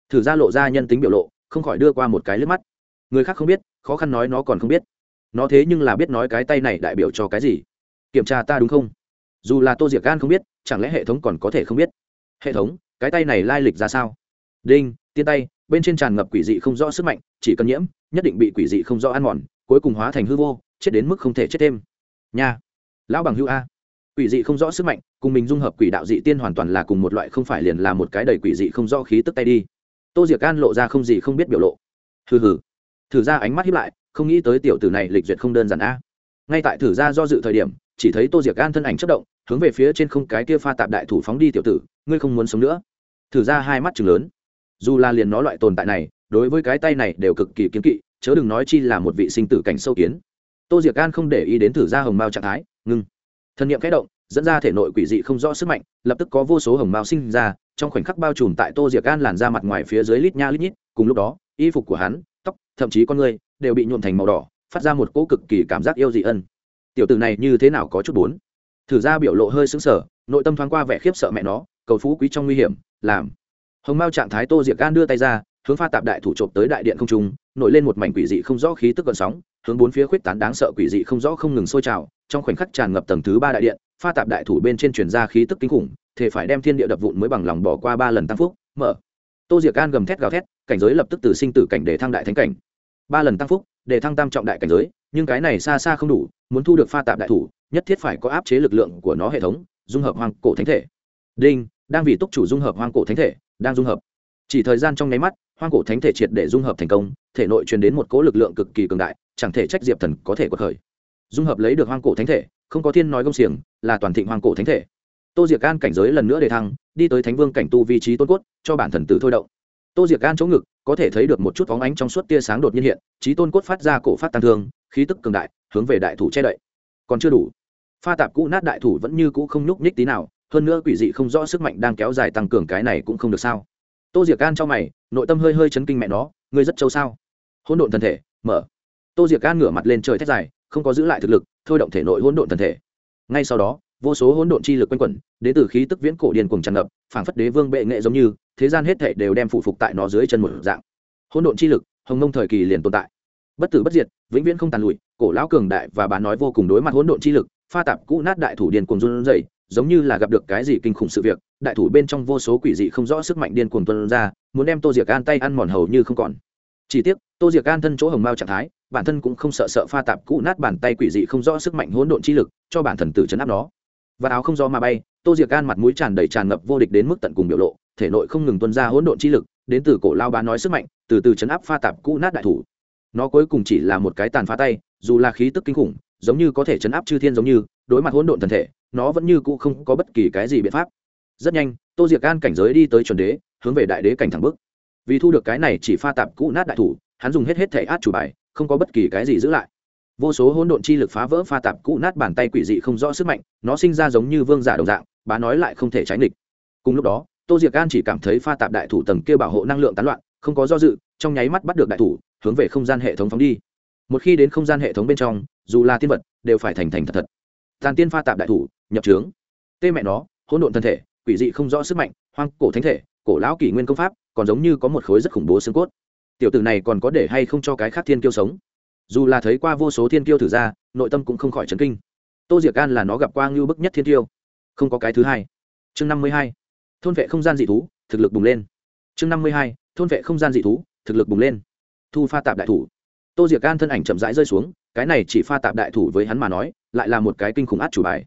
Thử ra lộ ra nhân tính biểu lộ không khỏi đưa qua một cái liếc mắt. Người khác không biết, khó khăn nói nó còn không biết. Nó thế nhưng là biết nói cái tay này đại biểu cho cái gì? Kiểm tra ta đúng không? Dù là tô diệc gan không biết, chẳng lẽ hệ thống còn có thể không biết? Hệ thống, cái tay này lai lịch ra sao? Đinh, tiên tay, bên trên tràn ngập quỷ dị không rõ sức mạnh, chỉ cần nhiễm, nhất định bị quỷ dị không rõ ăn mòn, cuối cùng hóa thành hư vô, chết đến mức không thể chết thêm. Nha. Lão bằng hưu a. Quỷ dị không rõ sức mạnh, cùng mình dung hợp quỷ đạo dị tiên hoàn toàn là cùng một loại, không phải liền là một cái đầy quỷ dị không rõ khí tức tay đi tô diệc an lộ ra không gì không biết biểu lộ. Hừ hừ. Thử ra ánh mắt hiếp lại, không nghĩ tới tiểu tử này lịch duyệt không đơn giản a. Ngay tại thử ra do dự thời điểm, chỉ thấy tô diệc an thân ảnh chất động, hướng về phía trên không cái kia pha tạp đại thủ phóng đi tiểu tử, ngươi không muốn sống nữa. Thử ra hai mắt chừng lớn. Dù là liền nó loại tồn tại này, đối với cái tay này đều cực kỳ kiếm kỵ, chớ đừng nói chi là một vị sinh tử cảnh sâu kiến. Tô diệc an không để ý đến thử ra hồng mao trạng thái ngưng thân nhiệm kẽ động, dẫn ra thể nội quỷ dị không rõ sức mạnh, lập tức có vô số hồng mao sinh ra trong khoảnh khắc bao trùm tại tô diệc gan làn ra mặt ngoài phía dưới lít nha lít nhít, cùng lúc đó, y phục của hắn, tóc, thậm chí con người, đều bị nhuộm thành màu đỏ, phát ra một cỗ cực kỳ cảm giác yêu dị ân. Tiểu tử này như thế nào có chút bốn? Thử ra biểu lộ hơi xứng sở nội tâm thoáng qua vẻ khiếp sợ mẹ nó, cầu phú quý trong nguy hiểm, làm. Hồng mao trạng thái tô diệc gan đưa tay ra, hướng pha tạp đại thủ trộm tới đại điện không trung, nổi lên một mảnh quỷ dị không rõ khí tức gần sóng, hướng bốn phía khuyết tán đáng sợ quỷ dị không rõ không ngừng sôi trào, trong khoảnh khắc tràn ngập tầng thứ ba đại điện, pha tạp đại thủ bên trên truyền ra khí tức kinh khủng thể phải đem thiên địa đập vụn mới bằng lòng bỏ qua ba lần tăng phúc, mở. Tô diệc an gầm thét gào thét, cảnh giới lập tức từ sinh tử cảnh để thăng đại thánh cảnh. Ba lần tăng phúc, để thăng tam trọng đại cảnh giới, nhưng cái này xa xa không đủ, muốn thu được pha tạp đại thủ, nhất thiết phải có áp chế lực lượng của nó hệ thống, dung hợp hoang cổ thánh thể. Đinh, đang vì túc chủ dung hợp hoang cổ thánh thể, đang dung hợp. Chỉ thời gian trong nháy mắt, hoang cổ thánh thể triệt để dung hợp thành công, thể nội truyền đến một cỗ lực lượng cực kỳ cường đại, chẳng thể trách diệp thần có thể có khởi. Dung hợp lấy được hoang cổ thánh thể, không có thiên nói công xiềng, là toàn thịnh hoang cổ thánh thể tô diệc an cảnh giới lần nữa để thăng, đi tới thánh vương cảnh tu vị trí tôn cốt, cho bản thần tử thôi động. Tô diệc an chỗ ngực, có thể thấy được một chút phóng ánh trong suốt tia sáng đột nhiên hiện, trí tôn cốt phát ra cổ phát tăng thương, khí tức cường đại, hướng về đại thủ che đậy. Còn chưa đủ. Pha tạp cũ nát đại thủ vẫn như cũ không nhúc nhích tí nào, hơn nữa quỷ dị không rõ sức mạnh đang kéo dài tăng cường cái này cũng không được sao. Tô diệc an trong mày, nội tâm hơi hơi chấn kinh mẹ nó, ngươi rất trâu sao? Hỗn độn thân thể, mở. Tô diệc an ngửa mặt lên trời thét dài, không có giữ lại thực lực, thôi động thể nội hỗn độn thân thể. Ngay sau đó vô số hỗn độn chi lực quanh quẩn, đến từ khí tức viễn cổ điên cùng tràn ngập, phảng phất đế vương bệ nghệ giống như, thế gian hết thể đều đem phụ phục tại nó dưới chân một dạng. Hỗn độn chi lực, hồng nông thời kỳ liền tồn tại. Bất tử bất diệt, vĩnh viễn không tàn lụi, cổ lão cường đại và bán nói vô cùng đối mặt hỗn độn chi lực, pha tạp cũ nát đại thủ điên cuồng run rẩy, giống như là gặp được cái gì kinh khủng sự việc, đại thủ bên trong vô số quỷ dị không rõ sức mạnh điên cuồng tuân ra, muốn đem tô diệc an tay ăn mòn hầu như không còn. Chỉ tiếc, tô diệc an thân chỗ hồng mao trạng thái, bản thân cũng không sợ sợ pha tạp cũ nát bàn tay quỷ dị không rõ sức mạnh hỗn độn chi lực, cho bản thần tử chấn áp nó và áo không do mà bay, tô diệc gan mặt mũi tràn đầy tràn ngập vô địch đến mức tận cùng biểu lộ, thể nội không ngừng tuân ra hỗn độn chi lực, đến từ cổ lao bán nói sức mạnh, từ từ chấn áp pha tạp cũ nát đại thủ. Nó cuối cùng chỉ là một cái tàn phá tay, dù là khí tức kinh khủng, giống như có thể chấn áp chư thiên giống như, đối mặt hỗn độn thần thể, nó vẫn như cũ không có bất kỳ cái gì biện pháp. Rất nhanh, tô diệc gan cảnh giới đi tới chuẩn đế, hướng về đại đế cảnh thẳng bước. Vì thu được cái này chỉ pha tạp cũ nát đại thủ, hắn dùng hết hết thể át chủ bài, không có bất kỳ cái gì giữ lại vô số hỗn độn chi lực phá vỡ pha tạp cũ nát bàn tay quỷ dị không rõ sức mạnh, nó sinh ra giống như vương giả đồng dạng, bá nói lại không thể tránh địch cùng lúc đó, tô diệc an chỉ cảm thấy pha tạp đại thủ tầng kia bảo hộ năng lượng tán loạn, không có do dự, trong nháy mắt bắt được đại thủ, hướng về không gian hệ thống phóng đi. Một khi đến không gian hệ thống bên trong, dù là tiên vật, đều phải thành thành thật thật. Tàn tiên pha tạp đại thủ, nhập trướng. Tê mẹ nó, hỗn độn thân thể, quỷ dị không rõ sức mạnh, hoang cổ thánh thể, cổ lão kỷ nguyên công pháp, còn giống như có một khối rất khủng bố xương cốt. Tiểu tử này còn có để hay không cho cái khác thiên kiêu sống? Dù là thấy qua vô số thiên kiêu thử ra, nội tâm cũng không khỏi chấn kinh. Tô diệc gan là nó gặp qua ngưu bức nhất thiên kiêu. Không có cái thứ hai. Chương năm mươi hai. Thôn vệ không gian dị thú, thực lực bùng lên. Chương năm mươi hai. Thôn vệ không gian dị thú, thực lực bùng lên. Thu pha tạp đại thủ. Tô diệc gan thân ảnh chậm rãi rơi xuống, cái này chỉ pha tạp đại thủ với hắn mà nói, lại là một cái kinh khủng át chủ bài.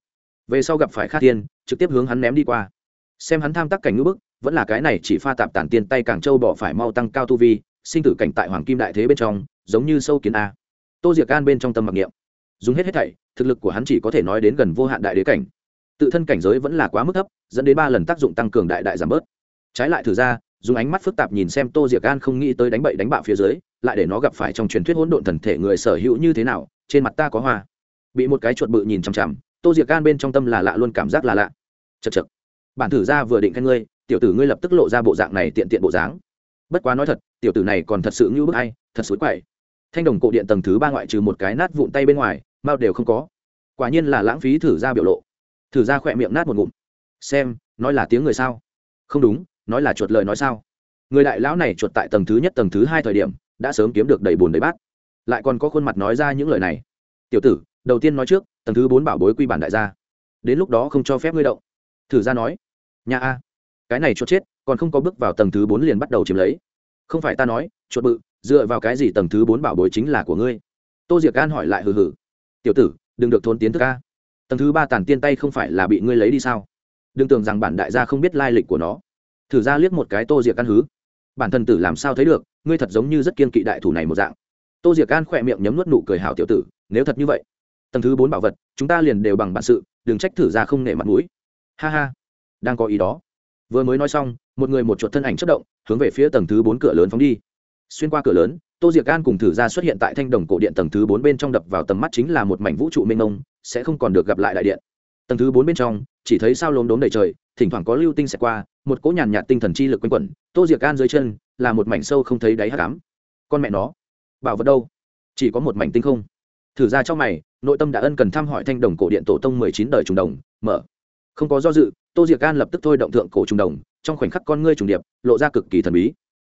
Về sau gặp phải khát tiên trực tiếp hướng hắn ném đi qua. Xem hắn tham tác cảnh ngữ bức, vẫn là cái này chỉ pha tạp tản tiền tay càng châu bỏ phải mau tăng cao tu vi, sinh tử cảnh tại hoàng kim đại thế bên trong, giống như sâu kiến a tô diệc An bên trong tâm mặc niệm. Dùng hết hết thảy, thực lực của hắn chỉ có thể nói đến gần vô hạn đại đế cảnh. Tự thân cảnh giới vẫn là quá mức thấp, dẫn đến ba lần tác dụng tăng cường đại đại giảm bớt. Trái lại thử ra, dùng ánh mắt phức tạp nhìn xem tô diệc An không nghĩ tới đánh bậy đánh bạo phía dưới, lại để nó gặp phải trong truyền thuyết hỗn độn thần thể người sở hữu như thế nào, trên mặt ta có hoa. Bị một cái chuột bự nhìn chằm chằm, tô diệc gan bên trong tâm là lạ luôn, cảm giác là lạ. Chật chật bản thử ra vừa định khen ngươi, tiểu tử ngươi lập tức lộ ra bộ dạng này tiện tiện bộ dáng. Bất quá nói thật, tiểu tử này còn thật sự như bức hay thật xối quậy thanh đồng cổ điện tầng thứ ba ngoại trừ một cái nát vụn tay bên ngoài, mao đều không có. Quả nhiên là lãng phí thử ra biểu lộ. Thử ra khỏe miệng nát một ngụm. Xem, nói là tiếng người sao? Không đúng, nói là chuột lời nói sao? Người đại lão này chuột tại tầng thứ nhất, tầng thứ hai thời điểm, đã sớm kiếm được đầy bùn đầy bát. Lại còn có khuôn mặt nói ra những lời này. Tiểu tử, đầu tiên nói trước, tầng thứ bốn bảo bối quy bản đại gia. Đến lúc đó không cho phép ngươi động. Thử ra nói. Nhà a. Cái này chuột chết, còn không có bước vào tầng thứ bốn liền bắt đầu chiếm lấy không phải ta nói, chuột bự, dựa vào cái gì tầng thứ bốn bảo bối chính là của ngươi? Tô diệc gan hỏi lại hừ hừ. Tiểu tử, đừng được thôn tiến thức ca tầng thứ ba tàn tiên tay không phải là bị ngươi lấy đi sao? Đừng tưởng rằng bản đại gia không biết lai lịch của nó. Thử ra liếc một cái tô diệc gan hứ. Bản thân tử làm sao thấy được, ngươi thật giống như rất kiên kỵ đại thủ này một dạng. Tô diệc gan khỏe miệng nhấm nuốt nụ cười hào tiểu tử, nếu thật như vậy, tầng thứ bốn bảo vật, chúng ta liền đều bằng bản sự, đừng trách thử ra không nể mặt mũi. Ha ha, đang có ý đó vừa mới nói xong, một người một chuột thân ảnh chất động, hướng về phía tầng thứ bốn cửa lớn phóng đi. Xuyên qua cửa lớn, tô diệc an cùng thử ra xuất hiện tại thanh đồng cổ điện tầng thứ bốn bên trong đập vào tầm mắt chính là một mảnh vũ trụ mênh mông, sẽ không còn được gặp lại đại điện. Tầng thứ bốn bên trong, chỉ thấy sao lốm đốm đầy trời, thỉnh thoảng có lưu tinh xẹt qua, một cỗ nhàn nhạt tinh thần chi lực quanh quẩn, tô diệc an dưới chân, là một mảnh sâu không thấy đáy hát cám con mẹ nó, bảo vật đâu? Chỉ có một mảnh tinh không. Thử ra trong mày, nội tâm đã ân cần thăm hỏi thanh đồng cổ điện tổ tông mười chín đời trùng đồng, mở không có do dự, tô diệc gan lập tức thôi động thượng cổ trùng đồng, trong khoảnh khắc con ngươi trùng điệp, lộ ra cực kỳ thần bí.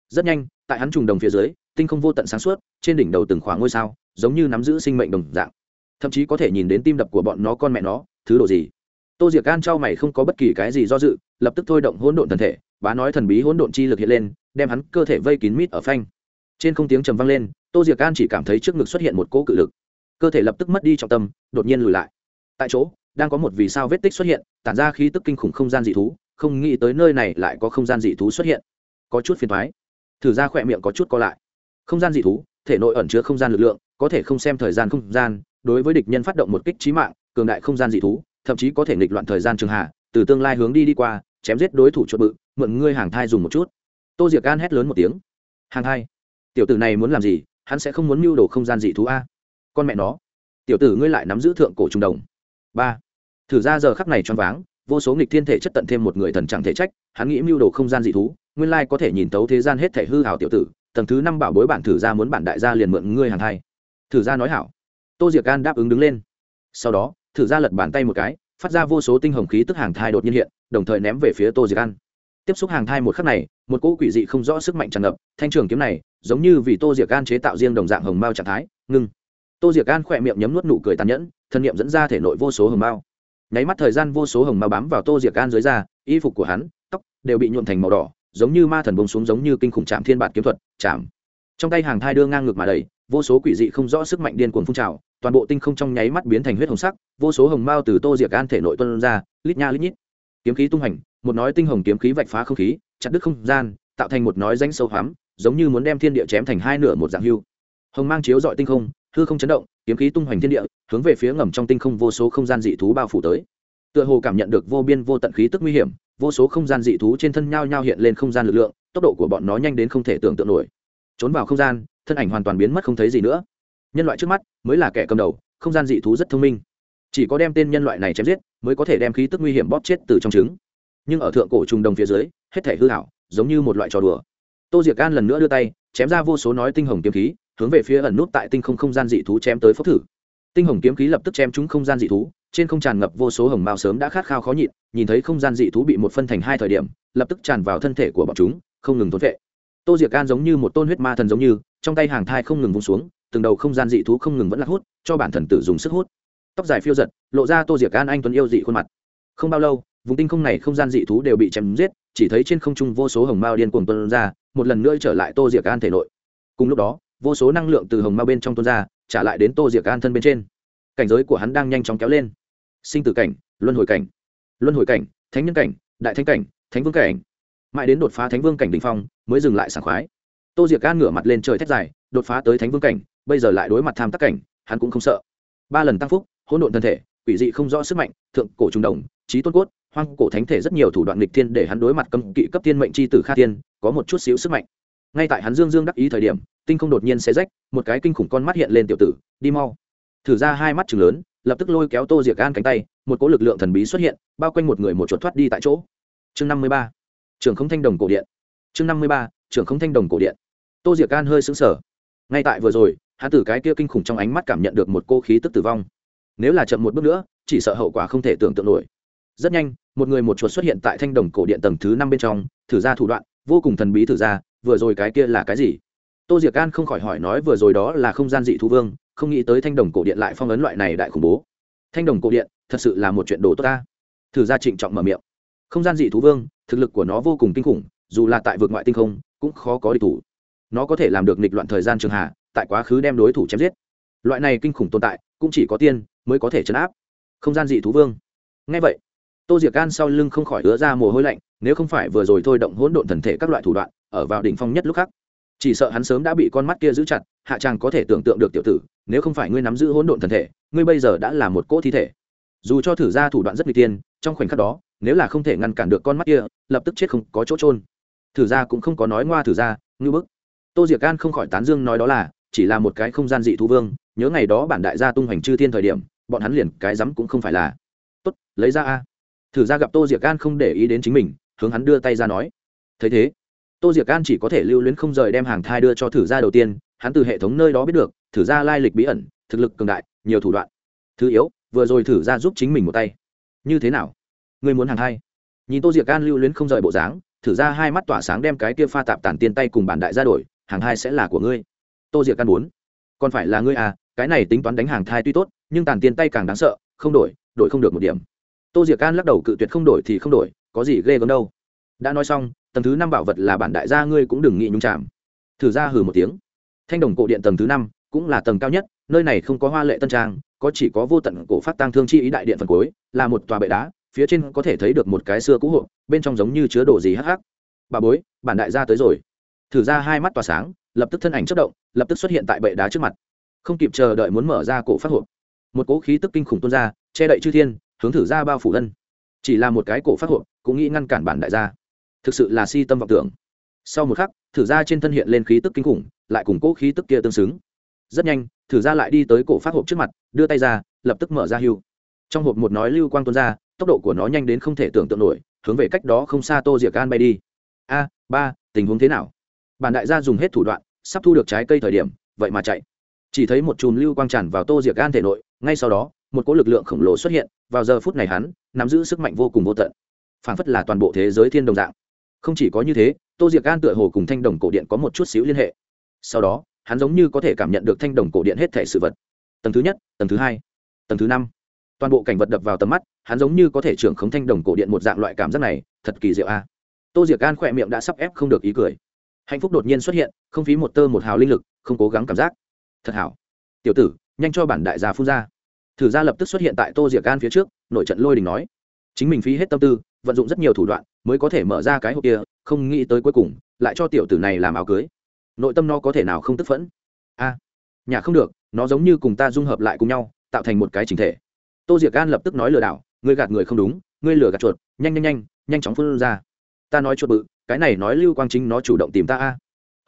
Rất nhanh, tại hắn trùng đồng phía dưới, tinh không vô tận sáng suốt, trên đỉnh đầu từng khoảng ngôi sao, giống như nắm giữ sinh mệnh đồng dạng. Thậm chí có thể nhìn đến tim đập của bọn nó con mẹ nó, thứ đồ gì? Tô diệc gan trao mày không có bất kỳ cái gì do dự, lập tức thôi động hỗn độn thần thể, bá nói thần bí hỗn độn chi lực hiện lên, đem hắn cơ thể vây kín mít ở phanh. Trên không tiếng trầm vang lên, tô diệc gan chỉ cảm thấy trước ngực xuất hiện một cỗ cự lực. Cơ thể lập tức mất đi trọng tâm, đột nhiên lùi lại. Tại chỗ, đang có một vì sao vết tích xuất hiện tản ra khí tức kinh khủng không gian dị thú, không nghĩ tới nơi này lại có không gian dị thú xuất hiện. Có chút phiền thoái thử ra khỏe miệng có chút co lại. Không gian dị thú, thể nội ẩn chứa không gian lực lượng, có thể không xem thời gian không gian, đối với địch nhân phát động một kích trí mạng, cường đại không gian dị thú, thậm chí có thể nghịch loạn thời gian trường hạ, từ tương lai hướng đi đi qua, chém giết đối thủ chuột bự, mượn ngươi hàng thai dùng một chút. Tô diệc gan hét lớn một tiếng. Hàng thai? Tiểu tử này muốn làm gì? Hắn sẽ không muốn mưu đồ không gian dị thú a. Con mẹ nó. Tiểu tử ngươi lại nắm giữ thượng cổ trung đồng. Ba thử ra giờ khắc này choáng váng, vô số nghịch thiên thể chất tận thêm một người thần chẳng thể trách, hắn nghĩ mưu đồ không gian dị thú, nguyên lai có thể nhìn tấu thế gian hết thể hư hảo tiểu tử, tầng thứ năm bảo bối bản thử ra muốn bản đại gia liền mượn ngươi hàng thai. Thử ra nói hảo. Tô diệc gan đáp ứng đứng lên. Sau đó, thử ra lật bàn tay một cái, phát ra vô số tinh hồng khí tức hàng thai đột nhiên hiện, đồng thời ném về phía tô diệc gan tiếp xúc hàng thai một khắc này, một cỗ quỷ dị không rõ sức mạnh tràn ngập, thanh trường kiếm này, giống như vì tô diệc gan chế tạo riêng đồng dạng hồng mao trạng thái, ngưng. Tô diệc gan khỏe miệng nhấm nuốt nụ cười tàn nhẫn, thân nhiệm dẫn ra thể nội vô số hồng mao nháy mắt thời gian vô số hồng ma bám vào tô diệc gan dưới da, y phục của hắn, tóc đều bị nhuộm thành màu đỏ, giống như ma thần bông xuống giống như kinh khủng chạm thiên bản kiếm thuật, chạm. Trong tay hàng thai đưa ngang ngược mà đầy vô số quỷ dị không rõ sức mạnh điên cuồng phun trào, toàn bộ tinh không trong nháy mắt biến thành huyết hồng sắc, vô số hồng mao từ tô diệc gan thể nội tuân ra, lít nha lít nhít. Kiếm khí tung hành, một nói tinh hồng kiếm khí vạch phá không khí, chặt đứt không gian, tạo thành một nói danh sâu hoắm, giống như muốn đem thiên địa chém thành hai nửa một dạng hưu. Hồng mang chiếu dọi tinh không, hư không chấn động kiếm khí tung hoành thiên địa, hướng về phía ngầm trong tinh không vô số không gian dị thú bao phủ tới. Tựa hồ cảm nhận được vô biên vô tận khí tức nguy hiểm, vô số không gian dị thú trên thân nhao nhao hiện lên không gian lực lượng, tốc độ của bọn nó nhanh đến không thể tưởng tượng nổi. Trốn vào không gian, thân ảnh hoàn toàn biến mất không thấy gì nữa. Nhân loại trước mắt mới là kẻ cầm đầu, không gian dị thú rất thông minh. Chỉ có đem tên nhân loại này chém giết, mới có thể đem khí tức nguy hiểm bóp chết từ trong trứng. Nhưng ở thượng cổ trùng đồng phía dưới, hết thể hư hảo, giống như một loại trò đùa. Tô diệc can lần nữa đưa tay, chém ra vô số nói tinh hồng kiếm khí hướng về phía ẩn nút tại tinh không không gian dị thú chém tới phốc thử. Tinh hồng kiếm khí lập tức chém trúng không gian dị thú, trên không tràn ngập vô số hồng mao sớm đã khát khao khó nhịn, nhìn thấy không gian dị thú bị một phân thành hai thời điểm, lập tức tràn vào thân thể của bọn chúng, không ngừng thốn vệ tô diệc an giống như một tôn huyết ma thần giống như, trong tay hàng thai không ngừng vung xuống, từng đầu không gian dị thú không ngừng vẫn lạc hút, cho bản thần tử dùng sức hút. Tóc dài phiêu giật, lộ ra tô diệc an anh tuấn yêu dị khuôn mặt. Không bao lâu, vùng tinh không này không gian dị thú đều bị chém giết, chỉ thấy trên không trung vô số hồng mao điên cuồng tuân ra, một lần nữa trở lại tô diệc an thể nội. Cùng lúc đó vô số năng lượng từ hồng mao bên trong tuôn ra, trả lại đến tô diệc an thân bên trên. Cảnh giới của hắn đang nhanh chóng kéo lên. Sinh tử cảnh, luân hồi cảnh, luân hồi cảnh, thánh nhân cảnh, đại thánh cảnh, thánh vương cảnh. Mãi đến đột phá thánh vương cảnh đ ỉ n h phong, mới dừng lại sảng khoái. Tô diệc an ngửa mặt lên trời thét dài, đột phá tới thánh vương cảnh, bây giờ lại đối mặt tham tắc cảnh, hắn cũng không sợ. Ba lần tăng phúc, hỗn độn thân thể, quỷ dị không rõ sức mạnh, thượng cổ trung đồng, trí tôn cốt, hoang cổ thánh thể rất nhiều thủ đoạn lịch thiên để hắn đối mặt cấm kỵ cấp tiên mệnh c h i tử kha tiên có một chút xíu sức mạnh ngay tại hắn dương dương đắc ý thời điểm, tinh không đột nhiên xé rách, một cái kinh khủng con mắt hiện lên tiểu tử, đi mau. Thử ra hai mắt chừng lớn, lập tức lôi kéo tô diệc gan cánh tay, một cỗ lực lượng thần bí xuất hiện, bao quanh một người một chuột thoát đi tại chỗ. Chương năm mươi ba, trường không thanh đồng cổ điện. Chương năm mươi ba, trường không thanh đồng cổ điện. Tô diệc gan hơi xứng sở ngay tại vừa rồi, hắn tử cái kia kinh khủng trong ánh mắt cảm nhận được một cô khí tức tử vong. Nếu là chậm một bước nữa, chỉ sợ hậu quả không thể tưởng tượng nổi. Rất nhanh, một người một chuột xuất hiện tại thanh đồng cổ điện tầng thứ năm bên trong, thử ra thủ đoạn, vô cùng thần bí thử ra vừa rồi cái kia là cái gì? Tô diệc an không khỏi hỏi nói vừa rồi đó là không gian dị thú vương, không nghĩ tới thanh đồng cổ điện lại phong ấn loại này đại khủng bố. Thanh đồng cổ điện, thật sự là một chuyện đồ tốt ta. Thử ra trịnh trọng mở miệng. Không gian dị thú vương, thực lực của nó vô cùng kinh khủng, dù là tại vực ngoại tinh không, cũng khó có địch thủ. Nó có thể làm được nghịch loạn thời gian trường hạ, tại quá khứ đem đối thủ chém giết. Loại này kinh khủng tồn tại, cũng chỉ có tiên mới có thể chấn áp. Không gian dị thú vương. Ngay vậy, tô diệc gan sau lưng không khỏi ứa ra mồ hôi lạnh, nếu không phải vừa rồi thôi động hỗn độn thần thể các loại thủ đoạn ở vào đỉnh phong nhất lúc khác. Chỉ sợ hắn sớm đã bị con mắt kia giữ chặt, hạ tràng có thể tưởng tượng được tiểu tử, nếu không phải ngươi nắm giữ hỗn độn thần thể, ngươi bây giờ đã là một cỗ thi thể. Dù cho thử ra thủ đoạn rất nguy tiên trong khoảnh khắc đó, nếu là không thể ngăn cản được con mắt kia, lập tức chết không có chỗ trôn thử ra cũng không có nói ngoa thử ra, ngư bức. Tô diệc gan không khỏi tán dương nói đó là, chỉ là một cái không gian dị thú vương, nhớ ngày đó bản đại gia tung hoành chư thiên thời điểm, bọn hắn liền cái rắm cũng không phải là. Tốt, lấy ra a. Thử ra gặp tô diệc gan không để ý đến chính mình, hướng hắn đưa tay ra nói. Thấy thế tô diệc gan chỉ có thể lưu luyến không rời đem hàng thai đưa cho thử gia đầu tiên, hắn từ hệ thống nơi đó biết được, thử gia lai lịch bí ẩn, thực lực cường đại, nhiều thủ đoạn. Thứ yếu, vừa rồi thử gia giúp chính mình một tay. Như thế nào? Ngươi muốn hàng thai? Nhìn tô diệc gan lưu luyến không rời bộ dáng, thử ra hai mắt tỏa sáng đem cái kia pha tạp tản tiền tay cùng bản đại ra đổi, hàng thai sẽ là của ngươi. Tô diệc gan muốn. Còn phải là ngươi à cái này tính toán đánh hàng thai tuy tốt, nhưng tàn tiền tay càng đáng sợ, không đổi đổi không được một điểm. Tô diệc can lắc đầu cự tuyệt không đổi thì không đổi, có gì ghê gớm đâu. Đã nói xong tầng thứ năm bảo vật là bản đại gia ngươi cũng đừng nghĩ nhung chạm. Thử ra hừ một tiếng. Thanh đồng cổ điện tầng thứ năm cũng là tầng cao nhất, nơi này không có hoa lệ tân trang, có chỉ có vô tận cổ phát tăng thương chi ý đại điện phần cuối, là một tòa bệ đá, phía trên có thể thấy được một cái xưa cũ hộ bên trong giống như chứa đồ gì hắc hắc. Bà bối, bản đại gia tới rồi. Thử ra hai mắt tỏa sáng, lập tức thân ảnh chất động, lập tức xuất hiện tại bệ đá trước mặt. Không kịp chờ đợi muốn mở ra cổ phát hộp. Một cỗ khí tức kinh khủng tuôn ra, che đậy chư thiên, hướng thử ra bao phủ thân. chỉ là một cái cổ phát hộp, cũng nghĩ ngăn cản bản đại gia thực sự là si tâm vọng tưởng. Sau một khắc, thử ra trên thân hiện lên khí tức kinh khủng, lại cùng cố khí tức kia tương xứng. Rất nhanh, thử ra lại đi tới cổ phát hộp trước mặt, đưa tay ra, lập tức mở ra hưu. Trong hộp một nói lưu quang tuôn ra, tốc độ của nó nhanh đến không thể tưởng tượng nổi, hướng về cách đó không xa tô diệc gan bay đi. A, ba, tình huống thế nào? Bản đại gia dùng hết thủ đoạn, sắp thu được trái cây thời điểm, vậy mà chạy. Chỉ thấy một chùm lưu quang tràn vào tô diệc gan thể nội, ngay sau đó, một cỗ lực lượng khổng lồ xuất hiện, vào giờ phút này hắn nắm giữ sức mạnh vô cùng vô tận. Phảng phất là toàn bộ thế giới thiên đồng dạng không chỉ có như thế, tô diệc gan tựa hồ cùng thanh đồng cổ điện có một chút xíu liên hệ. Sau đó, hắn giống như có thể cảm nhận được thanh đồng cổ điện hết thể sự vật. Tầng thứ nhất, tầng thứ hai, tầng thứ năm. Toàn bộ cảnh vật đập vào tầm mắt, hắn giống như có thể trưởng khống thanh đồng cổ điện một dạng loại cảm giác này, thật kỳ diệu a. Tô diệc gan khỏe miệng đã sắp ép không được ý cười. Hạnh phúc đột nhiên xuất hiện, không phí một tơ một hào linh lực, không cố gắng cảm giác. Thật hảo. Tiểu tử, nhanh cho bản đại gia phun ra. Thử ra lập tức xuất hiện tại tô diệc gan phía trước, nội trận lôi đình nói. Chính mình phí hết tâm tư vận dụng rất nhiều thủ đoạn mới có thể mở ra cái hộp kia, không nghĩ tới cuối cùng lại cho tiểu tử này làm áo cưới. Nội tâm nó có thể nào không tức phẫn? A, nhà không được, nó giống như cùng ta dung hợp lại cùng nhau, tạo thành một cái chính thể. Tô diệc gan lập tức nói lừa đảo, ngươi gạt người không đúng, ngươi lừa gạt chuột, nhanh nhanh nhanh nhanh chóng phun ra. Ta nói chuột bự, cái này nói lưu quang chính nó chủ động tìm ta a.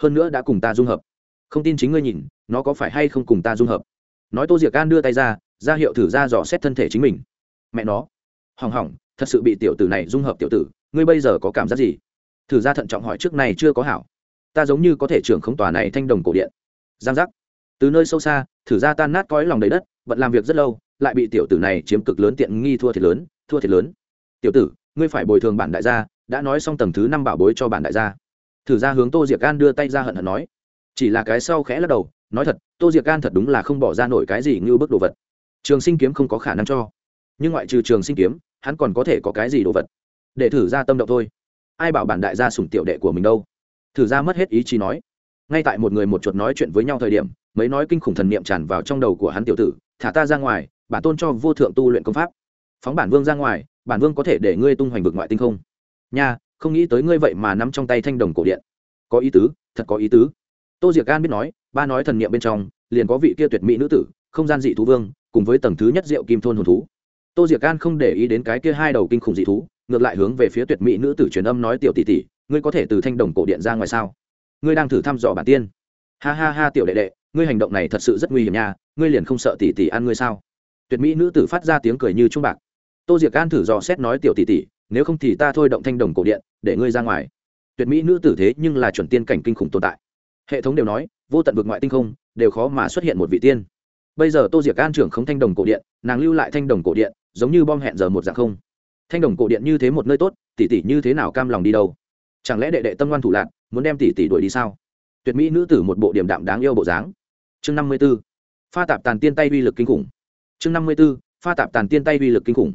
Hơn nữa đã cùng ta dung hợp. Không tin chính ngươi nhìn, nó có phải hay không cùng ta dung hợp? Nói tô diệc gan đưa tay ra ra hiệu thử ra dò xét thân thể chính mình. Mẹ nó. Hỏng hỏng thật sự bị tiểu tử này dung hợp tiểu tử, ngươi bây giờ có cảm giác gì? Thử ra thận trọng hỏi trước này chưa có hảo. Ta giống như có thể trưởng không tòa này thanh đồng cổ điện. Giang giác. Từ nơi sâu xa, thử ra tan nát cõi lòng đầy đất vẫn làm việc rất lâu, lại bị tiểu tử này chiếm cực lớn tiện nghi thua thiệt lớn, thua thiệt lớn. Tiểu tử, ngươi phải bồi thường bản đại gia, đã nói xong tầng thứ năm bảo bối cho bản đại gia. Thử ra hướng tô diệc gan đưa tay ra hận hận nói. Chỉ là cái sau khẽ lắc đầu, nói thật, tô diệc gan thật đúng là không bỏ ra nổi cái gì như bức đồ vật. Trường sinh kiếm không có khả năng cho nhưng ngoại trừ trường sinh kiếm, hắn còn có thể có cái gì đồ vật? Để thử ra tâm động thôi. Ai bảo bản đại gia sủng tiểu đệ của mình đâu? Thử ra mất hết ý chí nói. Ngay tại một người một chuột nói chuyện với nhau thời điểm, mấy nói kinh khủng thần niệm tràn vào trong đầu của hắn tiểu tử, thả ta ra ngoài, bản tôn cho vô thượng tu luyện công pháp. Phóng bản vương ra ngoài, bản vương có thể để ngươi tung hoành vực ngoại tinh không? Nha, không nghĩ tới ngươi vậy mà nắm trong tay thanh đồng cổ điện. Có ý tứ, thật có ý tứ. Tô diệc gan biết nói, ba nói thần niệm bên trong, liền có vị kia tuyệt mỹ nữ tử, không gian dị thú vương, cùng với tầng thứ nhất diệu kim thôn hồn thú tô diệc gan không để ý đến cái kia hai đầu kinh khủng dị thú, ngược lại hướng về phía tuyệt mỹ nữ tử truyền âm nói, tiểu tỷ tỷ, ngươi có thể từ thanh đồng cổ điện ra ngoài sao? Ngươi đang thử thăm dò bản tiên. Ha ha ha, tiểu đệ đệ, ngươi hành động này thật sự rất nguy hiểm nha, ngươi liền không sợ tỷ tỷ ăn ngươi sao? Tuyệt mỹ nữ tử phát ra tiếng cười như trung bạc. Tô diệc gan thử dò xét nói, tiểu tỷ tỷ, nếu không thì ta thôi động thanh đồng cổ điện, để ngươi ra ngoài. Tuyệt mỹ nữ tử thế nhưng là chuẩn tiên cảnh kinh khủng tồn tại. Hệ thống đều nói, vô tận vực ngoại tinh không, đều khó mà xuất hiện một vị tiên. Bây giờ tô diệc An trưởng không thanh đồng cổ điện, nàng lưu lại thanh đồng cổ điện giống như bom hẹn giờ một dạng không. Thanh đồng cổ điện như thế một nơi tốt, tỷ tỷ như thế nào cam lòng đi đâu? Chẳng lẽ đệ đệ tâm ngoan thủ lạc muốn đem tỷ tỷ đuổi đi sao? Tuyệt mỹ nữ tử một bộ điểm đạm đáng yêu bộ dáng. Chương năm mươi b ố pha tạp tàn tiên tay uy lực kinh khủng. Chương năm mươi b ố pha tạp tàn tiên tay uy lực kinh khủng.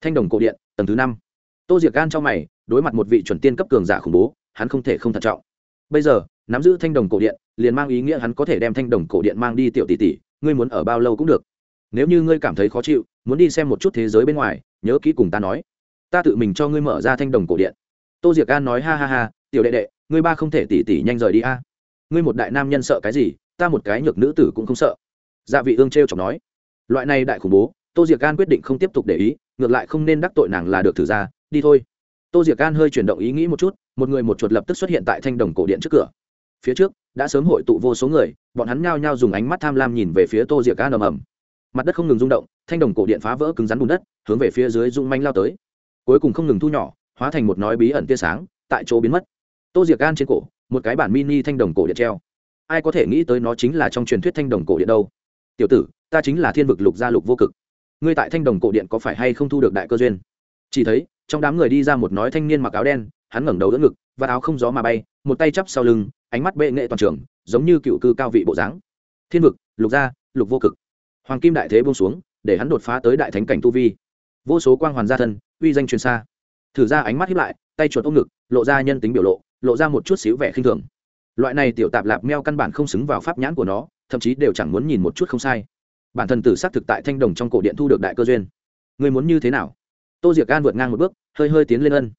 Thanh đồng cổ điện, tầng thứ năm. Tô diệc gan trong mày, đối mặt một vị chuẩn tiên cấp cường giả khủng bố, hắn không thể không thận trọng. Bây giờ, nắm giữ thanh đồng cổ điện, liền mang ý nghĩa hắn có thể đem thanh đồng cổ điện mang đi tiểu tỷ tỷ, ngươi muốn ở bao lâu cũng được. Nếu như ngươi cảm thấy khó chịu muốn đi xem một chút thế giới bên ngoài, nhớ kỹ cùng ta nói. Ta tự mình cho ngươi mở ra thanh đồng cổ điện. Tô diệc an nói ha ha ha, tiểu đệ đệ, ngươi ba không thể tỉ tỉ nhanh rời đi a. Ngươi một đại nam nhân sợ cái gì, ta một cái nhược nữ tử cũng không sợ. Dạ vị ương t r e o chọc nói. Loại này đại khủng bố, tô diệc an quyết định không tiếp tục để ý, ngược lại không nên đắc tội nàng là được thử ra. Đi thôi. Tô diệc an hơi chuyển động ý nghĩ một chút, một người một chuột lập tức xuất hiện tại thanh đồng cổ điện trước cửa. Phía trước, đã sớm hội tụ vô số người, bọn hắn nhao nhao dùng ánh mắt tham lam nhìn về phía tô diệc an ầm ầm mặt đất không ngừng rung động, thanh đồng cổ điện phá vỡ cứng rắn bùn đất, hướng về phía dưới rung manh lao tới. Cuối cùng không ngừng thu nhỏ, hóa thành một nói bí ẩn tia sáng, tại chỗ biến mất. Tô diệc gan trên cổ, một cái bản mini thanh đồng cổ điện treo. Ai có thể nghĩ tới nó chính là trong truyền thuyết thanh đồng cổ điện đâu? Tiểu tử, ta chính là thiên vực lục gia lục vô cực. Ngươi tại thanh đồng cổ điện có phải hay không thu được đại cơ duyên? Chỉ thấy, trong đám người đi ra một nói thanh niên mặc áo đen, hắn ngẩng đầu đỡ ngực, và áo không gió mà bay, một tay chắp sau lưng, ánh mắt bệ nghệ toàn trường, giống như cựu cư cao vị bộ dáng. Thiên vực, lục gia, lục vô cực hoàng kim đại thế buông xuống, để hắn đột phá tới đại thánh cảnh tu vi. Vô số quang hoàn gia thân, uy danh truyền xa. Thử ra ánh mắt hiếp lại, tay chuột ôm ngực, lộ ra nhân tính biểu lộ lộ ra một chút xíu vẻ khinh thường. Loại này tiểu tạp lạp meo căn bản không xứng vào pháp nhãn của nó, thậm chí đều chẳng muốn nhìn một chút không sai. Bản thân tử xác thực tại thanh đồng trong cổ điện thu được đại cơ duyên. Người muốn như thế nào? Tô diệc gan vượt ngang một bước, hơi hơi tiến lên ân.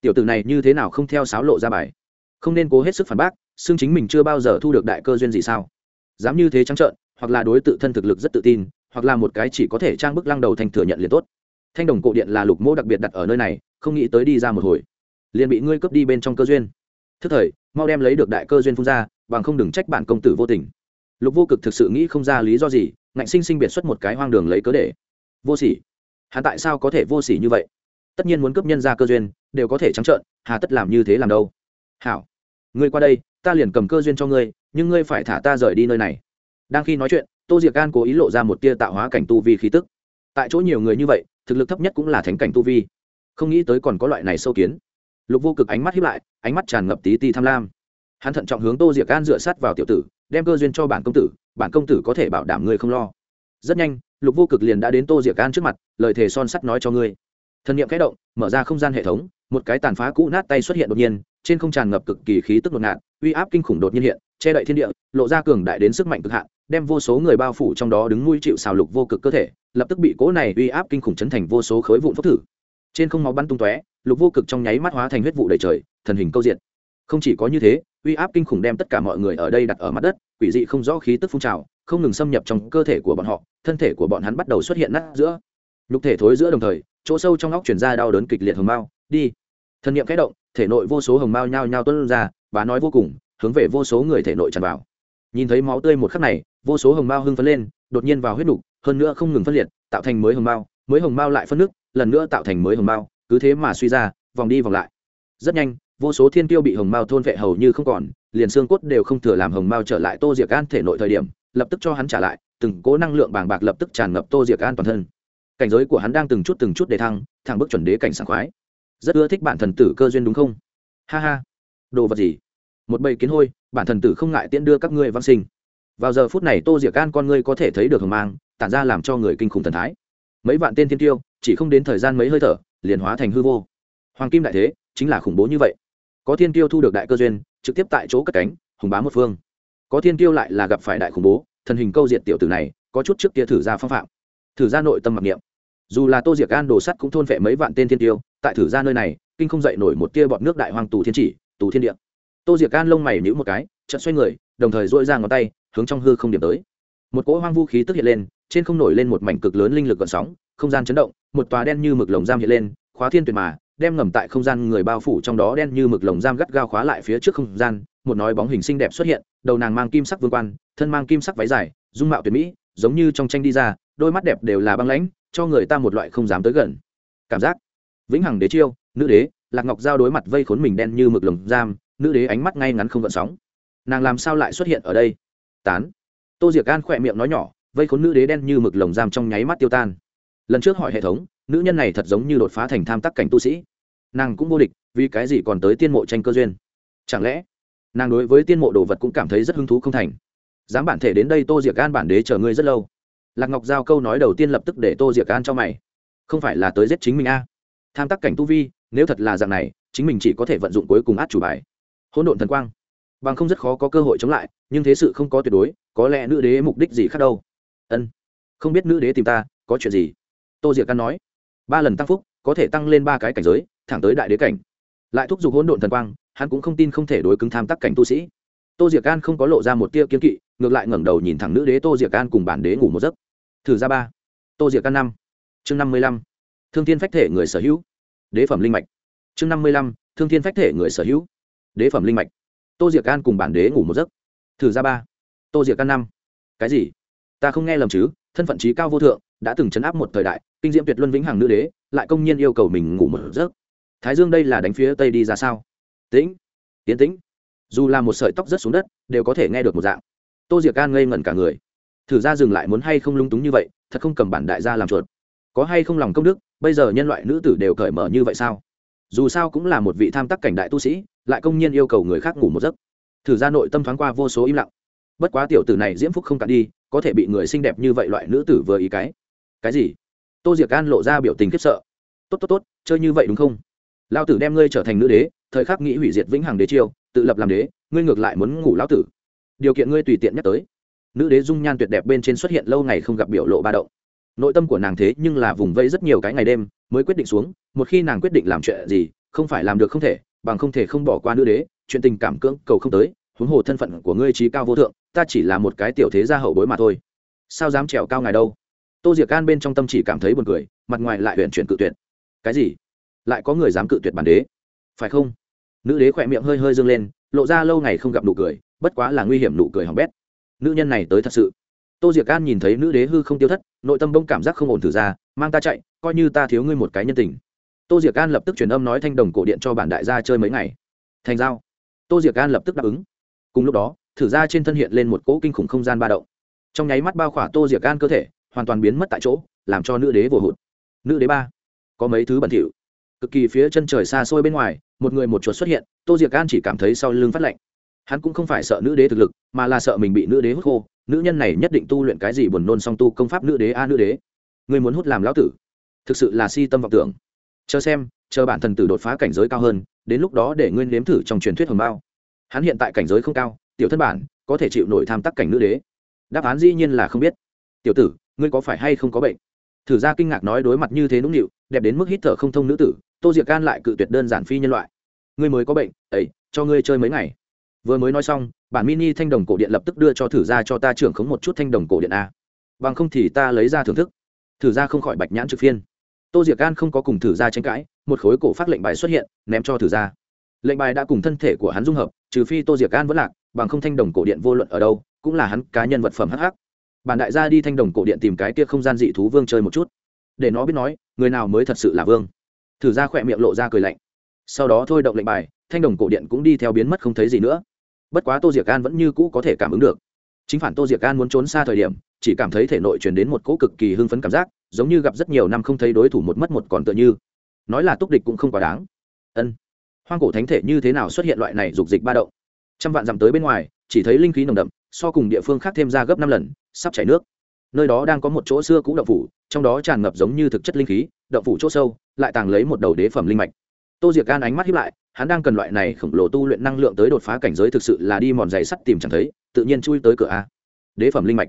Tiểu tử này như thế nào không theo sáo lộ ra bài? Không nên cố hết sức phản bác, xưng chính mình chưa bao giờ thu được đại cơ duyên gì sao? Dám như thế trắng trợn hoặc là đối tự thân thực lực rất tự tin, hoặc là một cái chỉ có thể trang bức lăng đầu thành thừa nhận liền tốt. Thanh đồng cổ điện là lục mô đặc biệt đặt ở nơi này, không nghĩ tới đi ra một hồi. Liền bị ngươi cướp đi bên trong cơ duyên. Thức thời, mau đem lấy được đại cơ duyên phun ra, bằng không đừng trách bản công tử vô tình. Lục vô cực thực sự nghĩ không ra lý do gì, ngạnh sinh sinh biệt xuất một cái hoang đường lấy cớ để. Vô sỉ. Hắn tại sao có thể vô sỉ như vậy? Tất nhiên muốn cướp nhân ra cơ duyên, đều có thể trắng trợn, hà tất làm như thế làm đâu? Hảo. Ngươi qua đây, ta liền cầm cơ duyên cho ngươi, nhưng ngươi phải thả ta rời đi nơi này đang khi nói chuyện, tô diệc gan cố ý lộ ra một tia tạo hóa cảnh tu vi khí tức. Tại chỗ nhiều người như vậy, thực lực thấp nhất cũng là thánh cảnh tu vi. Không nghĩ tới còn có loại này sâu kiến. Lục vô cực ánh mắt hiếp lại, ánh mắt tràn ngập tí ti tham lam. Hắn thận trọng hướng tô diệc gan dựa sát vào tiểu tử, đem cơ duyên cho bản công tử, bản công tử có thể bảo đảm ngươi không lo. Rất nhanh, lục vô cực liền đã đến tô diệc gan trước mặt, lời thề son sắt nói cho ngươi. Thần n i ệ m kẽ động, mở ra không gian hệ thống, một cái tàn phá cũ nát tay xuất hiện đột nhiên, trên không tràn ngập cực kỳ khí tức ngột ngạt, uy áp kinh khủng đột nhiên hiện che đậy thiên địa, lộ ra cường đại đến sức mạnh cực hạn, đem vô số người bao phủ trong đó đứng nuôi chịu xào lục vô cực cơ thể, lập tức bị cỗ này uy áp kinh khủng chấn thành vô số khối vụn phốc thử. Trên không máu bắn tung tóe, lục vô cực trong nháy mắt hóa thành huyết vụ đầy trời, thần hình câu diện không chỉ có như thế, uy áp kinh khủng đem tất cả mọi người ở đây đặt ở mặt đất, quỷ dị không rõ khí tức phun trào, không ngừng xâm nhập trong cơ thể của bọn họ, thân thể của bọn hắn bắt đầu xuất hiện nát giữa. Nhục thể thối giữa đồng thời, chỗ sâu trong óc chuyển ra đau đớn kịch liệt hồng mao, đi. Thần niệm kẽ động, thể nội vô số hồng mao nhao nhao tuân ra, bá nói vô cùng hướng về vô số người thể nội tràn vào. Nhìn thấy máu tươi một khắc này, vô số hồng mao hưng phấn lên, đột nhiên vào huyết nục, hơn nữa không ngừng phân liệt, tạo thành mới hồng mao, mới hồng mao lại phân nước, lần nữa tạo thành mới hồng mao, cứ thế mà suy ra, vòng đi vòng lại. Rất nhanh, vô số thiên tiêu bị hồng mao thôn vệ hầu như không còn, liền xương cốt đều không thừa làm hồng mao trở lại tô diệc an thể nội thời điểm, lập tức cho hắn trả lại, từng cố năng lượng bàng bạc lập tức tràn ngập tô diệc an toàn thân. Cảnh giới của hắn đang từng chút từng chút để thăng, thẳng bước chuẩn đế cảnh sảng khoái. Rất ưa thích bản thần tử cơ duyên đúng không? Ha ha. Đồ vật gì? Một bầy kiến hôi, bản thần tử không ngại tiễn đưa các ngươi văn sinh. Vào giờ phút này tô diệc an con ngươi có thể thấy được hồng mang, tản ra làm cho người kinh khủng thần thái. Mấy vạn tên thiên tiêu, chỉ không đến thời gian mấy hơi thở, liền hóa thành hư vô. Hoàng kim đại thế, chính là khủng bố như vậy. Có thiên tiêu thu được đại cơ duyên, trực tiếp tại chỗ cất cánh, hùng bá một phương. Có thiên tiêu lại là gặp phải đại khủng bố, thần hình câu diệt tiểu tử này, có chút trước kia thử ra phong phạm. Thử ra nội tâm mặc niệm. Dù là tô diệc an đồ sắt cũng thôn vệ mấy vạn tên thiên tiêu, tại thử ra nơi này, kinh không dậy nổi một tia bọn nước đại hoàng tù thiên chỉ, tù thiên địa tô diệc an lông mày nhữ một cái, chợt xoay người, đồng thời dội ra ngón tay, hướng trong hư không điểm tới. Một cỗ hoang vũ khí tức hiện lên, trên không nổi lên một mảnh cực lớn linh lực gợn sóng, không gian chấn động, một tòa đen như mực lồng giam hiện lên, khóa thiên tuyệt mà, đem ngầm tại không gian người bao phủ trong đó đen như mực lồng giam gắt gao khóa lại phía trước không gian, một nói bóng hình xinh đẹp xuất hiện, đầu nàng mang kim sắc vương quan, thân mang kim sắc váy dài, dung mạo tuyệt mỹ, giống như trong tranh đi ra, đôi mắt đẹp đều là băng lãnh, cho người ta một loại không dám tới gần. Cảm giác. Vĩnh hằng đế chiêu, nữ đế, lạc ngọc giao đối mặt vây khốn mình đen như mực lồng giam nữ đế ánh mắt ngay ngắn không gợn sóng. Nàng làm sao lại xuất hiện ở đây? Tán. Tô diệc an khỏe miệng nói nhỏ, vây khốn nữ đế đen như mực lồng giam trong nháy mắt tiêu tan. Lần trước hỏi hệ thống, nữ nhân này thật giống như đột phá thành tham tắc cảnh tu sĩ. Nàng cũng vô địch, vì cái gì còn tới tiên mộ tranh cơ duyên? Chẳng lẽ, nàng đối với tiên mộ đồ vật cũng cảm thấy rất hứng thú không thành? Dám bản thể đến đây tô diệc an bản đế chờ ngươi rất lâu. Lạc ngọc giao câu nói đầu tiên lập tức để tô diệc an cho mày. Không phải là tới giết chính mình a? Tham tắc cảnh tu vi, nếu thật là dạng này, chính mình chỉ có thể vận dụng cuối cùng át chủ bài hỗn độn thần quang. Bằng không rất khó có cơ hội chống lại, nhưng thế sự không có tuyệt đối, có lẽ nữ đế mục đích gì khác đâu. Ân. Không biết nữ đế tìm ta, có chuyện gì? Tô diệc căn nói. Ba lần tăng phúc, có thể tăng lên ba cái cảnh giới, thẳng tới đại đế cảnh. Lại thúc giục hỗn độn thần quang, hắn cũng không tin không thể đối cứng tham tắc cảnh tu sĩ. Tô diệc can không có lộ ra một tia kiên kỵ, ngược lại ngẩng đầu nhìn thẳng nữ đế tô diệc can cùng bản đế ngủ một giấc. Thử ra ba. Tô diệc can năm. Chương năm mươi lăm. Thương thiên phách thể người sở hữu. Đế phẩm linh mạch. Chương năm mươi lăm. Thương thiên phách thể người sở hữu đế phẩm linh mạch. Tô diệc can cùng bản đế ngủ một giấc. Thử ra ba. Tô diệc can năm. Cái gì? Ta không nghe lầm chứ, thân phận trí cao vô thượng, đã từng chấn áp một thời đại, kinh diễm tuyệt luân vĩnh hằng nữ đế, lại công nhiên yêu cầu mình ngủ một giấc. Thái dương đây là đánh phía tây đi ra sao? Tĩnh. Tiến tĩnh. Dù là một sợi tóc rớt xuống đất, đều có thể nghe được một dạng. Tô diệc can ngây ngẩn cả người. Thử ra dừng lại muốn hay không lung túng như vậy, thật không cầm bản đại gia làm chuột. Có hay không lòng công đức, bây giờ nhân loại nữ tử đều cởi mở như vậy sao? Dù sao cũng là một vị tham tắc cảnh đại tu sĩ, lại công nhiên yêu cầu người khác ngủ một giấc. Thử ra nội tâm thoáng qua vô số im lặng. Bất quá tiểu tử này diễm phúc không cạn đi, có thể bị người xinh đẹp như vậy loại nữ tử vừa ý cái. Cái gì? Tô diệc an lộ ra biểu tình khiếp sợ. Tốt tốt tốt, chơi như vậy đúng không? Lao tử đem ngươi trở thành nữ đế, thời khắc nghĩ hủy diệt vĩnh hằng đế chiêu, tự lập làm đế, ngươi ngược lại muốn ngủ lão tử. Điều kiện ngươi tùy tiện nhắc tới. Nữ đế dung nhan tuyệt đẹp bên trên xuất hiện lâu ngày không gặp biểu lộ ba động nội tâm của nàng thế nhưng là vùng vây rất nhiều cái ngày đêm, mới quyết định xuống, một khi nàng quyết định làm chuyện gì, không phải làm được không thể, bằng không thể không bỏ qua nữ đế, chuyện tình cảm cưỡng cầu không tới, huống hồ thân phận của ngươi trí cao vô thượng, ta chỉ là một cái tiểu thế gia hậu bối mà thôi. Sao dám trèo cao ngài đâu? Tô diệc can bên trong tâm chỉ cảm thấy buồn cười, mặt ngoài lại huyện chuyển cự tuyệt. Cái gì? Lại có người dám cự tuyệt bản đế? Phải không? Nữ đế khỏe miệng hơi hơi dâng lên, lộ ra lâu ngày không gặp nụ cười, bất quá là nguy hiểm nụ cười hỏng bét. Nữ nhân này tới thật sự tô diệc an nhìn thấy nữ đế hư không tiêu thất, nội tâm bông cảm giác không ổn thử ra, mang ta chạy, coi như ta thiếu ngươi một cái nhân tình. Tô diệc an lập tức truyền âm nói thanh đồng cổ điện cho bản đại gia chơi mấy ngày. Thành giao. Tô diệc an lập tức đáp ứng. Cùng lúc đó, thử ra trên thân hiện lên một cỗ kinh khủng không gian ba động. Trong nháy mắt bao khỏa tô diệc an cơ thể, hoàn toàn biến mất tại chỗ, làm cho nữ đế vồ hụt. Nữ đế ba. Có mấy thứ bẩn thỉu. Cực kỳ phía chân trời xa xôi bên ngoài, một người một chuột xuất hiện, tô diệc an chỉ cảm thấy sau lưng phát lạnh hắn cũng không phải sợ nữ đế thực lực, mà là sợ mình bị nữ đế hút khô. Nữ nhân này nhất định tu luyện cái gì buồn nôn song tu công pháp nữ đế a nữ đế. Người muốn hút làm lão tử. Thực sự là si tâm vọng tưởng. Chờ xem, chờ bản thần tử đột phá cảnh giới cao hơn, đến lúc đó để nguyên nếm thử trong truyền thuyết hồng bao. Hắn hiện tại cảnh giới không cao, tiểu thân bản, có thể chịu nổi tham tắc cảnh nữ đế. Đáp án dĩ nhiên là không biết. Tiểu tử, ngươi có phải hay không có bệnh? Thử ra kinh ngạc nói đối mặt như thế nũng nịu, đẹp đến mức hít thở không thông nữ tử, tô diệc can lại cự tuyệt đơn giản phi nhân loại. Ngươi mới có bệnh, ấy, cho ngươi chơi mấy ngày vừa mới nói xong, bản mini thanh đồng cổ điện lập tức đưa cho thử ra cho ta trưởng khống một chút thanh đồng cổ điện a. Bằng không thì ta lấy ra thưởng thức. Thử ra không khỏi bạch nhãn trực phiên. Tô diệc gan không có cùng thử ra tranh cãi, một khối cổ phát lệnh bài xuất hiện, ném cho thử ra lệnh bài đã cùng thân thể của hắn dung hợp, trừ phi tô diệc gan vẫn lạc, bằng không thanh đồng cổ điện vô luận ở đâu, cũng là hắn cá nhân vật phẩm hh bản đại gia đi thanh đồng cổ điện tìm cái kia không gian dị thú vương chơi một chút. Để nó biết nói, người nào mới thật sự là vương. Thử ra khỏe miệng lộ ra cười lạnh. Sau đó thôi động lệnh bài thanh đồng cổ điện cũng đi theo biến mất không thấy gì nữa. Bất quá tô diệc an vẫn như cũ có thể cảm ứng được. Chính phản tô diệc an muốn trốn xa thời điểm, chỉ cảm thấy thể nội truyền đến một cỗ cực kỳ hưng phấn cảm giác, giống như gặp rất nhiều năm không thấy đối thủ một mất một còn tựa như. Nói là túc địch cũng không quá đáng. Ân. Hoang cổ thánh thể như thế nào xuất hiện loại này dục dịch ba động? Trăm vạn dặm tới bên ngoài, chỉ thấy linh khí nồng đậm, so cùng địa phương khác thêm ra gấp năm lần, sắp chảy nước. Nơi đó đang có một chỗ xưa cũ động phủ, trong đó tràn ngập giống như thực chất linh khí động phủ chỗ sâu, lại tàng lấy một đầu đế phẩm linh mạch. Tô diệc gan ánh mắt hiếp lại hắn đang cần loại này khổng lồ tu luyện năng lượng tới đột phá cảnh giới thực sự là đi mòn giày sắt tìm chẳng thấy, tự nhiên chui tới cửa a. Đế phẩm linh mạch.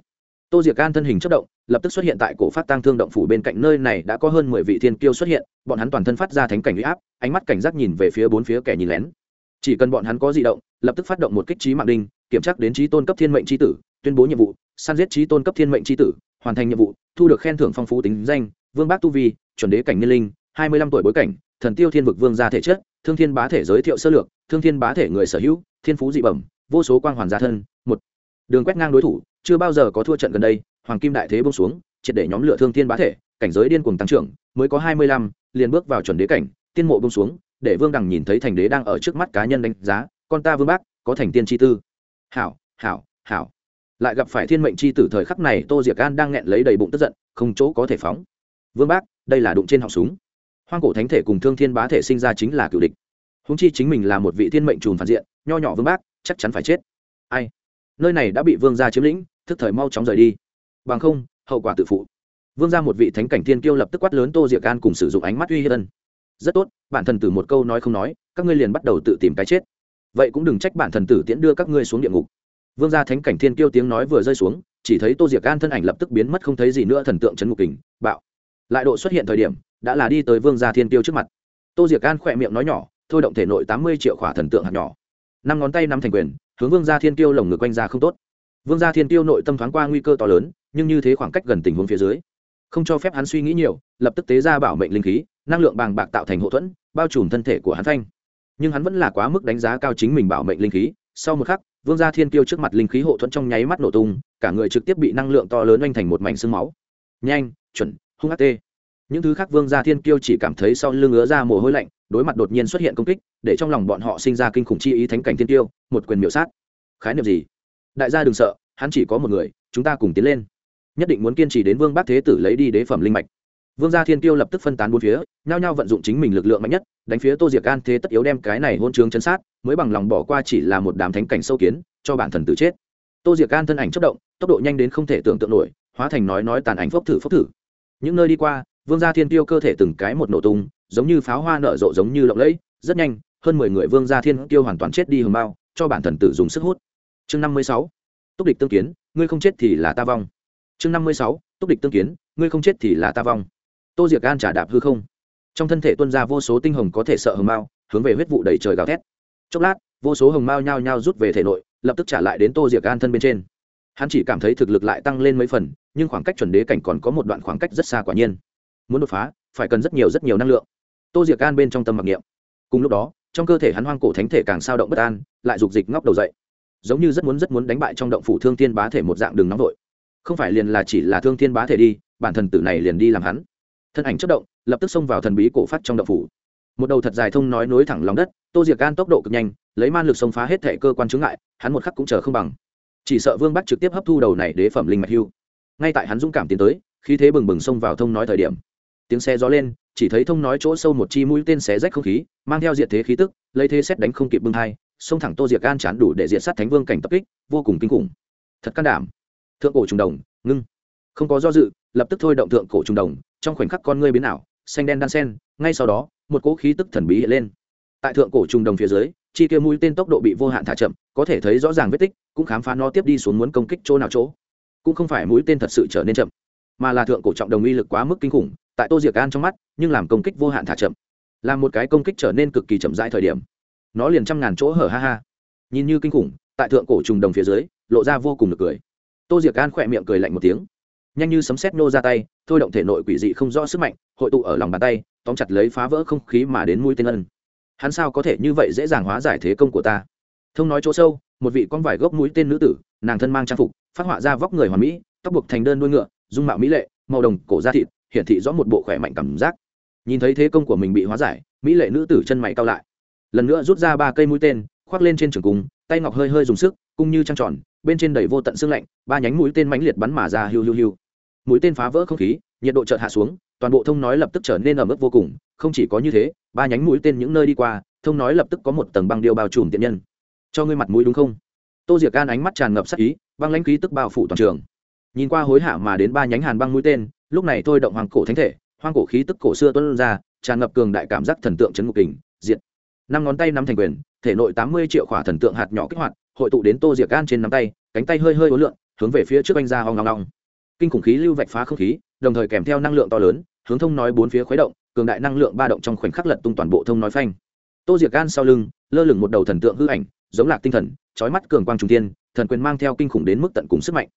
Tô diệc an thân hình chất động, lập tức xuất hiện tại cổ phát tăng thương động phủ bên cạnh nơi này đã có hơn mười vị thiên kiêu xuất hiện, bọn hắn toàn thân phát ra thánh cảnh huy áp, ánh mắt cảnh giác nhìn về phía bốn phía kẻ nhìn lén. Chỉ cần bọn hắn có di động, lập tức phát động một kích trí mạng đinh, kiểm tra đến trí tôn cấp thiên mệnh tri tử, tuyên bố nhiệm vụ, săn giết trí tôn cấp thiên mệnh tri tử, hoàn thành nhiệm vụ, thu được khen thưởng phong phú tính danh, vương bác tu vi, chuẩn đế cảnh niên linh, hai mươi lăm tuổi bối cảnh, thần tiêu thiên vực vương gia thể chất thương thiên bá thể giới thiệu sơ lược, thương thiên bá thể người sở hữu, thiên phú dị bẩm, vô số quang hoàn gia thân, một. Đường quét ngang đối thủ, chưa bao giờ có thua trận gần đây, hoàng kim đại thế bông xuống, triệt để nhóm lửa thương thiên bá thể, cảnh giới điên cuồng tăng trưởng, mới có hai mươi lăm, liền bước vào chuẩn đế cảnh, tiên mộ bông xuống, để vương đằng nhìn thấy thành đế đang ở trước mắt cá nhân đánh giá, con ta vương bác, có thành tiên tri tư. Hảo hảo hảo. Lại gặp phải thiên mệnh chi tử thời khắc này, tô diệc an đang nghẹn lấy đầy bụng tức giận, không chỗ có thể phóng. Vương bác, đây là đụng trên họng súng hoang cổ thánh thể cùng thương thiên bá thể sinh ra chính là cựu địch. Húng chi chính mình là một vị thiên mệnh trùn phản diện, nho nhỏ vương bác, chắc chắn phải chết. Ai? Nơi này đã bị vương gia chiếm lĩnh, thức thời mau chóng rời đi. Bằng không, hậu quả tự phụ. Vương gia một vị thánh cảnh thiên kiêu lập tức quát lớn tô diệc an cùng sử dụng ánh mắt uy hiếp ân. Rất tốt, bản thần tử một câu nói không nói, các ngươi liền bắt đầu tự tìm cái chết. Vậy cũng đừng trách bản thần tử tiễn đưa các ngươi xuống địa ngục. Vương gia thánh cảnh thiên kiêu tiếng nói vừa rơi xuống, chỉ thấy tô diệc an thân ảnh lập tức biến mất không thấy gì nữa thần tượng trấn ngục kình, bạo lại độ xuất hiện thời điểm, đã là đi tới vương gia thiên tiêu trước mặt. Tô diệc an khỏe miệng nói nhỏ, thôi động thể nội tám mươi triệu khỏa thần tượng hạt nhỏ. Năm ngón tay nắm thành quyền, hướng vương gia thiên tiêu lồng ngực quanh ra không tốt. Vương gia thiên tiêu nội tâm thoáng qua nguy cơ to lớn, nhưng như thế khoảng cách gần tình huống phía dưới, không cho phép hắn suy nghĩ nhiều, lập tức tế ra bảo mệnh linh khí, năng lượng bàng bạc tạo thành hậu thuẫn, bao trùm thân thể của hắn phanh. Nhưng hắn vẫn là quá mức đánh giá cao chính mình bảo mệnh linh khí. Sau một khắc, vương gia thiên tiêu trước mặt linh khí hộ thuẫn trong nháy mắt nổ tung, cả người trực tiếp bị năng lượng to lớn oanh thành một mảnh xương máu. Nhanh, chuẩn hung tê. Những thứ khác vương gia thiên kiêu chỉ cảm thấy sau lưng ứa ra mồ hôi lạnh, đối mặt đột nhiên xuất hiện công kích, để trong lòng bọn họ sinh ra kinh khủng chi ý thánh cảnh thiên tiêu một quyền miểu sát. Khái niệm gì? Đại gia đừng sợ, hắn chỉ có một người, chúng ta cùng tiến lên. Nhất định muốn kiên trì đến vương bác thế tử lấy đi đế phẩm linh mạch. Vương gia thiên tiêu lập tức phân tán bốn phía, nhao nhao vận dụng chính mình lực lượng mạnh nhất, đánh phía tô diệc an thế tất yếu đem cái này hôn trường chấn sát, mới bằng lòng bỏ qua chỉ là một đám thánh cảnh sâu kiến, cho bản thần tử chết. Tô diệc an thân ảnh chất động, tốc độ nhanh đến không thể tưởng tượng nổi, hóa thành nói nói tàn ảnh phốc thử phốc thử những nơi đi qua, vương gia thiên tiêu cơ thể từng cái một nổ tung, giống như pháo hoa nở rộ giống như lộng lẫy, rất nhanh, hơn mười người vương gia thiên tiêu hoàn toàn chết đi hầm bao, cho bản thần tử dùng sức hút. Chương năm mươi sáu, túc địch tương kiến, ngươi không chết thì là ta vong. Chương năm mươi sáu, túc địch tương kiến, ngươi không chết thì là ta vong. Tô diệc gan trả đạp hư không. Trong thân thể tuân ra vô số tinh hồng có thể sợ hầm bao, hướng về huyết vụ đầy trời gào thét. Chốc lát, vô số hồng mao nhao nhao rút về thể nội, lập tức trả lại đến tô diệc gan thân bên trên. Hắn chỉ cảm thấy thực lực lại tăng lên mấy phần nhưng khoảng cách chuẩn đế cảnh còn có một đoạn khoảng cách rất xa quả nhiên. Muốn đột phá, phải cần rất nhiều rất nhiều năng lượng. Tô diệc an bên trong tâm mặc niệm. Cùng lúc đó, trong cơ thể hắn hoang cổ thánh thể càng sao động bất an, lại dục dịch ngóc đầu dậy. Giống như rất muốn rất muốn đánh bại trong động phủ thương thiên bá thể một dạng đường nóng vội. Không phải liền là chỉ là thương thiên bá thể đi, bản thần tử này liền đi làm hắn. Thân ảnh chất động, lập tức xông vào thần bí cổ phát trong động phủ. Một đầu thật dài thông nói nối thẳng lòng đất, tô diệc gan tốc độ cực nhanh, lấy man lực xông phá hết thể cơ quan chứng ngại, hắn một khắc cũng chờ không bằng. Chỉ sợ vương bắc trực tiếp hấp thu đầu này đế phẩm linh mạch hưu ngay tại hắn dũng cảm tiến tới khi thế bừng bừng xông vào thông nói thời điểm. Tiếng xe gió lên, chỉ thấy thông nói chỗ sâu một chi mũi tên xé rách không khí, mang theo diện thế khí tức, lấy thế xét đánh không kịp bưng hai xông thẳng tô diệc gan chán đủ để diệt sát thánh vương cảnh tập kích, vô cùng kinh khủng. Thật can đảm. Thượng cổ trùng đồng, ngưng. Không có do dự, lập tức thôi động thượng cổ trùng đồng, trong khoảnh khắc con ngươi biến ảo, xanh đen đan sen, ngay sau đó, một cỗ khí tức thần bí hiện lên. Tại thượng cổ trùng đồng phía dưới, chi kia mũi tên tốc độ bị vô hạn thả chậm, có thể thấy rõ ràng vết tích, cũng khám phá nó tiếp đi xuống muốn công kích chỗ nào chỗ cũng không phải mũi tên thật sự trở nên chậm, mà là thượng cổ trọng đồng uy lực quá mức kinh khủng, tại tô diệc an trong mắt, nhưng làm công kích vô hạn thả chậm làm một cái công kích trở nên cực kỳ chậm rãi thời điểm. Nó liền trăm ngàn chỗ hở ha ha. Nhìn như kinh khủng, tại thượng cổ trùng đồng phía dưới, lộ ra vô cùng được cười. Tô diệc an khỏe miệng cười lạnh một tiếng, nhanh như sấm sét nô ra tay, thôi động thể nội quỷ dị không rõ sức mạnh, hội tụ ở lòng bàn tay, tóm chặt lấy phá vỡ không khí mà đến mũi tên ân. Hắn sao có thể như vậy dễ dàng hóa giải thế công của ta? Thông nói chỗ sâu, một vị con vải gốc mũi tên nữ tử, nàng thân mang trang phục phát họa ra vóc người hoàn mỹ, tóc buộc thành đơn đuôi ngựa, dung mạo mỹ lệ, màu đồng cổ da thịt, hiển thị rõ một bộ khỏe mạnh cảm giác. Nhìn thấy thế công của mình bị hóa giải, mỹ lệ nữ tử chân mày cao lại. Lần nữa rút ra ba cây mũi tên, khoác lên trên trường cung, tay ngọc hơi hơi dùng sức, cung như trăng tròn, bên trên đầy vô tận xương lạnh, ba nhánh mũi tên mãnh liệt bắn mà ra hiu hiu hiu. Mũi tên phá vỡ không khí, nhiệt độ chợt hạ xuống, toàn bộ thông nói lập tức trở nên ẩm ướt vô cùng, không chỉ có như thế, ba nhánh mũi tên những nơi đi qua, thông nói lập tức có một tầng băng điêu bao trùm tiện nhân. Cho ngươi mặt mũi đúng không? Tô diệc can ánh mắt tràn ngập sắc ý băng lãnh khí tức bao phủ toàn trường. Nhìn qua hối hả mà đến ba nhánh hàn băng mũi tên lúc này thôi động hoàng cổ thánh thể hoang cổ khí tức cổ xưa tuân ra tràn ngập cường đại cảm giác thần tượng chấn ngục kình diện năm ngón tay nắm thành quyền thể nội tám mươi triệu khỏa thần tượng hạt nhỏ kích hoạt hội tụ đến tô diệc gan trên nắm tay cánh tay hơi hơi ối lượn, hướng về phía trước anh ra hoang ngong ngong. kinh khủng khí lưu vạch phá không khí đồng thời kèm theo năng lượng to lớn hướng thông nói bốn phía khuấy động cường đại năng lượng ba động trong khoảnh khắc lật tung toàn bộ thông nói phanh. Tô diệc gan sau lưng lơ lửng một đầu thần tượng hư ảnh giống lạc tinh thần trói mắt cường quang trung tiên thần quyền mang theo kinh khủng đến mức tận cùng sức mạnh.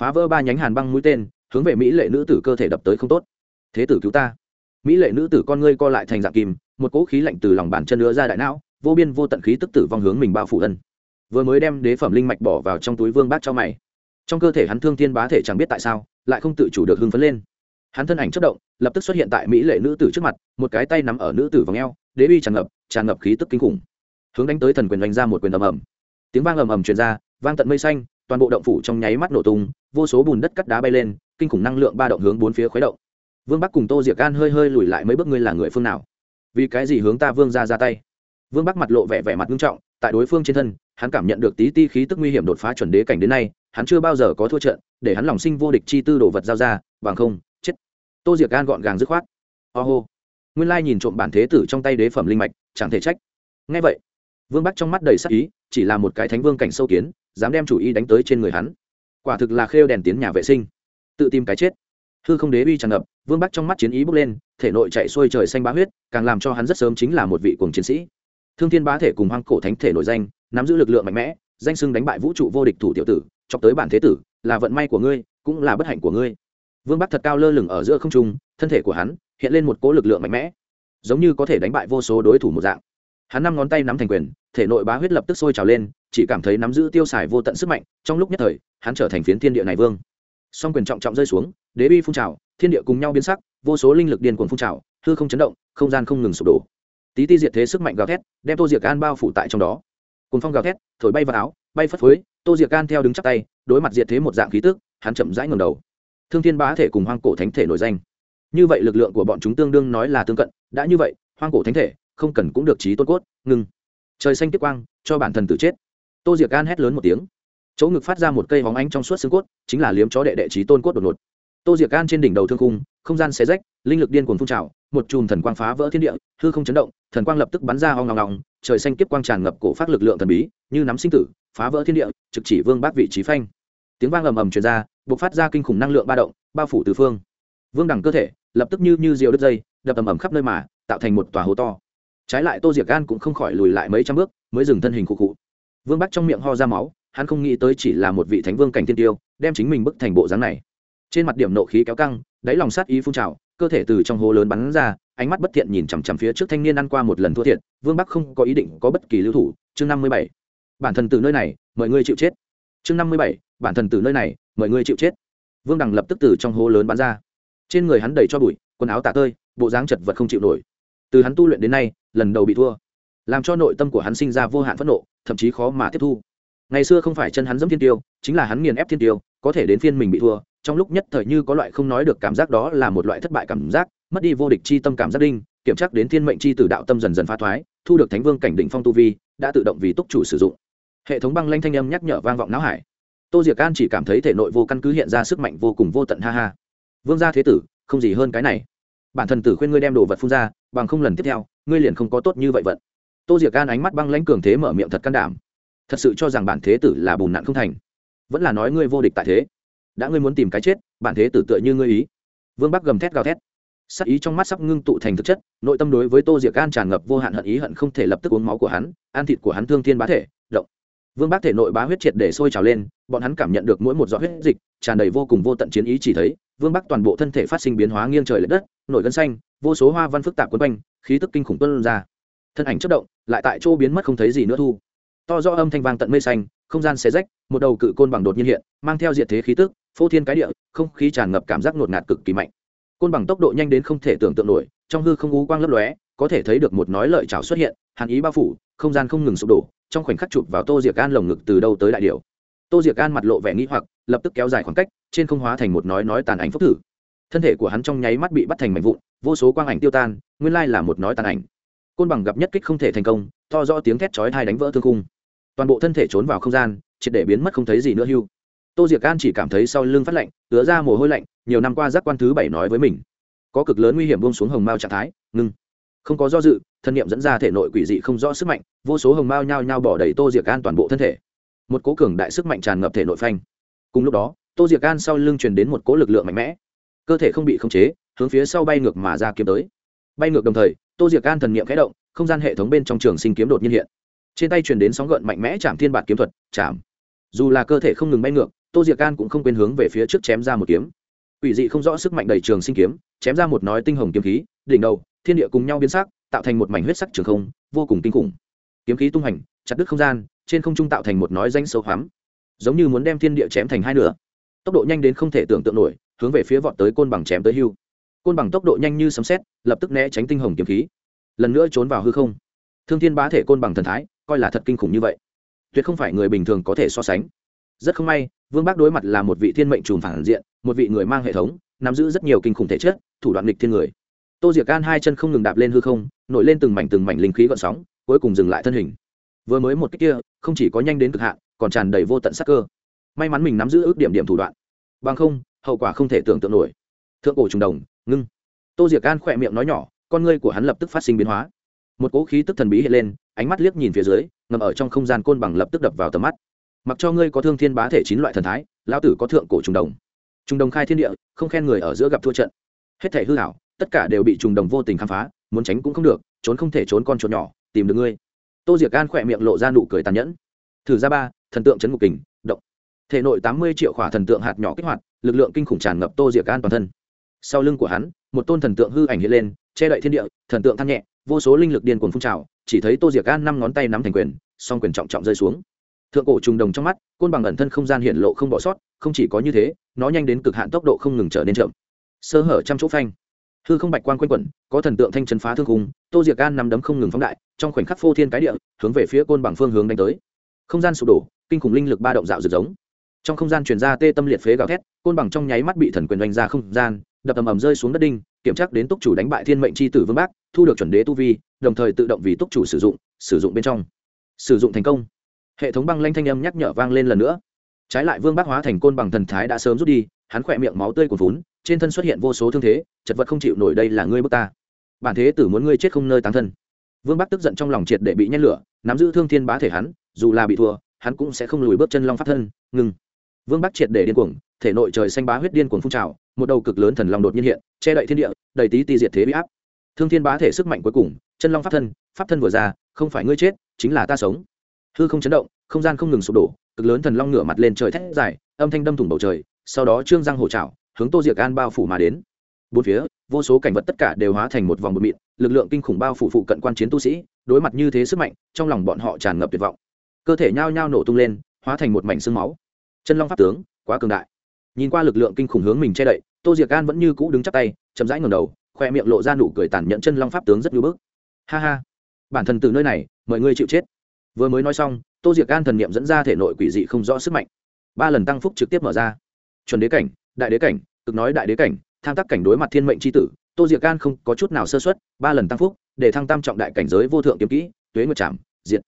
Phá vỡ ba nhánh hàn băng mũi tên, hướng về mỹ lệ nữ tử cơ thể đập tới không tốt. Thế tử cứu ta. Mỹ lệ nữ tử con ngươi co lại thành dạng kim, một cỗ khí lạnh từ lòng bàn chân nữa ra đại não, vô biên vô tận khí tức tử vong hướng mình bao phủ ân. Vừa mới đem đế phẩm linh mạch bỏ vào trong túi vương bát cho mày. Trong cơ thể hắn thương thiên bá thể chẳng biết tại sao, lại không tự chủ được hưng phấn lên. Hắn thân ảnh chất động, lập tức xuất hiện tại mỹ lệ nữ tử trước mặt, một cái tay nắm ở nữ tử vòng eo, đế uy tràn ngập tràn ngập khí tức kinh khủng. Hướng đánh tới thần quyền đánh ra một quyền ầm ầm. Tiếng vang ầm ầm truyền ra vang tận mây xanh toàn bộ động phủ trong nháy mắt nổ tung vô số bùn đất cắt đá bay lên kinh khủng năng lượng ba động hướng bốn phía khuấy động. Vương bắc cùng tô diệc gan hơi hơi lùi lại mấy bước ngươi là người phương nào? Vì cái gì hướng ta vương ra ra tay? Vương bắc mặt lộ vẻ vẻ mặt nghiêm trọng tại đối phương trên thân hắn cảm nhận được tí ti khí tức nguy hiểm đột phá chuẩn đế cảnh đến nay hắn chưa bao giờ có thua trận để hắn lòng sinh vô địch chi tư đồ vật giao ra bằng không chết. Tô diệc gan gọn gàng dứt khoát. Ho, nguyên lai nhìn trộm bản thế tử trong tay đế phẩm linh mạch chẳng thể trách. Ngay vậy vương bắc trong mắt đầy sắc ý chỉ là một cái thánh vương cảnh sâu kiến dám đem chủ ý đánh tới trên người hắn. Quả thực là khêu đèn tiến nhà vệ sinh. Tự tìm cái chết. Hư không đế uy tràn ngập, vương bắc trong mắt chiến ý bước lên, thể nội chạy xuôi trời xanh bá huyết, càng làm cho hắn rất sớm chính là một vị cuồng chiến sĩ. Thương thiên bá thể cùng hoang cổ thánh thể nổi danh, nắm giữ lực lượng mạnh mẽ, danh sưng đánh bại vũ trụ vô địch thủ tiểu tử, chọc tới bản thế tử, là vận may của ngươi, cũng là bất hạnh của ngươi. Vương bắc thật cao lơ lửng ở giữa không trung, thân thể của hắn hiện lên một cỗ lực lượng mạnh mẽ, giống như có thể đánh bại vô số đối thủ một dạng. Hắn năm ngón tay nắm thành quyền, thể nội bá huyết lập tức sôi trào lên chỉ cảm thấy nắm giữ tiêu xài vô tận sức mạnh, trong lúc nhất thời, hắn trở thành phiến thiên địa này vương. Song quyền trọng trọng rơi xuống, đế bi phun trào, thiên địa cùng nhau biến sắc, vô số linh lực điên cuồng phun trào, hư không chấn động, không gian không ngừng sụp đổ. Tí ti diệt thế sức mạnh gào thét, đem tô diệc an bao phủ tại trong đó. Cùng phong gào thét, thổi bay vào áo, bay phất phới, tô diệc an theo đứng chắc tay, đối mặt diệt thế một dạng khí tức, hắn chậm rãi ngầm đầu. Thương thiên bá thể cùng hoang cổ thánh thể nổi danh. Như vậy lực lượng của bọn chúng tương đương nói là tương cận, đã như vậy, hoang cổ thánh thể, không cần cũng được trí tôn cốt, ngưng. Trời xanh tiếp quang, cho bản thân tự chết tô diệc gan hét lớn một tiếng. Chỗ ngực phát ra một cây hóng ánh trong suốt xương cốt, chính là liếm chó đệ đệ trí tôn cốt đột ngột. Tô diệc gan trên đỉnh đầu thương khung, không gian xé rách, linh lực điên cuồng phun trào, một chùm thần quang phá vỡ thiên địa, hư không chấn động, thần quang lập tức bắn ra hoang ngòng ngòng trời xanh kiếp quang tràn ngập cổ phát lực lượng thần bí, như nắm sinh tử, phá vỡ thiên địa, trực chỉ vương bác vị trí phanh. Tiếng vang ầm ầm truyền ra buộc phát ra kinh khủng năng lượng ba động, bao phủ từ phương. Vương đẳng cơ thể, lập tức như như diều đứt dây, đập ầm ầm khắp nơi mà, tạo thành một tòa hố to. Trái lại tô diệc gan cũng không khỏi lùi lại mấy trăm bước, mới dừng thân hình cụ cụ vương bắc trong miệng ho ra máu, hắn không nghĩ tới chỉ là một vị thánh vương cảnh tiên tiêu, đem chính mình bức thành bộ dáng này. Trên mặt điểm nộ khí kéo căng, đáy lòng sát ý phun trào, cơ thể từ trong hố lớn bắn ra, ánh mắt bất thiện nhìn chằm chằm phía trước thanh niên ăn qua một lần thua thiệt, vương bắc không có ý định có bất kỳ lưu thủ. Chương năm mươi bảy. Bản thân từ nơi này mời ngươi chịu chết. Chương năm mươi bảy. Bản thân từ nơi này mời ngươi chịu chết. Vương đằng lập tức từ trong hố lớn bắn ra. Trên người hắn đầy cho bụi, quần áo tả tơi, bộ dáng chật vật không chịu nổi. Từ hắn tu luyện đến nay, lần đầu bị thua. Làm cho nội tâm của hắn sinh ra vô hạn phẫn nộ thậm chí khó mà tiếp thu. Ngày xưa không phải chân hắn dẫm thiên tiêu, chính là hắn nghiền ép thiên tiêu, có thể đến phiên mình bị thua, trong lúc nhất thời như có loại không nói được cảm giác đó là một loại thất bại cảm giác, mất đi vô địch chi tâm cảm giác đinh, kiểm tra đến thiên mệnh chi tử đạo tâm dần dần phá thoái, thu được thánh vương cảnh đỉnh phong tu vi, đã tự động vì túc chủ sử dụng. Hệ thống băng lanh thanh âm nhắc nhở vang vọng não hải. Tô diệc an chỉ cảm thấy thể nội vô căn cứ hiện ra sức mạnh vô cùng vô tận, ha ha. Vương gia thế tử, không gì hơn cái này. Bản thân tử khuyên ngươi đem đồ vật phun ra, bằng không lần tiếp theo, ngươi liền không có tốt như vậy vận tô diệc an ánh mắt băng lãnh cường thế mở miệng thật can đảm. Thật sự cho rằng bản thế tử là bùn nạn không thành. Vẫn là nói ngươi vô địch tại thế. Đã ngươi muốn tìm cái chết, bản thế tử tựa như ngươi ý. Vương bắc gầm thét gào thét. Sắc ý trong mắt sắp ngưng tụ thành thực chất, nội tâm đối với tô diệc an tràn ngập vô hạn hận ý hận không thể lập tức uống máu của hắn an thịt của hắn thương thiên bá thể, động. Vương bác thể nội bá huyết triệt để sôi trào lên, bọn hắn cảm nhận được mỗi một giọt huyết dịch, tràn đầy vô cùng vô tận chiến ý chỉ thấy, vương bắc toàn bộ thân thể phát sinh biến hóa nghiêng trời l ệ đất nội gân xanh, vô số hoa văn phức tạp quấn quanh, khí tức kinh khủng tuân ra. Thân ảnh chất động lại tại chỗ biến mất không thấy gì nữa thu. To do âm thanh vang tận mây xanh, không gian xé rách, một đầu cự côn bằng đột nhiên hiện, mang theo diện thế khí tức, phô thiên cái địa, không khí tràn ngập cảm giác ngột ngạt cực kỳ mạnh. Côn bằng tốc độ nhanh đến không thể tưởng tượng nổi, trong hư không ú quang lấp lóe, có thể thấy được một nói lợi trào xuất hiện, hàn ý bao phủ, không gian không ngừng sụp đổ, trong khoảnh khắc chụp vào tô diệc an lồng ngực từ đâu tới đại điều tô diệc an mặt lộ vẻ nghĩ hoặc, lập tức kéo dài khoảng cách, trên không hóa thành một nói nói tàn ảnh phúc thử. Thân thể của hắn trong nháy mắt bị bắt thành mảnh vụn, vô số quang ảnh tiêu tan, nguyên lai là một nói tàn ảnh côn bằng gặp nhất kích không thể thành công, to rõ tiếng thét chói thai đánh vỡ thương cung toàn bộ thân thể trốn vào không gian, triệt để biến mất không thấy gì nữa hưu. Tô diệc an chỉ cảm thấy sau lưng phát lạnh, ứa ra mồ hôi lạnh, nhiều năm qua giác quan thứ bảy nói với mình. Có cực lớn nguy hiểm buông xuống hồng mao trạng thái, ngưng. Không có do dự, thân nhiệm dẫn ra thể nội quỷ dị không rõ sức mạnh, vô số hồng mao nhao nhao bỏ đầy tô diệc an toàn bộ thân thể. Một cố cường đại sức mạnh tràn ngập thể nội phanh. Cùng lúc đó, tô diệc an sau lưng truyền đến một cố lực lượng mạnh mẽ. Cơ thể không bị khống chế, hướng phía sau bay ngược mà ra kiếm tới. Bay ngược đồng thời tô diệc an thần niệm khẽ động, không gian hệ thống bên trong trường sinh kiếm đột nhiên hiện. Trên tay truyền đến sóng gợn mạnh mẽ chạm thiên bản kiếm thuật, chạm. Dù là cơ thể không ngừng bay ngược, tô diệc an cũng không quên hướng về phía trước chém ra một kiếm. Ủy dị không rõ sức mạnh đầy trường sinh kiếm, chém ra một nói tinh hồng kiếm khí, đỉnh đầu, thiên địa cùng nhau biến sắc, tạo thành một mảnh huyết sắc trường không, vô cùng kinh khủng. Kiếm khí tung hành, chặt đứt không gian, trên không trung tạo thành một nói danh sâu hoắm. Giống như muốn đem thiên địa chém thành hai nửa. Tốc độ nhanh đến không thể tưởng tượng nổi, hướng về phía vọt tới côn bằng chém tới hưu côn bằng tốc độ nhanh như sấm xét lập tức né tránh tinh hồng kiếm khí. Lần nữa trốn vào hư không. Thương thiên bá thể côn bằng thần thái, coi là thật kinh khủng như vậy. Tuyệt không phải người bình thường có thể so sánh. Rất không may, vương bác đối mặt là một vị thiên mệnh trùm phản diện, một vị người mang hệ thống, nắm giữ rất nhiều kinh khủng thể chất, thủ đoạn nghịch thiên người. Tô diệc gan hai chân không ngừng đạp lên hư không, nổi lên từng mảnh từng mảnh linh khí gọn sóng, cuối cùng dừng lại thân hình. Vừa mới một cách kia, không chỉ có nhanh đến cực hạn, còn tràn đầy vô tận sắc cơ. May mắn mình nắm giữ ước điểm điểm thủ đoạn. Bằng không, hậu quả không thể tưởng tượng nổi thượng cổ trùng đồng, ngưng. Tô diệc gan khỏe miệng nói nhỏ, con ngươi của hắn lập tức phát sinh biến hóa. Một cỗ khí tức thần bí hiện lên, ánh mắt liếc nhìn phía dưới, ngầm ở trong không gian côn bằng lập tức đập vào tầm mắt. Mặc cho ngươi có thương thiên bá thể chín loại thần thái, lão tử có thượng cổ trùng đồng. Trùng đồng khai thiên địa, không khen người ở giữa gặp thua trận. Hết thể hư hảo tất cả đều bị trùng đồng vô tình khám phá, muốn tránh cũng không được, trốn không thể trốn con trốn nhỏ, tìm được ngươi. Tô diệc gan khỏe miệng lộ ra nụ cười tàn nhẫn. Thử ra ba, thần tượng chấn ngục kình, động. Thể nội tám mươi triệu khỏa thần tượng hạt nhỏ kích hoạt, lực lượng kinh khủng tràn ngập tô diệc gan toàn thân sau lưng của hắn, một tôn thần tượng hư ảnh hiện lên, che đậy thiên địa, thần tượng thăng nhẹ, vô số linh lực điên cuồng phun trào, chỉ thấy tô diệc gan năm ngón tay nắm thành quyền, song quyền trọng trọng rơi xuống. Thượng cổ trùng đồng trong mắt, côn bằng ẩn thân không gian hiện lộ không bỏ sót, không chỉ có như thế, nó nhanh đến cực hạn tốc độ không ngừng trở nên chậm. Sơ hở trăm chỗ phanh. Hư không bạch quan quanh quẩn, có thần tượng thanh chấn phá thương khung, tô diệc gan nắm đấm không ngừng phóng đại, trong khoảnh khắc phô thiên cái địa, hướng về phía côn bằng phương hướng đánh tới. Không gian sụp đổ, kinh khủng linh lực ba động dạo rực giống. Trong không gian truyền ra tê tâm liệt phế gào thét, côn bằng trong nháy mắt bị thần quyền đánh ra không gian đập ầm ầm rơi xuống đất đinh, kiểm tra đến túc chủ đánh bại thiên mệnh c h i tử vương bác, thu được chuẩn đế tu vi, đồng thời tự động vì túc chủ sử dụng sử dụng bên trong. Sử dụng thành công. Hệ thống băng lanh thanh âm nhắc nhở vang lên lần nữa. Trái lại vương bác hóa thành côn bằng thần thái đã sớm rút đi, hắn khỏe miệng máu tươi của vốn trên thân xuất hiện vô số thương thế, chật vật không chịu nổi đây là ngươi bước ta. Bản thế tử muốn ngươi chết không nơi tán thân. Vương bác tức giận trong lòng triệt để bị nhét lửa, nắm giữ thương thiên bá thể hắn, dù là bị thua, hắn cũng sẽ không lùi bước chân long phát thân, ngừng. Vương bác triệt để điên cuồng, thể nội trời xanh bá huyết điên cuồng phun trào một đầu cực lớn thần long đột nhiên hiện, che đậy thiên địa, đầy tí ti diệt thế bị áp. Thương thiên bá thể sức mạnh cuối cùng, chân long pháp thân pháp thân vừa ra, không phải ngươi chết, chính là ta sống. Hư không chấn động, không gian không ngừng sụp đổ, cực lớn thần long ngửa mặt lên trời thét dài, âm thanh đâm thủng bầu trời, sau đó trương răng hổ trảo, hướng tô diệc an bao phủ mà đến. Bốn phía, vô số cảnh vật tất cả đều hóa thành một vòng bột mịn, lực lượng kinh khủng bao phủ phụ cận quan chiến tu sĩ, đối mặt như thế sức mạnh, trong lòng bọn họ tràn ngập tuyệt vọng. Cơ thể nhao nhao nổ tung lên, hóa thành một mảnh xương máu. Chân long pháp tướng, quá cường đại. Nhìn qua lực lượng kinh khủng hướng mình che đậy tô diệc an vẫn như cũ đứng chắp tay, chậm rãi ngầm đầu, khoe miệng lộ ra nụ cười tàn nhẫn chân long pháp tướng rất ngưỡng bức. Ha ha, bản thân từ nơi này mời ngươi chịu chết. Vừa mới nói xong, tô diệc an thần niệm dẫn ra thể nội quỷ dị không rõ sức mạnh. Ba lần tăng phúc trực tiếp mở ra. Chuẩn đế cảnh, đại đế cảnh, cực nói đại đế cảnh, tham tác cảnh đối mặt thiên mệnh tri tử, tô diệc Gan không có chút nào sơ xuất ba lần tăng phúc, để thăng tam trọng đại cảnh giới vô thượng kiếm kỹ, tuế nguyệt trảm diện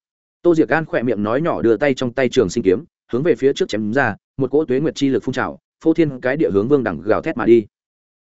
tô diệc Gan khỏe miệng nói nhỏ đưa tay trong tay trường sinh kiếm, hướng về phía trước chém ra, một cỗ tuế nguyệt chi lực phun trào phô thiên cái địa hướng vương đẳng gào thét mà đi.